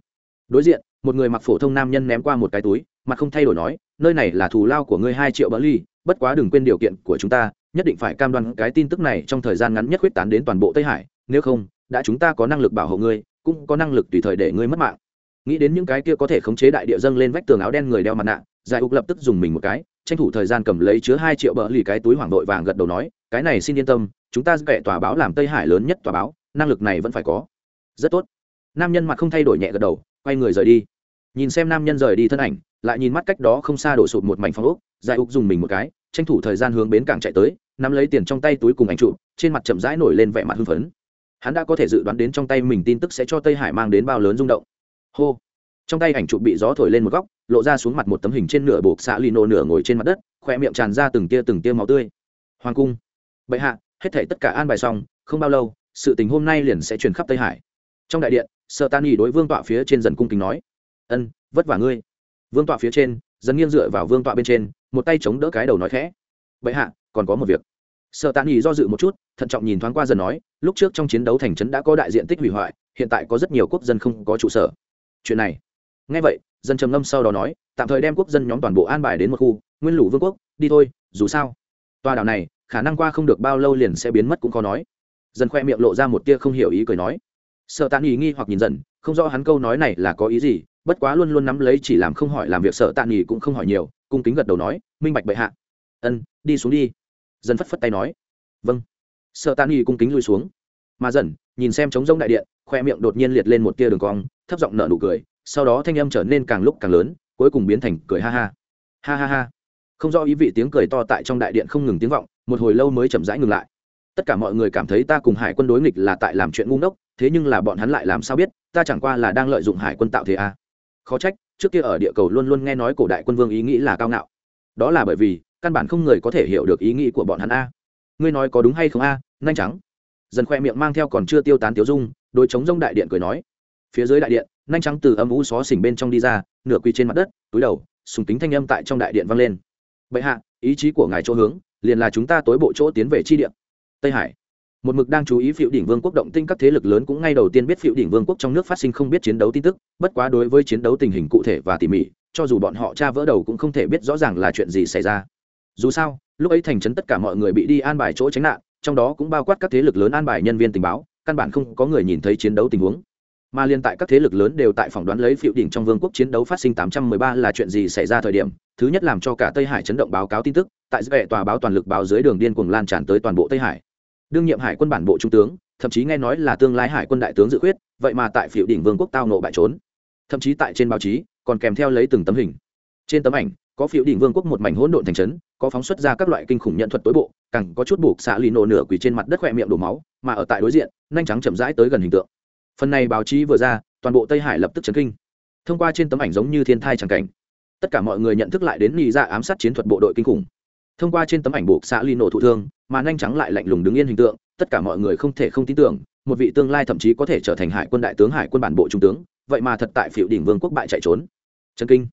Speaker 1: đối diện, một người mặc phổ thông nam nhân ném qua một cái túi, mặt không thay đổi nói, nơi này là thù lao của ngươi hai triệu bỡ ly bất quá đừng quên điều kiện của chúng ta, nhất định phải cam đoan cái tin tức này trong thời gian ngắn nhất quyết tán đến toàn bộ tây hải, nếu không đã chúng ta có năng lực bảo hộ ngươi, cũng có năng lực tùy thời để ngươi mất mạng. Nghĩ đến những cái kia có thể khống chế đại địa dâng lên vách tường áo đen người đeo mặt nạ, giải ục lập tức dùng mình một cái, tranh thủ thời gian cầm lấy chứa hai triệu bờ lì cái túi hoảng đội vàng gật đầu nói, cái này xin yên tâm, chúng ta vẽ tòa báo làm tây hải lớn nhất tòa báo, năng lực này vẫn phải có. Rất tốt. Nam nhân mặt không thay đổi nhẹ gật đầu, quay người rời đi. Nhìn xem nam nhân rời đi thân ảnh, lại nhìn mắt cách đó không xa đổ sụp một mảnh phong ốc, giải úc dùng mình một cái, tranh thủ thời gian hướng bến cảng chạy tới, nắm lấy tiền trong tay túi cùng ảnh trụ trên mặt chậm rãi nổi lên vẻ mặt hưng phấn hắn đã có thể dự đoán đến trong tay mình tin tức sẽ cho tây hải mang đến bao lớn rung động. Hô! Trong tay ảnh chụp bị gió thổi lên một góc, lộ ra xuống mặt một tấm hình trên nửa buộc xạ lino nửa ngồi trên mặt đất khoe miệng tràn ra từng tia từng tia máu tươi. Hoàng cung. Bệ hạ, hết thể tất cả an bài xong, không bao lâu, sự tình hôm nay liền sẽ truyền khắp tây hải. Trong đại điện sợ tan nghỉ đối vương tọa phía trên dần cung kính nói, ân, vất vả ngươi. Vương tọa phía trên, dần nghiêng dựa vào vương tọa bên trên, một tay chống đỡ cái đầu nói khẽ, bệ hạ, còn có một việc sợ tàn nghỉ do dự một chút, thận trọng nhìn thoáng qua dần nói, lúc trước trong chiến đấu thành trấn đã có đại diện tích hủy hoại, hiện tại có rất nhiều quốc dân không có trụ sở. Chuyện này. Ngay vậy, dân trầm ngâm sau đó nói, tạm thời đem quốc dân nhóm toàn bộ an bài đến một khu, nguyên lũ vương quốc, đi thôi, dù sao. Tòa đảo này, khả năng qua không được bao lâu liền sẽ biến mất cũng khó nói. Dần khoe miệng lộ ra một tia không hiểu ý cười nói. Sợ tàn nghỉ nghi hoặc nhìn dần, không rõ hắn câu nói này là có ý gì, bất quá luôn luôn nắm lấy chỉ làm không hỏi làm việc sợ tàn nghỉ cũng không hỏi nhiều, cung kính gật đầu nói, minh bạch bệ hạ. Ân, đi xuống đi dần phất phất tay nói vâng. Sợ tạ nghi cung kính lui xuống. Mà dần, nhìn xem trống rông đại điện, khoe miệng đột nhiên liệt lên một tia đường cong, thấp giọng nở nụ cười, sau đó thanh âm trở nên càng lúc càng lớn, cuối cùng biến thành cười ha ha. Ha ha ha. Không do ý vị tiếng cười to tại trong đại điện không ngừng tiếng vọng, một hồi lâu mới chậm rãi ngừng lại. Tất cả mọi người cảm thấy ta cùng hải quân đối nghịch là tại làm chuyện ngu ngốc, thế nhưng là bọn hắn lại làm sao biết, ta chẳng qua là đang lợi dụng hải quân tạo thế à. khó trách, trước kia ở địa cầu luôn luôn nghe nói cổ đại quân vương ý nghĩ là cao ngạo. Đó là bởi vì căn bản không người có thể hiểu được ý nghĩ của bọn hắn a. Ngươi nói có đúng hay không a? Nhanh trắng dần khoe miệng mang theo còn chưa tiêu tán tiêu dung đôi chống rông đại điện cười nói. Phía dưới đại điện, nhanh trắng từ âm u xó xỉnh bên trong đi ra, nửa quỳ trên mặt đất, túi đầu, sùng kính thanh âm tại trong đại điện vang lên. Bệ hạ, ý chí của ngài chỗ hướng, liền là chúng ta tối bộ chỗ tiến về chi điện tây hải. Một mực đang chú ý phiệu đỉnh vương quốc động tinh các thế lực lớn cũng ngay đầu tiên biết phiệu đỉnh vương quốc trong nước phát sinh không biết chiến đấu tin tức, bất quá đối với chiến đấu tình hình cụ thể và tỉ mỉ, cho dù bọn họ tra vỡ đầu cũng không thể biết rõ ràng là chuyện gì xảy ra dù sao, lúc ấy thành trấn tất cả mọi người bị đi an bài chỗ tránh nạn, trong đó cũng bao quát các thế lực lớn an bài nhân viên tình báo, căn bản không có người nhìn thấy chiến đấu tình huống. Mà liên tại các thế lực lớn đều tại phỏng đoán lấy phiệu đỉnh trong vương quốc chiến đấu phát sinh 813 là chuyện gì xảy ra thời điểm, thứ nhất làm cho cả tây hải chấn động báo cáo tin tức, tại vệ tòa báo toàn lực báo dưới đường điên cuồng lan tràn tới toàn bộ tây hải. Đương nhiệm hải quân bản bộ trung tướng, thậm chí nghe nói là tương lai hải quân đại tướng dự khuyết, vậy mà tại phiệu đỉnh vương quốc tao nộ bại trốn. Thậm chí tại trên báo chí, còn kèm theo lấy từng tấm hình. Trên tấm ảnh có phiếu đỉnh vương quốc một mảnh hỗn độn thành trấn, có phóng xuất ra các loại kinh khủng nhận thuật tối bộ, càng có chút buộc xạ lì nổ nửa quỳ trên mặt đất khỏe miệng đổ máu, mà ở tại đối diện, nhanh trắng chậm rãi tới gần hình tượng. Phần này báo chí vừa ra, toàn bộ tây hải lập tức chấn kinh. Thông qua trên tấm ảnh giống như thiên thai tràng cảnh, tất cả mọi người nhận thức lại đến nhị ra dạ ám sát chiến thuật bộ đội kinh khủng. Thông qua trên tấm ảnh buộc xã lì nổ thụ thương, mà nhanh trắng lại lạnh lùng đứng yên hình tượng, tất cả mọi người không thể không tin tưởng, một vị tương lai thậm chí có thể trở thành hải quân đại tướng hải quân bản bộ trung tướng, vậy mà thật tại phiệu đỉnh vương quốc bại chạy trốn. Chân kinh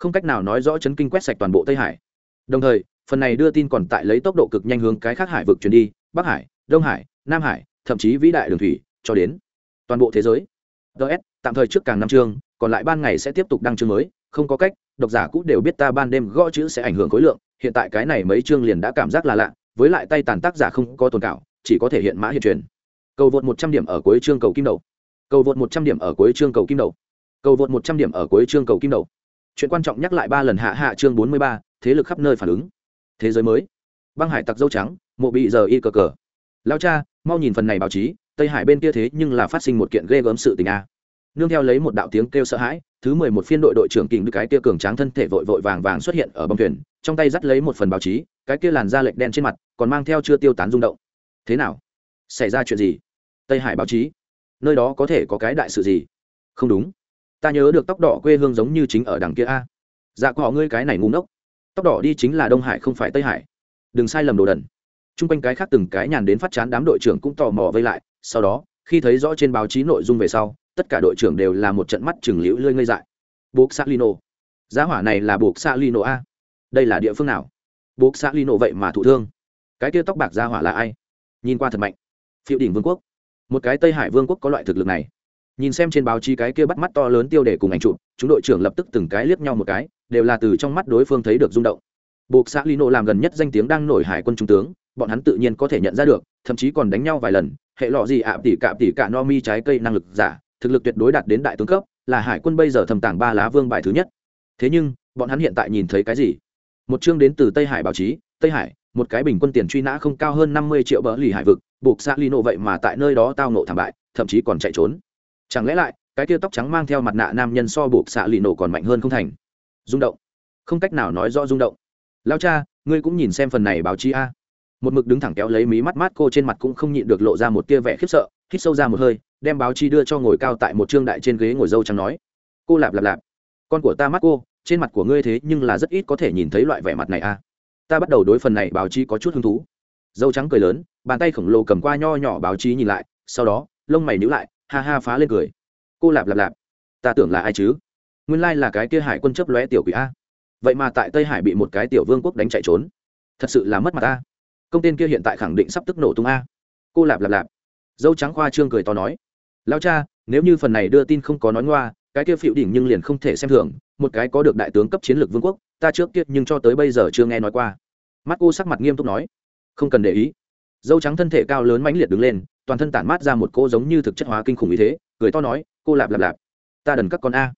Speaker 1: không cách nào nói rõ chấn kinh quét sạch toàn bộ tây hải. Đồng thời, phần này đưa tin còn tại lấy tốc độ cực nhanh hướng cái khác hải vực chuyển đi, bắc hải, đông hải, nam hải, thậm chí vĩ đại đường thủy, cho đến toàn bộ thế giới. Ts tạm thời trước càng năm chương, còn lại ban ngày sẽ tiếp tục đăng chương mới, không có cách, độc giả cũ đều biết ta ban đêm gõ chữ sẽ ảnh hưởng khối lượng, hiện tại cái này mấy chương liền đã cảm giác là lạ, với lại tay tàn tác giả không có tồn cảo chỉ có thể hiện mã hiện truyền. Cầu vượt một trăm điểm ở cuối chương cầu kim đầu. Cầu vượt một trăm điểm ở cuối chương cầu kim đầu. Cầu vượt một trăm điểm ở cuối chương cầu kim đầu chuyện quan trọng nhắc lại ba lần hạ hạ chương bốn mươi ba, thế lực khắp nơi phản ứng. Thế giới mới. Băng hải tặc dâu trắng, mộ bị giờ y cờ cờ. Lao cha, mau nhìn phần này báo chí, tây hải bên kia thế nhưng là phát sinh một kiện ghê gớm sự tình a. Nương theo lấy một đạo tiếng kêu sợ hãi, thứ mười một phiên đội đội trưởng kình được cái kia cường tráng thân thể vội vội vàng vàng xuất hiện ở bông thuyền, trong tay dắt lấy một phần báo chí, cái kia làn da lệch đen trên mặt, còn mang theo chưa tiêu tán rung động. Thế nào? Xảy ra chuyện gì? Tây hải báo chí? Nơi đó có thể có cái đại sự gì? Không đúng ta nhớ được tóc đỏ quê hương giống như chính ở đằng kia a. Dạ có họ ngươi cái này ngu ngốc. Tóc đỏ đi chính là đông hải không phải tây hải. Đừng sai lầm đồ đần. T r u n g quanh cái khác từng cái nhàn đến phát chán đám đội trưởng cũng tò mò vây lại, sau đó, khi thấy rõ trên báo chí nội dung về sau, tất cả đội trưởng đều là một trận mắt chừng liễu lơi ngây dại. Buộc xa lino giá hỏa này là buộc xa lino a. Đây là địa phương nào? Buộc xa lino vậy mà thụ thương. Cái kia tóc bạc giá hỏa là ai? Nhìn qua thật mạnh. Phiệu đỉnh vương quốc. Một cái tây hải vương quốc có loại thực lực này nhìn xem trên báo chí cái kia bắt mắt to lớn tiêu đề cùng ảnh chụp, chúng đội trưởng lập tức từng cái liếc nhau một cái, đều là từ trong mắt đối phương thấy được rung động. Buộc xã lino làm gần nhất danh tiếng đang nổi hải quân trung tướng, bọn hắn tự nhiên có thể nhận ra được, thậm chí còn đánh nhau vài lần, hệ lọ gì ạ, tỉ cạm tỉ cả no mi trái cây năng lực giả, thực lực tuyệt đối đạt đến đại tướng cấp, là hải quân bây giờ thầm tảng ba lá vương bài thứ nhất. Thế nhưng, bọn hắn hiện tại nhìn thấy cái gì? Một chương đến từ tây hải báo chí, tây hải, một cái bình quân tiền truy nã không cao hơn năm mươi triệu bỡ lì hải vực, buộc xã lino vậy mà tại nơi đó tao nộ thảm bại, thậm chí còn chạy trốn chẳng lẽ lại, cái kia tóc trắng mang theo mặt nạ nam nhân so buộc xạ lì nổ còn mạnh hơn không thành? Rung động. Không cách nào nói rõ rung động. Lao cha, ngươi cũng nhìn xem phần này báo chí a. Một mực đứng thẳng kéo lấy mí mắt mát cô trên mặt cũng không nhịn được lộ ra một tia vẻ khiếp sợ, hít sâu ra một hơi, đem báo chí đưa cho ngồi cao tại một trương đại trên ghế ngồi dâu trắng nói. Cô lạp lạp lạp. Con của ta mắt cô, trên mặt của ngươi thế nhưng là rất ít có thể nhìn thấy loại vẻ mặt này a. Ta bắt đầu đối phần này báo chí có chút hứng thú. Dâu trắng cười lớn, bàn tay khổng lồ cầm qua nho nhỏ báo chí nhìn lại, sau đó, lông mày níu lại ha ha phá lên cười. Cô lạp lạp lạp, ta tưởng là ai chứ? Nguyên lai là cái kia hải quân chấp lóe tiểu quỷ a. Vậy mà tại tây hải bị một cái tiểu vương quốc đánh chạy trốn. Thật sự là mất mặt ta công tên kia hiện tại khẳng định sắp tức nổ tung a. Cô lạp lạp lạp, dâu trắng khoa trương cười to nói. Lao cha, nếu như phần này đưa tin không có nói ngoa, cái kia phịu đỉnh nhưng liền không thể xem thường. Một cái có được đại tướng cấp chiến lược vương quốc, ta trước kia nhưng cho tới bây giờ chưa nghe nói qua. Mắt cô sắc mặt nghiêm túc nói. Không cần để ý. Dâu trắng thân thể cao lớn mãnh liệt đứng lên toàn thân tản mát ra một cô giống như thực chất hóa kinh khủng ý thế, cười to nói, cô lạp lạp lạp, ta đần các con a.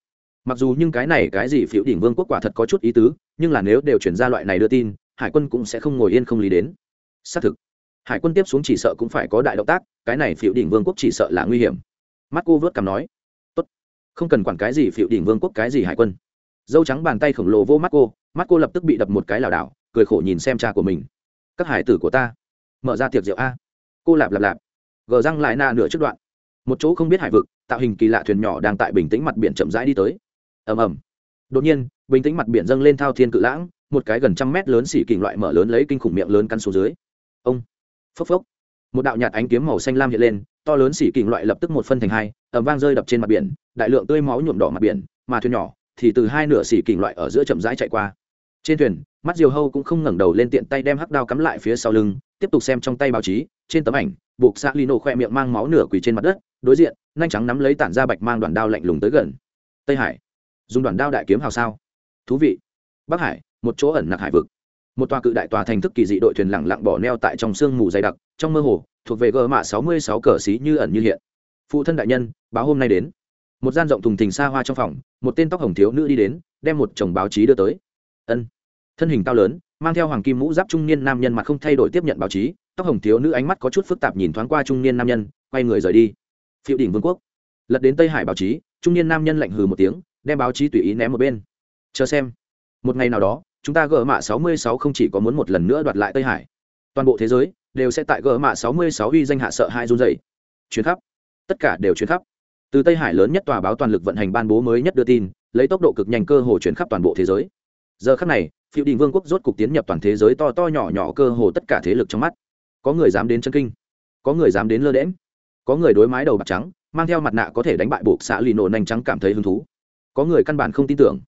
Speaker 1: Mặc dù nhưng cái này cái gì phiếu đỉnh vương quốc quả thật có chút ý tứ, nhưng là nếu đều chuyển ra loại này đưa tin, hải quân cũng sẽ không ngồi yên không lý đến. Xác thực, hải quân tiếp xuống chỉ sợ cũng phải có đại động tác, cái này phiếu đỉnh vương quốc chỉ sợ là nguy hiểm. Mắt cô vớt cằm nói, tốt, không cần quản cái gì phiếu đỉnh vương quốc cái gì hải quân. Dâu trắng bàn tay khổng lồ vô mắt cô mắt cô lập tức bị đập một cái lảo đảo, cười khổ nhìn xem cha của mình. Các hải tử của ta, mở ra tiệc rượu a. Cô lạp lạp lạp gờ răng lại na nửa trước đoạn. Một chỗ không biết hải vực, tạo hình kỳ lạ thuyền nhỏ đang tại bình tĩnh mặt biển chậm rãi đi tới. Ầm ầm. Đột nhiên, bình tĩnh mặt biển dâng lên thao thiên cự lãng, một cái gần trăm mét lớn xỉ kình loại mở lớn lấy kinh khủng miệng lớn căn xuống dưới. Ông. Phốc phốc. Một đạo nhạt ánh kiếm màu xanh lam hiện lên, to lớn xỉ kình loại lập tức một phân thành hai, ầm vang rơi đập trên mặt biển, đại lượng tươi máu nhuộm đỏ mặt biển, mà thuyền nhỏ thì từ hai nửa xỉ kình loại ở giữa chậm rãi chạy qua. Trên thuyền, mắt diều hâu cũng không ngẩng đầu lên tiện tay đem hắc đao cắm lại phía sau lưng, tiếp tục xem trong tay báo chí trên tấm ảnh, buộc xạ lino khoe miệng mang máu nửa quỳ trên mặt đất, đối diện, nhanh trắng nắm lấy tản ra bạch mang đoàn đao lạnh lùng tới gần. Tây hải, dùng đoàn đao đại kiếm hào sao? Thú vị. Bắc hải, một chỗ ẩn nặc hải vực. Một tòa cự đại tòa thành thức kỳ dị đội thuyền lẳng lặng bỏ neo tại trong sương mù dày đặc, trong mơ hồ, thuộc về gờ mạ sáu mươi sáu cờ xí như ẩn như hiện. Phụ thân đại nhân, báo hôm nay đến. Một gian rộng thùng thình xa hoa trong phòng, một tên tóc hồng thiếu nữ đi đến, đem một chồng báo chí đưa tới. Ân. Thân hình cao lớn, mang theo hoàng kim mũ giáp trung niên nam nhân mặt không thay đổi tiếp nhận báo chí tóc hồng thiếu nữ ánh mắt có chút phức tạp nhìn thoáng qua trung niên nam nhân, quay người rời đi. Phiệu đỉnh vương quốc. Lật đến tây hải báo chí, trung niên nam nhân lạnh hừ một tiếng, đem báo chí tùy ý ném một bên. Chờ xem. Một ngày nào đó, chúng ta gỡ mạ sáu mươi sáu không chỉ có muốn một lần nữa đoạt lại tây hải. Toàn bộ thế giới đều sẽ tại gỡ mạ sáu mươi sáu uy danh hạ sợ hai run dày chuyến khắp. Tất cả đều chuyến khắp. Từ tây hải lớn nhất tòa báo toàn lực vận hành ban bố mới nhất đưa tin, lấy tốc độ cực nhanh cơ hồ chuyển khắp toàn bộ thế giới. Giờ khắc này phiêu đình vương quốc rốt cục tiến nhập toàn thế giới to to nhỏ nhỏ cơ hồ tất cả thế lực trong mắt có người dám đến chân kinh, có người dám đến lơ đễm có người đối mái đầu bạc trắng, mang theo mặt nạ có thể đánh bại buộc xã lì nổ nành trắng cảm thấy hứng thú. Có người căn bản không tin tưởng.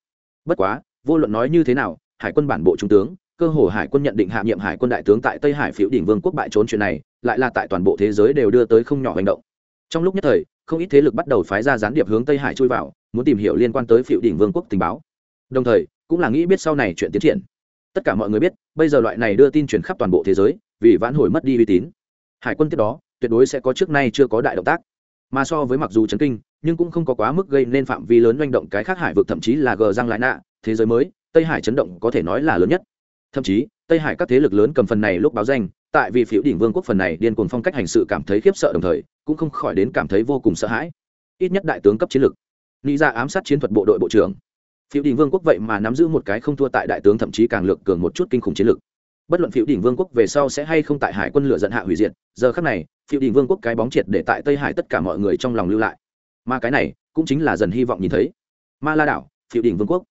Speaker 1: Bất quá, vô luận nói như thế nào, hải quân bản bộ trung tướng, cơ hồ hải quân nhận định hạ nhiệm hải quân đại tướng tại tây hải phiếu đỉnh vương quốc bại trốn chuyện này, lại là tại toàn bộ thế giới đều đưa tới không nhỏ hành động. Trong lúc nhất thời, không ít thế lực bắt đầu phái ra gián điệp hướng tây hải chui vào, muốn tìm hiểu liên quan tới phiếu đỉnh vương quốc tình báo. Đồng thời, cũng là nghĩ biết sau này chuyện tiến triển. Tất cả mọi người biết, bây giờ loại này đưa tin truyền khắp toàn bộ thế giới vì vãn hồi mất đi uy tín. Hải quân tiếp đó, tuyệt đối sẽ có trước nay chưa có đại động tác. Mà so với mặc dù chấn kinh, nhưng cũng không có quá mức gây nên phạm vi lớn manh động cái khác hải vực, thậm chí là gờ răng lại nạ, thế giới mới, tây hải chấn động có thể nói là lớn nhất. Thậm chí, tây hải các thế lực lớn cầm phần này lúc báo danh, tại vì phiếu đỉnh vương quốc phần này điên cuồng phong cách hành sự cảm thấy khiếp sợ đồng thời, cũng không khỏi đến cảm thấy vô cùng sợ hãi. Ít nhất đại tướng cấp chiến lược nghĩ ra dạ ám sát chiến thuật bộ đội bộ trưởng. Phiếu đỉnh vương quốc vậy mà nắm giữ một cái không thua tại đại tướng thậm chí càng lược cường một chút kinh khủng chiến lược bất luận phiêu đỉnh vương quốc về sau sẽ hay không tại hải quân lửa dẫn hạ hủy diệt, giờ khác này phiêu đỉnh vương quốc cái bóng triệt để tại tây hải tất cả mọi người trong lòng lưu lại. Mà cái này, cũng chính là dần hy vọng nhìn thấy. Ma la đảo phiêu đỉnh vương quốc.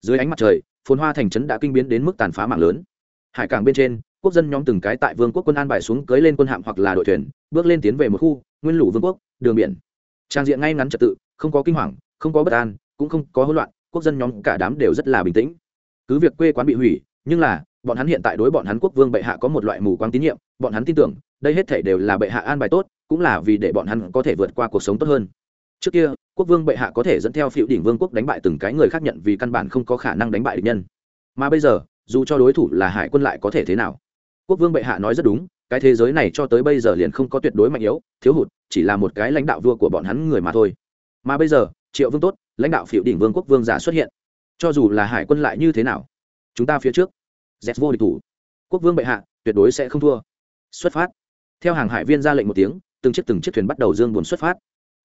Speaker 1: Dưới ánh mặt trời, phồn hoa thành trấn đã kinh biến đến mức tàn phá mạng lớn. Hải cảng bên trên, quốc dân nhóm từng cái tại vương quốc quân an bài xuống cưới lên quân hạm hoặc là đội thuyền, bước lên tiến về một khu, nguyên lũ vương quốc, đường biển. Trang diện ngay ngắn trật tự, không có kinh hoàng, không có bất an, cũng không có hỗn loạn, quốc dân nhóm cả đám đều rất là bình tĩnh. Cứ việc quê quán bị hủy, nhưng là bọn hắn hiện tại đối bọn hắn quốc vương bệ hạ có một loại mù quáng tín nhiệm, bọn hắn tin tưởng, đây hết thể đều là bệ hạ an bài tốt, cũng là vì để bọn hắn có thể vượt qua cuộc sống tốt hơn. Trước kia, quốc vương bệ hạ có thể dẫn theo phiệu đỉnh vương quốc đánh bại từng cái người khác nhận vì căn bản không có khả năng đánh bại địch nhân. Mà bây giờ, dù cho đối thủ là hải quân lại có thể thế nào? Quốc vương bệ hạ nói rất đúng, cái thế giới này cho tới bây giờ liền không có tuyệt đối mạnh yếu, thiếu hụt, chỉ là một cái lãnh đạo vua của bọn hắn người mà thôi. Mà bây giờ, triệu vương tốt, lãnh đạo phiệu đỉnh vương quốc vương giả xuất hiện. Cho dù là hải quân lại như thế nào? Chúng ta phía trước z vô địch thủ. Quốc vương bệ hạ, tuyệt đối sẽ không thua. Xuất phát. Theo hàng hải viên ra lệnh một tiếng, từng chiếc từng chiếc thuyền bắt đầu dương buồn xuất phát.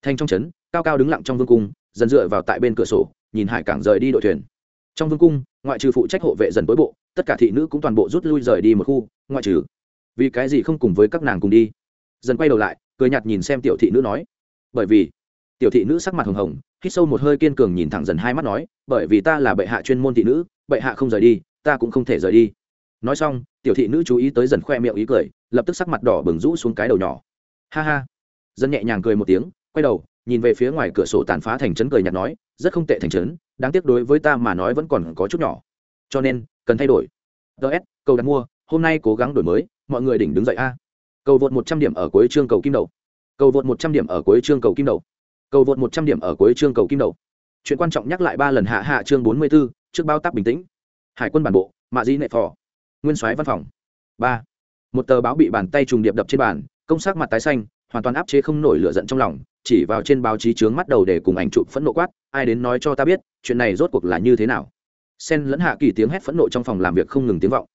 Speaker 1: Thanh trong trấn, cao cao đứng lặng trong vương cung, dần dựa vào tại bên cửa sổ, nhìn hải cảng rời đi đội thuyền. Trong vương cung, ngoại trừ phụ trách hộ vệ dần tối bộ, tất cả thị nữ cũng toàn bộ rút lui rời đi một khu, ngoại trừ. Vì cái gì không cùng với các nàng cùng đi? Dần quay đầu lại, cười nhạt nhìn xem tiểu thị nữ nói. Bởi vì, tiểu thị nữ sắc mặt hồng hồng, hít sâu một hơi kiên cường nhìn thẳng dần hai mắt nói, bởi vì ta là bệ hạ chuyên môn thị nữ, bệ hạ không rời đi ta cũng không thể rời đi. Nói xong tiểu thị nữ chú ý tới dần khoe miệng ý cười lập tức sắc mặt đỏ bừng rũ xuống cái đầu nhỏ. Ha ha. Dân nhẹ nhàng cười một tiếng quay đầu nhìn về phía ngoài cửa sổ tàn phá thành trấn cười nhạt nói rất không tệ thành trấn đáng tiếc đối với ta mà nói vẫn còn có chút nhỏ. Cho nên cần thay đổi. Ts cầu đặt mua hôm nay cố gắng đổi mới mọi người đỉnh đứng dậy a. Cầu vượt một trăm điểm ở cuối chương cầu kim đầu. Cầu vượt một trăm điểm ở cuối chương cầu kim đầu. Cầu vượt một trăm điểm ở cuối chương cầu kim đầu. Chuyện quan trọng nhắc lại ba lần hạ hạ chương bốn mươi 44, trước bao tác bình tĩnh hải quân bản bộ, mạ di nệ phò. Nguyên soái văn phòng. Ba. Một tờ báo bị bàn tay trùng điệp đập trên bàn, công sắc mặt tái xanh, hoàn toàn áp chế không nổi lửa giận trong lòng, chỉ vào trên báo chí trướng mắt đầu để cùng ảnh chụp phẫn nộ quát, ai đến nói cho ta biết, chuyện này rốt cuộc là như thế nào? Sen lẫn hạ kỳ tiếng hét phẫn nộ trong phòng làm việc không ngừng tiếng vọng.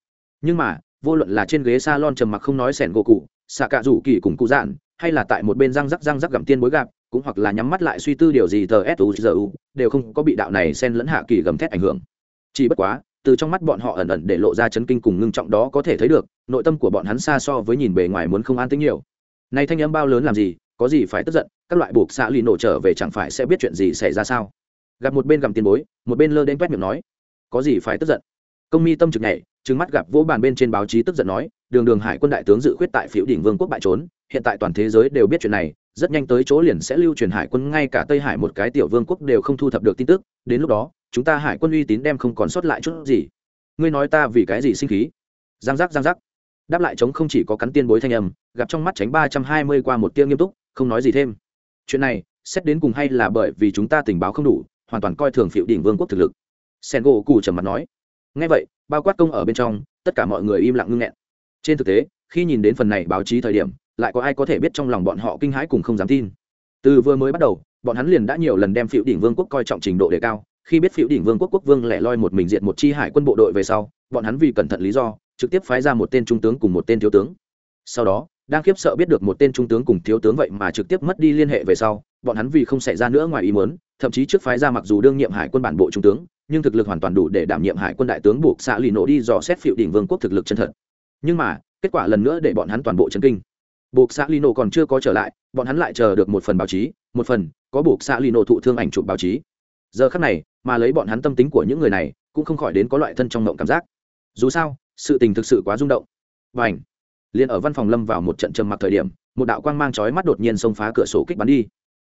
Speaker 1: Nhưng mà, vô luận là trên ghế s a lon trầm mặc không nói sẻn gỗ cụ, xạ cạ rủ kỳ cùng cụ dạn, hay là tại một bên răng rắc răng rắc gặm tiên bối gạp, cũng hoặc là nhắm mắt lại suy tư điều gì tờ suzu đều không có bị đạo này sen lẫn hạ kỳ gầm thét ảnh hưởng. Chỉ bất quá từ trong mắt bọn họ ẩn ẩn để lộ ra chấn kinh cùng ngưng trọng đó có thể thấy được, nội tâm của bọn hắn xa so với nhìn bề ngoài muốn không an tính nhiều. Nay thanh âm bao lớn làm gì, có gì phải tức giận, các loại buộc xạ lì nổ trở về chẳng phải sẽ biết chuyện gì xảy ra sao? Gặp một bên gầm tiền bối, một bên lơ đến quét miệng nói, có gì phải tức giận? Công mi tâm trực nhảy, trừng mắt gặp vỗ bàn bên trên báo chí tức giận nói, đường đường hải quân đại tướng dự khuyết tại phiếu đỉnh vương quốc bại trốn, hiện tại toàn thế giới đều biết chuyện này, rất nhanh tới chỗ liền sẽ lưu truyền hải quân, ngay cả tây hải một cái tiểu vương quốc đều không thu thập được tin tức, đến lúc đó chúng ta hải quân uy tín đem không còn sót lại chút gì. Ngươi nói ta vì cái gì sinh khí? Giang giác giang giác. Đáp lại chống không chỉ có cắn tiên bối thanh âm, gặp trong mắt tránh ba trăm hai mươi qua một tiêu nghiêm túc, không nói gì thêm. Chuyện này, xét đến cùng hay là bởi vì chúng ta tình báo không đủ, hoàn toàn coi thường phiệu đỉnh vương quốc thực lực. Sen gỗ cù trầm mặt nói. Ngay vậy, bao quát công ở bên trong, tất cả mọi người im lặng ngưng nghẹn. Trên thực tế, khi nhìn đến phần này báo chí thời điểm, lại có ai có thể biết trong lòng bọn họ kinh hãi cùng không dám tin. Từ vừa mới bắt đầu, bọn hắn liền đã nhiều lần đem phiệu đỉnh vương quốc coi trọng trình độ đề cao khi biết phiệu đỉnh vương quốc quốc vương lẻ loi một mình diện một chi hải quân bộ đội về sau, bọn hắn vì cẩn thận lý do, trực tiếp phái ra một tên trung tướng cùng một tên thiếu tướng. Sau đó, đang khiếp sợ biết được một tên trung tướng cùng thiếu tướng vậy mà trực tiếp mất đi liên hệ về sau, bọn hắn vì không xảy ra nữa ngoài ý muốn, thậm chí trước phái ra mặc dù đương nhiệm hải quân bản bộ trung tướng, nhưng thực lực hoàn toàn đủ để đảm nhiệm hải quân đại tướng buộc xạ lì nổ đi dò xét phiệu đỉnh vương quốc thực lực chân thật. Nhưng mà, kết quả lần nữa để bọn hắn toàn bộ chấn kinh. Buộc xạ lì nổ còn chưa có trở lại, bọn hắn lại chờ được một phần báo chí, một phần, có buộc xạ lì nổ thụ thương ảnh chụp báo chí. Giờ khắc này mà lấy bọn hắn tâm tính của những người này, cũng không khỏi đến có loại thân trong mộng cảm giác. Dù sao, sự tình thực sự quá rung động. Và ảnh liền ở văn phòng lâm vào một trận trầm mặc thời điểm, một đạo quang mang chói mắt đột nhiên xông phá cửa sổ kích bắn đi.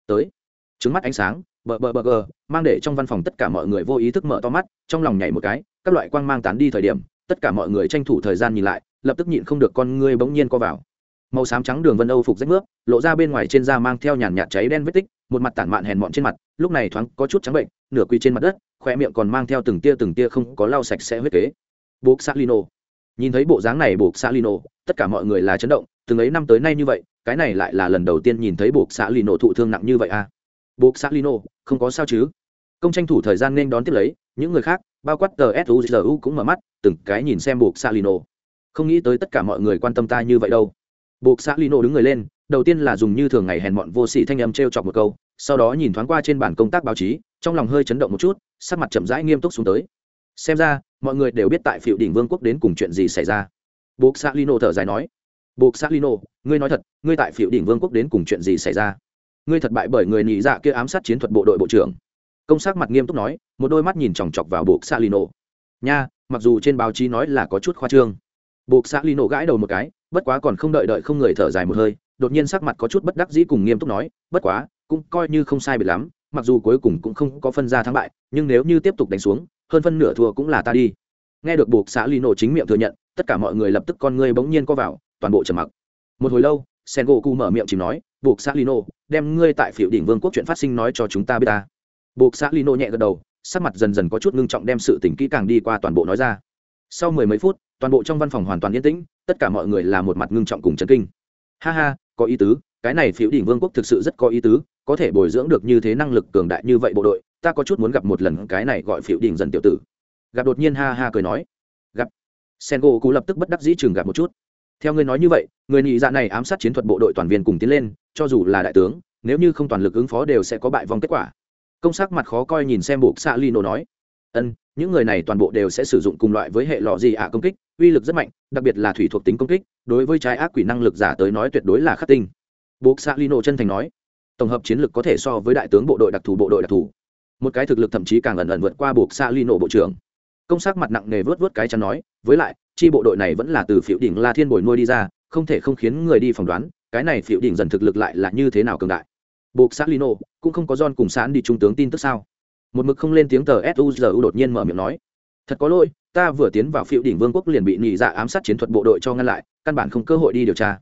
Speaker 1: Tới! Trứng mắt ánh sáng, bờ bờ bờ gờ, mang để trong văn phòng tất cả mọi người vô ý thức mở to mắt, trong lòng nhảy một cái, các loại quang mang tán đi thời điểm, tất cả mọi người tranh thủ thời gian nhìn lại, lập tức nhịn không được con ngươi bỗng nhiên co vào. Màu xám trắng đường vân âu phục rách nước, lộ ra bên ngoài trên da mang theo nhàn nhạt cháy đen vết tích một mặt tản mạn hèn mọn trên mặt, lúc này thoáng có chút trắng bệnh, nửa quỳ trên mặt đất khoe miệng còn mang theo từng tia từng tia không có lau sạch sẽ huyết kế. Buộc salino nhìn thấy bộ dáng này buộc salino tất cả mọi người là chấn động, từng ấy năm tới nay như vậy, cái này lại là lần đầu tiên nhìn thấy buộc xã Lino thụ thương nặng như vậy à? Buộc xác lino, không có sao chứ? Công tranh thủ thời gian nên đón tiếp lấy, những người khác, bao quát tờ suzu cũng mở mắt, từng cái nhìn xem buộc xác lino. Không nghĩ tới tất cả mọi người quan tâm ta như vậy đâu. Buộc xác lino đứng người lên, đầu tiên là dùng như thường ngày hèn mọn vô sĩ thanh âm t r e o chọc một câu sau đó nhìn thoáng qua trên bản công tác báo chí, trong lòng hơi chấn động một chút, sắc mặt chậm rãi nghiêm túc xuống tới. Xem ra, mọi người đều biết tại phiệu đỉnh vương quốc đến cùng chuyện gì xảy ra. Buộc xác lino thở dài nói. Buộc xác lino, ngươi nói thật, ngươi tại phiệu đỉnh vương quốc đến cùng chuyện gì xảy ra? Ngươi thật bại bởi người nhị dạ kia ám sát chiến thuật bộ đội bộ trưởng. Công sắc mặt nghiêm túc nói, một đôi mắt nhìn chòng chọc vào buộc xác lino. Nha, mặc dù trên báo chí nói là có chút khoa trương. Buộc xác lino gãi đầu một cái, bất quá còn không đợi đợi không người thở dài một hơi, đột nhiên sắc mặt có chút bất đắc dĩ cùng nghiêm túc nói, bất quá cũng coi như không sai biệt lắm, mặc dù cuối cùng cũng không có phân ra thắng bại, nhưng nếu như tiếp tục đánh xuống, hơn phân nửa thua cũng là ta đi. Nghe được buộc xã lino chính miệng thừa nhận, tất cả mọi người lập tức con ngươi bỗng nhiên co vào, toàn bộ trầm mặc. Một hồi lâu sen gỗ cụ mở miệng chỉ nói, buộc xã lino đem ngươi tại phiểu đỉnh vương quốc chuyện phát sinh nói cho chúng ta biết ta. Buộc xã lino nhẹ gật đầu, sắc mặt dần dần có chút ngưng trọng đem sự tỉnh kỹ càng đi qua toàn bộ nói ra. Sau mười mấy phút, toàn bộ trong văn phòng hoàn toàn yên tĩnh, tất cả mọi người là một mặt ngưng trọng cùng chấn kinh. Ha ha, có ý tứ, cái này phiểu đỉnh vương quốc thực sự rất có ý tứ có thể bồi dưỡng được như thế năng lực cường đại như vậy bộ đội, ta có chút muốn gặp một lần cái này gọi phiếu đỉnh dần tiểu tử. Gặp đột nhiên ha ha cười nói. Gặp. Sen gỗ cụ lập tức bất đắc dĩ chừng gặp một chút. Theo ngươi nói như vậy, người nhị dạ này ám sát chiến thuật bộ đội toàn viên cùng tiến lên, cho dù là đại tướng, nếu như không toàn lực ứng phó đều sẽ có bại vong kết quả. Công sắc mặt khó coi nhìn xem buộc xạ lino nói. Ân, những người này toàn bộ đều sẽ sử dụng cùng loại với hệ lọ gì ạ công kích, uy lực rất mạnh, đặc biệt là thủy thuộc tính công kích, đối với trái ác quỷ năng lực giả tới nói tuyệt đối là khắc tinh. Buộc xạ lino chân thành nói tổng hợp chiến lược có thể so với đại tướng bộ đội đặc thù bộ đội đặc thù. Một cái thực lực thậm chí càng ẩn ẩn vượt qua buộc xa ly nổ bộ trưởng. Công sắc mặt nặng nề vớt vớt cái chắn nói, với lại, chi bộ đội này vẫn là từ phiệu đỉnh la thiên bồi nuôi đi ra, không thể không khiến người đi phỏng đoán, cái này phiệu đỉnh dần thực lực lại là như thế nào cường đại. Buộc xác lino cũng không có don cùng sán đi trung tướng tin tức sao? Một mực không lên tiếng tờ suzu đột nhiên mở miệng nói, thật có lỗi, ta vừa tiến vào phiệu đỉnh vương quốc liền bị nhị dạ ám sát chiến thuật bộ đội cho ngăn lại, căn bản không cơ hội đi điều tra.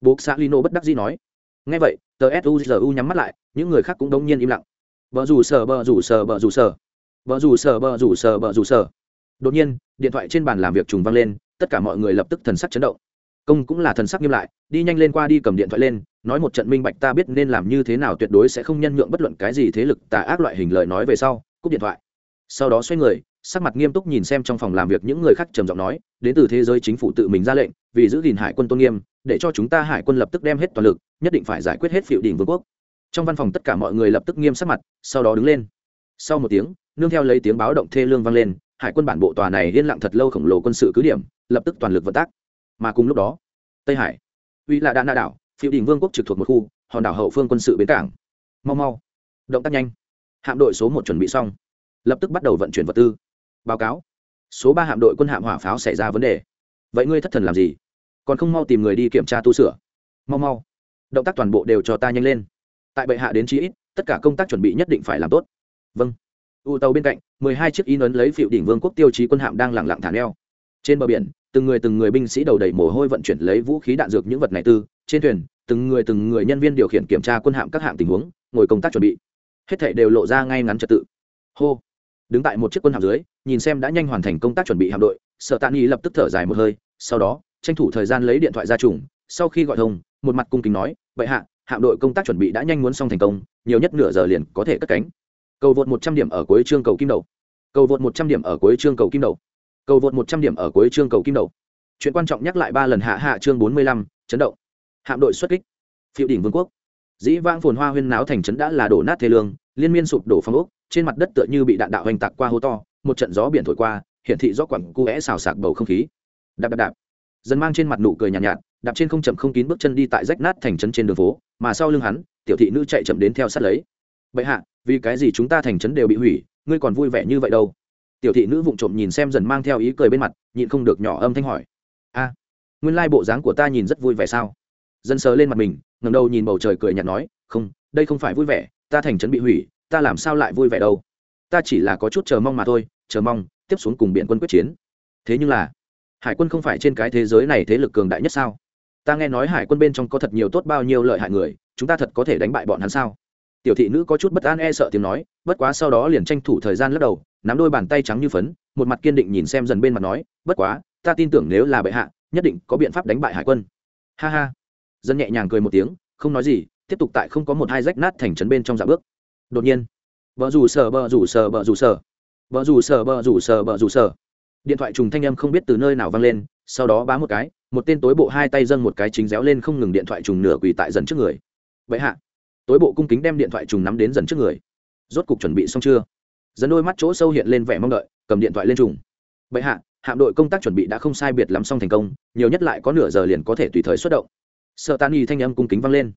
Speaker 1: Buộc xác lino bất đắc dĩ nói ngay vậy, tờ suzu nhắm mắt lại, những người khác cũng đống nhiên im lặng. Vợ rủ sờ, bờ rủ sờ, bờ rủ sờ. Vợ rủ sờ, bờ rủ sờ, bờ rủ sờ. Đột nhiên, điện thoại trên bàn làm việc trùng vang lên, tất cả mọi người lập tức thần sắc chấn động. Công cũng là thần sắc nghiêm lại, đi nhanh lên qua đi cầm điện thoại lên, nói một trận minh bạch ta biết nên làm như thế nào tuyệt đối sẽ không nhân nhượng bất luận cái gì thế lực tà ác loại hình lời nói về sau, cúp điện thoại. Sau đó xoay người sắc mặt nghiêm túc nhìn xem trong phòng làm việc những người khác trầm giọng nói, đến từ thế giới chính phủ tự mình ra lệnh, vì giữ gìn hải quân tôn nghiêm, để cho chúng ta hải quân lập tức đem hết toàn lực, nhất định phải giải quyết hết phiệu đỉnh vương quốc. Trong văn phòng tất cả mọi người lập tức nghiêm sắc mặt, sau đó đứng lên. Sau một tiếng, nương theo lấy tiếng báo động thê lương vang lên, hải quân bản bộ tòa này yên lặng thật lâu khổng lồ quân sự cứ điểm, lập tức toàn lực vận tác. Mà cùng lúc đó, tây hải, uy là đã na đảo, phiệu đỉnh vương quốc trực thuộc một khu, hòn đảo hậu phương quân sự bến cảng. Mau mau, động tác nhanh. Hạm đội số một chuẩn bị xong. Lập tức bắt đầu vận chuyển vật tư báo cáo. Số ba hạm đội quân hạm hỏa pháo xảy ra vấn đề. Vậy ngươi thất thần làm gì? Còn không mau tìm người đi kiểm tra tu sửa. Mau mau. Động tác toàn bộ đều cho ta nhanh lên. Tại bệ hạ đến chí ít, tất cả công tác chuẩn bị nhất định phải làm tốt. Vâng. U tàu bên cạnh, mười hai chiếc in ấn lấy phiệu đỉnh vương quốc tiêu chí quân hạm đang lẳng lặng thả neo. Trên bờ biển, từng người từng người binh sĩ đầu đầy mồ hôi vận chuyển lấy vũ khí đạn dược những vật này tư. Trên thuyền, từng người từng người nhân viên điều khiển kiểm tra quân hạm các hạng tình huống, ngồi công tác chuẩn bị. Hết thảy đều lộ ra ngay ngắn trật tự. Hô đứng tại một chiếc quân hạm dưới, nhìn xem đã nhanh hoàn thành công tác chuẩn bị hạm đội sợ tạ nghi lập tức thở dài một hơi, sau đó, tranh thủ thời gian lấy điện thoại ra trùng, sau khi gọi thông, một mặt cung kính nói, vậy hạ, hạm đội công tác chuẩn bị đã nhanh muốn xong thành công, nhiều nhất nửa giờ liền có thể cất cánh. Cầu vượt một trăm điểm ở cuối chương cầu kim đầu. Cầu vượt một trăm điểm ở cuối chương cầu kim đầu. Cầu vượt một trăm điểm ở cuối chương cầu kim đầu. Chuyện quan trọng nhắc lại ba lần hạ hạ chương bốn mươi lăm, chấn động. Hạm đội xuất kích. Phiệu đỉnh vương quốc. Dĩ vang phồn hoa huyên náo thành trấn đã là đổ nát thế lương, liên miên sụp đổ phong ốc trên mặt đất tựa như bị đạn đạo hoành tạc qua hố to một trận gió biển thổi qua hiển thị gió quặng cu é xào sạc bầu không khí. Đạp đạp đạp. Dần mang trên mặt nụ cười nhàn nhạt, nhạt đạp trên không chậm không kín bước chân đi tại rách nát thành trấn trên đường phố mà sau lưng hắn tiểu thị nữ chạy chậm đến theo sát lấy. Bệ hạ vì cái gì chúng ta thành trấn đều bị hủy ngươi còn vui vẻ như vậy đâu? Tiểu thị nữ vụng trộm nhìn xem dần mang theo ý cười bên mặt nhịn không được nhỏ âm thanh hỏi. A nguyên lai bộ dáng của ta nhìn rất vui vẻ sao? Dân sờ lên mặt mình ngầm đầu nhìn bầu trời cười nhạt nói không đây không phải vui vẻ ta thành trấn bị hủy ta làm sao lại vui vẻ đâu? Ta chỉ là có chút chờ mong mà thôi, chờ mong, tiếp xuống cùng biện quân quyết chiến. Thế nhưng là, hải quân không phải trên cái thế giới này thế lực cường đại nhất sao? Ta nghe nói hải quân bên trong có thật nhiều tốt bao nhiêu lợi hại người, chúng ta thật có thể đánh bại bọn hắn sao? Tiểu thị nữ có chút bất an e sợ tiếng nói, bất quá sau đó liền tranh thủ thời gian lắc đầu, nắm đôi bàn tay trắng như phấn, một mặt kiên định nhìn xem dần bên mặt nói, bất quá, ta tin tưởng nếu là bệ hạ, nhất định có biện pháp đánh bại hải quân. Ha ha. Dân nhẹ nhàng cười một tiếng, không nói gì, tiếp tục tại không có một hai rách nát thành trấn bên trong dạ bước đột nhiên vợ rủ sở bờ rủ sở bờ rủ sở vợ rủ sở bờ rủ sở bờ rủ sở điện thoại trùng thanh âm không biết từ nơi nào vang lên, sau đó bám một cái, một tên tối bộ hai tay dâng một cái chính réo lên không ngừng điện thoại trùng nửa quỳ tại dần trước người. Vậy hạ, tối bộ cung kính đem điện thoại trùng nắm đến dần trước người. Rốt cục chuẩn bị xong chưa? Dần đôi mắt chỗ sâu hiện lên vẻ mong đợi, cầm điện thoại lên trùng. Vậy hạ, hạm đội công tác chuẩn bị đã không sai biệt lắm xong thành công, nhiều nhất lại có nửa giờ liền có thể tùy thời xuất động. Sợ tan y thanh âm cung kính vang lên.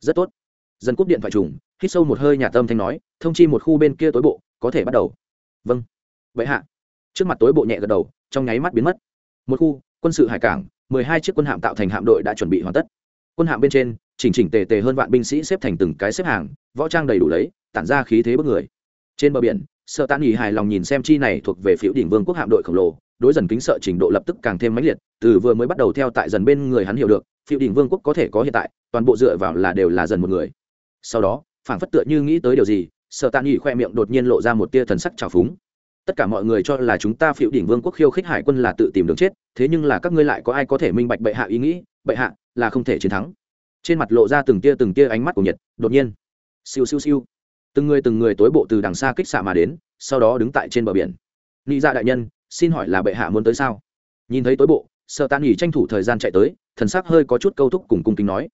Speaker 1: Rất tốt. Dần cúp điện thoại trùng hít sâu một hơi nhà tâm thanh nói, thông chi một khu bên kia tối bộ, có thể bắt đầu. Vâng. Vậy hạ. Trước mặt tối bộ nhẹ gật đầu, trong nháy mắt biến mất. Một khu, quân sự hải cảng, mười hai chiếc quân hạm tạo thành hạm đội đã chuẩn bị hoàn tất. Quân hạm bên trên, chỉnh chỉnh tề tề hơn vạn binh sĩ xếp thành từng cái xếp hàng, võ trang đầy đủ lấy, tản ra khí thế bất người. Trên bờ biển sợ tàn nghỉ hài lòng nhìn xem chi này thuộc về phiếu đỉnh vương quốc hạm đội khổng lồ, đối dần kính sợ trình độ lập tức càng thêm mãnh liệt, từ vừa mới bắt đầu theo tại dần bên người hắn hiểu được, phiếu đỉnh vương quốc có thể có hiện tại, toàn bộ dựa vào là đều là dần một người. Sau đó phảng phất tựa như nghĩ tới điều gì, sợ tàn nghỉ khoe miệng đột nhiên lộ ra một tia thần sắc trào phúng. Tất cả mọi người cho là chúng ta phiếu đỉnh vương quốc khiêu khích hải quân là tự tìm đường chết, thế nhưng là các ngươi lại có ai có thể minh bạch bệ hạ ý nghĩ, bệ hạ, là không thể chiến thắng. Trên mặt lộ ra từng tia từng tia ánh mắt của Nhật đột nhiên, siêu siêu siêu. Từng người từng người tối bộ từ đằng xa kích xạ mà đến, sau đó đứng tại trên bờ biển. Nghĩ ra dạ đại nhân, xin hỏi là bệ hạ muốn tới sao? Nhìn thấy tối bộ, sợ tan nghỉ tranh thủ thời gian chạy tới, thần sắc hơi có chút câu thúc cùng cung kính nói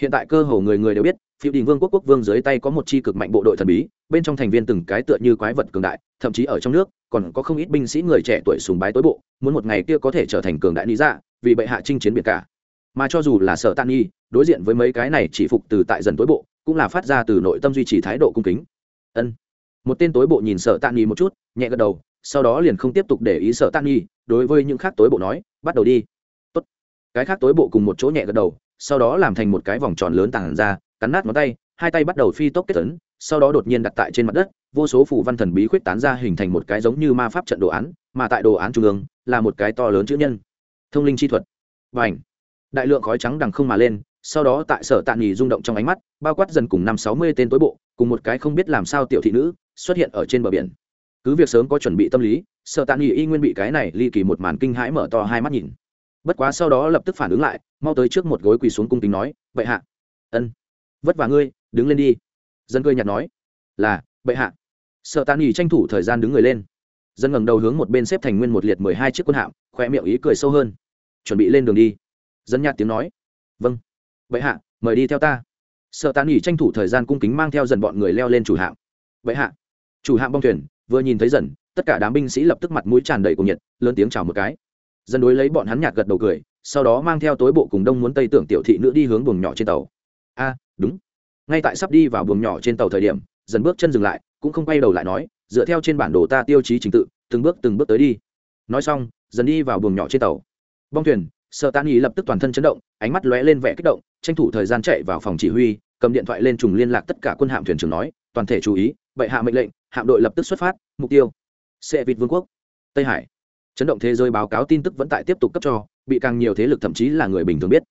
Speaker 1: hiện tại cơ hồ người người đều biết phiêu đình vương quốc quốc vương dưới tay có một chi cực mạnh bộ đội thần bí, bên trong thành viên từng cái tựa như quái vật cường đại, thậm chí ở trong nước, còn có không ít binh sĩ người trẻ tuổi sùng bái tối bộ, muốn một ngày kia có thể trở thành cường đại lý dạ vì bệ hạ chinh chiến biệt cả. Mà cho dù là sở tan nhi, đối diện với mấy cái này chỉ phục từ tại dần tối bộ, cũng là phát ra từ nội tâm duy trì thái độ cung kính. Ân. Một tên tối bộ nhìn sở tan nhi một chút, nhẹ gật đầu, sau đó liền không tiếp tục để ý sở tan nhi, đối với những khác tối bộ nói, bắt đầu đi. Tốt. cái khác tối bộ cùng một chỗ nhẹ gật đầu sau đó làm thành một cái vòng tròn lớn tàng ra, cắn nát ngón tay, hai tay bắt đầu phi tốc kết tấn, sau đó đột nhiên đặt tại trên mặt đất, vô số phù văn thần bí khuyết tán ra hình thành một cái giống như ma pháp trận đồ án, mà tại đồ án trung ương, là một cái to lớn chữ nhân. Thông linh chi thuật. Và ảnh đại lượng khói trắng đằng không mà lên, sau đó tại sở tạ nghỉ rung động trong ánh mắt, bao quát dần cùng năm sáu mươi tên tối bộ, cùng một cái không biết làm sao tiểu thị nữ, xuất hiện ở trên bờ biển. Cứ việc sớm có chuẩn bị tâm lý, sở tạ nghỉ y nguyên bị cái này ly kỳ một màn kinh hãi mở to hai mắt nhìn bất quá sau đó lập tức phản ứng lại, mau tới trước một gối quỳ xuống cung kính nói, bệ hạ. Ân. Vất vả ngươi, đứng lên đi. Dân cười nhạt nói, là, bệ hạ. Sợ tàn nghỉ tranh thủ thời gian đứng người lên. Dân ngẩng đầu hướng một bên xếp thành nguyên một liệt mười hai chiếc quân hạm khoe miệng ý cười sâu hơn. Chuẩn bị lên đường đi. Dân nhạt tiếng nói vâng. Bệ hạ, mời đi theo ta. Sợ tàn nghỉ tranh thủ thời gian cung kính mang theo dần bọn người leo lên chủ hạm. Bệ hạ. Chủ hạm bong thuyền, vừa nhìn thấy dần, tất cả đám binh sĩ lập tức mặt mũi tràn đầy cùng nhiệt, lớn tiếng chào một cái dân đối lấy bọn hắn nhạt gật đầu cười, sau đó mang theo tối bộ cùng đông muốn tây tưởng tiểu thị nữ đi hướng buồng nhỏ trên tàu. A, đúng. Ngay tại sắp đi vào buồng nhỏ trên tàu thời điểm, dần bước chân dừng lại, cũng không quay đầu lại nói, dựa theo trên bản đồ ta tiêu chí trình tự, từng bước từng bước tới đi. Nói xong, dần đi vào buồng nhỏ trên tàu. Bong thuyền sợ tan ý lập tức toàn thân chấn động, ánh mắt lóe lên vẻ kích động, tranh thủ thời gian chạy vào phòng chỉ huy, cầm điện thoại lên trùng liên lạc tất cả quân hạm thuyền trưởng nói, toàn thể chú ý vậy hạ mệnh lệnh, hạm đội lập tức xuất phát, mục tiêu xe vịt vương quốc, tây hải chấn động thế giới báo cáo tin tức vẫn tại tiếp tục cấp cho, bị càng nhiều thế lực thậm chí là người bình thường biết.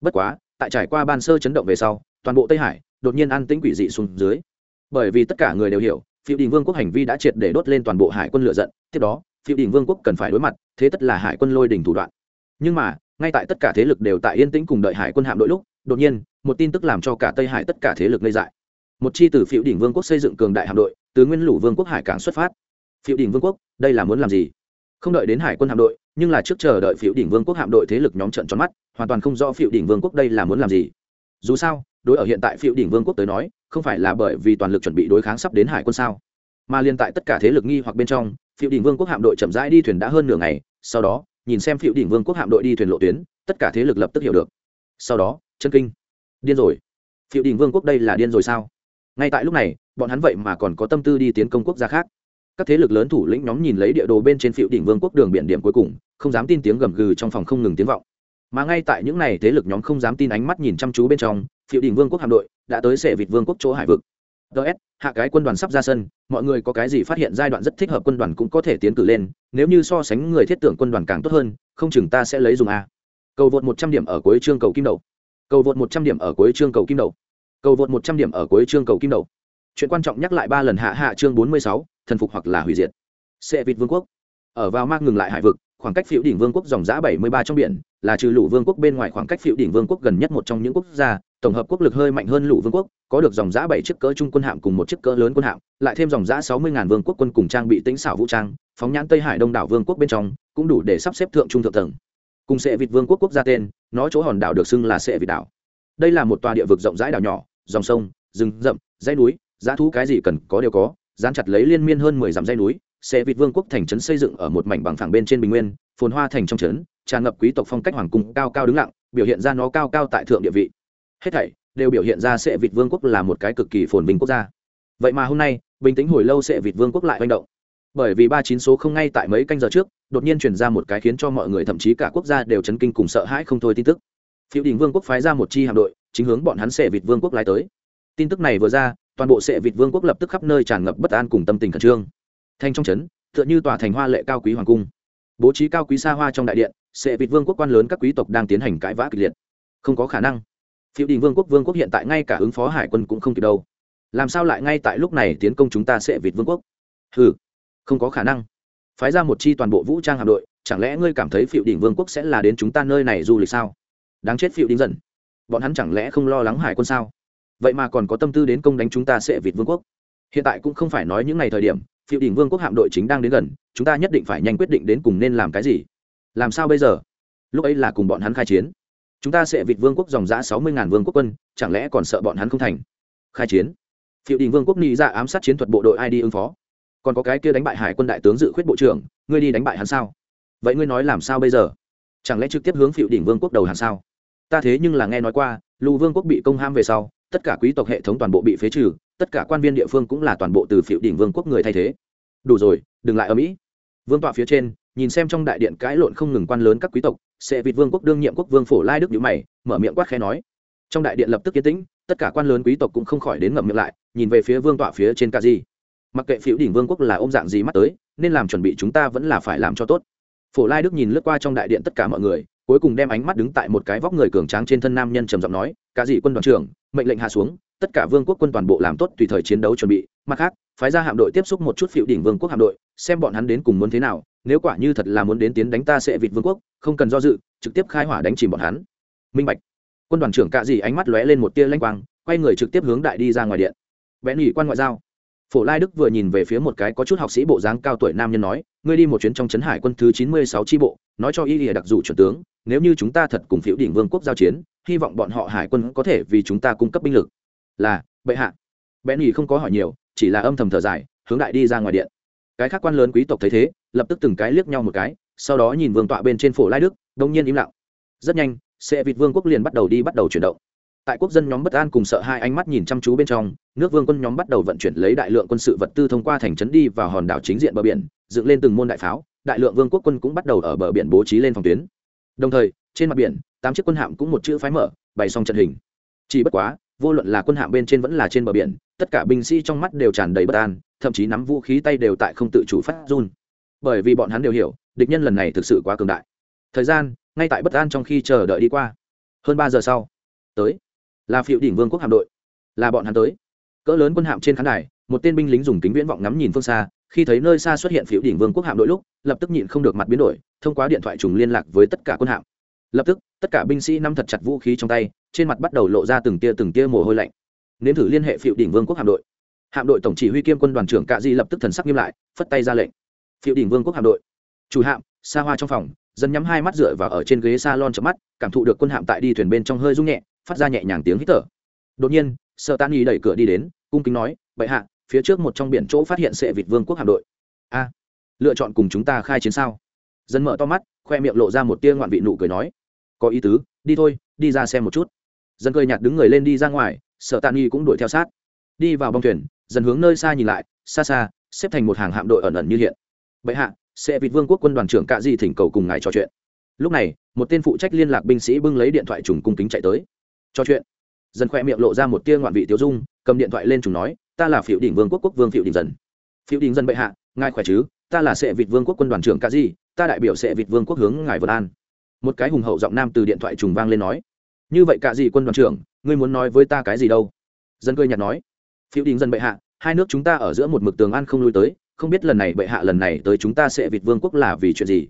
Speaker 1: Bất quá, tại trải qua ban sơ chấn động về sau, toàn bộ tây hải đột nhiên an tĩnh quỷ dị xuống dưới. Bởi vì tất cả người đều hiểu, phiêu đình vương quốc hành vi đã triệt để đốt lên toàn bộ hải quân lựa giận, tiếp đó, phiêu đình vương quốc cần phải đối mặt, thế tất là hải quân lôi đình thủ đoạn. Nhưng mà, ngay tại tất cả thế lực đều tại yên tĩnh cùng đợi hải quân hạm đội lúc, đột nhiên, một tin tức làm cho cả tây hải tất cả thế lực lây dại. Một chi từ phiêu đình vương quốc xây dựng cường đại hạm đội, từ nguyên lũ vương quốc hải cảng xuất phát. Phiêu đình vương quốc, đây là muốn làm gì? Không đợi đến hải quân hạm đội, nhưng là trước chờ đợi phiêu đỉnh vương quốc hạm đội thế lực nhóm trận tròn mắt, hoàn toàn không rõ phiêu đỉnh vương quốc đây là muốn làm gì. Dù sao, đối ở hiện tại phiêu đỉnh vương quốc tới nói, không phải là bởi vì toàn lực chuẩn bị đối kháng sắp đến hải quân sao? Mà liên tại tất cả thế lực nghi hoặc bên trong phiêu đỉnh vương quốc hạm đội chậm rãi đi thuyền đã hơn nửa ngày, sau đó, nhìn xem phiêu đỉnh vương quốc hạm đội đi thuyền lộ tuyến, tất cả thế lực lập tức hiểu được. Sau đó, chân kinh. Điên rồi. Phiêu đỉnh vương quốc đây là điên rồi sao? Ngay tại lúc này, bọn hắn vậy mà còn có tâm tư đi tiến công quốc gia khác các thế lực lớn thủ lĩnh nhóm nhìn lấy địa đồ bên trên phiêu đỉnh vương quốc đường biển điểm cuối cùng, không dám tin tiếng gầm gừ trong phòng không ngừng tiếng vọng. Mà ngay tại những n à y thế lực nhóm không dám tin ánh mắt nhìn chăm chú bên trong phiệu đỉnh vương quốc hạm đội đã tới sệ vịt vương quốc chỗ hải vực. Ts hạ cái quân đoàn sắp ra sân, mọi người có cái gì phát hiện giai đoạn rất thích hợp quân đoàn cũng có thể tiến cử lên, nếu như so sánh người thiết tưởng quân đoàn càng tốt hơn, không chừng ta sẽ lấy dùng a. Cầu vượt một trăm điểm ở cuối chương cầu kim đầu. Cầu vượt một trăm điểm ở cuối chương cầu kim đầu. Cầu vượt một trăm điểm ở cuối chương cầu kim đầu chuyện quan trọng nhắc lại ba lần hạ hạ chương bốn mươi sáu, thần phục hoặc là hủy diệt. Sệ vịt vương quốc. Ở vào mang ngừng lại hải vực, khoảng cách phiệu đỉnh vương quốc dòng giã bảy mươi ba trong biển, là trừ lũ vương quốc bên ngoài khoảng cách phiệu đỉnh vương quốc gần nhất một trong những quốc gia, tổng hợp quốc lực hơi mạnh hơn lũ vương quốc, có được dòng giã bảy chiếc cỡ trung quân hạm cùng một chiếc cỡ lớn quân hạm, lại thêm dòng giã sáu mươi ngàn vương quốc quân cùng trang bị tính xảo vũ trang, phóng nhãn tây hải đông đảo vương quốc bên trong, cũng đủ để sắp xếp thượng trung thượng tầng. Cùng sệ vịt vương quốc quốc gia tên, nó chỗ hòn đảo được xưng là sệ vịt đảo. Đây là một tòa địa vực rộng rãi đảo nhỏ, dòng sông, rừng rậm, dãy núi giá thú cái gì cần có đều có, dán chặt lấy liên miên hơn mười dặm dây núi, xe vịt vương quốc thành trấn xây dựng ở một mảnh bằng phẳng bên trên bình nguyên, phồn hoa thành trong trấn, tràn ngập quý tộc phong cách hoàng cung cao cao đứng lặng, biểu hiện ra nó cao cao tại thượng địa vị. Hết thảy đều biểu hiện ra sệ vịt vương quốc là một cái cực kỳ phồn vinh quốc gia. Vậy mà hôm nay, bình tĩnh hồi lâu sệ vịt vương quốc lại manh động. Bởi vì ba chín số không ngay tại mấy canh giờ trước, đột nhiên chuyển ra một cái khiến cho mọi người thậm chí cả quốc gia đều chấn kinh cùng sợ hãi không thôi tin tức. Phiêu đình vương quốc phái ra một chi hạm đội, chính hướng bọn hắn sệ vịt vương quốc lái tới. Tin tức này vừa ra toàn bộ sệ vịt vương quốc lập tức khắp nơi tràn ngập bất an cùng tâm tình khẩn trương. Thanh trong trấn, tựa như tòa thành hoa lệ cao quý hoàng cung. Bố trí cao quý xa hoa trong đại điện, sệ vịt vương quốc quan lớn các quý tộc đang tiến hành cãi vã kịch liệt. Không có khả năng. Phiêu đình vương quốc vương quốc hiện tại ngay cả ứng phó hải quân cũng không kịp đâu. Làm sao lại ngay tại lúc này tiến công chúng ta sệ vịt vương quốc? Ừ không có khả năng. Phái ra một chi toàn bộ vũ trang hạm đội, chẳng lẽ ngươi cảm thấy phiêu đình vương quốc sẽ là đến chúng ta nơi này du lịch sao? Đáng chết phiêu đình dần bọn hắn chẳng lẽ không lo lắng hải quân sao? Vậy mà còn có tâm tư đến công đánh chúng ta sẽ vịt vương quốc. Hiện tại cũng không phải nói những ngày thời điểm phiệu đình vương quốc hạm đội chính đang đến gần, chúng ta nhất định phải nhanh quyết định đến cùng nên làm cái gì. Làm sao bây giờ? Lúc ấy là cùng bọn hắn khai chiến. Chúng ta sẽ vịt vương quốc dòng giã sáu mươi ngàn vương quốc quân, chẳng lẽ còn sợ bọn hắn không thành? Khai chiến. Phiệu đình vương quốc nghĩ ra dạ ám sát chiến thuật bộ đội ai đi ứng phó? Còn có cái kia đánh bại hải quân đại tướng dự khuyết bộ trưởng, ngươi đi đánh bại hắn sao? Vậy ngươi nói làm sao bây giờ? Chẳng lẽ trực tiếp hướng phiệu đỉnh vương quốc đầu hàng sao? Ta thế nhưng là nghe nói qua, lù vương quốc bị công ham về sau tất cả quý tộc hệ thống toàn bộ bị phế trừ, tất cả quan viên địa phương cũng là toàn bộ từ phiệu đỉnh vương quốc người thay thế. Đủ rồi, đừng lại ở mỹ. Vương tọa phía trên, nhìn xem trong đại điện cãi lộn không ngừng quan lớn các quý tộc sẽ vịt vương quốc đương nhiệm quốc vương phổ lai đức nhữ mày, mở miệng quát khe nói. Trong đại điện lập tức yên tĩnh, tất cả quan lớn quý tộc cũng không khỏi đến ngậm miệng lại, nhìn về phía vương tọa phía trên ca di mặc kệ phiếu đỉnh vương quốc là ôm dạng gì mắt tới, nên làm chuẩn bị chúng ta vẫn là phải làm cho tốt phổ lai đức nhìn lướt qua trong đại điện tất cả mọi người, cuối cùng đem ánh mắt đứng tại một cái vóc người cường tráng trên thân nam nhân trầm giọng nói, cả dị quân đoàn trưởng, mệnh lệnh hạ xuống, tất cả vương quốc quân toàn bộ làm tốt tùy thời chiến đấu chuẩn bị. Mặt khác, phái ra hạm đội tiếp xúc một chút phiệu đỉnh vương quốc hạm đội, xem bọn hắn đến cùng muốn thế nào. Nếu quả như thật là muốn đến tiến đánh ta sẽ vịt vương quốc, không cần do dự, trực tiếp khai hỏa đánh chìm bọn hắn. Minh bạch. Quân đoàn trưởng cạ dị ánh mắt lóe lên một tia lanh quang, quay người trực tiếp hướng đại đi ra ngoài điện. Vẽ nghỉ quan ngoại giao phổ lai đức vừa nhìn về phía một cái có chút học sĩ bộ dáng cao tuổi nam nhân nói, ngươi đi một chuyến trong trấn hải quân thứ chín mươi sáu tri bộ, nói cho y lìa đặc dụ chuẩn tướng, nếu như chúng ta thật cùng phiếu đỉnh vương quốc giao chiến, hy vọng bọn họ hải quân có thể vì chúng ta cung cấp binh lực. Là, bệ hạ. Bẽn nghỉ không có hỏi nhiều, chỉ là âm thầm thở dài, hướng đại đi ra ngoài điện. Cái khác quan lớn quý tộc thấy thế, lập tức từng cái liếc nhau một cái, sau đó nhìn vương tọa bên trên phổ lai đức, đông nhiên im lặng. Rất nhanh xe vịt vương quốc liền bắt đầu đi bắt đầu chuyển động tại quốc dân nhóm bất an cùng sợ hai ánh mắt nhìn chăm chú bên trong, nước vương quân nhóm bắt đầu vận chuyển lấy đại lượng quân sự vật tư thông qua thành trấn đi vào hòn đảo chính diện bờ biển, dựng lên từng môn đại pháo, đại lượng vương quốc quân cũng bắt đầu ở bờ biển bố trí lên phòng tuyến. Đồng thời, trên mặt biển, tám chiếc quân hạm cũng một chữ phái mở, bày xong trận hình. Chỉ bất quá, vô luận là quân hạm bên trên vẫn là trên bờ biển, tất cả binh sĩ trong mắt đều tràn đầy bất an, thậm chí nắm vũ khí tay đều tại không tự chủ phát run. Bởi vì bọn hắn đều hiểu, địch nhân lần này thực sự quá cường đại. Thời gian, ngay tại bất an trong khi chờ đợi đi qua. Hơn ba giờ sau, tới là phiệu đỉnh vương quốc hạm đội. Là bọn hắn tới. Cỡ lớn quân hạm trên khán đài, một tên binh lính dùng kính viễn vọng ngắm nhìn phương xa, khi thấy nơi xa xuất hiện phiệu đỉnh vương quốc hạm đội lúc, lập tức nhịn không được mặt biến đổi, thông qua điện thoại trùng liên lạc với tất cả quân hạm. Lập tức, tất cả binh sĩ nắm thật chặt vũ khí trong tay, trên mặt bắt đầu lộ ra từng tia từng tia mồ hôi lạnh. Nếm thử liên hệ phiệu đỉnh vương quốc hạm đội. Hạm đội tổng chỉ huy kiêm quân đoàn trưởng cạ di lập tức thần sắc nghiêm lại, phất tay ra lệnh. Phiệu đỉnh vương quốc hạm đội. Chủ hạm, xa hoa trong phòng, dân nhắm hai mắt dựa vào ở trên ghế s a lon chợp mắt, cảm thụ được quân hạm tại đi thuyền bên trong hơi rung nhẹ phát ra nhẹ nhàng tiếng hít thở. Đột nhiên sợ tan y đẩy cửa đi đến, cung kính nói, bệ hạ, phía trước một trong biển chỗ phát hiện sệ vịt vương quốc hạm đội. A, lựa chọn cùng chúng ta khai chiến sao? Dân mở to mắt, khoe miệng lộ ra một tia ngoạn vị nụ cười nói, có ý tứ, đi thôi, đi ra xem một chút. Dân cười nhạt đứng người lên đi ra ngoài sợ tàn y cũng đuổi theo sát. Đi vào bong thuyền dần hướng nơi xa nhìn lại, xa xa, xếp thành một hàng hạm đội ẩn ẩn như hiện. Bệ hạ sẽ vịt vương quốc quân đoàn trưởng cạ di thỉnh cầu cùng ngài trò chuyện. Lúc này, một tên phụ trách liên lạc binh sĩ bưng lấy điện thoại trùng cung kính chạy tới trò chuyện. Dần khoe miệng lộ ra một tia ngoạn vị tiêu dung, cầm điện thoại lên trùng nói, ta là phiệu đỉnh vương quốc quốc vương phiệu đỉnh dần. Phiệu đỉnh dân bệ hạ, ngài khỏe chứ? Ta là sệ vịt vương quốc quân đoàn trưởng ca di, ta đại biểu sệ vịt vương quốc hướng ngài vân an. Một cái hùng hậu giọng nam từ điện thoại trùng vang lên nói, như vậy ca di quân đoàn trưởng, ngươi muốn nói với ta cái gì đâu? Dân cười nhạt nói phiệu đỉnh dân bệ hạ, hai nước chúng ta ở giữa một mực tường an không lui tới, không biết lần này bệ hạ lần này tới chúng ta sẽ vịt vương quốc là vì chuyện gì?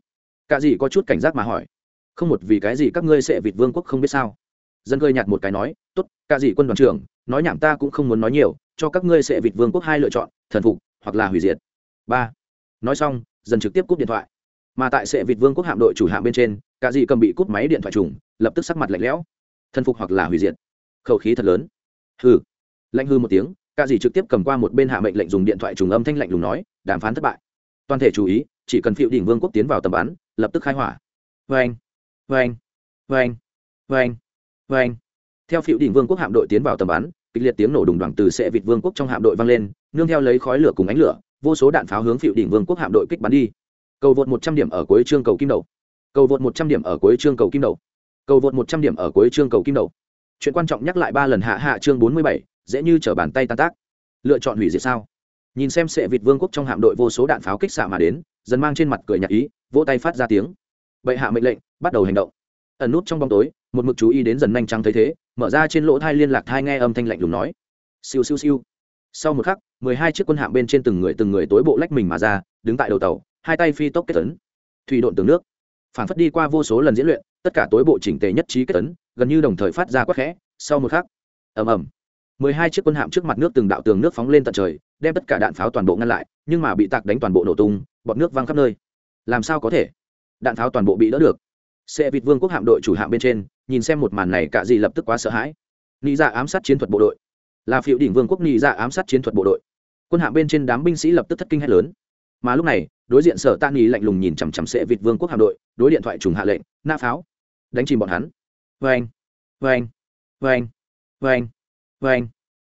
Speaker 1: Cả gì có chút cảnh giác mà hỏi, không một vì cái gì các ngươi sẽ vịt vương quốc không biết sao? Dân cười nhạt một cái nói, tốt, cả dị quân đoàn trưởng, nói nhảm ta cũng không muốn nói nhiều, cho các ngươi sẽ vịt vương quốc hai lựa chọn, thần phục hoặc là hủy diệt. Ba. Nói xong dần trực tiếp cúp điện thoại. Mà tại sẽ vịt vương quốc hạm đội chủ hạm bên trên, cả dị cầm bị cúp máy điện thoại trùng, lập tức sắc mặt lạnh lẽo. Thần phục hoặc là hủy diệt. Khẩu khí thật lớn. Hừ. Lạnh hư một tiếng, cả dị trực tiếp cầm qua một bên hạ mệnh lệnh dùng điện thoại trùng âm thanh lạnh lùng nói, đàm phán thất bại. Toàn thể chú ý, chỉ cần phiệu đỉnh vương quốc tiến vào tầm bắn, lập tức khai hỏa. Vê anh vê anh vê anh vê anh vê anh, theo phiệu đỉnh vương quốc hạm đội tiến vào tầm bắn, kịch liệt tiếng nổ đùng đoàng từ sệ vịt vương quốc trong hạm đội vang lên, nương theo lấy khói lửa cùng ánh lửa, vô số đạn pháo hướng phiệu đỉnh vương quốc hạm đội kích bắn đi. Cầu vượt một trăm điểm ở cuối chương cầu kim đầu. Cầu vượt một trăm điểm ở cuối chương cầu kim đầu. Cầu vượt một trăm điểm ở cuối chương cầu kim đầu. Chuyện quan trọng nhắc lại ba lần hạ hạ chương bốn mươi bảy, dễ như trở bàn tay tan tác. Lựa chọn hủy diệt sao? Nhìn xem sệ vịt vương quốc trong hạm đội vô số đạn pháo kích xạ mà đến dần mang trên mặt cười nhạt ý, vỗ tay phát ra tiếng. Bệ hạ mệnh lệnh, bắt đầu hành động. Ẩn nút trong bóng tối một mực chú ý đến dần nhanh trắng thấy thế, mở ra trên lỗ thai liên lạc thai nghe âm thanh lạnh lùng nói. Siêu siêu siêu. Sau một khắc, mười hai chiếc quân hạm bên trên từng người từng người tối bộ lách mình mà ra, đứng tại đầu tàu, hai tay phi tốc kết tấn. Thủy độn tường nước. Phản phất đi qua vô số lần diễn luyện, tất cả tối bộ chỉnh tề nhất trí kết tấn, gần như đồng thời phát ra quắc khẽ. Sau một khắc, ầm ầm. Mười hai chiếc quân hạm trước mặt nước từng đạo tường nước phóng lên tận trời, đem tất cả đạn pháo toàn bộ ngăn lại, nhưng mà bị tạc đánh toàn bộ nổ tung, bọt nước văng khắp nơi. Làm sao có thể? Đạn pháo toàn bộ bị đỡ được. Xe vịt vương quốc hạm đội chủ hạm bên trên nhìn xem một màn này cả gì lập tức quá sợ hãi. Nghĩ ra dạ ám sát chiến thuật bộ đội. Là phiệu đỉnh vương quốc nghĩ ra dạ ám sát chiến thuật bộ đội. Quân hạm bên trên đám binh sĩ lập tức thất kinh hét lớn. Mà lúc này, đối diện sở tan nghỉ lạnh lùng nhìn chằm chằm sệ vịt vương quốc hạm đội, đối điện thoại trùng hạ lệnh, na pháo. Đánh chìm bọn hắn. Vê anh vê anh vê anh vê anh vê anh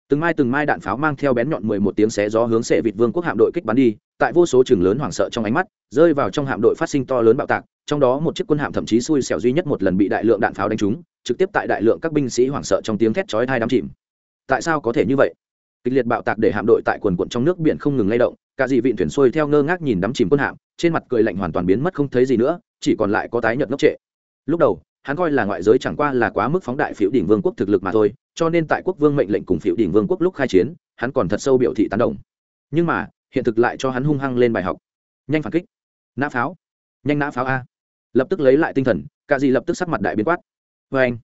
Speaker 1: từng mai từng mai đạn pháo mang theo bén nhọn mười một tiếng xé gió hướng sệ vịt vương quốc hạm đội kích bắn đi, tại vô số trường lớn hoảng sợ trong ánh mắt, rơi vào trong hạm đội phát sinh to lớn bạo tạc, trong đó một chiếc quân hạm thậm chí xui xẻo duy nhất một lần bị đại lượng đạn pháo đánh trúng, trực tiếp tại đại lượng các binh sĩ hoảng sợ trong tiếng thét chói hai đám chìm. Tại sao có thể như vậy? Kịch liệt bạo tạc để hạm đội tại quần quận trong nước biển không ngừng lay động, cả dị vịn thuyền xuôi theo ngơ ngác nhìn đắm chìm quân hạm, trên mặt cười lạnh hoàn toàn biến mất không thấy gì nữa, chỉ còn lại có tái nhợt ngốc trệ. Lúc đầu hắn coi là ngoại giới chẳng qua là quá mức phóng đại phiếu đỉnh vương quốc thực lực mà thôi, cho nên tại quốc vương mệnh lệnh cùng phiếu đỉnh vương quốc lúc khai chiến, hắn còn thật sâu biểu thị tán đồng. Nhưng mà, hiện thực lại cho hắn hung hăng lên bài học. Nhanh phản kích. Nã pháo. Nhanh nã pháo a. Lập tức lấy lại tinh thần cả gì lập tức sắc mặt đại biến quát. Vê anh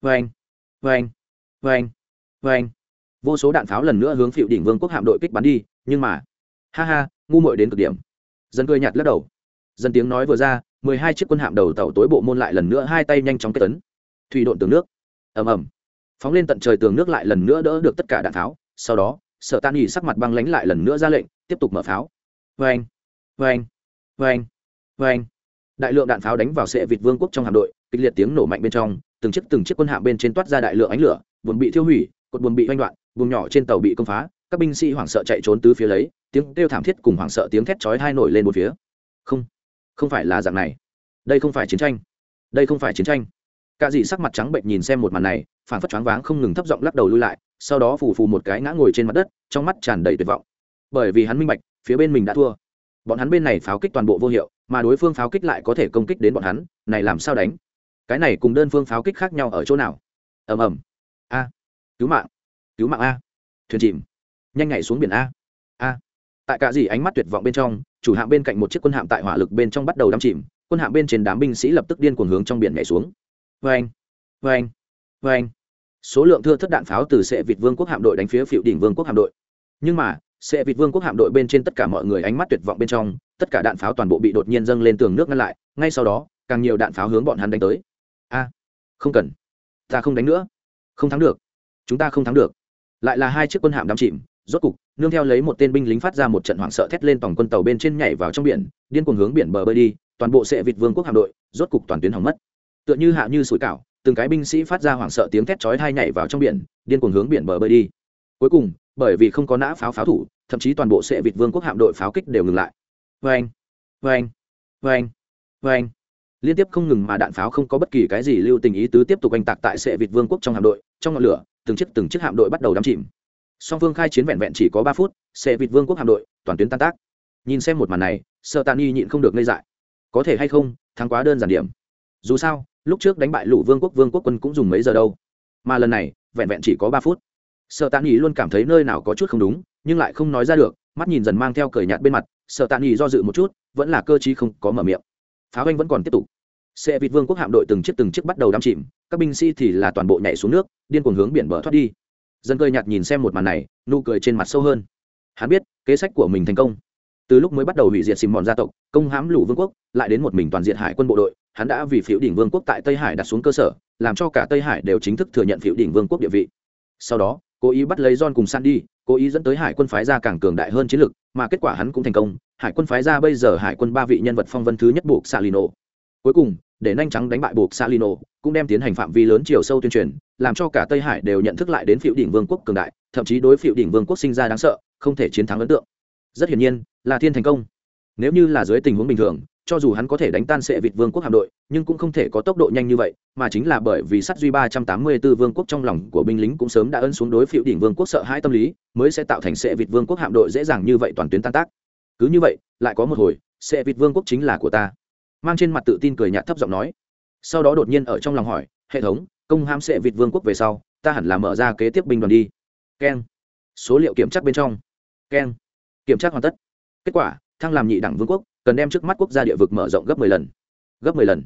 Speaker 1: vê anh vê anh vê anh vê anh vô số đạn pháo lần nữa hướng phiệu đỉnh vương quốc hạm đội kích bắn đi, nhưng mà, ha ha, ngu muội đến cực điểm. Dân cười nhạt lắc đầu. Dân tiếng nói vừa ra mười hai chiếc quân hạm đầu tàu tối bộ môn lại lần nữa hai tay nhanh chóng kết tấn. Thủy độn tường nước. Ầm ầm. Phóng lên tận trời tường nước lại lần nữa đỡ được tất cả đạn pháo. Sau đó sợ tan nghỉ sắc mặt băng lánh lại lần nữa ra lệnh, tiếp tục mở pháo. Vê anh vê anh vê anh vê anh đại lượng đạn pháo đánh vào sệ vịt vương quốc trong hạm đội, kịch liệt tiếng nổ mạnh bên trong, từng chiếc từng chiếc quân hạm bên trên toát ra đại lượng ánh lửa, buồn bị thiêu hủy, cột buồn bị oanh đoạn buồng nhỏ trên tàu bị công phá, các binh sĩ hoảng sợ chạy trốn tứ phía lấy, tiếng kêu thảm thiết cùng hoảng sợ tiếng thét chói hai nổi lên một phía. Không không phải là dạng này. Đây không phải chiến tranh. Đây không phải chiến tranh. Cả dì sắc mặt trắng bệnh nhìn xem một màn này phản phất choáng váng không ngừng thấp giọng lắc đầu lui lại, sau đó phù phù một cái ngã ngồi trên mặt đất, trong mắt tràn đầy tuyệt vọng. Bởi vì hắn minh bạch, phía bên mình đã thua. Bọn hắn bên này pháo kích toàn bộ vô hiệu, mà đối phương pháo kích lại có thể công kích đến bọn hắn, này làm sao đánh? Cái này cùng đơn phương pháo kích khác nhau ở chỗ nào? Ầm ầm. A. Cứu mạng. Cứu mạng a. Thuyền chìm. Nhanh nhảy xuống biển a tại cả gì ánh mắt tuyệt vọng bên trong, chủ hạm bên cạnh một chiếc quân hạm tại hỏa lực bên trong bắt đầu đắm chìm, quân hạm bên trên đám binh sĩ lập tức điên cuồng hướng trong biển nhảy xuống. Vê anh vê anh vê anh số lượng thưa thất đạn pháo từ sệ việt vương quốc hạm đội đánh phía phiệu đỉnh vương quốc hạm đội. Nhưng mà, sệ việt vương quốc hạm đội bên trên tất cả mọi người ánh mắt tuyệt vọng bên trong, tất cả đạn pháo toàn bộ bị đột nhiên dâng lên tường nước ngăn lại, ngay sau đó, càng nhiều đạn pháo hướng bọn hắn đánh tới. A, không cần. Ta không đánh nữa. Không thắng được. Chúng ta không thắng được. Lại là hai chiếc quân hạm đắm chìm rốt cục, nương theo lấy một tên binh lính phát ra một trận hoảng sợ thét lên tổng quân tàu bên trên nhảy vào trong biển, điên cuồng hướng biển bờ bơi đi, toàn bộ sệ vịt vương quốc hạm đội, rốt cục toàn tuyến hỏng mất. Tựa như hạ như sủi cảo, từng cái binh sĩ phát ra hoảng sợ tiếng thét chói tai nhảy vào trong biển, điên cuồng hướng biển bờ bơi đi. Cuối cùng, bởi vì không có nã pháo pháo thủ, thậm chí toàn bộ sệ vịt vương quốc hạm đội pháo kích đều ngừng lại. Vê anh vê anh liên tiếp không ngừng mà đạn pháo không có bất kỳ cái gì lưu tình ý tứ tiếp tục oanh tạc tại sệ vịt vương quốc trong hạm đội, trong ngọn lửa, từng chiếc từng chiếc hạm đội bắt đầu đắm chìm song phương khai chiến vẹn vẹn chỉ có ba phút xe vịt vương quốc hạm đội, toàn tuyến tan tác. Nhìn xem một màn này sợ tàn y nhịn không được ngây dại. Có thể hay không, thắng quá đơn giản điểm. Dù sao, lúc trước đánh bại lũ vương quốc vương quốc quân cũng dùng mấy giờ đâu. Mà lần này, vẹn vẹn chỉ có ba phút. Sợ tàn y luôn cảm thấy nơi nào có chút không đúng, nhưng lại không nói ra được, mắt nhìn dần mang theo cởi nhạt bên mặt sợ tàn y do dự một chút, vẫn là cơ chí không có mở miệng. Pháo anh vẫn còn tiếp tục. Xe vịt vương quốc hạm đội từng chiếc từng chiếc bắt đầu đắm chìm, các binh sĩ thì là toàn bộ nhảy xuống nước, điên cuồng hướng biển bờ thoát đi dân cười nhạt nhìn xem một màn này, nụ cười trên mặt sâu hơn. Hắn biết, kế sách của mình thành công. Từ lúc mới bắt đầu hủy diệt xìm mòn gia tộc, công hãm lũ vương quốc, lại đến một mình toàn diện hải quân bộ đội, hắn đã vì phiếu đỉnh vương quốc tại tây hải đặt xuống cơ sở, làm cho cả tây hải đều chính thức thừa nhận phiếu đỉnh vương quốc địa vị. Sau đó, cố ý bắt lấy john cùng sandy, cố ý dẫn tới hải quân phái ra càng cường đại hơn chiến lược, mà kết quả hắn cũng thành công. Hải quân phái ra bây giờ hải quân ba vị nhân vật phong vân thứ nhất buộc salino cuối cùng, để nhanh trắng đánh bại buộc salino, cũng đem tiến hành phạm vi lớn chiều sâu tuyên truyền, làm cho cả tây hải đều nhận thức lại đến phiệu đỉnh vương quốc cường đại, thậm chí đối phiệu đỉnh vương quốc sinh ra đáng sợ, không thể chiến thắng ấn tượng. Rất hiển nhiên, là thiên thành công. Nếu như là dưới tình huống bình thường, cho dù hắn có thể đánh tan sệ vịt vương quốc hạm đội, nhưng cũng không thể có tốc độ nhanh như vậy, mà chính là bởi vì sát duy ba trăm tám mươi 384 vương quốc trong lòng của binh lính cũng sớm đã ấn xuống đối phiệu đỉnh vương quốc sợ hãi tâm lý, mới sẽ tạo thành sệ vịt vương quốc hạm đội dễ dàng như vậy toàn tuyến tan tác. Cứ như vậy, lại có một hồi, sệ vịt vương quốc chính là của ta mang trên mặt tự tin cười nhạt thấp giọng nói. Sau đó đột nhiên ở trong lòng hỏi, hệ thống, công hãm sệ vịt vương quốc về sau, ta hẳn là mở ra kế tiếp binh đoàn đi. Keng. Số liệu kiểm tra bên trong. Keng. Kiểm tra hoàn tất. Kết quả, thăng làm nhị đẳng vương quốc, cần đem trước mắt quốc gia địa vực mở rộng gấp mười lần. Gấp mười lần.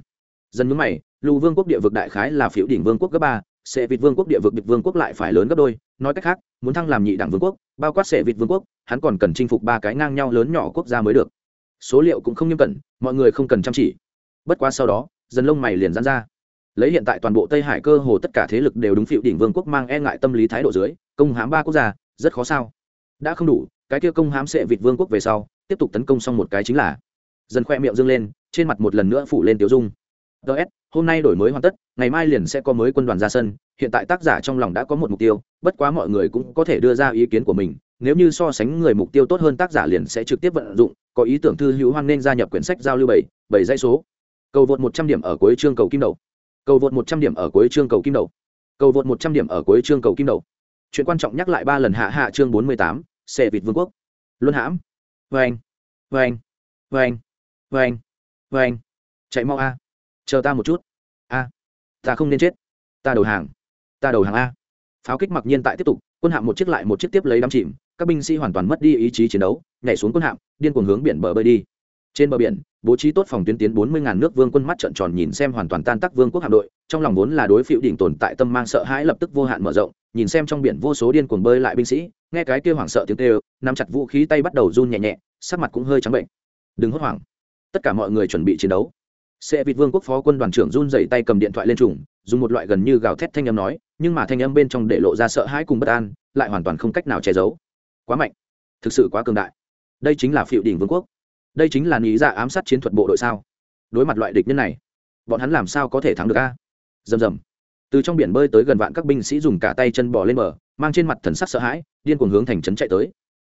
Speaker 1: Dân mướn mày, lù vương quốc địa vực đại khái là phiếu đỉnh vương quốc gấp ba sệ vịt vương quốc địa vực địch vương quốc lại phải lớn gấp đôi. Nói cách khác, muốn thăng làm nhị đẳng vương quốc, bao quát sệ vịt vương quốc, hắn còn cần chinh phục ba cái ngang nhau lớn nhỏ quốc gia mới được số liệu cũng không nghiêm cẩn, mọi người không cần chăm chỉ. Bất quá sau đó, dần lông mày liền dán ra. Lấy hiện tại toàn bộ tây hải cơ hồ tất cả thế lực đều đúng phiệu đỉnh vương quốc mang e ngại tâm lý thái độ dưới, công hãm ba quốc gia, rất khó sao? Đã không đủ, cái kia công hãm sệ vịt vương quốc về sau, tiếp tục tấn công xong một cái chính là. Dần khoe miệng dâng lên, trên mặt một lần nữa phủ lên tiêu dung. Ts hôm nay đổi mới hoàn tất, ngày mai liền sẽ có mới quân đoàn ra sân, hiện tại tác giả trong lòng đã có một mục tiêu, bất quá mọi người cũng có thể đưa ra ý kiến của mình, nếu như so sánh người mục tiêu tốt hơn, tác giả liền sẽ trực tiếp vận dụng có ý tưởng thư hữu hoan nên gia nhập quyển sách giao lưu bảy bảy dãy số. Cầu vượt một trăm điểm ở cuối chương cầu kim đầu. Cầu vượt một trăm điểm ở cuối chương cầu kim đầu. Cầu vượt một trăm điểm ở cuối chương cầu kim đầu. Chuyện quan trọng nhắc lại ba lần hạ hạ chương bốn mươi tám xe vịt vương quốc. Luân hãm. Vê anh vê anh vê anh vê anh vê anh. Chạy mau a. Chờ ta một chút. A. Ta không nên chết. Ta đầu hàng. Ta đầu hàng a pháo kích mặc nhiên tại tiếp tục, quân hạm một chiếc lại một chiếc tiếp lấy đắm chìm, các binh sĩ hoàn toàn mất đi ý chí chiến đấu, nhảy xuống quân hạm, điên cuồng hướng biển bờ bơi đi. Trên bờ biển, bố trí tốt phòng tuyến tiến bốn mươi ngàn nước vương quân mắt trợn tròn nhìn xem hoàn toàn tan tác vương quốc hạm đội, trong lòng vốn là đối phiệu đỉnh tồn tại tâm mang sợ hãi lập tức vô hạn mở rộng, nhìn xem trong biển vô số điên cuồng bơi lại binh sĩ, nghe cái kêu hoảng sợ tiếng kêu, nắm chặt vũ khí tay bắt đầu run nhẹ nhẹ, sắc mặt cũng hơi trắng bệnh. Đừng hốt hoảng. Tất cả mọi người chuẩn bị chiến đấu xe vịt vương quốc phó quân đoàn trưởng run dậy tay cầm điện thoại lên trùng, dùng một loại gần như gào thét thanh âm nói, nhưng mà thanh âm bên trong để lộ ra sợ hãi cùng bất an, lại hoàn toàn không cách nào che giấu. Quá mạnh. Thực sự quá cường đại. Đây chính là phiệu đỉnh vương quốc. Đây chính là ý dạ ám sát chiến thuật bộ đội sao? Đối mặt loại địch nhân này, bọn hắn làm sao có thể thắng được a? Rầm rầm. Từ trong biển bơi tới gần vạn các binh sĩ dùng cả tay chân bò lên bờ, mang trên mặt thần sắc sợ hãi, điên cuồng hướng thành trấn chạy tới.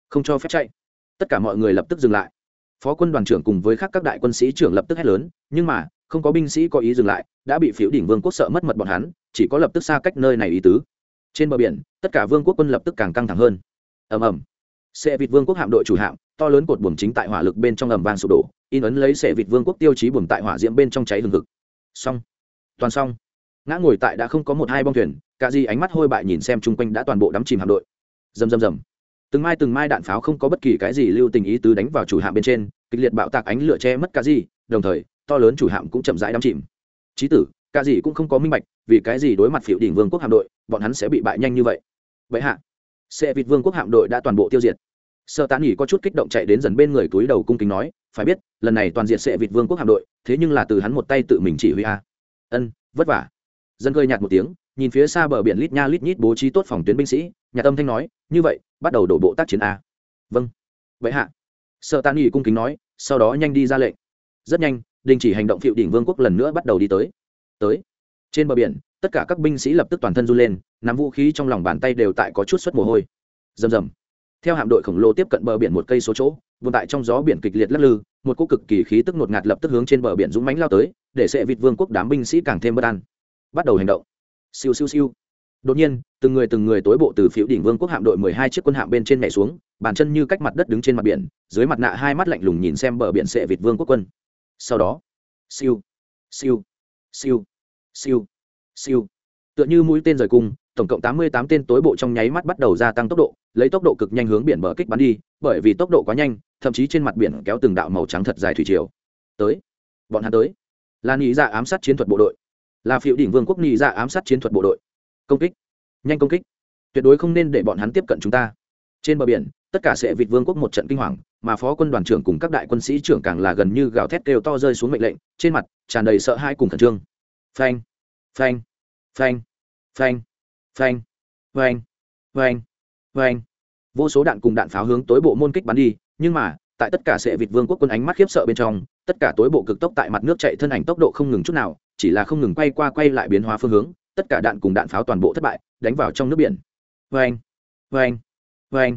Speaker 1: Không cho phép chạy. Tất cả mọi người lập tức dừng lại phó quân đoàn trưởng cùng với các các đại quân sĩ trưởng lập tức hét lớn, nhưng mà, không có binh sĩ có ý dừng lại, đã bị phiếu đỉnh vương quốc sợ mất mật bọn hắn, chỉ có lập tức xa cách nơi này ý tứ. Trên bờ biển, tất cả vương quốc quân lập tức càng căng thẳng hơn. Ầm ầm. Xe vịt vương quốc hạm đội chủ hạm, to lớn cột buồm chính tại hỏa lực bên trong ầm vang sụp đổ, in ấn lấy xe vịt vương quốc tiêu chí buồm tại hỏa diễm bên trong cháy hừng hực. Xong. Toàn xong. Ngã ngồi tại đã không có một hai bong thuyền cả gì ánh mắt hôi bại nhìn xem chung quanh đã toàn bộ đắm chìm hạm đội. Rầm rầm rầm từng mai từng mai đạn pháo không có bất kỳ cái gì lưu tình ý tứ đánh vào chủ hạm bên trên, kịch liệt bạo tạc ánh lửa che mất cả gì, đồng thời, to lớn chủ hạm cũng chậm rãi đắm chìm. Trí tử, cả gì cũng không có minh bạch, vì cái gì đối mặt phiểu đỉnh vương quốc hạm đội, bọn hắn sẽ bị bại nhanh như vậy? Vậy hạ xe vịt vương quốc hạm đội đã toàn bộ tiêu diệt. Sơ tán nghỉ có chút kích động chạy đến dần bên người túi đầu cung kính nói, phải biết, lần này toàn diện sẽ vịt vương quốc hạm đội, thế nhưng là từ hắn một tay tự mình chỉ huy a. Ân, vất vả. Dân cười nhạt một tiếng, nhìn phía xa bờ biển lít nha lít nhít bố trí tốt phòng tuyến binh sĩ nhà tâm thanh nói, như vậy bắt đầu đổ bộ tác chiến a. Vâng. Vậy hạ. Sợ tàn nghỉ cung kính nói, sau đó nhanh đi ra lệnh. Rất nhanh, đình chỉ hành động phiệu đỉnh vương quốc lần nữa bắt đầu đi tới. Tới. Trên bờ biển, tất cả các binh sĩ lập tức toàn thân run lên, nắm vũ khí trong lòng bàn tay đều tại có chút suất mồ hôi. Rầm rầm. Theo hạm đội khổng lồ tiếp cận bờ biển một cây số chỗ vươn tại trong gió biển kịch liệt lắc lư, một cô cực kỳ khí tức ngột ngạt lập tức hướng trên bờ biển dũng mánh lao tới, để sẽ vịt vương quốc đám binh sĩ càng thêm bất an. Bắt đầu hành động. Siêu siêu siêu đột nhiên, từng người từng người tối bộ từ phiếu đỉnh vương quốc hạm đội mười hai chiếc quân hạm bên trên nhảy xuống, bàn chân như cách mặt đất đứng trên mặt biển, dưới mặt nạ hai mắt lạnh lùng nhìn xem bờ biển sệ vịt vương quốc quân. Sau đó, siêu siêu siêu siêu siêu. Tựa như mũi tên rời cung, tổng cộng tám mươi tám tên tối bộ trong nháy mắt bắt đầu gia tăng tốc độ, lấy tốc độ cực nhanh hướng biển bờ kích bắn đi, bởi vì tốc độ quá nhanh, thậm chí trên mặt biển kéo từng đạo màu trắng thật dài thủy triều. Tới, bọn hắn tới. Là nghĩ ra dạ ám sát chiến thuật bộ đội. Là phiệu đỉnh vương quốc nghĩ ra dạ ám sát chiến thuật bộ đội công kích. Nhanh công kích. Tuyệt đối không nên để bọn hắn tiếp cận chúng ta. Trên bờ biển, tất cả sẽ vịt vương quốc một trận kinh hoàng, mà phó quân đoàn trưởng cùng các đại quân sĩ trưởng càng là gần như gào thét kêu to rơi xuống mệnh lệnh, trên mặt tràn đầy sợ hãi cùng khẩn trương. Phanh phanh phanh phanh phanh phanh phanh phanh. Vô số đạn cùng đạn pháo hướng tối bộ môn kích bắn đi, nhưng mà, tại tất cả sệ vịt vương quốc quân ánh mắt khiếp sợ bên trong, tất cả tối bộ cực tốc tại mặt nước chạy thân ảnh tốc độ không ngừng chút nào, chỉ là không ngừng quay qua quay lại biến hóa phương hướng tất cả đạn cùng đạn pháo toàn bộ thất bại, đánh vào trong nước biển. Vê anh vê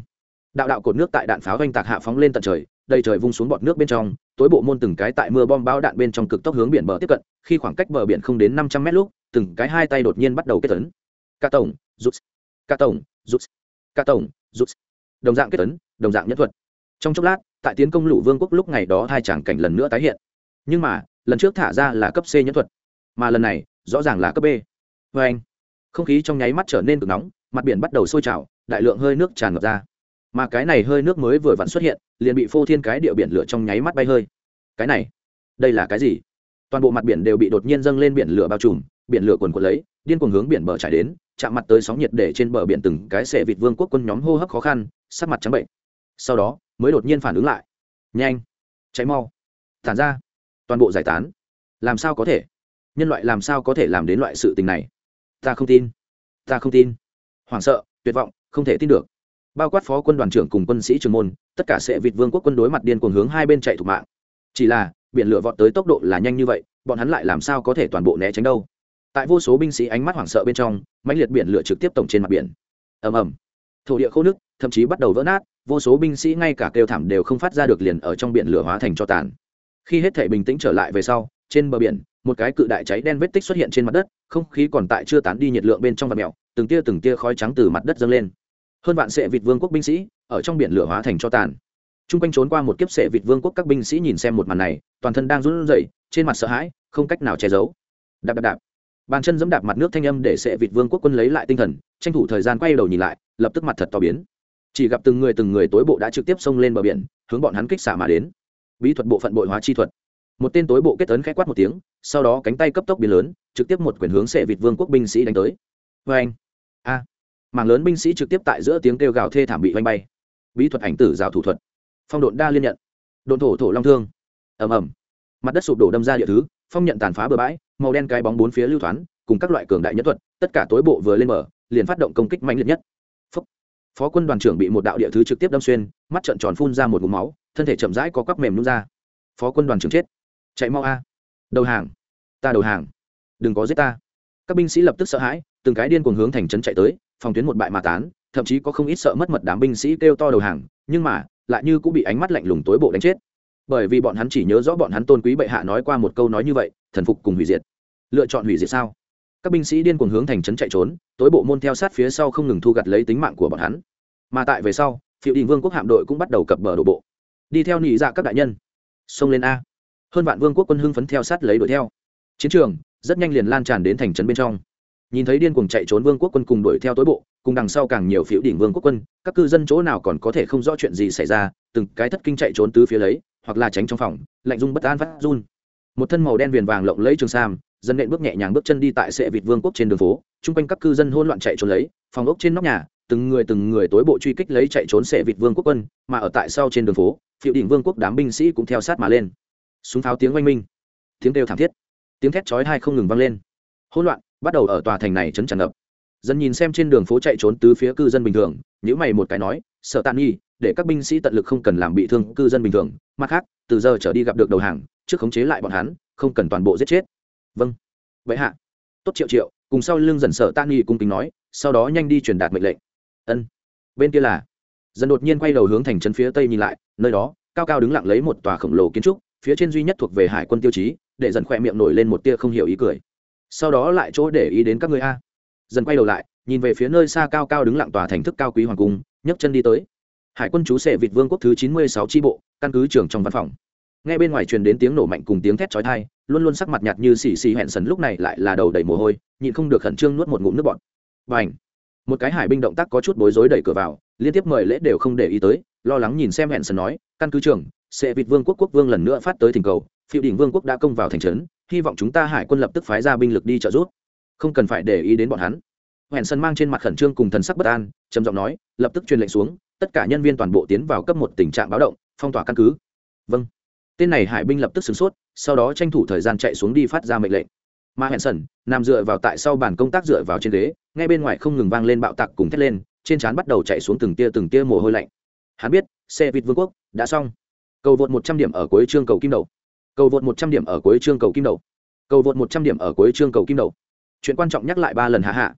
Speaker 1: đạo đạo cột nước tại đạn pháo oanh tạc hạ phóng lên tận trời, đầy trời vung xuống bọt nước bên trong, tối bộ môn từng cái tại mưa bom bao đạn bên trong cực tốc hướng biển bờ tiếp cận, khi khoảng cách bờ biển không đến năm trăm mét lúc, từng cái hai tay đột nhiên bắt đầu kết tấn. Ca tổng, rút. Ca tổng, rút. Ca tổng, rút. Đồng dạng kết tấn, đồng dạng nhất thuật. Trong chốc lát, tại tiến công lũ vương quốc lúc ngày đó hai tràng cảnh lần nữa tái hiện. Nhưng mà, lần trước thả ra là cấp c nhất thuật, mà lần này, rõ ràng là cấp b vê anh. Không khí trong nháy mắt trở nên cực nóng, mặt biển bắt đầu sôi trào, đại lượng hơi nước tràn ngập ra. Mà cái này hơi nước mới vừa vặn xuất hiện, liền bị phô thiên cái địa biển lửa trong nháy mắt bay hơi. Cái này, đây là cái gì? Toàn bộ mặt biển đều bị đột nhiên dâng lên biển lửa bao trùm, biển lửa quần quần lấy, điên cuồng hướng biển bờ trải đến, chạm mặt tới sóng nhiệt để trên bờ biển từng cái xệ vịt vương quốc quân nhóm hô hấp khó khăn, sắc mặt trắng bệnh. Sau đó, mới đột nhiên phản ứng lại. Nhanh, cháy mau tản ra, toàn bộ giải tán. Làm sao có thể? Nhân loại làm sao có thể làm đến loại sự tình này? Ta không tin. Ta không tin. Hoảng sợ, tuyệt vọng, không thể tin được. Bao quát phó quân đoàn trưởng cùng quân sĩ trường môn, tất cả sẽ vịt vương quốc quân đối mặt điên cuồng hướng hai bên chạy thủ mạng. Chỉ là, biển lửa vọt tới tốc độ là nhanh như vậy, bọn hắn lại làm sao có thể toàn bộ né tránh đâu? Tại vô số binh sĩ ánh mắt hoảng sợ bên trong, mãnh liệt biển lửa trực tiếp tổng trên mặt biển. Ầm ầm. Thổ địa khô nước, thậm chí bắt đầu vỡ nát, vô số binh sĩ ngay cả kêu thảm đều không phát ra được liền ở trong biển lửa hóa thành cho tàn. Khi hết thể bình tĩnh trở lại về sau trên bờ biển, một cái cự đại cháy đen vết tích xuất hiện trên mặt đất, không khí còn tại chưa tán đi nhiệt lượng bên trong vật mèo, từng tia từng tia khói trắng từ mặt đất dâng lên. Hơn vạn sệ vịt vương quốc binh sĩ ở trong biển lửa hóa thành cho tàn. T r u n g quanh trốn qua một kiếp sệ vịt vương quốc các binh sĩ nhìn xem một màn này, toàn thân đang run rẩy, trên mặt sợ hãi, không cách nào che giấu. Đạp đạp đạp. Bàn chân giẫm đạp mặt nước thanh âm để sệ vịt vương quốc quân lấy lại tinh thần, tranh thủ thời gian quay đầu nhìn lại, lập tức mặt thật to biến. Chỉ gặp từng người từng người tối bộ đã trực tiếp xông lên bờ biển, hướng bọn hắn kích xả mà đến. Bí thuật bộ phận bội hóa chi thuật một tên tối bộ kết ấn k h ẽ quát một tiếng, sau đó cánh tay cấp tốc biến lớn, trực tiếp một quyền hướng sệ vịt vương quốc binh sĩ đánh tới. Vê anh, a, mảng lớn binh sĩ trực tiếp tại giữa tiếng kêu gào thê thảm bị vanh bay. Bí thuật ảnh tử rào thủ thuật. Phong độn đa liên nhận. Độn thổ thổ long thương. Ầm ầm. Mặt đất sụp đổ đâm ra địa thứ, phong nhận tàn phá bừa bãi, màu đen cái bóng bốn phía lưu thoáng cùng các loại cường đại nhất thuật, tất cả tối bộ vừa lên mở, liền phát động công kích mạnh liệt nhất. Phúc. phó quân đoàn trưởng bị một đạo địa thứ trực tiếp đâm xuyên, mắt trợn tròn phun ra một vùng máu, thân thể chậm rãi có quắp mềm nút ra. Phó quân đoàn trưởng chết chạy mau a. Đầu hàng. Ta đầu hàng. Đừng có giết ta. Các binh sĩ lập tức sợ hãi, từng cái điên cuồng hướng thành trấn chạy tới, phòng tuyến một bại mà tán, thậm chí có không ít sợ mất mật đám binh sĩ kêu to đầu hàng, nhưng mà, lại như cũng bị ánh mắt lạnh lùng tối bộ đánh chết. Bởi vì bọn hắn chỉ nhớ rõ bọn hắn tôn quý bệ hạ nói qua một câu nói như vậy, thần phục cùng hủy diệt. Lựa chọn hủy diệt sao? Các binh sĩ điên cuồng hướng thành trấn chạy trốn, tối bộ môn theo sát phía sau không ngừng thu gặt lấy tính mạng của bọn hắn. Mà tại về sau phiệu đình vương quốc hạm đội cũng bắt đầu cập bờ đổ bộ. Đi theo nhị dạ các đại nhân. Xông lên a hơn vạn vương quốc quân hưng phấn theo sát lấy đuổi theo. Chiến trường rất nhanh liền lan tràn đến thành trấn bên trong. Nhìn thấy điên cuồng chạy trốn vương quốc quân cùng đuổi theo tối bộ, cùng đằng sau càng nhiều phiếu đỉnh vương quốc quân, các cư dân chỗ nào còn có thể không rõ chuyện gì xảy ra, từng cái thất kinh chạy trốn tứ phía lấy, hoặc là tránh trong phòng, lạnh dung bất an phát run. Một thân màu đen viền vàng lộng lấy trường sam, dân nện bước nhẹ nhàng bước chân đi tại sệ vịt vương quốc trên đường phố, chung quanh các cư dân hôn loạn chạy trốn lấy, phòng ốc trên nóc nhà, từng người từng người tối bộ truy kích lấy chạy trốn sệ vịt vương quốc quân, mà ở tại sau trên đường phố phiệu đỉnh vương quốc đám binh sĩ cũng theo sát mà lên súng pháo tiếng oanh minh, tiếng kêu thảm thiết, tiếng thét chói hai không ngừng vang lên. Hỗn loạn bắt đầu ở tòa thành này chấn tràn ngập. Dân nhìn xem trên đường phố chạy trốn tứ phía cư dân bình thường nhữ mày một cái nói sợ tàn nghi để các binh sĩ tận lực không cần làm bị thương cư dân bình thường, mặt khác, từ giờ trở đi gặp được đầu hàng, trước khống chế lại bọn hắn, không cần toàn bộ giết chết. Vâng. Vậy hạ. Tốt triệu triệu. Cùng sau lưng dần sợ tan nghi cung kính nói, sau đó nhanh đi truyền đạt mệnh lệnh. Ân. Bên kia là dần đột nhiên quay đầu hướng thành trấn phía tây nhìn lại, nơi đó, cao cao đứng lặng lấy một tòa khổng lồ kiến trúc phía trên duy nhất thuộc về hải quân tiêu chí, để dần khỏe miệng nổi lên một tia không hiểu ý cười. Sau đó lại chỗ để ý đến các người a. Dần quay đầu lại, nhìn về phía nơi xa cao cao đứng lặng tòa thành thức cao quý hoàng cung, nhấc chân đi tới. Hải quân chú sệ vịt vương quốc thứ chín mươi sáu tri bộ, căn cứ trưởng trong văn phòng. Nghe bên ngoài truyền đến tiếng nổ mạnh cùng tiếng thét chói tai, luôn luôn sắc mặt nhạt như xì xì hẹn sần lúc này lại là đầu đầy mồ hôi, nhịn không được khẩn trương nuốt một ngụm nước bọt. Và ảnh một cái hải binh động tác có chút bối rối đẩy cửa vào liên tiếp mời lễ đều không để ý tới, lo lắng nhìn xem hẹn sần nói, căn cứ trưởng sẽ vịt vương quốc quốc vương lần nữa phát tới thỉnh cầu, phiêu đỉnh vương quốc đã công vào thành trấn, hy vọng chúng ta hải quân lập tức phái ra binh lực đi trợ giúp. Không cần phải để ý đến bọn hắn. Hẹn sân mang trên mặt khẩn trương cùng thần sắc bất an, trầm giọng nói, lập tức truyền lệnh xuống, tất cả nhân viên toàn bộ tiến vào cấp một tình trạng báo động, phong tỏa căn cứ. Vâng. Tên này hải binh lập tức sửng sốt, sau đó tranh thủ thời gian chạy xuống đi phát ra mệnh lệnh. Mà hẹn sần nằm dựa vào tại sau bàn công tác dựa vào trên ghế ngay bên ngoài không ngừng vang lên bạo tạc cùng thét lên trên trán bắt đầu chạy xuống từng tia từng tia mồ hôi lạnh. Hắn biết, xe vịt vương quốc đã xong. Cầu vượt một trăm điểm ở cuối chương cầu kim đầu. Cầu vượt một trăm điểm ở cuối chương cầu kim đầu. Cầu vượt một trăm điểm ở cuối chương cầu kim đầu. Chuyện quan trọng nhắc lại ba lần hạ hạ.